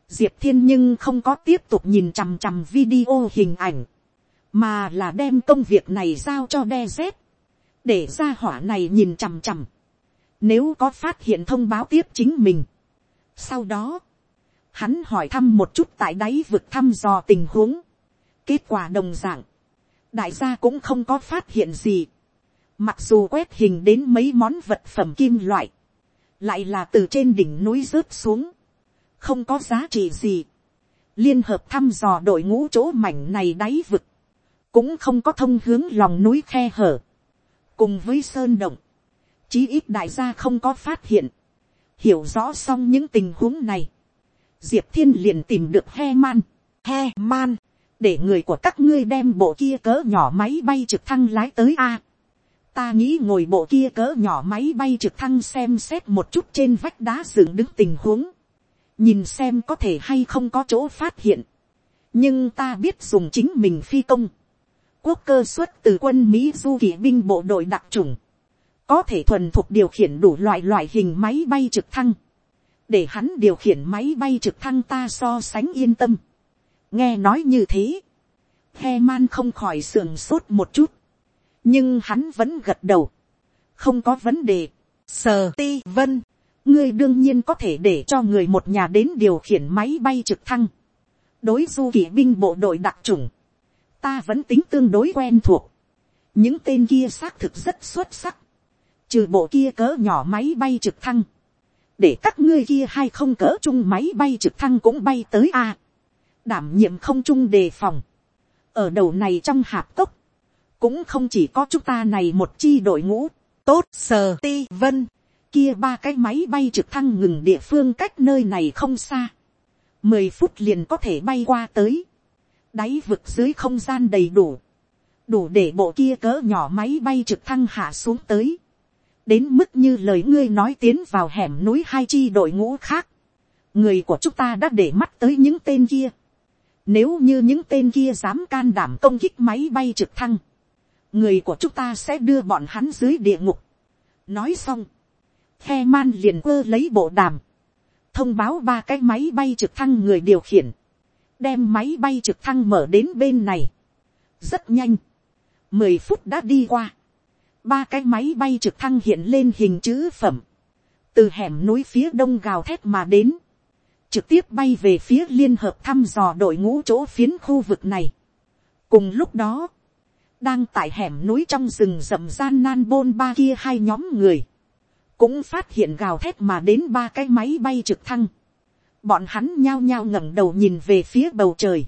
Diệp thiên nhưng không có tiếp tục nhìn chằm chằm video hình ảnh, mà là đem công việc này giao cho đe z, để ra hỏa này nhìn chằm chằm, nếu có phát hiện thông báo tiếp chính mình. sau đó, hắn hỏi thăm một chút tại đáy vực thăm dò tình huống, kết quả đồng d ạ n g đại gia cũng không có phát hiện gì, mặc dù quét hình đến mấy món vật phẩm kim loại, lại là từ trên đỉnh núi rớt xuống, không có giá trị gì, liên hợp thăm dò đội ngũ chỗ mảnh này đáy vực, cũng không có thông hướng lòng núi khe hở, cùng với sơn động, chí ít đại gia không có phát hiện, hiểu rõ xong những tình huống này, diệp thiên liền tìm được he man, he man, để người của các ngươi đem bộ kia cỡ nhỏ máy bay trực thăng lái tới a ta nghĩ ngồi bộ kia cỡ nhỏ máy bay trực thăng xem xét một chút trên vách đá dựng đứng tình huống, nhìn xem có thể hay không có chỗ phát hiện, nhưng ta biết dùng chính mình phi công, quốc cơ xuất từ quân mỹ du kỵ binh bộ đội đặc trùng, có thể thuần thuộc điều khiển đủ loại loại hình máy bay trực thăng, để hắn điều khiển máy bay trực thăng ta so sánh yên tâm. nghe nói như thế, he man không khỏi sườn sốt một chút, nhưng hắn vẫn gật đầu, không có vấn đề, sờ ti vân, ngươi đương nhiên có thể để cho người một nhà đến điều khiển máy bay trực thăng, đối du kỵ binh bộ đội đặc trùng, ta vẫn tính tương đối quen thuộc, những tên kia xác thực rất xuất sắc, trừ bộ kia cỡ nhỏ máy bay trực thăng, để các ngươi kia hay không cỡ chung máy bay trực thăng cũng bay tới a, đảm nhiệm không chung đề phòng, ở đầu này trong hạp tốc, cũng không chỉ có chúng ta này một chi đội ngũ, tốt sờ ti vân, kia ba cái máy bay trực thăng ngừng địa phương cách nơi này không xa, mười phút liền có thể bay qua tới, đáy vực dưới không gian đầy đủ, đủ để bộ kia cỡ nhỏ máy bay trực thăng hạ xuống tới, đến mức như lời ngươi nói tiến vào hẻm núi hai chi đội ngũ khác, người của chúng ta đã để mắt tới những tên kia, nếu như những tên kia dám can đảm công kích máy bay trực thăng, người của chúng ta sẽ đưa bọn hắn dưới địa ngục. nói xong, the man liền quơ lấy bộ đàm, thông báo ba cái máy bay trực thăng người điều khiển, đem máy bay trực thăng mở đến bên này. rất nhanh, mười phút đã đi qua, ba cái máy bay trực thăng hiện lên hình chữ phẩm, từ hẻm núi phía đông gào thét mà đến, trực tiếp bay về phía liên hợp thăm dò đội ngũ chỗ phiến khu vực này. cùng lúc đó, đang tại hẻm núi trong rừng rậm gian nan bôn ba kia hai nhóm người, cũng phát hiện gào thét mà đến ba cái máy bay trực thăng. bọn hắn nhao nhao ngẩng đầu nhìn về phía bầu trời,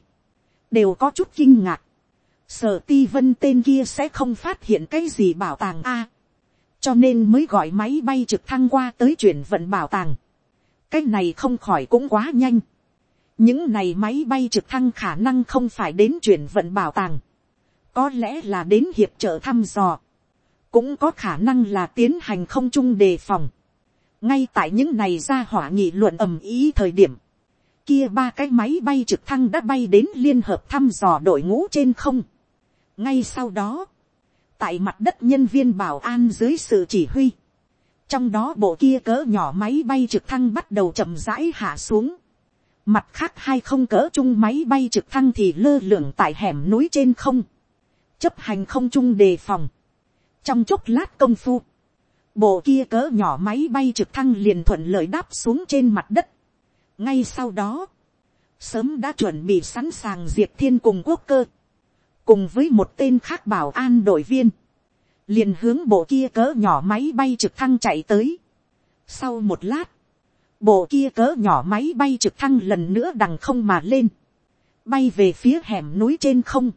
đều có chút kinh ngạc. sở ti vân tên kia sẽ không phát hiện cái gì bảo tàng a. cho nên mới gọi máy bay trực thăng qua tới chuyển vận bảo tàng cái này không khỏi cũng quá nhanh. những này máy bay trực thăng khả năng không phải đến chuyển vận bảo tàng, có lẽ là đến hiệp trợ thăm dò, cũng có khả năng là tiến hành không chung đề phòng. ngay tại những này ra hỏa nghị luận ầm ý thời điểm, kia ba cái máy bay trực thăng đã bay đến liên hợp thăm dò đội ngũ trên không. ngay sau đó, tại mặt đất nhân viên bảo an dưới sự chỉ huy, trong đó bộ kia cỡ nhỏ máy bay trực thăng bắt đầu chậm rãi hạ xuống. mặt khác hai không cỡ chung máy bay trực thăng thì lơ lửng tại hẻm núi trên không chấp hành không chung đề phòng. trong chốc lát công phu, bộ kia cỡ nhỏ máy bay trực thăng liền thuận lợi đáp xuống trên mặt đất. ngay sau đó, sớm đã chuẩn bị sẵn sàng diệt thiên cùng quốc cơ, cùng với một tên khác bảo an đội viên, liền hướng bộ kia cỡ nhỏ máy bay trực thăng chạy tới. Sau một lát, bộ kia cỡ nhỏ máy bay trực thăng lần nữa đằng không mà lên, bay về phía hẻm núi trên không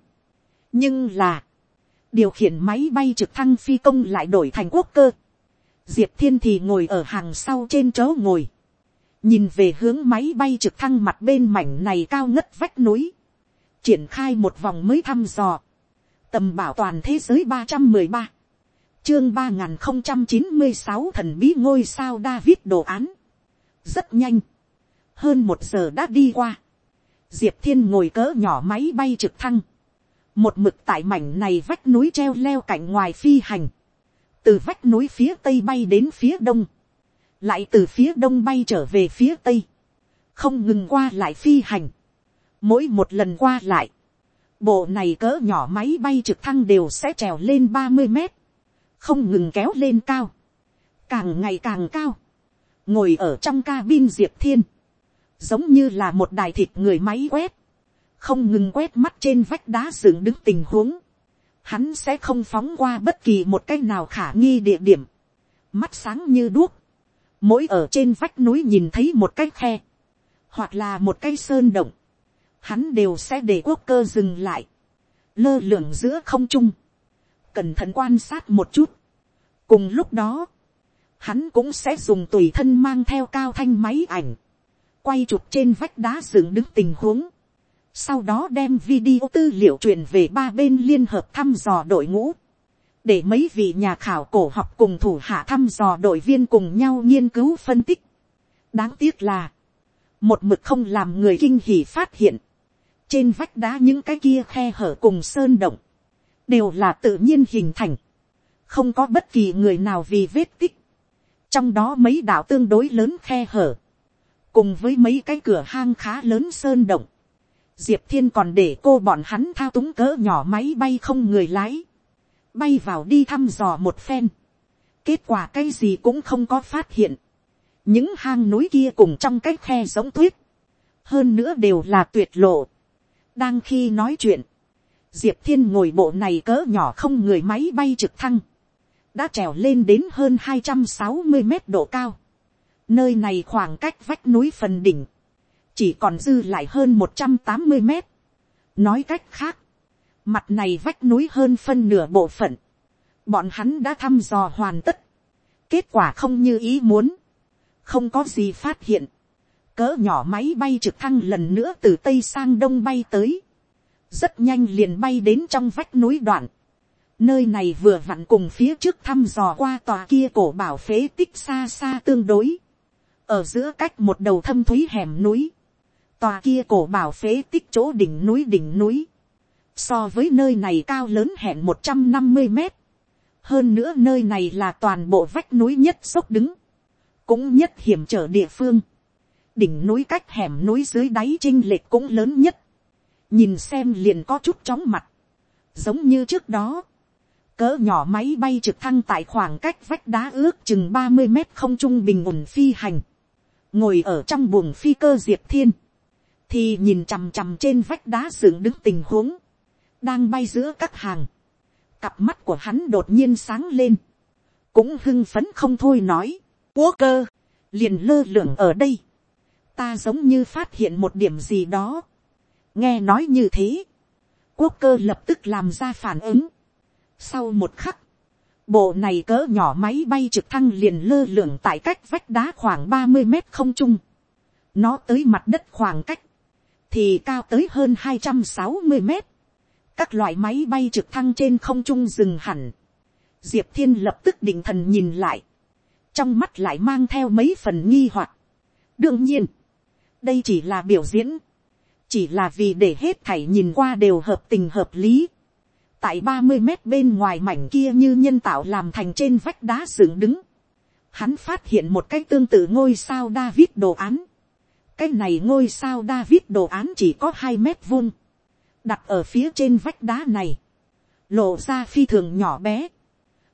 nhưng là, điều khiển máy bay trực thăng phi công lại đổi thành quốc cơ. diệp thiên thì ngồi ở hàng sau trên chỗ ngồi, nhìn về hướng máy bay trực thăng mặt bên mảnh này cao ngất vách núi, triển khai một vòng mới thăm dò, tầm bảo toàn thế giới ba trăm mười ba, chương ba nghìn không trăm chín mươi sáu thần bí ngôi sao David đồ án. Rất nhanh. Hơn một giờ đã đi qua. Diệp thiên ngồi cỡ nhỏ máy bay trực thăng. Một mực tại mảnh này vách núi treo leo cạnh ngoài phi hành. Từ vách núi phía tây bay đến phía đông. Lại từ phía đông bay trở về phía tây. Không ngừng qua lại phi hành. Mỗi một lần qua lại. Bộ này cỡ nhỏ máy bay trực thăng đều sẽ trèo lên ba mươi mét không ngừng kéo lên cao, càng ngày càng cao, ngồi ở trong cabin diệp thiên, giống như là một đài thịt người máy quét, không ngừng quét mắt trên vách đá dựng đứng tình huống, hắn sẽ không phóng qua bất kỳ một cái nào khả nghi địa điểm, mắt sáng như đuốc, mỗi ở trên vách núi nhìn thấy một cái khe, hoặc là một cái sơn động, hắn đều sẽ để quốc cơ dừng lại, lơ lửng giữa không trung, cẩn thận quan sát một chút. cùng lúc đó, hắn cũng sẽ dùng tùy thân mang theo cao thanh máy ảnh, quay chụp trên vách đá dựng đứng tình huống, sau đó đem video tư liệu truyền về ba bên liên hợp thăm dò đội ngũ, để mấy vị nhà khảo cổ học cùng thủ hạ thăm dò đội viên cùng nhau nghiên cứu phân tích. đáng tiếc là, một mực không làm người kinh hỉ phát hiện, trên vách đá những cái kia khe hở cùng sơn động, đều là tự nhiên hình thành, không có bất kỳ người nào vì vết tích, trong đó mấy đạo tương đối lớn khe hở, cùng với mấy cái cửa hang khá lớn sơn động, diệp thiên còn để cô bọn hắn thao túng cỡ nhỏ máy bay không người lái, bay vào đi thăm dò một phen, kết quả cái gì cũng không có phát hiện, những hang núi kia cùng trong cái khe giống tuyết, hơn nữa đều là tuyệt lộ. đang khi nói chuyện, diệp thiên ngồi bộ này cỡ nhỏ không người máy bay trực thăng, đã trèo lên đến hơn hai trăm sáu mươi mét độ cao. nơi này khoảng cách vách núi phần đỉnh, chỉ còn dư lại hơn một trăm tám mươi mét. nói cách khác, mặt này vách núi hơn phân nửa bộ phận, bọn hắn đã thăm dò hoàn tất, kết quả không như ý muốn, không có gì phát hiện, cỡ nhỏ máy bay trực thăng lần nữa từ tây sang đông bay tới, rất nhanh liền bay đến trong vách núi đoạn, nơi này vừa vặn cùng phía trước thăm dò qua tòa kia cổ bảo phế tích xa xa tương đối, ở giữa cách một đầu thâm thúy hẻm núi, tòa kia cổ bảo phế tích chỗ đỉnh núi đỉnh núi, so với nơi này cao lớn hẹn một trăm năm mươi mét, hơn nữa nơi này là toàn bộ vách núi nhất dốc đứng, cũng nhất hiểm trở địa phương, đỉnh núi cách hẻm núi dưới đáy trinh lệch cũng lớn nhất, nhìn xem liền có chút chóng mặt, giống như trước đó, cỡ nhỏ máy bay trực thăng tại khoảng cách vách đá ước chừng ba mươi mét không trung bình ổn phi hành, ngồi ở trong buồng phi cơ diệp thiên, thì nhìn chằm chằm trên vách đá dựng đứng tình huống, đang bay giữa các hàng, cặp mắt của hắn đột nhiên sáng lên, cũng hưng phấn không thôi nói, quốc cơ, liền lơ lửng ở đây, ta giống như phát hiện một điểm gì đó, nghe nói như thế, quốc cơ lập tức làm ra phản ứng, sau một khắc, bộ này cỡ nhỏ máy bay trực thăng liền lơ lửng tại cách vách đá khoảng ba mươi mét không trung, nó tới mặt đất khoảng cách, thì cao tới hơn hai trăm sáu mươi mét, các loại máy bay trực thăng trên không trung dừng hẳn, diệp thiên lập tức định thần nhìn lại, trong mắt lại mang theo mấy phần nghi hoặc. đương nhiên, đây chỉ là biểu diễn, chỉ là vì để hết thảy nhìn qua đều hợp tình hợp lý. tại ba mươi mét bên ngoài mảnh kia như nhân tạo làm thành trên vách đá dựng đứng, hắn phát hiện một cái tương tự ngôi sao David đồ án cái này ngôi sao David đồ án chỉ có hai mét vuông, đặt ở phía trên vách đá này, lộ ra phi thường nhỏ bé,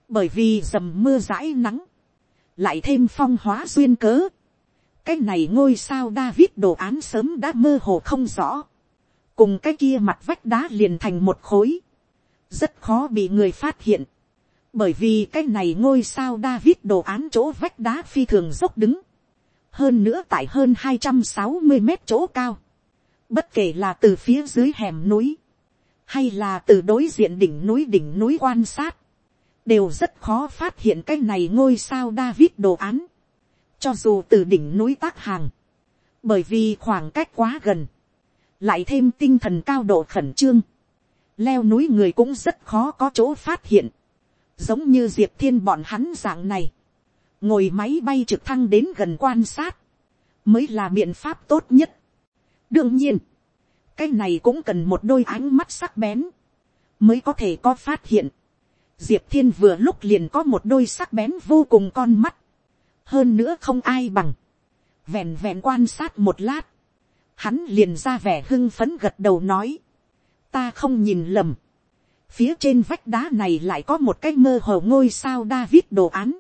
bởi vì dầm mưa rãi nắng, lại thêm phong hóa duyên cớ. cái này ngôi sao David đồ án sớm đã mơ hồ không rõ, cùng cái kia mặt vách đá liền thành một khối, rất khó bị người phát hiện, bởi vì cái này ngôi sao David đồ án chỗ vách đá phi thường dốc đứng, hơn nữa tại hơn hai trăm sáu mươi mét chỗ cao, bất kể là từ phía dưới hẻm núi, hay là từ đối diện đỉnh núi đỉnh núi quan sát, đều rất khó phát hiện cái này ngôi sao David đồ án, cho dù từ đỉnh núi tác hàng, bởi vì khoảng cách quá gần, lại thêm tinh thần cao độ khẩn trương, leo núi người cũng rất khó có chỗ phát hiện, giống như diệp thiên bọn hắn dạng này, ngồi máy bay trực thăng đến gần quan sát, mới là biện pháp tốt nhất. đương nhiên, cái này cũng cần một đôi ánh mắt sắc bén, mới có thể có phát hiện. Diệp thiên vừa lúc liền có một đôi sắc bén vô cùng con mắt, hơn nữa không ai bằng, vẹn vẹn quan sát một lát, hắn liền ra vẻ hưng phấn gật đầu nói, ta không nhìn lầm, phía trên vách đá này lại có một cái mơ hồ ngôi sao David đồ án,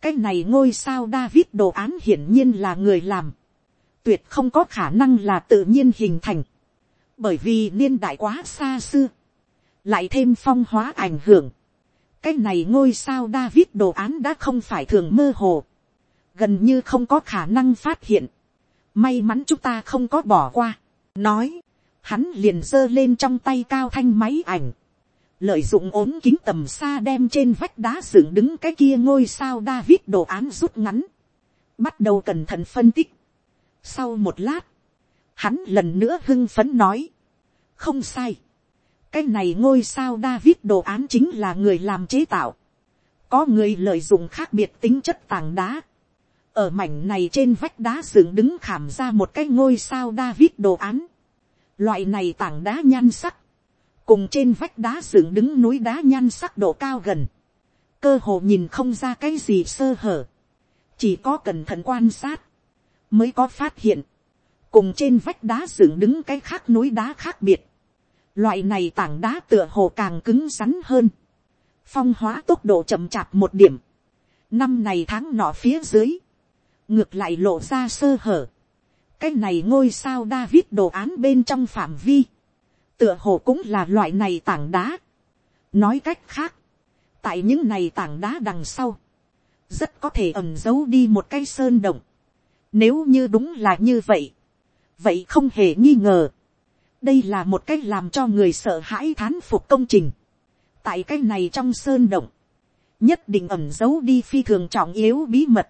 cái này ngôi sao David đồ án hiển nhiên là người làm, tuyệt không có khả năng là tự nhiên hình thành, bởi vì niên đại quá xa xưa, lại thêm phong hóa ảnh hưởng, cái này ngôi sao David đồ án đã không phải thường mơ hồ, gần như không có khả năng phát hiện, may mắn chúng ta không có bỏ qua, nói, hắn liền giơ lên trong tay cao thanh máy ảnh, lợi dụng ốm kính tầm xa đem trên vách đá dựng đứng cái kia ngôi sao David đồ án rút ngắn, bắt đầu cẩn thận phân tích. Sau một lát, hắn lần nữa hưng phấn nói, không sai, cái này ngôi sao David đồ án chính là người làm chế tạo, có người lợi dụng khác biệt tính chất tảng đá, ở mảnh này trên vách đá dựng đứng khảm ra một cái ngôi sao David đồ án, loại này tảng đá nhan sắc, cùng trên vách đá dựng đứng núi đá nhan sắc độ cao gần, cơ hồ nhìn không ra cái gì sơ hở, chỉ có cẩn thận quan sát, mới có phát hiện, cùng trên vách đá dựng đứng cái khác núi đá khác biệt, loại này tảng đá tựa hồ càng cứng rắn hơn, phong hóa tốc độ chậm chạp một điểm, năm này tháng nọ phía dưới, ngược lại lộ ra sơ hở, cái này ngôi sao David đồ án bên trong phạm vi, tựa hồ cũng là loại này tảng đá. nói cách khác, tại những này tảng đá đằng sau, rất có thể ẩm giấu đi một cái sơn động. nếu như đúng là như vậy, vậy không hề nghi ngờ, đây là một cái làm cho người sợ hãi thán phục công trình. tại cái này trong sơn động, nhất định ẩm giấu đi phi thường trọng yếu bí mật.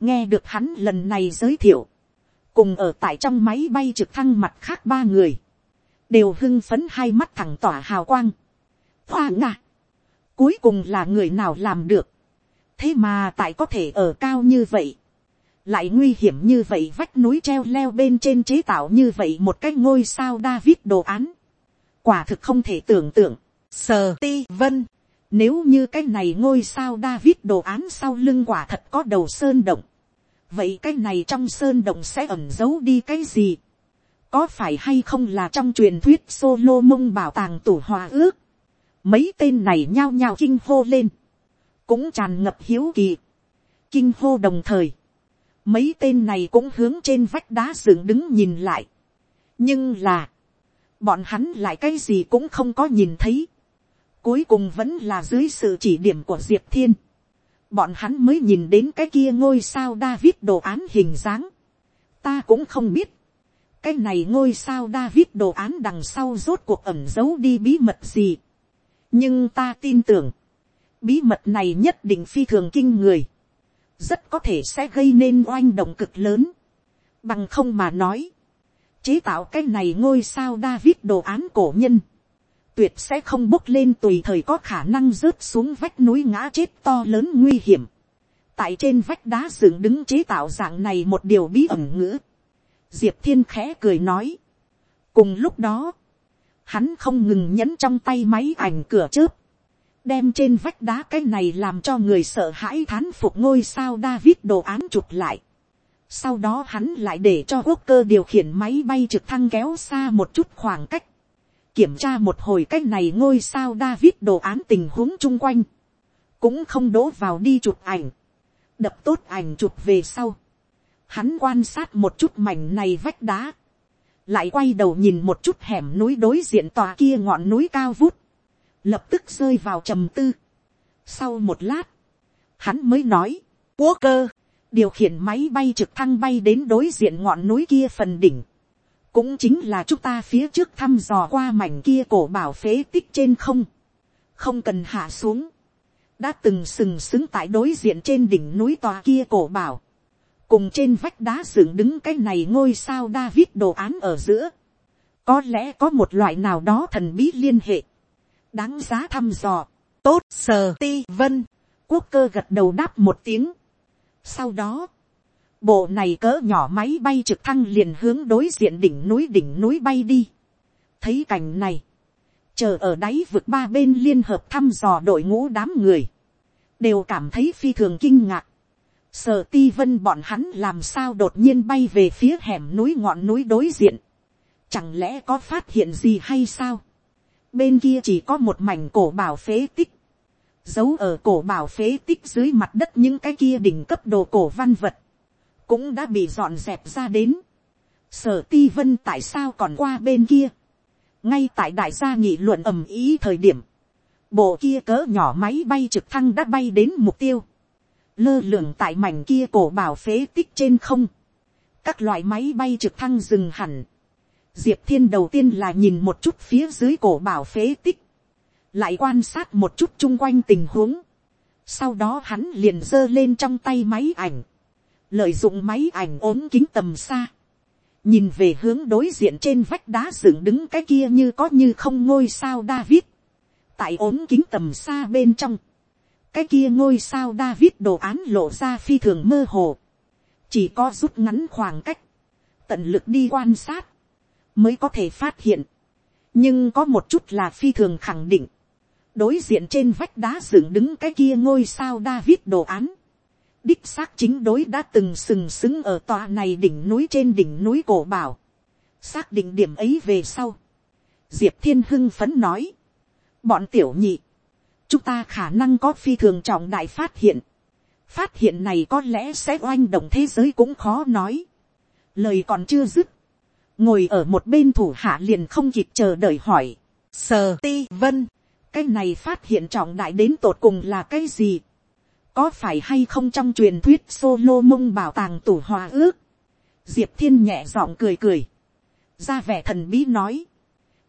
nghe được hắn lần này giới thiệu, cùng ở tại trong máy bay trực thăng mặt khác ba người, đều hưng phấn hai mắt thẳng tỏa hào quang. Hoa ngạ, cuối cùng là người nào làm được, thế mà tại có thể ở cao như vậy, lại nguy hiểm như vậy vách núi treo leo bên trên chế tạo như vậy một cái ngôi sao David đồ án, quả thực không thể tưởng tượng, sờ ti vân, nếu như cái này ngôi sao David đồ án sau lưng quả thật có đầu sơn động, vậy cái này trong sơn động sẽ ẩn giấu đi cái gì, có phải hay không là trong truyền thuyết solo mông bảo tàng tủ hòa ước, mấy tên này nhao nhao kinh hô lên, cũng tràn ngập hiếu kỳ, kinh hô đồng thời, mấy tên này cũng hướng trên vách đá dựng đứng nhìn lại, nhưng là, bọn hắn lại cái gì cũng không có nhìn thấy, cuối cùng vẫn là dưới sự chỉ điểm của diệp thiên, bọn hắn mới nhìn đến cái kia ngôi sao David đồ án hình dáng. Ta cũng không biết, cái này ngôi sao David đồ án đằng sau rốt cuộc ẩm giấu đi bí mật gì. nhưng ta tin tưởng, bí mật này nhất định phi thường kinh người, rất có thể sẽ gây nên oanh động cực lớn, bằng không mà nói, chế tạo cái này ngôi sao David đồ án cổ nhân, tuyệt sẽ không bốc lên tùy thời có khả năng rớt xuống vách núi ngã chết to lớn nguy hiểm. tại trên vách đá dựng đứng chế tạo dạng này một điều bí ẩn ngữ diệp thiên khẽ cười nói. cùng lúc đó, hắn không ngừng nhấn trong tay máy ảnh cửa chớp, đem trên vách đá cái này làm cho người sợ hãi thán phục ngôi sao David đồ án chụp lại. Sau đó hắn lại để cho quốc cơ điều khiển máy bay trực thăng kéo xa một chút khoảng cách kiểm tra một hồi cái này ngôi sao David đồ án tình huống chung quanh, cũng không đổ vào đi chụp ảnh, đập tốt ảnh chụp về sau, hắn quan sát một chút mảnh này vách đá, lại quay đầu nhìn một chút hẻm núi đối diện tòa kia ngọn núi cao vút, lập tức rơi vào trầm tư. Sau một lát, hắn mới nói, quốc cơ, điều khiển máy bay trực thăng bay đến đối diện ngọn núi kia phần đỉnh, cũng chính là chúng ta phía trước thăm dò qua mảnh kia cổ bảo phế tích trên không, không cần hạ xuống, đã từng sừng sững tại đối diện trên đỉnh núi tòa kia cổ bảo, cùng trên vách đá dựng đứng cái này ngôi sao David đồ án ở giữa, có lẽ có một loại nào đó thần bí liên hệ, đáng giá thăm dò, tốt sờ ti vân, quốc cơ gật đầu đáp một tiếng. Sau đó, Bộ này cỡ nhỏ máy bay trực thăng liền hướng đối diện đỉnh núi đỉnh núi bay đi. Thấy cảnh này. Chờ ở đáy vực ba bên liên hợp thăm dò đội ngũ đám người. Đều cảm thấy phi thường kinh ngạc. Sở ti vân bọn hắn làm sao đột nhiên bay về phía hẻm núi ngọn núi đối diện. Chẳng lẽ có phát hiện gì hay sao? Bên kia chỉ có một mảnh cổ bảo phế tích. Giấu ở cổ bảo phế tích dưới mặt đất những cái kia đỉnh cấp đồ cổ văn vật cũng đã bị dọn dẹp ra đến. sở ti vân tại sao còn qua bên kia. ngay tại đại gia nghị luận ầm ý thời điểm, bộ kia cỡ nhỏ máy bay trực thăng đã bay đến mục tiêu, lơ lửng tại mảnh kia cổ bảo phế tích trên không, các loại máy bay trực thăng dừng hẳn, diệp thiên đầu tiên là nhìn một chút phía dưới cổ bảo phế tích, lại quan sát một chút chung quanh tình huống, sau đó hắn liền giơ lên trong tay máy ảnh, lợi dụng máy ảnh ốm kính tầm xa, nhìn về hướng đối diện trên vách đá dựng đứng cái kia như có như không ngôi sao David, tại ốm kính tầm xa bên trong, cái kia ngôi sao David đồ án lộ ra phi thường mơ hồ, chỉ có rút ngắn khoảng cách, tận lực đi quan sát, mới có thể phát hiện, nhưng có một chút là phi thường khẳng định, đối diện trên vách đá dựng đứng cái kia ngôi sao David đồ án, đích xác chính đối đã từng sừng sững ở tòa này đỉnh núi trên đỉnh núi cổ bảo, xác định điểm ấy về sau, diệp thiên hưng phấn nói, bọn tiểu nhị, chúng ta khả năng có phi thường trọng đại phát hiện, phát hiện này có lẽ sẽ oanh động thế giới cũng khó nói, lời còn chưa dứt, ngồi ở một bên thủ hạ liền không kịp chờ đợi hỏi, sờ ti vân, cái này phát hiện trọng đại đến tột cùng là cái gì, có phải hay không trong truyền thuyết solo mông bảo tàng tủ hòa ước, diệp thiên nhẹ giọng cười cười, ra vẻ thần bí nói,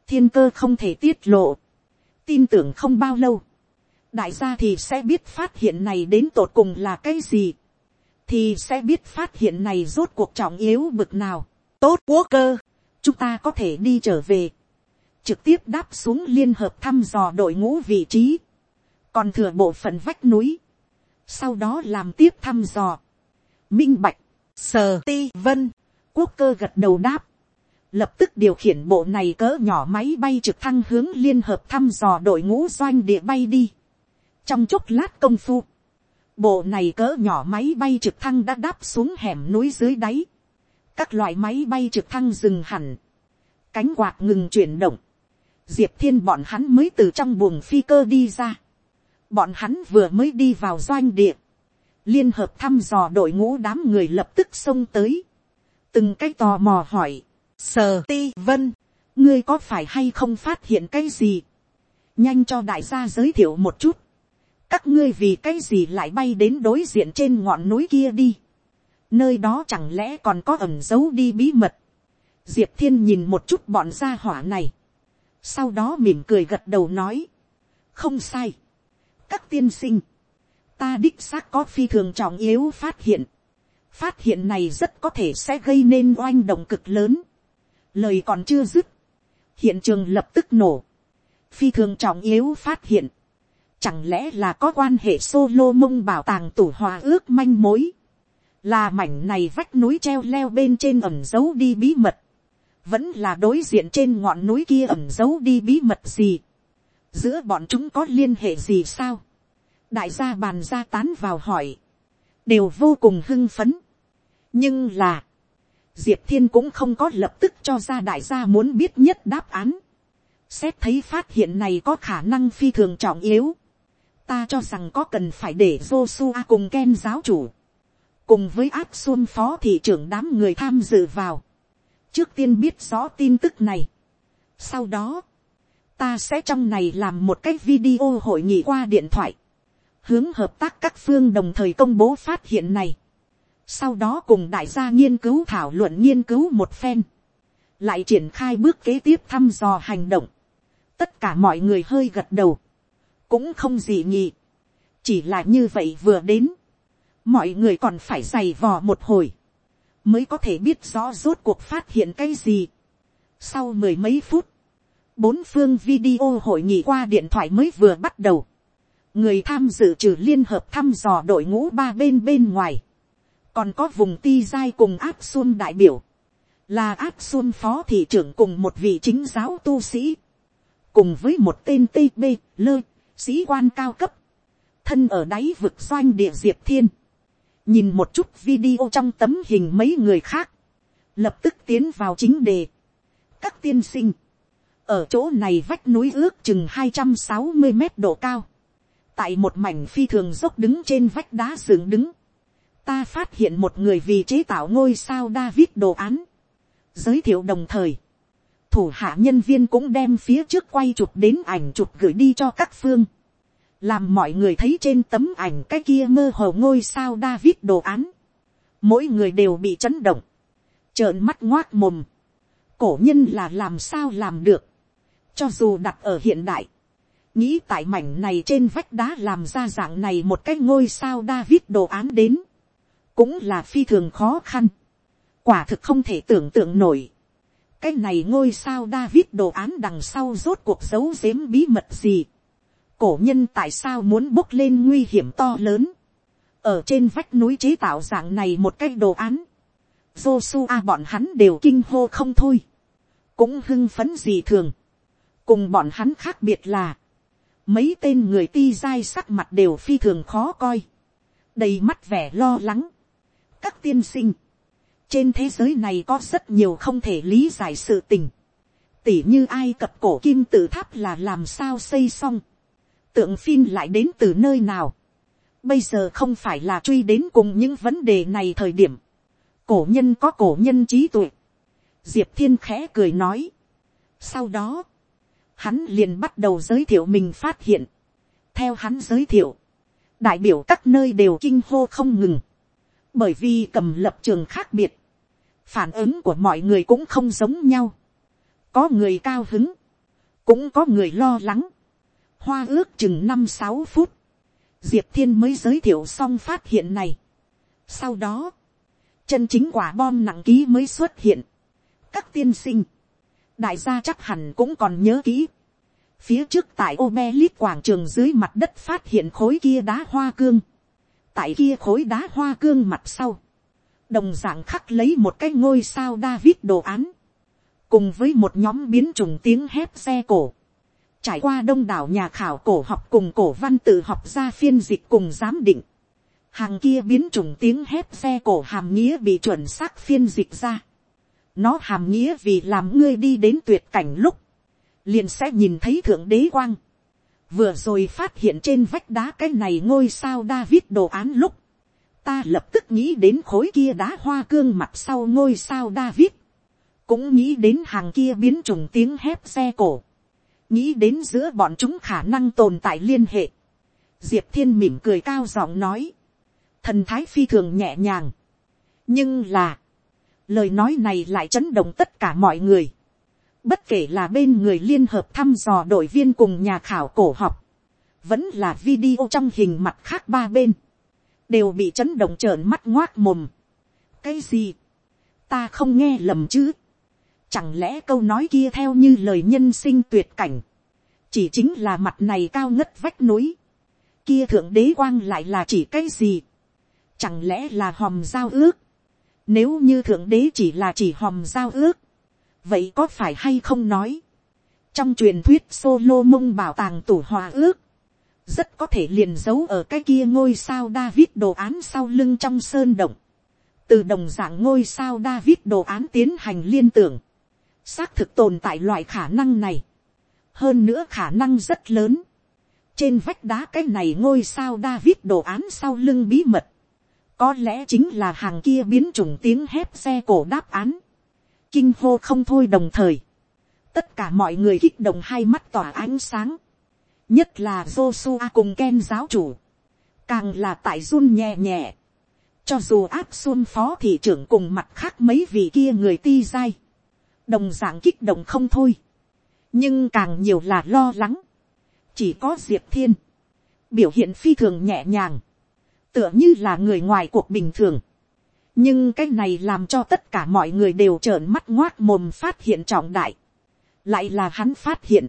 thiên cơ không thể tiết lộ, tin tưởng không bao lâu, đại gia thì sẽ biết phát hiện này đến tột cùng là cái gì, thì sẽ biết phát hiện này rốt cuộc trọng yếu bực nào, tốt quốc cơ, chúng ta có thể đi trở về, trực tiếp đáp xuống liên hợp thăm dò đội ngũ vị trí, còn thừa bộ phận vách núi, sau đó làm tiếp thăm dò, minh bạch, sờ ti vân, quốc cơ gật đầu đáp, lập tức điều khiển bộ này cỡ nhỏ máy bay trực thăng hướng liên hợp thăm dò đội ngũ doanh địa bay đi trong chốc lát công phu, bộ này cỡ nhỏ máy bay trực thăng đã đáp xuống hẻm núi dưới đáy, các loại máy bay trực thăng dừng hẳn, cánh quạt ngừng chuyển động, diệp thiên bọn hắn mới từ trong buồng phi cơ đi ra, bọn hắn vừa mới đi vào doanh địa, liên hợp thăm dò đội ngũ đám người lập tức xông tới, từng cái tò mò hỏi, sờ ti vân, ngươi có phải hay không phát hiện cái gì, nhanh cho đại gia giới thiệu một chút, các ngươi vì cái gì lại bay đến đối diện trên ngọn núi kia đi, nơi đó chẳng lẽ còn có ẩm giấu đi bí mật, diệp thiên nhìn một chút bọn gia hỏa này, sau đó mỉm cười gật đầu nói, không sai, các tiên sinh, ta đích xác có phi thường trọng yếu phát hiện, phát hiện này rất có thể sẽ gây nên oanh động cực lớn, lời còn chưa dứt, hiện trường lập tức nổ, phi thường trọng yếu phát hiện, chẳng lẽ là có quan hệ solo mông bảo tàng tủ hòa ước manh mối, là mảnh này vách núi treo leo bên trên ẩm giấu đi bí mật, vẫn là đối diện trên ngọn núi kia ẩm giấu đi bí mật gì, giữa bọn chúng có liên hệ gì sao, đại gia bàn ra tán vào hỏi, đều vô cùng hưng phấn, nhưng là, diệp thiên cũng không có lập tức cho ra đại gia muốn biết nhất đáp án, xét thấy phát hiện này có khả năng phi thường trọng yếu, ta cho rằng có cần phải để Joshua cùng Ken giáo chủ, cùng với áp xuân phó thị trưởng đám người tham dự vào, trước tiên biết rõ tin tức này. Sau đó, ta sẽ trong này làm một cái video hội nghị qua điện thoại, hướng hợp tác các phương đồng thời công bố phát hiện này. Sau đó cùng đại gia nghiên cứu thảo luận nghiên cứu một phen, lại triển khai bước kế tiếp thăm dò hành động. Tất cả mọi người hơi gật đầu, cũng không gì nhỉ, chỉ là như vậy vừa đến, mọi người còn phải giày vò một hồi mới có thể biết rõ rốt cuộc phát hiện cái gì. Sau mười mấy phút, bốn phương video hội nghị qua điện thoại mới vừa bắt đầu. Người tham dự trừ liên hợp thăm dò đội ngũ ba bên bên ngoài. Còn có vùng ti giai cùng áp xuân đại biểu. Là áp xuân phó thị trưởng cùng một vị chính giáo tu sĩ. Cùng với một tên TB, lơ, sĩ quan cao cấp. Thân ở đáy vực doanh địa diệp thiên nhìn một chút video trong tấm hình mấy người khác, lập tức tiến vào chính đề. các tiên sinh, ở chỗ này vách núi ước chừng hai trăm sáu mươi mét độ cao, tại một mảnh phi thường dốc đứng trên vách đá sườn đứng, ta phát hiện một người vì chế tạo ngôi sao David đồ án. Giới thiệu đồng thời, thủ hạ nhân viên cũng đem phía trước quay chụp đến ảnh chụp gửi đi cho các phương. Làm mọi người thấy trên tấm ảnh cái kia mơ hồ ngôi sao David đồ án, mỗi người đều bị chấn động, trợn mắt ngoác mồm, cổ nhân là làm sao làm được, cho dù đặt ở hiện đại, nghĩ tại mảnh này trên vách đá làm ra dạng này một cái ngôi sao David đồ án đến, cũng là phi thường khó khăn, quả thực không thể tưởng tượng nổi cái này ngôi sao David đồ án đằng sau rốt cuộc giấu giếm bí mật gì, cổ nhân tại sao muốn bốc lên nguy hiểm to lớn, ở trên vách núi chế tạo dạng này một cái đồ án, Joshua bọn hắn đều kinh hô không thôi, cũng hưng phấn gì thường, cùng bọn hắn khác biệt là, mấy tên người ti dai sắc mặt đều phi thường khó coi, đầy mắt vẻ lo lắng. các tiên sinh, trên thế giới này có rất nhiều không thể lý giải sự tình, tỉ như ai cập cổ kim tự tháp là làm sao xây xong, tượng phim lại đến từ nơi nào, bây giờ không phải là truy đến cùng những vấn đề này thời điểm, cổ nhân có cổ nhân trí tuệ, diệp thiên khẽ cười nói. sau đó, hắn liền bắt đầu giới thiệu mình phát hiện. theo hắn giới thiệu, đại biểu các nơi đều kinh hô không ngừng, bởi vì cầm lập trường khác biệt, phản ứng của mọi người cũng không giống nhau, có người cao hứng, cũng có người lo lắng, hoa ước chừng năm sáu phút, diệp thiên mới giới thiệu xong phát hiện này. sau đó, chân chính quả bom nặng ký mới xuất hiện. các tiên sinh, đại gia chắc hẳn cũng còn nhớ kỹ. phía trước tại ô quảng trường dưới mặt đất phát hiện khối kia đá hoa cương. tại kia khối đá hoa cương mặt sau, đồng dạng khắc lấy một cái ngôi sao david đồ án, cùng với một nhóm biến chủng tiếng hét xe cổ. trải qua đông đảo nhà khảo cổ học cùng cổ văn tự học ra phiên dịch cùng giám định hàng kia biến chủng tiếng hét xe cổ hàm nghĩa bị chuẩn xác phiên dịch ra. nó hàm nghĩa vì làm ngươi đi đến tuyệt cảnh lúc, liền sẽ nhìn thấy thượng đế quang. vừa rồi phát hiện trên vách đá cái này ngôi sao david đồ án lúc, ta lập tức nghĩ đến khối kia đá hoa cương mặt sau ngôi sao david, cũng nghĩ đến hàng kia biến chủng tiếng hép xe cổ, nghĩ đến giữa bọn chúng khả năng tồn tại liên hệ. diệp thiên mỉm cười cao giọng nói, thần thái phi thường nhẹ nhàng. nhưng là, lời nói này lại chấn động tất cả mọi người. bất kể là bên người liên hợp thăm dò đội viên cùng nhà khảo cổ học, vẫn là video trong hình mặt khác ba bên, đều bị chấn động trợn mắt ngoác mồm. cái gì, ta không nghe lầm chứ. chẳng lẽ câu nói kia theo như lời nhân sinh tuyệt cảnh, chỉ chính là mặt này cao ngất vách núi, kia thượng đế quang lại là chỉ cái gì Chẳng lẽ là hòm giao ước? Nếu như thượng đế chỉ là chỉ hòm giao ước. Vậy có phải hay không nói? Trong truyền thuyết solo mông bảo tàng tủ hòa ước. Rất có thể liền giấu ở cái kia ngôi sao David đồ án sau lưng trong sơn động. Từ đồng dạng ngôi sao David đồ án tiến hành liên tưởng. Xác thực tồn tại loại khả năng này. Hơn nữa khả năng rất lớn trên vách đá cái này ngôi sao David đồ án sau lưng bí mật, có lẽ chính là hàng kia biến chủng tiếng hét xe cổ đáp án. Kinh hô không thôi đồng thời. Tất cả mọi người kích động hai mắt tỏa ánh sáng. Nhất là Joshua cùng Ken giáo chủ. Càng là tại run nhẹ nhẹ. Cho dù áp xuân phó thị trưởng cùng mặt khác mấy vị kia người ti dai. Đồng dạng kích động không thôi. Nhưng càng nhiều là lo lắng. Chỉ có Diệp Thiên. Biểu hiện phi thường nhẹ nhàng tựa như là người ngoài cuộc bình thường. nhưng cái này làm cho tất cả mọi người đều trợn mắt ngoác mồm phát hiện trọng đại. lại là hắn phát hiện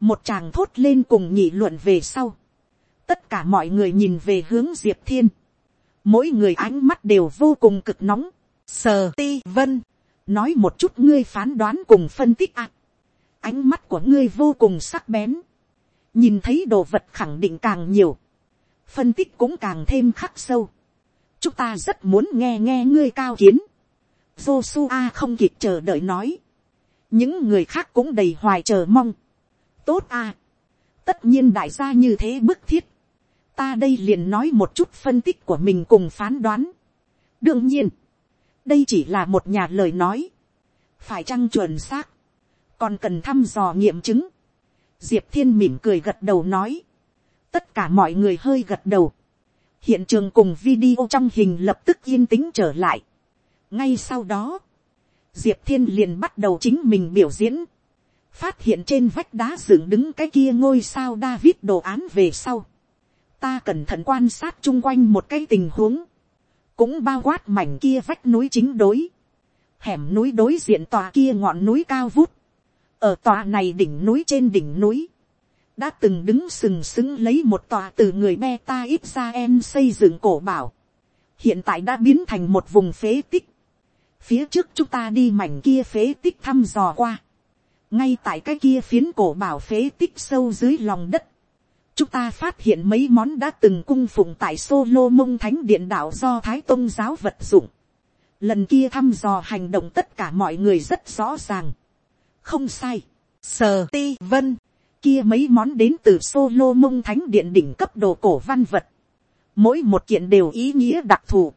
một chàng thốt lên cùng nhị luận về sau. tất cả mọi người nhìn về hướng diệp thiên. mỗi người ánh mắt đều vô cùng cực nóng. sờ ti vân. nói một chút ngươi phán đoán cùng phân tích ạ. ánh mắt của ngươi vô cùng sắc bén. nhìn thấy đồ vật khẳng định càng nhiều phân tích cũng càng thêm khắc sâu. chúng ta rất muốn nghe nghe ngươi cao kiến. Joshua không kịp chờ đợi nói. những người khác cũng đầy hoài chờ mong tốt à. tất nhiên đại gia như thế bức thiết. ta đây liền nói một chút phân tích của mình cùng phán đoán. đương nhiên, đây chỉ là một nhà lời nói. phải chăng chuẩn xác. còn cần thăm dò nghiệm chứng. diệp thiên mỉm cười gật đầu nói tất cả mọi người hơi gật đầu. hiện trường cùng video trong hình lập tức yên tĩnh trở lại. ngay sau đó, diệp thiên liền bắt đầu chính mình biểu diễn, phát hiện trên vách đá dựng đứng cái kia ngôi sao David đồ án về sau. Ta cẩn thận quan sát chung quanh một cái tình huống, cũng bao quát mảnh kia vách núi chính đối, hẻm núi đối diện tòa kia ngọn núi cao vút, ở tòa này đỉnh núi trên đỉnh núi, đã từng đứng sừng sững lấy một tòa từ người beta ít ra em xây dựng cổ bảo, hiện tại đã biến thành một vùng phế tích, phía trước chúng ta đi mảnh kia phế tích thăm dò qua, ngay tại cái kia phiến cổ bảo phế tích sâu dưới lòng đất, chúng ta phát hiện mấy món đã từng cung phụng tại solo mông thánh điện đạo do thái tôn giáo vật dụng. lần kia thăm dò hành động tất cả mọi người rất rõ ràng. không sai. sờ ti vân, kia mấy món đến từ solo mông thánh điện đỉnh cấp đồ cổ văn vật. mỗi một kiện đều ý nghĩa đặc thù.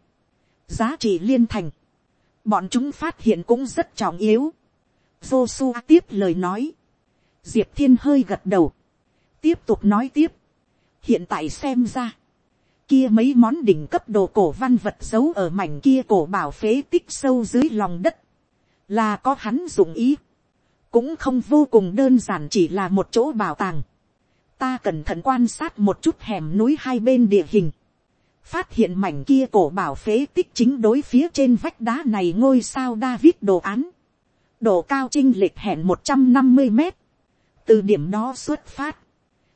giá trị liên thành. bọn chúng phát hiện cũng rất trọng yếu Joshua tiếp lời nói. Diệp Thiên hơi gật đầu. Tiếp tục nói tiếp. Hiện tại xem ra. Kia mấy món đỉnh cấp đồ cổ văn vật giấu ở mảnh kia cổ bảo phế tích sâu dưới lòng đất. Là có hắn dụng ý. Cũng không vô cùng đơn giản chỉ là một chỗ bảo tàng. Ta cẩn thận quan sát một chút hẻm núi hai bên địa hình phát hiện mảnh kia cổ bảo phế tích chính đối phía trên vách đá này ngôi sao David đồ án độ cao chinh lệch hẹn một trăm năm mươi mét, từ điểm đó xuất phát,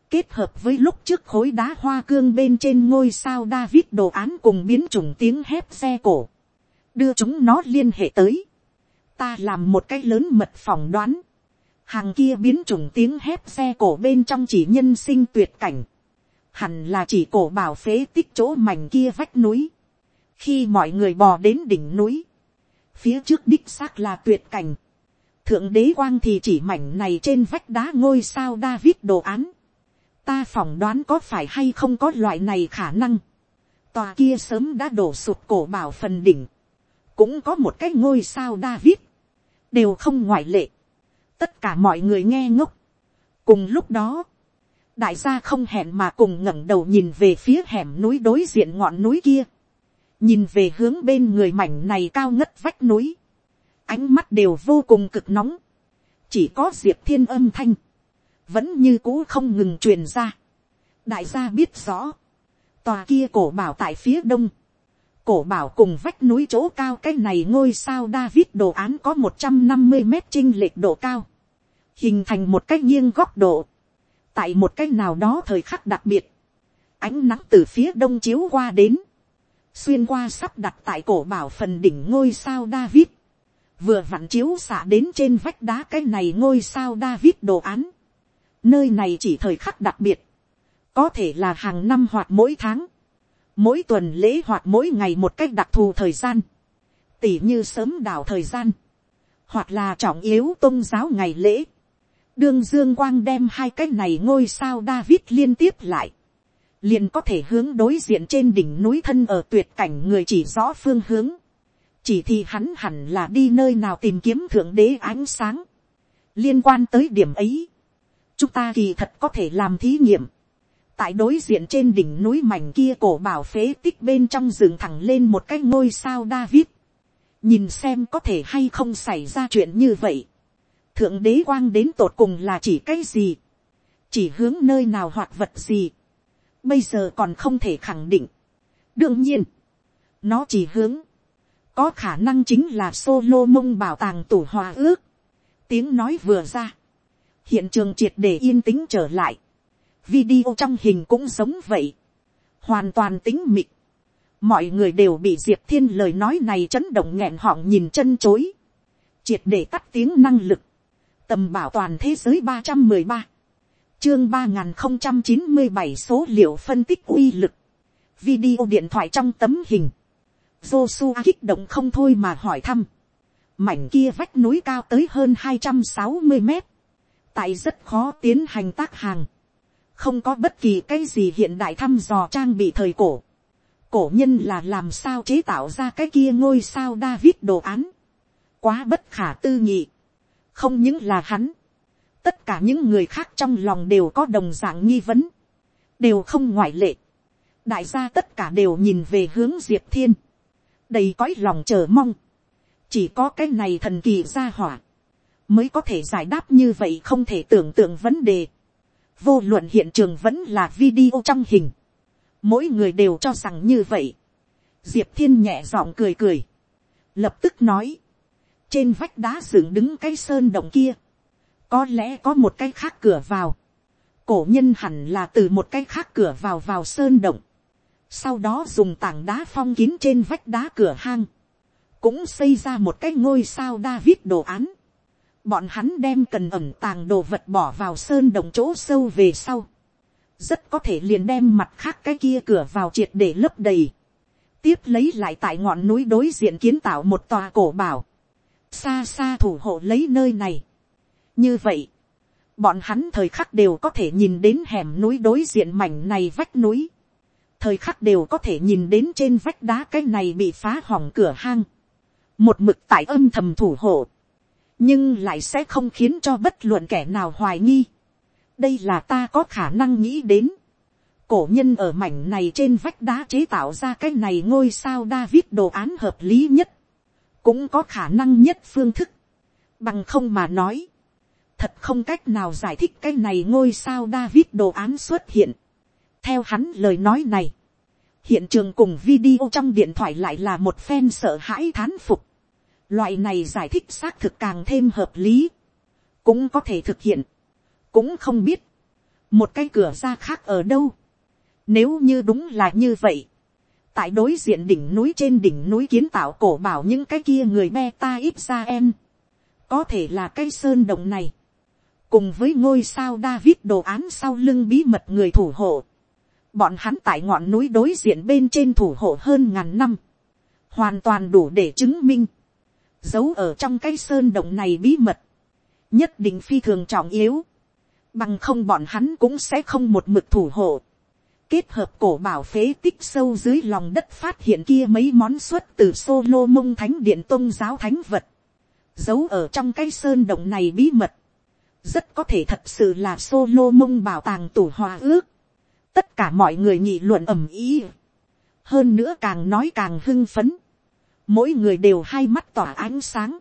kết hợp với lúc trước khối đá hoa cương bên trên ngôi sao David đồ án cùng biến chủng tiếng hét xe cổ, đưa chúng nó liên hệ tới, ta làm một cái lớn mật phỏng đoán, hàng kia biến chủng tiếng hét xe cổ bên trong chỉ nhân sinh tuyệt cảnh, hẳn là chỉ cổ bảo phế tích chỗ mảnh kia vách núi, khi mọi người bò đến đỉnh núi, phía trước đích xác là tuyệt cảnh, thượng đế quang thì chỉ mảnh này trên vách đá ngôi sao David đồ án. Ta phỏng đoán có phải hay không có loại này khả năng. Tòa kia sớm đã đổ sụt cổ bảo phần đỉnh. Cũng có một cái ngôi sao David. Đều không ngoại lệ. Tất cả mọi người nghe ngốc. Cùng lúc đó. Đại gia không hẹn mà cùng ngẩng đầu nhìn về phía hẻm núi đối diện ngọn núi kia. Nhìn về hướng bên người mảnh này cao ngất vách núi ánh mắt đều vô cùng cực nóng, chỉ có diệp thiên âm thanh, vẫn như cũ không ngừng truyền ra. đại gia biết rõ, tòa kia cổ bảo tại phía đông, cổ bảo cùng vách núi chỗ cao cái này ngôi sao David đồ án có một trăm năm mươi mét chinh lệch độ cao, hình thành một cái nghiêng góc độ, tại một cái nào đó thời khắc đặc biệt, ánh nắng từ phía đông chiếu qua đến, xuyên qua sắp đặt tại cổ bảo phần đỉnh ngôi sao David, vừa vặn chiếu xạ đến trên vách đá cái này ngôi sao David đồ án. Nơi này chỉ thời khắc đặc biệt, có thể là hàng năm hoặc mỗi tháng, mỗi tuần lễ hoặc mỗi ngày một cách đặc thù thời gian, tỉ như sớm đảo thời gian, hoặc là trọng yếu tôn giáo ngày lễ. Đương Dương Quang đem hai cái này ngôi sao David liên tiếp lại, liền có thể hướng đối diện trên đỉnh núi thân ở tuyệt cảnh người chỉ rõ phương hướng chỉ thì hắn hẳn là đi nơi nào tìm kiếm thượng đế ánh sáng. liên quan tới điểm ấy, chúng ta kỳ thật có thể làm thí nghiệm. tại đối diện trên đỉnh núi mảnh kia cổ bảo phế tích bên trong rừng thẳng lên một cái ngôi sao david. nhìn xem có thể hay không xảy ra chuyện như vậy. thượng đế quang đến tột cùng là chỉ cái gì. chỉ hướng nơi nào hoặc vật gì. bây giờ còn không thể khẳng định. đương nhiên, nó chỉ hướng có khả năng chính là solo mông bảo tàng tủ hòa ước. tiếng nói vừa ra, hiện trường triệt để yên tĩnh trở lại, video trong hình cũng giống vậy, hoàn toàn tính mịt, mọi người đều bị diệp thiên lời nói này chấn động nghẹn họng nhìn chân chối, triệt để tắt tiếng năng lực, tầm bảo toàn thế giới ba trăm mười ba, chương ba nghìn không trăm chín mươi bảy số liệu phân tích uy lực, video điện thoại trong tấm hình, Joshua kích động không thôi mà hỏi thăm. Mảnh kia vách núi cao tới hơn hai trăm sáu mươi mét. Tại rất khó tiến hành tác hàng. Không có bất kỳ cái gì hiện đại thăm dò trang bị thời cổ. Cổ nhân là làm sao chế tạo ra cái kia ngôi sao David đồ án. Quá bất khả tư nghị. Không những là hắn. Tất cả những người khác trong lòng đều có đồng dạng nghi vấn. Đều không ngoại lệ. Đại gia tất cả đều nhìn về hướng Diệp Thiên đầy cõi lòng chờ mong. chỉ có cái này thần kỳ ra hỏa, mới có thể giải đáp như vậy không thể tưởng tượng vấn đề. vô luận hiện trường vẫn là video trong hình, mỗi người đều cho rằng như vậy. diệp thiên nhẹ giọng cười cười, lập tức nói, trên vách đá dựng đứng cái sơn động kia, có lẽ có một cái khác cửa vào, cổ nhân hẳn là từ một cái khác cửa vào vào sơn động, sau đó dùng tảng đá phong kín trên vách đá cửa hang, cũng xây ra một cái ngôi sao David đồ án. Bọn hắn đem cần ẩm tàng đồ vật bỏ vào sơn đồng chỗ sâu về sau. Rất có thể liền đem mặt khác cái kia cửa vào triệt để lấp đầy. Tiếp lấy lại tại ngọn núi đối diện kiến tạo một tòa cổ bảo. Xa xa thủ hộ lấy nơi này. Như vậy, bọn hắn thời khắc đều có thể nhìn đến hẻm núi đối diện mảnh này vách núi. Thời khắc đều có thể nhìn đến trên vách đá cái này bị phá hỏng cửa hang một mực tại âm thầm thủ hộ, nhưng lại sẽ không khiến cho bất luận kẻ nào hoài nghi. đây là ta có khả năng nghĩ đến. cổ nhân ở mảnh này trên vách đá chế tạo ra cái này ngôi sao David đồ án hợp lý nhất, cũng có khả năng nhất phương thức, bằng không mà nói, thật không cách nào giải thích cái này ngôi sao David đồ án xuất hiện theo hắn lời nói này, hiện trường cùng video trong điện thoại lại là một phen sợ hãi thán phục. loại này giải thích xác thực càng thêm hợp lý, cũng có thể thực hiện, cũng không biết, một cái cửa ra khác ở đâu. nếu như đúng là như vậy, tại đối diện đỉnh núi trên đỉnh núi kiến tạo cổ bảo những cái kia người me ta ít ra em, có thể là cái sơn động này, cùng với ngôi sao David đồ án sau lưng bí mật người thủ hộ, bọn hắn tại ngọn núi đối diện bên trên thủ hộ hơn ngàn năm, hoàn toàn đủ để chứng minh, giấu ở trong cái sơn động này bí mật, nhất định phi thường trọng yếu, bằng không bọn hắn cũng sẽ không một mực thủ hộ, kết hợp cổ bảo phế tích sâu dưới lòng đất phát hiện kia mấy món xuất từ solo mông thánh điện tôn giáo thánh vật, giấu ở trong cái sơn động này bí mật, rất có thể thật sự là solo mông bảo tàng tủ hòa ước, tất cả mọi người nghị luận ầm ý, hơn nữa càng nói càng hưng phấn, mỗi người đều hai mắt tỏa ánh sáng,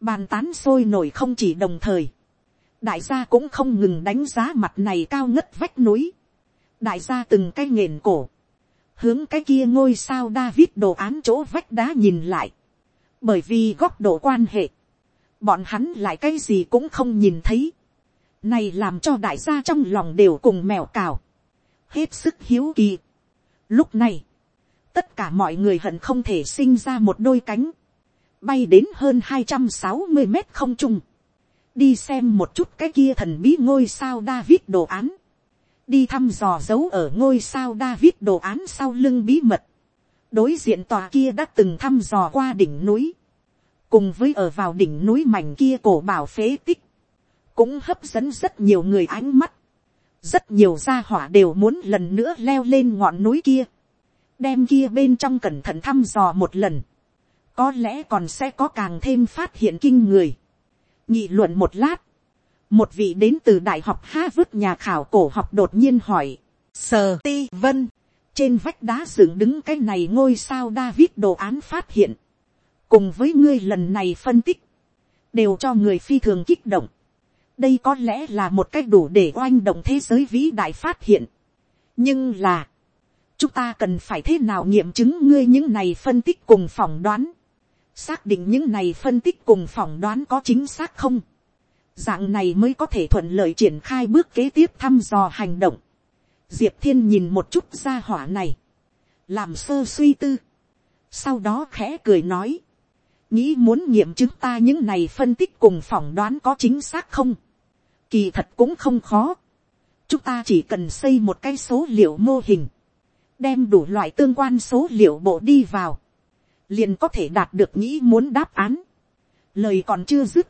bàn tán sôi nổi không chỉ đồng thời, đại gia cũng không ngừng đánh giá mặt này cao ngất vách núi, đại gia từng cái nghền cổ, hướng cái kia ngôi sao David đồ án chỗ vách đá nhìn lại, bởi vì góc độ quan hệ, bọn hắn lại cái gì cũng không nhìn thấy, này làm cho đại gia trong lòng đều cùng mèo cào, hết sức hiếu kỳ. Lúc này, tất cả mọi người hận không thể sinh ra một đôi cánh, bay đến hơn hai trăm sáu mươi mét không trung, đi xem một chút cái kia thần bí ngôi sao David đồ án, đi thăm dò dấu ở ngôi sao David đồ án sau lưng bí mật, đối diện tòa kia đã từng thăm dò qua đỉnh núi, cùng với ở vào đỉnh núi mảnh kia cổ bảo phế tích, cũng hấp dẫn rất nhiều người ánh mắt rất nhiều gia hỏa đều muốn lần nữa leo lên ngọn núi kia, đem kia bên trong cẩn thận thăm dò một lần, có lẽ còn sẽ có càng thêm phát hiện kinh người. nhị luận một lát, một vị đến từ đại học ha vứt nhà khảo cổ học đột nhiên hỏi, sờ ti vân, trên vách đá dựng đứng cái này ngôi sao David đồ án phát hiện, cùng với ngươi lần này phân tích, đều cho người phi thường kích động đây có lẽ là một cách đủ để oanh động thế giới vĩ đại phát hiện. nhưng là, chúng ta cần phải thế nào nghiệm chứng ngươi những này phân tích cùng phỏng đoán, xác định những này phân tích cùng phỏng đoán có chính xác không, dạng này mới có thể thuận lợi triển khai bước kế tiếp thăm dò hành động. diệp thiên nhìn một chút ra hỏa này, làm sơ suy tư, sau đó khẽ cười nói, nghĩ muốn nghiệm chứng ta những này phân tích cùng phỏng đoán có chính xác không, Kỳ thật cũng không khó. Chúng ta chỉ cần xây một cái số liệu mô hình. Đem đủ loại tương quan số liệu bộ đi vào. Liền có thể đạt được nghĩ muốn đáp án. Lời còn chưa dứt.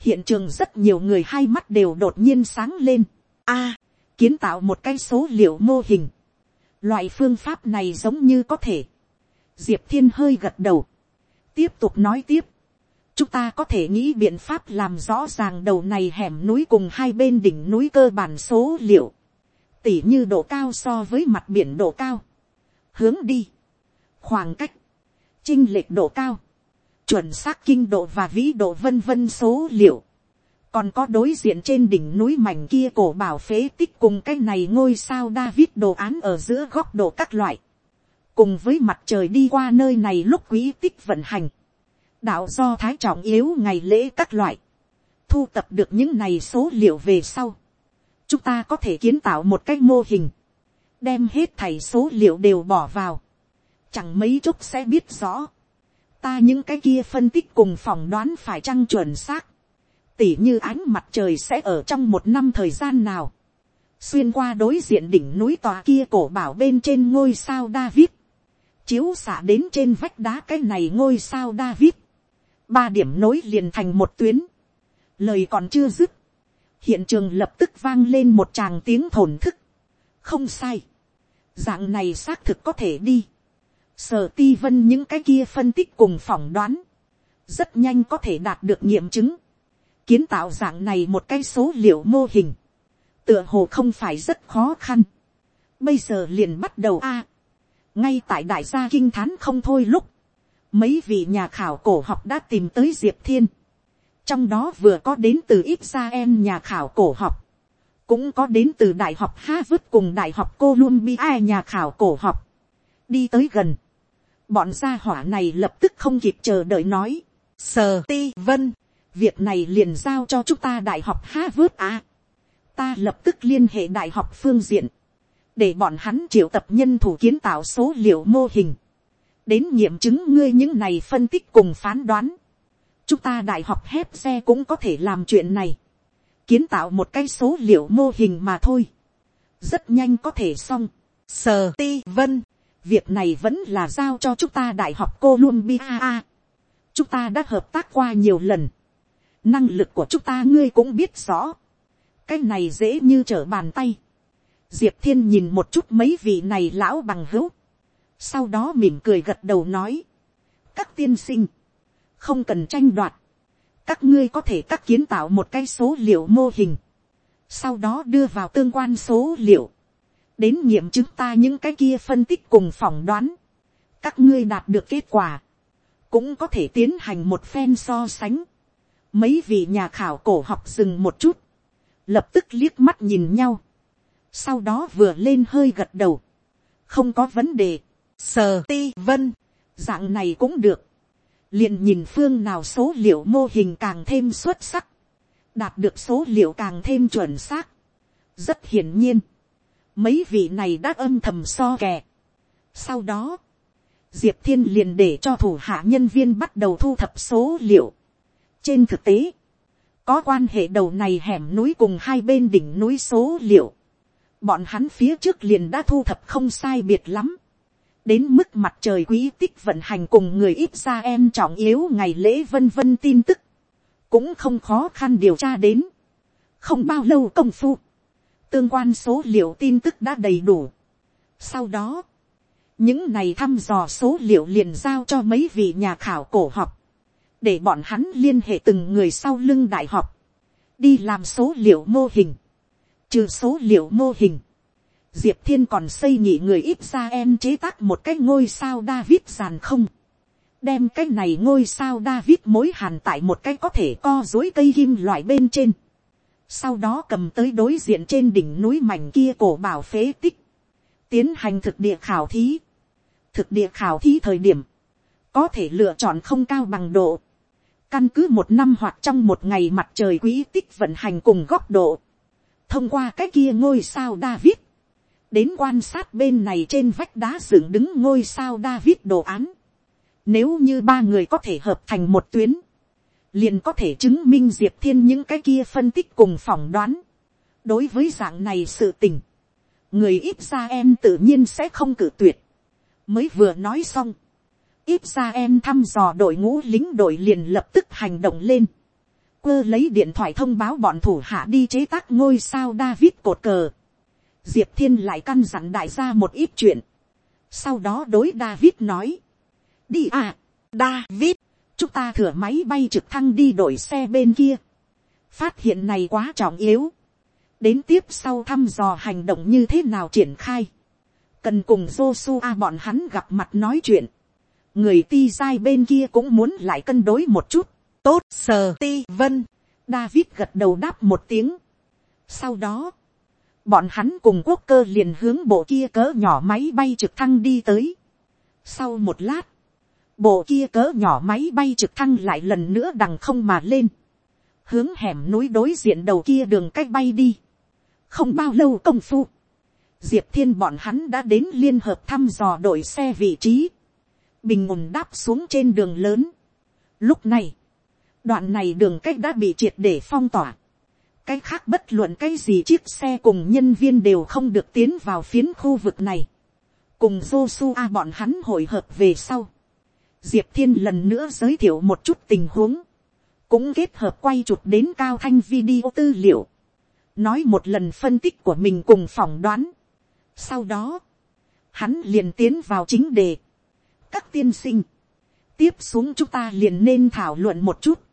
Hiện trường rất nhiều người hai mắt đều đột nhiên sáng lên. a, kiến tạo một cái số liệu mô hình. Loại phương pháp này giống như có thể. Diệp Thiên hơi gật đầu. Tiếp tục nói tiếp chúng ta có thể nghĩ biện pháp làm rõ ràng đầu này hẻm núi cùng hai bên đỉnh núi cơ bản số liệu, tỉ như độ cao so với mặt biển độ cao, hướng đi, khoảng cách, chinh lệch độ cao, chuẩn xác kinh độ và vĩ độ vân vân số liệu, còn có đối diện trên đỉnh núi mảnh kia cổ bảo phế tích cùng cái này ngôi sao David đồ án ở giữa góc độ các loại, cùng với mặt trời đi qua nơi này lúc quý tích vận hành, đạo do thái trọng yếu ngày lễ các loại, thu tập được những này số liệu về sau, chúng ta có thể kiến tạo một cái mô hình, đem hết thảy số liệu đều bỏ vào, chẳng mấy chốc sẽ biết rõ, ta những cái kia phân tích cùng phỏng đoán phải chăng chuẩn xác, tỉ như ánh mặt trời sẽ ở trong một năm thời gian nào, xuyên qua đối diện đỉnh núi tòa kia cổ bảo bên trên ngôi sao David, chiếu xạ đến trên vách đá cái này ngôi sao David, ba điểm nối liền thành một tuyến, lời còn chưa dứt, hiện trường lập tức vang lên một tràng tiếng thổn thức, không sai, dạng này xác thực có thể đi, sở ti vân những cái kia phân tích cùng phỏng đoán, rất nhanh có thể đạt được nghiệm chứng, kiến tạo dạng này một cái số liệu mô hình, tựa hồ không phải rất khó khăn, bây giờ liền bắt đầu a, ngay tại đại gia kinh thán không thôi lúc, mấy vị nhà khảo cổ học đã tìm tới diệp thiên, trong đó vừa có đến từ ít em nhà khảo cổ học, cũng có đến từ đại học Harvard cùng đại học Columbia nhà khảo cổ học, đi tới gần, bọn gia hỏa này lập tức không kịp chờ đợi nói, sờ ti vân, việc này liền giao cho chúng ta đại học Harvard à. ta lập tức liên hệ đại học phương diện, để bọn hắn triệu tập nhân thủ kiến tạo số liệu mô hình, đến nghiệm chứng ngươi những này phân tích cùng phán đoán. chúng ta đại học hép xe cũng có thể làm chuyện này, kiến tạo một cái số liệu mô hình mà thôi, rất nhanh có thể xong. Sờ ti vân, việc này vẫn là giao cho chúng ta đại học Columbia. chúng ta đã hợp tác qua nhiều lần, năng lực của chúng ta ngươi cũng biết rõ, cái này dễ như trở bàn tay. Diệp thiên nhìn một chút mấy vị này lão bằng hữu, sau đó mỉm cười gật đầu nói, các tiên sinh, không cần tranh đoạt, các ngươi có thể các kiến tạo một cái số liệu mô hình, sau đó đưa vào tương quan số liệu, đến nghiệm chứng ta những cái kia phân tích cùng phỏng đoán, các ngươi đạt được kết quả, cũng có thể tiến hành một phen so sánh. Mấy vị nhà khảo cổ học dừng một chút, lập tức liếc mắt nhìn nhau, sau đó vừa lên hơi gật đầu, không có vấn đề, sờ ti vân, dạng này cũng được, liền nhìn phương nào số liệu mô hình càng thêm xuất sắc, đạt được số liệu càng thêm chuẩn xác. rất hiển nhiên, mấy vị này đã âm thầm so kè. sau đó, diệp thiên liền để cho thủ hạ nhân viên bắt đầu thu thập số liệu. trên thực tế, có quan hệ đầu này hẻm núi cùng hai bên đỉnh núi số liệu. bọn hắn phía trước liền đã thu thập không sai biệt lắm đến mức mặt trời quý tích vận hành cùng người ít ra em trọng yếu ngày lễ vân vân tin tức, cũng không khó khăn điều tra đến. không bao lâu công phu, tương quan số liệu tin tức đã đầy đủ. sau đó, những này thăm dò số liệu liền giao cho mấy vị nhà khảo cổ học, để bọn hắn liên hệ từng người sau lưng đại học, đi làm số liệu mô hình, trừ số liệu mô hình, diệp thiên còn xây nhị người ít ra em chế tác một cái ngôi sao david giàn không, đem cái này ngôi sao david mối hàn tại một cái có thể co dối cây kim loại bên trên, sau đó cầm tới đối diện trên đỉnh núi mảnh kia cổ bảo phế tích, tiến hành thực địa khảo thí, thực địa khảo thí thời điểm, có thể lựa chọn không cao bằng độ, căn cứ một năm hoặc trong một ngày mặt trời quý tích vận hành cùng góc độ, thông qua cái kia ngôi sao David, đến quan sát bên này trên vách đá dựng đứng ngôi sao David đồ án. Nếu như ba người có thể hợp thành một tuyến, liền có thể chứng minh diệp thiên những cái kia phân tích cùng phỏng đoán. đối với dạng này sự tình, người ít ra em tự nhiên sẽ không cử tuyệt. mới vừa nói xong, ít ra em thăm dò đội ngũ lính đội liền lập tức hành động lên. quơ lấy điện thoại thông báo bọn thủ hạ đi chế tác ngôi sao David cột cờ diệp thiên lại căn dặn đại gia một ít chuyện. sau đó đối david nói, đi à, david, chúng ta thửa máy bay trực thăng đi đổi xe bên kia. phát hiện này quá trọng yếu. đến tiếp sau thăm dò hành động như thế nào triển khai. cần cùng Joshua bọn hắn gặp mặt nói chuyện. người ti dai bên kia cũng muốn lại cân đối một chút, tốt sờ ti vân, david gật đầu đáp một tiếng. sau đó, bọn hắn cùng quốc cơ liền hướng bộ kia cỡ nhỏ máy bay trực thăng đi tới. sau một lát, bộ kia cỡ nhỏ máy bay trực thăng lại lần nữa đằng không mà lên, hướng hẻm núi đối diện đầu kia đường cách bay đi. không bao lâu công phu, diệp thiên bọn hắn đã đến liên hợp thăm dò đội xe vị trí, bình ổn đáp xuống trên đường lớn. lúc này, đoạn này đường cách đã bị triệt để phong tỏa cái khác bất luận cái gì chiếc xe cùng nhân viên đều không được tiến vào phiến khu vực này. cùng Joshua bọn hắn hội hợp về sau. diệp thiên lần nữa giới thiệu một chút tình huống. cũng kết hợp quay chụp đến cao thanh video tư liệu. nói một lần phân tích của mình cùng phỏng đoán. sau đó, hắn liền tiến vào chính đề. các tiên sinh, tiếp xuống chúng ta liền nên thảo luận một chút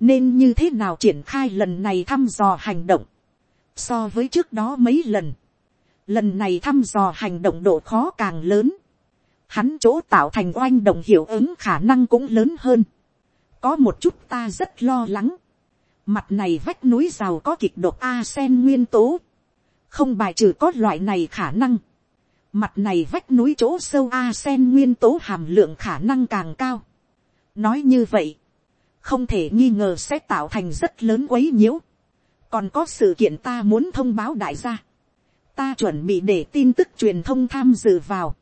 nên như thế nào triển khai lần này thăm dò hành động, so với trước đó mấy lần, lần này thăm dò hành động độ khó càng lớn, hắn chỗ tạo thành oanh động hiệu ứng khả năng cũng lớn hơn, có một chút ta rất lo lắng, mặt này vách núi giàu có kịch độc a sen nguyên tố, không bài trừ có loại này khả năng, mặt này vách núi chỗ sâu a sen nguyên tố hàm lượng khả năng càng cao. nói như vậy, không thể nghi ngờ sẽ tạo thành rất lớn quấy nhiễu. còn có sự kiện ta muốn thông báo đại gia. ta chuẩn bị để tin tức truyền thông tham dự vào.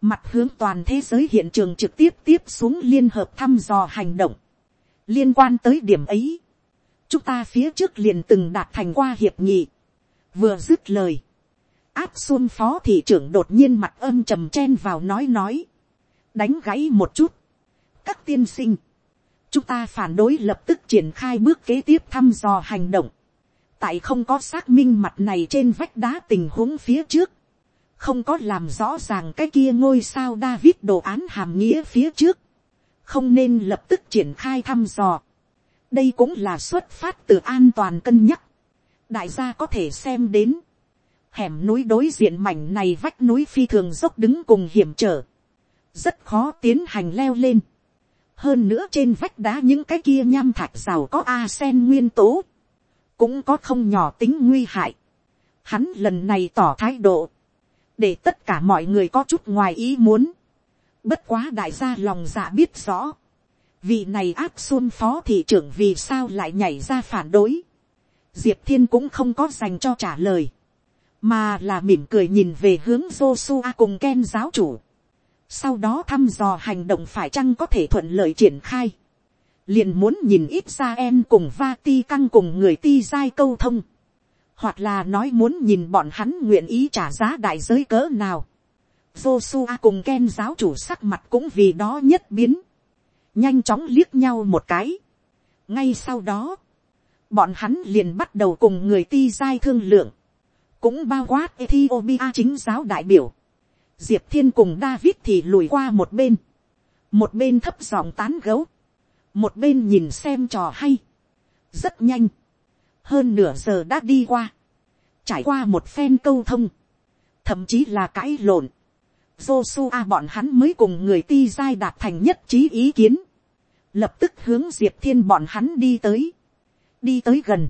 mặt hướng toàn thế giới hiện trường trực tiếp tiếp xuống liên hợp thăm dò hành động. liên quan tới điểm ấy, chúng ta phía trước liền từng đạt thành qua hiệp nghị. vừa dứt lời, áp xuân phó thị trưởng đột nhiên mặt âm trầm chen vào nói nói, đánh gáy một chút, các tiên sinh, chúng ta phản đối lập tức triển khai bước kế tiếp thăm dò hành động. tại không có xác minh mặt này trên vách đá tình huống phía trước, không có làm rõ ràng cái kia ngôi sao David đồ án hàm nghĩa phía trước, không nên lập tức triển khai thăm dò. đây cũng là xuất phát từ an toàn cân nhắc. đại gia có thể xem đến, hẻm núi đối diện mảnh này vách núi phi thường dốc đứng cùng hiểm trở, rất khó tiến hành leo lên hơn nữa trên vách đá những cái kia nham thạch giàu có arsen nguyên tố, cũng có không nhỏ tính nguy hại. Hắn lần này tỏ thái độ, để tất cả mọi người có chút ngoài ý muốn. Bất quá đại gia lòng dạ biết rõ, vị này áp xuân phó thị trưởng vì sao lại nhảy ra phản đối. Diệp thiên cũng không có dành cho trả lời, mà là mỉm cười nhìn về hướng Joshua cùng Ken giáo chủ sau đó thăm dò hành động phải chăng có thể thuận lợi triển khai, liền muốn nhìn ít ra em cùng va ti căng cùng người ti giai câu thông, hoặc là nói muốn nhìn bọn hắn nguyện ý trả giá đại giới cỡ nào. Joshua cùng Ken giáo chủ sắc mặt cũng vì đó nhất biến, nhanh chóng liếc nhau một cái. ngay sau đó, bọn hắn liền bắt đầu cùng người ti giai thương lượng, cũng bao quát Ethiopia chính giáo đại biểu, diệp thiên cùng david thì lùi qua một bên, một bên thấp giọng tán gấu, một bên nhìn xem trò hay, rất nhanh, hơn nửa giờ đã đi qua, trải qua một phen câu thông, thậm chí là cãi lộn, Joshua bọn hắn mới cùng người ti giai đạt thành nhất trí ý kiến, lập tức hướng diệp thiên bọn hắn đi tới, đi tới gần,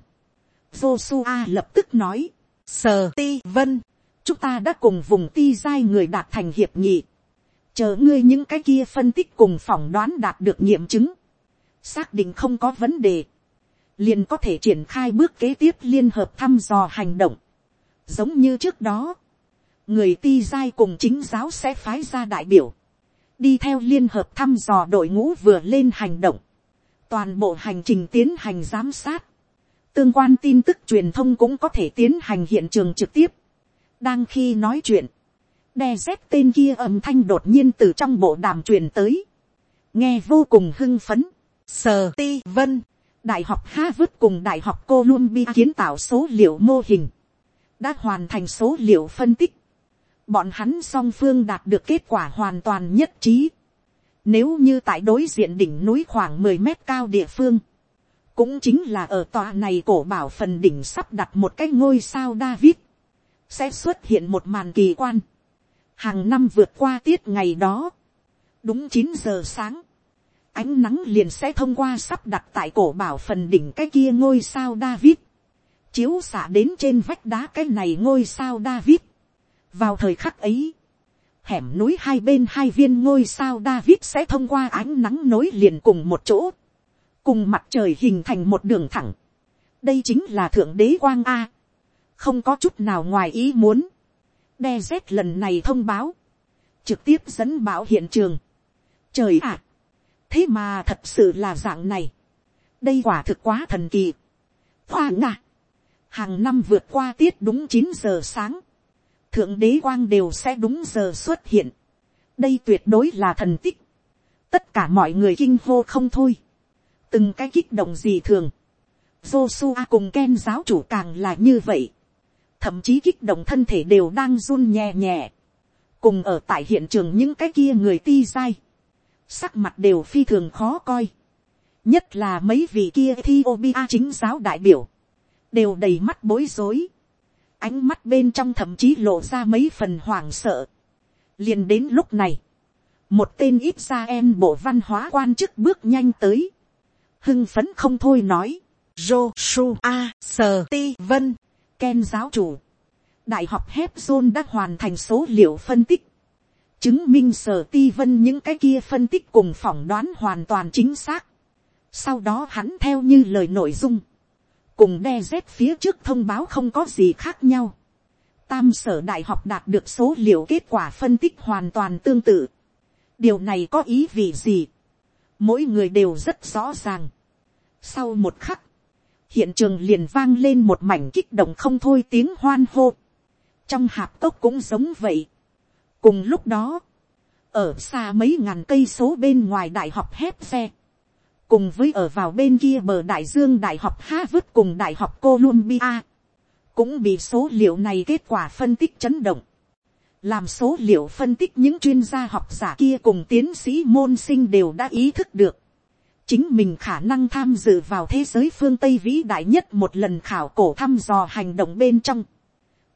Joshua lập tức nói, sờ ti vân, chúng ta đã cùng vùng ti giai người đạt thành hiệp nghị, chờ ngươi những cái kia phân tích cùng phỏng đoán đạt được nghiệm chứng, xác định không có vấn đề, liền có thể triển khai bước kế tiếp liên hợp thăm dò hành động. Giống như trước đó, người ti giai cùng chính giáo sẽ phái ra đại biểu, đi theo liên hợp thăm dò đội ngũ vừa lên hành động, toàn bộ hành trình tiến hành giám sát, tương quan tin tức truyền thông cũng có thể tiến hành hiện trường trực tiếp, đang khi nói chuyện, đe dép tên kia âm thanh đột nhiên từ trong bộ đàm truyền tới, nghe vô cùng hưng phấn, sờ ti vân, đại học harvard cùng đại học columbia kiến tạo số liệu mô hình, đã hoàn thành số liệu phân tích, bọn hắn song phương đạt được kết quả hoàn toàn nhất trí, nếu như tại đối diện đỉnh núi khoảng mười mét cao địa phương, cũng chính là ở tòa này cổ bảo phần đỉnh sắp đặt một cái ngôi sao David sẽ xuất hiện một màn kỳ quan. Hàng năm vượt qua tiết ngày đó, đúng chín giờ sáng, ánh nắng liền sẽ thông qua sắp đặt tại cổ bảo phần đỉnh cái kia ngôi sao David, chiếu xạ đến trên vách đá cái này ngôi sao David. vào thời khắc ấy, hẻm núi hai bên hai viên ngôi sao David sẽ thông qua ánh nắng nối liền cùng một chỗ, cùng mặt trời hình thành một đường thẳng. đây chính là thượng đế quang a, không có chút nào ngoài ý muốn. đe z lần này thông báo, trực tiếp dẫn bảo hiện trường. trời ạ, thế mà thật sự là dạng này, đây quả thực quá thần kỳ. khoa ngạ, hàng năm vượt qua tiết đúng chín giờ sáng, thượng đế quang đều sẽ đúng giờ xuất hiện. đây tuyệt đối là thần tích. tất cả mọi người kinh hô không thôi. từng cái kích động gì thường. Joshua cùng Ken giáo chủ càng là như vậy. Thậm chí kích động thân thể đều đang run nhẹ nhẹ. Cùng ở tại hiện trường những cái kia người ti dai. Sắc mặt đều phi thường khó coi. Nhất là mấy vị kia Ethiopia chính giáo đại biểu. Đều đầy mắt bối rối ánh mắt bên trong thậm chí lộ ra mấy phần hoảng sợ. liền đến lúc này, một tên ít ra em bộ văn hóa quan chức bước nhanh tới, hưng phấn không thôi nói, Joshua vân Ken giáo chủ, đại học Hepzone đã hoàn thành số liệu phân tích, chứng minh sở ti vân những cái kia phân tích cùng phỏng đoán hoàn toàn chính xác. Sau đó hắn theo như lời nội dung, cùng đe dép phía trước thông báo không có gì khác nhau. Tam sở đại học đạt được số liệu kết quả phân tích hoàn toàn tương tự. điều này có ý vị gì. mỗi người đều rất rõ ràng. sau một khắc, hiện trường liền vang lên một mảnh kích động không thôi tiếng hoan hô. trong hạp tốc cũng giống vậy. cùng lúc đó, ở xa mấy ngàn cây số bên ngoài đại học hép xe, cùng với ở vào bên kia bờ đại dương đại học Harvard cùng đại học Columbia, cũng bị số liệu này kết quả phân tích chấn động. Làm số liệu phân tích những chuyên gia học giả kia cùng tiến sĩ môn sinh đều đã ý thức được. Chính mình khả năng tham dự vào thế giới phương Tây vĩ đại nhất một lần khảo cổ thăm dò hành động bên trong.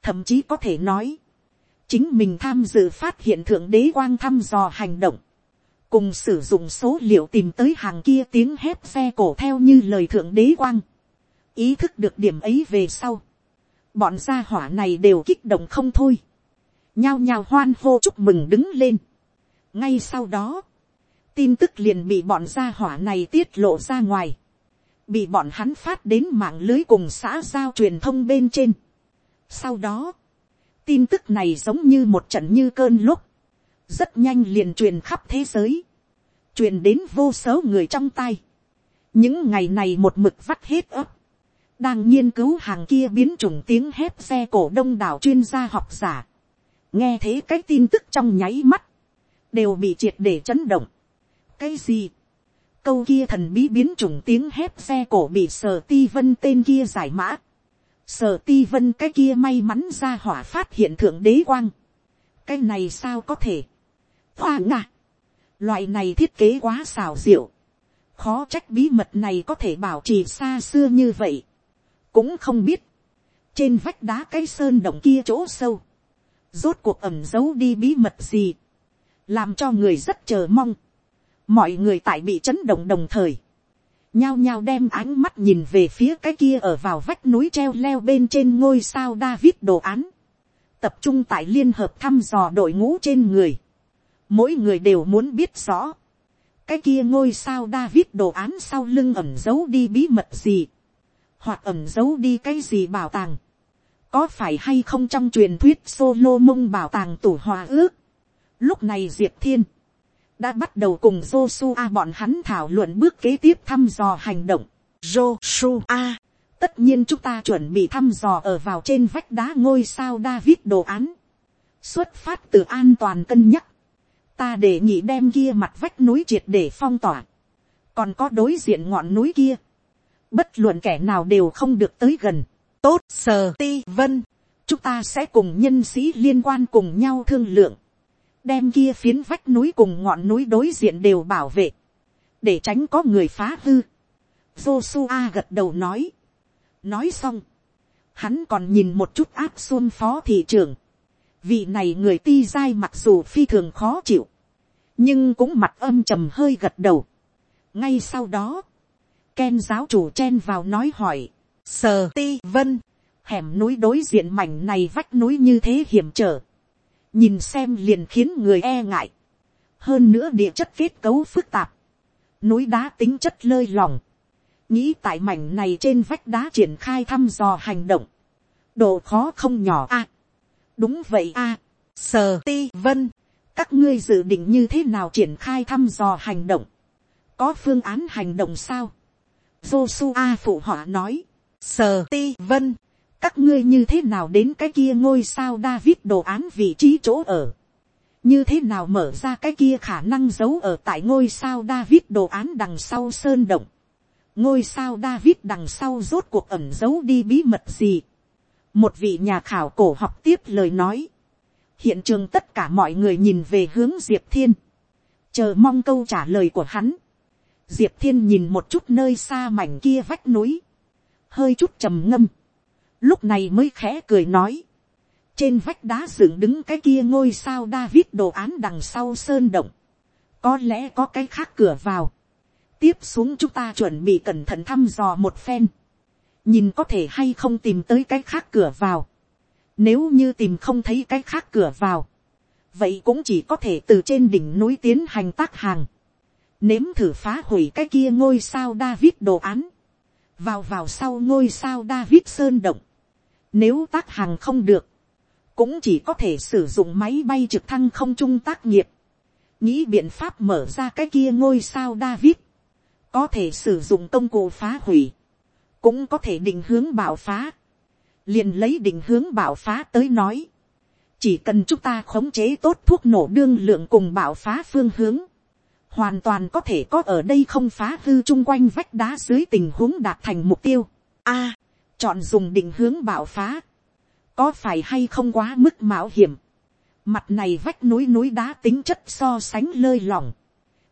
Thậm chí có thể nói, chính mình tham dự phát hiện thượng đế quang thăm dò hành động cùng sử dụng số liệu tìm tới hàng kia tiếng hét xe cổ theo như lời thượng đế quang. ý thức được điểm ấy về sau. bọn gia hỏa này đều kích động không thôi. nhao nhao hoan hô chúc mừng đứng lên. ngay sau đó, tin tức liền bị bọn gia hỏa này tiết lộ ra ngoài. bị bọn hắn phát đến mạng lưới cùng xã giao truyền thông bên trên. sau đó, tin tức này giống như một trận như cơn lúc rất nhanh liền truyền khắp thế giới, truyền đến vô số người trong tay. những ngày này một mực vắt hết ấp, đang nghiên cứu hàng kia biến chủng tiếng hét xe cổ đông đảo chuyên gia học giả. nghe thấy cái tin tức trong nháy mắt, đều bị triệt để chấn động cái gì, câu kia thần bí biến chủng tiếng hét xe cổ bị sở ti vân tên kia giải mã. sở ti vân cái kia may mắn ra hỏa phát hiện thượng đế quang. cái này sao có thể hoa ngạ. Loại này thiết kế quá xào diệu. Khó trách bí mật này có thể bảo trì xa xưa như vậy. Cũng không biết. Trên vách đá cái sơn động kia chỗ sâu. Rốt cuộc ẩm giấu đi bí mật gì. Làm cho người rất chờ mong. Mọi người tại bị chấn động đồng thời. Nhao nhao đem ánh mắt nhìn về phía cái kia ở vào vách núi treo leo bên trên ngôi sao David đồ án. Tập trung tại liên hợp thăm dò đội ngũ trên người mỗi người đều muốn biết rõ, cái kia ngôi sao David đồ án sau lưng ẩm giấu đi bí mật gì, hoặc ẩm giấu đi cái gì bảo tàng, có phải hay không trong truyền thuyết solo mông bảo tàng tủ hòa ước. Lúc này diệp thiên, đã bắt đầu cùng Joshua bọn hắn thảo luận bước kế tiếp thăm dò hành động. Joshua, tất nhiên chúng ta chuẩn bị thăm dò ở vào trên vách đá ngôi sao David đồ án. Xuất phát từ an toàn cân nhắc. Ta để nhị đem kia mặt vách núi triệt để phong tỏa, còn có đối diện ngọn núi kia, bất luận kẻ nào đều không được tới gần, tốt sờ ti vân, chúng ta sẽ cùng nhân sĩ liên quan cùng nhau thương lượng, đem kia phiến vách núi cùng ngọn núi đối diện đều bảo vệ, để tránh có người phá hư. Joshua gật đầu nói, nói xong, hắn còn nhìn một chút áp xuân phó thị trưởng, vị này người ti dai mặc dù phi thường khó chịu, nhưng cũng mặt âm trầm hơi gật đầu. ngay sau đó, Ken giáo chủ chen vào nói hỏi, sờ ti vân, hẻm núi đối diện mảnh này vách núi như thế hiểm trở, nhìn xem liền khiến người e ngại, hơn nữa địa chất kết cấu phức tạp, núi đá tính chất lơi lỏng, nghĩ tại mảnh này trên vách đá triển khai thăm dò hành động, độ khó không nhỏ a. À, đúng vậy a, à, sờ ti vân, các ngươi dự định như thế nào triển khai thăm dò hành động, có phương án hành động sao, Joshua phụ họ nói, sờ ti vân, các ngươi như thế nào đến cái kia ngôi sao David đồ án vị trí chỗ ở, như thế nào mở ra cái kia khả năng giấu ở tại ngôi sao David đồ án đằng sau sơn động, ngôi sao David đằng sau rốt cuộc ẩn giấu đi bí mật gì. Một vị nhà khảo cổ học tiếp lời nói. Hiện trường tất cả mọi người nhìn về hướng Diệp Thiên. Chờ mong câu trả lời của hắn. Diệp Thiên nhìn một chút nơi xa mảnh kia vách núi. Hơi chút trầm ngâm. Lúc này mới khẽ cười nói. Trên vách đá dựng đứng cái kia ngôi sao David đồ án đằng sau sơn động. Có lẽ có cái khác cửa vào. Tiếp xuống chúng ta chuẩn bị cẩn thận thăm dò một phen, nhìn có thể hay không tìm tới cái khác cửa vào, nếu như tìm không thấy cái khác cửa vào, vậy cũng chỉ có thể từ trên đỉnh núi tiến hành tác hàng, nếm thử phá hủy cái kia ngôi sao David đồ án, vào vào sau ngôi sao David sơn động, nếu tác hàng không được, cũng chỉ có thể sử dụng máy bay trực thăng không trung tác nghiệp, nghĩ biện pháp mở ra cái kia ngôi sao David, có thể sử dụng công cụ phá hủy, cũng có thể định hướng bảo phá, liền lấy định hướng bảo phá tới nói, chỉ cần chúng ta khống chế tốt thuốc nổ đương lượng cùng bảo phá phương hướng, hoàn toàn có thể có ở đây không phá hư chung quanh vách đá dưới tình huống đạt thành mục tiêu. A, chọn dùng định hướng bạo phá, có phải hay không quá mức mạo hiểm. Mặt này vách núi núi đá tính chất so sánh lơi lỏng,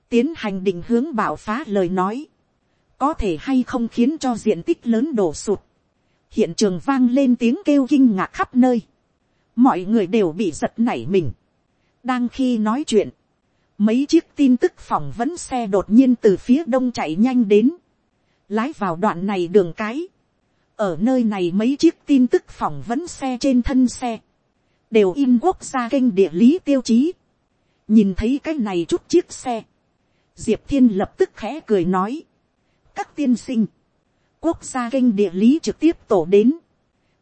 tiến hành định hướng bạo phá lời nói, có thể hay không khiến cho diện tích lớn đổ sụt. hiện trường vang lên tiếng kêu kinh ngạc khắp nơi, mọi người đều bị giật nảy mình. đang khi nói chuyện, mấy chiếc tin tức phỏng vấn xe đột nhiên từ phía đông chạy nhanh đến, lái vào đoạn này đường cái, ở nơi này mấy chiếc tin tức phỏng vấn xe trên thân xe, đều in quốc gia kênh địa lý tiêu chí, nhìn thấy cái này chút chiếc xe, diệp thiên lập tức khẽ cười nói, các tiên sinh, quốc gia kênh địa lý trực tiếp tổ đến,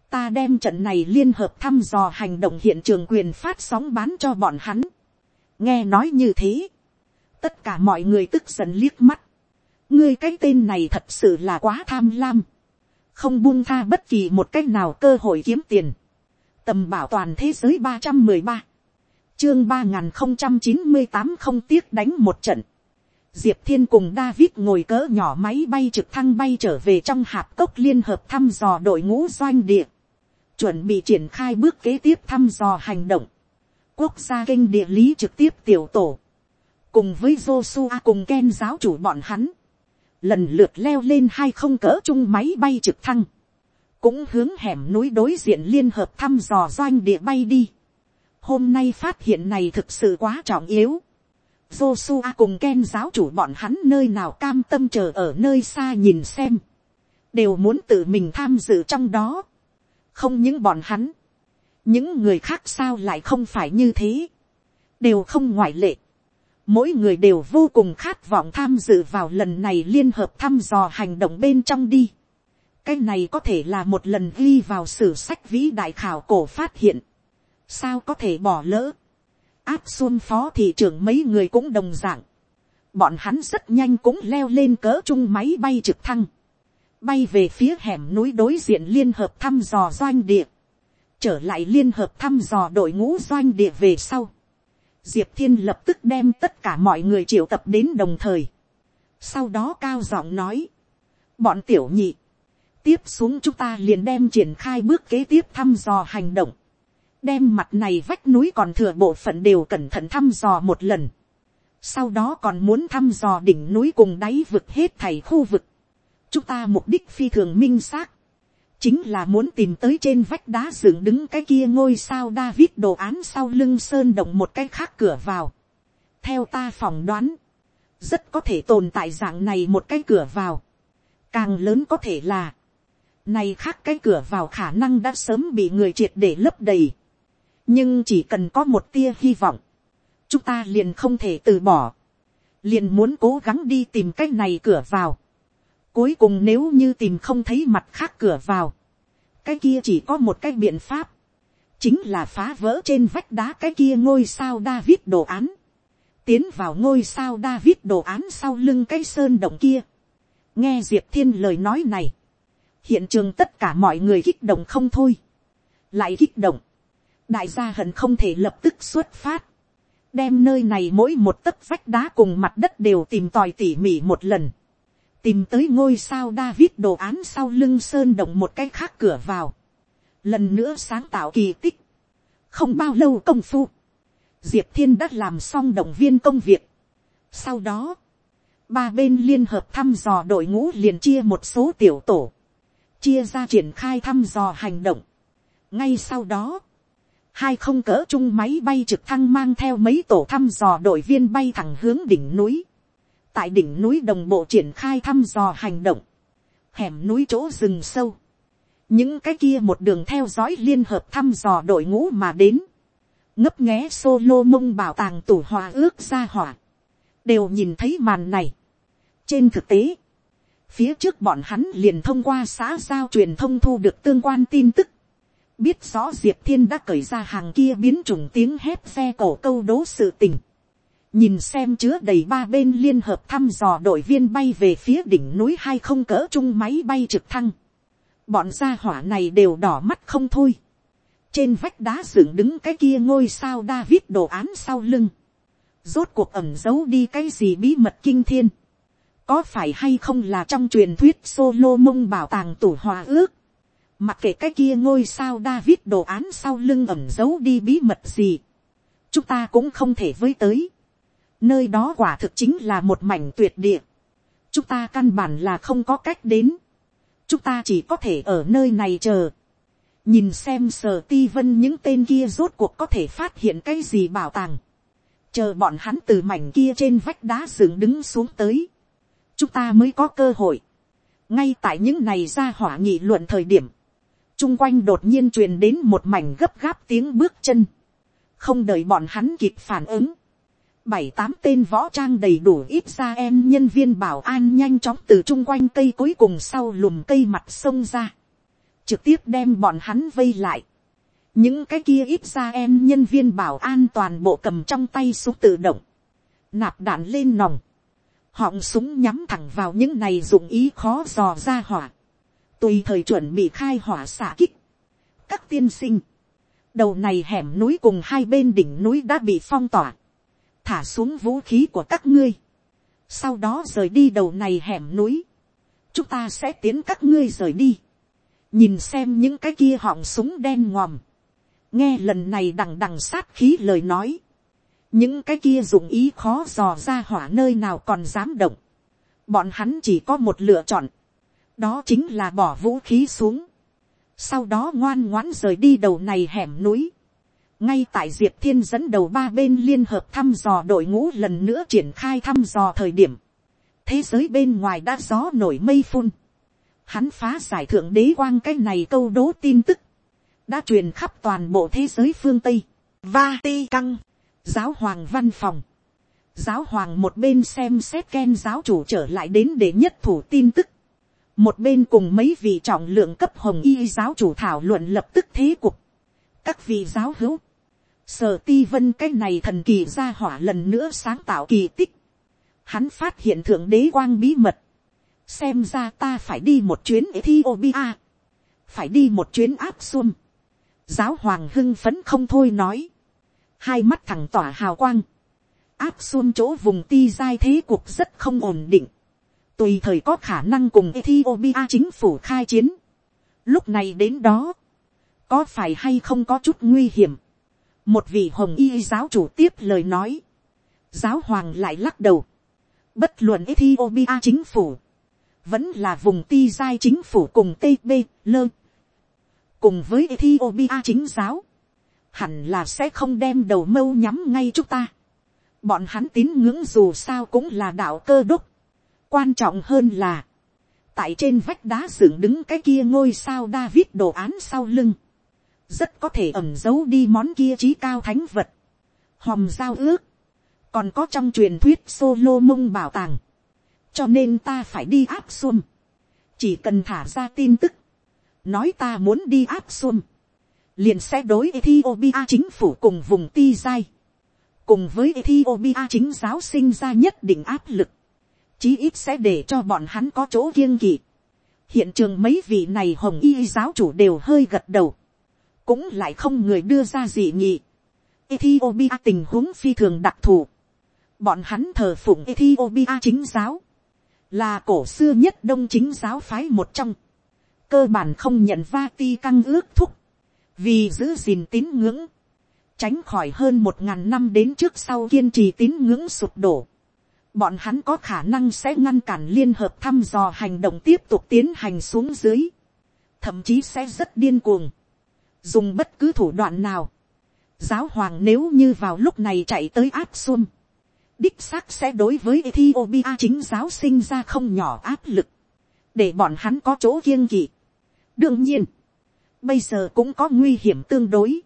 ta đem trận này liên hợp thăm dò hành động hiện trường quyền phát sóng bán cho bọn hắn. nghe nói như thế, tất cả mọi người tức giận liếc mắt, ngươi cái tên này thật sự là quá tham lam, không buông tha bất kỳ một cách nào cơ hội kiếm tiền, tầm bảo toàn thế giới ba trăm mười ba, chương ba n không trăm chín mươi tám không tiếc đánh một trận, Diệp Thiên cùng David ngồi cỡ nhỏ máy bay trực thăng bay trở về trong hạp cốc liên hợp thăm dò đội ngũ doanh địa. Chuẩn bị triển khai bước kế tiếp thăm dò hành động. Quốc gia kênh địa lý trực tiếp tiểu tổ. Cùng với Joshua cùng Ken giáo chủ bọn hắn. Lần lượt leo lên hai không cỡ chung máy bay trực thăng. Cũng hướng hẻm núi đối diện liên hợp thăm dò doanh địa bay đi. Hôm nay phát hiện này thực sự quá trọng yếu Joshua cùng Ken giáo chủ bọn hắn nơi nào cam tâm chờ ở nơi xa nhìn xem. Đều muốn tự mình tham dự trong đó. Không những bọn hắn. Những người khác sao lại không phải như thế. Đều không ngoại lệ. Mỗi người đều vô cùng khát vọng tham dự vào lần này liên hợp thăm dò hành động bên trong đi. Cái này có thể là một lần ghi vào sử sách vĩ đại khảo cổ phát hiện. Sao có thể bỏ lỡ áp xuân phó thị trưởng mấy người cũng đồng dạng. Bọn hắn rất nhanh cũng leo lên cỡ chung máy bay trực thăng. Bay về phía hẻm núi đối diện liên hợp thăm dò doanh địa. Trở lại liên hợp thăm dò đội ngũ doanh địa về sau. Diệp Thiên lập tức đem tất cả mọi người triệu tập đến đồng thời. Sau đó cao giọng nói. Bọn tiểu nhị. Tiếp xuống chúng ta liền đem triển khai bước kế tiếp thăm dò hành động đem mặt này vách núi còn thừa bộ phận đều cẩn thận thăm dò một lần. Sau đó còn muốn thăm dò đỉnh núi cùng đáy vực hết thảy khu vực. Chúng ta mục đích phi thường minh xác. Chính là muốn tìm tới trên vách đá dựng đứng cái kia ngôi sao David đồ án sau lưng sơn động một cái khác cửa vào. theo ta phỏng đoán, rất có thể tồn tại dạng này một cái cửa vào, càng lớn có thể là, này khác cái cửa vào khả năng đã sớm bị người triệt để lấp đầy, nhưng chỉ cần có một tia hy vọng, chúng ta liền không thể từ bỏ, liền muốn cố gắng đi tìm cái này cửa vào. Cuối cùng nếu như tìm không thấy mặt khác cửa vào, cái kia chỉ có một cái biện pháp, chính là phá vỡ trên vách đá cái kia ngôi sao David đồ án, tiến vào ngôi sao David đồ án sau lưng cái sơn động kia. nghe diệp thiên lời nói này, hiện trường tất cả mọi người kích động không thôi, lại kích động, đại gia hận không thể lập tức xuất phát, đem nơi này mỗi một tấc vách đá cùng mặt đất đều tìm tòi tỉ mỉ một lần, tìm tới ngôi sao David đồ án sau lưng sơn động một cái khác cửa vào, lần nữa sáng tạo kỳ tích, không bao lâu công phu, diệp thiên đã làm xong động viên công việc. sau đó, ba bên liên hợp thăm dò đội ngũ liền chia một số tiểu tổ, chia ra triển khai thăm dò hành động. ngay sau đó, hai không cỡ chung máy bay trực thăng mang theo mấy tổ thăm dò đội viên bay thẳng hướng đỉnh núi tại đỉnh núi đồng bộ triển khai thăm dò hành động, hẻm núi chỗ rừng sâu, những cái kia một đường theo dõi liên hợp thăm dò đội ngũ mà đến, ngấp nghé solo mông bảo tàng tủ hòa ước ra hỏa, đều nhìn thấy màn này. trên thực tế, phía trước bọn hắn liền thông qua xã giao truyền thông thu được tương quan tin tức, biết rõ diệp thiên đã cởi ra hàng kia biến chủng tiếng hét xe cổ câu đố sự tình, nhìn xem chứa đầy ba bên liên hợp thăm dò đội viên bay về phía đỉnh núi hai không cỡ chung máy bay trực thăng, bọn gia hỏa này đều đỏ mắt không thôi, trên vách đá dựng đứng cái kia ngôi sao David đồ án sau lưng. Rốt cuộc ẩm giấu đi cái gì bí mật kinh thiên. Có phải hay không là trong truyền thuyết solo mông bảo tàng tủ hòa ước. Mặc kệ cái kia ngôi sao David đồ án sau lưng ẩm giấu đi bí mật gì. Chúng ta cũng không thể với tới. Nơi đó quả thực chính là một mảnh tuyệt địa. Chúng ta căn bản là không có cách đến. Chúng ta chỉ có thể ở nơi này chờ. Nhìn xem sở ti vân những tên kia rốt cuộc có thể phát hiện cái gì bảo tàng, chờ bọn hắn từ mảnh kia trên vách đá dựng đứng xuống tới, chúng ta mới có cơ hội, ngay tại những này ra hỏa nghị luận thời điểm, chung quanh đột nhiên truyền đến một mảnh gấp gáp tiếng bước chân, không đợi bọn hắn kịp phản ứng, bảy tám tên võ trang đầy đủ ít ra em nhân viên bảo an nhanh chóng từ chung quanh cây cuối cùng sau lùm cây mặt sông ra. Trực tiếp đem bọn hắn vây lại. những cái kia ít ra em nhân viên bảo an toàn bộ cầm trong tay súng tự động, nạp đạn lên nòng, họng súng nhắm thẳng vào những này dụng ý khó dò ra hỏa, tùy thời chuẩn bị khai hỏa xả kích. các tiên sinh, đầu này hẻm núi cùng hai bên đỉnh núi đã bị phong tỏa, thả xuống vũ khí của các ngươi, sau đó rời đi đầu này hẻm núi, chúng ta sẽ tiến các ngươi rời đi. Nhìn xem những cái kia họng súng đen ngòm, nghe lần này đằng đằng sát khí lời nói, những cái kia dụng ý khó dò ra hỏa nơi nào còn dám động, bọn hắn chỉ có một lựa chọn, đó chính là bỏ vũ khí xuống, sau đó ngoan ngoãn rời đi đầu này hẻm núi, ngay tại diệp thiên dẫn đầu ba bên liên hợp thăm dò đội ngũ lần nữa triển khai thăm dò thời điểm, thế giới bên ngoài đã gió nổi mây phun, hắn phá giải thượng đế quang cái này câu đố tin tức, đã truyền khắp toàn bộ thế giới phương tây, va ti căng, giáo hoàng văn phòng, giáo hoàng một bên xem xét ken giáo chủ trở lại đến để nhất thủ tin tức, một bên cùng mấy vị trọng lượng cấp hồng y giáo chủ thảo luận lập tức thế cục, các vị giáo hữu, sở ti vân cái này thần kỳ ra hỏa lần nữa sáng tạo kỳ tích, hắn phát hiện thượng đế quang bí mật, xem ra ta phải đi một chuyến Ethiopia, phải đi một chuyến áp xuân. giáo hoàng hưng phấn không thôi nói, hai mắt thẳng tỏa hào quang, áp xuân chỗ vùng ti giai thế cuộc rất không ổn định, tùy thời có khả năng cùng Ethiopia chính phủ khai chiến. lúc này đến đó, có phải hay không có chút nguy hiểm, một vị hồng y giáo chủ tiếp lời nói, giáo hoàng lại lắc đầu, bất luận Ethiopia chính phủ, vẫn là vùng ti giai chính phủ cùng tb lơ cùng với ethiopia chính giáo hẳn là sẽ không đem đầu mâu nhắm ngay chúng ta Bọn hắn tín ngưỡng dù sao cũng là đạo cơ đúc. Quan trọng hơn là, tại trên vách đá dựng đứng cái kia ngôi sao David đồ án sau lưng. Rất có thể ẩm giấu đi món kia trí cao thánh vật. Hòm giao ước. Còn có trong truyền thuyết solo mông bảo tàng. Cho nên ta phải đi áp xuân. Chỉ cần thả ra tin tức. Nói ta muốn đi áp xuân. Liền sẽ đối Ethiopia chính phủ cùng vùng ti giai cùng với Ethiopia chính giáo sinh ra nhất định áp lực, chí ít sẽ để cho bọn hắn có chỗ kiêng kỵ. hiện trường mấy vị này hồng y giáo chủ đều hơi gật đầu, cũng lại không người đưa ra gì nghị. Ethiopia tình huống phi thường đặc thù, bọn hắn thờ phụng Ethiopia chính giáo, là cổ xưa nhất đông chính giáo phái một trong, cơ bản không nhận va ti căng ước thúc, vì giữ gìn tín ngưỡng, tránh khỏi hơn một ngàn năm đến trước sau kiên trì tín ngưỡng sụp đổ. Bọn hắn có khả năng sẽ ngăn cản liên hợp thăm dò hành động tiếp tục tiến hành xuống dưới. Thậm chí sẽ rất điên cuồng. Dùng bất cứ thủ đoạn nào. Giáo hoàng nếu như vào lúc này chạy tới áp xuân. Đích xác sẽ đối với Ethiopia chính giáo sinh ra không nhỏ áp lực. Để bọn hắn có chỗ kiêng kỵ. Đương nhiên. Bây giờ cũng có nguy hiểm tương đối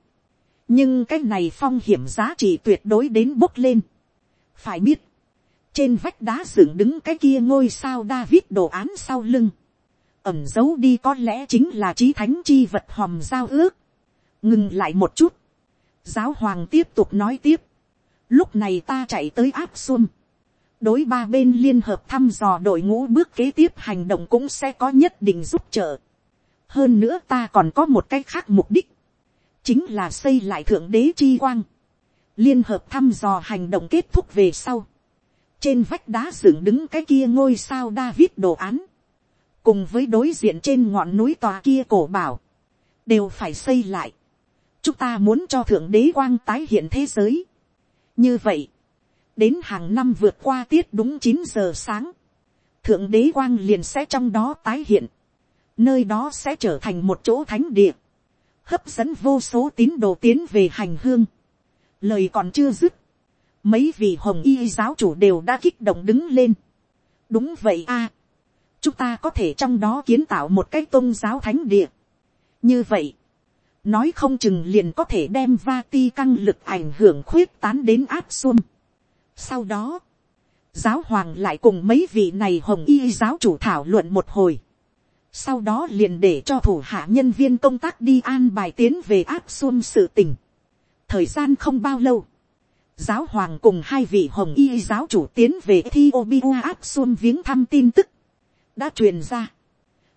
nhưng cái này phong hiểm giá trị tuyệt đối đến bốc lên. phải biết, trên vách đá dựng đứng cái kia ngôi sao David đồ án sau lưng, ẩm giấu đi có lẽ chính là trí thánh chi vật hòm giao ước ngừng lại một chút, giáo hoàng tiếp tục nói tiếp, lúc này ta chạy tới áp xuân, đối ba bên liên hợp thăm dò đội ngũ bước kế tiếp hành động cũng sẽ có nhất định giúp trợ. hơn nữa ta còn có một cái khác mục đích, chính là xây lại thượng đế chi quang, liên hợp thăm dò hành động kết thúc về sau, trên vách đá dựng đứng cái kia ngôi sao David đồ án, cùng với đối diện trên ngọn núi tòa kia cổ bảo, đều phải xây lại chúng ta muốn cho thượng đế quang tái hiện thế giới. như vậy, đến hàng năm vượt qua tiết đúng chín giờ sáng, thượng đế quang liền sẽ trong đó tái hiện, nơi đó sẽ trở thành một chỗ thánh địa, hấp dẫn vô số tín đồ tiến về hành hương. Lời còn chưa dứt. Mấy vị hồng y giáo chủ đều đã kích động đứng lên. Đúng vậy a Chúng ta có thể trong đó kiến tạo một cái tôn giáo thánh địa. Như vậy. Nói không chừng liền có thể đem va ti căng lực ảnh hưởng khuyết tán đến áp xuân. Sau đó. Giáo hoàng lại cùng mấy vị này hồng y giáo chủ thảo luận một hồi sau đó liền để cho thủ hạ nhân viên công tác đi an bài tiến về áp xuân sự tình. thời gian không bao lâu, giáo hoàng cùng hai vị hồng y giáo chủ tiến về Ethiopia áp xuân viếng thăm tin tức, đã truyền ra,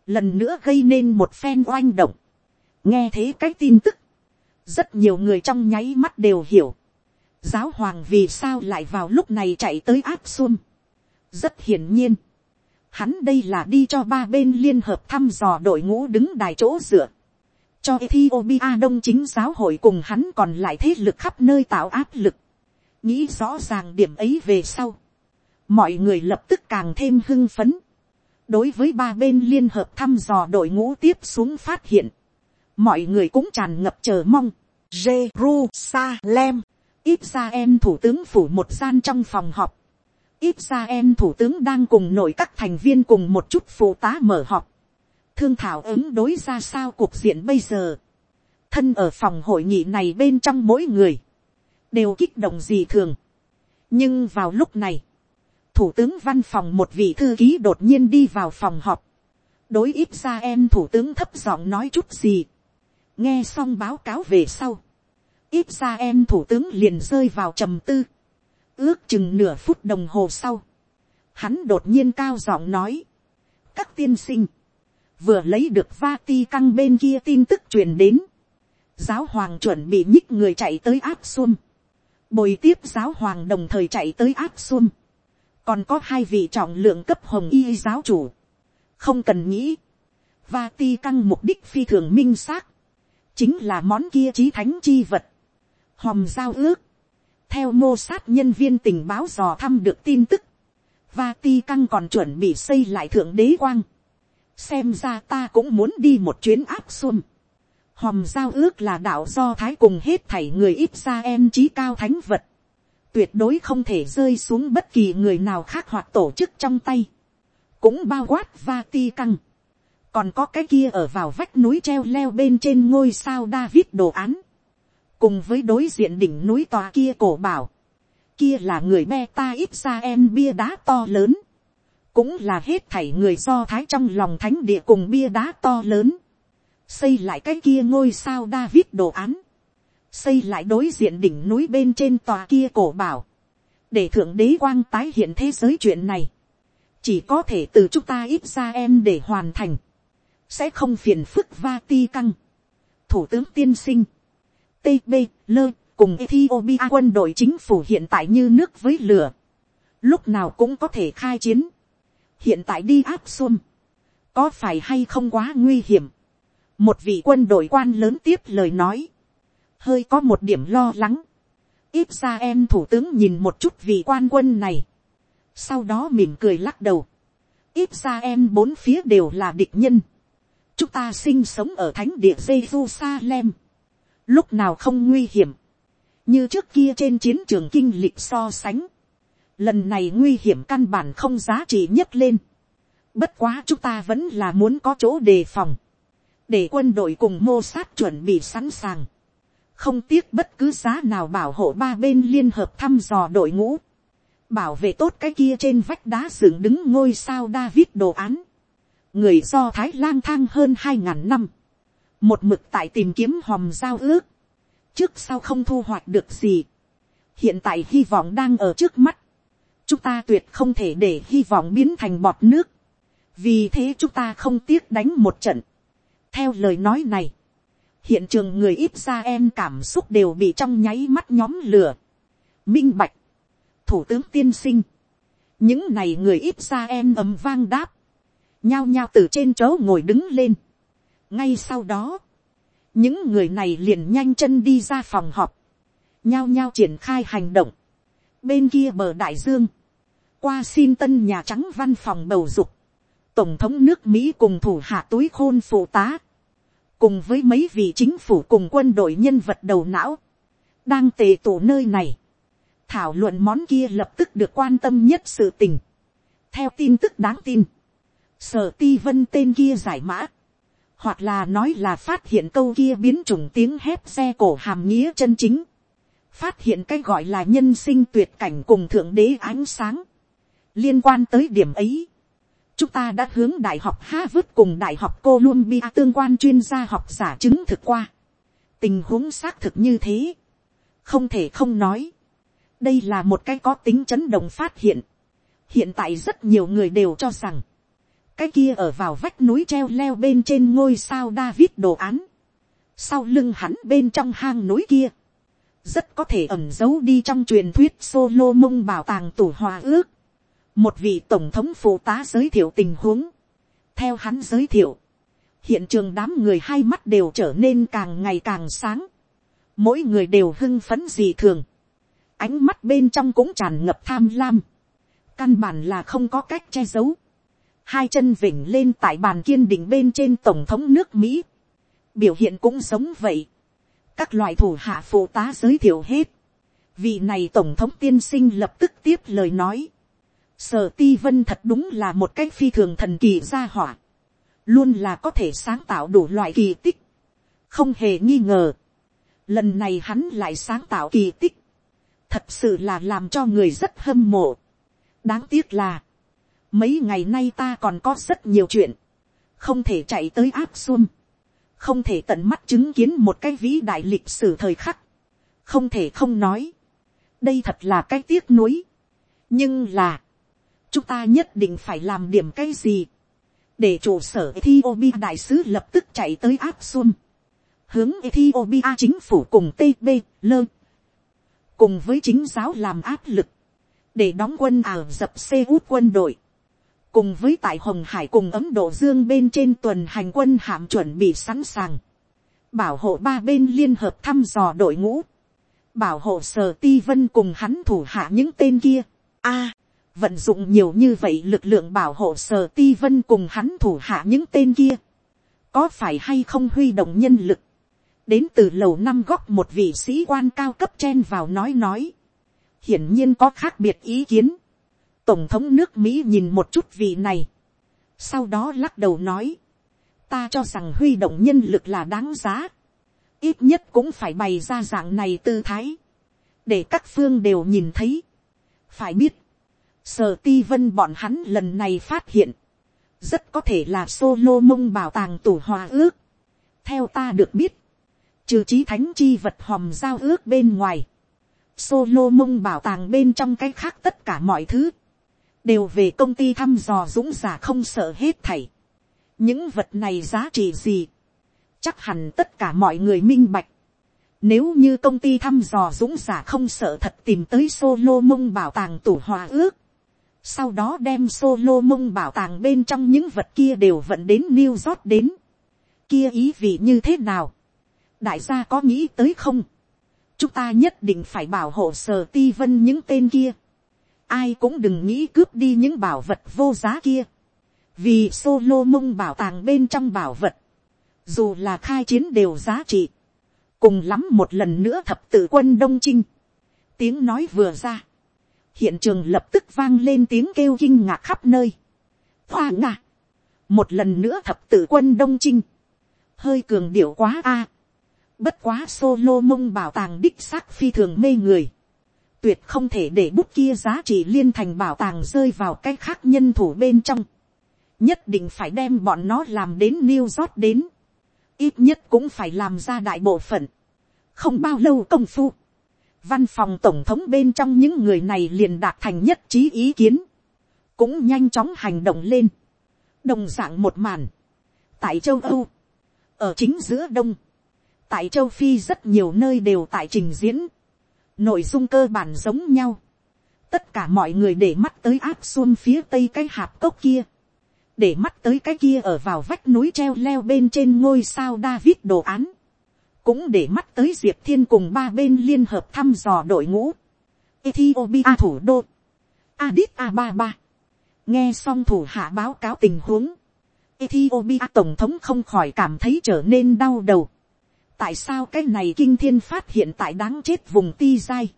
lần nữa gây nên một phen oanh động, nghe thế cái tin tức, rất nhiều người trong nháy mắt đều hiểu, giáo hoàng vì sao lại vào lúc này chạy tới áp xuân, rất hiển nhiên, Hắn đây là đi cho ba bên liên hợp thăm dò đội ngũ đứng đài chỗ dựa. Cho Ethiopia đông chính giáo hội cùng hắn còn lại thế lực khắp nơi tạo áp lực. Nghĩ rõ ràng điểm ấy về sau. Mọi người lập tức càng thêm hưng phấn. Đối với ba bên liên hợp thăm dò đội ngũ tiếp xuống phát hiện. Mọi người cũng tràn ngập chờ mong. Jerusalem. Israel thủ tướng phủ một gian trong phòng họp Israel em thủ tướng đang cùng nội các thành viên cùng một chút phụ tá mở họp. Thương thảo ứng đối ra sao cuộc diện bây giờ. Thân ở phòng hội nghị này bên trong mỗi người. Đều kích động gì thường. Nhưng vào lúc này. Thủ tướng văn phòng một vị thư ký đột nhiên đi vào phòng họp. Đối ít ra em thủ tướng thấp giọng nói chút gì. Nghe xong báo cáo về sau. Ít ra em thủ tướng liền rơi vào trầm tư. Ước chừng nửa phút đồng hồ sau, hắn đột nhiên cao giọng nói, các tiên sinh, vừa lấy được va ti căng bên kia tin tức truyền đến, giáo hoàng chuẩn bị nhích người chạy tới áp xuân, bồi tiếp giáo hoàng đồng thời chạy tới áp xuân, còn có hai vị trọng lượng cấp hồng y giáo chủ, không cần nghĩ, va ti căng mục đích phi thường minh xác, chính là món kia trí thánh chi vật, hòm giao ước, theo mô sát nhân viên tình báo dò thăm được tin tức, và ti căng còn chuẩn bị xây lại thượng đế quang. xem ra ta cũng muốn đi một chuyến áp xuân. hòm giao ước là đạo do thái cùng hết thảy người ít ra em trí cao thánh vật. tuyệt đối không thể rơi xuống bất kỳ người nào khác hoặc tổ chức trong tay, cũng bao quát va ti căng, còn có cái kia ở vào vách núi treo leo bên trên ngôi sao David đồ án, cùng với đối diện đỉnh núi tòa kia cổ bảo, kia là người beta ít ra em bia đá to lớn, cũng là hết thảy người do thái trong lòng thánh địa cùng bia đá to lớn, xây lại cái kia ngôi sao David đồ án, xây lại đối diện đỉnh núi bên trên tòa kia cổ bảo, để thượng đế quang tái hiện thế giới chuyện này, chỉ có thể từ chúng ta ít ra em để hoàn thành, sẽ không phiền phức va ti căng. thủ tướng tiên sinh, tb lơ cùng ethiopia quân đội chính phủ hiện tại như nước với lửa, lúc nào cũng có thể khai chiến, hiện tại đi áp xuân, có phải hay không quá nguy hiểm, một vị quân đội quan lớn tiếp lời nói, hơi có một điểm lo lắng, ít ra em thủ tướng nhìn một chút vị quan quân này, sau đó mỉm cười lắc đầu, ít ra em bốn phía đều là địch nhân, chúng ta sinh sống ở thánh địa Jerusalem, lúc nào không nguy hiểm, như trước kia trên chiến trường kinh lịch so sánh, lần này nguy hiểm căn bản không giá trị nhất lên, bất quá chúng ta vẫn là muốn có chỗ đề phòng, để quân đội cùng mô sát chuẩn bị sẵn sàng, không tiếc bất cứ giá nào bảo hộ ba bên liên hợp thăm dò đội ngũ, bảo vệ tốt cái kia trên vách đá dựng đứng ngôi sao David đồ án, người do thái lang thang hơn hai ngàn năm, một mực tại tìm kiếm hòm giao ước, trước sau không thu hoạch được gì, hiện tại hy vọng đang ở trước mắt, chúng ta tuyệt không thể để hy vọng biến thành bọt nước, vì thế chúng ta không tiếc đánh một trận. theo lời nói này, hiện trường người ít ra em cảm xúc đều bị trong nháy mắt nhóm lửa. minh bạch, thủ tướng tiên sinh, những này người ít ra em ầm vang đáp, nhao nhao từ trên chỗ ngồi đứng lên. ngay sau đó, những người này liền nhanh chân đi ra phòng họp, nhao nhao triển khai hành động. bên kia bờ đại dương, qua xin tân nhà trắng văn phòng bầu dục, tổng thống nước mỹ cùng thủ hạ túi khôn phụ tá, cùng với mấy vị chính phủ cùng quân đội nhân vật đầu não, đang tề tụ nơi này, thảo luận món kia lập tức được quan tâm nhất sự tình. theo tin tức đáng tin, sở ti vân tên kia giải mã, hoặc là nói là phát hiện câu kia biến chủng tiếng hét xe cổ hàm nghĩa chân chính, phát hiện cái gọi là nhân sinh tuyệt cảnh cùng thượng đế ánh sáng, liên quan tới điểm ấy, chúng ta đã hướng đại học Harvard cùng đại học Columbia tương quan chuyên gia học giả chứng thực qua. tình huống xác thực như thế, không thể không nói, đây là một cái có tính chấn động phát hiện. hiện tại rất nhiều người đều cho rằng, cái kia ở vào vách núi treo leo bên trên ngôi sao David đồ án, sau lưng hắn bên trong hang núi kia, rất có thể ẩn giấu đi trong truyền thuyết solo mông bảo tàng tủ hòa ước. Một vị tổng thống phụ tá giới thiệu tình huống, theo hắn giới thiệu, hiện trường đám người hai mắt đều trở nên càng ngày càng sáng, mỗi người đều hưng phấn dị thường, ánh mắt bên trong cũng tràn ngập tham lam, căn bản là không có cách che giấu, hai chân vỉnh lên tại bàn kiên định bên trên tổng thống nước mỹ, biểu hiện cũng giống vậy, các loại thủ hạ phụ tá giới thiệu hết, vị này tổng thống tiên sinh lập tức tiếp lời nói, Sở ti vân thật đúng là một cái phi thường thần kỳ gia hỏa. Luôn là có thể sáng tạo đủ loại kỳ tích. Không hề nghi ngờ. Lần này hắn lại sáng tạo kỳ tích. Thật sự là làm cho người rất hâm mộ. Đáng tiếc là. Mấy ngày nay ta còn có rất nhiều chuyện. Không thể chạy tới áp xuông, Không thể tận mắt chứng kiến một cái vĩ đại lịch sử thời khắc. Không thể không nói. Đây thật là cái tiếc nuối. Nhưng là chúng ta nhất định phải làm điểm cái gì, để trụ sở Ethiopia đại sứ lập tức chạy tới áp xuân, hướng Ethiopia chính phủ cùng TB, lơ, cùng với chính giáo làm áp lực, để đóng quân ảo dập xe út quân đội, cùng với tại hồng hải cùng ấm độ dương bên trên tuần hành quân hạm chuẩn bị sẵn sàng, bảo hộ ba bên liên hợp thăm dò đội ngũ, bảo hộ sở ti vân cùng hắn thủ hạ những tên kia. A, vận dụng nhiều như vậy lực lượng bảo hộ sở ti vân cùng hắn thủ hạ những tên kia, có phải hay không huy động nhân lực, đến từ lầu năm góc một vị sĩ quan cao cấp chen vào nói nói, hiển nhiên có khác biệt ý kiến tổng thống nước mỹ nhìn một chút vị này, sau đó lắc đầu nói, ta cho rằng huy động nhân lực là đáng giá, ít nhất cũng phải bày ra dạng này tư thái, để các phương đều nhìn thấy. phải biết, sở ti vân bọn hắn lần này phát hiện, rất có thể là solo mông bảo tàng tủ hòa ước. theo ta được biết, trừ trí thánh chi vật hòm giao ước bên ngoài, solo mông bảo tàng bên trong cái khác tất cả mọi thứ, đều về công ty thăm dò dũng giả không sợ hết thảy. những vật này giá trị gì, chắc hẳn tất cả mọi người minh bạch. Nếu như công ty thăm dò dũng giả không sợ thật tìm tới solo mông bảo tàng tủ hòa ước, sau đó đem solo mông bảo tàng bên trong những vật kia đều vận đến New York đến. Kia ý vị như thế nào? Đại gia có nghĩ tới không? Chúng ta nhất định phải bảo hộ sở ti vân những tên kia. Ai cũng đừng nghĩ cướp đi những bảo vật vô giá kia. Vì solo mông bảo tàng bên trong bảo vật. Dù là khai chiến đều giá trị. Cùng lắm một lần nữa thập tự quân Đông Trinh. Tiếng nói vừa ra hiện trường lập tức vang lên tiếng kêu kinh ngạc khắp nơi. Hoa ngạ, một lần nữa thập tự quân đông trinh, hơi cường điệu quá a. Bất quá solo mông bảo tàng đích xác phi thường mê người. Tuyệt không thể để bút kia giá trị liên thành bảo tàng rơi vào cái khác nhân thủ bên trong. Nhất định phải đem bọn nó làm đến New York đến. Ít nhất cũng phải làm ra đại bộ phận. Không bao lâu công phu Văn phòng tổng thống bên trong những người này liền đạt thành nhất trí ý kiến. Cũng nhanh chóng hành động lên. Đồng dạng một màn. Tại châu Âu. Ở chính giữa đông. Tại châu Phi rất nhiều nơi đều tại trình diễn. Nội dung cơ bản giống nhau. Tất cả mọi người để mắt tới áp xuân phía tây cái hạp cốc kia. Để mắt tới cái kia ở vào vách núi treo leo bên trên ngôi sao David đồ án cũng để mắt tới diệp thiên cùng ba bên liên hợp thăm dò đội ngũ. Ethiopia thủ đô, Addis Ababa, nghe xong thủ hạ báo cáo tình huống, Ethiopia tổng thống không khỏi cảm thấy trở nên đau đầu tại sao cái này kinh thiên phát hiện tại đáng chết vùng ti dai,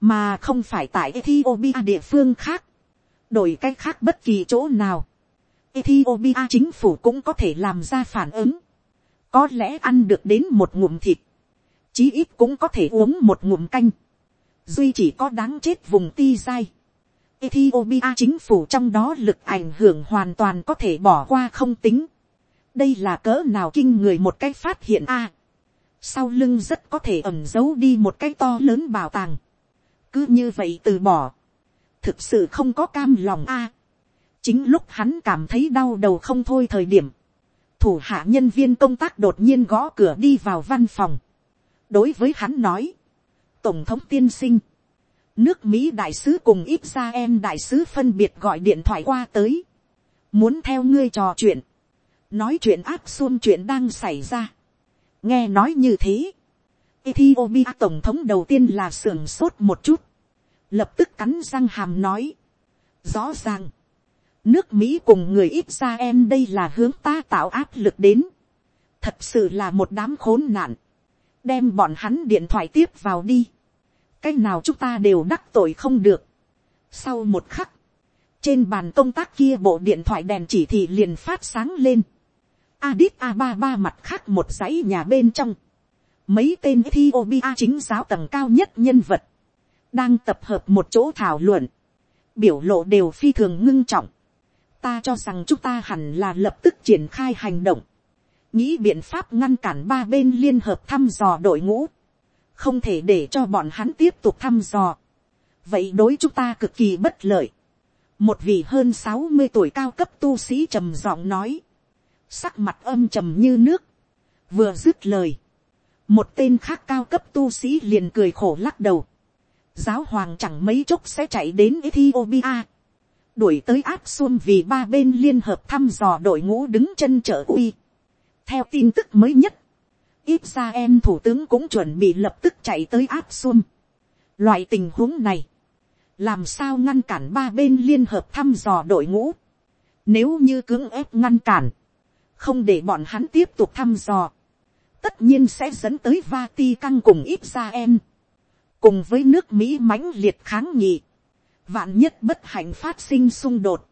mà không phải tại Ethiopia địa phương khác, đổi cách khác bất kỳ chỗ nào. Ethiopia chính phủ cũng có thể làm ra phản ứng có lẽ ăn được đến một ngụm thịt, chí ít cũng có thể uống một ngụm canh, duy chỉ có đáng chết vùng ti dai. Ethiopia chính phủ trong đó lực ảnh hưởng hoàn toàn có thể bỏ qua không tính. đây là cỡ nào kinh người một cái phát hiện a sau lưng rất có thể ẩm giấu đi một cái to lớn bảo tàng. cứ như vậy từ bỏ. thực sự không có cam lòng a. chính lúc hắn cảm thấy đau đầu không thôi thời điểm thủ hạ nhân viên công tác đột nhiên gõ cửa đi vào văn phòng. đối với hắn nói, tổng thống tiên sinh, nước mỹ đại sứ cùng ít ra em đại sứ phân biệt gọi điện thoại qua tới, muốn theo ngươi trò chuyện, nói chuyện áp xuông chuyện đang xảy ra nghe nói như thế, Ethiopia tổng thống đầu tiên là sưởng sốt một chút, lập tức cắn răng hàm nói, rõ ràng, nước mỹ cùng người ít ra em đây là hướng ta tạo áp lực đến. thật sự là một đám khốn nạn. đem bọn hắn điện thoại tiếp vào đi. cái nào chúng ta đều đắc tội không được. sau một khắc, trên bàn công tác kia bộ điện thoại đèn chỉ thị liền phát sáng lên. Adit Ababa ba mặt khác một dãy nhà bên trong. mấy tên Ethiopia chính giáo tầng cao nhất nhân vật. đang tập hợp một chỗ thảo luận. biểu lộ đều phi thường ngưng trọng ta cho rằng chúng ta hẳn là lập tức triển khai hành động, nghĩ biện pháp ngăn cản ba bên liên hợp thăm dò đội ngũ, không thể để cho bọn hắn tiếp tục thăm dò. vậy đối chúng ta cực kỳ bất lợi. một vị hơn sáu mươi tuổi cao cấp tu sĩ trầm giọng nói, sắc mặt âm trầm như nước, vừa dứt lời, một tên khác cao cấp tu sĩ liền cười khổ lắc đầu, giáo hoàng chẳng mấy chốc sẽ chạy đến Ethiopia đuổi tới áp xuân vì ba bên liên hợp thăm dò đội ngũ đứng chân trợ uy. theo tin tức mới nhất, ít ra em thủ tướng cũng chuẩn bị lập tức chạy tới áp xuân. loại tình huống này, làm sao ngăn cản ba bên liên hợp thăm dò đội ngũ. nếu như cưỡng ép ngăn cản, không để bọn hắn tiếp tục thăm dò, tất nhiên sẽ dẫn tới Vati căng cùng ít ra em. Cùng với nước mỹ mãnh liệt kháng nghị, vạn nhất bất hạnh phát sinh xung đột,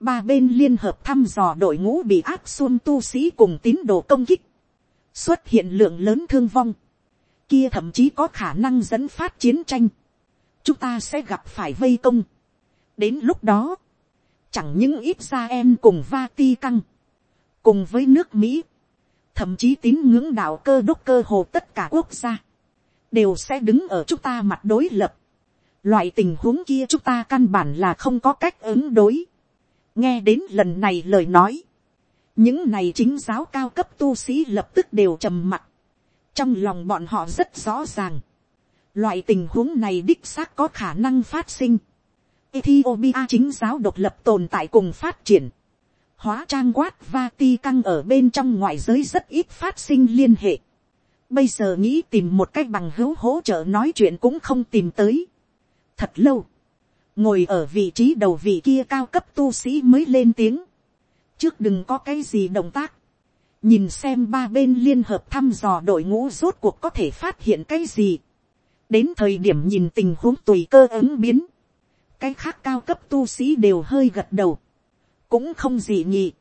ba bên liên hợp thăm dò đội ngũ bị áp xuân tu sĩ cùng tín đồ công kích, xuất hiện lượng lớn thương vong, kia thậm chí có khả năng dẫn phát chiến tranh, chúng ta sẽ gặp phải vây công. đến lúc đó, chẳng những ít ra em cùng Vati căng, cùng với nước mỹ, thậm chí tín ngưỡng đạo cơ đốc cơ hồ tất cả quốc gia, đều sẽ đứng ở chúng ta mặt đối lập. Loại tình huống kia chúng ta căn bản là không có cách ứng đối. nghe đến lần này lời nói, những này chính giáo cao cấp tu sĩ lập tức đều trầm mặt. trong lòng bọn họ rất rõ ràng. loại tình huống này đích xác có khả năng phát sinh. Ethiopia chính giáo độc lập tồn tại cùng phát triển. Hóa trang quát và ti căng ở bên trong ngoại giới rất ít phát sinh liên hệ. Bây giờ nghĩ tìm một cách bằng hữu hỗ trợ nói chuyện cũng không tìm tới. Thật lâu. Ngồi ở vị trí đầu vị kia cao cấp tu sĩ mới lên tiếng. Trước đừng có cái gì động tác. Nhìn xem ba bên liên hợp thăm dò đội ngũ rốt cuộc có thể phát hiện cái gì. Đến thời điểm nhìn tình huống tùy cơ ứng biến cái khác cao cấp tu sĩ đều hơi gật đầu, cũng không gì nhỉ.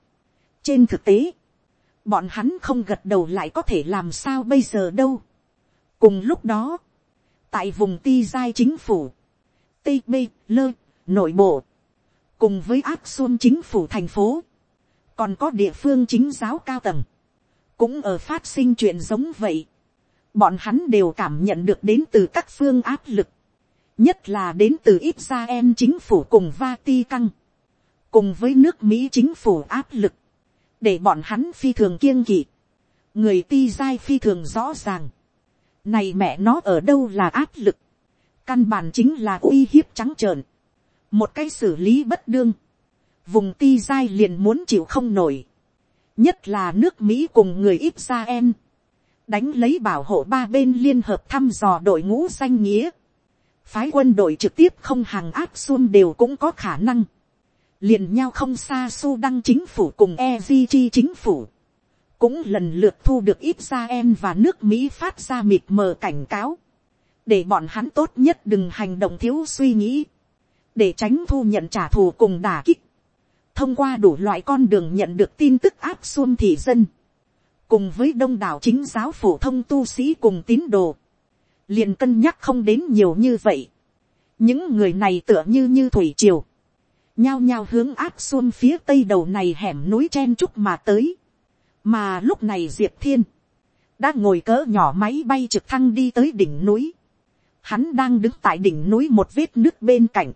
trên thực tế, bọn hắn không gật đầu lại có thể làm sao bây giờ đâu. cùng lúc đó, tại vùng ti giai chính phủ, tb lơ nội bộ, cùng với áp xuân chính phủ thành phố, còn có địa phương chính giáo cao tầng, cũng ở phát sinh chuyện giống vậy. bọn hắn đều cảm nhận được đến từ các phương áp lực, nhất là đến từ Israel chính phủ cùng Vatican, cùng với nước Mỹ chính phủ áp lực, để bọn hắn phi thường kiêng kỵ, người ti giai phi thường rõ ràng, này mẹ nó ở đâu là áp lực, căn bản chính là uy hiếp trắng trợn, một cái xử lý bất đương, vùng ti giai liền muốn chịu không nổi, nhất là nước mỹ cùng người Israel, đánh lấy bảo hộ ba bên liên hợp thăm dò đội ngũ danh nghĩa, phái quân đội trực tiếp không hàng áp xuân đều cũng có khả năng, liền nhau không xa su đăng chính phủ cùng egg chính phủ, cũng lần lượt thu được ít ra em và nước mỹ phát ra mịt mờ cảnh cáo, để bọn hắn tốt nhất đừng hành động thiếu suy nghĩ, để tránh thu nhận trả thù cùng đả kích, thông qua đủ loại con đường nhận được tin tức áp xuông thị dân, cùng với đông đảo chính giáo phổ thông tu sĩ cùng tín đồ, liền cân nhắc không đến nhiều như vậy. những người này tựa như như thủy triều, nhao nhao hướng áp xuân phía tây đầu này hẻm núi chen chúc mà tới. mà lúc này diệp thiên, đã ngồi cỡ nhỏ máy bay trực thăng đi tới đỉnh núi. hắn đang đứng tại đỉnh núi một vết nước bên cạnh,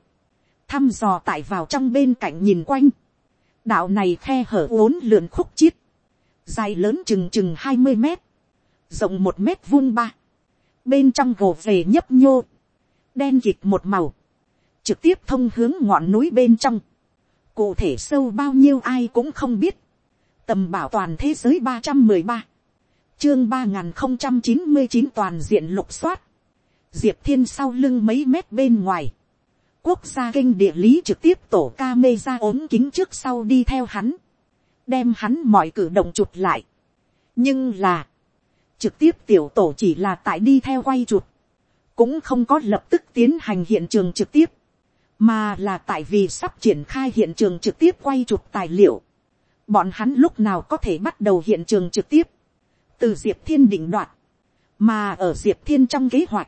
thăm dò tại vào trong bên cạnh nhìn quanh. đạo này khe hở uốn lượn khúc chiết, dài lớn chừng chừng hai mươi mét, rộng một mét vuông ba bên trong gồ về nhấp nhô, đen kịt một màu, trực tiếp thông hướng ngọn núi bên trong, cụ thể sâu bao nhiêu ai cũng không biết, tầm bảo toàn thế giới ba trăm mười ba, chương ba n g h n không trăm chín mươi chín toàn diện lục soát, diệp thiên sau lưng mấy mét bên ngoài, quốc gia kinh địa lý trực tiếp tổ ca mê ra ốm kính trước sau đi theo hắn, đem hắn mọi cử động chụp lại. nhưng là, trực tiếp tiểu tổ chỉ là tại đi theo quay chụp, cũng không có lập tức tiến hành hiện trường trực tiếp, mà là tại vì sắp triển khai hiện trường trực tiếp quay chụp tài liệu, bọn hắn lúc nào có thể bắt đầu hiện trường trực tiếp, từ diệp thiên định đoạt, mà ở diệp thiên trong kế hoạch,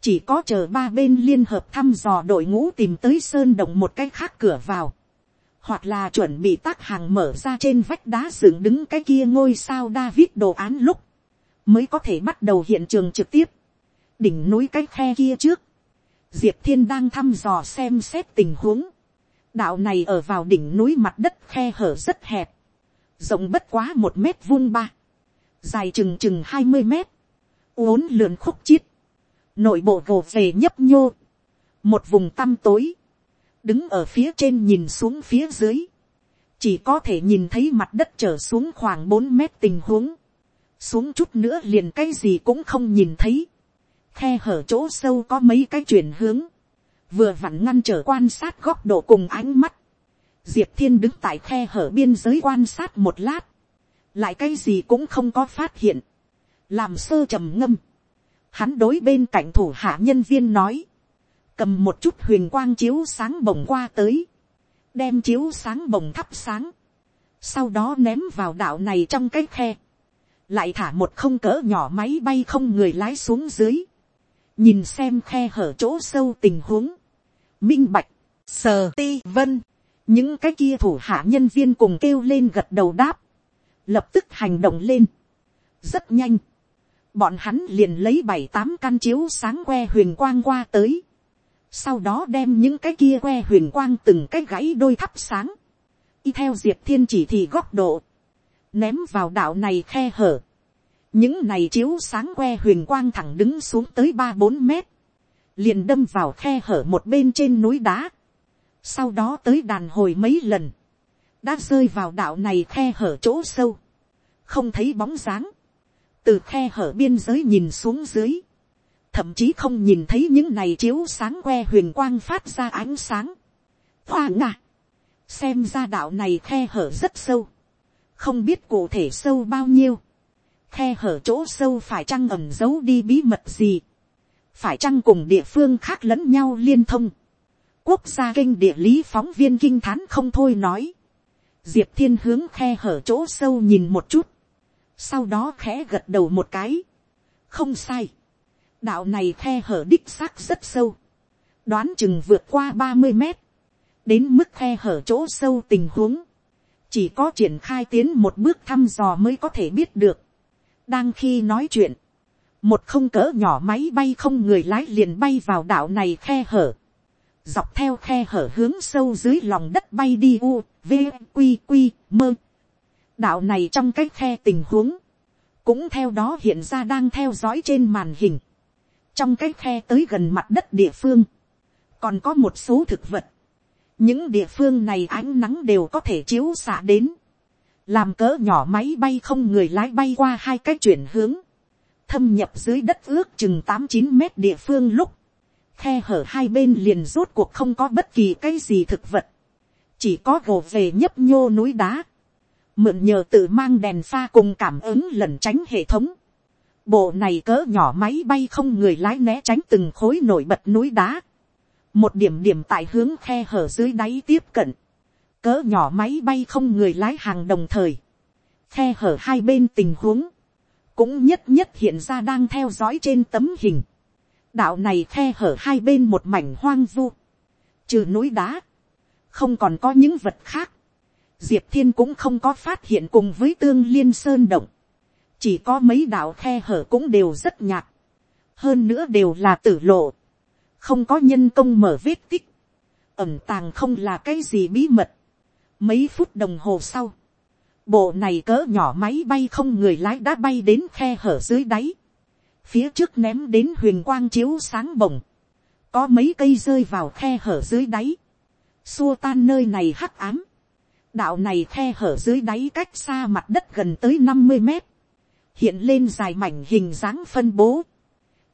chỉ có chờ ba bên liên hợp thăm dò đội ngũ tìm tới sơn động một cái khác cửa vào, hoặc là chuẩn bị tác hàng mở ra trên vách đá dựng đứng cái kia ngôi sao David đồ án lúc, mới có thể bắt đầu hiện trường trực tiếp, đỉnh núi cái khe kia trước, diệp thiên đang thăm dò xem xét tình huống, đạo này ở vào đỉnh núi mặt đất khe hở rất hẹp, rộng bất quá một mét vuông ba, dài chừng chừng hai mươi mét, uốn lượn khúc chiết, nội bộ gồ về nhấp nhô, một vùng tăm tối, đứng ở phía trên nhìn xuống phía dưới, chỉ có thể nhìn thấy mặt đất trở xuống khoảng bốn mét tình huống, xuống chút nữa liền cái gì cũng không nhìn thấy, khe hở chỗ sâu có mấy cái chuyển hướng, vừa vặn ngăn trở quan sát góc độ cùng ánh mắt, diệp thiên đứng tại khe hở biên giới quan sát một lát, lại cái gì cũng không có phát hiện, làm sơ trầm ngâm, hắn đối bên cạnh thủ hạ nhân viên nói, cầm một chút huyền quang chiếu sáng bồng qua tới, đem chiếu sáng bồng thắp sáng, sau đó ném vào đạo này trong cái khe, lại thả một không cỡ nhỏ máy bay không người lái xuống dưới, nhìn xem khe hở chỗ sâu tình huống, minh bạch, sờ ti vân, những cái kia thủ hạ nhân viên cùng kêu lên gật đầu đáp, lập tức hành động lên, rất nhanh, bọn hắn liền lấy bảy tám căn chiếu sáng que huyền quang qua tới, sau đó đem những cái kia que huyền quang từng cái gãy đôi thắp sáng, y theo diệp thiên chỉ thì góc độ, ném vào đạo này khe hở, những này chiếu sáng que huyền quang thẳng đứng xuống tới ba bốn mét, liền đâm vào khe hở một bên trên núi đá, sau đó tới đàn hồi mấy lần, đã rơi vào đạo này khe hở chỗ sâu, không thấy bóng dáng, từ khe hở biên giới nhìn xuống dưới, thậm chí không nhìn thấy những này chiếu sáng que huyền quang phát ra ánh sáng. Hoa ngạ, xem ra đạo này khe hở rất sâu, không biết cụ thể sâu bao nhiêu, khe hở chỗ sâu phải chăng ẩm giấu đi bí mật gì, phải chăng cùng địa phương khác lẫn nhau liên thông, quốc gia kinh địa lý phóng viên kinh thán không thôi nói, diệp thiên hướng khe hở chỗ sâu nhìn một chút, sau đó khẽ gật đầu một cái, không sai, đạo này khe hở đích xác rất sâu, đoán chừng vượt qua ba mươi mét, đến mức khe hở chỗ sâu tình huống, chỉ có triển khai tiến một bước thăm dò mới có thể biết được đang khi nói chuyện, một không cỡ nhỏ máy bay không người lái liền bay vào đảo này khe hở, dọc theo khe hở hướng sâu dưới lòng đất bay đi u, v, q, q, mơ. Đảo này trong cái khe tình huống, cũng theo đó hiện ra đang theo dõi trên màn hình, trong cái khe tới gần mặt đất địa phương, còn có một số thực vật, những địa phương này ánh nắng đều có thể chiếu xạ đến, làm cỡ nhỏ máy bay không người lái bay qua hai cái chuyển hướng, thâm nhập dưới đất ước chừng tám chín mét địa phương lúc, khe hở hai bên liền rốt cuộc không có bất kỳ cái gì thực vật, chỉ có gồ về nhấp nhô núi đá, mượn nhờ tự mang đèn pha cùng cảm ứng lẩn tránh hệ thống, bộ này cỡ nhỏ máy bay không người lái né tránh từng khối nổi bật núi đá, một điểm điểm tại hướng khe hở dưới đáy tiếp cận, cỡ nhỏ máy bay không người lái hàng đồng thời, khe hở hai bên tình huống, cũng nhất nhất hiện ra đang theo dõi trên tấm hình, đạo này khe hở hai bên một mảnh hoang vu, trừ núi đá, không còn có những vật khác, diệp thiên cũng không có phát hiện cùng với tương liên sơn động, chỉ có mấy đạo khe hở cũng đều rất nhạt, hơn nữa đều là tử lộ, không có nhân công mở vết tích, ẩm tàng không là cái gì bí mật. Mấy phút đồng hồ sau, bộ này cỡ nhỏ máy bay không người lái đã bay đến khe hở dưới đáy, phía trước ném đến huyền quang chiếu sáng bồng, có mấy cây rơi vào khe hở dưới đáy, xua tan nơi này hắc ám, đạo này khe hở dưới đáy cách xa mặt đất gần tới năm mươi mét, hiện lên dài mảnh hình dáng phân bố,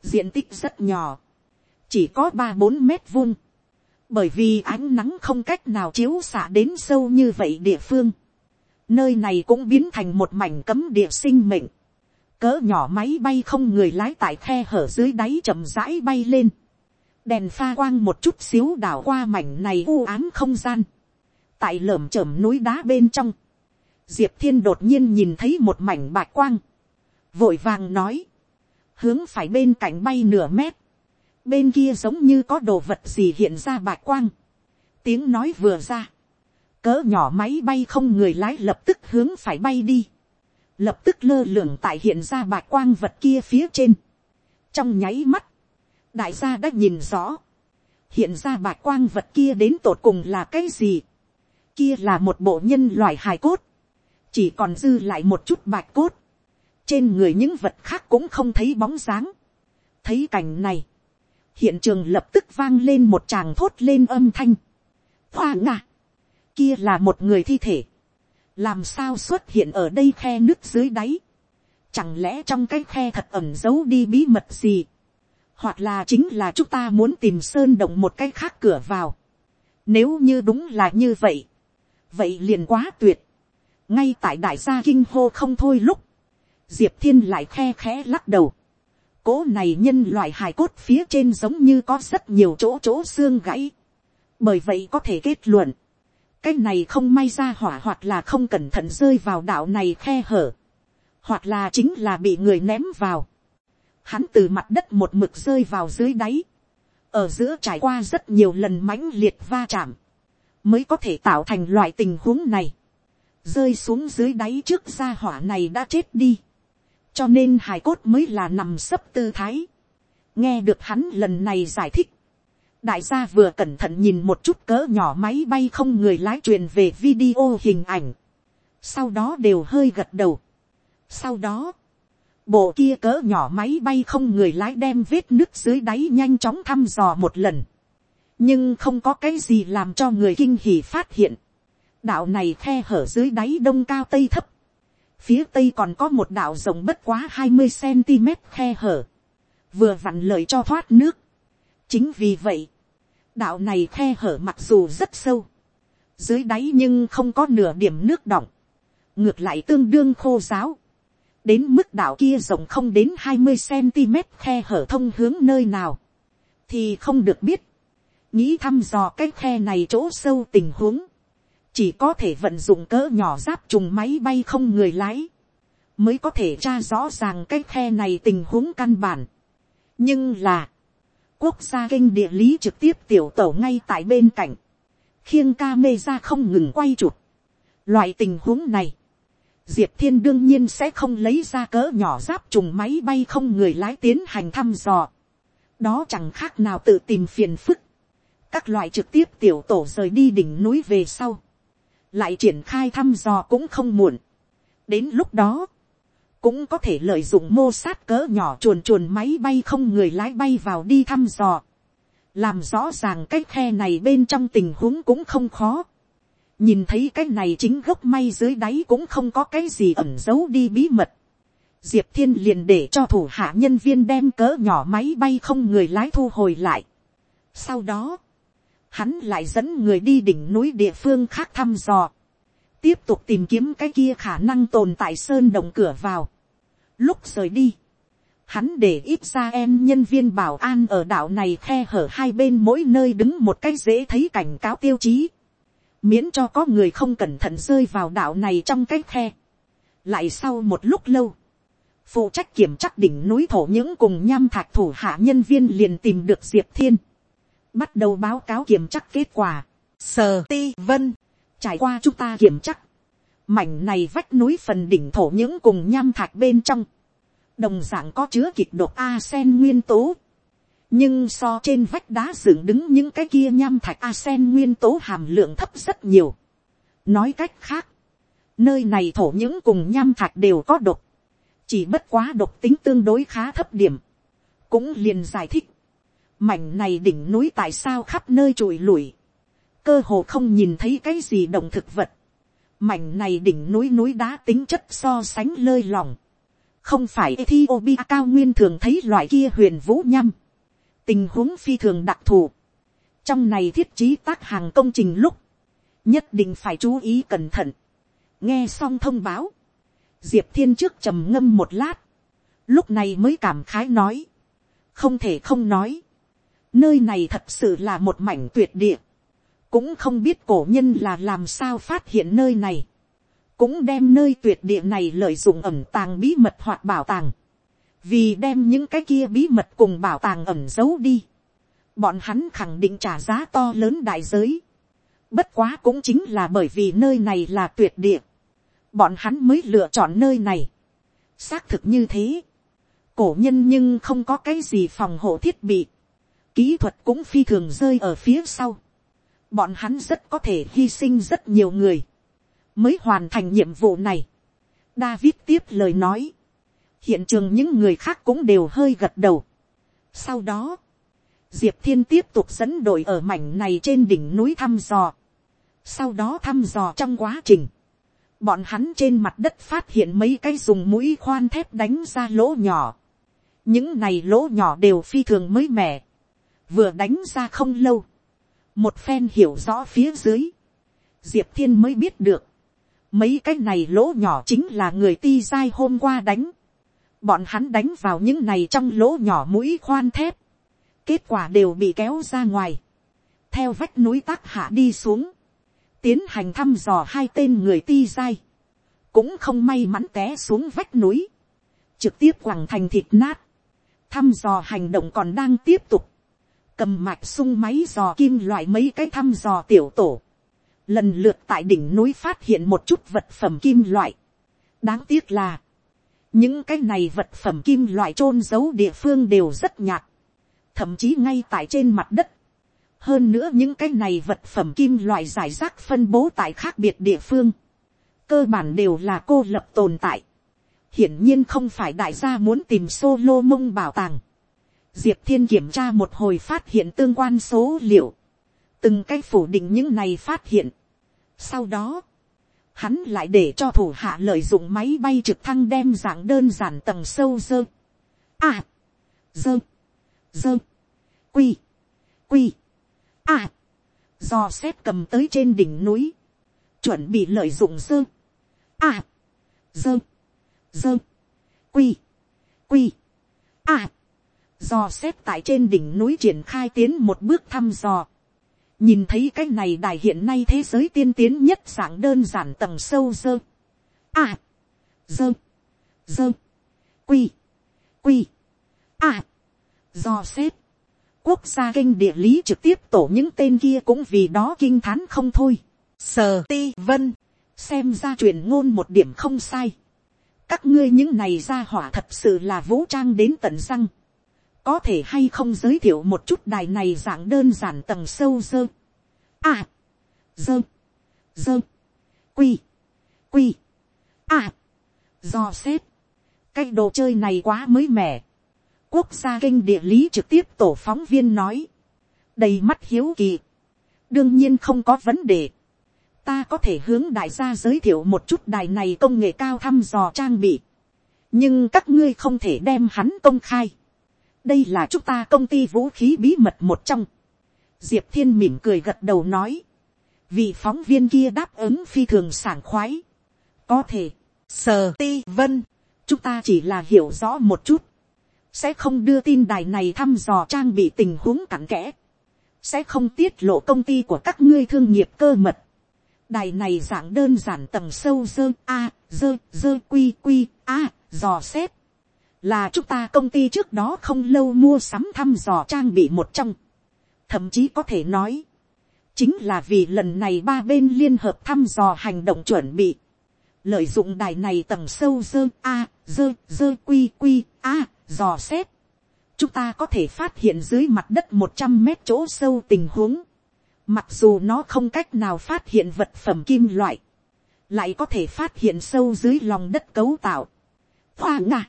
diện tích rất nhỏ, chỉ có ba bốn mét vuông, bởi vì ánh nắng không cách nào chiếu xạ đến sâu như vậy địa phương, nơi này cũng biến thành một mảnh cấm địa sinh mệnh, cỡ nhỏ máy bay không người lái tại khe hở dưới đáy chậm rãi bay lên, đèn pha quang một chút xíu đảo qua mảnh này u ám không gian, tại lởm chởm núi đá bên trong, diệp thiên đột nhiên nhìn thấy một mảnh bạch quang, vội vàng nói, hướng phải bên cạnh bay nửa mét, bên kia giống như có đồ vật gì hiện ra bạch quang, tiếng nói vừa ra, cỡ nhỏ máy bay không người lái lập tức hướng phải bay đi, lập tức lơ lửng tại hiện ra bạch quang vật kia phía trên, trong nháy mắt, đại gia đã nhìn rõ, hiện ra bạch quang vật kia đến tột cùng là cái gì, kia là một bộ nhân loại hài cốt, chỉ còn dư lại một chút bạch cốt, trên người những vật khác cũng không thấy bóng dáng. thấy cảnh này, hiện trường lập tức vang lên một tràng thốt lên âm thanh. hoa ngạ, kia là một người thi thể, làm sao xuất hiện ở đây khe nước dưới đáy, chẳng lẽ trong cái khe thật ẩm giấu đi bí mật gì, hoặc là chính là chúng ta muốn tìm sơn động một cái khác cửa vào. Nếu như đúng là như vậy, vậy liền quá tuyệt. ngay tại đại gia kinh hô không thôi lúc, diệp thiên lại khe khẽ lắc đầu, Cố này nhân loại hài cốt phía trên giống như có rất nhiều chỗ chỗ xương gãy. Bởi vậy có thể kết luận. Cái này không may ra hỏa hoặc là không cẩn thận rơi vào đạo này khe hở. Hoặc là chính là bị người ném vào. Hắn từ mặt đất một mực rơi vào dưới đáy. Ở giữa trải qua rất nhiều lần mãnh liệt va chạm. Mới có thể tạo thành loại tình huống này. Rơi xuống dưới đáy trước ra hỏa này đã chết đi cho nên hài cốt mới là nằm sấp tư thái. nghe được hắn lần này giải thích, đại gia vừa cẩn thận nhìn một chút cỡ nhỏ máy bay không người lái truyền về video hình ảnh, sau đó đều hơi gật đầu. sau đó, bộ kia cỡ nhỏ máy bay không người lái đem vết nước dưới đáy nhanh chóng thăm dò một lần, nhưng không có cái gì làm cho người kinh hỉ phát hiện. đạo này khe hở dưới đáy đông cao tây thấp, Phía tây còn có một đạo rộng bất quá hai mươi cm khe hở. Vừa vặn lợi cho thoát nước. Chính vì vậy, đạo này khe hở mặc dù rất sâu. Dưới đáy nhưng không có nửa điểm nước động. Ngược lại tương đương khô giáo. Đến mức đạo kia rộng không đến hai mươi cm khe hở thông hướng nơi nào. Thì không được biết. Nghĩ thăm dò cái khe này chỗ sâu tình huống chỉ có thể vận dụng cỡ nhỏ giáp trùng máy bay không người lái, mới có thể tra rõ ràng cái khe này tình huống căn bản. nhưng là, quốc gia kênh địa lý trực tiếp tiểu tẩu ngay tại bên cạnh, khiêng ca mê ra không ngừng quay chụp. loại tình huống này, diệp thiên đương nhiên sẽ không lấy ra cỡ nhỏ giáp trùng máy bay không người lái tiến hành thăm dò. đó chẳng khác nào tự tìm phiền phức. các loại trực tiếp tiểu tổ rời đi đỉnh núi về sau lại triển khai thăm dò cũng không muộn. đến lúc đó, cũng có thể lợi dụng mô sát cỡ nhỏ chuồn chuồn máy bay không người lái bay vào đi thăm dò. làm rõ ràng cái khe này bên trong tình huống cũng không khó. nhìn thấy cái này chính gốc may dưới đáy cũng không có cái gì ẩn giấu đi bí mật. diệp thiên liền để cho thủ hạ nhân viên đem cỡ nhỏ máy bay không người lái thu hồi lại. sau đó, hắn lại dẫn người đi đỉnh núi địa phương khác thăm dò, tiếp tục tìm kiếm cái kia khả năng tồn tại sơn đồng cửa vào. Lúc rời đi, hắn để ít ra em nhân viên bảo an ở đảo này khe hở hai bên mỗi nơi đứng một cái dễ thấy cảnh cáo tiêu chí, miễn cho có người không cẩn thận rơi vào đảo này trong cái khe. lại sau một lúc lâu, phụ trách kiểm chắc đỉnh núi thổ những cùng nham thạch thủ hạ nhân viên liền tìm được diệp thiên bắt đầu báo cáo kiểm chắc kết quả. Sờ ti vân, trải qua chúng ta kiểm chắc, mảnh này vách núi phần đỉnh thổ những cùng nham thạch bên trong, đồng dạng có chứa kịch độc a sen nguyên tố. nhưng so trên vách đá dựng đứng những cái kia nham thạch a sen nguyên tố hàm lượng thấp rất nhiều. nói cách khác, nơi này thổ những cùng nham thạch đều có độc, chỉ bất quá độc tính tương đối khá thấp điểm, cũng liền giải thích Mảnh này đỉnh núi tại sao khắp nơi trụi lủi. Cơ hồ không nhìn thấy cái gì động thực vật. Mảnh này đỉnh núi núi đá tính chất so sánh lơi lỏng. Không phải Ethiopia cao nguyên thường thấy loại kia huyền vũ nhăm. Tình huống phi thường đặc thù. Trong này thiết trí tác hàng công trình lúc. Nhất định phải chú ý cẩn thận. Nghe xong thông báo. Diệp Thiên trước trầm ngâm một lát. Lúc này mới cảm khái nói. Không thể không nói Nơi này thật sự là một mảnh tuyệt địa. Cũng không biết cổ nhân là làm sao phát hiện nơi này. Cũng đem nơi tuyệt địa này lợi dụng ẩm tàng bí mật hoặc bảo tàng. Vì đem những cái kia bí mật cùng bảo tàng ẩm giấu đi. Bọn hắn khẳng định trả giá to lớn đại giới. Bất quá cũng chính là bởi vì nơi này là tuyệt địa. Bọn hắn mới lựa chọn nơi này. Xác thực như thế. Cổ nhân nhưng không có cái gì phòng hộ thiết bị kỹ thuật cũng phi thường rơi ở phía sau. Bọn hắn rất có thể hy sinh rất nhiều người, mới hoàn thành nhiệm vụ này. David tiếp lời nói, hiện trường những người khác cũng đều hơi gật đầu. Sau đó, diệp thiên tiếp tục dẫn đội ở mảnh này trên đỉnh núi thăm dò. Sau đó thăm dò trong quá trình, bọn hắn trên mặt đất phát hiện mấy cái dùng mũi khoan thép đánh ra lỗ nhỏ. những này lỗ nhỏ đều phi thường mới mẻ vừa đánh ra không lâu, một phen hiểu rõ phía dưới, diệp thiên mới biết được, mấy cái này lỗ nhỏ chính là người ti dai hôm qua đánh, bọn hắn đánh vào những này trong lỗ nhỏ mũi khoan thép, kết quả đều bị kéo ra ngoài, theo vách núi tác hạ đi xuống, tiến hành thăm dò hai tên người ti dai, cũng không may mắn té xuống vách núi, trực tiếp quẳng thành thịt nát, thăm dò hành động còn đang tiếp tục, cầm mạch sung máy dò kim loại mấy cái thăm dò tiểu tổ, lần lượt tại đỉnh núi phát hiện một chút vật phẩm kim loại. đáng tiếc là, những cái này vật phẩm kim loại chôn giấu địa phương đều rất nhạt, thậm chí ngay tại trên mặt đất. hơn nữa những cái này vật phẩm kim loại giải rác phân bố tại khác biệt địa phương, cơ bản đều là cô lập tồn tại. hiển nhiên không phải đại gia muốn tìm solo mông bảo tàng diệp thiên kiểm tra một hồi phát hiện tương quan số liệu, từng cái phủ định những này phát hiện. sau đó, hắn lại để cho thủ hạ lợi dụng máy bay trực thăng đem dạng đơn giản tầng sâu dơ. À, dơ, dơ, quy, quy, à, do xét cầm tới trên đỉnh núi, chuẩn bị lợi dụng dơ, à, dơ, dơ, quy, quy, à, do xét tại trên đỉnh núi triển khai tiến một bước thăm dò, nhìn thấy cái này đài hiện nay thế giới tiên tiến nhất dạng đơn giản tầng sâu dơ. À, dơ, dơ, quy, quy, à, do xét. Quốc gia kinh địa lý trực tiếp tổ những tên kia cũng vì đó kinh thán không thôi. Sờ ti vân, xem ra truyền ngôn một điểm không sai. Các ngươi những này ra hỏa thật sự là vũ trang đến tận răng có thể hay không giới thiệu một chút đài này dạng đơn giản tầng sâu dơ. À, dơ, dơ, quy, quy, à, do xét. Cái đồ chơi này quá mới mẻ. Quốc gia kinh địa lý trực tiếp tổ phóng viên nói. Đầy mắt hiếu kỳ. Đương nhiên không có vấn đề. Ta có thể hướng đại gia giới thiệu một chút đài này công nghệ cao thăm dò trang bị. Nhưng các ngươi không thể đem hắn công khai đây là chúng ta công ty vũ khí bí mật một trong. diệp thiên mỉm cười gật đầu nói. vì phóng viên kia đáp ứng phi thường sảng khoái. có thể, sờ ti vân, chúng ta chỉ là hiểu rõ một chút. sẽ không đưa tin đài này thăm dò trang bị tình huống cặn kẽ. sẽ không tiết lộ công ty của các ngươi thương nghiệp cơ mật. đài này dạng đơn giản tầng sâu dơ a dơ dơ quy quy a dò xét là chúng ta công ty trước đó không lâu mua sắm thăm dò trang bị một trong, thậm chí có thể nói, chính là vì lần này ba bên liên hợp thăm dò hành động chuẩn bị, lợi dụng đài này tầng sâu dơ a dơ dơ quy quy a dò xét, chúng ta có thể phát hiện dưới mặt đất một trăm mét chỗ sâu tình huống, mặc dù nó không cách nào phát hiện vật phẩm kim loại, lại có thể phát hiện sâu dưới lòng đất cấu tạo. Hoa ngạc!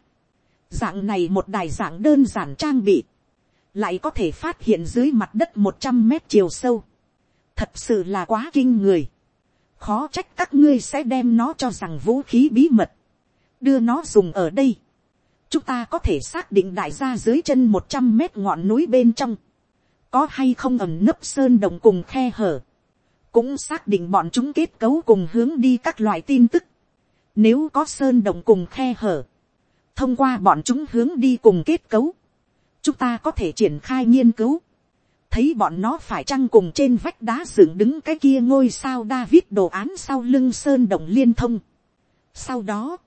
Dạng này một đài dạng đơn giản trang bị. Lại có thể phát hiện dưới mặt đất một trăm mét chiều sâu. Thật sự là quá kinh người. Khó trách các ngươi sẽ đem nó cho rằng vũ khí bí mật. Đưa nó dùng ở đây. Chúng ta có thể xác định đại gia dưới chân một trăm mét ngọn núi bên trong. Có hay không ẩm nấp sơn đồng cùng khe hở. Cũng xác định bọn chúng kết cấu cùng hướng đi các loại tin tức. Nếu có sơn đồng cùng khe hở thông qua bọn chúng hướng đi cùng kết cấu, chúng ta có thể triển khai nghiên cứu, thấy bọn nó phải chăng cùng trên vách đá dựng đứng cái kia ngôi sao David đồ án sau lưng sơn động liên thông. Sau đó,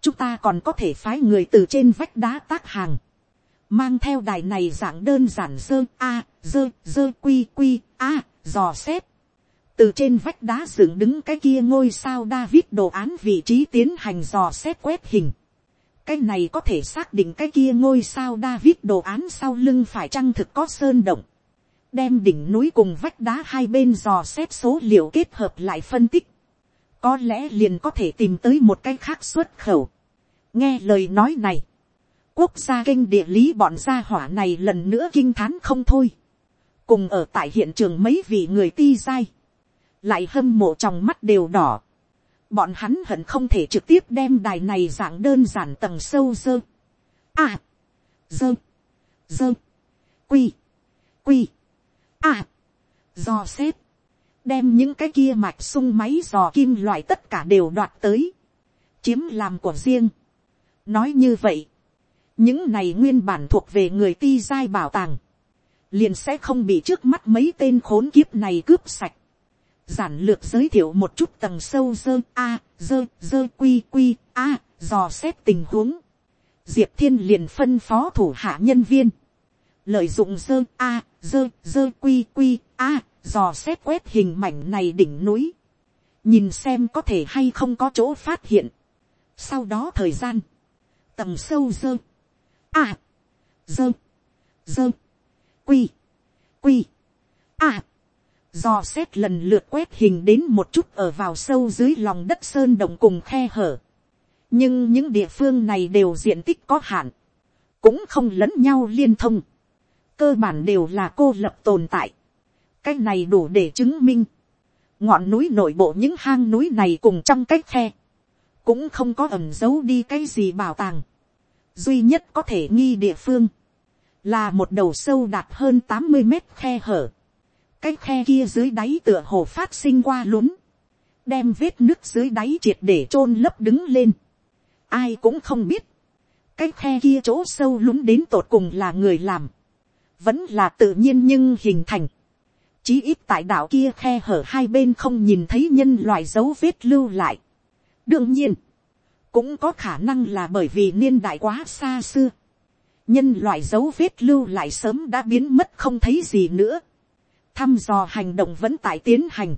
chúng ta còn có thể phái người từ trên vách đá tác hàng, mang theo đài này dạng đơn giản dơ a dơ dơ quy quy a dò xét. từ trên vách đá dựng đứng cái kia ngôi sao David đồ án vị trí tiến hành dò xét quét hình cái này có thể xác định cái kia ngôi sao David đồ án sau lưng phải chăng thực có sơn động. Đem đỉnh núi cùng vách đá hai bên dò xét số liệu kết hợp lại phân tích. Có lẽ liền có thể tìm tới một cái khác xuất khẩu. Nghe lời nói này. Quốc gia kinh địa lý bọn gia hỏa này lần nữa kinh thán không thôi. Cùng ở tại hiện trường mấy vị người ti dai. Lại hâm mộ trong mắt đều đỏ bọn hắn hận không thể trực tiếp đem đài này dạng đơn giản tầng sâu dơ. À, dơ, dơ, quy, quy, à, dò xét, đem những cái kia mạch sung máy dò kim loại tất cả đều đoạt tới, chiếm làm của riêng. nói như vậy, những này nguyên bản thuộc về người ti giai bảo tàng, liền sẽ không bị trước mắt mấy tên khốn kiếp này cướp sạch giản lược giới thiệu một chút tầng sâu dơ a dơ dơ quy quy a dò xét tình huống. diệp thiên liền phân phó thủ hạ nhân viên, lợi dụng dơ a dơ dơ quy quy a dò xét quét hình mảnh này đỉnh núi, nhìn xem có thể hay không có chỗ phát hiện. sau đó thời gian, tầng sâu dơ, a, dơ, dơ, quy, quy, a, dò xét lần lượt quét hình đến một chút ở vào sâu dưới lòng đất sơn động cùng khe hở. nhưng những địa phương này đều diện tích có hạn, cũng không lẫn nhau liên thông, cơ bản đều là cô lập tồn tại. cái này đủ để chứng minh, ngọn núi nội bộ những hang núi này cùng trong cái khe, cũng không có ẩm giấu đi cái gì bảo tàng. duy nhất có thể nghi địa phương, là một đầu sâu đạt hơn tám mươi mét khe hở cái khe kia dưới đáy tựa hồ phát sinh qua lún, đem vết nước dưới đáy triệt để chôn lấp đứng lên. ai cũng không biết, cái khe kia chỗ sâu lún đến tột cùng là người làm, vẫn là tự nhiên nhưng hình thành chí ít tại đảo kia khe hở hai bên không nhìn thấy nhân loại dấu vết lưu lại. đương nhiên, cũng có khả năng là bởi vì niên đại quá xa xưa. nhân loại dấu vết lưu lại sớm đã biến mất không thấy gì nữa thăm dò hành động vẫn tại tiến hành.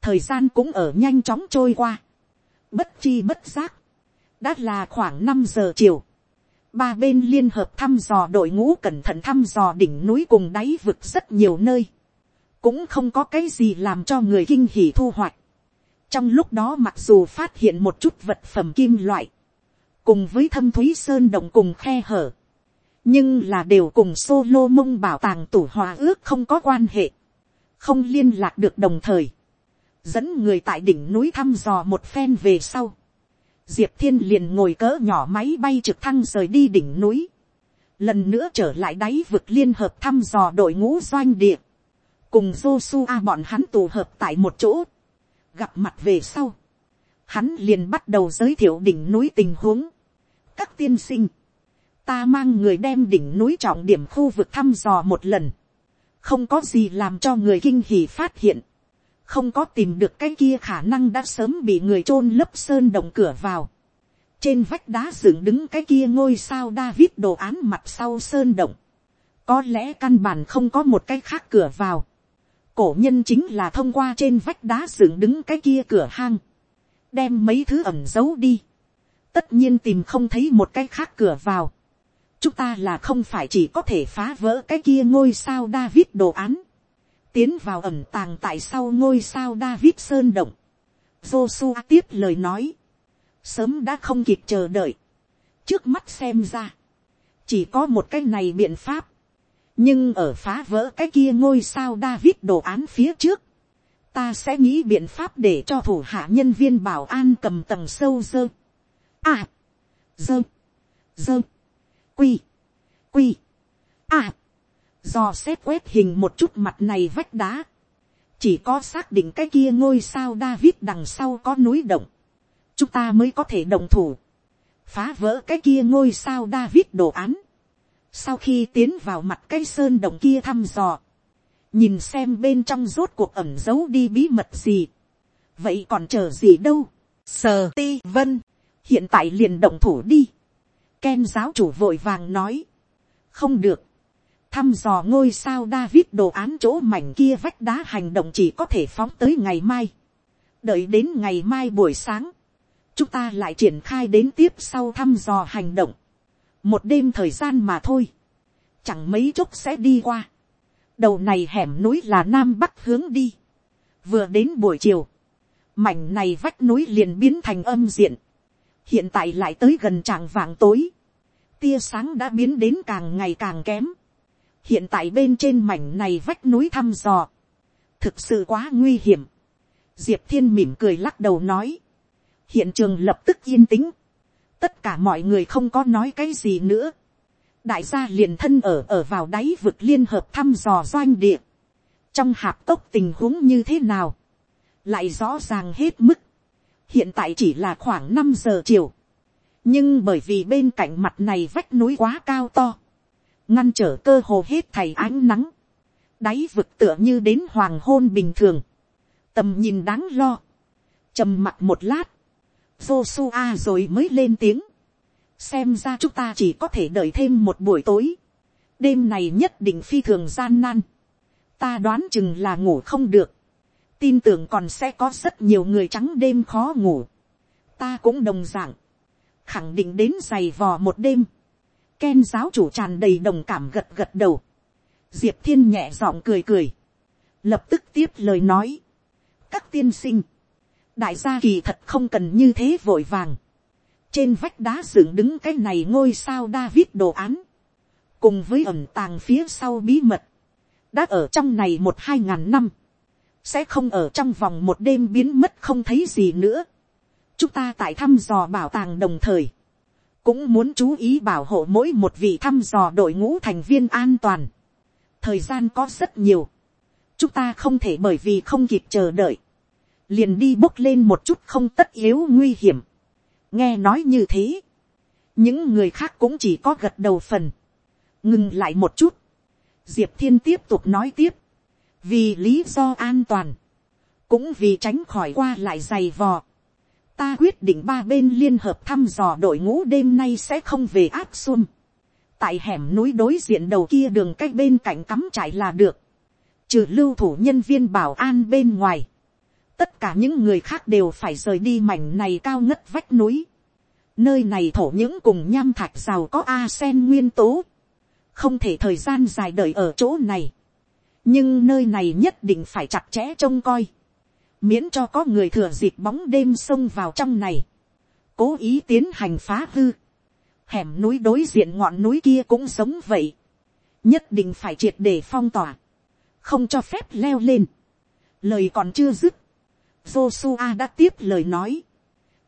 thời gian cũng ở nhanh chóng trôi qua. bất chi bất giác. đã là khoảng năm giờ chiều. ba bên liên hợp thăm dò đội ngũ cẩn thận thăm dò đỉnh núi cùng đáy vực rất nhiều nơi cũng không có cái gì làm cho người kinh hỉ thu hoạch. trong lúc đó mặc dù phát hiện một chút vật phẩm kim loại, cùng với thâm thúy sơn động cùng khe hở, nhưng là đều cùng solo mông bảo tàng tủ hòa ước không có quan hệ, không liên lạc được đồng thời, dẫn người tại đỉnh núi thăm dò một phen về sau, diệp thiên liền ngồi cỡ nhỏ máy bay trực thăng rời đi đỉnh núi, lần nữa trở lại đáy vực liên hợp thăm dò đội ngũ doanh địa, cùng Joshua bọn hắn tụ hợp tại một chỗ, gặp mặt về sau, hắn liền bắt đầu giới thiệu đỉnh núi tình huống. các tiên sinh, ta mang người đem đỉnh núi trọng điểm khu vực thăm dò một lần, không có gì làm cho người kinh hỉ phát hiện, không có tìm được cái kia khả năng đã sớm bị người chôn lấp sơn động cửa vào. trên vách đá dựng đứng cái kia ngôi sao David đồ án mặt sau sơn động, có lẽ căn bản không có một cái khác cửa vào. Cổ nhân chính là thông qua trên vách đá dựng đứng cái kia cửa hang, đem mấy thứ ẩm giấu đi, tất nhiên tìm không thấy một cái khác cửa vào, chúng ta là không phải chỉ có thể phá vỡ cái kia ngôi sao David đồ án, tiến vào ẩm tàng tại sau ngôi sao David sơn động. Joshua tiếp lời nói, sớm đã không kịp chờ đợi, trước mắt xem ra, chỉ có một cái này biện pháp, nhưng ở phá vỡ cái kia ngôi sao David đồ án phía trước, ta sẽ nghĩ biện pháp để cho thủ hạ nhân viên bảo an cầm tầng sâu dơ. À, dơ, dơ, quy, quy, à, do xét quét hình một chút mặt này vách đá, chỉ có xác định cái kia ngôi sao David đằng sau có núi động, chúng ta mới có thể đồng thủ, phá vỡ cái kia ngôi sao David đồ án, sau khi tiến vào mặt cây sơn động kia thăm dò. Nhìn xem bên trong rốt cuộc ẩm giấu đi bí mật gì. Vậy còn chờ gì đâu. Sờ ti vân. Hiện tại liền động thủ đi. Ken giáo chủ vội vàng nói. Không được. Thăm dò ngôi sao David đồ án chỗ mảnh kia vách đá hành động chỉ có thể phóng tới ngày mai. Đợi đến ngày mai buổi sáng. Chúng ta lại triển khai đến tiếp sau thăm dò hành động một đêm thời gian mà thôi, chẳng mấy chốc sẽ đi qua. đầu này hẻm núi là nam bắc hướng đi, vừa đến buổi chiều, mảnh này vách núi liền biến thành âm diện, hiện tại lại tới gần tràng vàng tối, tia sáng đã biến đến càng ngày càng kém, hiện tại bên trên mảnh này vách núi thăm dò, thực sự quá nguy hiểm, diệp thiên mỉm cười lắc đầu nói, hiện trường lập tức yên tĩnh, tất cả mọi người không có nói cái gì nữa. đại gia liền thân ở ở vào đáy vực liên hợp thăm dò doanh địa. trong hạp tốc tình huống như thế nào, lại rõ ràng hết mức hiện tại chỉ là khoảng năm giờ chiều. nhưng bởi vì bên cạnh mặt này vách núi quá cao to, ngăn trở cơ hồ hết thầy ánh nắng, đáy vực tựa như đến hoàng hôn bình thường, tầm nhìn đáng lo, trầm mặt một lát, Joshua rồi mới lên tiếng, xem ra chúng ta chỉ có thể đợi thêm một buổi tối, đêm này nhất định phi thường gian nan, ta đoán chừng là ngủ không được, tin tưởng còn sẽ có rất nhiều người trắng đêm khó ngủ, ta cũng đồng d ạ n g khẳng định đến giày vò một đêm, Ken giáo chủ tràn đầy đồng cảm gật gật đầu, diệp thiên nhẹ giọng cười cười, lập tức tiếp lời nói, các tiên sinh, đại gia kỳ thật không cần như thế vội vàng, trên vách đá dựng đứng cái này ngôi sao David đồ án, cùng với ẩm tàng phía sau bí mật, đã ở trong này một hai ngàn năm, sẽ không ở trong vòng một đêm biến mất không thấy gì nữa. chúng ta tại thăm dò bảo tàng đồng thời, cũng muốn chú ý bảo hộ mỗi một vị thăm dò đội ngũ thành viên an toàn. thời gian có rất nhiều, chúng ta không thể bởi vì không kịp chờ đợi, liền đi bốc lên một chút không tất yếu nguy hiểm. nghe nói như thế, những người khác cũng chỉ có gật đầu phần, ngừng lại một chút, diệp thiên tiếp tục nói tiếp, vì lý do an toàn, cũng vì tránh khỏi qua lại giày vò, ta quyết định ba bên liên hợp thăm dò đội ngũ đêm nay sẽ không về áp xuân. tại hẻm núi đối diện đầu kia đường cách bên cạnh cắm trại là được, trừ lưu thủ nhân viên bảo an bên ngoài, tất cả những người khác đều phải rời đi mảnh này cao ngất vách núi. nơi này thổ những cùng nham thạch giàu có a sen nguyên tố, không thể thời gian dài đợi ở chỗ này nhưng nơi này nhất định phải chặt chẽ trông coi, miễn cho có người thừa dịp bóng đêm xông vào trong này, cố ý tiến hành phá hư, hẻm núi đối diện ngọn núi kia cũng sống vậy, nhất định phải triệt để phong tỏa, không cho phép leo lên, lời còn chưa dứt, Joshua đã tiếp lời nói,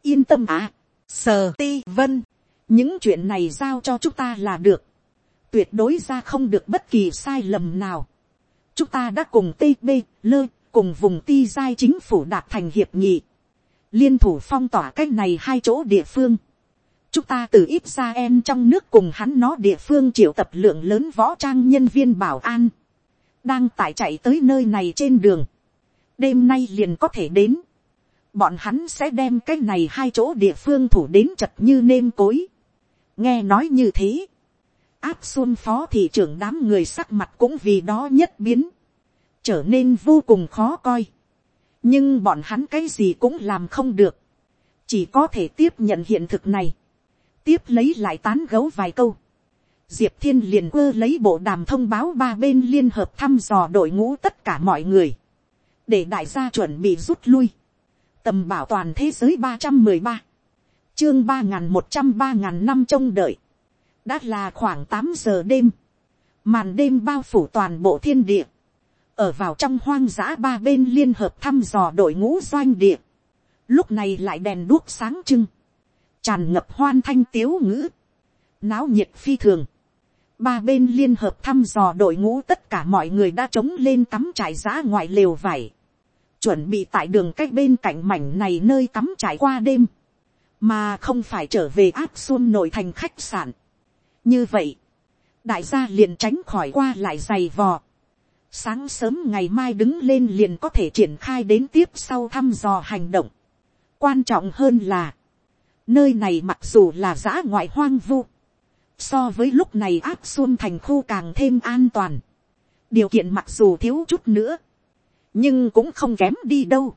yên tâm à, sờ ti vân, những chuyện này giao cho chúng ta là được, tuyệt đối ra không được bất kỳ sai lầm nào, chúng ta đã cùng tb lơ cùng vùng ti giai chính phủ đạt thành hiệp nghị. Liên thủ phong tỏa cái này hai chỗ địa phương. Chúng ta từ ít ra em trong nước cùng hắn nó địa phương triệu tập lượng lớn võ trang nhân viên bảo an. Đang tải chạy tới nơi này trên đường. Đêm nay liền có thể đến. Bọn hắn sẽ đem cái này hai chỗ địa phương thủ đến chật như nêm cối. Nghe nói như thế áp xuân phó thị trưởng đám người sắc mặt cũng vì đó nhất biến, trở nên vô cùng khó coi. nhưng bọn hắn cái gì cũng làm không được, chỉ có thể tiếp nhận hiện thực này, tiếp lấy lại tán gấu vài câu. Diệp thiên liền quơ lấy bộ đàm thông báo ba bên liên hợp thăm dò đội ngũ tất cả mọi người, để đại gia chuẩn bị rút lui, tầm bảo toàn thế giới ba trăm mười ba, chương ba n g h n một trăm ba n g h n năm trông đợi, đã là khoảng tám giờ đêm, màn đêm bao phủ toàn bộ thiên địa, ở vào trong hoang dã ba bên liên hợp thăm dò đội ngũ doanh địa, lúc này lại đèn đuốc sáng trưng, tràn ngập hoan thanh tiếu ngữ, náo nhiệt phi thường, ba bên liên hợp thăm dò đội ngũ tất cả mọi người đã trống lên cắm trải giã ngoài lều vải, chuẩn bị tại đường cách bên cạnh mảnh này nơi cắm trải qua đêm, mà không phải trở về áp xuân nội thành khách sạn như vậy, đại gia liền tránh khỏi qua lại giày vò. sáng sớm ngày mai đứng lên liền có thể triển khai đến tiếp sau thăm dò hành động. quan trọng hơn là, nơi này mặc dù là giã ngoại hoang vu, so với lúc này áp xuân thành khu càng thêm an toàn. điều kiện mặc dù thiếu chút nữa, nhưng cũng không kém đi đâu.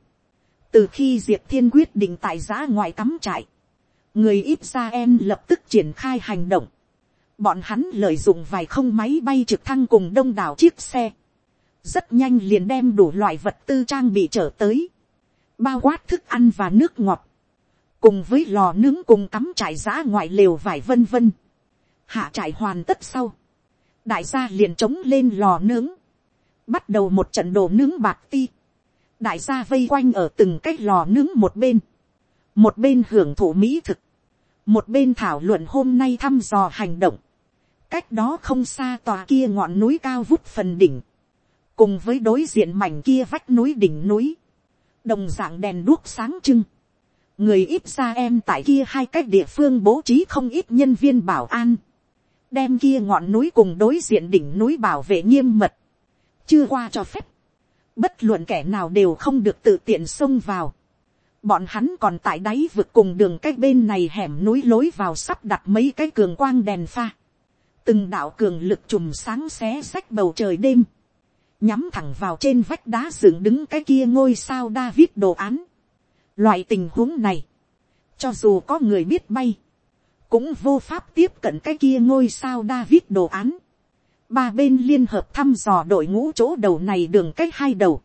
từ khi diệp thiên quyết định tại giã ngoại cắm trại, người ít ra em lập tức triển khai hành động bọn hắn lợi dụng vài không máy bay trực thăng cùng đông đảo chiếc xe, rất nhanh liền đem đủ loại vật tư trang bị trở tới, bao quát thức ăn và nước ngọt, cùng với lò nướng cùng cắm trải giã ngoại lều vải vân vân, hạ trải hoàn tất sau, đại gia liền trống lên lò nướng, bắt đầu một trận đồ nướng bạc ti, đại gia vây quanh ở từng cái lò nướng một bên, một bên hưởng thụ mỹ thực, một bên thảo luận hôm nay thăm dò hành động, cách đó không xa tòa kia ngọn núi cao vút phần đỉnh, cùng với đối diện mảnh kia vách núi đỉnh núi, đồng d ạ n g đèn đuốc sáng trưng, người ít ra em tại kia hai cách địa phương bố trí không ít nhân viên bảo an, đem kia ngọn núi cùng đối diện đỉnh núi bảo vệ nghiêm mật, chưa qua cho phép, bất luận kẻ nào đều không được tự tiện xông vào, bọn hắn còn tại đáy vực cùng đường cách bên này hẻm núi lối vào sắp đặt mấy cái cường quang đèn pha, từng đạo cường lực chùm sáng xé sách bầu trời đêm, nhắm thẳng vào trên vách đá dựng đứng cái kia ngôi sao David đồ án. Loại tình huống này, cho dù có người biết bay, cũng vô pháp tiếp cận cái kia ngôi sao David đồ án. Ba bên liên hợp thăm dò đội ngũ chỗ đầu này đường cách hai đầu.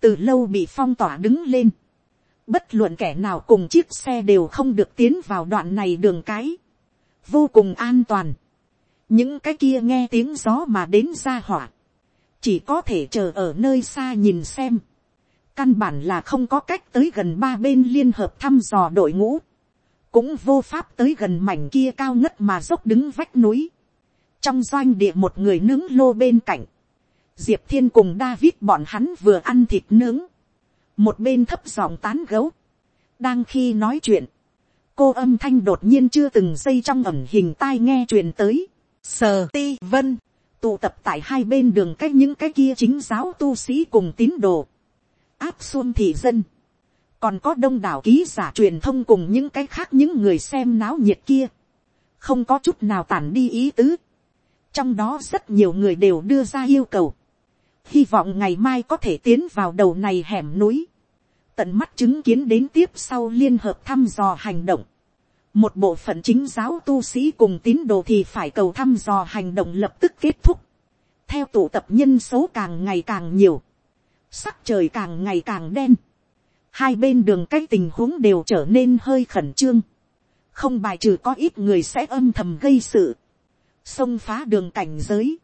Từ lâu bị phong tỏa đứng lên. Bất luận kẻ nào cùng chiếc xe đều không được tiến vào đoạn này đường cái. Vô cùng an toàn. Những cái kia nghe tiếng gió mà đến ra hỏa chỉ có thể chờ ở nơi xa nhìn xem. Căn bản là không có cách tới gần ba bên liên hợp thăm dò đội ngũ. Cũng vô pháp tới gần mảnh kia cao ngất mà dốc đứng vách núi. Trong doanh địa một người nướng lô bên cạnh. Diệp Thiên cùng David bọn hắn vừa ăn thịt nướng. Một bên thấp giọng tán gấu. Đang khi nói chuyện. Cô âm thanh đột nhiên chưa từng xây trong ẩm hình tai nghe truyền tới. Sờ ti vân. Tụ tập tại hai bên đường cách những cái kia chính giáo tu sĩ cùng tín đồ, áp xuân thị dân, còn có đông đảo ký giả truyền thông cùng những cái khác những người xem náo nhiệt kia, không có chút nào tản đi ý tứ, trong đó rất nhiều người đều đưa ra yêu cầu, hy vọng ngày mai có thể tiến vào đầu này hẻm núi, tận mắt chứng kiến đến tiếp sau liên hợp thăm dò hành động, một bộ phận chính giáo tu sĩ cùng tín đồ thì phải cầu thăm dò hành động lập tức kết thúc. theo tụ tập nhân số càng ngày càng nhiều, sắc trời càng ngày càng đen, hai bên đường cái tình huống đều trở nên hơi khẩn trương, không bài trừ có ít người sẽ âm thầm gây sự, xông phá đường cảnh giới,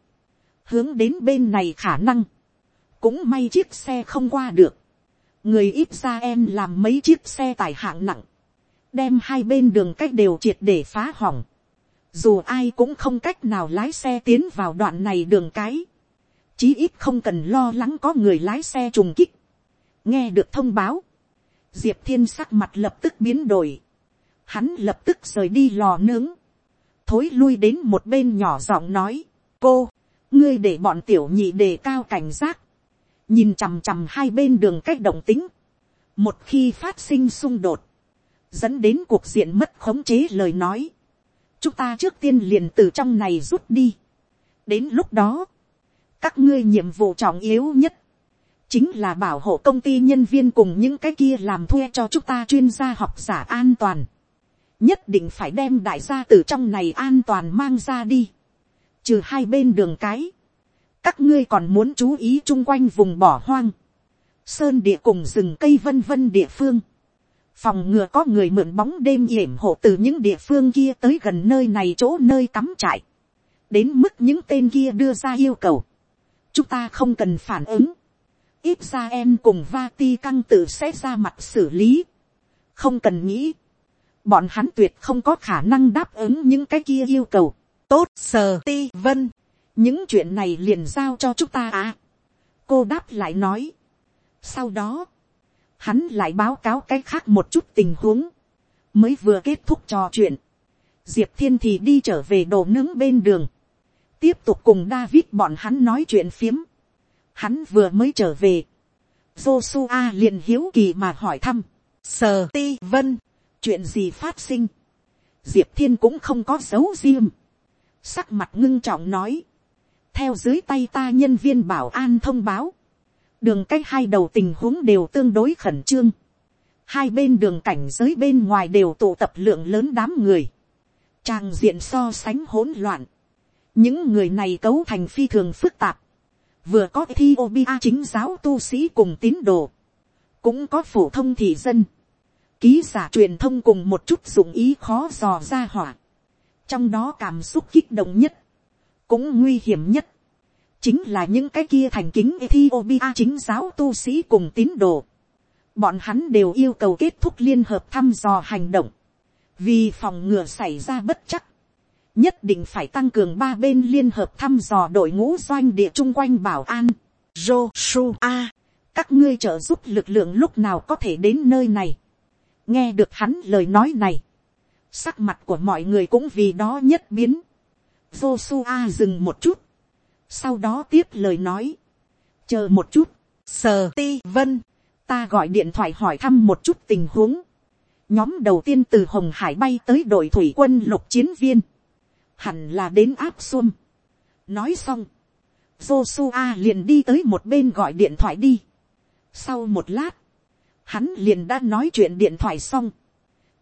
hướng đến bên này khả năng, cũng may chiếc xe không qua được, người ít ra em làm mấy chiếc xe tải hạng nặng, đem hai bên đường cách đều triệt để phá hỏng. Dù ai cũng không cách nào lái xe tiến vào đoạn này đường cái. Chí ít không cần lo lắng có người lái xe trùng kích. Nghe được thông báo. Diệp thiên sắc mặt lập tức biến đổi. Hắn lập tức rời đi lò nướng. Thối lui đến một bên nhỏ giọng nói. Cô, ngươi để bọn tiểu nhị đề cao cảnh giác. Nhìn chằm chằm hai bên đường cách động tính. Một khi phát sinh xung đột dẫn đến cuộc diện mất khống chế lời nói, chúng ta trước tiên liền từ trong này rút đi. đến lúc đó, các ngươi nhiệm vụ trọng yếu nhất, chính là bảo hộ công ty nhân viên cùng những cái kia làm thuê cho chúng ta chuyên gia học giả an toàn. nhất định phải đem đại gia từ trong này an toàn mang ra đi. trừ hai bên đường cái, các ngươi còn muốn chú ý chung quanh vùng bỏ hoang, sơn địa cùng rừng cây vân vân địa phương phòng ngừa có người mượn bóng đêm yểm hộ từ những địa phương kia tới gần nơi này chỗ nơi cắm trại, đến mức những tên kia đưa ra yêu cầu, chúng ta không cần phản ứng, ít ra em cùng va ti căng tự sẽ ra mặt xử lý, không cần nghĩ, bọn hắn tuyệt không có khả năng đáp ứng những cái kia yêu cầu, tốt sờ ti vân, những chuyện này liền giao cho chúng ta à, cô đáp lại nói, sau đó, hắn lại báo cáo cái khác một chút tình huống, mới vừa kết thúc trò chuyện, diệp thiên thì đi trở về đồ nướng bên đường, tiếp tục cùng David bọn hắn nói chuyện phiếm, hắn vừa mới trở về, Joshua liền hiếu kỳ mà hỏi thăm, sờ ti vân, chuyện gì phát sinh, diệp thiên cũng không có dấu riêng, sắc mặt ngưng trọng nói, theo dưới tay ta nhân viên bảo an thông báo, đường cách hai đầu tình huống đều tương đối khẩn trương. hai bên đường cảnh giới bên ngoài đều tụ tập lượng lớn đám người. trang diện so sánh hỗn loạn. những người này cấu thành phi thường phức tạp. vừa có Ethiopia chính giáo tu sĩ cùng tín đồ. cũng có phổ thông thị dân. ký giả truyền thông cùng một chút dụng ý khó dò ra hỏa. trong đó cảm xúc kích động nhất. cũng nguy hiểm nhất chính là những cái kia thành kính Ethiopia chính giáo tu sĩ cùng tín đồ. Bọn hắn đều yêu cầu kết thúc liên hợp thăm dò hành động. Vì phòng ngừa xảy ra bất chắc. Nhất định phải tăng cường ba bên liên hợp thăm dò đội ngũ doanh địa chung quanh bảo an. Joshua, các ngươi trợ giúp lực lượng lúc nào có thể đến nơi này. nghe được hắn lời nói này, sắc mặt của mọi người cũng vì đó nhất biến. Joshua dừng một chút, sau đó tiếp lời nói, chờ một chút, sờ ti vân, ta gọi điện thoại hỏi thăm một chút tình huống. nhóm đầu tiên từ hồng hải bay tới đội thủy quân lục chiến viên, hẳn là đến áp xuông. nói xong, Joshua liền đi tới một bên gọi điện thoại đi. sau một lát, hắn liền đã nói chuyện điện thoại xong,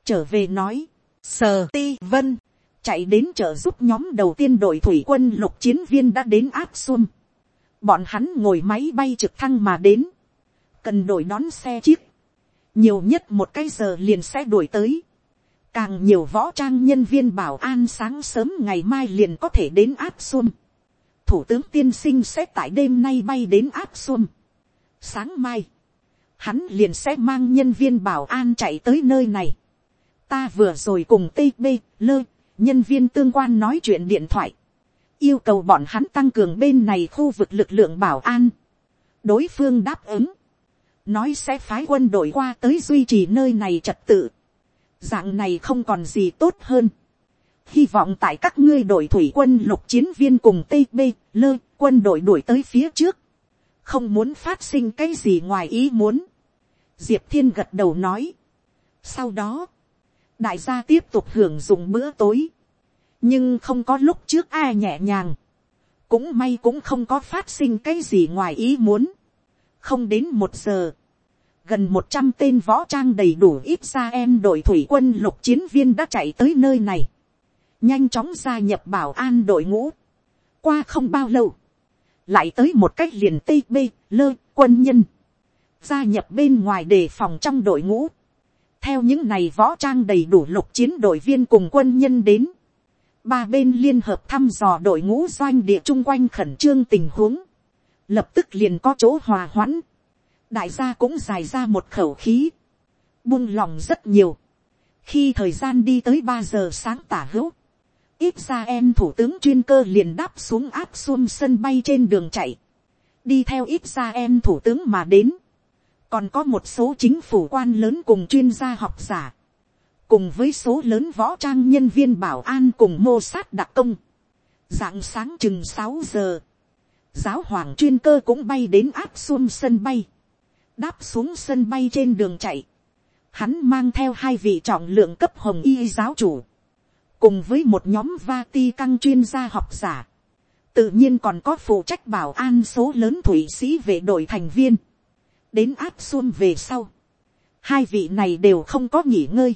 trở về nói, sờ ti vân, chạy đến trợ giúp nhóm đầu tiên đội thủy quân lục chiến viên đã đến áp xuân. bọn hắn ngồi máy bay trực thăng mà đến, cần đổi đón xe chiếc, nhiều nhất một cái giờ liền sẽ đuổi tới, càng nhiều võ trang nhân viên bảo an sáng sớm ngày mai liền có thể đến áp xuân. thủ tướng tiên sinh sẽ tại đêm nay bay đến áp xuân. sáng mai, hắn liền sẽ mang nhân viên bảo an chạy tới nơi này. ta vừa rồi cùng tb lơ nhân viên tương quan nói chuyện điện thoại, yêu cầu bọn hắn tăng cường bên này khu vực lực lượng bảo an. đối phương đáp ứng, nói sẽ phái quân đội qua tới duy trì nơi này trật tự. dạng này không còn gì tốt hơn. hy vọng tại các ngươi đội thủy quân lục chiến viên cùng tb lơ quân đội đuổi tới phía trước. không muốn phát sinh cái gì ngoài ý muốn. diệp thiên gật đầu nói. sau đó, đại gia tiếp tục hưởng dụng bữa tối, nhưng không có lúc trước ai nhẹ nhàng, cũng may cũng không có phát sinh cái gì ngoài ý muốn, không đến một giờ, gần một trăm tên võ trang đầy đủ ít ra em đội thủy quân lục chiến viên đã chạy tới nơi này, nhanh chóng gia nhập bảo an đội ngũ, qua không bao lâu, lại tới một cách liền tây bê lơ quân nhân, gia nhập bên ngoài đề phòng trong đội ngũ, theo những này võ trang đầy đủ lục chiến đội viên cùng quân nhân đến, ba bên liên hợp thăm dò đội ngũ doanh địa chung quanh khẩn trương tình huống, lập tức liền có chỗ hòa hoãn, đại gia cũng dài ra một khẩu khí, buông lòng rất nhiều, khi thời gian đi tới ba giờ sáng tả hữu, ít ra em thủ tướng chuyên cơ liền đáp xuống áp xuông sân bay trên đường chạy, đi theo ít ra em thủ tướng mà đến, còn có một số chính phủ quan lớn cùng chuyên gia học giả, cùng với số lớn võ trang nhân viên bảo an cùng mô sát đặc công, dạng sáng chừng sáu giờ, giáo hoàng chuyên cơ cũng bay đến áp xuân sân bay, đáp xuống sân bay trên đường chạy, hắn mang theo hai vị trọng lượng cấp hồng y giáo chủ, cùng với một nhóm va ti căng chuyên gia học giả, tự nhiên còn có phụ trách bảo an số lớn thủy sĩ vệ đội thành viên, đến áp xuân về sau, hai vị này đều không có nghỉ ngơi,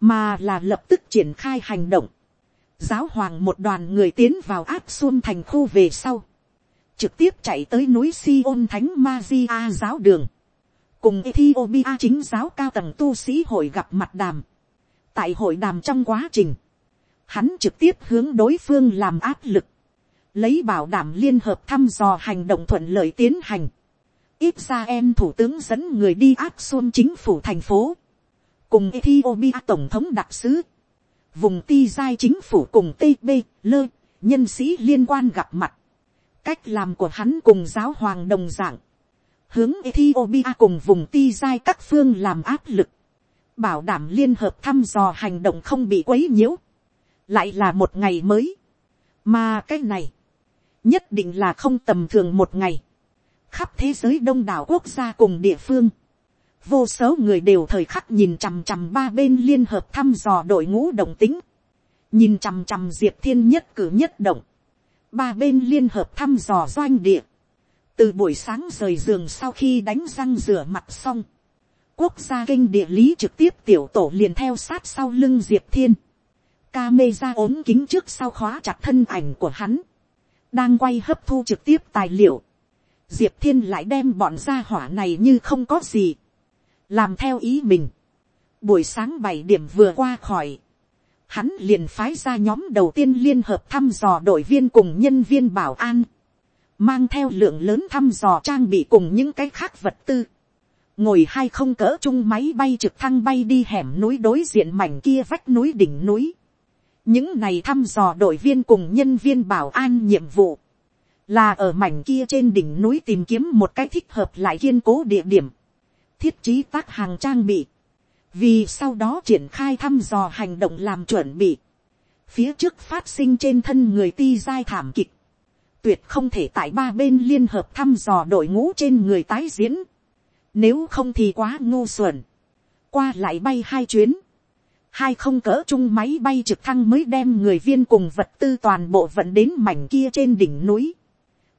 mà là lập tức triển khai hành động. Giáo hoàng một đoàn người tiến vào áp xuân thành khu về sau, trực tiếp chạy tới núi Sion Thánh Magia giáo đường, cùng Ethiopia chính giáo cao tầng tu sĩ hội gặp mặt đàm. Tại hội đàm trong quá trình, hắn trực tiếp hướng đối phương làm áp lực, lấy bảo đảm liên hợp thăm dò hành động thuận lợi tiến hành. Ít ra em thủ tướng dẫn người đi áp xuân chính phủ thành phố. Cùng Ethiopia tổng thống đặc sứ, vùng ti giai chính phủ cùng TB, lơ, nhân sĩ liên quan gặp mặt. Cách làm của hắn cùng giáo hoàng đồng dạng, hướng Ethiopia cùng vùng ti giai các phương làm áp lực, bảo đảm liên hợp thăm dò hành động không bị quấy nhiễu, lại là một ngày mới, mà cái này, nhất định là không tầm thường một ngày, khắp thế giới đông đảo quốc gia cùng địa phương, vô số người đều thời khắc nhìn chằm chằm ba bên liên hợp thăm dò đội ngũ đồng tính, nhìn chằm chằm diệp thiên nhất cử nhất động, ba bên liên hợp thăm dò doanh địa, từ buổi sáng rời giường sau khi đánh răng rửa mặt xong, quốc gia kinh địa lý trực tiếp tiểu tổ liền theo sát sau lưng diệp thiên, ca mê ra ốm kính trước sau khóa chặt thân ảnh của hắn, đang quay hấp thu trực tiếp tài liệu, diệp thiên lại đem bọn gia hỏa này như không có gì, làm theo ý mình. buổi sáng bảy điểm vừa qua khỏi, hắn liền phái ra nhóm đầu tiên liên hợp thăm dò đội viên cùng nhân viên bảo an, mang theo lượng lớn thăm dò trang bị cùng những cái khác vật tư, ngồi hai không cỡ chung máy bay trực thăng bay đi hẻm núi đối diện mảnh kia vách núi đỉnh núi. những này thăm dò đội viên cùng nhân viên bảo an nhiệm vụ, là ở mảnh kia trên đỉnh núi tìm kiếm một cái thích hợp lại kiên cố địa điểm, thiết trí tác hàng trang bị, vì sau đó triển khai thăm dò hành động làm chuẩn bị, phía trước phát sinh trên thân người ti giai thảm kịch, tuyệt không thể tại ba bên liên hợp thăm dò đội ngũ trên người tái diễn, nếu không thì quá ngu xuẩn, qua lại bay hai chuyến, hai không cỡ chung máy bay trực thăng mới đem người viên cùng vật tư toàn bộ vận đến mảnh kia trên đỉnh núi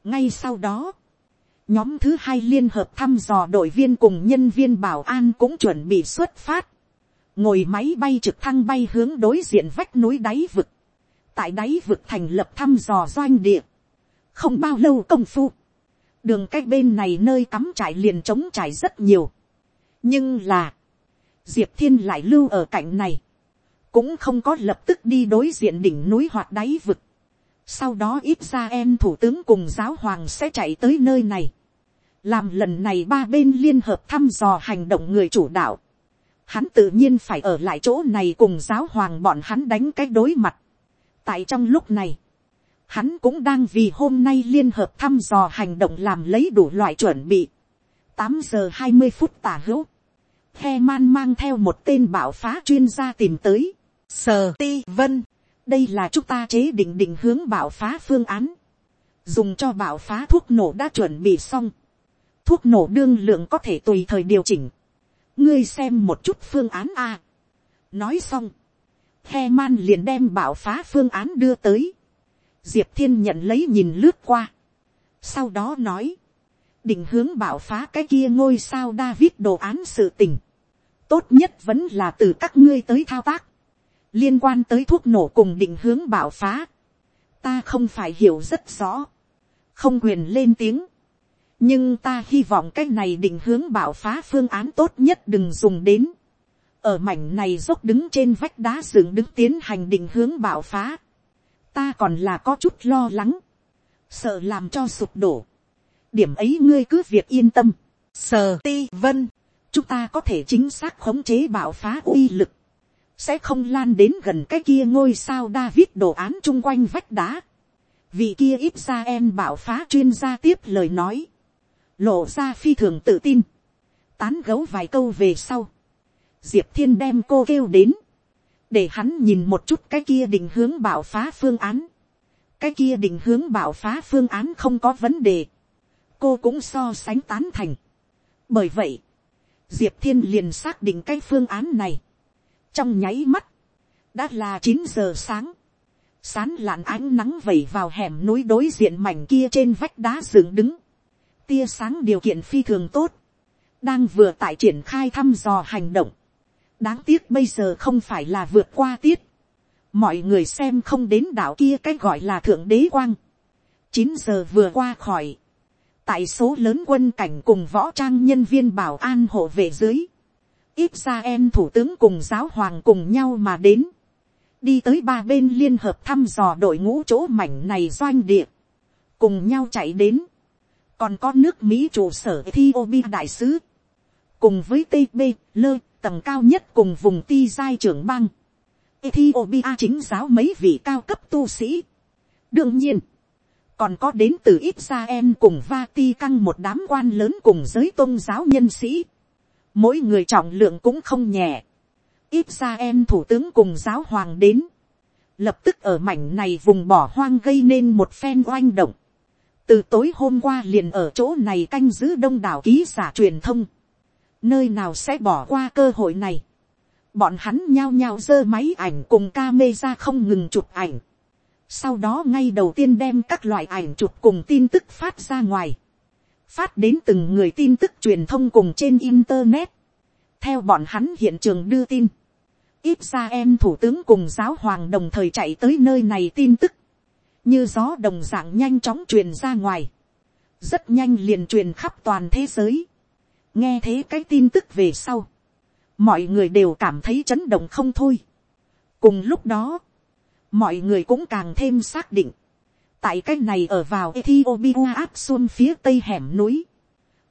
ngay sau đó, nhóm thứ hai liên hợp thăm dò đội viên cùng nhân viên bảo an cũng chuẩn bị xuất phát, ngồi máy bay trực thăng bay hướng đối diện vách núi đáy vực, tại đáy vực thành lập thăm dò doanh địa, không bao lâu công phu, đường cách bên này nơi cắm trại liền trống trải rất nhiều, nhưng là, diệp thiên lại lưu ở cạnh này, cũng không có lập tức đi đối diện đỉnh núi hoặc đáy vực. Sau đó ít ra em thủ tướng cùng giáo hoàng sẽ chạy tới nơi này. Làm lần này ba bên liên hợp thăm dò hành động người chủ đạo. Hắn tự nhiên phải ở lại chỗ này cùng giáo hoàng bọn hắn đánh cái đối mặt. Tại trong lúc này, hắn cũng đang vì hôm nay liên hợp thăm dò hành động làm lấy đủ loại chuẩn bị. tám giờ hai mươi phút tả hữu. He man mang theo một tên bảo phá chuyên gia tìm tới Sờ ti vân. Đây là chúng ta chế định định hướng bảo phá phương án. Dùng cho bảo phá thuốc nổ đã chuẩn bị xong. Thuốc nổ đương lượng có thể tùy thời điều chỉnh. Ngươi xem một chút phương án A. Nói xong. He man liền đem bảo phá phương án đưa tới. Diệp thiên nhận lấy nhìn lướt qua. Sau đó nói. Định hướng bảo phá cái kia ngôi sao David đồ án sự tình. Tốt nhất vẫn là từ các ngươi tới thao tác liên quan tới thuốc nổ cùng định hướng bảo phá, ta không phải hiểu rất rõ, không quyền lên tiếng, nhưng ta hy vọng cái này định hướng bảo phá phương án tốt nhất đừng dùng đến, ở mảnh này dốc đứng trên vách đá dựng đứng tiến hành định hướng bảo phá, ta còn là có chút lo lắng, sợ làm cho sụp đổ, điểm ấy ngươi cứ việc yên tâm, sờ ti vân, chúng ta có thể chính xác khống chế bảo phá uy lực, sẽ không lan đến gần cái kia ngôi sao David đồ án chung quanh vách đá. Vị kia ít ra em bảo phá chuyên gia tiếp lời nói. Lộ ra phi thường tự tin. Tán gấu vài câu về sau. Diệp thiên đem cô kêu đến. Để hắn nhìn một chút cái kia định hướng bảo phá phương án. Cái kia định hướng bảo phá phương án không có vấn đề. Cô cũng so sánh tán thành. Bởi vậy. Diệp thiên liền xác định cái phương án này trong nháy mắt, đã là chín giờ sáng, sán lạn ánh nắng vẩy vào hẻm núi đối diện mảnh kia trên vách đá dựng đứng, tia sáng điều kiện phi thường tốt, đang vừa tại triển khai thăm dò hành động, đáng tiếc bây giờ không phải là vượt qua tiết, mọi người xem không đến đảo kia cái gọi là thượng đế quang, chín giờ vừa qua khỏi, tại số lớn quân cảnh cùng võ trang nhân viên bảo an hộ về dưới, ít ra em thủ tướng cùng giáo hoàng cùng nhau mà đến, đi tới ba bên liên hợp thăm dò đội ngũ chỗ mảnh này doanh địa, cùng nhau chạy đến, còn có nước mỹ trụ sở Ethiopia đại sứ, cùng với TB, lơ, tầng cao nhất cùng vùng ti giai trưởng bang, Ethiopia chính giáo mấy vị cao cấp tu sĩ. đương nhiên, còn có đến từ Israel cùng Vatican căng một đám quan lớn cùng giới tôn giáo nhân sĩ mỗi người trọng lượng cũng không nhẹ, ít ra em thủ tướng cùng giáo hoàng đến, lập tức ở mảnh này vùng bỏ hoang gây nên một phen oanh động, từ tối hôm qua liền ở chỗ này canh giữ đông đảo ký giả truyền thông, nơi nào sẽ bỏ qua cơ hội này, bọn hắn nhao nhao giơ máy ảnh cùng ca mê ra không ngừng chụp ảnh, sau đó ngay đầu tiên đem các loại ảnh chụp cùng tin tức phát ra ngoài, phát đến từng người tin tức truyền thông cùng trên internet. theo bọn hắn hiện trường đưa tin, ít ra em thủ tướng cùng giáo hoàng đồng thời chạy tới nơi này tin tức, như gió đồng dạng nhanh chóng truyền ra ngoài, rất nhanh liền truyền khắp toàn thế giới. nghe thế cái tin tức về sau, mọi người đều cảm thấy chấn động không thôi. cùng lúc đó, mọi người cũng càng thêm xác định, tại cái này ở vào Ethiopia áp xuân phía tây hẻm núi.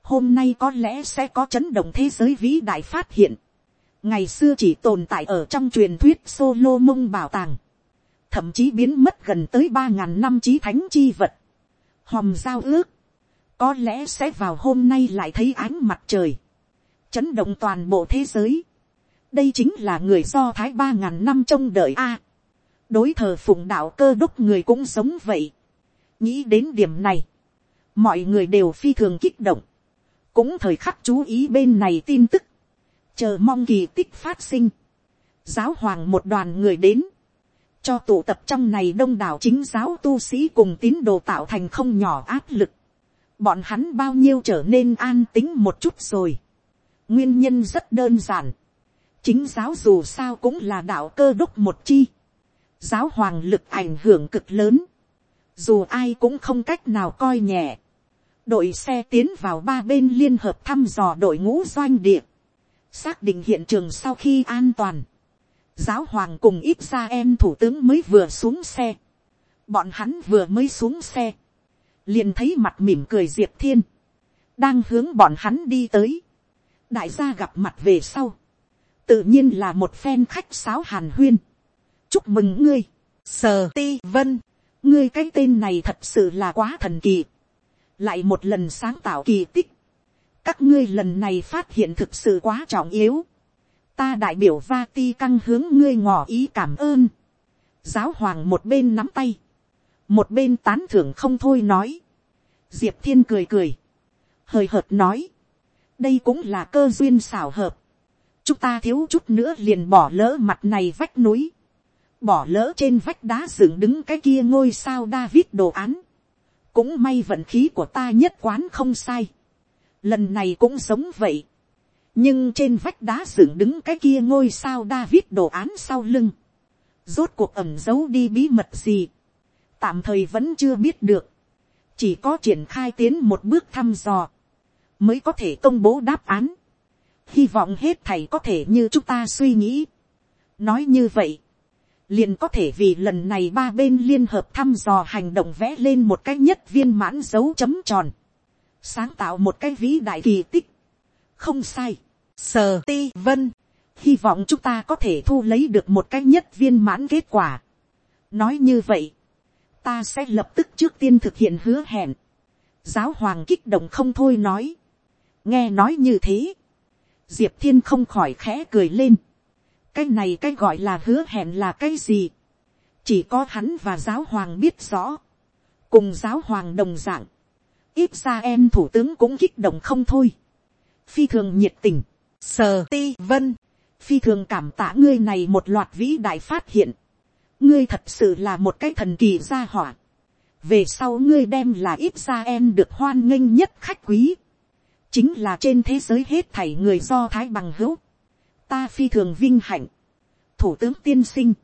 Hôm nay có lẽ sẽ có chấn động thế giới vĩ đại phát hiện. Ngày xưa chỉ tồn tại ở trong truyền thuyết solo mông bảo tàng. Thậm chí biến mất gần tới ba ngàn năm trí thánh chi vật. Hòm giao ước. Có lẽ sẽ vào hôm nay lại thấy ánh mặt trời. Chấn động toàn bộ thế giới. đây chính là người do thái ba ngàn năm trông đợi a. đối thờ phụng đạo cơ đúc người cũng sống vậy nghĩ đến điểm này, mọi người đều phi thường kích động, cũng thời khắc chú ý bên này tin tức, chờ mong kỳ tích phát sinh, giáo hoàng một đoàn người đến, cho tụ tập trong này đông đảo chính giáo tu sĩ cùng tín đồ tạo thành không nhỏ áp lực, bọn hắn bao nhiêu trở nên an tính một chút rồi. nguyên nhân rất đơn giản, chính giáo dù sao cũng là đạo cơ đốc một chi, giáo hoàng lực ảnh hưởng cực lớn, dù ai cũng không cách nào coi nhẹ, đội xe tiến vào ba bên liên hợp thăm dò đội ngũ doanh địa, xác định hiện trường sau khi an toàn, giáo hoàng cùng ít ra em thủ tướng mới vừa xuống xe, bọn hắn vừa mới xuống xe, liền thấy mặt mỉm cười diệp thiên, đang hướng bọn hắn đi tới, đại gia gặp mặt về sau, tự nhiên là một phen khách sáo hàn huyên, chúc mừng ngươi, sờ ti vân, ngươi cái tên này thật sự là quá thần kỳ, lại một lần sáng tạo kỳ tích, các ngươi lần này phát hiện thực sự quá trọng yếu, ta đại biểu va ti căng hướng ngươi ngỏ ý cảm ơn, giáo hoàng một bên nắm tay, một bên tán thưởng không thôi nói, diệp thiên cười cười, hời hợt nói, đây cũng là cơ duyên xảo hợp, chúng ta thiếu chút nữa liền bỏ lỡ mặt này vách núi, bỏ lỡ trên vách đá dựng đứng cái kia ngôi sao David đồ án, cũng may vận khí của ta nhất quán không sai, lần này cũng giống vậy, nhưng trên vách đá dựng đứng cái kia ngôi sao David đồ án sau lưng, rốt cuộc ẩm giấu đi bí mật gì, tạm thời vẫn chưa biết được, chỉ có triển khai tiến một bước thăm dò, mới có thể công bố đáp án, hy vọng hết thầy có thể như chúng ta suy nghĩ. nói như vậy, liền có thể vì lần này ba bên liên hợp thăm dò hành động vẽ lên một cái nhất viên mãn dấu chấm tròn, sáng tạo một cái vĩ đại kỳ tích. không sai, sờ ti vân, hy vọng chúng ta có thể thu lấy được một cái nhất viên mãn kết quả. nói như vậy, ta sẽ lập tức trước tiên thực hiện hứa hẹn. giáo hoàng kích động không thôi nói. nghe nói như thế, diệp thiên không khỏi khẽ cười lên cái này cái gọi là hứa hẹn là cái gì. chỉ có hắn và giáo hoàng biết rõ. cùng giáo hoàng đồng d ạ n g ít ra em thủ tướng cũng kích động không thôi. phi thường nhiệt tình, sờ ti vân, phi thường cảm tạ ngươi này một loạt vĩ đại phát hiện ngươi thật sự là một cái thần kỳ gia hỏa. về sau ngươi đem là ít ra em được hoan nghênh nhất khách quý. chính là trên thế giới hết thảy người do thái bằng hữu ta phi thường vinh hạnh. thủ tướng tiên sinh.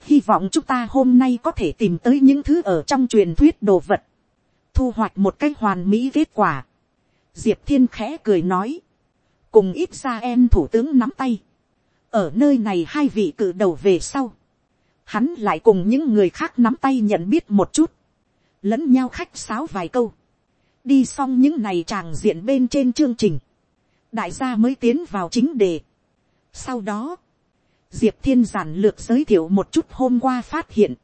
hy vọng chúng ta hôm nay có thể tìm tới những thứ ở trong truyền thuyết đồ vật. thu hoạch một cách hoàn mỹ kết quả. diệp thiên khẽ cười nói. cùng ít ra em thủ tướng nắm tay. ở nơi này hai vị cử đầu về sau hắn lại cùng những người khác nắm tay nhận biết một chút, lẫn nhau khách sáo vài câu, đi xong những này tràng diện bên trên chương trình, đại gia mới tiến vào chính đề. Sau đó, diệp thiên giản lược giới thiệu một chút hôm qua phát hiện,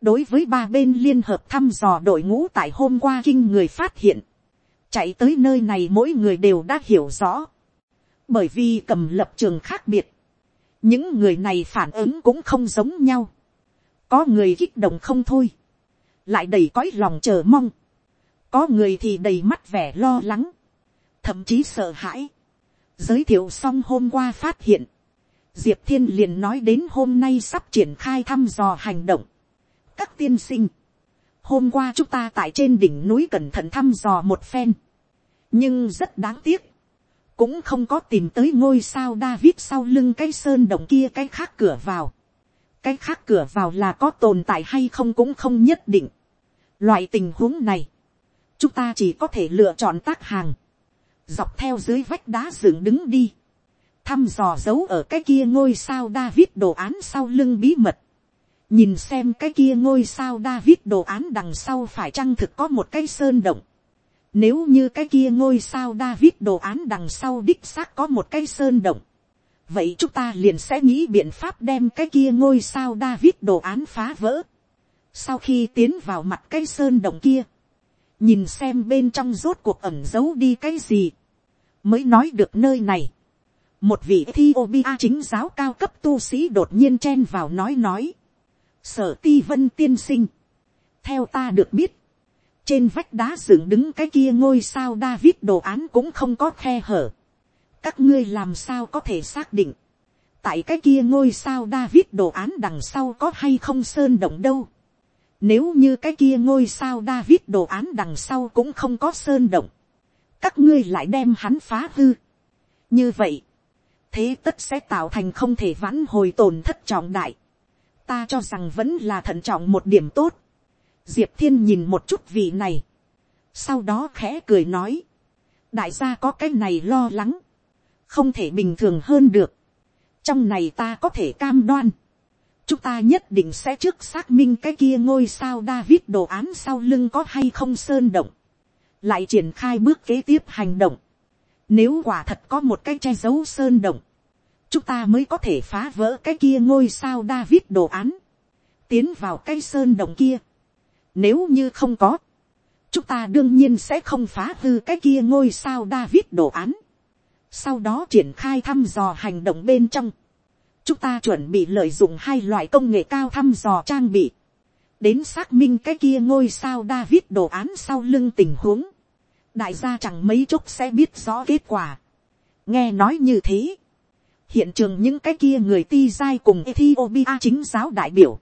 đối với ba bên liên hợp thăm dò đội ngũ tại hôm qua kinh người phát hiện, chạy tới nơi này mỗi người đều đã hiểu rõ, bởi vì cầm lập trường khác biệt, những người này phản ứng cũng không giống nhau. Có người kích động không thôi, lại đầy cõi lòng chờ mong, có người thì đầy mắt vẻ lo lắng, thậm chí sợ hãi giới thiệu xong hôm qua phát hiện, diệp thiên liền nói đến hôm nay sắp triển khai thăm dò hành động. các tiên sinh, hôm qua chúng ta tại trên đỉnh núi cẩn thận thăm dò một phen, nhưng rất đáng tiếc, cũng không có tìm tới ngôi sao David sau lưng cái sơn động kia cái khác cửa vào. Cái khác cửa vào là có tồn tại hay không cũng không nhất định. Loại tình huống này, chúng ta chỉ có thể lựa chọn tác hàng, dọc theo dưới vách đá dựng đứng đi, thăm dò dấu ở cái kia ngôi sao David đồ án sau lưng bí mật, nhìn xem cái kia ngôi sao David đồ án đằng sau phải chăng thực có một cái sơn động. Nếu như cái kia ngôi sao David đồ án đằng sau đích xác có một cái sơn động vậy chúng ta liền sẽ nghĩ biện pháp đem cái kia ngôi sao David đồ án phá vỡ. Sau khi tiến vào mặt cái sơn động kia, nhìn xem bên trong rốt cuộc ẩm giấu đi cái gì, mới nói được nơi này. một vị Ethiopia chính giáo cao cấp tu sĩ đột nhiên chen vào nói nói. Sở ti vân tiên sinh. Theo ta được biết, trên vách đá dựng đứng cái kia ngôi sao David đồ án cũng không có khe hở. Các ngươi làm sao có thể xác định. Tại cái kia ngôi sao David đồ án đằng sau có hay không sơn động đâu. Nếu như cái kia ngôi sao David đồ án đằng sau cũng không có sơn động. Các ngươi lại đem hắn phá hư. Như vậy. Thế tất sẽ tạo thành không thể vãn hồi tổn thất trọng đại. Ta cho rằng vẫn là thận trọng một điểm tốt. Diệp thiên nhìn một chút vị này. Sau đó khẽ cười nói. Đại gia có cái này lo lắng. Không thể bình thường hơn được. Trong này ta có thể cam đoan chúng ta nhất định sẽ trước xác minh cái kia ngôi sao David đồ án sau lưng có hay không sơn động, lại triển khai bước kế tiếp hành động. Nếu quả thật có một cái che giấu sơn động, chúng ta mới có thể phá vỡ cái kia ngôi sao David đồ án, tiến vào cái sơn động kia. Nếu như không có, chúng ta đương nhiên sẽ không phá hư cái kia ngôi sao David đồ án. Sau đó triển khai thăm dò hành động bên trong chúng ta chuẩn bị lợi dụng hai loại công nghệ cao thăm dò trang bị, đến xác minh cái kia ngôi sao David đồ án sau lưng tình huống, đại gia chẳng mấy chốc sẽ biết rõ kết quả. nghe nói như thế, hiện trường những cái kia người ti giai cùng Ethiopia chính giáo đại biểu,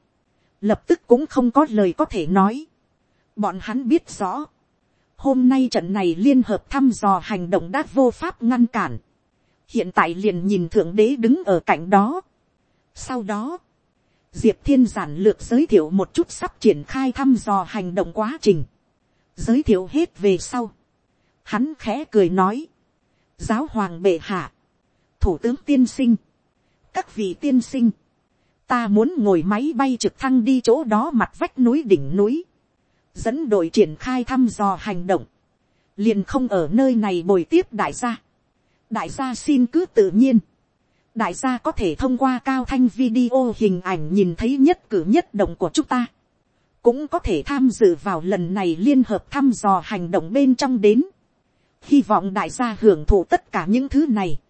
lập tức cũng không có lời có thể nói. bọn hắn biết rõ, hôm nay trận này liên hợp thăm dò hành động đã vô pháp ngăn cản. hiện tại liền nhìn thượng đế đứng ở cạnh đó, sau đó, diệp thiên giản lược giới thiệu một chút sắp triển khai thăm dò hành động quá trình. giới thiệu hết về sau. hắn khẽ cười nói. giáo hoàng bệ hạ, thủ tướng tiên sinh, các vị tiên sinh, ta muốn ngồi máy bay trực thăng đi chỗ đó mặt vách núi đỉnh núi, dẫn đội triển khai thăm dò hành động, liền không ở nơi này bồi tiếp đại gia. đại gia xin cứ tự nhiên, đại gia có thể thông qua cao thanh video hình ảnh nhìn thấy nhất cử nhất động của chúng ta, cũng có thể tham dự vào lần này liên hợp thăm dò hành động bên trong đến. hy vọng đại gia hưởng thụ tất cả những thứ này,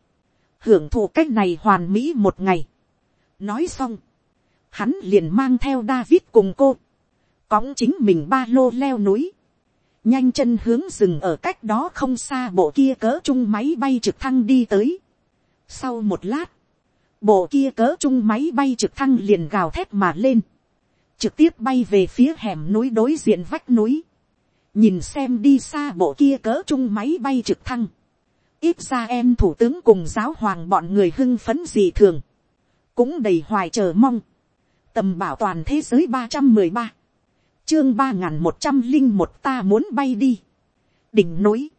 hưởng thụ cách này hoàn mỹ một ngày. nói xong, hắn liền mang theo David cùng cô, cõng chính mình ba lô leo núi, nhanh chân hướng rừng ở cách đó không xa bộ kia cỡ chung máy bay trực thăng đi tới. Sau một lát, bộ kia cỡ chung máy bay trực thăng liền gào thét mà lên, trực tiếp bay về phía hẻm núi đối diện vách núi, nhìn xem đi xa bộ kia cỡ chung máy bay trực thăng, ít ra em thủ tướng cùng giáo hoàng bọn người hưng phấn gì thường, cũng đầy hoài chờ mong, tầm bảo toàn thế giới ba trăm mười ba, chương ba n g h n một trăm linh một ta muốn bay đi, đỉnh núi,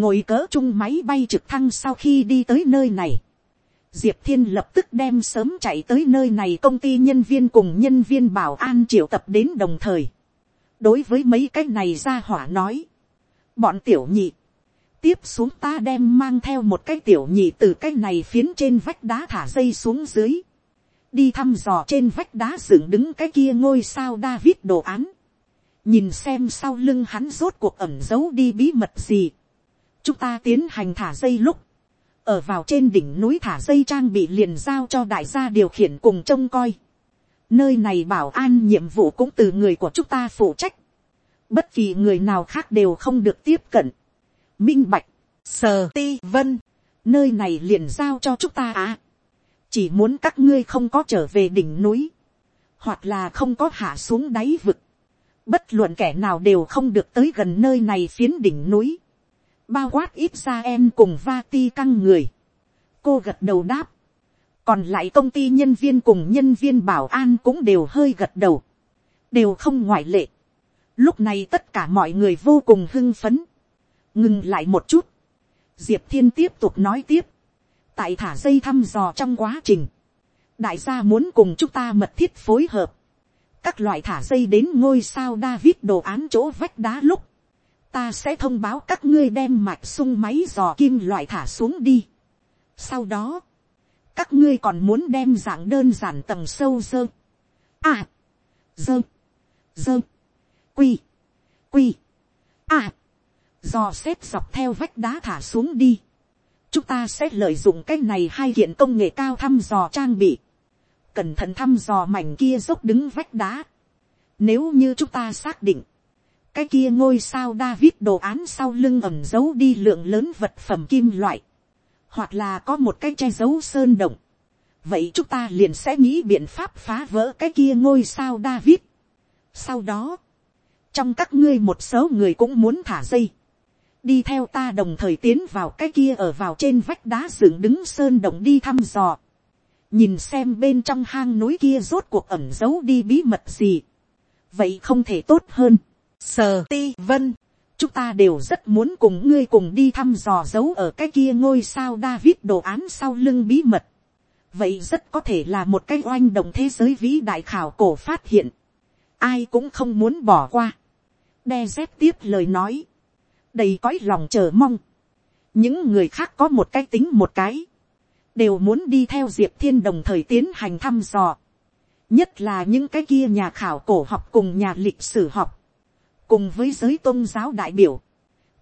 ngồi cỡ chung máy bay trực thăng sau khi đi tới nơi này, diệp thiên lập tức đem sớm chạy tới nơi này công ty nhân viên cùng nhân viên bảo an triệu tập đến đồng thời. đối với mấy cái này ra hỏa nói, bọn tiểu nhị, tiếp xuống ta đem mang theo một cái tiểu nhị từ cái này phiến trên vách đá thả dây xuống dưới, đi thăm dò trên vách đá dựng đứng cái kia ngôi sao David đồ án, nhìn xem sau lưng hắn rốt cuộc ẩm giấu đi bí mật gì, chúng ta tiến hành thả dây lúc, ở vào trên đỉnh núi thả dây trang bị liền giao cho đại gia điều khiển cùng trông coi. Nơi này bảo an nhiệm vụ cũng từ người của chúng ta phụ trách. Bất kỳ người nào khác đều không được tiếp cận. Minh Bạch, Sờ Ti Vân, nơi này liền giao cho chúng ta à. Chỉ muốn các ngươi không có trở về đỉnh núi. Hoặc là không có hạ xuống đáy vực. Bất luận kẻ nào đều không được tới gần nơi này phiến đỉnh núi bao quát ít ra em cùng va ti căng người. cô gật đầu đáp. còn lại công ty nhân viên cùng nhân viên bảo an cũng đều hơi gật đầu. đều không ngoại lệ. lúc này tất cả mọi người vô cùng hưng phấn. ngừng lại một chút. diệp thiên tiếp tục nói tiếp. tại thả dây thăm dò trong quá trình. đại gia muốn cùng chúng ta mật thiết phối hợp. các loại thả dây đến ngôi sao David đồ án chỗ vách đá lúc ta sẽ thông báo các ngươi đem mạch sung máy dò kim loại thả xuống đi. sau đó, các ngươi còn muốn đem dạng đơn giản tầng sâu dơ. À, dơ, dơ, quy, quy, à, dò xếp dọc theo vách đá thả xuống đi. chúng ta sẽ lợi dụng cái này hai kiện công nghệ cao thăm dò trang bị, cẩn thận thăm dò mảnh kia dốc đứng vách đá. Nếu như chúng ta xác định, cái kia ngôi sao David đồ án sau lưng ẩm giấu đi lượng lớn vật phẩm kim loại, hoặc là có một cái che giấu sơn động, vậy chúng ta liền sẽ nghĩ biện pháp phá vỡ cái kia ngôi sao David. Sau đó, trong các ngươi một số người cũng muốn thả dây, đi theo ta đồng thời tiến vào cái kia ở vào trên vách đá dựng đứng sơn động đi thăm dò, nhìn xem bên trong hang núi kia rốt cuộc ẩm giấu đi bí mật gì, vậy không thể tốt hơn, sờ ti vân, chúng ta đều rất muốn cùng ngươi cùng đi thăm dò dấu ở cái kia ngôi sao David đồ án sau lưng bí mật. Vậy rất có thể là một cái oanh động thế giới vĩ đại khảo cổ phát hiện. Ai cũng không muốn bỏ qua. Đe dép tiếp lời nói. Đầy cõi lòng chờ mong. Những người khác có một cái tính một cái. Đều muốn đi theo Diệp Thiên đồng thời tiến hành thăm dò. Nhất là những cái kia nhà khảo cổ học cùng nhà lịch sử học cùng với giới tôn giáo đại biểu,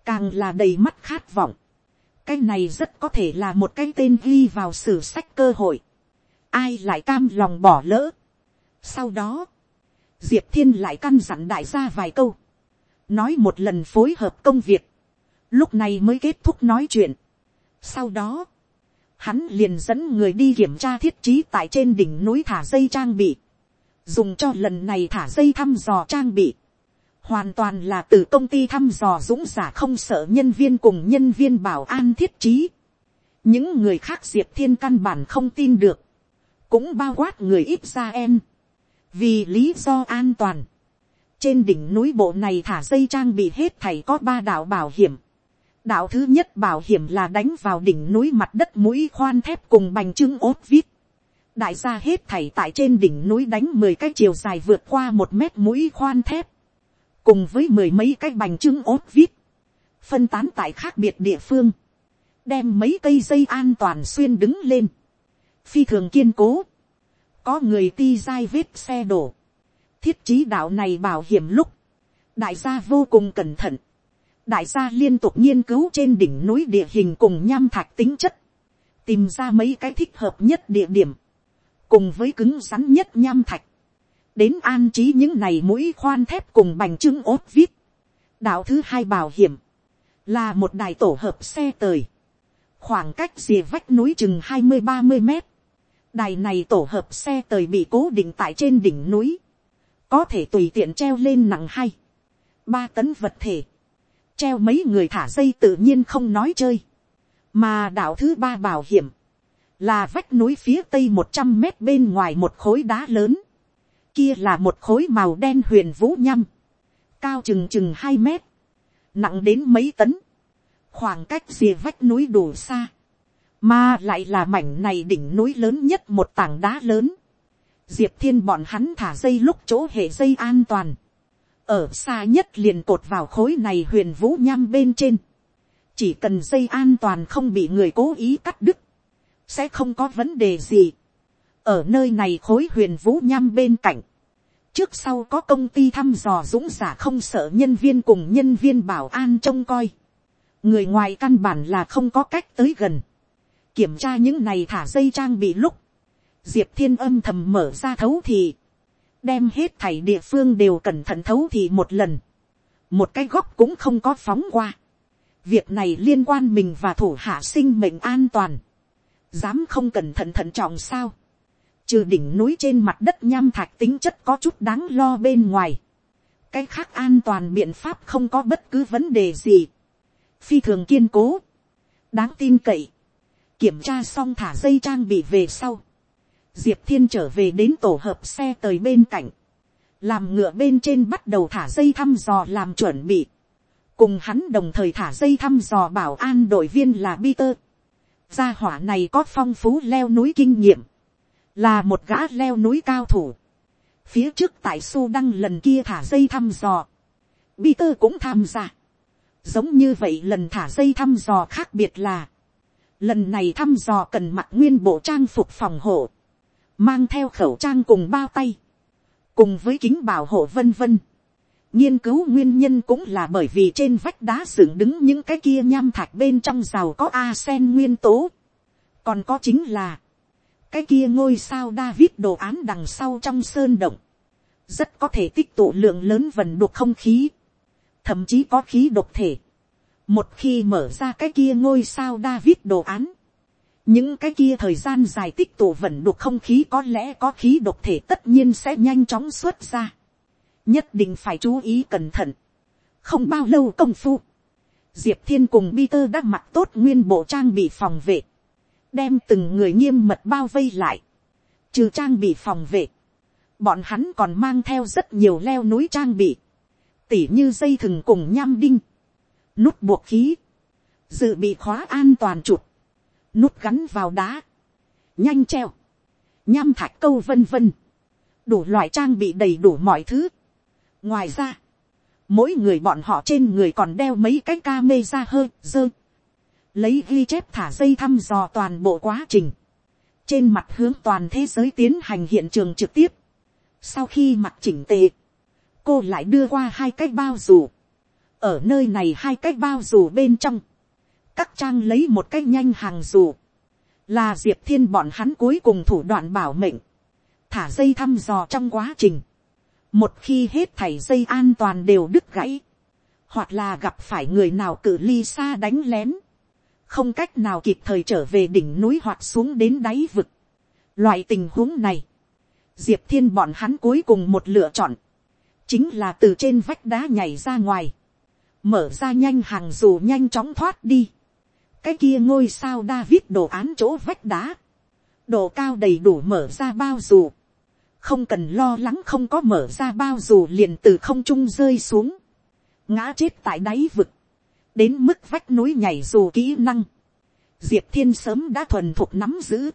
càng là đầy mắt khát vọng. cái này rất có thể là một cái tên ghi vào sử sách cơ hội. ai lại cam lòng bỏ lỡ. sau đó, diệp thiên lại căn dặn đại gia vài câu, nói một lần phối hợp công việc, lúc này mới kết thúc nói chuyện. sau đó, hắn liền dẫn người đi kiểm tra thiết trí tại trên đỉnh núi thả dây trang bị, dùng cho lần này thả dây thăm dò trang bị, hoàn toàn là từ công ty thăm dò dũng giả không sợ nhân viên cùng nhân viên bảo an thiết trí. những người khác diệp thiên căn bản không tin được, cũng bao quát người ít ra em. vì lý do an toàn, trên đỉnh núi bộ này thả dây trang bị hết thầy có ba đạo bảo hiểm. đạo thứ nhất bảo hiểm là đánh vào đỉnh núi mặt đất mũi khoan thép cùng bành trưng ốt vít. đại gia hết thảy tại trên đỉnh núi đánh mười cái chiều dài vượt qua một mét mũi khoan thép cùng với mười mấy cái bành trưng ốt vít, phân tán tại khác biệt địa phương, đem mấy cây dây an toàn xuyên đứng lên, phi thường kiên cố, có người ti dai vết xe đổ, thiết trí đạo này bảo hiểm lúc, đại gia vô cùng cẩn thận, đại gia liên tục nghiên cứu trên đỉnh núi địa hình cùng nham thạch tính chất, tìm ra mấy cái thích hợp nhất địa điểm, cùng với cứng rắn nhất nham thạch, đến an trí những này mũi khoan thép cùng bành trưng ốt vít. đạo thứ hai bảo hiểm, là một đài tổ hợp xe tời, khoảng cách rìa vách núi chừng hai mươi ba mươi mét. đài này tổ hợp xe tời bị cố định tại trên đỉnh núi, có thể tùy tiện treo lên nặng hay ba tấn vật thể, treo mấy người thả dây tự nhiên không nói chơi, mà đạo thứ ba bảo hiểm, là vách núi phía tây một trăm mét bên ngoài một khối đá lớn, kia là một khối màu đen huyền vũ nhăm, cao chừng chừng hai mét, nặng đến mấy tấn, khoảng cách rìa vách núi đủ xa, mà lại là mảnh này đỉnh núi lớn nhất một tảng đá lớn, diệp thiên bọn hắn thả dây lúc chỗ hệ dây an toàn, ở xa nhất liền cột vào khối này huyền vũ nham bên trên, chỉ cần dây an toàn không bị người cố ý cắt đứt, sẽ không có vấn đề gì ở nơi này khối huyền vũ nham bên cạnh, trước sau có công ty thăm dò dũng giả không sợ nhân viên cùng nhân viên bảo an trông coi, người ngoài căn bản là không có cách tới gần, kiểm tra những này thả dây trang bị lúc, diệp thiên âm thầm mở ra thấu thì, đem hết thảy địa phương đều cẩn thận thấu thì một lần, một cái góc cũng không có phóng qua, việc này liên quan mình và thủ hạ sinh mệnh an toàn, dám không cẩn thận thận trọng sao, trừ đỉnh núi trên mặt đất nham thạch tính chất có chút đáng lo bên ngoài, cái khác an toàn biện pháp không có bất cứ vấn đề gì, phi thường kiên cố, đáng tin cậy, kiểm tra xong thả dây trang bị về sau, diệp thiên trở về đến tổ hợp xe tới bên cạnh, làm ngựa bên trên bắt đầu thả dây thăm dò làm chuẩn bị, cùng hắn đồng thời thả dây thăm dò bảo an đội viên là Peter. Gia hỏa này có phong phú leo núi kinh nghiệm, là một gã leo núi cao thủ. phía trước tại su đăng lần kia thả dây thăm dò, Peter cũng tham gia. giống như vậy lần thả dây thăm dò khác biệt là, lần này thăm dò cần mặc nguyên bộ trang phục phòng hộ, mang theo khẩu trang cùng bao tay, cùng với kính bảo hộ vân vân. nghiên cứu nguyên nhân cũng là bởi vì trên vách đá dựng đứng những cái kia nham thạch bên trong giàu có a sen nguyên tố. còn có chính là, cái kia ngôi sao David đồ án đằng sau trong sơn động, rất có thể tích tụ lượng lớn vần đục không khí, thậm chí có khí độc thể. một khi mở ra cái kia ngôi sao David đồ án, những cái kia thời gian dài tích tụ vần đục không khí có lẽ có khí độc thể tất nhiên sẽ nhanh chóng xuất ra nhất định phải chú ý cẩn thận. không bao lâu công phu, diệp thiên cùng Peter đã mặc tốt nguyên bộ trang bị phòng vệ, đem từng người nghiêm mật bao vây lại, trừ trang bị phòng vệ, bọn hắn còn mang theo rất nhiều leo núi trang bị, tỉ như dây thừng cùng nham đinh, nút buộc khí, dự bị khóa an toàn chụp, nút gắn vào đá, nhanh treo, nham thạch câu vân vân, đủ loại trang bị đầy đủ mọi thứ, ngoài ra, mỗi người bọn họ trên người còn đeo mấy cái ca mê ra hơi dơ, lấy ghi chép thả dây thăm dò toàn bộ quá trình, trên mặt hướng toàn thế giới tiến hành hiện trường trực tiếp, sau khi mặc chỉnh tề, cô lại đưa qua hai cái bao dù, ở nơi này hai cái bao dù bên trong, các trang lấy một cái nhanh hàng dù, là diệp thiên bọn hắn cuối cùng thủ đoạn bảo mệnh, thả dây thăm dò trong quá trình, một khi hết thảy dây an toàn đều đứt gãy, hoặc là gặp phải người nào cự ly xa đánh lén, không cách nào kịp thời trở về đỉnh núi hoặc xuống đến đáy vực. Loại tình huống này, diệp thiên bọn hắn cuối cùng một lựa chọn, chính là từ trên vách đá nhảy ra ngoài, mở ra nhanh hàng dù nhanh chóng thoát đi. cái kia ngôi sao David đồ án chỗ vách đá, độ cao đầy đủ mở ra bao dù, không cần lo lắng không có mở ra bao dù liền từ không trung rơi xuống, ngã chết tại đáy vực, đến mức vách núi nhảy dù kỹ năng, diệp thiên sớm đã thuần thục nắm giữ,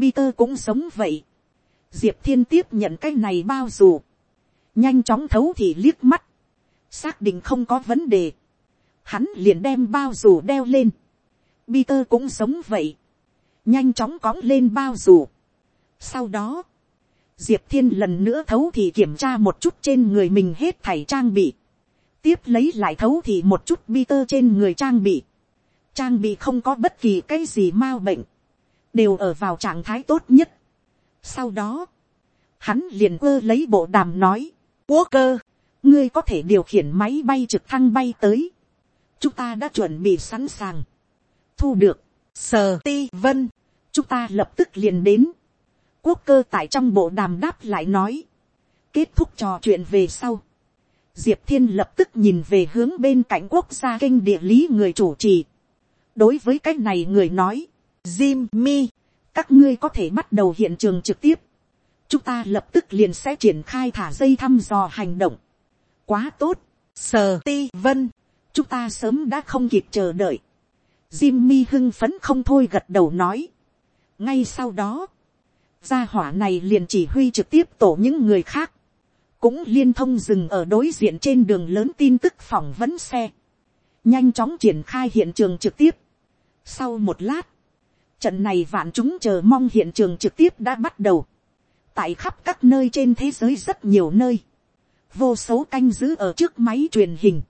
Peter cũng sống vậy, diệp thiên tiếp nhận cái này bao dù, nhanh chóng thấu thì liếc mắt, xác định không có vấn đề, hắn liền đem bao dù đeo lên, Peter cũng sống vậy, nhanh chóng cõng lên bao dù. Sau đó, diệp thiên lần nữa thấu thì kiểm tra một chút trên người mình hết thảy trang bị, tiếp lấy lại thấu thì một chút bi tơ trên người trang bị, trang bị không có bất kỳ cái gì m bệnh, đều ở vào trạng thái tốt nhất. sau đó, hắn liền ơ lấy bộ đàm nói, quốc cơ, ngươi có thể điều khiển máy bay trực thăng bay tới, chúng ta đã chuẩn bị sẵn sàng, thu được, sờ ti vân, chúng ta lập tức liền đến, quốc cơ tại trong bộ đàm đáp lại nói. Kết thúc trò chuyện về sau. Diệp Thiên lập tức nhìn về hướng bên cạnh quốc gia kênh địa lý người chủ trì. Đối với cái này người nói. Jimmy, các ngươi có thể bắt đầu hiện trường trực tiếp. Chúng ta lập tức liền sẽ triển khai thả dây thăm dò hành động. Quá tốt. Sờ ti vân. Chúng ta sớm đã không kịp chờ đợi. Jimmy hưng phấn không thôi gật đầu nói. Ngay sau đó gia hỏa này liền chỉ huy trực tiếp tổ những người khác, cũng liên thông dừng ở đối diện trên đường lớn tin tức phỏng vấn xe, nhanh chóng triển khai hiện trường trực tiếp. Sau một lát, trận này vạn chúng chờ mong hiện trường trực tiếp đã bắt đầu, tại khắp các nơi trên thế giới rất nhiều nơi, vô số canh giữ ở trước máy truyền hình,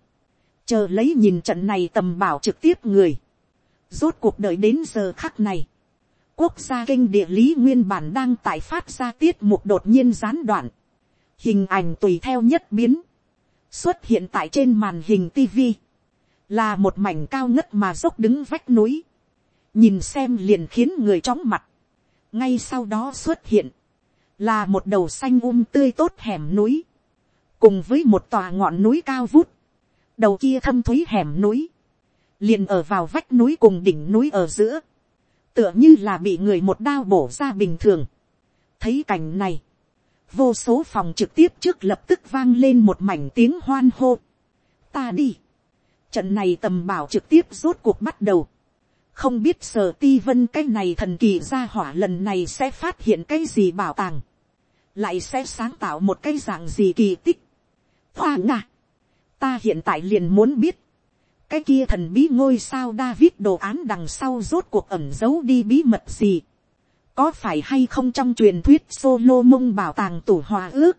chờ lấy nhìn trận này tầm bảo trực tiếp người, rốt cuộc đợi đến giờ khắc này, quốc gia kênh địa lý nguyên bản đang tại phát ra tiết mục đột nhiên gián đoạn. Hình ảnh tùy theo nhất biến. Xuất hiện tại trên màn hình TV. Là một mảnh cao ngất mà dốc đứng vách núi. Nhìn xem liền khiến người chóng mặt. Ngay sau đó xuất hiện. Là một đầu xanh um tươi tốt hẻm núi. Cùng với một tòa ngọn núi cao vút. Đầu kia thâm thúy hẻm núi. Liền ở vào vách núi cùng đỉnh núi ở giữa tựa như là bị người một đao bổ ra bình thường. thấy cảnh này, vô số phòng trực tiếp trước lập tức vang lên một mảnh tiếng hoan hô. ta đi. trận này tầm bảo trực tiếp rốt cuộc bắt đầu. không biết sở ti vân cái này thần kỳ ra hỏa lần này sẽ phát hiện cái gì bảo tàng. lại sẽ sáng tạo một cái dạng gì kỳ tích. hoa ngạ. ta hiện tại liền muốn biết cái kia thần bí ngôi sao David đồ án đằng sau rốt cuộc ẩm giấu đi bí mật gì. Có phải hay không trong truyền thuyết solo mông bảo tàng tủ hòa ước.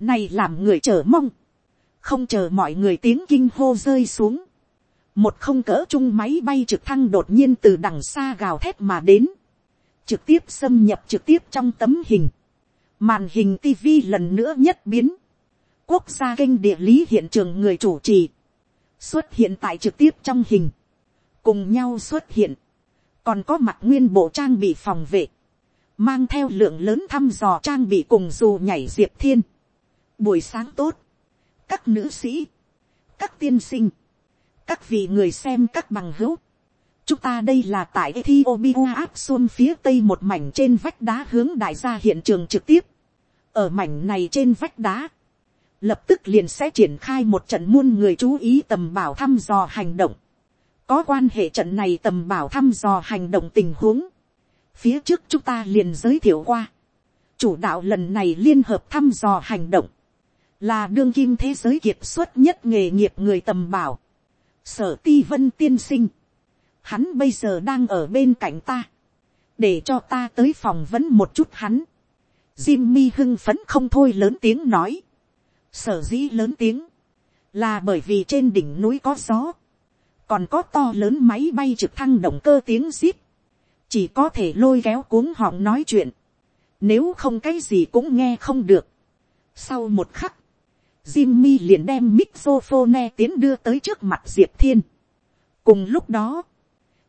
Này làm người chờ mong. không chờ mọi người tiếng kinh hô rơi xuống, một không cỡ chung máy bay trực thăng đột nhiên từ đằng xa gào thét mà đến, trực tiếp xâm nhập trực tiếp trong tấm hình, màn hình tv lần nữa nhất biến, quốc gia kênh địa lý hiện trường người chủ trì, xuất hiện tại trực tiếp trong hình, cùng nhau xuất hiện, còn có mặt nguyên bộ trang bị phòng vệ, mang theo lượng lớn thăm dò trang bị cùng dù nhảy diệp thiên. Buổi sáng tốt, các nữ sĩ, các tiên sinh, các vị người xem các bằng hữu. chúng ta đây là tại Ethiopia áp xuân phía tây một mảnh trên vách đá hướng đại gia hiện trường trực tiếp. ở mảnh này trên vách đá, lập tức liền sẽ triển khai một trận muôn người chú ý tầm bảo thăm dò hành động. có quan hệ trận này tầm bảo thăm dò hành động tình huống phía trước chúng ta liền giới thiệu qua. chủ đạo lần này liên hợp thăm dò hành động. Là đương kim thế giới kiệt xuất nhất nghề nghiệp người tầm bảo, sở ti vân tiên sinh, hắn bây giờ đang ở bên cạnh ta, để cho ta tới phòng vấn một chút hắn, Jimmy hưng phấn không thôi lớn tiếng nói, sở dĩ lớn tiếng, là bởi vì trên đỉnh núi có gió, còn có to lớn máy bay trực thăng động cơ tiếng zip, chỉ có thể lôi kéo cuống họng nói chuyện, nếu không cái gì cũng nghe không được. Sau một khắc, Jimmy liền đem mixophone tiến đưa tới trước mặt Diệp Thiên. Cùng lúc đó,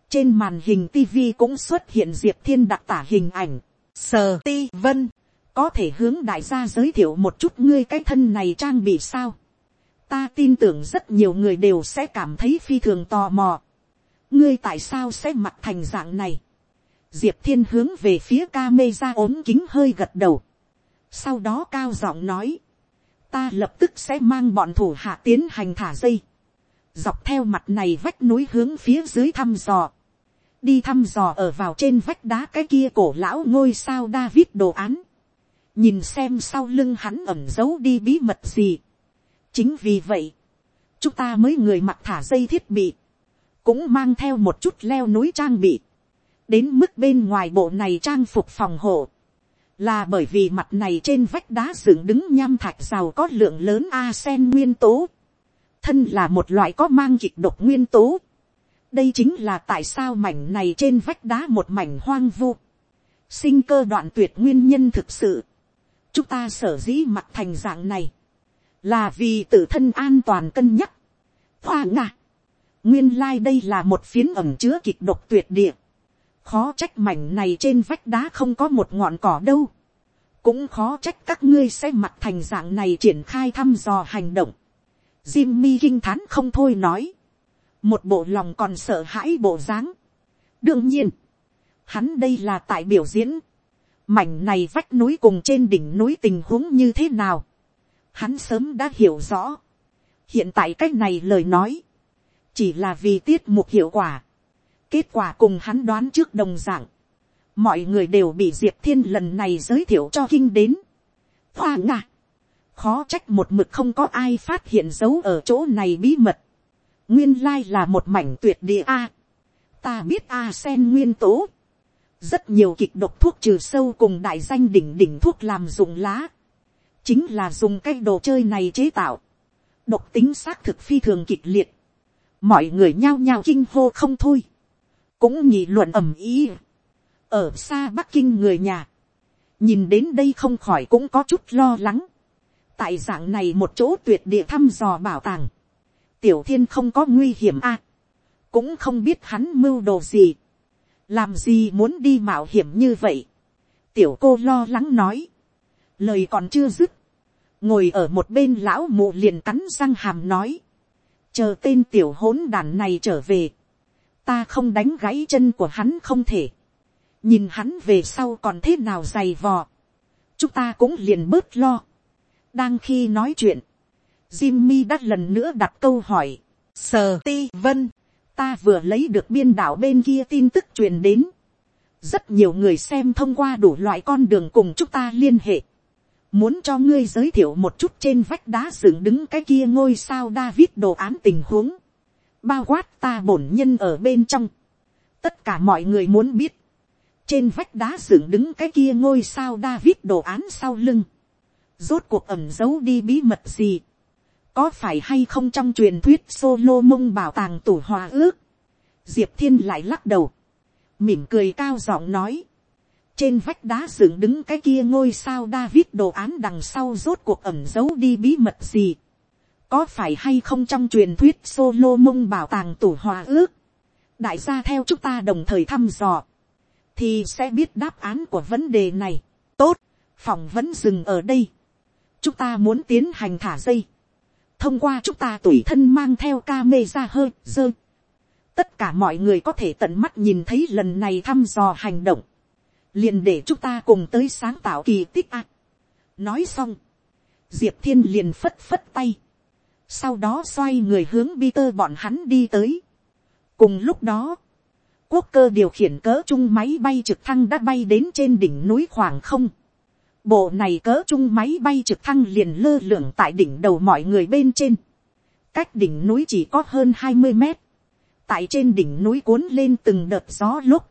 trên màn hình TV cũng xuất hiện Diệp Thiên đặc tả hình ảnh. Sờ Ti Vân, có thể hướng đại gia giới thiệu một chút ngươi cái thân này trang bị sao. Ta tin tưởng rất nhiều người đều sẽ cảm thấy phi thường tò mò. Ngươi tại sao sẽ mặt thành dạng này? Diệp Thiên hướng về phía ca mê ra ốm kính hơi gật đầu. Sau đó cao giọng nói. Ta lập tức sẽ mang bọn thủ hạ tiến hành thả dây, dọc theo mặt này vách núi hướng phía dưới thăm dò, đi thăm dò ở vào trên vách đá cái kia cổ lão ngôi sao David đồ án, nhìn xem sau lưng hắn ẩm giấu đi bí mật gì. chính vì vậy, chúng ta mới người mặc thả dây thiết bị, cũng mang theo một chút leo núi trang bị, đến mức bên ngoài bộ này trang phục phòng hộ, là bởi vì mặt này trên vách đá dựng đứng nham thạch giàu có lượng lớn arsen nguyên tố, thân là một loại có mang kịch độc nguyên tố. đây chính là tại sao mảnh này trên vách đá một mảnh hoang vu, sinh cơ đoạn tuyệt nguyên nhân thực sự. chúng ta sở dĩ mặt thành dạng này, là vì tự thân an toàn cân nhắc. hoa ngạ, nguyên lai、like、đây là một phiến ẩm chứa kịch độc tuyệt địa khó trách mảnh này trên vách đá không có một ngọn cỏ đâu. cũng khó trách các ngươi sẽ mặt thành dạng này triển khai thăm dò hành động. Jimmy kinh thán không thôi nói. một bộ lòng còn sợ hãi bộ dáng. đương nhiên, hắn đây là tại biểu diễn. mảnh này vách núi cùng trên đỉnh núi tình huống như thế nào. hắn sớm đã hiểu rõ. hiện tại cách này lời nói, chỉ là vì tiết mục hiệu quả Kết quả cùng hắn đoán trước đồng dạng. Mọi người đều bị Diệp Thiên lần này giới thiệu cho kinh đến. Hoa ngạ. Khó trách một mực không có ai phát hiện dấu ở chỗ này bí mật. Nguyên lai là một mảnh tuyệt địa A. ta biết A sen nguyên tố. Rất nhiều kịch độc thuốc trừ sâu cùng đại danh đỉnh đỉnh thuốc làm dụng lá. Chính là dùng cái đồ chơi này chế tạo. Độc tính xác thực phi thường kịch liệt. Mọi người nhao nhao kinh hô không thôi cũng nhị luận ầm ý. ở xa bắc kinh người nhà, nhìn đến đây không khỏi cũng có chút lo lắng. tại dạng này một chỗ tuyệt địa thăm dò bảo tàng, tiểu thiên không có nguy hiểm a, cũng không biết hắn mưu đồ gì, làm gì muốn đi mạo hiểm như vậy. tiểu cô lo lắng nói, lời còn chưa dứt, ngồi ở một bên lão mụ liền cắn răng hàm nói, chờ tên tiểu hỗn đàn này trở về, ta không đánh gãy chân của hắn không thể, nhìn hắn về sau còn thế nào dày vò, chúng ta cũng liền bớt lo. đang khi nói chuyện, Jimmy đã lần nữa đặt câu hỏi, sờ ti vân, ta vừa lấy được biên đạo bên kia tin tức truyền đến, rất nhiều người xem thông qua đủ loại con đường cùng chúng ta liên hệ, muốn cho ngươi giới thiệu một chút trên vách đá dựng đứng cái kia ngôi sao David đồ án tình huống bao quát ta bổn nhân ở bên trong, tất cả mọi người muốn biết, trên vách đá dựng đứng cái kia ngôi sao David đồ án sau lưng, rốt cuộc ẩm giấu đi bí mật gì, có phải hay không trong truyền thuyết solo mông bảo tàng tủ hòa ước, diệp thiên lại lắc đầu, mỉm cười cao giọng nói, trên vách đá dựng đứng cái kia ngôi sao David đồ án đằng sau rốt cuộc ẩm giấu đi bí mật gì. Có phải hay không trong truyền thuyết solo mông bảo tàng tủ hòa ước. Đại gia theo chúng ta đồng thời thăm dò. Thì sẽ biết đáp án của vấn đề này. Tốt, phỏng vấn dừng ở đây. Chúng ta muốn tiến hành thả dây. Thông qua chúng ta tùy thân mang theo ca mê ra hơi, dơ. Tất cả mọi người có thể tận mắt nhìn thấy lần này thăm dò hành động liền để chúng ta cùng tới sáng tạo kỳ tích ạ. nói xong, diệp thiên liền phất phất tay, sau đó xoay người hướng Peter bọn hắn đi tới. cùng lúc đó, quốc cơ điều khiển cỡ chung máy bay trực thăng đã bay đến trên đỉnh núi khoảng không. bộ này cỡ chung máy bay trực thăng liền lơ lửng tại đỉnh đầu mọi người bên trên. cách đỉnh núi chỉ có hơn hai mươi mét. tại trên đỉnh núi cuốn lên từng đợt gió lúc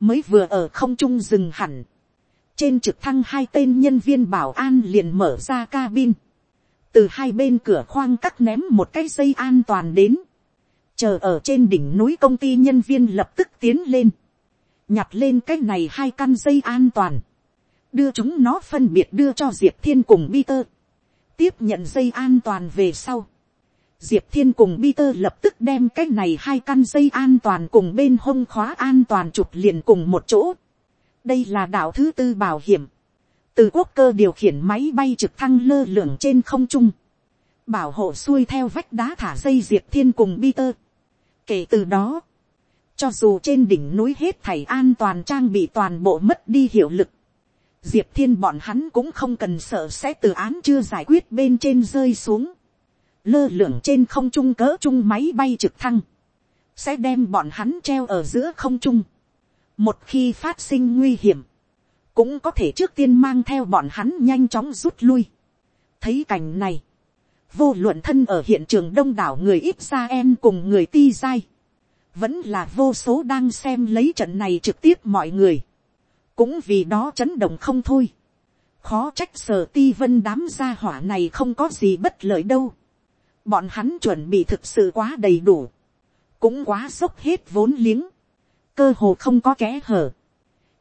mới vừa ở không trung dừng hẳn, trên trực thăng hai tên nhân viên bảo an liền mở ra cabin, từ hai bên cửa khoang cắt ném một cái dây an toàn đến, chờ ở trên đỉnh núi công ty nhân viên lập tức tiến lên, nhặt lên cái này hai căn dây an toàn, đưa chúng nó phân biệt đưa cho diệp thiên cùng Peter, tiếp nhận dây an toàn về sau, diệp thiên cùng Peter lập tức đem cái này hai căn dây an toàn cùng bên hông khóa an toàn chụp liền cùng một chỗ. đây là đạo thứ tư bảo hiểm từ quốc cơ điều khiển máy bay trực thăng lơ lửng trên không trung. bảo hộ xuôi theo vách đá thả dây diệp thiên cùng Peter. kể từ đó, cho dù trên đỉnh núi hết thảy an toàn trang bị toàn bộ mất đi hiệu lực, diệp thiên bọn hắn cũng không cần sợ sẽ từ án chưa giải quyết bên trên rơi xuống lơ lửng trên không trung cỡ trung máy bay trực thăng, sẽ đem bọn hắn treo ở giữa không trung. một khi phát sinh nguy hiểm, cũng có thể trước tiên mang theo bọn hắn nhanh chóng rút lui. thấy cảnh này, vô luận thân ở hiện trường đông đảo người ít ra em cùng người ti dai, vẫn là vô số đang xem lấy trận này trực tiếp mọi người, cũng vì đó chấn động không thôi. khó trách sở ti vân đám gia hỏa này không có gì bất lợi đâu bọn hắn chuẩn bị thực sự quá đầy đủ, cũng quá sốc hết vốn liếng, cơ hồ không có kẽ hở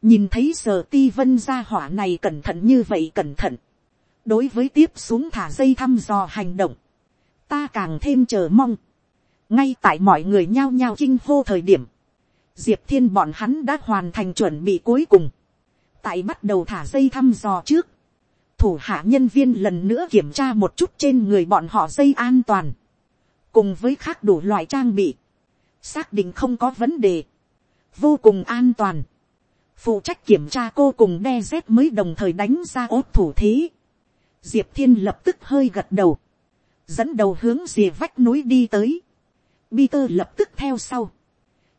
nhìn thấy sờ ti vân gia hỏa này cẩn thận như vậy cẩn thận, đối với tiếp xuống thả dây thăm dò hành động, ta càng thêm chờ mong, ngay tại mọi người nhao nhao chinh hô thời điểm, diệp thiên bọn hắn đã hoàn thành chuẩn bị cuối cùng, tại bắt đầu thả dây thăm dò trước, thủ hạ nhân viên lần nữa kiểm tra một chút trên người bọn họ dây an toàn, cùng với khác đủ loại trang bị, xác định không có vấn đề, vô cùng an toàn phụ trách kiểm tra cô cùng đe dép mới đồng thời đánh ra ốt thủ thế. diệp thiên lập tức hơi gật đầu, dẫn đầu hướng rìa vách núi đi tới. Peter lập tức theo sau,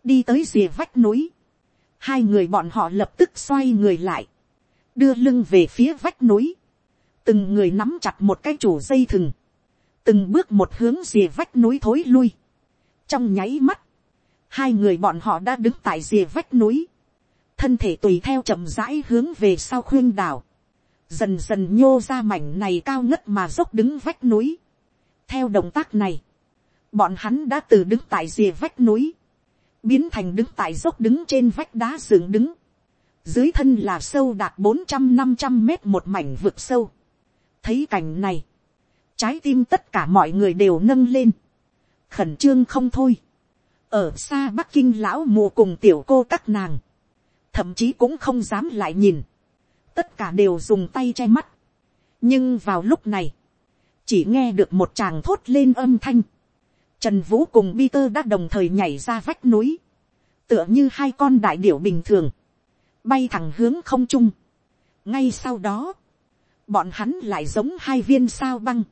đi tới rìa vách núi. hai người bọn họ lập tức xoay người lại, đưa lưng về phía vách núi từng người nắm chặt một cái chủ dây thừng, từng bước một hướng rìa vách núi thối lui. trong nháy mắt, hai người bọn họ đã đứng tại rìa vách núi, thân thể tùy theo chậm rãi hướng về sau khuyên đảo, dần dần nhô ra mảnh này cao ngất mà dốc đứng vách núi. theo động tác này, bọn hắn đã từ đứng tại rìa vách núi, biến thành đứng tại dốc đứng trên vách đá dựng đứng, dưới thân là sâu đạt bốn trăm năm trăm mét một mảnh vực sâu. Thấy cảnh này, trái tim tất cả mọi người đều nâng lên, khẩn trương không thôi, ở xa bắc kinh lão mùa cùng tiểu cô các nàng, thậm chí cũng không dám lại nhìn, tất cả đều dùng tay che mắt, nhưng vào lúc này, chỉ nghe được một chàng thốt lên âm thanh, trần vũ cùng Peter đã đồng thời nhảy ra vách núi, tựa như hai con đại điểu bình thường, bay thẳng hướng không trung. ngay sau đó, bọn hắn lại giống hai viên sao băng,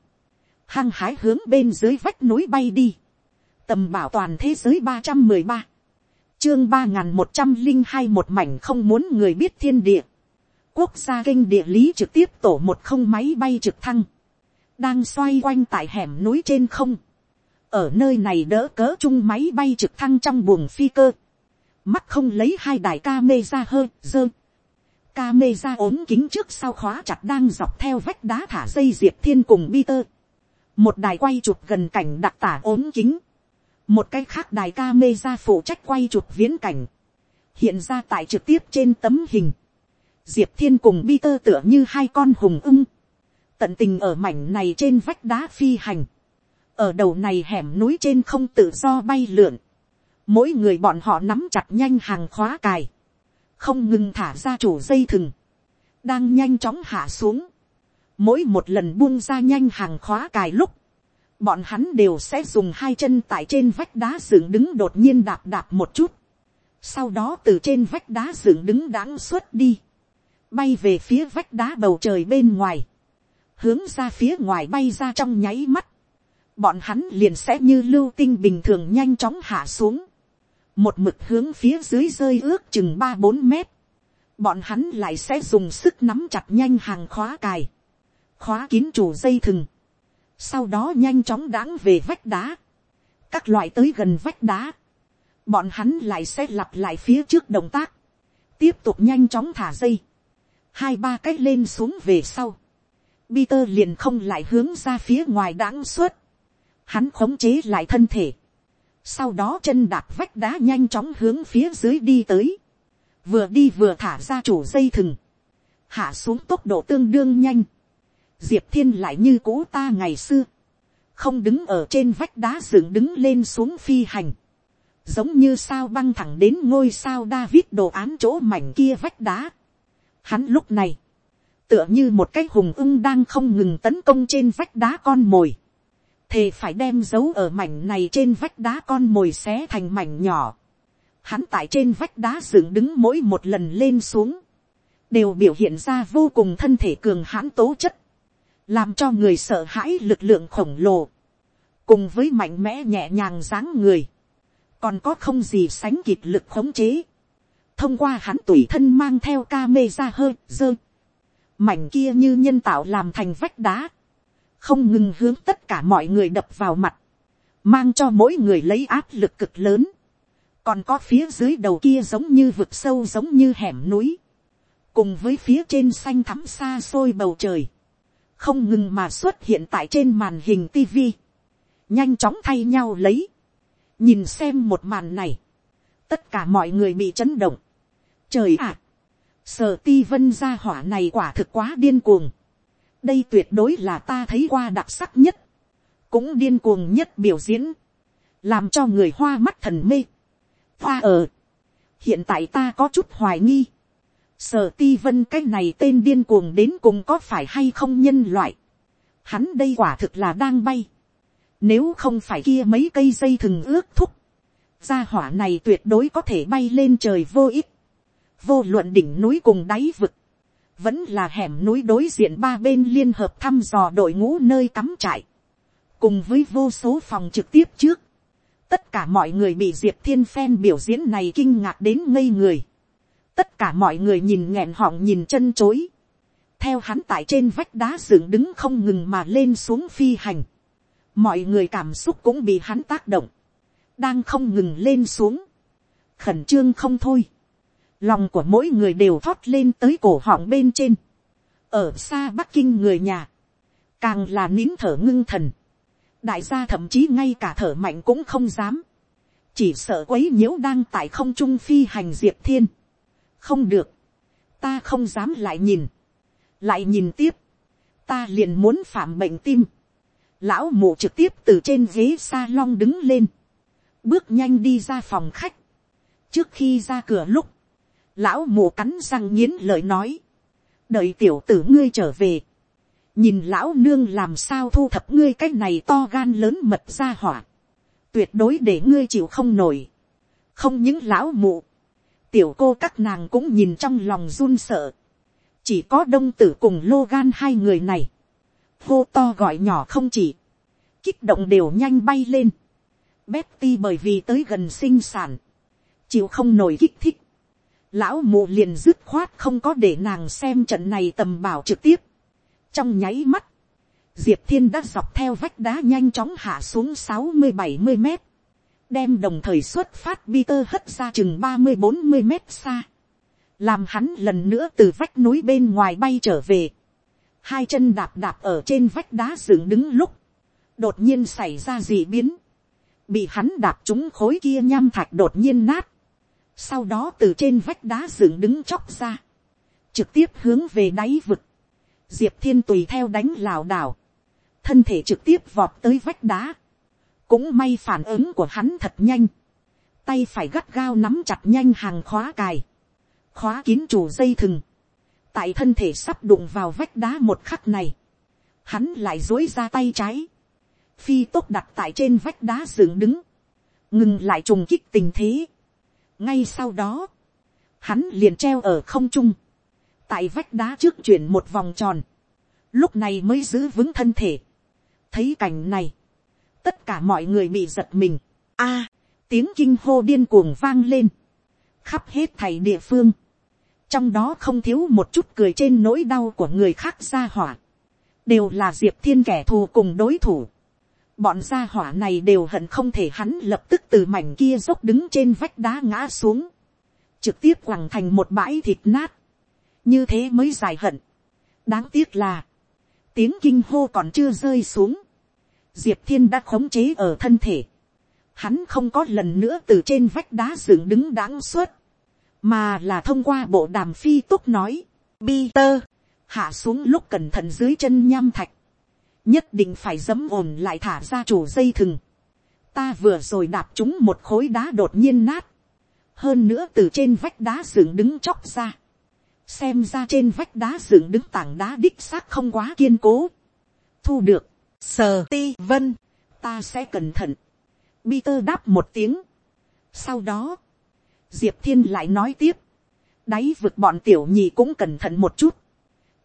hăng hái hướng bên dưới vách núi bay đi, tầm bảo toàn thế giới ba trăm mười ba, chương ba nghìn một trăm linh hai một mảnh không muốn người biết thiên địa, quốc gia kinh địa lý trực tiếp tổ một không máy bay trực thăng, đang xoay quanh tại hẻm núi trên không, ở nơi này đỡ cỡ chung máy bay trực thăng trong buồng phi cơ, mắt không lấy hai đài ca mê ra hơi dơ. Ca mê ra ốm kính trước sau khóa chặt đang dọc theo vách đá thả dây diệp thiên cùng bi tơ một đài quay chụp gần cảnh đặc tả ốm kính, một cái khác đài ca mê ra phụ trách quay chụp viễn cảnh, hiện ra tại trực tiếp trên tấm hình, diệp thiên cùng bi tơ tựa như hai con hùng ưng, tận tình ở mảnh này trên vách đá phi hành, ở đầu này hẻm núi trên không tự do bay lượn, mỗi người bọn họ nắm chặt nhanh hàng khóa cài, không ngừng thả ra chủ dây thừng, đang nhanh chóng hạ xuống, mỗi một lần buông ra nhanh hàng khóa cài lúc, bọn hắn đều sẽ dùng hai chân tại trên vách đá dựng đứng đột nhiên đạp đạp một chút, sau đó từ trên vách đá dựng đứng đáng xuất đi, bay về phía vách đá bầu trời bên ngoài, hướng ra phía ngoài bay ra trong nháy mắt, bọn hắn liền sẽ như lưu tinh bình thường nhanh chóng hạ xuống, một mực hướng phía dưới rơi ước chừng ba bốn mét, bọn hắn lại sẽ dùng sức nắm chặt nhanh hàng khóa cài, khóa kín chủ dây thừng, sau đó nhanh chóng đáng về vách đá, các loại tới gần vách đá, bọn hắn lại sẽ lặp lại phía trước động tác, tiếp tục nhanh chóng thả dây, hai ba cái lên xuống về sau, Peter liền không lại hướng ra phía ngoài đáng suốt, hắn khống chế lại thân thể, sau đó chân đạp vách đá nhanh chóng hướng phía dưới đi tới, vừa đi vừa thả ra chủ dây thừng, hạ xuống tốc độ tương đương nhanh, diệp thiên lại như cũ ta ngày xưa, không đứng ở trên vách đá dựng đứng lên xuống phi hành, giống như sao băng thẳng đến ngôi sao David đồ án chỗ mảnh kia vách đá. Hắn lúc này, tựa như một cái hùng ưng đang không ngừng tấn công trên vách đá con mồi. Thề phải đem dấu ở mảnh này trên vách đá con mồi xé thành mảnh nhỏ. Hắn tại trên vách đá dựng đứng mỗi một lần lên xuống. Đều biểu hiện ra vô cùng thân thể cường hãn tố chất. Làm cho người sợ hãi lực lượng khổng lồ. Cùng với mạnh mẽ nhẹ nhàng dáng người. Còn có không gì sánh kịp lực khống chế. Thông qua hắn tùy thân mang theo ca mê ra hơi, dơ. Mảnh kia như nhân tạo làm thành vách đá. Không ngừng hướng tất cả mọi người đập vào mặt. Mang cho mỗi người lấy áp lực cực lớn còn có phía dưới đầu kia giống như vực sâu giống như hẻm núi, cùng với phía trên xanh thắm xa xôi bầu trời, không ngừng mà xuất hiện tại trên màn hình tv, nhanh chóng thay nhau lấy, nhìn xem một màn này, tất cả mọi người bị chấn động, trời ạ, à, sở ti vân gia hỏa này quả thực quá điên cuồng, đây tuyệt đối là ta thấy qua đặc sắc nhất, cũng điên cuồng nhất biểu diễn, làm cho người hoa mắt thần mê, hoa ở. hiện tại ta có chút hoài nghi sở ti vân cái này tên điên cuồng đến cùng có phải hay không nhân loại. hắn đây quả thực là đang bay. nếu không phải kia mấy cây dây thừng ước thúc. gia hỏa này tuyệt đối có thể bay lên trời vô ích. vô luận đỉnh núi cùng đáy vực. vẫn là hẻm núi đối diện ba bên liên hợp thăm dò đội ngũ nơi cắm trại. cùng với vô số phòng trực tiếp trước, tất cả mọi người bị diệp thiên phen biểu diễn này kinh ngạc đến ngây người tất cả mọi người nhìn nghẹn họng nhìn chân chối. theo hắn tại trên vách đá dựng đứng không ngừng mà lên xuống phi hành. mọi người cảm xúc cũng bị hắn tác động. đang không ngừng lên xuống. khẩn trương không thôi. lòng của mỗi người đều thoát lên tới cổ họng bên trên. ở xa bắc kinh người nhà. càng là nín thở ngưng thần đại gia thậm chí ngay cả thở mạnh cũng không dám, chỉ sợ quấy nhiễu đang tại không trung phi hành diệp thiên không được, ta không dám lại nhìn, lại nhìn tiếp, ta liền muốn phạm bệnh tim, lão mụ trực tiếp từ trên ghế s a lon đứng lên, bước nhanh đi ra phòng khách, trước khi ra cửa lúc, lão mụ cắn răng nghiến lời nói, đợi tiểu tử ngươi trở về, nhìn lão nương làm sao thu thập ngươi cái này to gan lớn mật ra hỏa, tuyệt đối để ngươi chịu không nổi, không những lão mụ, tiểu cô các nàng cũng nhìn trong lòng run sợ, chỉ có đông tử cùng lô gan hai người này, hô to gọi nhỏ không chỉ, kích động đều nhanh bay lên, Betty bởi vì tới gần sinh sản, chịu không nổi kích thích, lão mụ liền dứt khoát không có để nàng xem trận này tầm bảo trực tiếp, trong nháy mắt, diệp thiên đã dọc theo vách đá nhanh chóng hạ xuống sáu mươi bảy mươi mét, đem đồng thời xuất phát Peter hất ra chừng ba mươi bốn mươi mét xa, làm hắn lần nữa từ vách núi bên ngoài bay trở về, hai chân đạp đạp ở trên vách đá dựng đứng lúc, đột nhiên xảy ra gì biến, bị hắn đạp trúng khối kia nham thạch đột nhiên nát, sau đó từ trên vách đá dựng đứng chóc ra, trực tiếp hướng về đáy vực, diệp thiên tùy theo đánh lảo đảo, thân thể trực tiếp vọt tới vách đá, cũng may phản ứng của hắn thật nhanh, tay phải gắt gao nắm chặt nhanh hàng khóa cài, khóa kín chủ dây thừng, tại thân thể sắp đụng vào vách đá một khắc này, hắn lại dối ra tay trái, phi tốt đặt tại trên vách đá dựng đứng, ngừng lại trùng kích tình thế. ngay sau đó, hắn liền treo ở không trung, tại vách đá trước chuyển một vòng tròn, lúc này mới giữ vững thân thể. thấy cảnh này, tất cả mọi người bị giật mình. a, tiếng kinh hô điên cuồng vang lên, khắp hết thầy địa phương, trong đó không thiếu một chút cười trên nỗi đau của người khác ra hỏa, đều là diệp thiên kẻ thù cùng đối thủ. bọn gia hỏa này đều hận không thể hắn lập tức từ mảnh kia dốc đứng trên vách đá ngã xuống, trực tiếp quẳng thành một bãi thịt nát, như thế mới dài hận. đáng tiếc là, tiếng kinh hô còn chưa rơi xuống, diệp thiên đã khống chế ở thân thể, hắn không có lần nữa từ trên vách đá dựng đứng đáng suốt, mà là thông qua bộ đàm phi túc nói, Peter, hạ xuống lúc cẩn thận dưới chân nham thạch, nhất định phải dấm ồn lại thả ra chủ dây thừng. Ta vừa rồi đạp chúng một khối đá đột nhiên nát, hơn nữa từ trên vách đá dựng đứng chóc ra, xem ra trên vách đá dựng đứng tảng đá đích xác không quá kiên cố, thu được, sờ ti vân, ta sẽ cẩn thận, Peter đáp một tiếng, sau đó, diệp thiên lại nói tiếp, đáy vực bọn tiểu nhị cũng cẩn thận một chút,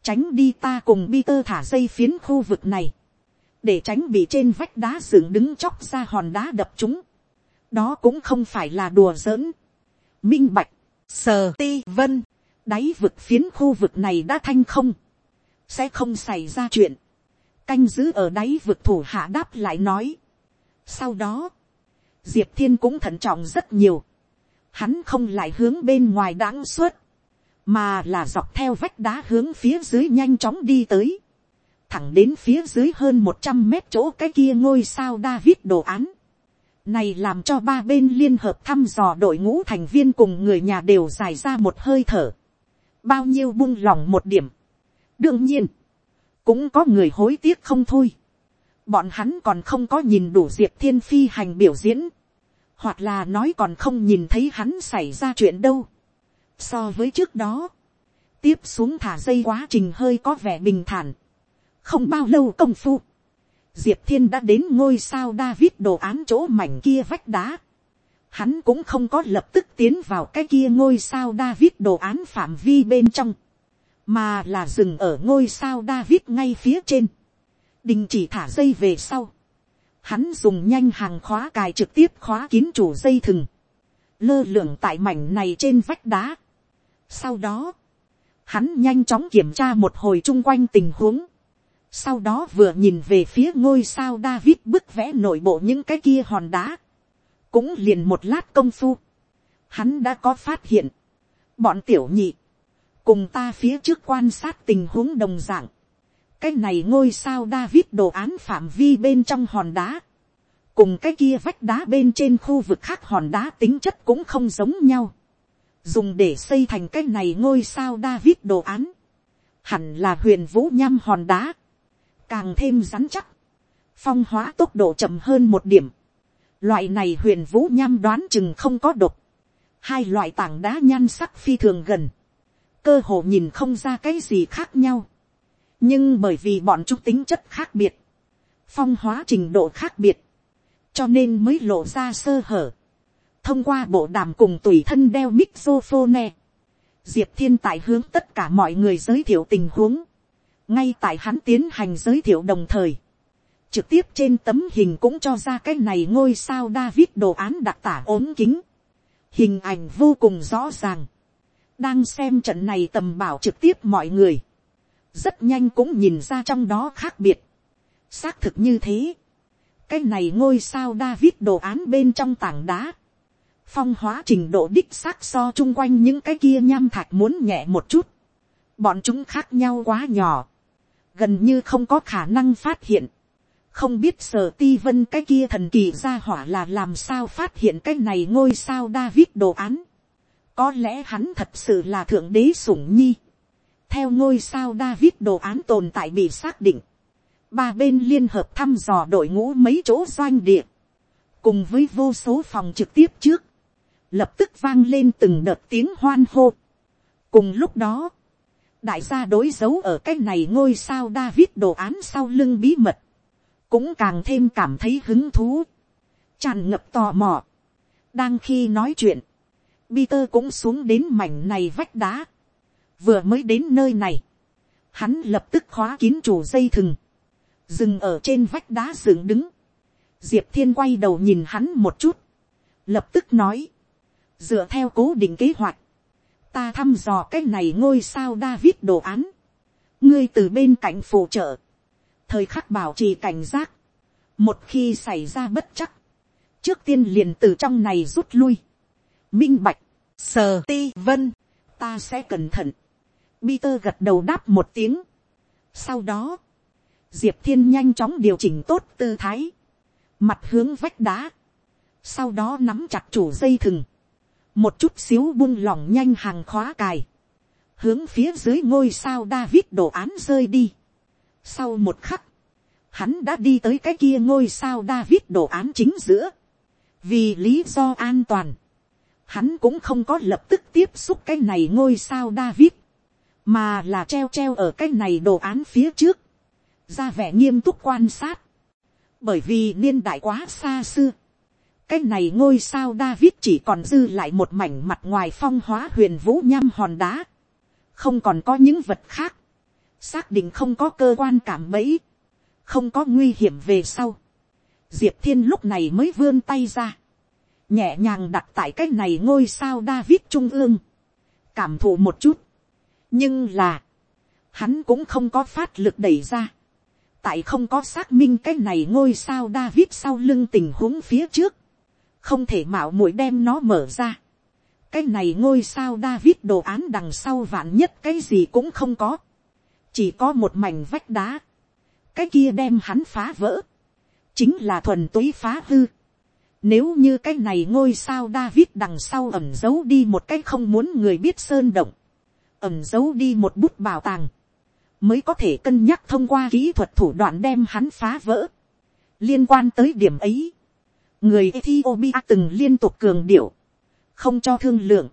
tránh đi ta cùng Peter thả dây phiến khu vực này, để tránh bị trên vách đá dựng đứng chóc ra hòn đá đập chúng, đó cũng không phải là đùa giỡn, minh bạch, sờ ti vân, đáy vực phiến khu vực này đã thanh không, sẽ không xảy ra chuyện, canh giữ ở đáy vực thủ hạ đáp lại nói. Sau đó, diệp thiên cũng thận trọng rất nhiều, hắn không lại hướng bên ngoài đáng suốt, mà là dọc theo vách đá hướng phía dưới nhanh chóng đi tới, thẳng đến phía dưới hơn một trăm mét chỗ cái kia ngôi sao David đồ án. Này làm cho ba bên liên hợp thăm dò đội ngũ thành viên cùng người nhà đều dài ra một hơi thở. Bao nhiêu buông lòng một điểm. Đương nhiên, cũng có người hối tiếc không thôi. Bọn hắn còn không có nhìn đủ diệp thiên phi hành biểu diễn hoặc là nói còn không nhìn thấy hắn xảy ra chuyện đâu. So với trước đó, tiếp xuống thả dây quá trình hơi có vẻ bình thản. không bao lâu công phu, diệp thiên đã đến ngôi sao david đồ án chỗ mảnh kia vách đá. hắn cũng không có lập tức tiến vào cái kia ngôi sao david đồ án phạm vi bên trong, mà là dừng ở ngôi sao david ngay phía trên. đình chỉ thả dây về sau hắn dùng nhanh hàng khóa cài trực tiếp khóa kín chủ dây thừng, lơ lửng tại mảnh này trên vách đá. Sau đó, hắn nhanh chóng kiểm tra một hồi chung quanh tình huống. Sau đó vừa nhìn về phía ngôi sao David bức vẽ nội bộ những cái kia hòn đá. Cũng liền một lát công phu. Hắn đã có phát hiện. Bọn tiểu nhị. Cùng ta phía trước quan sát tình huống đồng dạng cái này ngôi sao David đồ án phạm vi bên trong hòn đá. Cùng cái kia vách đá bên trên khu vực khác hòn đá tính chất cũng không giống nhau. Dùng để xây thành cái này ngôi sao David đồ án. Hẳn là huyền vũ nham hòn đá. Càng thêm rắn chắc. Phong hóa tốc độ chậm hơn một điểm. Loại này huyền vũ nham đoán chừng không có độc. Hai loại tảng đá nhan sắc phi thường gần. Cơ hồ nhìn không ra cái gì khác nhau nhưng bởi vì bọn chúng tính chất khác biệt, phong hóa trình độ khác biệt, cho nên mới lộ ra sơ hở. thông qua bộ đàm cùng tùy thân đeo mixophone, diệp thiên tại hướng tất cả mọi người giới thiệu tình huống, ngay tại hắn tiến hành giới thiệu đồng thời, trực tiếp trên tấm hình cũng cho ra cái này ngôi sao David đồ án đặc tả ốm kính. Hình ảnh vô cùng rõ ràng. Đang xem trận này tầm bảo trực tiếp mọi người rất nhanh cũng nhìn ra trong đó khác biệt. xác thực như thế. cái này ngôi sao David đồ án bên trong tảng đá. phong hóa trình độ đích xác so chung quanh những cái kia nham thạch muốn nhẹ một chút. bọn chúng khác nhau quá nhỏ. gần như không có khả năng phát hiện. không biết sở ti vân cái kia thần kỳ ra hỏa là làm sao phát hiện cái này ngôi sao David đồ án. Có lẽ hắn thật sự là thượng đế sủng nhi. Theo ngôi sao David đồ án tồn tại bị xác định. Ba bên liên hợp thăm dò đội ngũ mấy chỗ doanh địa. Cùng với vô số phòng trực tiếp trước. Lập tức vang lên từng đợt tiếng hoan hô. Cùng lúc đó. Đại gia đối dấu ở cái này ngôi sao David đồ án sau lưng bí mật cũng càng thêm cảm thấy hứng thú, tràn ngập tò mò. đang khi nói chuyện, Peter cũng xuống đến mảnh này vách đá, vừa mới đến nơi này, hắn lập tức khóa kín chủ dây thừng, dừng ở trên vách đá dựng đứng, diệp thiên quay đầu nhìn hắn một chút, lập tức nói, dựa theo cố định kế hoạch, ta thăm dò cái này ngôi sao David đồ án, ngươi từ bên cạnh phụ trợ, thời khắc bảo trì cảnh giác, một khi xảy ra bất chắc, trước tiên liền từ trong này rút lui, minh bạch, sờ ti vân, ta sẽ cẩn thận, Peter gật đầu đáp một tiếng. Sau đó, Diệp Thiên nhanh chóng điều chỉnh tốt tư thái, mặt hướng vách đá, sau đó nắm chặt chủ dây thừng, một chút xíu buông lỏng nhanh hàng khóa cài, hướng phía dưới ngôi sao David đồ án rơi đi. Sau một khắc, hắn đã đi tới cái kia ngôi sao David đồ án chính giữa. Vì lý do an toàn, hắn cũng không có lập tức tiếp xúc cái này ngôi sao David, mà là treo treo ở cái này đồ án phía trước, ra vẻ nghiêm túc quan sát. Bởi vì niên đại quá xa xưa, cái này ngôi sao David chỉ còn dư lại một mảnh mặt ngoài phong hóa huyền vũ nham hòn đá, không còn có những vật khác xác định không có cơ quan cảm bẫy, không có nguy hiểm về sau. Diệp thiên lúc này mới vươn tay ra, nhẹ nhàng đặt tại cái này ngôi sao David trung ương, cảm thụ một chút. nhưng là, hắn cũng không có phát lực đẩy ra, tại không có xác minh cái này ngôi sao David sau lưng tình huống phía trước, không thể mạo muội đem nó mở ra. cái này ngôi sao David đồ án đằng sau vạn nhất cái gì cũng không có chỉ có một mảnh vách đá, cái kia đem hắn phá vỡ, chính là thuần túy phá hư. Nếu như cái này ngôi sao David đằng sau ẩm giấu đi một cái không muốn người biết sơn động, ẩm giấu đi một bút bảo tàng, mới có thể cân nhắc thông qua kỹ thuật thủ đoạn đem hắn phá vỡ. Liên quan tới điểm ấy, người Ethiopia từng liên tục cường điệu, không cho thương lượng,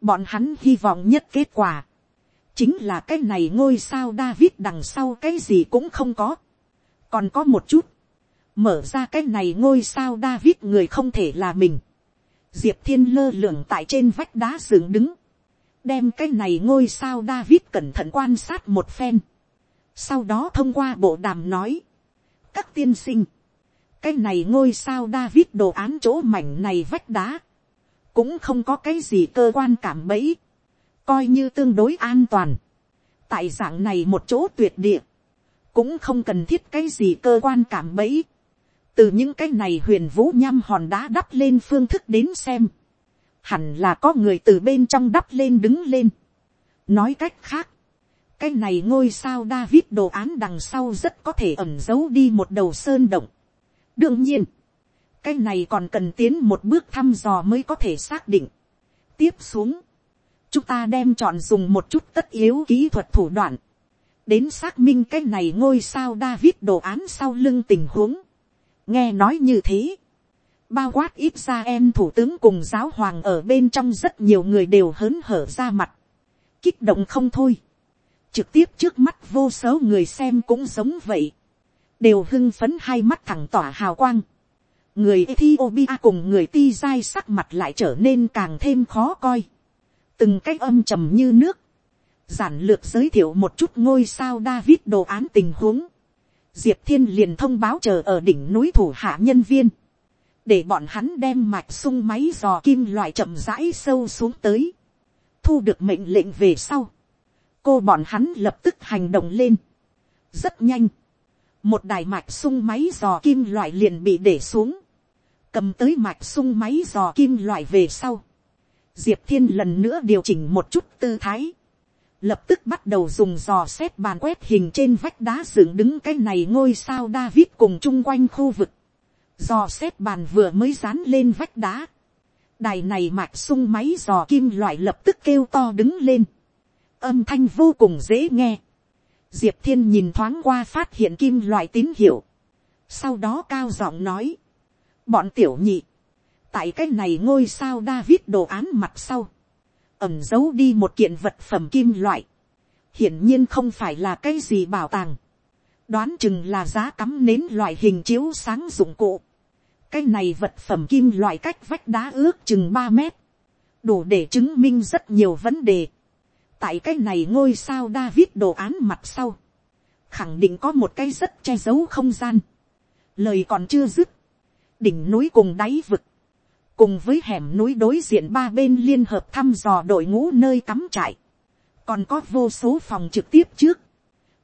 bọn hắn hy vọng nhất kết quả, chính là cái này ngôi sao David đằng sau cái gì cũng không có. còn có một chút, mở ra cái này ngôi sao David người không thể là mình. Diệp thiên lơ lửng tại trên vách đá dựng đứng, đem cái này ngôi sao David cẩn thận quan sát một phen. sau đó thông qua bộ đàm nói, các tiên sinh, cái này ngôi sao David đồ án chỗ mảnh này vách đá, cũng không có cái gì cơ quan cảm bẫy coi như tương đối an toàn. tại dạng này một chỗ tuyệt địa, cũng không cần thiết cái gì cơ quan cảm bẫy từ những cái này huyền vũ nham hòn đá đắp lên phương thức đến xem, hẳn là có người từ bên trong đắp lên đứng lên. nói cách khác, cái này ngôi sao David đồ án đằng sau rất có thể ẩn giấu đi một đầu sơn động. đương nhiên, cái này còn cần tiến một bước thăm dò mới có thể xác định. tiếp xuống, chúng ta đem chọn dùng một chút tất yếu kỹ thuật thủ đoạn, đến xác minh cái này ngôi sao David đồ án sau lưng tình huống nghe nói như thế, bao quát ít ra em thủ tướng cùng giáo hoàng ở bên trong rất nhiều người đều hớn hở ra mặt, kích động không thôi, trực tiếp trước mắt vô số người xem cũng giống vậy, đều hưng phấn hai mắt thẳng tỏa hào quang, người Ethiopia cùng người ti dai sắc mặt lại trở nên càng thêm khó coi. Từng cái âm trầm như nước, giản lược giới thiệu một chút ngôi sao David đồ án tình huống, diệp thiên liền thông báo chờ ở đỉnh núi thủ hạ nhân viên, để bọn hắn đem mạch sung máy dò kim loại chậm rãi sâu xuống tới, thu được mệnh lệnh về sau, cô bọn hắn lập tức hành động lên, rất nhanh, một đài mạch sung máy dò kim loại liền bị để xuống, cầm tới mạch sung máy dò kim loại về sau, diệp thiên lần nữa điều chỉnh một chút tư thái, lập tức bắt đầu dùng dò xét bàn quét hình trên vách đá dựng đứng cái này ngôi sao David cùng chung quanh khu vực. Dò xét bàn vừa mới dán lên vách đá. Đài này mạch sung máy dò kim loại lập tức kêu to đứng lên. Âm thanh vô cùng dễ nghe. Diệp thiên nhìn thoáng qua phát hiện kim loại tín hiệu. Sau đó cao giọng nói. Bọn tiểu nhị. Tại cái này ngôi sao David đồ án mặt sau ẩm giấu đi một kiện vật phẩm kim loại, hiển nhiên không phải là cái gì bảo tàng, đoán chừng là giá cắm nến loại hình chiếu sáng dụng cụ, cái này vật phẩm kim loại cách vách đá ước chừng ba mét, đủ để chứng minh rất nhiều vấn đề. tại cái này ngôi sao David đồ án mặt sau, khẳng định có một cái rất che giấu không gian. lời còn chưa dứt, đỉnh núi cùng đáy vực, cùng với hẻm núi đối diện ba bên liên hợp thăm dò đội ngũ nơi cắm trại, còn có vô số phòng trực tiếp trước,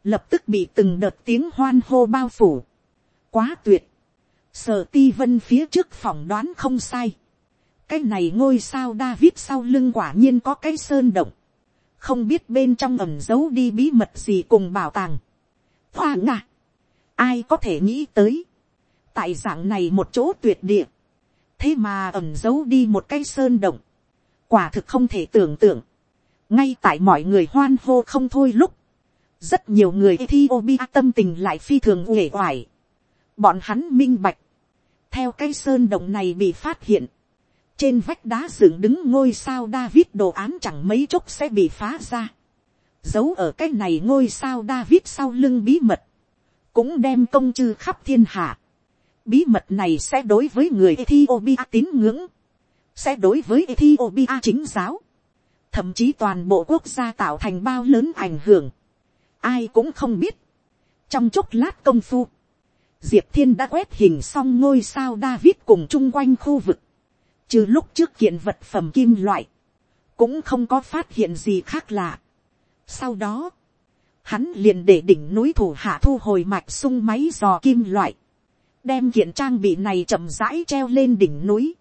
lập tức bị từng đợt tiếng hoan hô bao phủ. Quá tuyệt, sở ti vân phía trước phòng đoán không sai, cái này ngôi sao David sau lưng quả nhiên có cái sơn động, không biết bên trong ẩm giấu đi bí mật gì cùng bảo tàng. Hoa ngạ, ai có thể nghĩ tới, tại dạng này một chỗ tuyệt địa, thế mà ẩm giấu đi một cái sơn động, quả thực không thể tưởng tượng, ngay tại mọi người hoan hô không thôi lúc, rất nhiều người Ethiopia tâm tình lại phi thường uể oải, bọn hắn minh bạch, theo cái sơn động này bị phát hiện, trên vách đá dựng đứng ngôi sao David đồ án chẳng mấy chốc sẽ bị phá ra, giấu ở cái này ngôi sao David sau lưng bí mật, cũng đem công chư khắp thiên hạ. Bí mật này sẽ đối với người Ethiopia tín ngưỡng. Sẽ đối với Ethiopia chính giáo. Thậm chí toàn bộ quốc gia tạo thành bao lớn ảnh hưởng. Ai cũng không biết. Trong chốc lát công phu. Diệp Thiên đã quét hình xong ngôi sao David cùng chung quanh khu vực. Trừ lúc trước kiện vật phẩm kim loại. Cũng không có phát hiện gì khác lạ. Sau đó. Hắn liền để đỉnh núi thủ hạ thu hồi mạch sung máy dò kim loại đem kiện trang bị này chậm rãi treo lên đỉnh núi.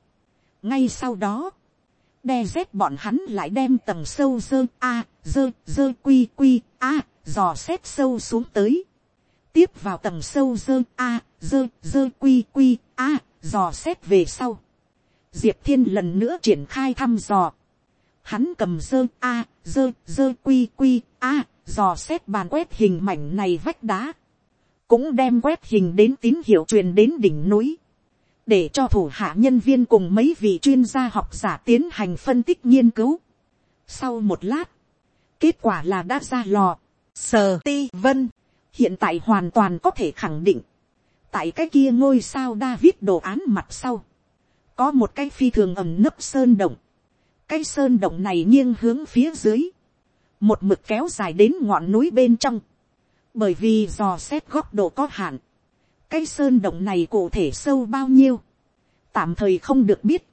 ngay sau đó, đe dép bọn hắn lại đem tầng sâu dơ a dơ dơ quy quy a dò xét sâu xuống tới. tiếp vào tầng sâu dơ a dơ dơ quy quy a dò xét về sau. diệp thiên lần nữa triển khai thăm dò. hắn cầm dơ a dơ dơ quy quy a dò xét bàn quét hình mảnh này vách đá cũng đem quét hình đến tín hiệu truyền đến đỉnh núi, để cho thủ hạ nhân viên cùng mấy vị chuyên gia học giả tiến hành phân tích nghiên cứu. Sau một lát, kết quả là đã ra lò, sờ ti vân, hiện tại hoàn toàn có thể khẳng định, tại cái kia ngôi sao David đồ án mặt sau, có một cái phi thường ẩm nấp sơn động, cái sơn động này nghiêng hướng phía dưới, một mực kéo dài đến ngọn núi bên trong, bởi vì dò xét góc độ có hạn, cái sơn động này cụ thể sâu bao nhiêu, tạm thời không được biết,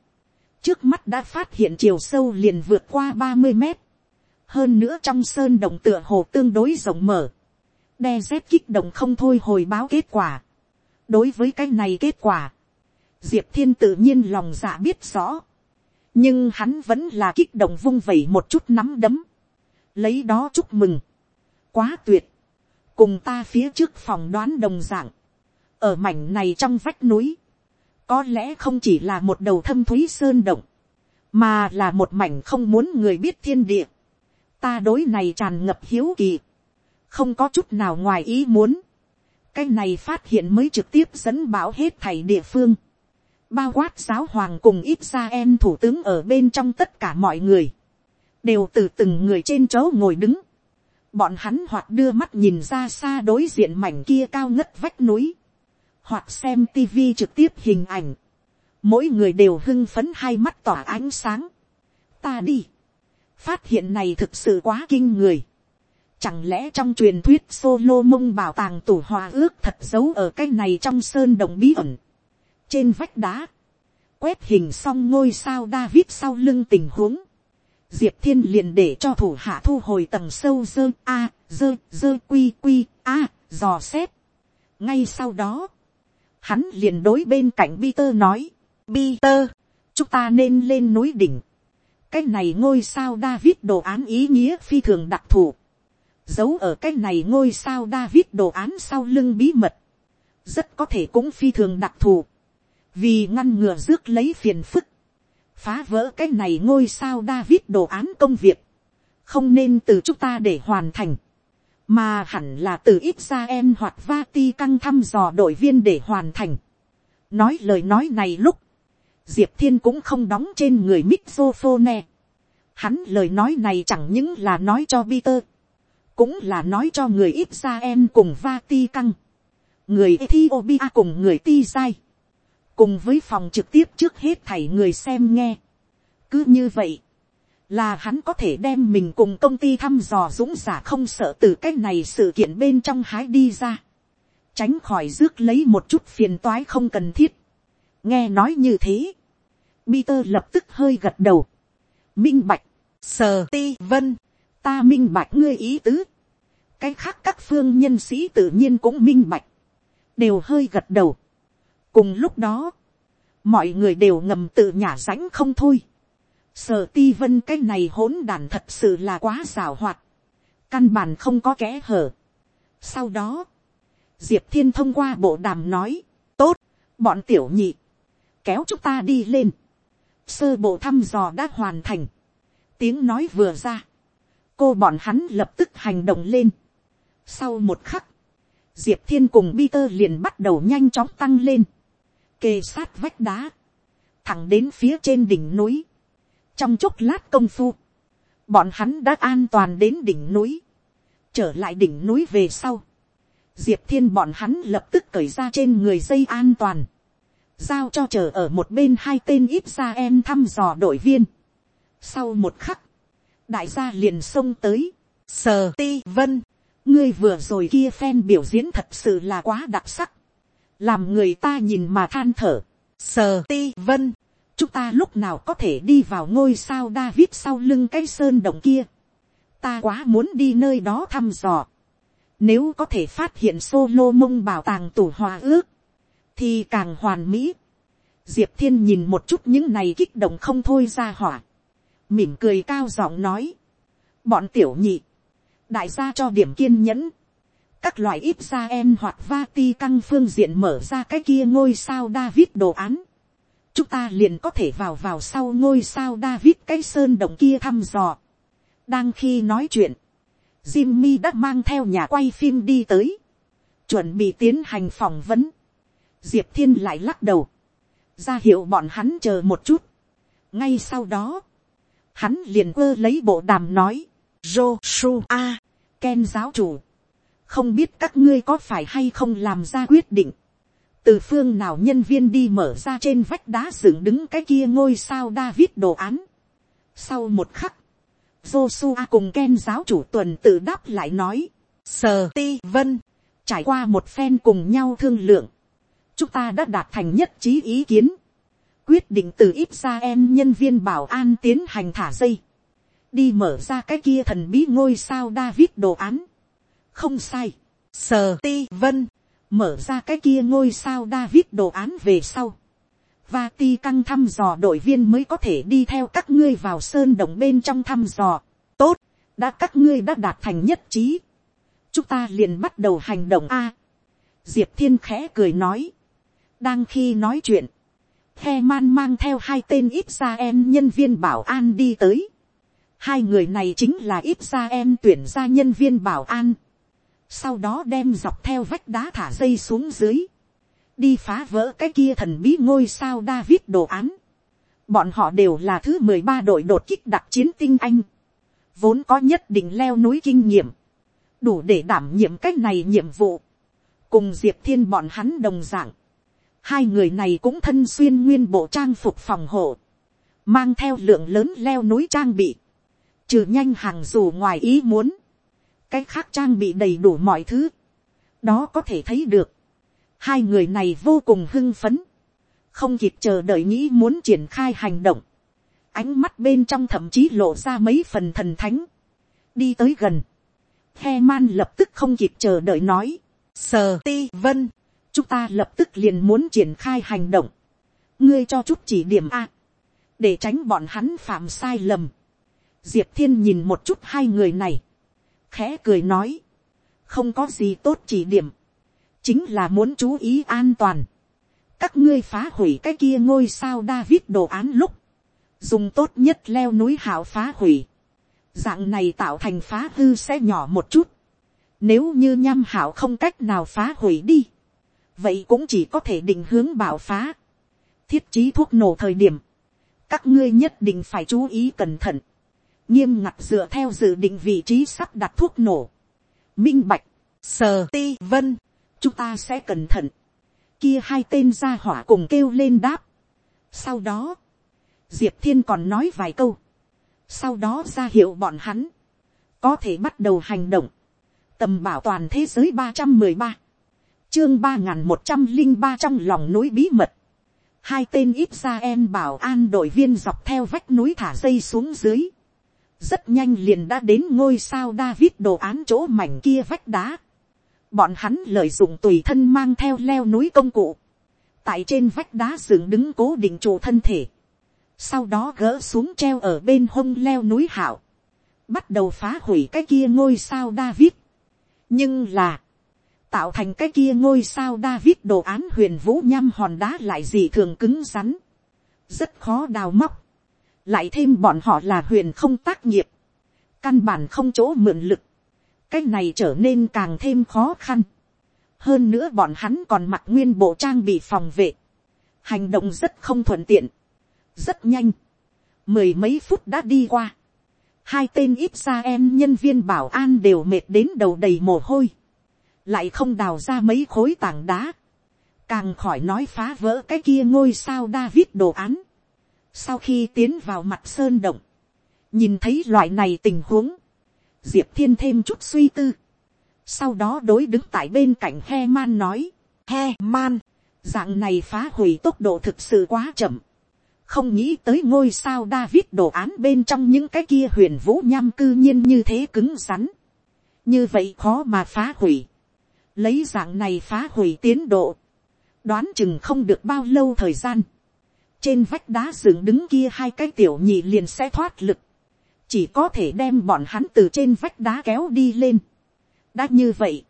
trước mắt đã phát hiện chiều sâu liền vượt qua ba mươi mét, hơn nữa trong sơn động tựa hồ tương đối rộng mở, đe dép kích động không thôi hồi báo kết quả. đối với cái này kết quả, diệp thiên tự nhiên lòng dạ biết rõ, nhưng hắn vẫn là kích động vung vẩy một chút nắm đấm, lấy đó chúc mừng, quá tuyệt, cùng ta phía trước phòng đoán đồng dạng, ở mảnh này trong vách núi, có lẽ không chỉ là một đầu thâm thúy sơn động, mà là một mảnh không muốn người biết thiên địa. Ta đối này tràn ngập hiếu kỳ, không có chút nào ngoài ý muốn. cái này phát hiện mới trực tiếp dẫn bảo hết thảy địa phương. bao quát giáo hoàng cùng ít ra em thủ tướng ở bên trong tất cả mọi người, đều từ từng người trên chỗ ngồi đứng, bọn hắn hoặc đưa mắt nhìn ra xa đối diện mảnh kia cao ngất vách núi, hoặc xem tivi trực tiếp hình ảnh, mỗi người đều hưng phấn hai mắt tỏa ánh sáng. ta đi, phát hiện này thực sự quá kinh người. Chẳng lẽ trong truyền thuyết solo mông bảo tàng tủ hòa ước thật giấu ở cái này trong sơn đồng bí ẩn. Trên vách đá, quét hình xong ngôi sao David sau lưng tình huống diệp thiên liền để cho thủ hạ thu hồi tầng sâu dơ a dơ dơ quy quy a dò xét. ngay sau đó, hắn liền đối bên cạnh Peter nói, Peter, chúng ta nên lên núi đỉnh. cái này ngôi sao David đồ án ý nghĩa phi thường đặc thù. Giấu ở cái này ngôi sao David đồ án sau lưng bí mật. Rất có thể cũng phi thường đặc thù. Vì ngăn ngừa rước lấy phiền phức. Phá vỡ cái này ngôi sao David đồ án công việc. Không nên từ chúng ta để hoàn thành. Mà hẳn là từ Israel hoặc Vati căng thăm dò đội viên để hoàn thành. Nói lời nói này lúc diệp thiên cũng không đóng trên người mixophone. Hắn lời nói này chẳng những là nói cho Peter, cũng là nói cho người Israel cùng Vati căng, người Ethiopia cùng người Ti cùng với phòng trực tiếp trước hết thảy người xem nghe. cứ như vậy, là hắn có thể đem mình cùng công ty thăm dò dũng giả không sợ từ cái này sự kiện bên trong hái đi ra, tránh khỏi rước lấy một chút phiền toái không cần thiết. nghe nói như thế, Peter lập tức hơi gật đầu. Minh bạch, sờ ti vân, ta minh bạch ngươi ý tứ. Cái khác các phương nhân sĩ tự nhiên cũng minh bạch. Đều hơi gật đầu. Cùng lúc đó, mọi người đều ngầm tự nhả rãnh không thôi. Sở ti vân cái này hỗn đàn thật sự là quá xảo hoạt. Căn bản không có kẽ hở. Sau đó, Diệp Thiên thông qua bộ đàm nói, tốt, bọn tiểu nhị, kéo chúng ta đi lên sơ bộ thăm dò đã hoàn thành, tiếng nói vừa ra, cô bọn hắn lập tức hành động lên. Sau một khắc, diệp thiên cùng Peter liền bắt đầu nhanh chóng tăng lên, kề sát vách đá, thẳng đến phía trên đỉnh núi. trong chốc lát công phu, bọn hắn đã an toàn đến đỉnh núi, trở lại đỉnh núi về sau. Diệp thiên bọn hắn lập tức cởi ra trên người dây an toàn, giao cho chờ ở một bên hai tên ít ra em thăm dò đội viên. Sau một khắc, đại gia liền xông tới, sờ ti vân, ngươi vừa rồi kia phen biểu diễn thật sự là quá đặc sắc, làm người ta nhìn mà than thở, sờ ti vân, chúng ta lúc nào có thể đi vào ngôi sao David sau lưng cái sơn động kia, ta quá muốn đi nơi đó thăm dò, nếu có thể phát hiện solo mông bảo tàng tủ hòa ước, thì càng hoàn mỹ. Diệp thiên nhìn một chút những này kích động không thôi ra hỏa. mỉm cười cao giọng nói. bọn tiểu nhị, đại gia cho điểm kiên nhẫn các loại ít ra em hoặc va ti căng phương diện mở ra cái kia ngôi sao David đồ án. chúng ta liền có thể vào vào sau ngôi sao David cái sơn động kia thăm dò. đang khi nói chuyện, Jimmy đã mang theo nhà quay phim đi tới. chuẩn bị tiến hành phỏng vấn diệp thiên lại lắc đầu, ra hiệu bọn hắn chờ một chút. ngay sau đó, hắn liền ơ lấy bộ đàm nói, Joshua, Ken giáo chủ, không biết các ngươi có phải hay không làm ra quyết định, từ phương nào nhân viên đi mở ra trên vách đá dựng đứng cái kia ngôi sao David đồ án. Sau một khắc, Joshua cùng Ken giáo chủ tuần tự đáp lại nói, Sờ ti vân, trải qua một phen cùng nhau thương lượng, chúng ta đã đạt thành nhất trí ý kiến, quyết định từ ít ra em nhân viên bảo an tiến hành thả dây, đi mở ra cái kia thần bí ngôi sao David đồ án không sai, sờ ti vân, mở ra cái kia ngôi sao David đồ án về sau. và ti căng thăm dò đội viên mới có thể đi theo các ngươi vào sơn đồng bên trong thăm dò. tốt, đã các ngươi đã đạt thành nhất trí. chúng ta liền bắt đầu hành động a. diệp thiên khẽ cười nói đang khi nói chuyện, the man mang theo hai tên ít ra em nhân viên bảo an đi tới. hai người này chính là ít ra em tuyển ra nhân viên bảo an sau đó đem dọc theo vách đá thả dây xuống dưới. đi phá vỡ cái kia thần bí ngôi sao David đồ án. bọn họ đều là thứ mười ba đội đột kích đặc chiến tinh anh. vốn có nhất định leo núi kinh nghiệm. đủ để đảm nhiệm cách này nhiệm vụ. cùng diệp thiên bọn hắn đồng dạng, Hai người này cũng thân xuyên nguyên bộ trang phục phòng hộ. Mang theo lượng lớn leo núi trang bị. Trừ nhanh hàng dù ngoài ý muốn. Cái khác trang bị đầy đủ mọi thứ. Đó có thể thấy được. Hai người này vô cùng hưng phấn. Không kịp chờ đợi nghĩ muốn triển khai hành động. Ánh mắt bên trong thậm chí lộ ra mấy phần thần thánh. Đi tới gần. He man lập tức không kịp chờ đợi nói. Sờ ti vân chúng ta lập tức liền muốn triển khai hành động, ngươi cho chút chỉ điểm a. để tránh bọn hắn phạm sai lầm. diệp thiên nhìn một chút hai người này, khẽ cười nói, không có gì tốt chỉ điểm, chính là muốn chú ý an toàn. các ngươi phá hủy cái kia ngôi sao David đồ án lúc, dùng tốt nhất leo núi hảo phá hủy, dạng này tạo thành phá hư sẽ nhỏ một chút, nếu như nham hảo không cách nào phá hủy đi, vậy cũng chỉ có thể định hướng bảo phá, thiết trí thuốc nổ thời điểm, các ngươi nhất định phải chú ý cẩn thận, nghiêm ngặt dựa theo dự định vị trí sắp đặt thuốc nổ, minh bạch, sờ ti vân, chúng ta sẽ cẩn thận, kia hai tên ra hỏa cùng kêu lên đáp. sau đó, diệp thiên còn nói vài câu, sau đó ra hiệu bọn hắn, có thể bắt đầu hành động, tầm bảo toàn thế giới ba trăm mười ba, chương ba n g h n một trăm linh ba trong lòng núi bí mật, hai tên ít ra em bảo an đội viên dọc theo vách núi thả dây xuống dưới, rất nhanh liền đã đến ngôi sao David đồ án chỗ mảnh kia vách đá. Bọn hắn lợi dụng tùy thân mang theo leo núi công cụ. Tại trên vách đá dựng đứng cố định trụ thân thể. Sau đó gỡ xuống treo ở bên hông leo núi hảo. Bắt đầu phá hủy cái kia ngôi sao David nhưng là, tạo thành cái kia ngôi sao David đồ án huyền vũ nhăm hòn đá lại dị thường cứng rắn, rất khó đào móc, lại thêm bọn họ là huyền không tác nghiệp, căn bản không chỗ mượn lực, cái này trở nên càng thêm khó khăn. hơn nữa bọn hắn còn mặc nguyên bộ trang bị phòng vệ, hành động rất không thuận tiện, rất nhanh, mười mấy phút đã đi qua, hai tên ít ra em nhân viên bảo an đều mệt đến đầu đầy mồ hôi, lại không đào ra mấy khối tảng đá, càng khỏi nói phá vỡ cái kia ngôi sao David đồ án. Sau khi tiến vào mặt sơn động, nhìn thấy loại này tình huống, diệp thiên thêm chút suy tư, sau đó đối đứng tại bên cạnh he man nói, he man, dạng này phá hủy tốc độ thực sự quá chậm, không nghĩ tới ngôi sao David đồ án bên trong những cái kia huyền vũ nham cư nhiên như thế cứng rắn. Như vậy khó mà phá hủy. Lấy dạng này phá hủy tiến độ. Đoán chừng không được bao lâu thời gian. Trên vách đá dựng đứng kia hai cái tiểu nhị liền sẽ thoát lực. Chỉ có thể đem bọn hắn từ trên vách đá kéo đi lên. Đã như vậy.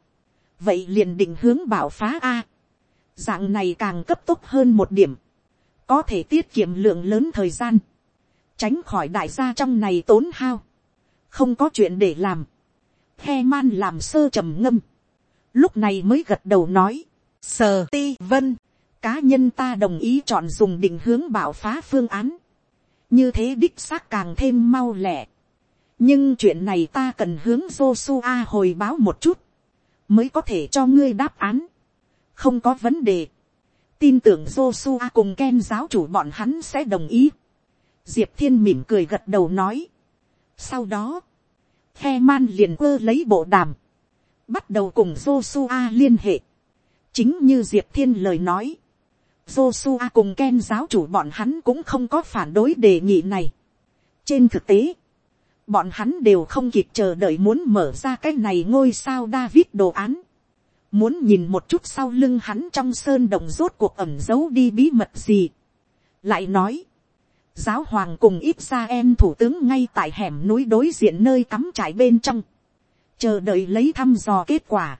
Vậy liền định hướng bảo phá A. Dạng này càng cấp tốc hơn một điểm có thể tiết kiệm lượng lớn thời gian, tránh khỏi đại gia trong này tốn hao, không có chuyện để làm, he man làm sơ trầm ngâm, lúc này mới gật đầu nói, sờ ti vân, cá nhân ta đồng ý chọn dùng định hướng bảo phá phương án, như thế đích xác càng thêm mau lẹ, nhưng chuyện này ta cần hướng Joshua hồi báo một chút, mới có thể cho ngươi đáp án, không có vấn đề, tin tưởng Joshua cùng Ken giáo chủ bọn hắn sẽ đồng ý. Diệp Thiên mỉm cười gật đầu nói. Sau đó, He Man liền quơ lấy bộ đàm, bắt đầu cùng Joshua liên hệ. Chính như Diệp Thiên lời nói, Joshua cùng Ken giáo chủ bọn hắn cũng không có phản đối đề nghị này. Trên thực tế, bọn hắn đều không kịp chờ đợi muốn mở ra cái này ngôi sao David đồ án muốn nhìn một chút sau lưng hắn trong sơn động rốt cuộc ẩm giấu đi bí mật gì. lại nói, giáo hoàng cùng ít ra em thủ tướng ngay tại hẻm núi đối diện nơi cắm trại bên trong, chờ đợi lấy thăm dò kết quả,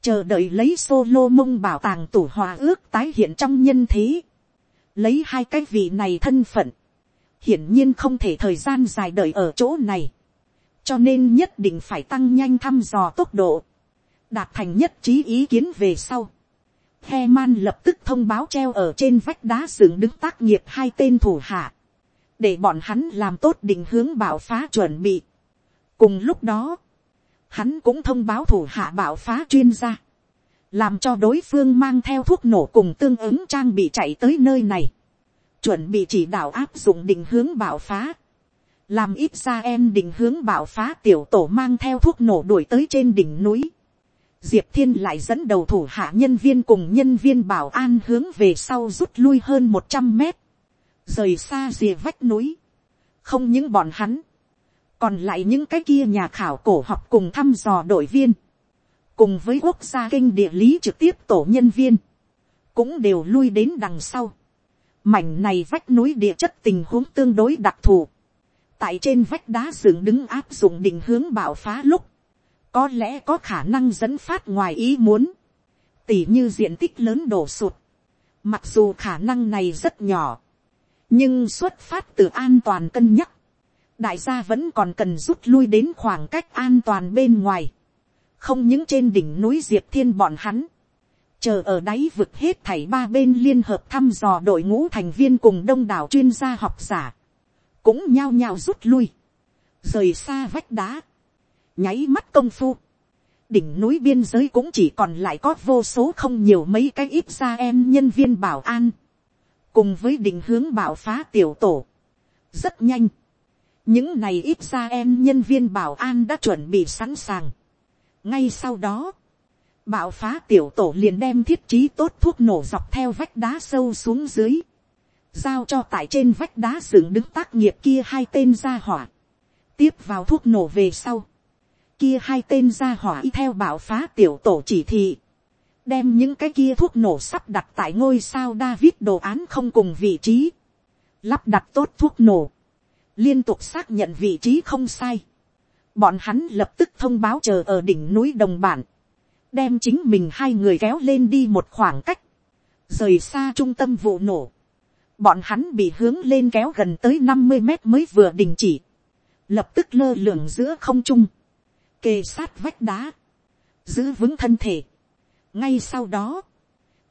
chờ đợi lấy solo mông bảo tàng tủ hòa ước tái hiện trong nhân thế, lấy hai cái vị này thân phận, hiển nhiên không thể thời gian dài đợi ở chỗ này, cho nên nhất định phải tăng nhanh thăm dò tốc độ, đạt thành nhất trí ý kiến về sau. He man lập tức thông báo treo ở trên vách đá xưởng đứng tác nghiệp hai tên thủ hạ. Để bọn hắn làm tốt định hướng bảo phá chuẩn bị. Cùng lúc đó, hắn cũng thông báo thủ hạ bảo phá chuyên gia. Làm cho đối phương mang theo thuốc nổ cùng tương ứng trang bị chạy tới nơi này. Chuẩn bị chỉ đạo áp dụng định hướng bảo phá. Làm ít ra em định hướng bảo phá tiểu tổ mang theo thuốc nổ đuổi tới trên đỉnh núi diệp thiên lại dẫn đầu thủ hạ nhân viên cùng nhân viên bảo an hướng về sau rút lui hơn một trăm mét, rời xa rìa vách núi, không những bọn hắn, còn lại những cái kia nhà khảo cổ học cùng thăm dò đội viên, cùng với quốc gia kinh địa lý trực tiếp tổ nhân viên, cũng đều lui đến đằng sau, Mảnh này vách núi địa chất tình huống tương đối đặc thù. Tại trên vách đá dựng đứng áp dụng định hướng bạo phá lúc. Có lẽ có khả năng dẫn phát ngoài ý muốn. Tỉ như diện tích lớn đổ sụt. Mặc dù khả năng này rất nhỏ. Nhưng xuất phát từ an toàn cân nhắc. Đại gia vẫn còn cần rút lui đến khoảng cách an toàn bên ngoài. Không những trên đỉnh núi Diệp Thiên bọn hắn. Chờ ở đáy vực hết thảy ba bên liên hợp thăm dò đội ngũ thành viên cùng đông đảo chuyên gia học giả, cũng nhao nhao rút lui, rời xa vách đá, nháy mắt công phu, đỉnh núi biên giới cũng chỉ còn lại có vô số không nhiều mấy cái ít ra em nhân viên bảo an, cùng với định hướng bảo phá tiểu tổ, rất nhanh, những này ít ra em nhân viên bảo an đã chuẩn bị sẵn sàng. ngay sau đó, Bạo phá tiểu tổ liền đem thiết trí tốt thuốc nổ dọc theo vách đá sâu xuống dưới. Giao cho tại trên vách đá dựng đứng tác nghiệp kia hai tên ra hỏa. Tiếp vào thuốc nổ về sau. Kia hai tên ra hỏa y theo bạo phá tiểu tổ chỉ thị. Đem những cái kia thuốc nổ sắp đặt tại ngôi sao David đồ án không cùng vị trí. Lắp đặt tốt thuốc nổ. Liên tục xác nhận vị trí không sai. Bọn hắn lập tức thông báo chờ ở đỉnh núi đồng bản đem chính mình hai người kéo lên đi một khoảng cách, rời xa trung tâm vụ nổ, bọn hắn bị hướng lên kéo gần tới năm mươi mét mới vừa đình chỉ, lập tức lơ lửng giữa không trung, kề sát vách đá, giữ vững thân thể. ngay sau đó,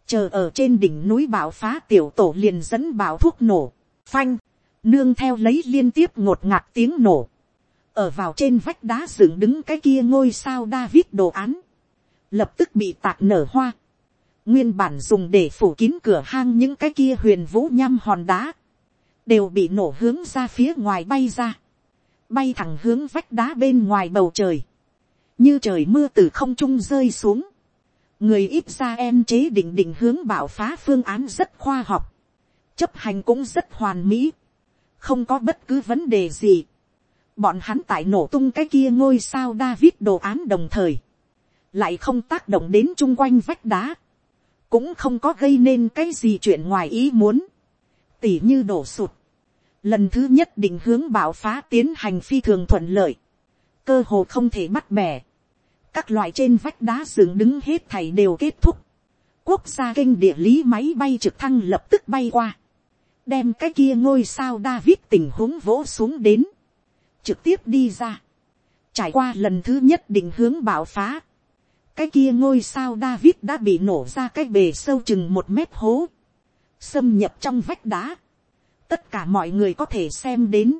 chờ ở trên đỉnh núi bảo phá tiểu tổ liền dẫn bảo thuốc nổ, phanh, nương theo lấy liên tiếp ngột ngạt tiếng nổ, ở vào trên vách đá dựng đứng cái kia ngôi sao David đồ án, lập tức bị tạc nở hoa. Nguyên bản dùng để phủ kín cửa hang những cái kia huyền vũ nhăm hòn đá, đều bị nổ hướng ra phía ngoài bay ra, bay thẳng hướng vách đá bên ngoài bầu trời, như trời mưa từ không trung rơi xuống. người ít ra em chế định định hướng bảo phá phương án rất khoa học, chấp hành cũng rất hoàn mỹ, không có bất cứ vấn đề gì. bọn hắn tại nổ tung cái kia ngôi sao David đồ án đồng thời, lại không tác động đến chung quanh vách đá, cũng không có gây nên cái gì chuyện ngoài ý muốn, tỉ như đổ sụt, lần thứ nhất định hướng bảo phá tiến hành phi thường thuận lợi, cơ hồ không thể bắt bẻ, các loại trên vách đá dựng đứng hết thảy đều kết thúc, quốc gia kênh địa lý máy bay trực thăng lập tức bay qua, đem cái kia ngôi sao David tình huống vỗ xuống đến, trực tiếp đi ra, trải qua lần thứ nhất định hướng bạo phá, cái kia ngôi sao David đã bị nổ ra cái bề sâu chừng một mét hố, xâm nhập trong vách đá. Tất cả mọi người có thể xem đến,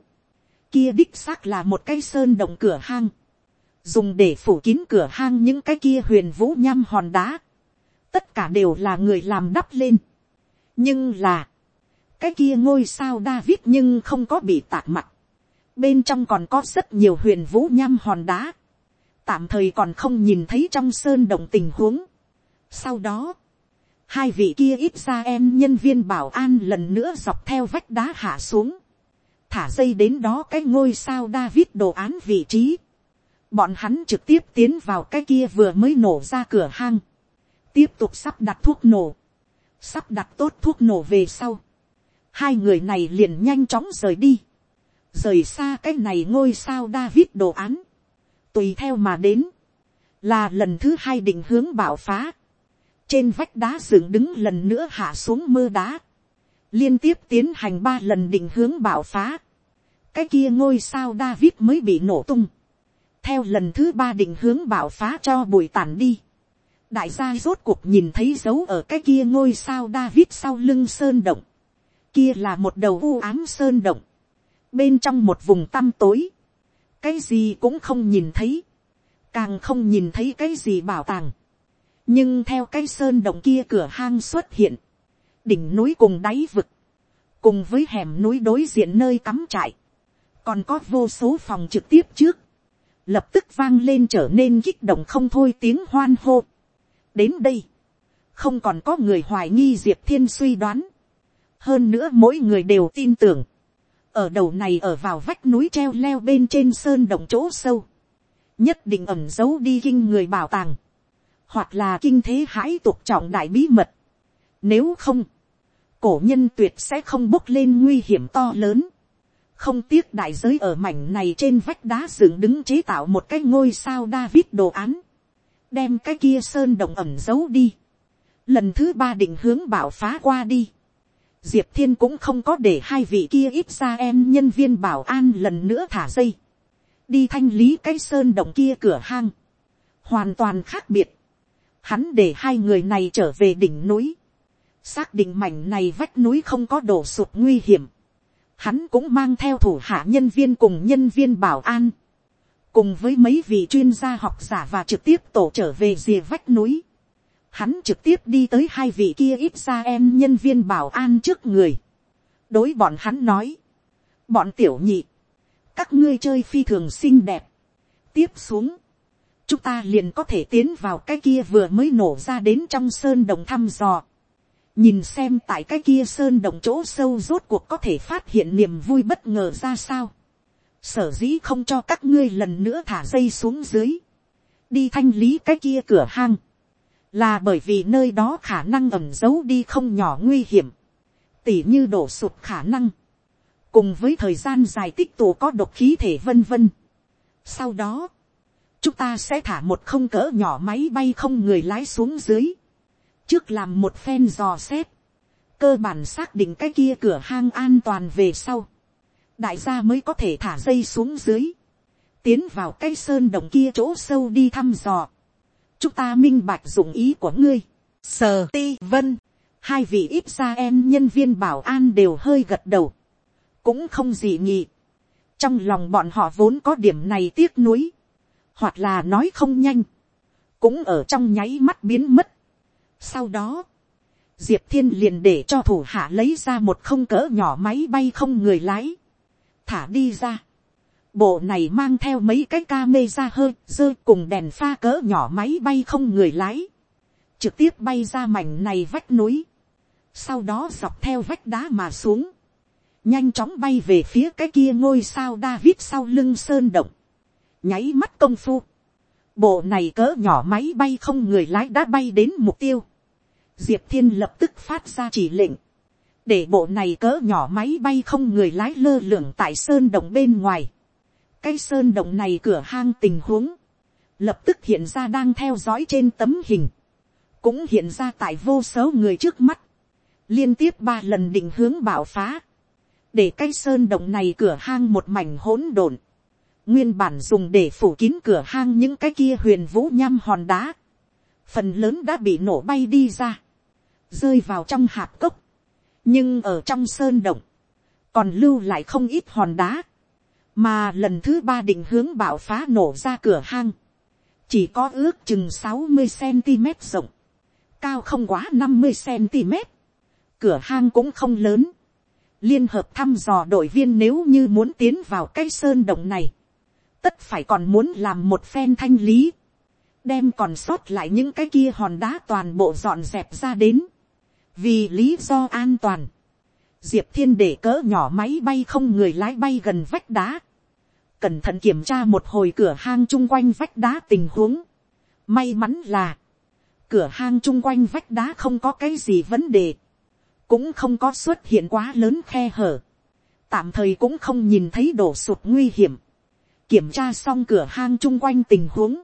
kia đích xác là một cái sơn động cửa hang, dùng để phủ kín cửa hang những cái kia huyền vũ nhăm hòn đá. Tất cả đều là người làm đắp lên. nhưng là, cái kia ngôi sao David nhưng không có bị tạc mặt. Bên trong còn có rất nhiều huyền vũ nham hòn đá tạm thời còn không nhìn thấy trong sơn động tình huống. Sau đó, hai vị kia ít ra em nhân viên bảo an lần nữa dọc theo vách đá hạ xuống. Thả dây đến đó cái ngôi sao David đồ án vị trí. Bọn hắn trực tiếp tiến vào cái kia vừa mới nổ ra cửa hang. Tiếp tục sắp đặt thuốc nổ. Sắp đặt tốt thuốc nổ về sau. Hai người này liền nhanh chóng rời đi. Rời xa cái này ngôi sao David đồ án. Tùy theo mà đến, là lần thứ hai định hướng bảo phá, trên vách đá dựng đứng lần nữa hạ xuống mưa đá, liên tiếp tiến hành ba lần định hướng bảo phá, cái kia ngôi sao David mới bị nổ tung, theo lần thứ ba định hướng bảo phá cho bụi tản đi, đại gia rốt cuộc nhìn thấy dấu ở cái kia ngôi sao David sau lưng sơn động, kia là một đầu u ám sơn động, bên trong một vùng tăm tối, cái gì cũng không nhìn thấy, càng không nhìn thấy cái gì bảo tàng. nhưng theo cái sơn động kia cửa hang xuất hiện, đỉnh núi cùng đáy vực, cùng với hẻm núi đối diện nơi cắm trại, còn có vô số phòng trực tiếp trước, lập tức vang lên trở nên kích động không thôi tiếng hoan hô. đến đây, không còn có người hoài nghi diệp thiên suy đoán, hơn nữa mỗi người đều tin tưởng, ở đầu này ở vào vách núi treo leo bên trên sơn động chỗ sâu, nhất định ẩm giấu đi kinh người bảo tàng, hoặc là kinh thế hãi tục trọng đại bí mật. Nếu không, cổ nhân tuyệt sẽ không bốc lên nguy hiểm to lớn, không tiếc đại giới ở mảnh này trên vách đá dựng đứng chế tạo một cái ngôi sao David đồ án, đem cái kia sơn động ẩm giấu đi, lần thứ ba định hướng bảo phá qua đi, diệp thiên cũng không có để hai vị kia ít ra em nhân viên bảo an lần nữa thả dây, đi thanh lý cái sơn động kia cửa hang, hoàn toàn khác biệt, hắn để hai người này trở về đỉnh núi, xác định mảnh này vách núi không có đổ sụt nguy hiểm, hắn cũng mang theo thủ hạ nhân viên cùng nhân viên bảo an, cùng với mấy vị chuyên gia học giả và trực tiếp tổ trở về rìa vách núi. Hắn trực tiếp đi tới hai vị kia ít ra em nhân viên bảo an trước người. đối bọn hắn nói, bọn tiểu nhị, các ngươi chơi phi thường xinh đẹp. tiếp xuống, chúng ta liền có thể tiến vào cái kia vừa mới nổ ra đến trong sơn đồng thăm dò nhìn xem tại cái kia sơn động chỗ sâu rốt cuộc có thể phát hiện niềm vui bất ngờ ra sao. sở dĩ không cho các ngươi lần nữa thả dây xuống dưới, đi thanh lý cái kia cửa hang, là bởi vì nơi đó khả năng ẩm giấu đi không nhỏ nguy hiểm, tỉ như đổ sụt khả năng, cùng với thời gian dài tích tụ có độc khí thể vân vân. sau đó, chúng ta sẽ thả một không cỡ nhỏ máy bay không người lái xuống dưới, trước làm một phen dò xét, cơ bản xác định cái kia cửa hang an toàn về sau, đại gia mới có thể thả dây xuống dưới, tiến vào cái sơn đồng kia chỗ sâu đi thăm dò, chúng ta minh bạch dụng ý của ngươi, sờ ti vân, hai vị ít ra em nhân viên bảo an đều hơi gật đầu, cũng không gì nhị, trong lòng bọn họ vốn có điểm này tiếc nuối, hoặc là nói không nhanh, cũng ở trong nháy mắt biến mất, sau đó, Diệp Thiên liền để cho thủ hạ lấy ra một không cỡ nhỏ máy bay không người lái. Thả đi ra. Bộ này mang theo mấy cái ca mê ra hơi, dơ cùng đèn pha cỡ nhỏ máy bay không người lái. Trực tiếp bay ra mảnh này vách núi. Sau đó dọc theo vách đá mà xuống. Nhanh chóng bay về phía cái kia ngôi sao David sau lưng sơn động. Nháy mắt công phu. Bộ này cỡ nhỏ máy bay không người lái đã bay đến mục tiêu diệp thiên lập tức phát ra chỉ lệnh, để bộ này cỡ nhỏ máy bay không người lái lơ lửng tại sơn động bên ngoài cái sơn động này cửa hang tình huống, lập tức hiện ra đang theo dõi trên tấm hình, cũng hiện ra tại vô số người trước mắt, liên tiếp ba lần định hướng bảo phá, để cái sơn động này cửa hang một mảnh hỗn độn, nguyên bản dùng để phủ kín cửa hang những cái kia huyền vũ nham hòn đá, phần lớn đã bị nổ bay đi ra rơi vào trong hạp cốc, nhưng ở trong sơn động, còn lưu lại không ít hòn đá, mà lần thứ ba định hướng bạo phá nổ ra cửa hang, chỉ có ước chừng sáu mươi cm rộng, cao không quá năm mươi cm, cửa hang cũng không lớn, liên hợp thăm dò đội viên nếu như muốn tiến vào cái sơn động này, tất phải còn muốn làm một phen thanh lý, đem còn sót lại những cái kia hòn đá toàn bộ dọn dẹp ra đến, vì lý do an toàn, diệp thiên để cỡ nhỏ máy bay không người lái bay gần vách đá, cẩn thận kiểm tra một hồi cửa hang chung quanh vách đá tình huống. May mắn là, cửa hang chung quanh vách đá không có cái gì vấn đề, cũng không có xuất hiện quá lớn khe hở, tạm thời cũng không nhìn thấy đổ sụt nguy hiểm. Kiểm tra xong cửa hang chung quanh tình huống,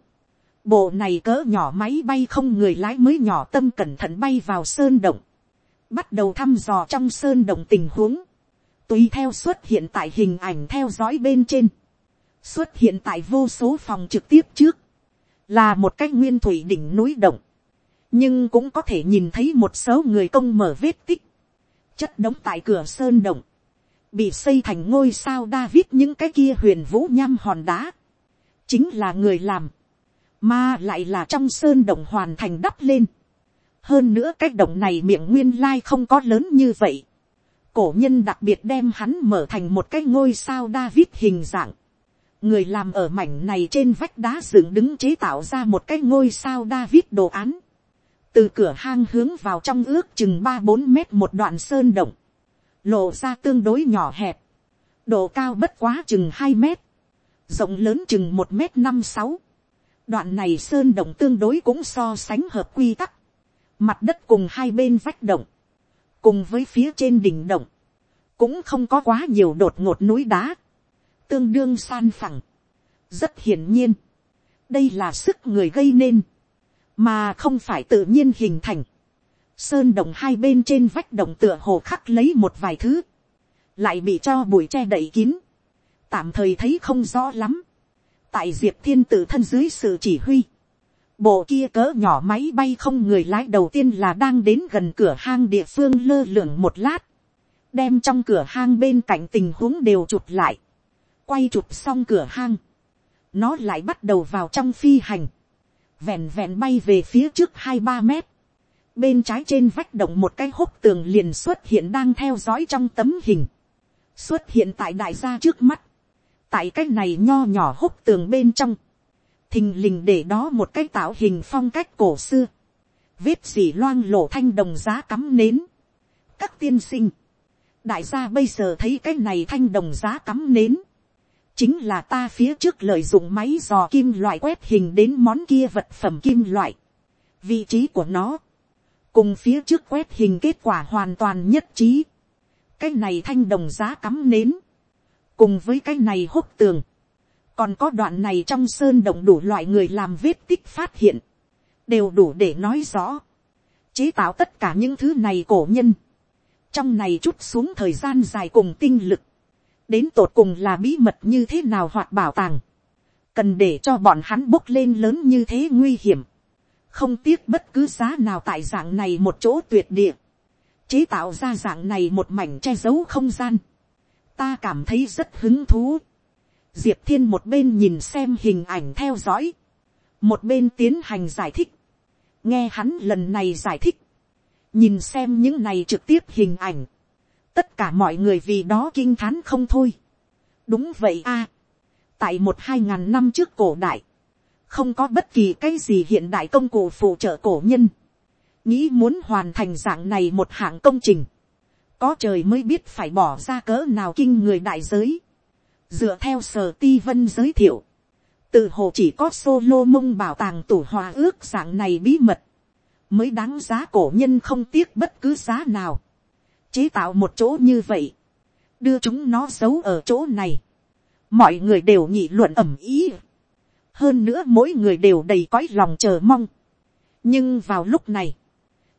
bộ này cỡ nhỏ máy bay không người lái mới nhỏ tâm cẩn thận bay vào sơn động. Bắt đầu thăm dò trong sơn động tình huống, tùy theo xuất hiện tại hình ảnh theo dõi bên trên, xuất hiện tại vô số phòng trực tiếp trước, là một cái nguyên thủy đỉnh núi động, nhưng cũng có thể nhìn thấy một số người công mở vết tích, chất đống tại cửa sơn động, bị xây thành ngôi sao David những cái kia huyền vũ nham hòn đá, chính là người làm, mà lại là trong sơn động hoàn thành đắp lên, hơn nữa cái động này miệng nguyên lai không có lớn như vậy. cổ nhân đặc biệt đem hắn mở thành một cái ngôi sao David hình dạng người làm ở mảnh này trên vách đá dựng đứng chế tạo ra một cái ngôi sao David đồ án. từ cửa hang hướng vào trong ước chừng ba bốn mét một đoạn sơn động. lộ ra tương đối nhỏ hẹp. độ cao bất quá chừng hai mét. rộng lớn chừng một mét năm sáu. đoạn này sơn động tương đối cũng so sánh hợp quy tắc mặt đất cùng hai bên vách động, cùng với phía trên đỉnh động, cũng không có quá nhiều đột ngột núi đá, tương đương san phẳng. rất hiển nhiên, đây là sức người gây nên, mà không phải tự nhiên hình thành. sơn đồng hai bên trên vách đồng tựa hồ khắc lấy một vài thứ, lại bị cho bụi che đậy kín, tạm thời thấy không rõ lắm. tại diệp thiên tự thân dưới sự chỉ huy, bộ kia cỡ nhỏ máy bay không người lái đầu tiên là đang đến gần cửa hang địa phương lơ lửng một lát, đem trong cửa hang bên cạnh tình huống đều chụp lại, quay chụp xong cửa hang, nó lại bắt đầu vào trong phi hành, vẹn vẹn bay về phía trước hai ba mét, bên trái trên vách động một cái hốc tường liền xuất hiện đang theo dõi trong tấm hình, xuất hiện tại đại gia trước mắt, tại cái này nho nhỏ hốc tường bên trong, thình lình để đó một cái tạo hình phong cách cổ xưa, vết dỉ loang lổ thanh đồng giá cắm nến, các tiên sinh, đại gia bây giờ thấy cái này thanh đồng giá cắm nến, chính là ta phía trước lợi dụng máy dò kim loại quét hình đến món kia vật phẩm kim loại. vị trí của nó, cùng phía trước quét hình kết quả hoàn toàn nhất trí. cái này thanh đồng giá cắm nến, cùng với cái này hốc tường, còn có đoạn này trong sơn động đủ loại người làm vết tích phát hiện, đều đủ để nói rõ, chế tạo tất cả những thứ này cổ nhân, trong này chút xuống thời gian dài cùng tinh lực, đến tột cùng là bí mật như thế nào hoặc bảo tàng, cần để cho bọn hắn bốc lên lớn như thế nguy hiểm, không tiếc bất cứ giá nào tại dạng này một chỗ tuyệt địa, chế tạo ra dạng này một mảnh che giấu không gian, ta cảm thấy rất hứng thú. Diệp thiên một bên nhìn xem hình ảnh theo dõi, một bên tiến hành giải thích, nghe hắn lần này giải thích, nhìn xem những này trực tiếp hình ảnh, tất cả mọi người vì đó kinh thán không thôi. đúng vậy a, tại một hai ngàn năm trước cổ đại, không có bất kỳ cái gì hiện đại công cụ phụ trợ cổ nhân, nghĩ muốn hoàn thành dạng này một hạng công trình, có trời mới biết phải bỏ ra cỡ nào kinh người đại giới, dựa theo sở ti vân giới thiệu, từ hồ chỉ có solo mông bảo tàng tủ hòa ước dạng này bí mật, mới đáng giá cổ nhân không tiếc bất cứ giá nào, chế tạo một chỗ như vậy, đưa chúng nó giấu ở chỗ này, mọi người đều nhị luận ẩm ý, hơn nữa mỗi người đều đầy cõi lòng chờ mong, nhưng vào lúc này,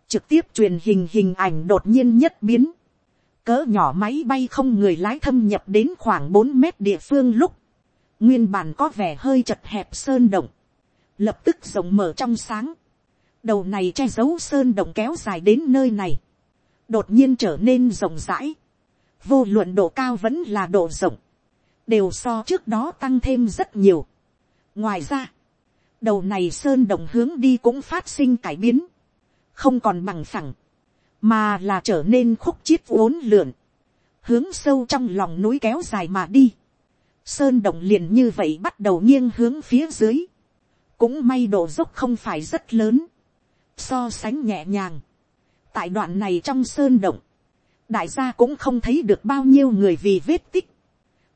trực tiếp truyền hình hình ảnh đột nhiên nhất biến, cỡ nhỏ máy bay không người lái thâm nhập đến khoảng bốn mét địa phương lúc, nguyên bản có vẻ hơi chật hẹp sơn động, lập tức rộng mở trong sáng, đầu này che giấu sơn động kéo dài đến nơi này, đột nhiên trở nên rộng rãi, vô luận độ cao vẫn là độ rộng, đều so trước đó tăng thêm rất nhiều. ngoài ra, đầu này sơn động hướng đi cũng phát sinh cải biến, không còn bằng phẳng, mà là trở nên khúc chiết uốn lượn, hướng sâu trong lòng núi kéo dài mà đi. Sơn động liền như vậy bắt đầu nghiêng hướng phía dưới, cũng may độ dốc không phải rất lớn, so sánh nhẹ nhàng, tại đoạn này trong sơn động, đại gia cũng không thấy được bao nhiêu người vì vết tích.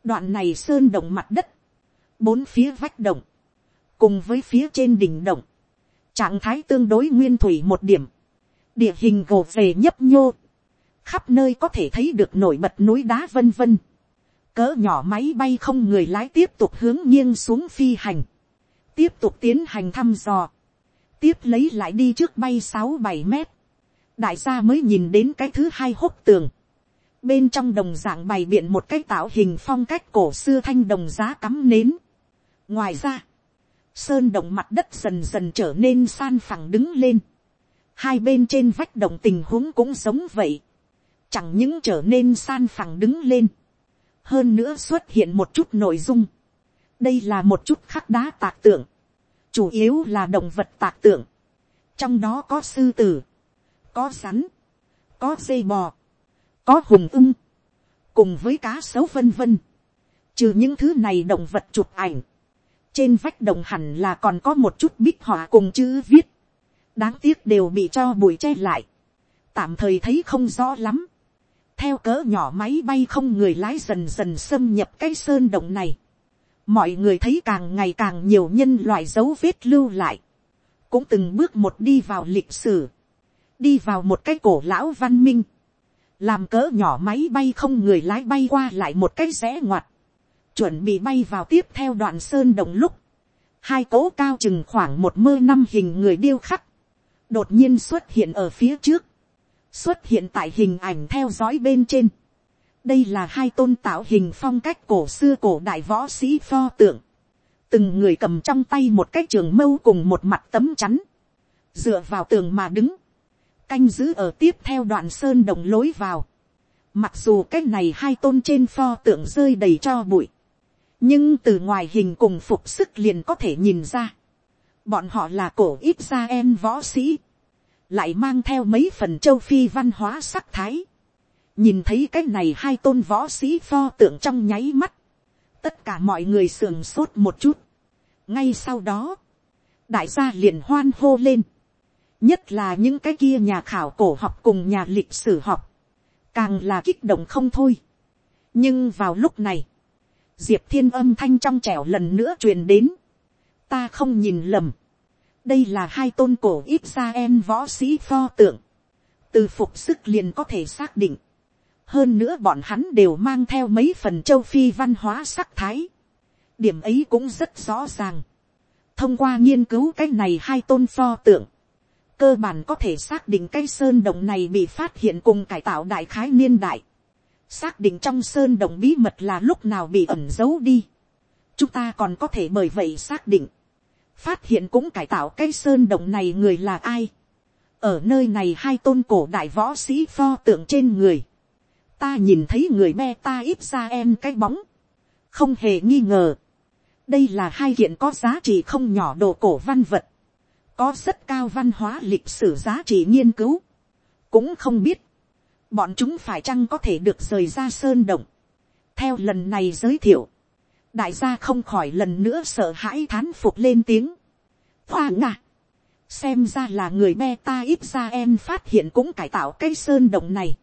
đoạn này sơn động mặt đất, bốn phía vách động, cùng với phía trên đỉnh động, trạng thái tương đối nguyên thủy một điểm, địa hình gồ về nhấp nhô, khắp nơi có thể thấy được nổi bật núi đá vân vân, cỡ nhỏ máy bay không người lái tiếp tục hướng nghiêng xuống phi hành, tiếp tục tiến hành thăm dò, tiếp lấy lại đi trước bay sáu bảy mét, đại gia mới nhìn đến cái thứ hai hốc tường. Bên trong đồng dạng bày biện một cái tạo hình phong cách cổ xưa thanh đồng giá cắm nến. Ngoài ra, sơn động mặt đất dần dần trở nên san phẳng đứng lên. Hai bên trên vách động tình huống cũng giống vậy. Chẳng những trở nên san phẳng đứng lên. Hơn nữa xuất hiện một chút nội dung. Đây là một chút khắc đá tạc tượng. Chủ yếu là động vật tạc tượng. Trong đó có sư tử có rắn, có dây bò, có hùng ưng, cùng với cá sấu vân vân. Trừ những thứ này động vật chụp ảnh, trên vách đồng hẳn là còn có một chút bích họa cùng chữ viết, đáng tiếc đều bị cho bụi che lại, tạm thời thấy không rõ lắm. theo cỡ nhỏ máy bay không người lái dần dần xâm nhập cái sơn động này, mọi người thấy càng ngày càng nhiều nhân loại dấu vết lưu lại, cũng từng bước một đi vào lịch sử đi vào một cái cổ lão văn minh, làm cỡ nhỏ máy bay không người lái bay qua lại một cái rẽ ngoặt, chuẩn bị bay vào tiếp theo đoạn sơn đồng lúc, hai cỗ cao chừng khoảng một mơ năm hình người điêu khắc, đột nhiên xuất hiện ở phía trước, xuất hiện tại hình ảnh theo dõi bên trên. đây là hai tôn tạo hình phong cách cổ xưa cổ đại võ sĩ pho tượng, từng người cầm trong tay một cái trường mâu cùng một mặt tấm chắn, dựa vào tường mà đứng, canh giữ ở tiếp theo đoạn sơn đồng lối vào. Mặc dù cái này hai tôn trên pho tượng rơi đầy cho bụi, nhưng từ ngoài hình cùng phục sức liền có thể nhìn ra, bọn họ là cổ ít ra em võ sĩ, lại mang theo mấy phần châu phi văn hóa sắc thái. nhìn thấy cái này hai tôn võ sĩ pho tượng trong nháy mắt, tất cả mọi người sườn sốt một chút. ngay sau đó, đại gia liền hoan hô lên, nhất là những cái kia nhà khảo cổ học cùng nhà lịch sử học, càng là kích động không thôi. nhưng vào lúc này, diệp thiên âm thanh trong trẻo lần nữa truyền đến, ta không nhìn lầm, đây là hai tôn cổ ít ra em võ sĩ pho tượng, từ phục sức liền có thể xác định, hơn nữa bọn hắn đều mang theo mấy phần châu phi văn hóa sắc thái, điểm ấy cũng rất rõ ràng, thông qua nghiên cứu cái này hai tôn pho tượng, cơ bản có thể xác định cái sơn động này bị phát hiện cùng cải tạo đại khái niên đại, xác định trong sơn động bí mật là lúc nào bị ẩn giấu đi, chúng ta còn có thể bởi vậy xác định, phát hiện cũng cải tạo cái sơn động này người là ai. ở nơi này hai tôn cổ đại võ sĩ pho tượng trên người. ta nhìn thấy người me ta ít ra em cái bóng. không hề nghi ngờ. đây là hai kiện có giá trị không nhỏ đồ cổ văn vật có rất cao văn hóa lịch sử giá trị nghiên cứu. cũng không biết. bọn chúng phải chăng có thể được rời ra sơn động. theo lần này giới thiệu đại gia không khỏi lần nữa sợ hãi thán phục lên tiếng. hoa ngạ, xem ra là người beta ít ra em phát hiện cũng cải tạo cây sơn động này,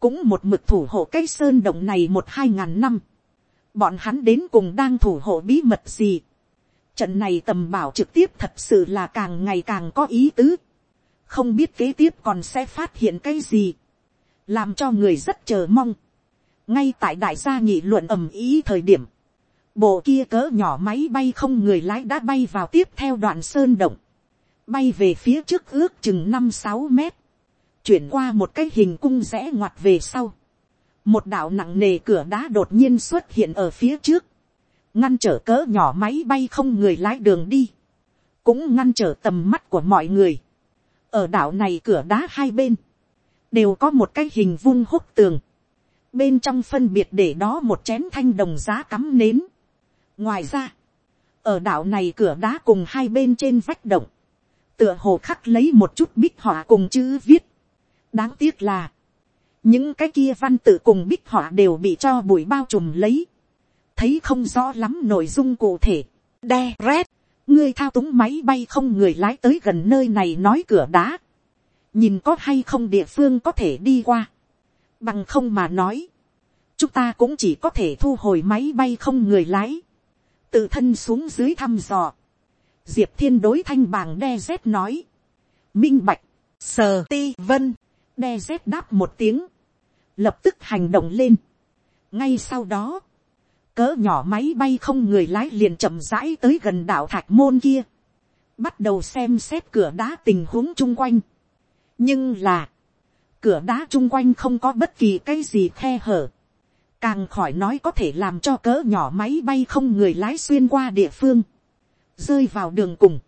cũng một mực thủ hộ cây sơn động này một hai ngàn năm, bọn hắn đến cùng đang thủ hộ bí mật gì. Trận này tầm bảo trực tiếp thật sự là càng ngày càng có ý tứ, không biết kế tiếp còn sẽ phát hiện cái gì, làm cho người rất chờ mong. ngay tại đại gia nghị luận ầm ý thời điểm, Bộ kia cỡ nhỏ máy bay không người lái đã bay vào tiếp theo đoạn sơn động. Bay về phía trước ước chừng năm sáu mét. Chuyển qua một cái hình cung rẽ ngoặt về sau. Một đạo nặng nề cửa đá đột nhiên xuất hiện ở phía trước. Ngăn trở cỡ nhỏ máy bay không người lái đường đi. Cũng ngăn trở tầm mắt của mọi người. Ở đảo này cửa đá hai bên. Đều có một cái hình vung húc tường bên trong phân biệt để đó một chén thanh đồng giá cắm nến. ngoài ra, ở đảo này cửa đá cùng hai bên trên vách động, tựa hồ khắc lấy một chút bích họa cùng chữ viết. đáng tiếc là, những cái kia văn tự cùng bích họa đều bị cho bụi bao trùm lấy, thấy không rõ lắm nội dung cụ thể. đe rét, ngươi thao túng máy bay không người lái tới gần nơi này nói cửa đá, nhìn có hay không địa phương có thể đi qua, bằng không mà nói, chúng ta cũng chỉ có thể thu hồi máy bay không người lái, tự thân xuống dưới thăm dò, diệp thiên đối thanh bàng đe z nói, minh bạch, sờ ti vân, đe z đáp một tiếng, lập tức hành động lên. ngay sau đó, cỡ nhỏ máy bay không người lái liền chậm rãi tới gần đảo thạch môn kia, bắt đầu xem xét cửa đá tình huống chung quanh. nhưng là, cửa đá chung quanh không có bất kỳ cái gì khe hở, càng khỏi nói có thể làm cho cỡ nhỏ máy bay không người lái xuyên qua địa phương, rơi vào đường cùng.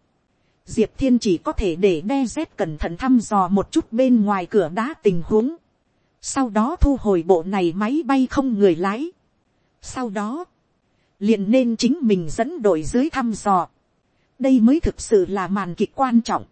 Diệp thiên chỉ có thể để đe dép cẩn thận thăm dò một chút bên ngoài cửa đá tình huống. Sau đó thu hồi bộ này máy bay không người lái. Sau đó, liền nên chính mình dẫn đội dưới thăm dò. Đây mới thực sự là màn kịch quan trọng.